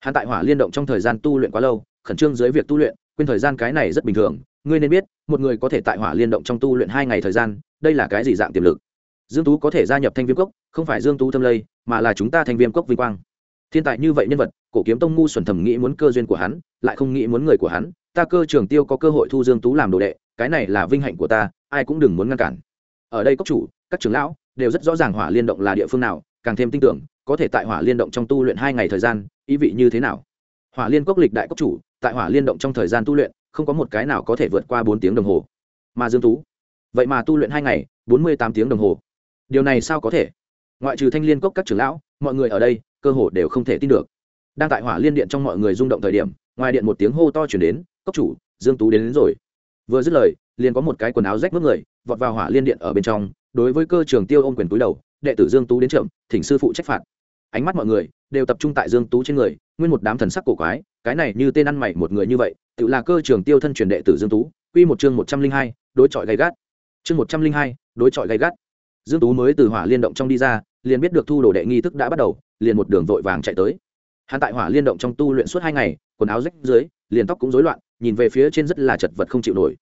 Hắn tại hỏa liên động trong thời gian tu luyện quá lâu, khẩn trương dưới việc tu luyện, quên thời gian cái này rất bình thường, ngươi nên biết, một người có thể tại hỏa liên động trong tu luyện hai ngày thời gian, đây là cái gì dạng tiềm lực? Dương tú có thể gia nhập thanh viêm cốc, không phải dương tú thâm lây, mà là chúng ta thanh viêm cốc vinh quang. Thiên tài như vậy nhân vật, cổ kiếm tông ngu xuẩn thầm nghĩ muốn cơ duyên của hắn, lại không nghĩ muốn người của hắn ta cơ trường tiêu có cơ hội thu dương tú làm đồ đệ, cái này là vinh hạnh của ta, ai cũng đừng muốn ngăn cản. Ở đây cốc chủ, các trưởng lão đều rất rõ ràng hỏa liên động là địa phương nào, càng thêm tin tưởng, có thể tại hỏa liên động trong tu luyện hai ngày thời gian, ý vị như thế nào? Hỏa liên cốc lịch đại cốc chủ, tại hỏa liên động trong thời gian tu luyện, không có một cái nào có thể vượt qua bốn tiếng đồng hồ. Mà dương tú, vậy mà tu luyện hai ngày, bốn mươi tám tiếng đồng hồ. Điều này sao có thể? Ngoại trừ thanh liên cốc các trưởng lão, mọi người ở đây, cơ hồ đều không thể tin được. Đang tại hỏa liên điện trong mọi người rung động thời điểm, ngoài điện một tiếng hô to chuyển đến cốc chủ dương tú đến, đến rồi. Vừa dứt lời liền có một cái quần áo rách mất người vọt vào hỏa liên điện ở bên trong đối với cơ trường tiêu ôm quyền túi đầu đệ tử dương tú đến trưởng thỉnh sư phụ trách phạt. Ánh mắt mọi người đều tập trung tại dương tú trên người nguyên một đám thần sắc cổ quái cái này như tên ăn mày một người như vậy tự là cơ trường tiêu thân truyền đệ tử dương tú quy một chương một trăm linh hai, đối chọi gay gắt. Chương một trăm linh hai, đối chọi gay gắt. Dương tú mới từ hỏa liên động trong đi ra liền biết được thu đồ đệ nghi thức đã bắt đầu liền một đường vội vàng chạy tới. Hắn tại hỏa liên động trong tu luyện suốt hai ngày quần áo rách dưới liền tóc cũng rối loạn nhìn về phía trên rất là chật vật không chịu nổi.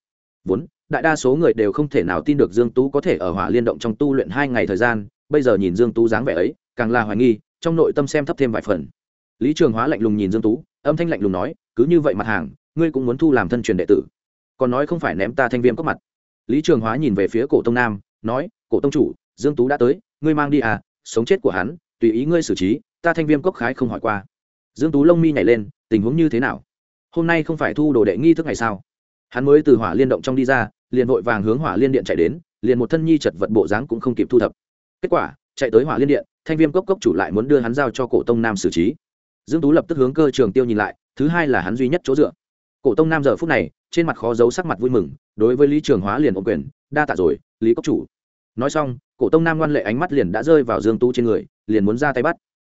Vốn, đại đa số người đều không thể nào tin được dương tú có thể ở hỏa liên động trong tu luyện hai ngày thời gian, bây giờ nhìn dương tú dáng vẻ ấy, càng là hoài nghi, trong nội tâm xem thấp thêm vài phần. Lý trường hóa lạnh lùng nhìn dương tú, âm thanh lạnh lùng nói, cứ như vậy mặt hàng, ngươi cũng muốn thu làm thân truyền đệ tử. Còn nói không phải ném ta thanh viêm có mặt. Lý trường hóa nhìn về phía cổ tông nam, nói, cổ tông chủ, dương tú đã tới, ngươi mang đi à sống chết của hắn, tùy ý ngươi xử trí, ta thanh viêm cốc khái không hỏi qua. Dương tú lông mi nhảy lên, tình huống như thế nào? Hôm nay không phải thu đồ đệ nghi thức ngày sao? Hắn mới từ hỏa liên động trong đi ra, liền vội vàng hướng hỏa liên điện chạy đến, liền một thân nhi chật vật bộ dáng cũng không kịp thu thập. Kết quả, chạy tới hỏa liên điện, thanh viêm cốc cốc chủ lại muốn đưa hắn giao cho cổ tông nam xử trí. Dương tú lập tức hướng cơ trường tiêu nhìn lại, thứ hai là hắn duy nhất chỗ dựa. Cổ tông nam giờ phút này, trên mặt khó giấu sắc mặt vui mừng, đối với lý trường hóa liền ổn quyền, đa tạ rồi, lý cốc chủ. Nói xong, cổ tông nam ngoan lệ ánh mắt liền đã rơi vào dương tú trên người, liền muốn ra tay bắt.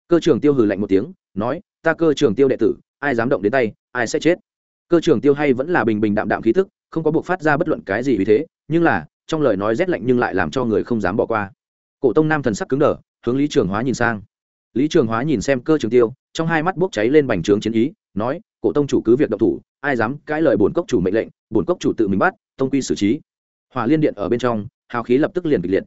Cơ trường tiêu hừ lạnh một tiếng, nói, ta cơ trường tiêu đệ tử, ai dám động đến tay ai sẽ chết? Cơ trường tiêu hay vẫn là bình bình đạm đạm khí thức, không có buộc phát ra bất luận cái gì vì thế, nhưng là, trong lời nói rét lạnh nhưng lại làm cho người không dám bỏ qua. Cổ tông nam thần sắc cứng đờ, hướng lý trường hóa nhìn sang. Lý trường hóa nhìn xem cơ trường tiêu, trong hai mắt bốc cháy lên bành trướng chiến ý, nói, cổ tông chủ cứ việc độc thủ, ai dám cãi lời bổn cốc chủ mệnh lệnh, bổn cốc chủ tự mình bắt, tông quy xử trí. Hỏa liên điện ở bên trong, hào khí lập tức liền kịch liệt.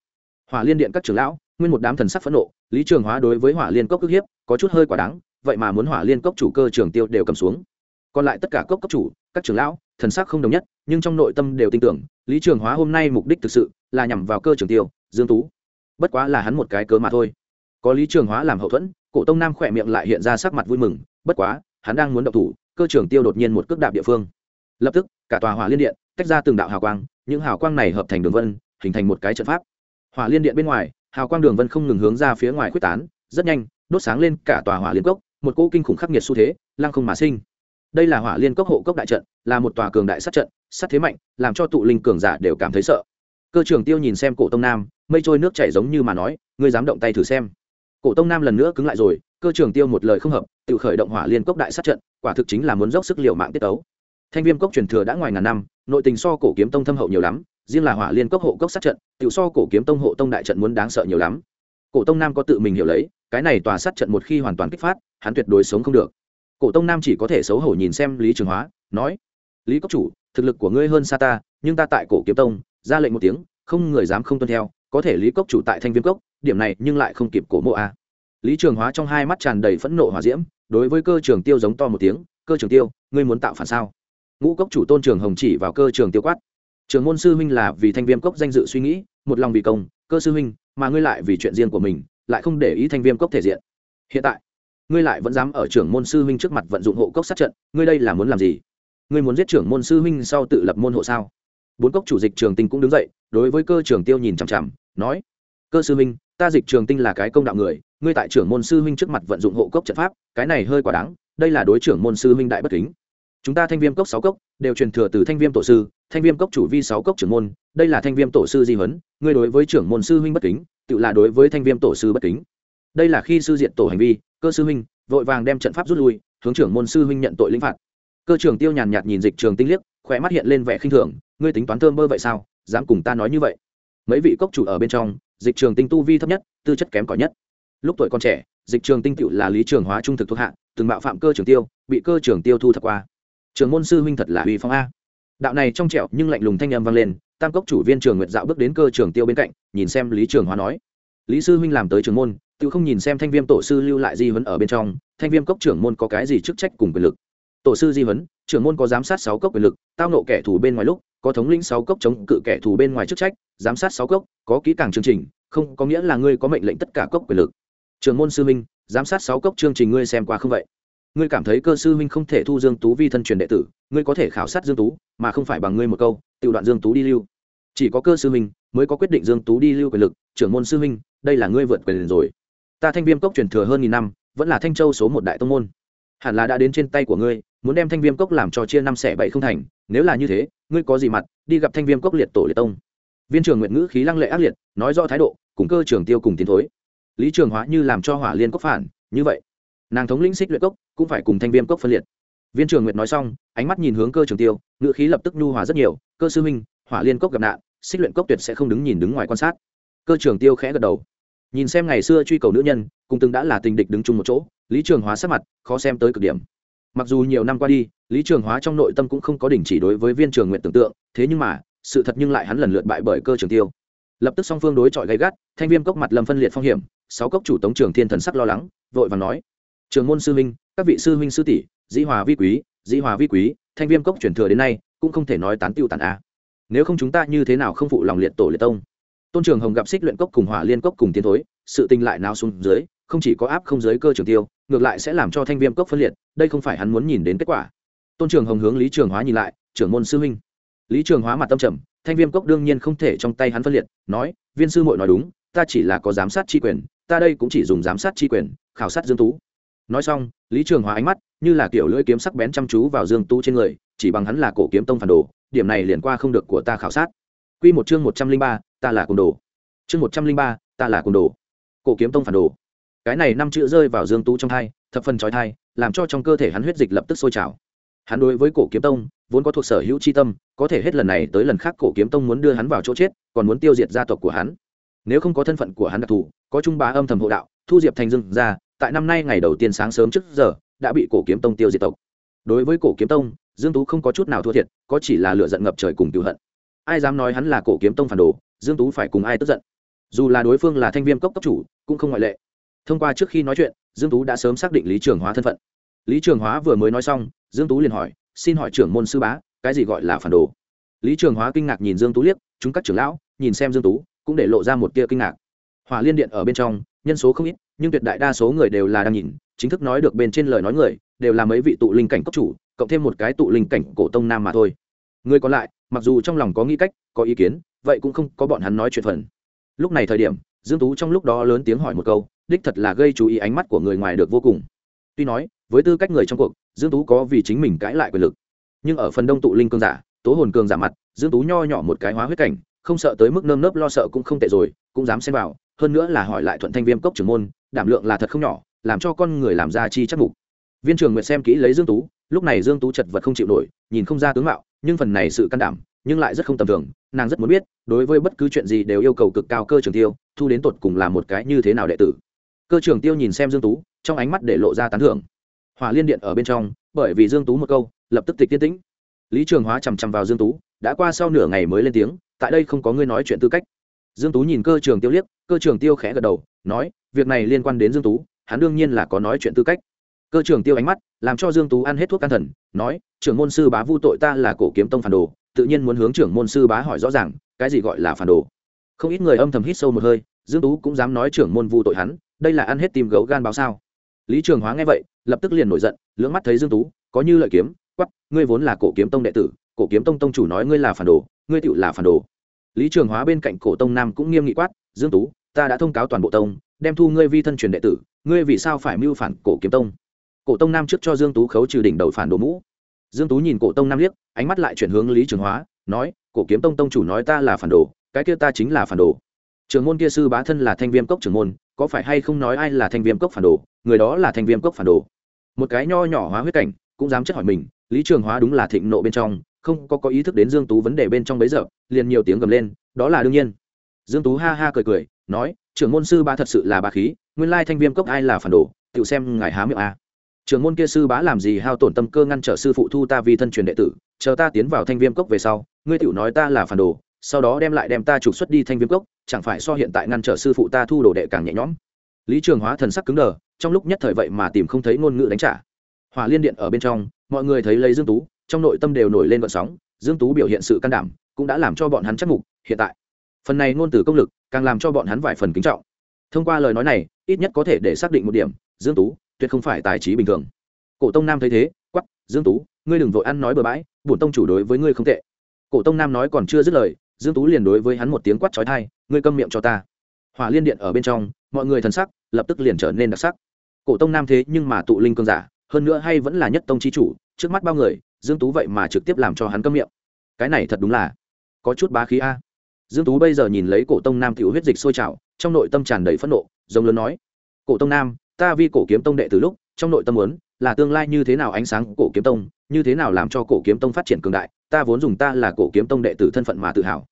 Hỏa liên điện các trưởng lão, nguyên một đám thần sắc phẫn nộ, lý trường hóa đối với hỏa liên cốc ức hiếp, có chút hơi quả đáng, vậy mà muốn hỏa liên cốc chủ cơ trường tiêu đều cầm xuống còn lại tất cả cốc cấp chủ, các trưởng lão, thần sắc không đồng nhất, nhưng trong nội tâm đều tin tưởng, lý trường hóa hôm nay mục đích thực sự là nhằm vào cơ trường tiêu, dương tú. Bất quá là hắn một cái cớ mà thôi. Có lý trường hóa làm hậu thuẫn, cổ tông nam khỏe miệng lại hiện ra sắc mặt vui mừng, bất quá, hắn đang muốn động thủ, cơ trường tiêu đột nhiên một cước đạp địa phương. Lập tức, cả tòa hỏa liên điện tách ra từng đạo hào quang, những hào quang này hợp thành đường vân, hình thành một cái trận pháp. Hỏa liên điện bên ngoài, hào quang đường vân không ngừng hướng ra phía ngoài quyết tán, rất nhanh, đốt sáng lên cả tòa hỏa liên cốc, một cỗ kinh khủng khắc nghiệt xu thế, lăng không mà sinh đây là hỏa liên cốc hộ cốc đại trận, là một tòa cường đại sát trận, sát thế mạnh, làm cho tụ linh cường giả đều cảm thấy sợ. Cơ trưởng tiêu nhìn xem cổ tông nam, mây trôi nước chảy giống như mà nói, ngươi dám động tay thử xem. Cổ tông nam lần nữa cứng lại rồi, cơ trưởng tiêu một lời không hợp, tự khởi động hỏa liên cốc đại sát trận, quả thực chính là muốn dốc sức liều mạng tiết tấu. Thanh viêm cốc truyền thừa đã ngoài ngàn năm, nội tình so cổ kiếm tông thâm hậu nhiều lắm, riêng là hỏa liên cốc hộ cốc sát trận, tự so cổ kiếm tông hộ tông đại trận muốn đáng sợ nhiều lắm. Cổ tông nam có tự mình hiểu lấy, cái này tòa sát trận một khi hoàn toàn kích phát, hắn tuyệt đối sống không được cổ tông nam chỉ có thể xấu hổ nhìn xem lý trường hóa, nói, lý cốc chủ, thực lực của ngươi hơn xa ta, nhưng ta tại cổ kiếm tông, ra lệnh một tiếng, không người dám không tuân theo, có thể lý cốc chủ tại thanh viêm cốc, điểm này nhưng lại không kịp cổ mộ a. Lý trường hóa trong hai mắt tràn đầy phẫn nộ hòa diễm, đối với cơ trường tiêu giống to một tiếng, cơ trường tiêu, ngươi muốn tạo phản sao? Ngũ cốc chủ tôn trường hồng chỉ vào cơ trường tiêu quát, trường môn sư huynh là vì thanh viêm cốc danh dự suy nghĩ, một lòng vì công, cơ sư huynh, mà ngươi lại vì chuyện riêng của mình, lại không để ý thanh viêm cốc thể diện. Hiện tại ngươi lại vẫn dám ở trưởng môn sư huynh trước mặt vận dụng hộ cốc sát trận, ngươi đây là muốn làm gì? Ngươi muốn giết trưởng môn sư huynh sau tự lập môn hộ sao? Bốn cốc chủ dịch trường tinh cũng đứng dậy, đối với cơ trường tiêu nhìn chằm chằm, nói, cơ sư huynh, ta dịch trường tinh là cái công đạo người, ngươi tại trưởng môn sư huynh trước mặt vận dụng hộ cốc trận pháp, cái này hơi quá đáng, đây là đối trưởng môn sư huynh đại bất kính. Chúng ta thanh viêm cốc sáu cốc, đều truyền thừa từ thanh viêm tổ sư, thanh viêm cốc chủ vi sáu cốc trưởng môn, đây là thanh viêm tổ sư di huấn, ngươi đối với trưởng môn sư huynh bất kính, tự là đối với thanh viêm tổ sư bất kính. Đây là khi sư diện tổ hành vi cơ sư huynh, vội vàng đem trận pháp rút lui, hướng trưởng môn sư huynh nhận tội lĩnh phạt. Cơ trưởng tiêu nhàn nhạt nhìn dịch trường tinh liếc khỏe mắt hiện lên vẻ khinh thường, ngươi tính toán thơm bơ vậy sao, dám cùng ta nói như vậy? Mấy vị cốc chủ ở bên trong, dịch trường tinh tu vi thấp nhất, tư chất kém cỏi nhất. Lúc tuổi còn trẻ, dịch trường tinh cựu là lý trường hóa trung thực thuộc hạ, từng mạo phạm cơ trường tiêu, bị cơ trường tiêu thu thập qua. Trường môn sư huynh thật là uy phong a. Đạo này trong trẻo nhưng lạnh lùng thanh âm vang lên, tam cốc chủ viên trường nguyệt dạo bước đến cơ trường tiêu bên cạnh, nhìn xem lý trường hóa nói. Lý sư huynh làm tới trường môn tự không nhìn xem thanh viêm tổ sư lưu lại di huấn ở bên trong, thanh viêm cốc trưởng môn có cái gì chức trách cùng quyền lực? Tổ sư di huấn, trưởng môn có giám sát sáu cốc quyền lực, tao nộ kẻ thù bên ngoài lúc, có thống lĩnh sáu cốc chống cự kẻ thù bên ngoài chức trách, giám sát sáu cốc, có kỹ càng chương trình, không, có nghĩa là ngươi có mệnh lệnh tất cả cốc quyền lực. Trưởng môn sư minh giám sát sáu cốc chương trình ngươi xem qua không vậy? Ngươi cảm thấy cơ sư minh không thể thu dương tú vi thân truyền đệ tử, ngươi có thể khảo sát dương tú, mà không phải bằng ngươi một câu tự đoạn dương tú đi lưu. Chỉ có cơ sư minh mới có quyết định dương tú đi lưu quyền lực, trưởng môn sư minh đây là ngươi vượt quyền rồi ta thanh viêm cốc truyền thừa hơn nghìn năm, vẫn là thanh châu số một đại tông môn. Hẳn là đã đến trên tay của ngươi, muốn đem thanh viêm cốc làm cho chia năm xẻ bảy không thành, nếu là như thế, ngươi có gì mặt, đi gặp thanh viêm cốc liệt tổ liệt tông. Viên trưởng nguyện ngữ khí lăng lệ ác liệt, nói rõ thái độ, cùng cơ trường tiêu cùng tiến thối. Lý trường hóa như làm cho hỏa liên cốc phản, như vậy, nàng thống lĩnh xích luyện cốc, cũng phải cùng thanh viêm cốc phân liệt. Viên trường nguyện nói xong, ánh mắt nhìn hướng cơ trường tiêu, ngữ khí lập tức nhu hòa rất nhiều, cơ sư minh hỏa liên cốc gặp nạn, xích luyện cốc tuyệt sẽ không đứng nhìn đứng ngoài quan sát. Cơ trường tiêu khẽ gật đầu nhìn xem ngày xưa truy cầu nữ nhân, cùng từng đã là tình địch đứng chung một chỗ, lý trường hóa sắc mặt khó xem tới cực điểm. Mặc dù nhiều năm qua đi, lý trường hóa trong nội tâm cũng không có đình chỉ đối với viên trường nguyện tưởng tượng, thế nhưng mà, sự thật nhưng lại hắn lần lượt bại bởi cơ trường tiêu. Lập tức song phương đối chọi gay gắt, thanh viêm cốc mặt lâm phân liệt phong hiểm, sáu cốc chủ tống trường thiên thần sắc lo lắng, vội và nói, trường môn sư huynh, các vị sư huynh sư tỷ, dĩ hòa vi quý, dĩ hòa vi quý, thanh viêm cốc chuyển thừa đến nay, cũng không thể nói tán tiêu tàn a. Nếu không chúng ta như thế nào không phụ lòng liệt tổ liệt tông? Tôn trường hồng gặp xích luyện cốc cùng hỏa liên cốc cùng tiến thối, sự tình lại nào xuống dưới, không chỉ có áp không giới cơ trường tiêu, ngược lại sẽ làm cho thanh viêm cốc phân liệt, đây không phải hắn muốn nhìn đến kết quả. Tôn trường hồng hướng lý trường hóa nhìn lại, trưởng môn sư huynh. Lý trường hóa mặt tâm trầm, thanh viêm cốc đương nhiên không thể trong tay hắn phân liệt, nói, viên sư mội nói đúng, ta chỉ là có giám sát tri quyền, ta đây cũng chỉ dùng giám sát tri quyền, khảo sát dương tú. Nói xong, lý trường hóa ánh mắt như là kiểu lưỡi kiếm sắc bén chăm chú vào dương tú trên người, chỉ bằng hắn là cổ kiếm tông phản đồ, điểm này liền qua không được của ta khảo sát. Quy một chương một trăm linh ba ta là côn đồ. Chương một trăm linh ba, ta là côn đồ. Cổ kiếm tông phản đồ. Cái này năm chữ rơi vào dương tú trong thai, thập phần trói thai, làm cho trong cơ thể hắn huyết dịch lập tức sôi trào. Hắn đối với cổ kiếm tông, vốn có thuộc sở hữu c h i tâm, có thể hết lần này tới lần khác cổ kiếm tông muốn đưa hắn vào chỗ chết, còn muốn tiêu diệt gia tộc của hắn. Nếu không có thân phận của hắn đặc thù, có trung bá âm thầm hộ đạo, thu diệp thành dưng ra tại năm nay ngày đầu tiên sáng sớm trước giờ, đã bị cổ kiếm tông tiêu diệt tộc. Đối với cổ kiếm tông, dương tú không có chút nào thua thiệt, có chỉ là lựa giận ngập trời cùng tiêu hận. Ai dám nói hắn là cổ kiếm tông phản đồ dương tú phải cùng ai tức giận? Dù là đối phương là thanh viêm cốc cấp chủ, cũng không ngoại lệ. Thông qua trước khi nói chuyện, dương tú đã sớm xác định lý trường hóa thân phận. Lý trường hóa vừa mới nói xong, dương tú liền hỏi, xin hỏi trưởng môn sư bá, cái gì gọi là phản đồ? Lý trường hóa kinh ngạc nhìn dương tú liếc, chúng các trưởng lão, nhìn xem dương tú, cũng để lộ ra một tia kinh ngạc. Hỏa liên điện ở bên trong, nhân số không ít, nhưng tuyệt đại đa số người đều là đang nhìn, chính thức nói được bên trên lời nói người, đều là mấy vị tụ linh cảnh cấp chủ, cộng thêm một cái tụ linh cảnh cổ tông nam mà thôi. Người còn lại, mặc dù trong lòng có nghĩ cách, có ý kiến vậy cũng không có bọn hắn nói chuyện phần. Lúc này thời điểm, dương tú trong lúc đó lớn tiếng hỏi một câu, đích thật là gây chú ý ánh mắt của người ngoài được vô cùng. Tuy nói, với tư cách người trong cuộc, dương tú có vì chính mình cãi lại quyền lực. Nhưng ở phần đông tụ linh cương giả, tố hồn cường giả mặt, dương tú nho nhỏ một cái hóa huyết cảnh, không sợ tới mức nơm nớp lo sợ cũng không tệ rồi, cũng dám xem vào, hơn nữa là hỏi lại thuận thanh viêm cốc trưởng môn, đảm lượng là thật không nhỏ, làm cho con người làm ra chi chắc mục. Viên trường nguyệt xem kỹ lấy dương tú, lúc này dương tú chật vật không chịu nổi, nhìn không ra tướng mạo, nhưng phần này sự can đảm nhưng lại rất không tầm thường, nàng rất muốn biết, đối với bất cứ chuyện gì đều yêu cầu cực cao cơ trường tiêu, thu đến tột cùng là một cái như thế nào đệ tử. Cơ trường tiêu nhìn xem dương tú, trong ánh mắt để lộ ra tán thưởng. Hỏa liên điện ở bên trong, bởi vì dương tú một câu, lập tức tịch tiên tĩnh. Lý trường hóa chằm chằm vào dương tú, đã qua sau nửa ngày mới lên tiếng, tại đây không có người nói chuyện tư cách. Dương tú nhìn cơ trường tiêu liếc, cơ trường tiêu khẽ gật đầu, nói, việc này liên quan đến dương tú, hắn đương nhiên là có nói chuyện tư cách. Cơ trường tiêu ánh mắt, làm cho dương tú ăn hết thuốc can thần, nói, trưởng môn sư bá vu tội ta là cổ kiếm tông phản đồ tự nhiên muốn hướng trưởng môn sư bá hỏi rõ ràng, cái gì gọi là phản đồ. Không ít người âm thầm hít sâu một hơi, dương tú cũng dám nói trưởng môn vu tội hắn, đây là ăn hết tim gấu gan báo sao. Lý trường hóa nghe vậy, lập tức liền nổi giận, lưỡng mắt thấy dương tú, có như lợi kiếm quắp ngươi vốn là cổ kiếm tông đệ tử, cổ kiếm tông tông chủ nói ngươi là phản đồ, ngươi tựu là phản đồ. Lý trường hóa bên cạnh cổ tông nam cũng nghiêm nghị quát, dương tú, ta đã thông cáo toàn bộ tông, đem thu ngươi vi thân truyền đệ tử, ngươi vì sao phải mưu phản cổ kiếm tông? Cổ tông nam trước cho dương tú khấu trừ đỉnh đầu phản đồ mũ dương tú nhìn cổ tông nam liếc, ánh mắt lại chuyển hướng lý trường hóa, nói, cổ kiếm tông tông chủ nói ta là phản đồ, cái kia ta chính là phản đồ. Trường môn kia sư bá thân là thanh viêm cốc trưởng môn, có phải hay không nói ai là thanh viêm cốc phản đồ? Người đó là thanh viêm cốc phản đồ. Một cái nho nhỏ hóa huyết cảnh, cũng dám chất hỏi mình, lý trường hóa đúng là thịnh nộ bên trong, không có có ý thức đến dương tú vấn đề bên trong bấy giờ, liền nhiều tiếng gầm lên, đó là đương nhiên. Dương tú ha ha cười cười, nói, trưởng môn sư bá thật sự là bá khí, nguyên lai thanh viêm cốc ai là phản đồ tự xem ngài há miệng a trưởng môn kia sư bá làm gì hao tổn tâm cơ ngăn trở sư phụ thu ta vì thân truyền đệ tử, chờ ta tiến vào thanh viêm cốc về sau, ngươi tiểu nói ta là phản đồ, sau đó đem lại đem ta trục xuất đi thanh viêm cốc, chẳng phải so hiện tại ngăn trở sư phụ ta thu đồ đệ càng nhẹ nhõm. Lý trường hóa thần sắc cứng đờ, trong lúc nhất thời vậy mà tìm không thấy ngôn ngữ đánh trả. Hỏa liên điện ở bên trong, mọi người thấy lấy dương tú, trong nội tâm đều nổi lên vận sóng, dương tú biểu hiện sự can đảm, cũng đã làm cho bọn hắn chắc mục hiện tại. Phần này ngôn từ công lực, càng làm cho bọn hắn vài phần kính trọng. Thông qua lời nói này, ít nhất có thể để xác định một điểm, dương tú tuyệt không phải tài trí bình thường. Cổ tông nam thấy thế quắp dương tú, ngươi đừng vội ăn nói bừa bãi, bổn tông chủ đối với ngươi không tệ. Cổ tông nam nói còn chưa dứt lời, dương tú liền đối với hắn một tiếng quát trói thai ngươi câm miệng cho ta. Hỏa liên điện ở bên trong, mọi người thần sắc lập tức liền trở nên đặc sắc. Cổ tông nam thế nhưng mà tụ linh cương giả, hơn nữa hay vẫn là nhất tông chi chủ, trước mắt bao người, dương tú vậy mà trực tiếp làm cho hắn câm miệng. Cái này thật đúng là có chút bá khí a. Dương tú bây giờ nhìn lấy cổ tông nam tiểu huyết dịch sôi trào, trong nội tâm tràn đầy phẫn nộ, giống lớn nói, cổ tông nam ta vi cổ kiếm tông đệ từ lúc, trong nội tâm muốn, là tương lai như thế nào ánh sáng cổ kiếm tông, như thế nào làm cho cổ kiếm tông phát triển cường đại, ta vốn dùng ta là cổ kiếm tông đệ tử thân phận mà tự hào.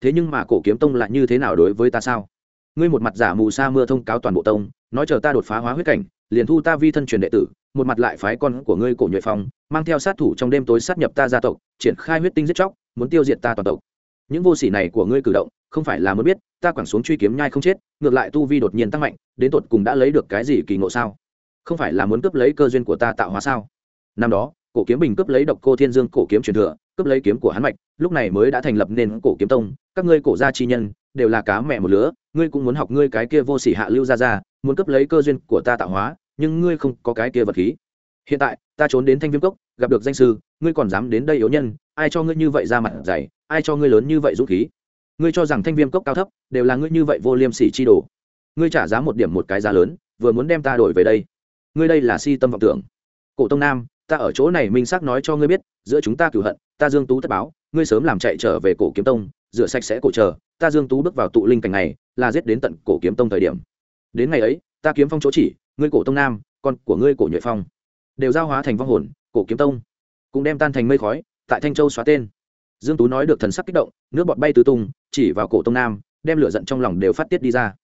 Thế nhưng mà cổ kiếm tông lại như thế nào đối với ta sao? Ngươi một mặt giả mù sa mưa thông cáo toàn bộ tông, nói chờ ta đột phá hóa huyết cảnh, liền thu ta vi thân truyền đệ tử, một mặt lại phái con của ngươi cổ nhuệ phong, mang theo sát thủ trong đêm tối sát nhập ta gia tộc, triển khai huyết tinh giết chóc, muốn tiêu diệt ta toàn tộc những vô sỉ này của ngươi cử động, không phải là muốn biết, ta quẳng xuống truy kiếm nhai không chết, ngược lại tu vi đột nhiên tăng mạnh, đến tột cùng đã lấy được cái gì kỳ ngộ sao? Không phải là muốn cướp lấy cơ duyên của ta tạo hóa sao? Năm đó, cổ kiếm bình cướp lấy độc cô thiên dương cổ kiếm truyền thừa, cướp lấy kiếm của hắn mạch, lúc này mới đã thành lập nên cổ kiếm tông, các ngươi cổ gia chi nhân, đều là cá mẹ một lứa, ngươi cũng muốn học ngươi cái kia vô sỉ hạ lưu ra ra muốn cướp lấy cơ duyên của ta tạo hóa, nhưng ngươi không có cái kia vật khí. Hiện tại, ta trốn đến thanh viêm cốc, gặp được danh sư, ngươi còn dám đến đây yếu nhân ai cho ngươi như vậy ra mặt dày, ai cho ngươi lớn như vậy dũng khí? Ngươi cho rằng thanh viêm cốc cao thấp đều là ngươi như vậy vô liêm sỉ chi đồ. Ngươi trả giá một điểm một cái giá lớn, vừa muốn đem ta đổi về đây. Ngươi đây là si tâm vọng tưởng. Cổ tông nam, ta ở chỗ này minh xác nói cho ngươi biết, giữa chúng ta cửu hận, ta dương tú tất báo, ngươi sớm làm chạy trở về cổ kiếm tông, rửa sạch sẽ cổ chờ, ta dương tú bước vào tụ linh cảnh này, là giết đến tận cổ kiếm tông thời điểm. Đến ngày ấy, ta kiếm phong chỗ chỉ, ngươi cổ tông nam, con của ngươi cổ nhuệ phong, đều giao hóa thành vong hồn, cổ kiếm tông, cũng đem tan thành mây khói tại thanh châu xóa tên. Dương tú nói được thần sắc kích động, nước bọt bay tứ tung, chỉ vào cổ tông nam, đem lửa giận trong lòng đều phát tiết đi ra.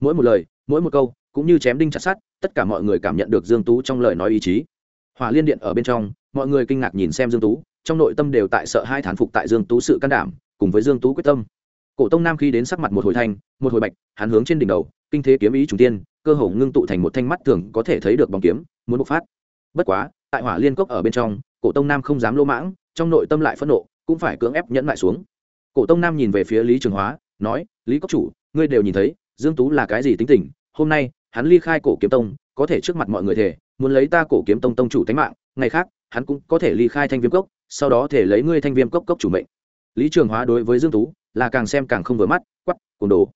Mỗi một lời, mỗi một câu, cũng như chém đinh chặt sắt, tất cả mọi người cảm nhận được dương tú trong lời nói ý chí. Hỏa liên điện ở bên trong, mọi người kinh ngạc nhìn xem dương tú, trong nội tâm đều tại sợ hai thán phục tại dương tú sự can đảm, cùng với dương tú quyết tâm. Cổ tông nam khi đến sắc mặt một hồi thanh, một hồi bạch, hắn hướng trên đỉnh đầu, kinh thế kiếm ý trùng tiên, cơ hồ ngưng tụ thành một thanh mắt thường có thể thấy được bóng kiếm, muốn bộc phát. Bất quá, tại hỏa liên cốc ở bên trong cổ tông nam không dám lỗ mãng, trong nội tâm lại phẫn nộ, cũng phải cưỡng ép nhẫn lại xuống. Cổ tông nam nhìn về phía lý trường hóa, nói, lý cốc chủ, ngươi đều nhìn thấy, dương tú là cái gì tính tình? Hôm nay, hắn ly khai cổ kiếm tông, có thể trước mặt mọi người thể muốn lấy ta cổ kiếm tông tông chủ thánh mạng, ngày khác, hắn cũng có thể ly khai thanh viêm cốc, sau đó thể lấy ngươi thanh viêm cốc cốc chủ mệnh. Lý trường hóa đối với dương tú là càng xem càng không vừa mắt quắp cùng đồ.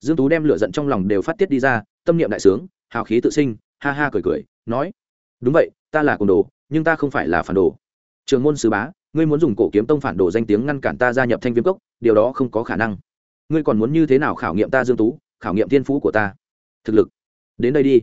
Dương tú đem lửa giận trong lòng đều phát tiết đi ra, tâm niệm đại sướng, hào khí tự sinh, ha ha cười cười, nói, đúng vậy, ta là cùng đồ nhưng ta không phải là phản đồ. Trường môn sứ bá, ngươi muốn dùng cổ kiếm tông phản đồ danh tiếng ngăn cản ta gia nhập thanh viêm cốc, điều đó không có khả năng. Ngươi còn muốn như thế nào khảo nghiệm ta dương tú, khảo nghiệm thiên phú của ta? Thực lực. Đến đây đi.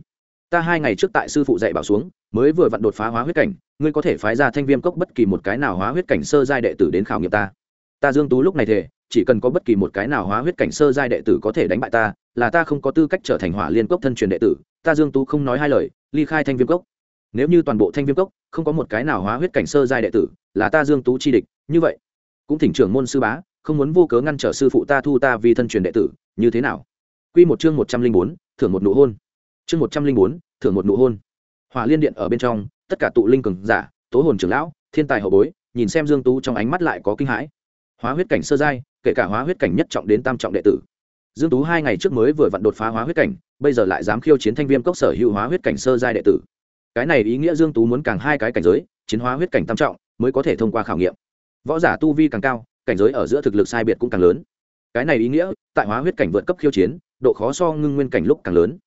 Ta hai ngày trước tại sư phụ dạy bảo xuống, mới vừa vặn đột phá hóa huyết cảnh, ngươi có thể phái ra thanh viêm cốc bất kỳ một cái nào hóa huyết cảnh sơ giai đệ tử đến khảo nghiệm ta. Ta dương tú lúc này thể chỉ cần có bất kỳ một cái nào hóa huyết cảnh sơ giai đệ tử có thể đánh bại ta, là ta không có tư cách trở thành hỏa liên cốc thân truyền đệ tử. Ta dương tú không nói hai lời, ly khai thanh viêm cốc. Nếu như toàn bộ thanh viêm cốc không có một cái nào hóa huyết cảnh sơ giai đệ tử, là ta dương tú chi địch, như vậy, cũng thỉnh trưởng môn sư bá, không muốn vô cớ ngăn trở sư phụ ta thu ta vì thân truyền đệ tử, như thế nào? Quy một chương một trăm linh bốn, thưởng một nụ hôn. Chương một trăm linh bốn, thưởng một nụ hôn. Hỏa liên điện ở bên trong, tất cả tụ linh cường giả, tố hồn trưởng lão, thiên tài hậu bối, nhìn xem dương tú trong ánh mắt lại có kinh hãi. Hóa huyết cảnh sơ giai, kể cả hóa huyết cảnh nhất trọng đến tam trọng đệ tử. Dương tú hai ngày trước mới vừa vặn đột phá hóa huyết cảnh, bây giờ lại dám khiêu chiến thanh viêm cốc sở hữu hóa huyết cảnh sơ giai đệ tử cái này ý nghĩa dương tú muốn càng hai cái cảnh giới, chiến hóa huyết cảnh tam trọng, mới có thể thông qua khảo nghiệm. Võ giả tu vi càng cao, cảnh giới ở giữa thực lực sai biệt cũng càng lớn. Cái này ý nghĩa, tại hóa huyết cảnh vượt cấp khiêu chiến, độ khó so ngưng nguyên cảnh lúc càng lớn.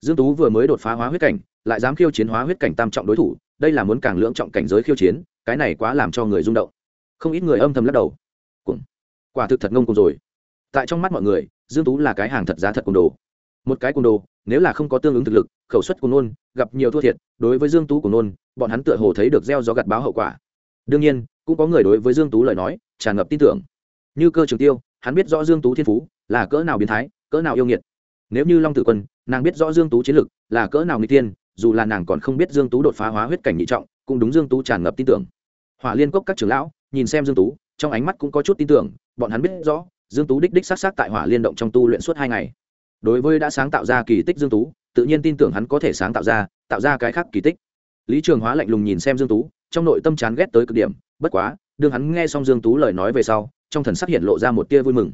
Dương tú vừa mới đột phá hóa huyết cảnh, lại dám khiêu chiến hóa huyết cảnh tam trọng đối thủ, đây là muốn càng lưỡng trọng cảnh giới khiêu chiến, cái này quá làm cho người rung động. Không ít người âm thầm lắc đầu. Cũng quả thực thật ngông cùng rồi. Tại trong mắt mọi người, dương tú là cái hàng thật giá thật cùng đồ một cái cùng đồ, nếu là không có tương ứng thực lực, khẩu suất của nôn, gặp nhiều thua thiệt, đối với dương tú của nôn, bọn hắn tựa hồ thấy được gieo gió gặt báo hậu quả. Đương nhiên, cũng có người đối với dương tú lời nói, tràn ngập tin tưởng. Như cơ trường tiêu, hắn biết rõ dương tú thiên phú, là cỡ nào biến thái, cỡ nào yêu nghiệt. Nếu như long tử quân, nàng biết rõ dương tú chiến lực, là cỡ nào nguy tiên dù là nàng còn không biết dương tú đột phá hóa huyết cảnh nhị trọng, cũng đúng dương tú tràn ngập tin tưởng. Hỏa liên cốc các trưởng lão, nhìn xem dương tú, trong ánh mắt cũng có chút tin tưởng, bọn hắn biết rõ, dương tú đích đích sát sát tại hỏa liên động trong tu luyện suốt hai ngày đối với đã sáng tạo ra kỳ tích dương tú, tự nhiên tin tưởng hắn có thể sáng tạo ra tạo ra cái khác kỳ tích. Lý trường hóa lạnh lùng nhìn xem dương tú, trong nội tâm chán ghét tới cực điểm, bất quá, đương hắn nghe xong dương tú lời nói về sau, trong thần sắc hiện lộ ra một tia vui mừng.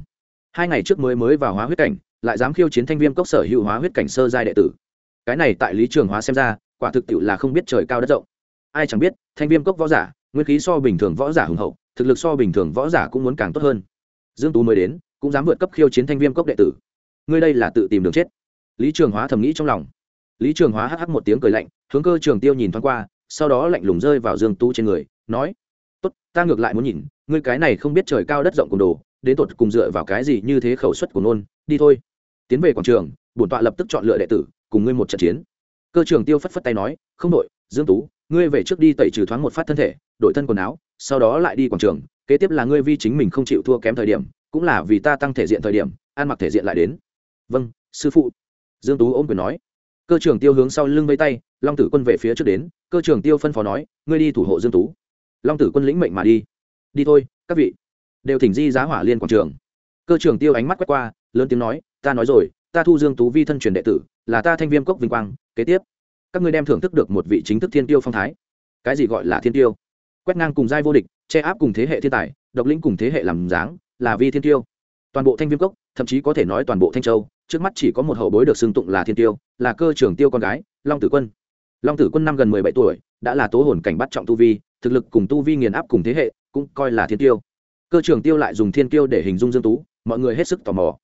Hai ngày trước mới mới vào hóa huyết cảnh, lại dám khiêu chiến thanh viêm cốc sở hữu hóa huyết cảnh sơ giai đệ tử. Cái này tại lý trường hóa xem ra, quả thực tiệu là không biết trời cao đất rộng. Ai chẳng biết, thanh viêm cốc võ giả, nguyên khí so bình thường võ giả hùng hậu, thực lực so bình thường võ giả cũng muốn càng tốt hơn. Dương tú mới đến, cũng dám vượt cấp khiêu chiến thanh viêm cốc đệ tử ngươi đây là tự tìm đường chết. Lý trường hóa thầm nghĩ trong lòng. Lý trường hóa hh một tiếng cười lạnh, hướng cơ trường tiêu nhìn thoáng qua, sau đó lạnh lùng rơi vào dương tú trên người, nói, tốt, ta ngược lại muốn nhìn, ngươi cái này không biết trời cao đất rộng cùng đồ, đến tột cùng dựa vào cái gì như thế khẩu suất của nôn, đi thôi. Tiến về quảng trường, bổn tọa lập tức chọn lựa đệ tử, cùng ngươi một trận chiến. Cơ trường tiêu phất phất tay nói, không đội, dương tú, ngươi về trước đi tẩy trừ thoáng một phát thân thể, đổi thân quần áo, sau đó lại đi quảng trường, kế tiếp là ngươi vi chính mình không chịu thua kém thời điểm, cũng là vì ta tăng thể diện thời điểm, ăn mặc thể diện lại đến vâng sư phụ. Dương tú ôm quyền nói. Cơ trưởng tiêu hướng sau lưng vây tay, long tử quân về phía trước đến. Cơ trưởng tiêu phân phó nói, ngươi đi thủ hộ dương tú. Long tử quân lĩnh mệnh mà đi. Đi thôi, các vị. Đều thỉnh di giá hỏa liên quảng trường. Cơ trưởng tiêu ánh mắt quét qua, lớn tiếng nói, ta nói rồi, ta thu dương tú vi thân truyền đệ tử, là ta thanh viêm cốc vinh quang, kế tiếp, các ngươi đem thưởng thức được một vị chính thức thiên tiêu phong thái. Cái gì gọi là thiên tiêu? Quét ngang cùng giai vô địch, che áp cùng thế hệ thiên tài, độc lĩnh cùng thế hệ làm dáng, là vi thiên tiêu. Toàn bộ thanh viêm cốc, thậm chí có thể nói toàn bộ thanh châu trước mắt chỉ có một hậu bối được xưng tụng là thiên tiêu, là cơ trưởng tiêu con gái, long tử quân. Long tử quân năm gần mười bảy tuổi, đã là tố hồn cảnh bắt trọng tu vi, thực lực cùng tu vi nghiền áp cùng thế hệ, cũng coi là thiên tiêu. Cơ trưởng tiêu lại dùng thiên tiêu để hình dung dương tú, mọi người hết sức tò mò.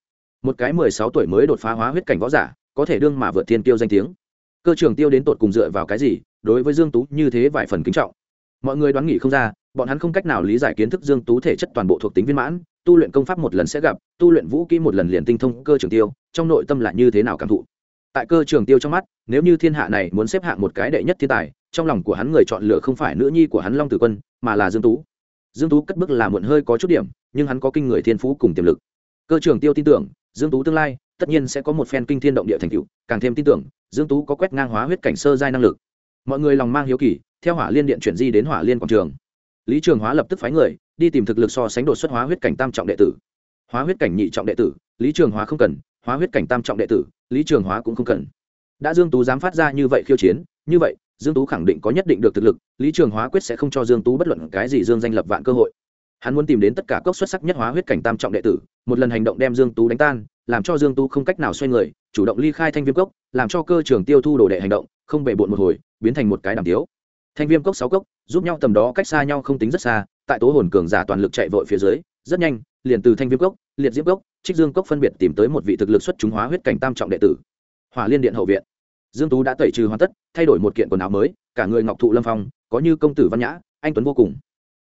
Một cái mười sáu tuổi mới đột phá hóa huyết cảnh võ giả, có thể đương mà vượt thiên tiêu danh tiếng. Cơ trưởng tiêu đến tột cùng dựa vào cái gì, đối với dương tú như thế vài phần kính trọng. Mọi người đoán nghĩ không ra bọn hắn không cách nào lý giải kiến thức dương tú thể chất toàn bộ thuộc tính viên mãn, tu luyện công pháp một lần sẽ gặp, tu luyện vũ kỹ một lần liền tinh thông cơ trường tiêu, trong nội tâm là như thế nào cảm thụ? Tại cơ trường tiêu trong mắt, nếu như thiên hạ này muốn xếp hạng một cái đệ nhất thiên tài, trong lòng của hắn người chọn lựa không phải nữ nhi của hắn long tử quân, mà là dương tú. Dương tú cất bước là muộn hơi có chút điểm, nhưng hắn có kinh người thiên phú cùng tiềm lực. Cơ Trường tiêu tin tưởng, dương tú tương lai tất nhiên sẽ có một phen kinh thiên động địa thành tựu, càng thêm tin tưởng, dương tú có quét ngang hóa huyết cảnh sơ giai năng lực. Mọi người lòng mang hiếu kỳ, theo hỏa liên điện chuyển di đến hỏa liên quảng trường lý trường hóa lập tức phái người, đi tìm thực lực so sánh đột xuất hóa huyết cảnh tam trọng đệ tử. Hóa huyết cảnh nhị trọng đệ tử, lý trường hóa không cần, hóa huyết cảnh tam trọng đệ tử, lý trường hóa cũng không cần. Đã dương tú dám phát ra như vậy khiêu chiến, như vậy, dương tú khẳng định có nhất định được thực lực, lý trường hóa quyết sẽ không cho dương tú bất luận cái gì dương danh lập vạn cơ hội. Hắn muốn tìm đến tất cả cốc xuất sắc nhất hóa huyết cảnh tam trọng đệ tử, một lần hành động đem dương tú đánh tan, làm cho dương tú không cách nào xoay người, chủ động ly khai thanh viêm cốc, làm cho cơ trường tiêu thu đồ đệ hành động, không bể bộn một hồi, biến thành một cái đàm tiếu. Thanh viêm cốc sáu cốc giúp nhau tầm đó cách xa nhau không tính rất xa, tại tố hồn cường giả toàn lực chạy vội phía dưới, rất nhanh, liền từ thanh viêm cốc, liệt diễm cốc, trích dương cốc phân biệt tìm tới một vị thực lực xuất chúng hóa huyết cảnh tam trọng đệ tử. Hỏa liên điện hậu viện. Dương tú đã tẩy trừ hoàn tất, thay đổi một kiện quần áo mới, cả người ngọc thụ lâm phong, có như công tử văn nhã, anh tuấn vô cùng.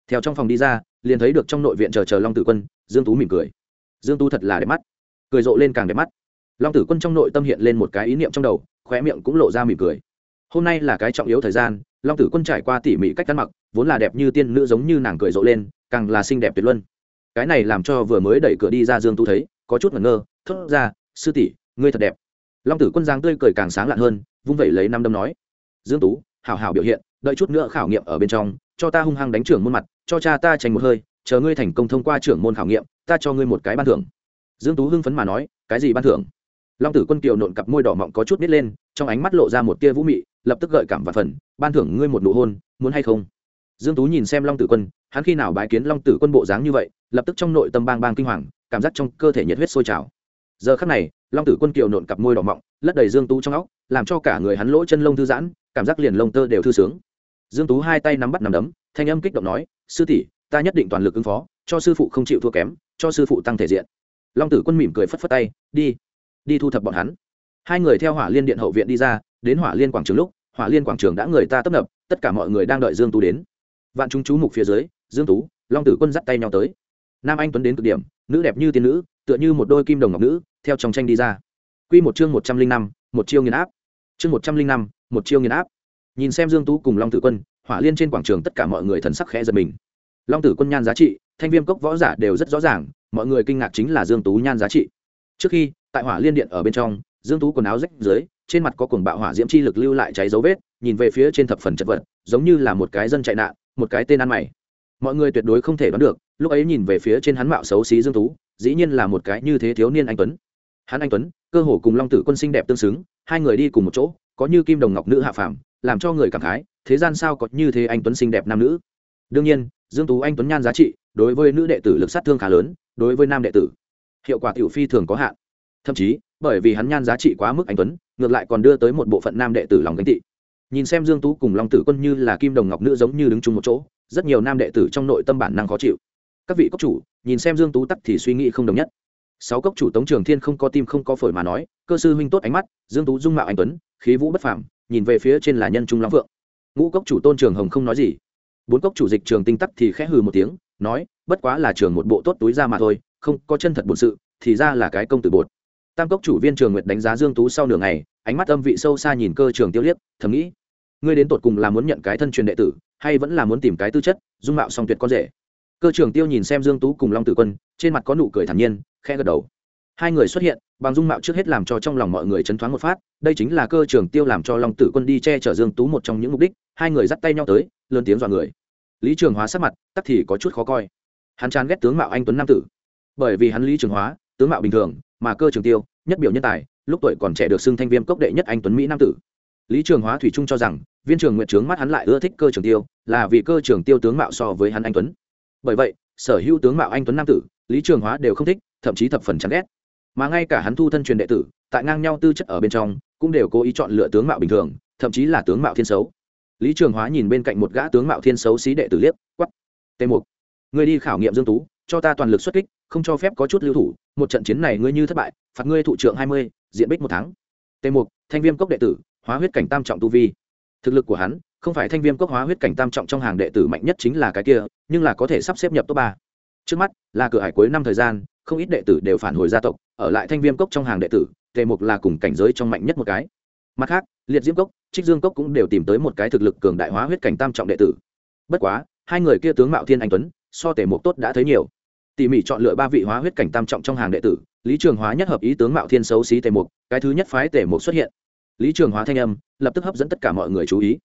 Theo trong phòng đi ra, liền thấy được trong nội viện chờ chờ long tử quân, dương tú mỉm cười. Dương tú thật là đẹp mắt. Cười rộ lên càng đẹp mắt. Long tử quân trong nội tâm hiện lên một cái ý niệm trong đầu, khóe miệng cũng lộ ra mỉm cười. Hôm nay là cái trọng yếu thời gian long tử quân trải qua tỉ mỉ cách ăn mặc, vốn là đẹp như tiên nữ giống như nàng cười rộ lên, càng là xinh đẹp tuyệt luân. Cái này làm cho vừa mới đẩy cửa đi ra dương Tu thấy, có chút ngẩn ngơ, thốt ra, sư tỷ, ngươi thật đẹp. Long tử quân giang tươi cười càng sáng lạn hơn, vung vẩy lấy năm đâm nói, dương tú, hảo hảo biểu hiện, đợi chút nữa khảo nghiệm ở bên trong, cho ta hung hăng đánh trưởng môn mặt, cho cha ta tranh một hơi, chờ ngươi thành công thông qua trưởng môn khảo nghiệm, ta cho ngươi một cái ban thưởng. Dương tú hưng phấn mà nói, cái gì ban thưởng? Long tử quân kiều nộn cặp môi đỏ mọng có chút nít lên, trong ánh mắt lộ ra một tia vũ mị lập tức gợi cảm và phần, ban thưởng ngươi một nụ hôn, muốn hay không? Dương tú nhìn xem long tử quân, hắn khi nào bái kiến long tử quân bộ dáng như vậy, lập tức trong nội tâm bang bang kinh hoàng, cảm giác trong cơ thể nhiệt huyết sôi trào. Giờ khắc này, long tử quân kiều nộn cặp môi đỏ mọng lất đầy dương tú trong óc, làm cho cả người hắn lỗ chân lông thư giãn, cảm giác liền lông tơ đều thư sướng. Dương tú hai tay nắm bắt nắm đấm, thanh âm kích động nói, sư tỷ, ta nhất định toàn lực ứng phó, cho sư phụ không chịu thua kém, cho sư phụ tăng thể diện. Long tử quân mỉm cười phất phất tay, đi đi thu thập bọn hắn hai người theo hỏa liên điện hậu viện đi ra, đến hỏa liên quảng trường lúc, hỏa liên quảng trường đã người ta tấp nập, tất cả mọi người đang đợi dương tú đến. Vạn chúng chú mục phía dưới, dương tú, long tử quân dắt tay nhau tới. Nam anh tuấn đến cực điểm, nữ đẹp như tiên nữ, tựa như một đôi kim đồng ngọc nữ, theo trong tranh đi ra. Quy một chương một trăm linh năm, một chiêu nghiền áp. Chương một trăm linh năm, một chiêu nghiền áp. Nhìn xem dương tú cùng long tử quân, hỏa liên trên quảng trường tất cả mọi người thần sắc khẽ giật mình. Long tử quân nhan giá trị, thanh viêm cốc võ giả đều rất rõ ràng, mọi người kinh ngạc chính là dương tú nhan giá trị. Trước khi, tại hỏa liên điện ở bên trong dương tú quần áo rách dưới, trên mặt có cuồng bạo hỏa diễm chi lực lưu lại cháy dấu vết, nhìn về phía trên thập phần chật vật, giống như là một cái dân chạy nạn, một cái tên ăn mày. Mọi người tuyệt đối không thể đoán được, lúc ấy nhìn về phía trên hắn mạo xấu xí dương tú, dĩ nhiên là một cái như thế thiếu niên anh tuấn. Hắn anh tuấn, cơ hồ cùng long tử quân sinh đẹp tương xứng, hai người đi cùng một chỗ, có như kim đồng ngọc nữ hạ phàm, làm cho người cảm khái, thế gian sao có như thế anh tuấn xinh đẹp nam nữ. Đương nhiên, dương tú anh tuấn nhan giá trị, đối với nữ đệ tử lực sát thương khá lớn, đối với nam đệ tử, hiệu quả tiểu phi thường có hạn. Thậm chí bởi vì hắn nhan giá trị quá mức anh tuấn, ngược lại còn đưa tới một bộ phận nam đệ tử lòng gánh tị. Nhìn xem dương tú cùng long tử quân như là kim đồng ngọc nữ giống như đứng chung một chỗ, rất nhiều nam đệ tử trong nội tâm bản năng khó chịu. Các vị cốc chủ, nhìn xem dương tú tắc thì suy nghĩ không đồng nhất. Sáu cốc chủ tống trường thiên không có tim không có phổi mà nói, cơ sư huynh tốt ánh mắt, dương tú dung mạo anh tuấn, khí vũ bất phàm, nhìn về phía trên là nhân trung long phượng. Ngũ cốc chủ tôn trường hồng không nói gì. Bốn cốc chủ dịch trường tinh tắc thì khẽ hừ một tiếng, nói, bất quá là trường một bộ tốt túi ra mà thôi, không có chân thật bổn sự, thì ra là cái công tử bột tam cốc chủ viên trường nguyệt đánh giá dương tú sau nửa ngày, ánh mắt âm vị sâu xa nhìn cơ trường tiêu liếc thầm nghĩ, ngươi đến tột cùng là muốn nhận cái thân truyền đệ tử, hay vẫn là muốn tìm cái tư chất, dung mạo song tuyệt con rể? Cơ trường tiêu nhìn xem dương tú cùng long tử quân, trên mặt có nụ cười thản nhiên, khẽ gật đầu. Hai người xuất hiện, bằng dung mạo trước hết làm cho trong lòng mọi người chấn thoáng một phát, đây chính là cơ trường tiêu làm cho long tử quân đi che chở dương tú một trong những mục đích, hai người dắt tay nhau tới, lớn tiếng dọa người. Lý trường hóa sắc mặt, tắc thì có chút khó coi. Hắn chán ghét tướng mạo anh tuấn nam tử. Bởi vì hắn lý trường hóa, tướng mạo bình thường mà cơ trường tiêu, nhất biểu nhân tài, lúc tuổi còn trẻ được xưng thanh viêm cốc đệ nhất anh tuấn mỹ nam tử. Lý trường hóa thủy trung cho rằng, viên trường nguyện trướng mắt hắn lại ưa thích cơ trường tiêu, là vì cơ trường tiêu tướng mạo so với hắn anh tuấn. Bởi vậy, sở hữu tướng mạo anh tuấn nam tử, lý trường hóa đều không thích, thậm chí thập phần chán ghét. Mà ngay cả hắn thu thân truyền đệ tử, tại ngang nhau tư chất ở bên trong, cũng đều cố ý chọn lựa tướng mạo bình thường, thậm chí là tướng mạo thiên xấu. Lý trường hóa nhìn bên cạnh một gã tướng mạo thiên xấu xí đệ tử liếc quắp t một người đi khảo nghiệm dương tú cho ta toàn lực xuất kích, không cho phép có chút lưu thủ, một trận chiến này ngươi như thất bại, phạt ngươi thụ trưởng hai mươi, diện bích một tháng. T một thanh viêm cốc đệ tử, hóa huyết cảnh tam trọng tu vi. Thực lực của hắn, không phải thanh viêm cốc hóa huyết cảnh tam trọng trong hàng đệ tử mạnh nhất chính là cái kia, nhưng là có thể sắp xếp nhập top ba. Trước mắt, là cửa hải cuối năm thời gian, không ít đệ tử đều phản hồi gia tộc, ở lại thanh viêm cốc trong hàng đệ tử, tề mục là cùng cảnh giới trong mạnh nhất một cái. Mặt khác, liệt diễm cốc, trích dương cốc cũng đều tìm tới một cái thực lực cường đại hóa huyết cảnh tam trọng đệ tử. Bất quá, hai người kia tướng mạo thiên anh tuấn, so tề mục tốt đã thấy nhiều tỉ mỉ chọn lựa ba vị hóa huyết cảnh tam trọng trong hàng đệ tử, lý trường hóa nhất hợp ý tướng mạo thiên xấu xí tề mục, cái thứ nhất phái tề mục xuất hiện. Lý trường hóa thanh âm lập tức hấp dẫn tất cả mọi người chú ý.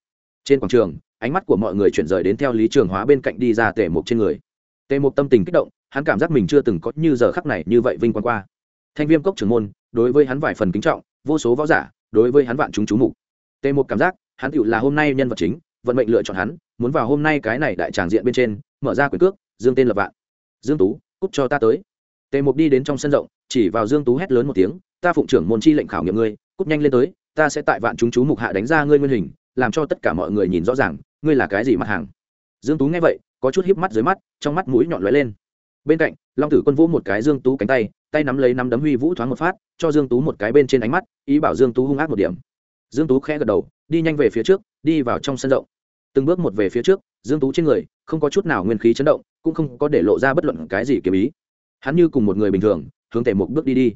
Trên quảng trường, ánh mắt của mọi người chuyển rời đến theo lý trường hóa bên cạnh đi ra tề mục trên người. Tề mục tâm tình kích động, hắn cảm giác mình chưa từng có như giờ khắc này như vậy vinh quang qua. Thanh viêm cốc trưởng môn, đối với hắn vài phần kính trọng, vô số võ giả, đối với hắn vạn chúng chú mục. Tề mục cảm giác, hắn tựu là hôm nay nhân vật chính, vận mệnh lựa chọn hắn, muốn vào hôm nay cái này đại tràng diện bên trên, mở ra quyền cước, dương tên lập vạn dương tú, cút cho ta tới. Tề mục đi đến trong sân rộng, chỉ vào dương tú hét lớn một tiếng, ta phụng trưởng môn chi lệnh khảo nghiệm ngươi, cút nhanh lên tới, ta sẽ tại vạn chúng chú mục hạ đánh ra ngươi nguyên hình, làm cho tất cả mọi người nhìn rõ ràng, ngươi là cái gì mặt hàng. Dương tú nghe vậy, có chút híp mắt dưới mắt, trong mắt mũi nhọn lóe lên. Bên cạnh, long tử quân vũ một cái dương tú cánh tay tay nắm lấy nắm đấm huy vũ thoáng một phát, cho dương tú một cái bên trên ánh mắt, ý bảo dương tú hung ác một điểm. Dương tú khẽ gật đầu, đi nhanh về phía trước, đi vào trong sân rộng. Từng bước một về phía trước dương tú trên người không có chút nào nguyên khí chấn động, cũng không có để lộ ra bất luận cái gì kiếm ý. Hắn như cùng một người bình thường, hướng tề một bước đi đi.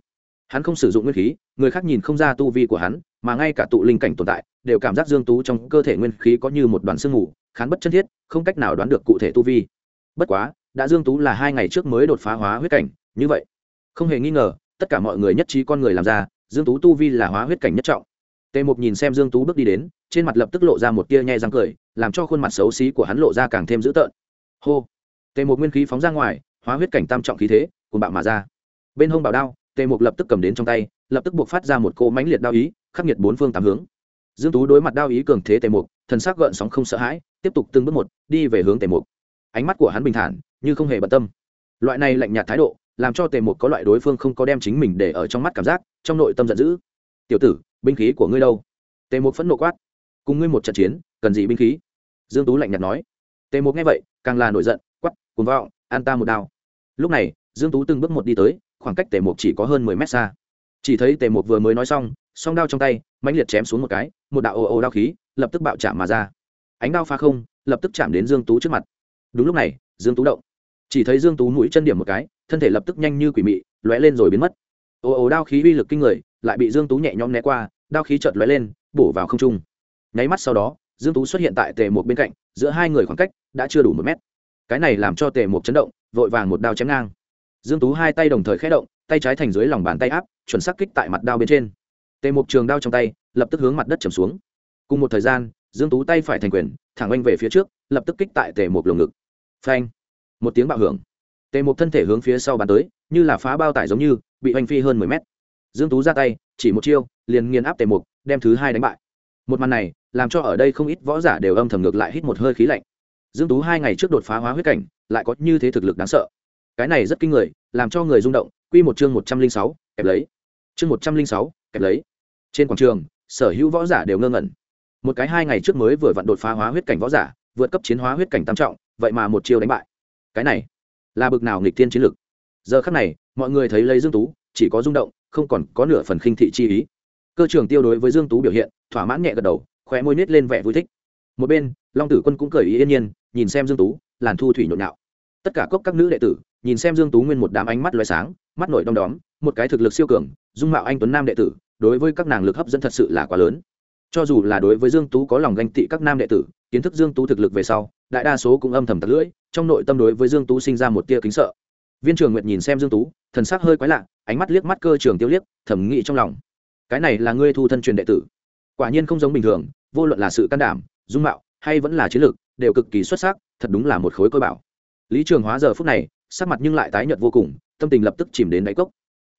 Hắn không sử dụng nguyên khí, người khác nhìn không ra tu vi của hắn, mà ngay cả tụ linh cảnh tồn tại, đều cảm giác dương tú trong cơ thể nguyên khí có như một đoàn sương mù, khán bất chân thiết, không cách nào đoán được cụ thể tu vi. Bất quá, đã dương tú là hai ngày trước mới đột phá hóa huyết cảnh, như vậy, không hề nghi ngờ, tất cả mọi người nhất trí con người làm ra, dương tú tu vi là hóa huyết cảnh nhất trọng tề mục nhìn xem dương tú bước đi đến, trên mặt lập tức lộ ra một tia nhẹ răng cười, làm cho khuôn mặt xấu xí của hắn lộ ra càng thêm dữ tợn. Hô! Tề mục nguyên khí phóng ra ngoài, hóa huyết cảnh tam trọng khí thế cùng bạo mà ra. Bên hông bảo đao, tề mục lập tức cầm đến trong tay, lập tức buộc phát ra một cỗ mãnh liệt đao ý khắc nghiệt bốn phương tám hướng. Dương tú đối mặt đao ý cường thế tề mục, thần sắc gợn sóng không sợ hãi, tiếp tục từng bước một, đi về hướng tề mục. Ánh mắt của hắn bình thản, như không hề bận tâm. Loại này lạnh nhạt thái độ, làm cho tề mục có loại đối phương không có đem chính mình để ở trong mắt cảm giác, trong nội tâm giận dữ tiểu tử, binh khí của ngươi đâu? Tề mục phẫn nộ quát. Cùng ngươi một trận chiến, cần gì binh khí? Dương tú lạnh nhạt nói. Tề mục nghe vậy, càng là nổi giận quắp cùng vọng, an ta một đao. Lúc này, dương tú từng bước một đi tới, khoảng cách tề mục chỉ có hơn mười mét xa. Chỉ thấy tề mục vừa mới nói xong, song đao trong tay, mãnh liệt chém xuống một cái, một đạo ồ ồ đao khí, lập tức bạo chạm mà ra. Ánh đao pha không, lập tức chạm đến dương tú trước mặt. Đúng lúc này, dương tú động. Chỉ thấy dương tú mũi chân điểm một cái, thân thể lập tức nhanh như quỷ mị, lóe lên rồi biến mất ồ ồ đao khí uy lực kinh người, lại bị dương tú nhẹ nhõm né qua, đao khí chợt lóe lên, bổ vào không trung. Nháy mắt sau đó, dương tú xuất hiện tại tề một bên cạnh, giữa hai người khoảng cách đã chưa đủ một mét. Cái này làm cho tề một chấn động, vội vàng một đao chém ngang. Dương tú hai tay đồng thời khẽ động, tay trái thành dưới lòng bàn tay áp, chuẩn xác kích tại mặt đao bên trên. Tề mục trường đao trong tay, lập tức hướng mặt đất chầm xuống. Cùng một thời gian, dương tú tay phải thành quyền, thẳng oanh về phía trước, lập tức kích tại tề mục lồng ngực. Phanh! Một tiếng bạo hưởng. Tề mục thân thể hướng phía sau bàn tới, như là phá bao tải giống như bị hoành phi hơn mười mét. Dương tú ra tay, chỉ một chiêu, liền nghiền áp tề mục, đem thứ hai đánh bại. Một màn này, làm cho ở đây không ít võ giả đều âm thầm ngược lại hít một hơi khí lạnh. Dương tú hai ngày trước đột phá hóa huyết cảnh, lại có như thế thực lực đáng sợ. Cái này rất kinh người, làm cho người rung động. Quy một chương một trăm linh sáu, kẹp lấy. Chương một trăm linh sáu, kẹp lấy. Trên quảng trường, sở hữu võ giả đều ngơ ngẩn. Một cái hai ngày trước mới vừa vặn đột phá hóa huyết cảnh võ giả, vượt cấp chiến hóa huyết cảnh tam trọng, vậy mà một chiêu đánh bại. Cái này, là bực nào nghịch tiên chiến lực? Giờ khắc này mọi người thấy lấy dương tú, chỉ có rung động, không còn có nửa phần khinh thị chi ý. Cơ trưởng tiêu đối với dương tú biểu hiện, thỏa mãn nhẹ gật đầu, khóe môi nít lên vẻ vui thích. Một bên, long tử quân cũng cười ý yên nhiên, nhìn xem dương tú, làn thu thủy nhộn nhạo. Tất cả cốc các nữ đệ tử, nhìn xem dương tú nguyên một đám ánh mắt loài sáng, mắt nổi đom đóm, một cái thực lực siêu cường, dung mạo anh tuấn nam đệ tử, đối với các nàng lực hấp dẫn thật sự là quá lớn. Cho dù là đối với dương tú có lòng ganh tị các nam đệ tử, kiến thức dương tú thực lực về sau, đại đa số cũng âm thầm tật lưỡi, trong nội tâm đối với dương tú sinh ra một tia kính sợ viên trường nguyệt nhìn xem dương tú thần sắc hơi quái lạ ánh mắt liếc mắt cơ trường tiêu liếc thẩm nghĩ trong lòng. Cái này là ngươi thu thân truyền đệ tử. Quả nhiên không giống bình thường vô luận là sự can đảm dung mạo hay vẫn là chiến lược đều cực kỳ xuất sắc thật đúng là một khối cơ bảo. Lý trường hóa giờ phút này sắc mặt nhưng lại tái nhợt vô cùng tâm tình lập tức chìm đến đáy cốc.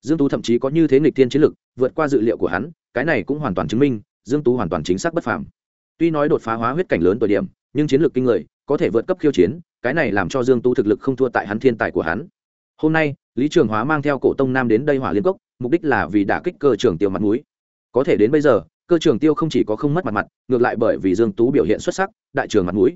Dương tú thậm chí có như thế nghịch thiên chiến lược, vượt qua dự liệu của hắn cái này cũng hoàn toàn chứng minh dương tú hoàn toàn chính xác bất phàm. Tuy nói đột phá hóa huyết cảnh lớn tuổi điểm nhưng chiến lược kinh người có thể vượt cấp khiêu chiến cái này làm cho dương tú thực lực không thua tại hắn thiên tài của hắn hôm nay, lý trường hóa mang theo cổ tông nam đến đây hỏa liên cốc, mục đích là vì đả kích cơ trường tiêu mặt mũi. Có thể đến bây giờ, cơ trường tiêu không chỉ có không mất mặt mặt, ngược lại bởi vì dương tú biểu hiện xuất sắc, đại trường mặt mũi.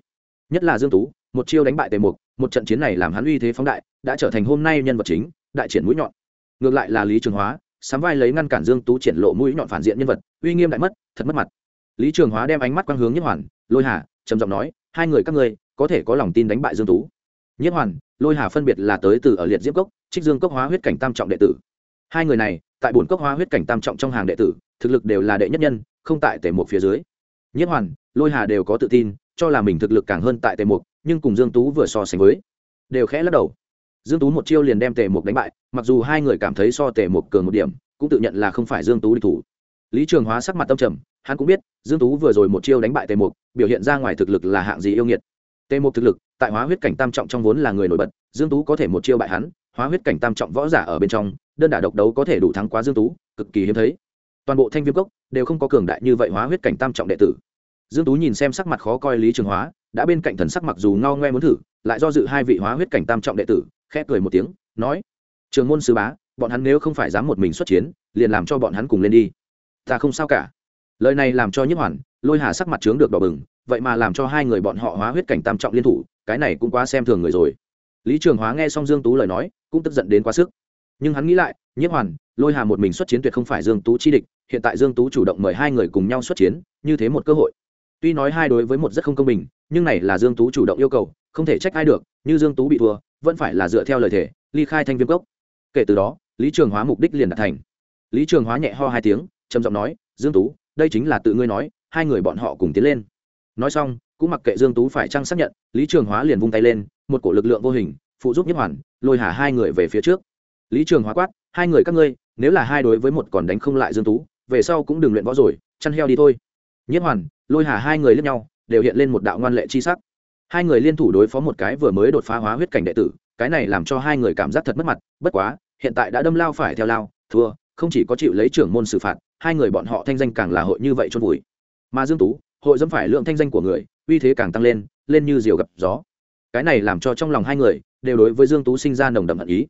Nhất là dương tú, một chiêu đánh bại tề mục, một trận chiến này làm hắn uy thế phóng đại, đã trở thành hôm nay nhân vật chính, đại triển mũi nhọn. Ngược lại là lý trường hóa, sắm vai lấy ngăn cản dương tú triển lộ mũi nhọn phản diện nhân vật, uy nghiêm đại mất, thật mất mặt. Lý trường hóa đem ánh mắt quang hướng nhất hoàn, lôi hà, trầm giọng nói, hai người các ngươi, có thể có lòng tin đánh bại dương tú nhất hoàn, lôi hà phân biệt là tới từ ở liệt diễm cốc, trích dương cốc hóa huyết cảnh tam trọng đệ tử. Hai người này, tại bổn cốc hóa huyết cảnh tam trọng trong hàng đệ tử, thực lực đều là đệ nhất nhân, không tại tề mục phía dưới. Nhất hoàn, lôi hà đều có tự tin, cho là mình thực lực càng hơn tại tề mục, nhưng cùng dương tú vừa so sánh với, đều khẽ lắc đầu. Dương tú một chiêu liền đem tề mục đánh bại, mặc dù hai người cảm thấy so tề mục cường một điểm, cũng tự nhận là không phải dương tú địch thủ. Lý trường hóa sắc mặt tâm trầm, hắn cũng biết, dương tú vừa rồi một chiêu đánh bại tề mục, biểu hiện ra ngoài thực lực là hạng gì yêu nghiệt. Tề mục thực lực tại hóa huyết cảnh tam trọng trong vốn là người nổi bật, dương tú có thể một chiêu bại hắn, hóa huyết cảnh tam trọng võ giả ở bên trong, đơn đả độc đấu có thể đủ thắng quá dương tú, cực kỳ hiếm thấy. Toàn bộ thanh viêm cốc đều không có cường đại như vậy hóa huyết cảnh tam trọng đệ tử. Dương tú nhìn xem sắc mặt khó coi lý trường hóa, đã bên cạnh thần sắc mặc dù ngao ngoe muốn thử, lại do dự hai vị hóa huyết cảnh tam trọng đệ tử, khẽ cười một tiếng, nói, trường môn sư bá, bọn hắn nếu không phải dám một mình xuất chiến, liền làm cho bọn hắn cùng lên đi. Ta không sao cả. Lời này làm cho nhiếp hoàn, lôi hà sắc mặt trướng được đỏ bừng, vậy mà làm cho hai người bọn họ hóa huyết cảnh tam trọng liên thủ cái này cũng quá xem thường người rồi. Lý trường hóa nghe xong dương tú lời nói, cũng tức giận đến quá sức. Nhưng hắn nghĩ lại, nhiếp hoàn, lôi hà một mình xuất chiến tuyệt không phải dương tú chi địch, hiện tại dương tú chủ động mời hai người cùng nhau xuất chiến, như thế một cơ hội. Tuy nói hai đối với một rất không công bình, nhưng này là dương tú chủ động yêu cầu, không thể trách ai được, như dương tú bị thua, vẫn phải là dựa theo lời thể ly khai thanh viêm cốc. Kể từ đó, lý trường hóa mục đích liền đạt thành. Lý trường hóa nhẹ ho hai tiếng, trầm giọng nói, dương tú, đây chính là tự ngươi nói, hai người bọn họ cùng tiến lên. Nói xong cũng mặc kệ dương tú phải chăng xác nhận, lý trường hóa liền vung tay lên, một cổ lực lượng vô hình, phụ giúp nhất hoàn, lôi hà hai người về phía trước. Lý trường hóa quát, hai người các ngươi, nếu là hai đối với một còn đánh không lại dương tú, về sau cũng đừng luyện võ rồi, chăn heo đi thôi. Nhất hoàn, lôi hà hai người lẫn nhau, đều hiện lên một đạo ngoan lệ chi sắc. Hai người liên thủ đối phó một cái vừa mới đột phá hóa huyết cảnh đệ tử, cái này làm cho hai người cảm giác thật mất mặt, bất quá, hiện tại đã đâm lao phải theo lao, thua, không chỉ có chịu lấy trưởng môn xử phạt, hai người bọn họ thanh danh càng là hội như vậy chôn vùi. Mà dương tú, hội dẫm phải lượng thanh danh của người uy thế càng tăng lên lên như diều gặp gió. Cái này làm cho trong lòng hai người đều đối với dương tú sinh ra nồng đậm hận ý.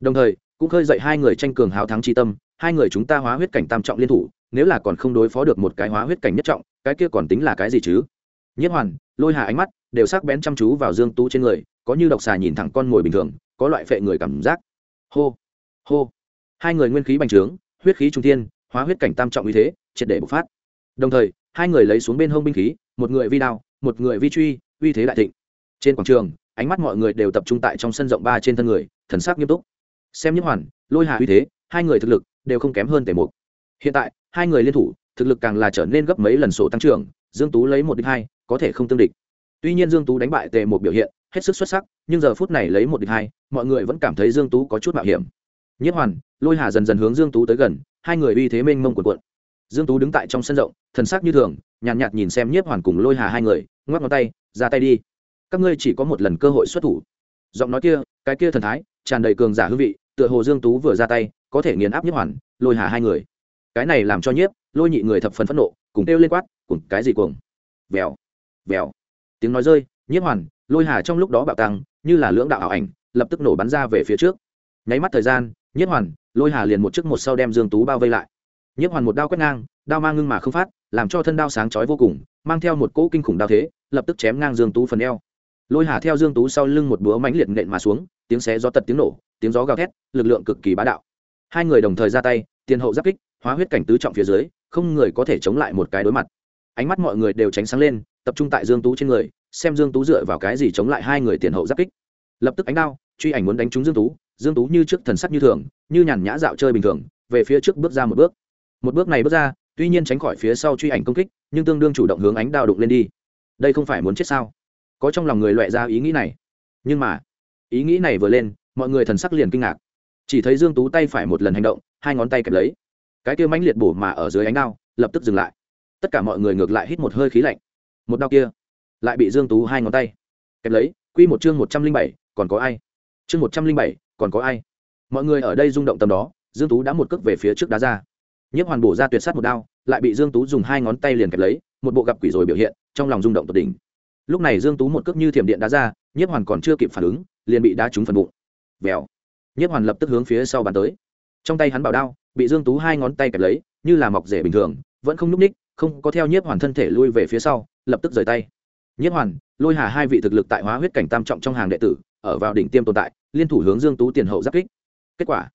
Đồng thời, cũng khơi dậy hai người tranh cường hào thắng tri tâm, hai người chúng ta hóa huyết cảnh tam trọng liên thủ, nếu là còn không đối phó được một cái hóa huyết cảnh nhất trọng, cái kia còn tính là cái gì chứ? Nhất hoàn, lôi hà ánh mắt đều sắc bén chăm chú vào dương tú trên người, có như độc xà nhìn thẳng con mồi bình thường, có loại phệ người cảm giác. Hô hô. Hai người nguyên khí bành trướng, huyết khí trung thiên, hóa huyết cảnh tam trọng như thế, triệt để bộc phát. Đồng thời, hai người lấy xuống bên hông binh khí, một người vi đao một người vi truy, uy thế đại thịnh. Trên quảng trường, ánh mắt mọi người đều tập trung tại trong sân rộng ba trên thân người, thần sắc nghiêm túc. Xem nhiếp hoàn, lôi hà uy thế, hai người thực lực đều không kém hơn tề mục. Hiện tại, hai người liên thủ, thực lực càng là trở nên gấp mấy lần sổ tăng trưởng, dương tú lấy một địch hai, có thể không tương địch. Tuy nhiên dương tú đánh bại tề một biểu hiện, hết sức xuất sắc, nhưng giờ phút này lấy một địch hai, mọi người vẫn cảm thấy dương tú có chút mạo hiểm. Nhất hoàn, lôi hà dần dần hướng dương tú tới gần, hai người uy thế mênh mông cuộn cuộn. Dương tú đứng tại trong sân rộng, thần sắc như thường nhàn nhạt, nhạt nhìn xem nhiếp hoàn cùng lôi hà hai người ngoắc ngón tay ra tay đi. Các ngươi chỉ có một lần cơ hội xuất thủ. Giọng nói kia cái kia thần thái tràn đầy cường giả hương vị tựa hồ dương tú vừa ra tay có thể nghiền áp nhiếp hoàn lôi hà hai người. Cái này làm cho nhiếp lôi nhị người thập phần phẫn nộ cùng kêu lên quát cùng cái gì cuồng? Vèo vèo. Tiếng nói rơi nhiếp hoàn lôi hà trong lúc đó bạo tăng như là lưỡng đạo ảo ảnh lập tức nổ bắn ra về phía trước. Nháy mắt thời gian nhiếp hoàn lôi hà liền một chiếc một sau đem dương tú bao vây lại. Nhiếp hoàn một đao quét ngang đao mang ngưng mà không phát làm cho thân đao sáng chói vô cùng, mang theo một cỗ kinh khủng đao thế, lập tức chém ngang dương tú phần eo. Lôi hà theo dương tú sau lưng một búa mãnh liệt nện mà xuống, tiếng xé gió tật tiếng nổ, tiếng gió gào thét, lực lượng cực kỳ bá đạo. Hai người đồng thời ra tay, tiền hậu giáp kích, hóa huyết cảnh tứ trọng phía dưới, không người có thể chống lại một cái đối mặt. Ánh mắt mọi người đều tránh sáng lên, tập trung tại dương tú trên người, xem dương tú dựa vào cái gì chống lại hai người tiền hậu giáp kích. Lập tức ánh đao, truy ảnh muốn đánh trúng dương tú dương tú như trước thần sắc như thường, như nhàn nhã dạo chơi bình thường, về phía trước bước ra một bước. Một bước này bước ra tuy nhiên tránh khỏi phía sau truy ảnh công kích, nhưng tương đương chủ động hướng ánh đao đụng lên đi. Đây không phải muốn chết sao? Có trong lòng người loại ra ý nghĩ này. Nhưng mà, ý nghĩ này vừa lên, mọi người thần sắc liền kinh ngạc. Chỉ thấy dương tú tay phải một lần hành động, hai ngón tay kẹp lấy. Cái kia mãnh liệt bổ mà ở dưới ánh đao, lập tức dừng lại. Tất cả mọi người ngược lại hít một hơi khí lạnh. Một đao kia, lại bị dương tú hai ngón tay kẹp lấy. Quy một chương một trăm linh bảy, còn có ai? Chương một trăm linh bảy, còn có ai? Mọi người ở đây rung động tầm đó, dương tú đã một cước về phía trước đá ra nhiếp hoàn bổ ra tuyệt sát một đao, lại bị dương tú dùng hai ngón tay liền kẹp lấy, một bộ gặp quỷ rồi biểu hiện, trong lòng rung động tột đỉnh. Lúc này dương tú một cước như thiểm điện đá ra, nhiếp hoàn còn chưa kịp phản ứng, liền bị đá trúng phần bụng. Vèo. Nhiếp hoàn lập tức hướng phía sau bàn tới. Trong tay hắn bảo đao, bị dương tú hai ngón tay kẹp lấy, như là mọc rể bình thường, vẫn không nhúc ních không có theo nhiếp hoàn thân thể lui về phía sau, lập tức rời tay. Nhiếp hoàn, lôi hà hai vị thực lực tại hóa huyết cảnh tam trọng trong hàng đệ tử, ở vào đỉnh tiêm tồn tại, liên thủ hướng dương tú tiền hậu giáp kích. Kết quả.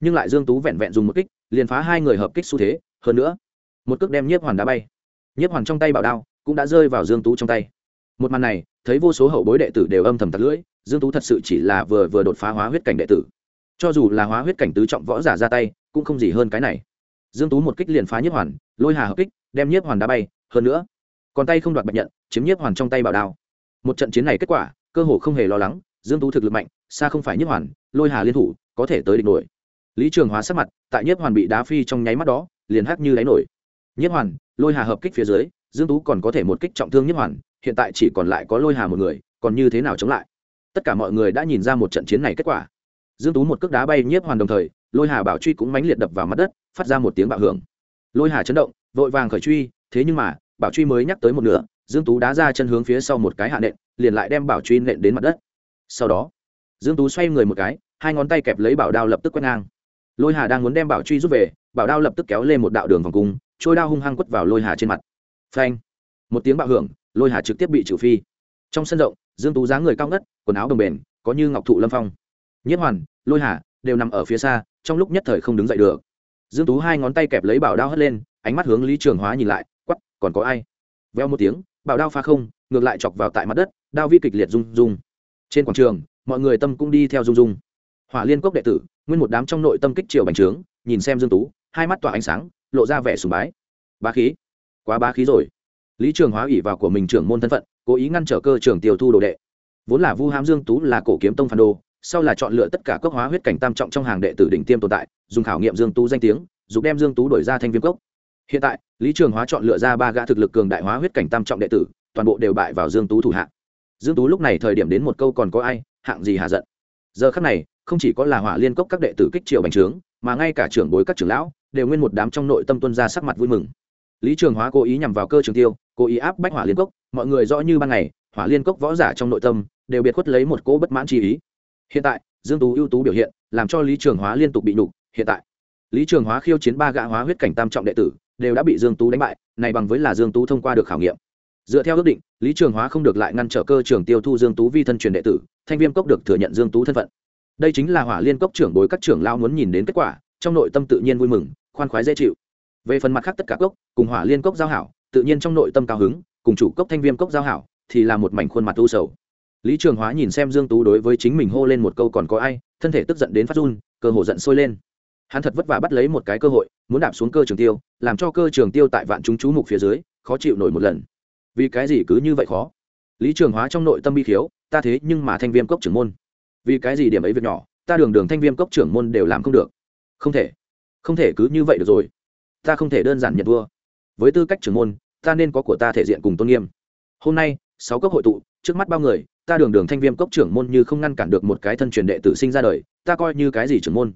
Nhưng lại dương tú vẹn vẹn dùng một kích liền phá hai người hợp kích xu thế, hơn nữa, một cước đem nhiếp hoàn đá bay. Nhiếp hoàn trong tay bảo đao cũng đã rơi vào dương tú trong tay. Một màn này, thấy vô số hậu bối đệ tử đều âm thầm tạt lưỡi, dương tú thật sự chỉ là vừa vừa đột phá hóa huyết cảnh đệ tử. Cho dù là hóa huyết cảnh tứ trọng võ giả ra tay, cũng không gì hơn cái này. Dương tú một kích liền phá nhiếp hoàn, lôi hà hợp kích, đem nhiếp hoàn đá bay, hơn nữa, còn tay không đoạt bạch nhận, chiếm nhiếp hoàn trong tay bảo đao. Một trận chiến này kết quả, cơ hồ không hề lo lắng, dương tú thực lực mạnh, xa không phải nhiếp hoàn, lôi hà liên thủ, có thể tới địch nổi lý trường hóa sắc mặt, tại nhiếp hoàn bị đá phi trong nháy mắt đó, liền hắc như đáy nổi. Nhiếp hoàn, lôi hà hợp kích phía dưới, dương tú còn có thể một kích trọng thương nhiếp hoàn, hiện tại chỉ còn lại có lôi hà một người, còn như thế nào chống lại? Tất cả mọi người đã nhìn ra một trận chiến này kết quả. Dương tú một cước đá bay nhiếp hoàn đồng thời, lôi hà bảo truy cũng mãnh liệt đập vào mặt đất, phát ra một tiếng bạo hưởng. Lôi hà chấn động, vội vàng khởi truy, thế nhưng mà, bảo truy mới nhắc tới một nửa, dương tú đá ra chân hướng phía sau một cái hạ nện, liền lại đem bảo truy nện đến mặt đất. Sau đó, dương tú xoay người một cái, hai ngón tay kẹp lấy bảo đao lập tức quét ngang lôi hà đang muốn đem bảo truy rút về, bảo đao lập tức kéo lên một đạo đường vòng cung, trôi đao hung hăng quất vào lôi hà trên mặt. Phanh! Một tiếng bạo hưởng, lôi hà trực tiếp bị trừ phi. Trong sân rộng, dương tú dáng người cao ngất, quần áo đồng bền có như ngọc thụ lâm phong. Nhất hoàn, lôi hà đều nằm ở phía xa, trong lúc nhất thời không đứng dậy được. Dương tú hai ngón tay kẹp lấy bảo đao hất lên, ánh mắt hướng lý trường hóa nhìn lại quắp còn có ai? Veo một tiếng, bảo đao pha không, ngược lại chọc vào tại mặt đất, đao vi kịch liệt rung rung. Trên quảng trường, mọi người tâm cũng đi theo rung rung. Hỏa liên cốc đệ tử nguyên một đám trong nội tâm kích triều bành trướng, nhìn xem dương tú, hai mắt tỏa ánh sáng, lộ ra vẻ sùng bái. Bá khí, quá bá khí rồi. Lý trường hóa ủy vào của mình trưởng môn thân phận, cố ý ngăn trở cơ trường tiêu thu đồ đệ. Vốn là vu hám dương tú là cổ kiếm tông phản đồ, sau là chọn lựa tất cả cốc hóa huyết cảnh tam trọng trong hàng đệ tử đỉnh tiêm tồn tại, dùng khảo nghiệm dương tú danh tiếng giúp đem dương tú đổi ra thanh viêm cốc. Hiện tại, lý trường hóa chọn lựa ra ba gã thực lực cường đại hóa huyết cảnh tam trọng đệ tử, toàn bộ đều bại vào dương tú thủ hạ. Dương tú lúc này thời điểm đến một câu còn có ai, hạng gì hạ giận. Giờ khắc này không chỉ có là hỏa liên cốc các đệ tử kích triệu bành trướng, mà ngay cả trưởng bối các trưởng lão đều nguyên một đám trong nội tâm tuân ra sắc mặt vui mừng. Lý trường hóa cố ý nhằm vào cơ trường tiêu, cố ý áp bách hỏa liên cốc, mọi người rõ như ban ngày, hỏa liên cốc võ giả trong nội tâm đều biệt khuất lấy một cỗ bất mãn chi ý. Hiện tại, dương tú ưu tú biểu hiện, làm cho lý trường hóa liên tục bị nhục, hiện tại, lý trường hóa khiêu chiến ba gã hóa huyết cảnh tam trọng đệ tử, đều đã bị dương tú đánh bại, này bằng với là dương tú thông qua được khảo nghiệm. Dựa theo ước định, lý trường hóa không được lại ngăn trở cơ trường tiêu thu dương tú vi thân truyền đệ tử, thanh viêm cốc được thừa nhận dương tú thân phận đây chính là hỏa liên cốc trưởng bối các trưởng lao muốn nhìn đến kết quả, trong nội tâm tự nhiên vui mừng, khoan khoái dễ chịu. Về phần mặt khác tất cả cốc, cùng hỏa liên cốc giao hảo, tự nhiên trong nội tâm cao hứng, cùng chủ cốc thanh viêm cốc giao hảo, thì là một mảnh khuôn mặt u sầu. Lý trường hóa nhìn xem dương tú đối với chính mình hô lên một câu còn có ai, thân thể tức giận đến phát run, cơ hồ giận sôi lên. Hắn thật vất vả bắt lấy một cái cơ hội, muốn đạp xuống cơ trường tiêu, làm cho cơ trường tiêu tại vạn chúng chú mục phía dưới, khó chịu nổi một lần. Vì cái gì cứ như vậy khó? Lý trường hóa trong nội tâm bi khiếu, ta thế nhưng mà thanh viêm cốc trưởng môn vì cái gì điểm ấy việc nhỏ, ta đường đường thanh viêm cốc trưởng môn đều làm không được. Không thể không thể cứ như vậy được rồi. Ta không thể đơn giản nhận vua. Với tư cách trưởng môn, ta nên có của ta thể diện cùng tôn nghiêm. Hôm nay, sáu cốc hội tụ, trước mắt bao người, ta đường đường thanh viêm cốc trưởng môn như không ngăn cản được một cái thân truyền đệ tử sinh ra đời, ta coi như cái gì trưởng môn?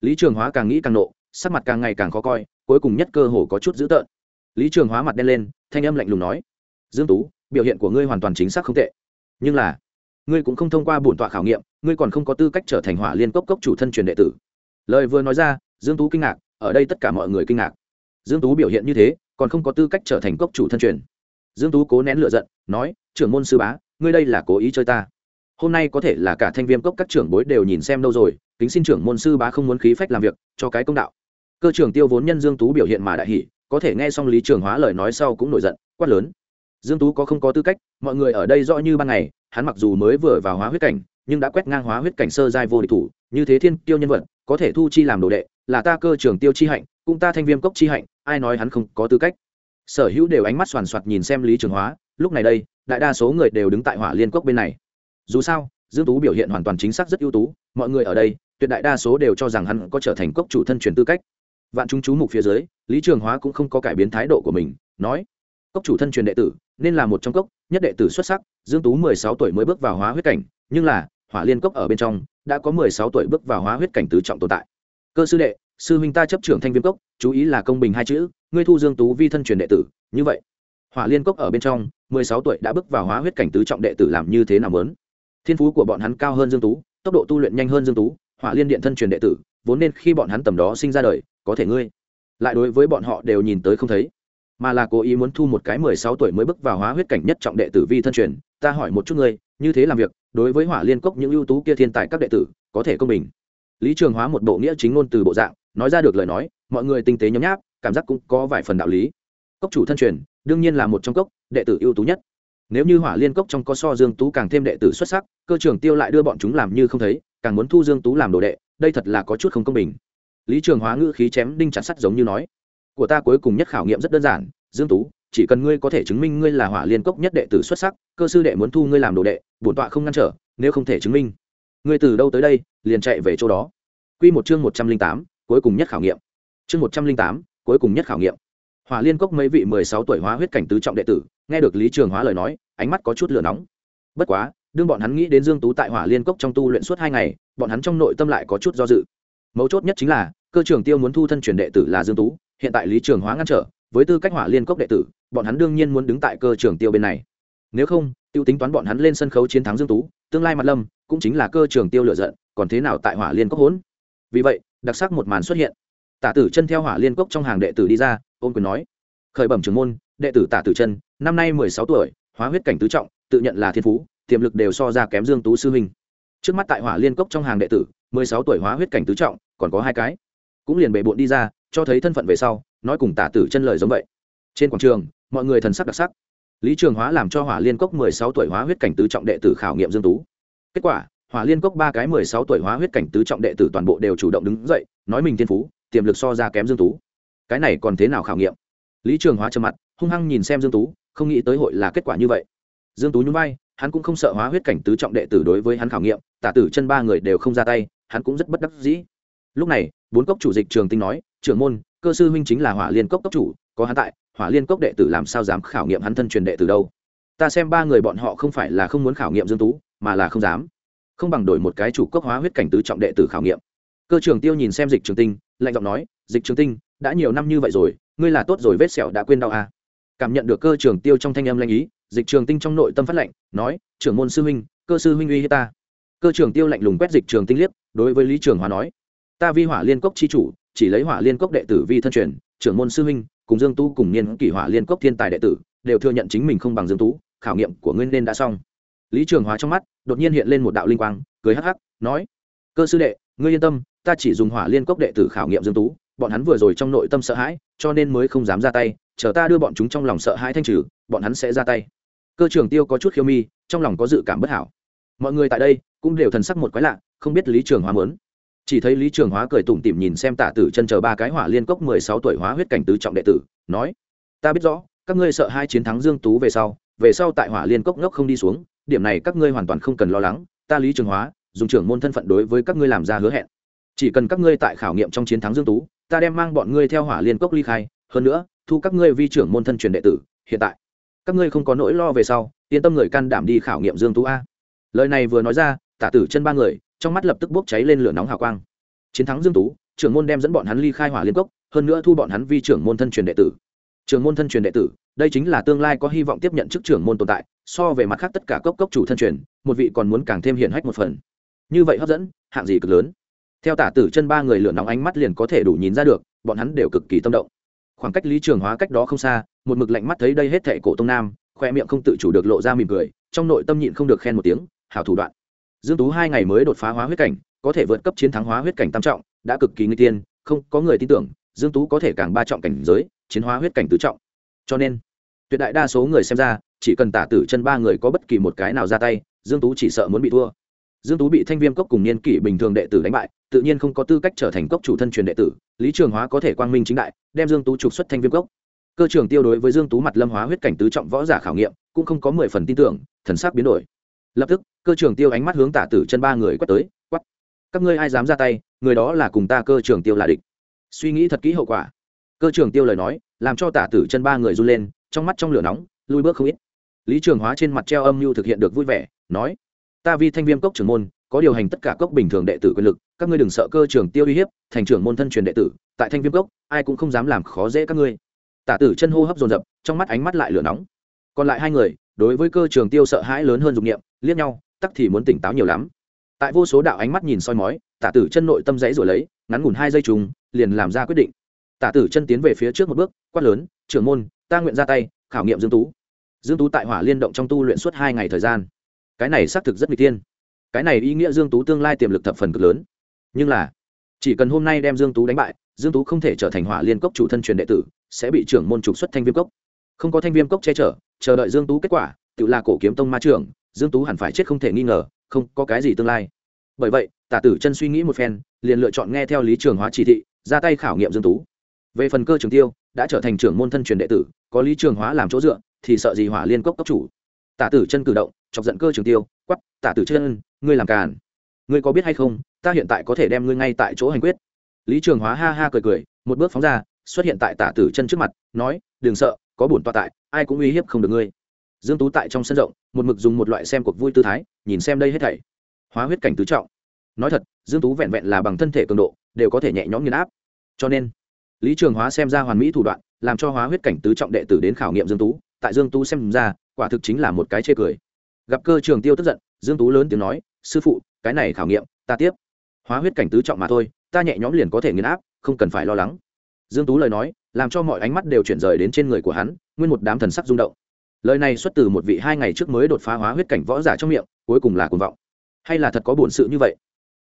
Lý trường hóa càng nghĩ càng nộ, sắc mặt càng ngày càng khó coi, cuối cùng nhất cơ hồ có chút dữ tợn. Lý trường hóa mặt đen lên, thanh âm lạnh lùng nói, dương tú, biểu hiện của ngươi hoàn toàn chính xác không tệ. Nhưng là ngươi cũng không thông qua bổn tọa khảo nghiệm ngươi còn không có tư cách trở thành hỏa liên cốc cốc chủ thân truyền đệ tử. Lời vừa nói ra dương tú kinh ngạc ở đây tất cả mọi người kinh ngạc. Dương tú biểu hiện như thế còn không có tư cách trở thành cốc chủ thân truyền. Dương tú cố nén lửa giận nói trưởng môn sư bá ngươi đây là cố ý chơi ta. Hôm nay có thể là cả thanh viêm cốc các trưởng bối đều nhìn xem đâu rồi kính xin trưởng môn sư bá không muốn khí phách làm việc cho cái công đạo. Cơ trưởng tiêu vốn nhân dương tú biểu hiện mà đại hỉ, có thể nghe xong lý trường hóa lời nói sau cũng nổi giận quát lớn. Dương tú có không có tư cách mọi người ở đây rõ như ban ngày hắn mặc dù mới vừa vào hóa huyết cảnh, nhưng đã quét ngang hóa huyết cảnh sơ giai vô địch thủ, như thế thiên tiêu nhân vật, có thể thu chi làm đồ đệ, là ta cơ Trường tiêu chi hạnh, cũng ta thanh viêm cốc chi hạnh, ai nói hắn không có tư cách. Sở hữu đều ánh mắt soàn soạt nhìn xem lý trường hóa, lúc này đây, đại đa số người đều đứng tại hỏa liên cốc bên này. Dù sao, dương tú biểu hiện hoàn toàn chính xác rất ưu tú, mọi người ở đây, tuyệt đại đa số đều cho rằng hắn có trở thành cốc chủ thân truyền tư cách. Vạn chúng chú mục phía dưới, lý trường hóa cũng không có cải biến thái độ của mình, nói cốc chủ thân truyền đệ tử, nên là một trong cốc, nhất đệ tử xuất sắc, dương tú 16 tuổi mới bước vào hóa huyết cảnh, nhưng là, hỏa liên cốc ở bên trong, đã có 16 tuổi bước vào hóa huyết cảnh tứ trọng tồn tại. Cơ sư đệ, sư huynh ta chấp trưởng thanh viêm cốc, chú ý là công bình hai chữ, ngươi thu dương tú vi thân truyền đệ tử, như vậy. Hỏa liên cốc ở bên trong 16 tuổi đã bước vào hóa huyết cảnh tứ trọng đệ tử làm như thế nào lớn thiên phú của bọn hắn cao hơn dương tú, tốc độ tu luyện nhanh hơn dương tú, hỏa liên điện thân truyền đệ tử, vốn nên khi bọn hắn tầm đó sinh ra đời, có thể ngươi. Lại đối với bọn họ đều nhìn tới không thấy mà là cố ý muốn thu một cái mười sáu tuổi mới bước vào hóa huyết cảnh nhất trọng đệ tử vi thân truyền. Ta hỏi một chút ngươi, như thế làm việc, đối với hỏa liên cốc những ưu tú kia thiên tài các đệ tử, có thể công bình? Lý trường hóa một bộ nghĩa chính ngôn từ bộ dạng, nói ra được lời nói, mọi người tinh tế nhấm nháp, cảm giác cũng có vài phần đạo lý. Cốc chủ thân truyền, đương nhiên là một trong cốc, đệ tử ưu tú nhất. Nếu như hỏa liên cốc trong có so dương tú càng thêm đệ tử xuất sắc, cơ trưởng tiêu lại đưa bọn chúng làm như không thấy, càng muốn thu dương tú làm đồ đệ, đây thật là có chút không công bình. Lý trường hóa ngữ khí chém đinh chặt sắt giống như nói của ta cuối cùng nhất khảo nghiệm rất đơn giản dương tú chỉ cần ngươi có thể chứng minh ngươi là hỏa liên cốc nhất đệ tử xuất sắc cơ sư đệ muốn thu ngươi làm đồ đệ bổn tọa không ngăn trở nếu không thể chứng minh. Ngươi từ đâu tới đây liền chạy về chỗ đó. Quy một chương một trăm linh tám, cuối cùng nhất khảo nghiệm. Chương một trăm linh tám, cuối cùng nhất khảo nghiệm. Hỏa liên cốc mấy vị mười sáu tuổi hóa huyết cảnh tứ trọng đệ tử nghe được lý trường hóa lời nói ánh mắt có chút lửa nóng. Bất quá đương bọn hắn nghĩ đến dương tú tại hỏa liên cốc trong tu luyện suốt hai ngày bọn hắn trong nội tâm lại có chút do dự. Mấu chốt nhất chính là cơ trường tiêu muốn thu thân truyền đệ tử là dương tú hiện tại lý trường hóa ngăn trở, với tư cách hỏa liên cốc đệ tử, bọn hắn đương nhiên muốn đứng tại cơ trường tiêu bên này. Nếu không, tiêu tính toán bọn hắn lên sân khấu chiến thắng dương tú, tương lai mặt lâm, cũng chính là cơ trường tiêu lựa giận, còn thế nào tại hỏa liên cốc hốn vì vậy, đặc sắc một màn xuất hiện. Tả tử chân theo hỏa liên cốc trong hàng đệ tử đi ra, ôn quyền nói, khởi bẩm trưởng môn, đệ tử tả tử chân, năm nay mười sáu tuổi, hóa huyết cảnh tứ trọng, tự nhận là thiên phú, tiềm lực đều so ra kém dương tú sư huynh. Trước mắt tại hỏa liên cốc trong hàng đệ tử, mười sáu tuổi hóa huyết cảnh tứ trọng, còn có hai cái. Cũng liền bệ bộn đi ra cho thấy thân phận về sau, nói cùng tả tử chân lời giống vậy. Trên quảng trường, mọi người thần sắc đặc sắc. Lý trường hóa làm cho hỏa liên cốc mười sáu tuổi hóa huyết cảnh tứ trọng đệ tử khảo nghiệm dương tú. Kết quả, hỏa liên cốc ba cái mười sáu tuổi hóa huyết cảnh tứ trọng đệ tử toàn bộ đều chủ động đứng dậy, nói mình thiên phú, tiềm lực so ra kém dương tú. Cái này còn thế nào khảo nghiệm? Lý trường hóa trầm mặt, hung hăng nhìn xem dương tú, không nghĩ tới hội là kết quả như vậy. Dương tú nhún vai, hắn cũng không sợ hóa huyết cảnh tứ trọng đệ tử đối với hắn khảo nghiệm, tả tử chân ba người đều không ra tay, hắn cũng rất bất đắc dĩ. Lúc này, bốn cốc chủ dịch trường tinh nói trưởng môn, cơ sư huynh chính là hỏa liên cốc cốc chủ, có hắn tại, hỏa liên cốc đệ tử làm sao dám khảo nghiệm hắn thân truyền đệ tử đâu? Ta xem ba người bọn họ không phải là không muốn khảo nghiệm dương tú, mà là không dám. Không bằng đổi một cái chủ cốc hóa huyết cảnh tứ trọng đệ tử khảo nghiệm. Cơ trưởng tiêu nhìn xem dịch trường tinh, lạnh giọng nói, dịch trường tinh, đã nhiều năm như vậy rồi, ngươi là tốt rồi vết sẹo đã quên đau à. cảm nhận được cơ trưởng tiêu trong thanh âm lanh ý, dịch trường tinh trong nội tâm phát lệnh nói, trưởng môn sư huynh, cơ sư huynh uy hiếp ta. Cơ trưởng tiêu lạnh lùng quét dịch trường tinh liếc, đối với lý trường hóa nói, ta vi hỏa liên cốc chi chủ chỉ lấy hỏa liên cốc đệ tử vi thân truyền, trưởng môn sư huynh, cùng dương tu cùng niên kỷ hỏa liên cốc thiên tài đệ tử, đều thừa nhận chính mình không bằng dương tú, khảo nghiệm của ngươi nên đã xong. Lý trường hóa trong mắt, đột nhiên hiện lên một đạo linh quang, cười hắc hắc, nói, cơ sư đệ, ngươi yên tâm, ta chỉ dùng hỏa liên cốc đệ tử khảo nghiệm dương tú, bọn hắn vừa rồi trong nội tâm sợ hãi, cho nên mới không dám ra tay, chờ ta đưa bọn chúng trong lòng sợ hãi thanh trừ, bọn hắn sẽ ra tay. Cơ trường tiêu có chút khiêu mi, trong lòng có dự cảm bất hảo. Mọi người tại đây cũng đều thần sắc một quái lạ, không biết lý trường hóa mớn chỉ thấy lý trường hóa cười tủm tỉm nhìn xem tả tử chân chờ ba cái hỏa liên cốc mười sáu tuổi hóa huyết cảnh tứ trọng đệ tử, nói, ta biết rõ, các ngươi sợ hai chiến thắng dương tú về sau về sau tại hỏa liên cốc ngốc không đi xuống, điểm này các ngươi hoàn toàn không cần lo lắng, ta lý trường hóa, dùng trưởng môn thân phận đối với các ngươi làm ra hứa hẹn. Chỉ cần các ngươi tại khảo nghiệm trong chiến thắng dương tú, ta đem mang bọn ngươi theo hỏa liên cốc ly khai, hơn nữa, thu các ngươi vi trưởng môn thân truyền đệ tử, hiện tại, các ngươi không có nỗi lo về sau, yên tâm người can đảm đi khảo nghiệm dương tú a. Lời này vừa nói ra, tả tử chân ba người trong mắt lập tức bốc cháy lên lửa nóng hào quang. Chiến thắng dương tú, trưởng môn đem dẫn bọn hắn ly khai hỏa liên cốc, hơn nữa thu bọn hắn vi trưởng môn thân truyền đệ tử. Trưởng môn thân truyền đệ tử, đây chính là tương lai có hy vọng tiếp nhận chức trưởng môn tồn tại, so về mặt khác tất cả cốc cốc chủ thân truyền, một vị còn muốn càng thêm hiển hách một phần. Như vậy hấp dẫn, hạng gì cực lớn. Theo tả tử chân ba người lửa nóng ánh mắt liền có thể đủ nhìn ra được, bọn hắn đều cực kỳ tâm động. Khoảng cách lý trường hóa cách đó không xa, một mực lạnh mắt thấy đây hết thệ cổ tông nam, khoe miệng không tự chủ được lộ ra mỉm cười, trong nội tâm nhịn không được khen một tiếng, hảo thủ đoạn dương tú hai ngày mới đột phá hóa huyết cảnh, có thể vượt cấp chiến thắng hóa huyết cảnh tam trọng, đã cực kỳ nguy tiên, không, có người tin tưởng, dương tú có thể càng ba trọng cảnh giới, chiến hóa huyết cảnh tứ trọng. Cho nên, tuyệt đại đa số người xem ra, chỉ cần tả tử chân ba người có bất kỳ một cái nào ra tay, dương tú chỉ sợ muốn bị thua. Dương tú bị thanh viêm cốc cùng niên kỷ bình thường đệ tử đánh bại, tự nhiên không có tư cách trở thành cốc chủ thân truyền đệ tử, lý trường hóa có thể quang minh chính đại, đem dương tú trục xuất thanh viêm cốc. Cơ Trường tiêu đối với dương tú mặt lâm hóa huyết cảnh tứ trọng võ giả khảo nghiệm, cũng không có mười phần tin tưởng, thần sắc biến đổi. Lập tức cơ trưởng tiêu ánh mắt hướng tả tử chân ba người quát tới, quát, các ngươi ai dám ra tay, người đó là cùng ta cơ trưởng tiêu là địch. Suy nghĩ thật kỹ hậu quả. Cơ trưởng tiêu lời nói, làm cho tả tử chân ba người run lên, trong mắt trong lửa nóng lui bước không ít. Lý trường hóa trên mặt treo âm mưu thực hiện được vui vẻ, nói, ta vi thanh viêm cốc trưởng môn, có điều hành tất cả cốc bình thường đệ tử quyền lực, các ngươi đừng sợ cơ trưởng tiêu uy hiếp, thành trưởng môn thân truyền đệ tử, tại thanh viêm cốc, ai cũng không dám làm khó dễ các ngươi. Tả tử chân hô hấp dồn dập, trong mắt ánh mắt lại lửa nóng. Còn lại hai người, đối với cơ trường tiêu sợ hãi lớn hơn dục nghiệm liếc nhau tắc thì muốn tỉnh táo nhiều lắm. Tại vô số đạo ánh mắt nhìn soi mói tả tử chân nội tâm dãy rồi lấy, ngắn ngủn hai giây trùng, liền làm ra quyết định. Tả tử chân tiến về phía trước một bước, quát lớn, trưởng môn, ta nguyện ra tay, khảo nghiệm dương tú. Dương tú tại hỏa liên động trong tu luyện suốt hai ngày thời gian. Cái này xác thực rất nguy tiên cái này ý nghĩa dương tú tương lai tiềm lực thập phần cực lớn. Nhưng là, chỉ cần hôm nay đem dương tú đánh bại, dương tú không thể trở thành hỏa liên cốc chủ thân truyền đệ tử, sẽ bị trưởng môn trục xuất thanh viêm cốc. Không có thanh viêm cốc che chở, chờ đợi dương tú kết quả tự là cổ kiếm tông ma trưởng, dương tú hẳn phải chết không thể nghi ngờ, không có cái gì tương lai. Bởi vậy, tả tử chân suy nghĩ một phen, liền lựa chọn nghe theo lý trường hóa chỉ thị, ra tay khảo nghiệm dương tú. Về phần cơ trường tiêu, đã trở thành trưởng môn thân truyền đệ tử, có lý trường hóa làm chỗ dựa, thì sợ gì hỏa liên cốc cấp chủ. Tả tử chân cử động, chọc giận cơ trường tiêu quắp tả tử chân, ngươi làm càn. Ngươi có biết hay không, ta hiện tại có thể đem ngươi ngay tại chỗ hành quyết. Lý trường hóa ha ha cười cười, một bước phóng ra, xuất hiện tại tả tử chân trước mặt, nói, đừng sợ, có bổn tọa tại, ai cũng uy hiếp không được ngươi dương tú tại trong sân rộng, một mực dùng một loại xem cuộc vui tư thái, nhìn xem đây hết thảy. Hóa huyết cảnh tứ trọng. Nói thật, dương tú vẹn vẹn là bằng thân thể cường độ, đều có thể nhẹ nhõm nghiền áp. Cho nên, lý trường hóa xem ra hoàn mỹ thủ đoạn, làm cho hóa huyết cảnh tứ trọng đệ tử đến khảo nghiệm dương tú. Tại dương tú xem ra, quả thực chính là một cái chê cười. Gặp cơ trường tiêu tức giận, dương tú lớn tiếng nói, sư phụ, cái này khảo nghiệm, ta tiếp. Hóa huyết cảnh tứ trọng mà thôi, ta nhẹ nhõm liền có thể nghiền áp, không cần phải lo lắng. Dương tú lời nói, làm cho mọi ánh mắt đều chuyển rời đến trên người của hắn, nguyên một đám thần sắc rung động lời này xuất từ một vị hai ngày trước mới đột phá hóa huyết cảnh võ giả trong miệng, cuối cùng là cuồng vọng. Hay là thật có bổn sự như vậy?